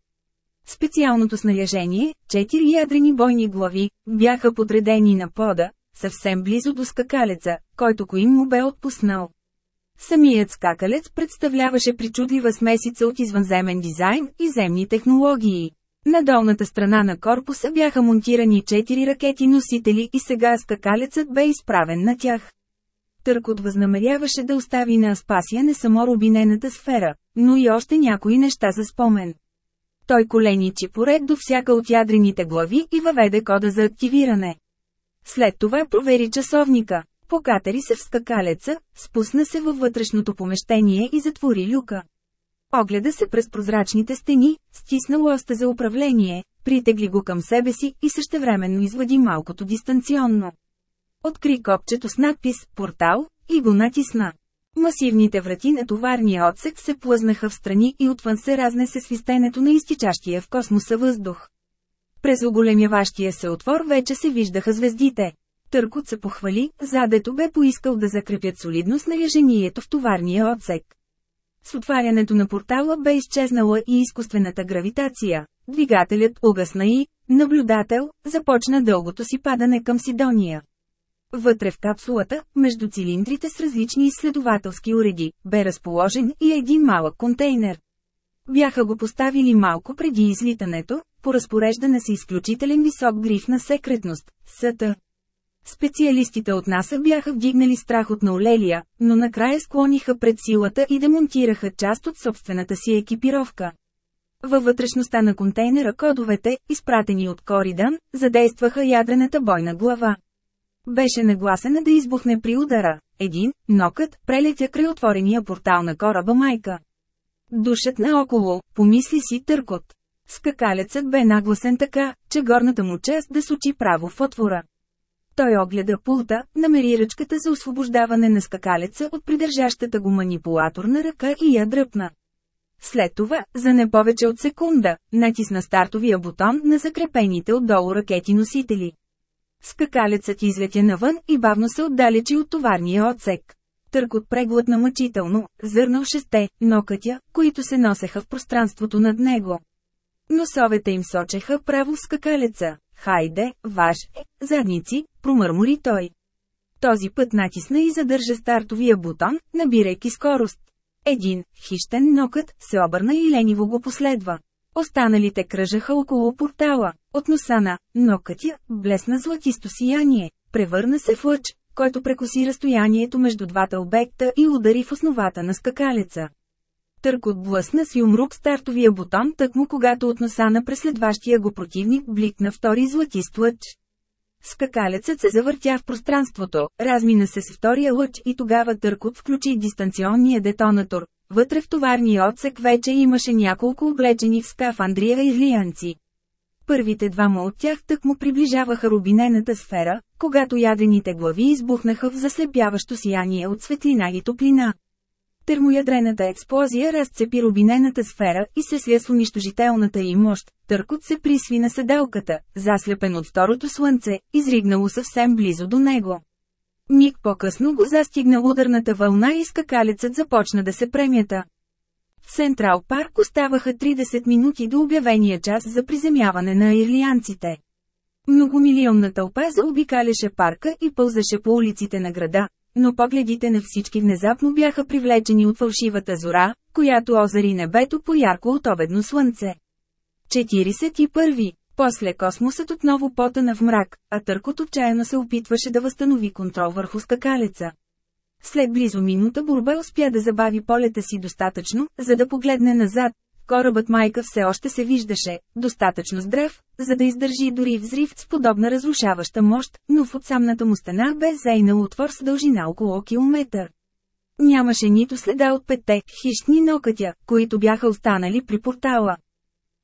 Специалното снаряжение, четири ядрени бойни глави, бяха подредени на пода, съвсем близо до скакалеца, който го им му бе отпуснал. Самият скакалец представляваше причудлива смесица от извънземен дизайн и земни технологии. На долната страна на корпуса бяха монтирани четири ракети-носители и сега скакалецът бе изправен на тях. Търкот възнамеряваше да остави на Аспасия не само рубинената сфера, но и още някои неща за спомен. Той коленичи поред до всяка от ядрените глави и въведе кода за активиране. След това провери часовника. Покатери се в скакалеца, спусна се във вътрешното помещение и затвори люка. Огледа се през прозрачните стени, стисна лоста за управление, притегли го към себе си и същевременно извади малкото дистанционно. Откри копчето с надпис «Портал» и го натисна. Масивните врати на товарния отсек се плъзнаха в страни и отвън се разнесе свистенето на изтичащия в космоса въздух. През оголемяващия се отвор вече се виждаха звездите. Търкот се похвали, задето бе поискал да закрепят солидно снаряжението в товарния отсек. С отварянето на портала бе изчезнала и изкуствената гравитация. Двигателят угасна и, наблюдател, започна дългото си падане към Сидония. Вътре в капсулата, между цилиндрите с различни изследователски уреди, бе разположен и един малък контейнер. Бяха го поставили малко преди излитането, по разпореждане с изключителен висок гриф на секретност – СТ. Специалистите от НАСА бяха вдигнали страх от наулелия, но накрая склониха пред силата и демонтираха част от собствената си екипировка. Във вътрешността на контейнера кодовете, изпратени от Коридан, задействаха ядрената бойна глава. Беше нагласена да избухне при удара. Един, нокът, прелетя край отворения портал на кораба майка. Душът наоколо, помисли си търкот. Скакалецът бе нагласен така, че горната му част да сочи право в отвора. Той огледа пулта, намери ръчката за освобождаване на скакалеца от придържащата го манипулаторна ръка и я дръпна. След това, за не повече от секунда, натисна стартовия бутон на закрепените отдолу ракети носители. Скакалецът излетя навън и бавно се отдалечи от товарния отсек. Търкот преглътна мъчително, зърнал шесте, нокътя, които се носеха в пространството над него. Носовете им сочеха право в скакалеца. Хайде, ваш, е, задници, промърмори той. Този път натисна и задържа стартовия бутон, набирайки скорост. Един, хищен нокът, се обърна и лениво го последва. Останалите кръжаха около портала. От носа на нокътя блесна златисто сияние, превърна се в лъч, който прекоси разстоянието между двата обекта и удари в основата на скакалеца. Търкот блъсна с юмрук стартовия бутон тъкмо когато от носа на преследващия го противник бликна втори златист лъч. Скакалецът се завъртя в пространството, размина се с втория лъч и тогава Търкот включи дистанционния детонатор. Вътре в товарния отсек вече имаше няколко облечени в скафандрия излиянци. Първите двама от тях тък му приближаваха рубинената сфера, когато ядените глави избухнаха в заслепяващо сияние от светлина и топлина. Термоядрената експлозия разцепи рубинената сфера и се сля с унищожителната й мощ. Търкот се присви на седалката, заслепен от второто слънце, изригнало съвсем близо до него. Миг по-късно го застигна ударната вълна и скакалецът започна да се премята. В Централ парк оставаха 30 минути до обявения час за приземяване на ирлианците. Многомилионна тълпа заобикаляше парка и пълзаше по улиците на града, но погледите на всички внезапно бяха привлечени от фалшивата зора, която озари небето по ярко от обедно слънце. 41. После космосът отново потъна в мрак, а търкот отчаяно се опитваше да възстанови контрол върху скакалеца. След близо минута борба успя да забави полета си достатъчно, за да погледне назад, корабът майка все още се виждаше, достатъчно здрав, за да издържи дори взрив с подобна разрушаваща мощ, но в отсамната му стена бе зейнал отвор с дължина около километър. Нямаше нито следа от петте хищни нокътя, които бяха останали при портала.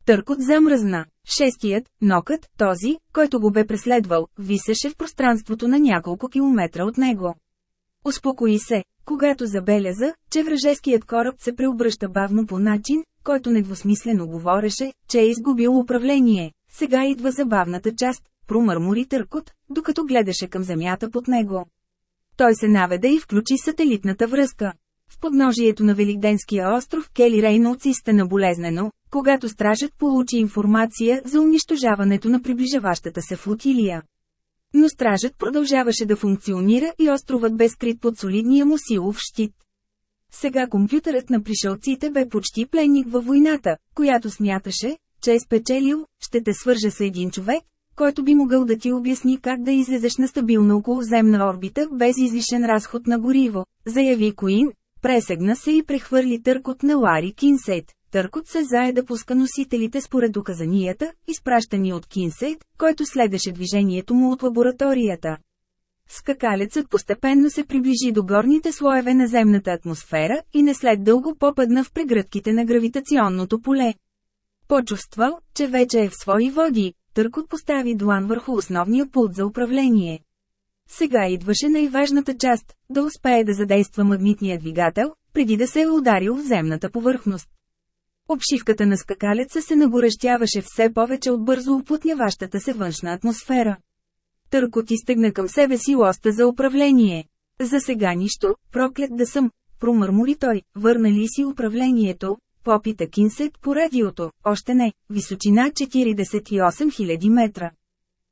Търкот замръзна. Шестият, нокът, този, който го бе преследвал, висеше в пространството на няколко километра от него. Успокои се, когато забеляза, че вражеският кораб се преобръща бавно по начин, който недвусмислено говореше, че е изгубил управление. Сега идва забавната част, промърмори търкот, докато гледаше към земята под него. Той се наведе и включи сателитната връзка. В подножието на Великденския остров Кели Рейнолдс изтъна болезнено, когато стражът получи информация за унищожаването на приближаващата се флотилия. Но стражът продължаваше да функционира и островът бе скрит под солидния му силов щит. Сега компютърът на пришелците бе почти пленник във войната, която смяташе, че е спечелил, ще те свържа с един човек, който би могъл да ти обясни как да излезеш на стабилна околоземна орбита без излишен разход на гориво, заяви Коин, пресегна се и прехвърли търкот на Лари Кинсейт. Търкот се зае да пуска носителите според указанията, изпращани от Кинсейт, който следеше движението му от лабораторията. Скакалецът постепенно се приближи до горните слоеве на земната атмосфера и не след дълго попадна в прегръдките на гравитационното поле. Почувствал, че вече е в свои води, Търкот постави длан върху основния пулт за управление. Сега идваше най-важната част – да успее да задейства магнитния двигател, преди да се е ударил в земната повърхност. Обшивката на скакалеца се нагорещяваше все повече от бързо оплътняващата се външна атмосфера. Търкот изтегна към себе си лоста за управление. За сега нищо, проклет да съм, промърмори той, върнали си управлението, попита Кинсет по радиото, още не, височина 48 000 метра.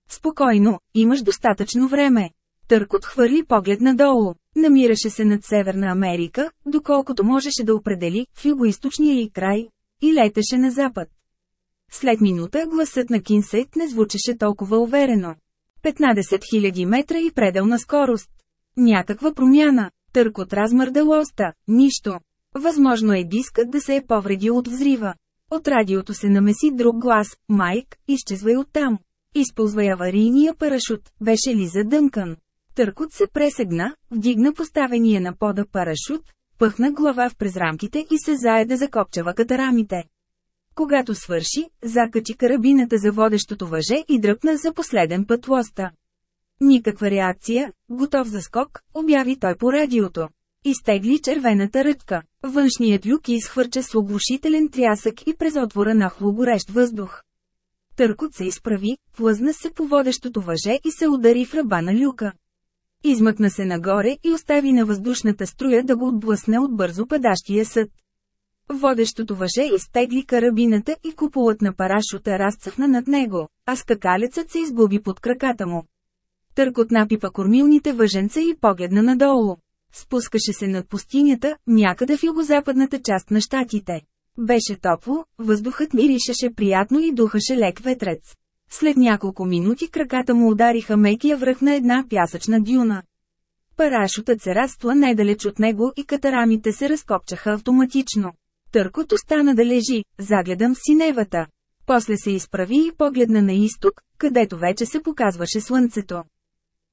Спокойно, имаш достатъчно време. Търкот хвърли поглед надолу. Намираше се над Северна Америка, доколкото можеше да определи, в югоисточния и край, и летеше на запад. След минута гласът на Кинсет не звучеше толкова уверено. 15 000 метра и пределна скорост. Някаква промяна. Търкот размърда лоста, Нищо. Възможно е дискът да се е повредил от взрива. От радиото се намеси друг глас. Майк, изчезвай оттам. Използвай аварийния парашут, беше ли за Търкот се пресегна, вдигна поставения на пода парашут, пъхна глава в презрамките и се заеда за копчева катарамите. Когато свърши, закачи карабината за водещото въже и дръпна за последен път лоста. Никаква реакция, готов за скок, обяви той по радиото. Изтегли червената ръчка. Външният люк изхвърча с оглушителен трясък и през отвора на хлогорещ въздух. Търкот се изправи, плъзна се по водещото въже и се удари в ръба на люка. Измъкна се нагоре и остави на въздушната струя да го отблъсне от бързо падащия съд. Водещото въже изтегли е карабината и куполът на парашута разцъфна над него, а скакалецът се изгуби под краката му. Търкот напипа кормилните въженца и погледна надолу. Спускаше се над пустинята, някъде в югозападната част на щатите. Беше топло, въздухът миришеше приятно и духаше лек ветрец. След няколко минути краката му удариха мекия връх на една пясъчна дюна. Парашутът се растла недалеч от него и катарамите се разкопчаха автоматично. Търкот остана да лежи, загледам в синевата. После се изправи и погледна на изток, където вече се показваше слънцето.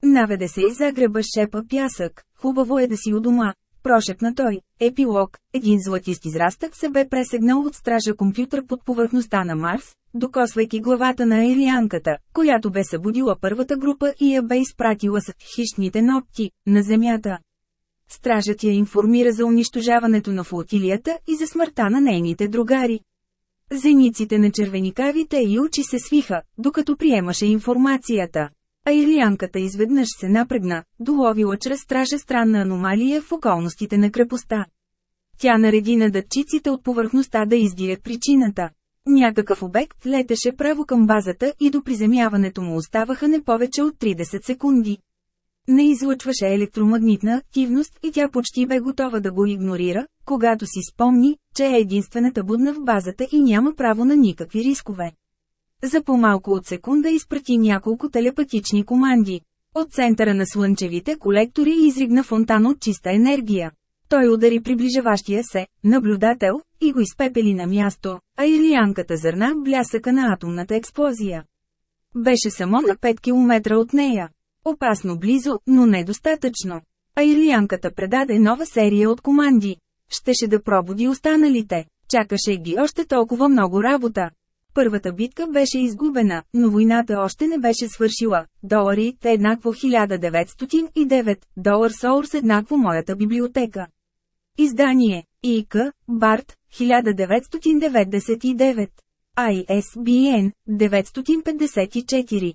Наведе се и загреба шепа пясък, хубаво е да си у дома, прошепна той. Епилог, един златист израстък се бе пресегнал от стража компютър под повърхността на Марс, докосвайки главата на Ерианката, която бе събудила първата група и я бе изпратила с хищните нопти на Земята. Стражът я информира за унищожаването на флотилията и за смъртта на нейните другари. Зениците на червеникавите и очи се свиха, докато приемаше информацията. А Ирлианката изведнъж се напрегна, доловила чрез стража странна аномалия в околностите на крепостта. Тя нареди на датчиците от повърхността да издирят причината. Някакъв обект летеше право към базата и до приземяването му оставаха не повече от 30 секунди. Не излъчваше електромагнитна активност и тя почти бе готова да го игнорира, когато си спомни, че е единствената будна в базата и няма право на никакви рискове. За по-малко от секунда изпрати няколко телепатични команди. От центъра на слънчевите колектори изригна фонтан от чиста енергия. Той удари приближаващия се, наблюдател, и го изпепели на място, а илиянката зърна блясъка на атомната експлозия. Беше само на 5 км от нея. Опасно близо, но недостатъчно. А Ирлианката предаде нова серия от команди. Щеше да пробуди останалите. Чакаше ги още толкова много работа. Първата битка беше изгубена, но войната още не беше свършила. Долари – еднакво 1909, долар Соурс еднакво моята библиотека. Издание ИК, Барт, 1999. ISBN 954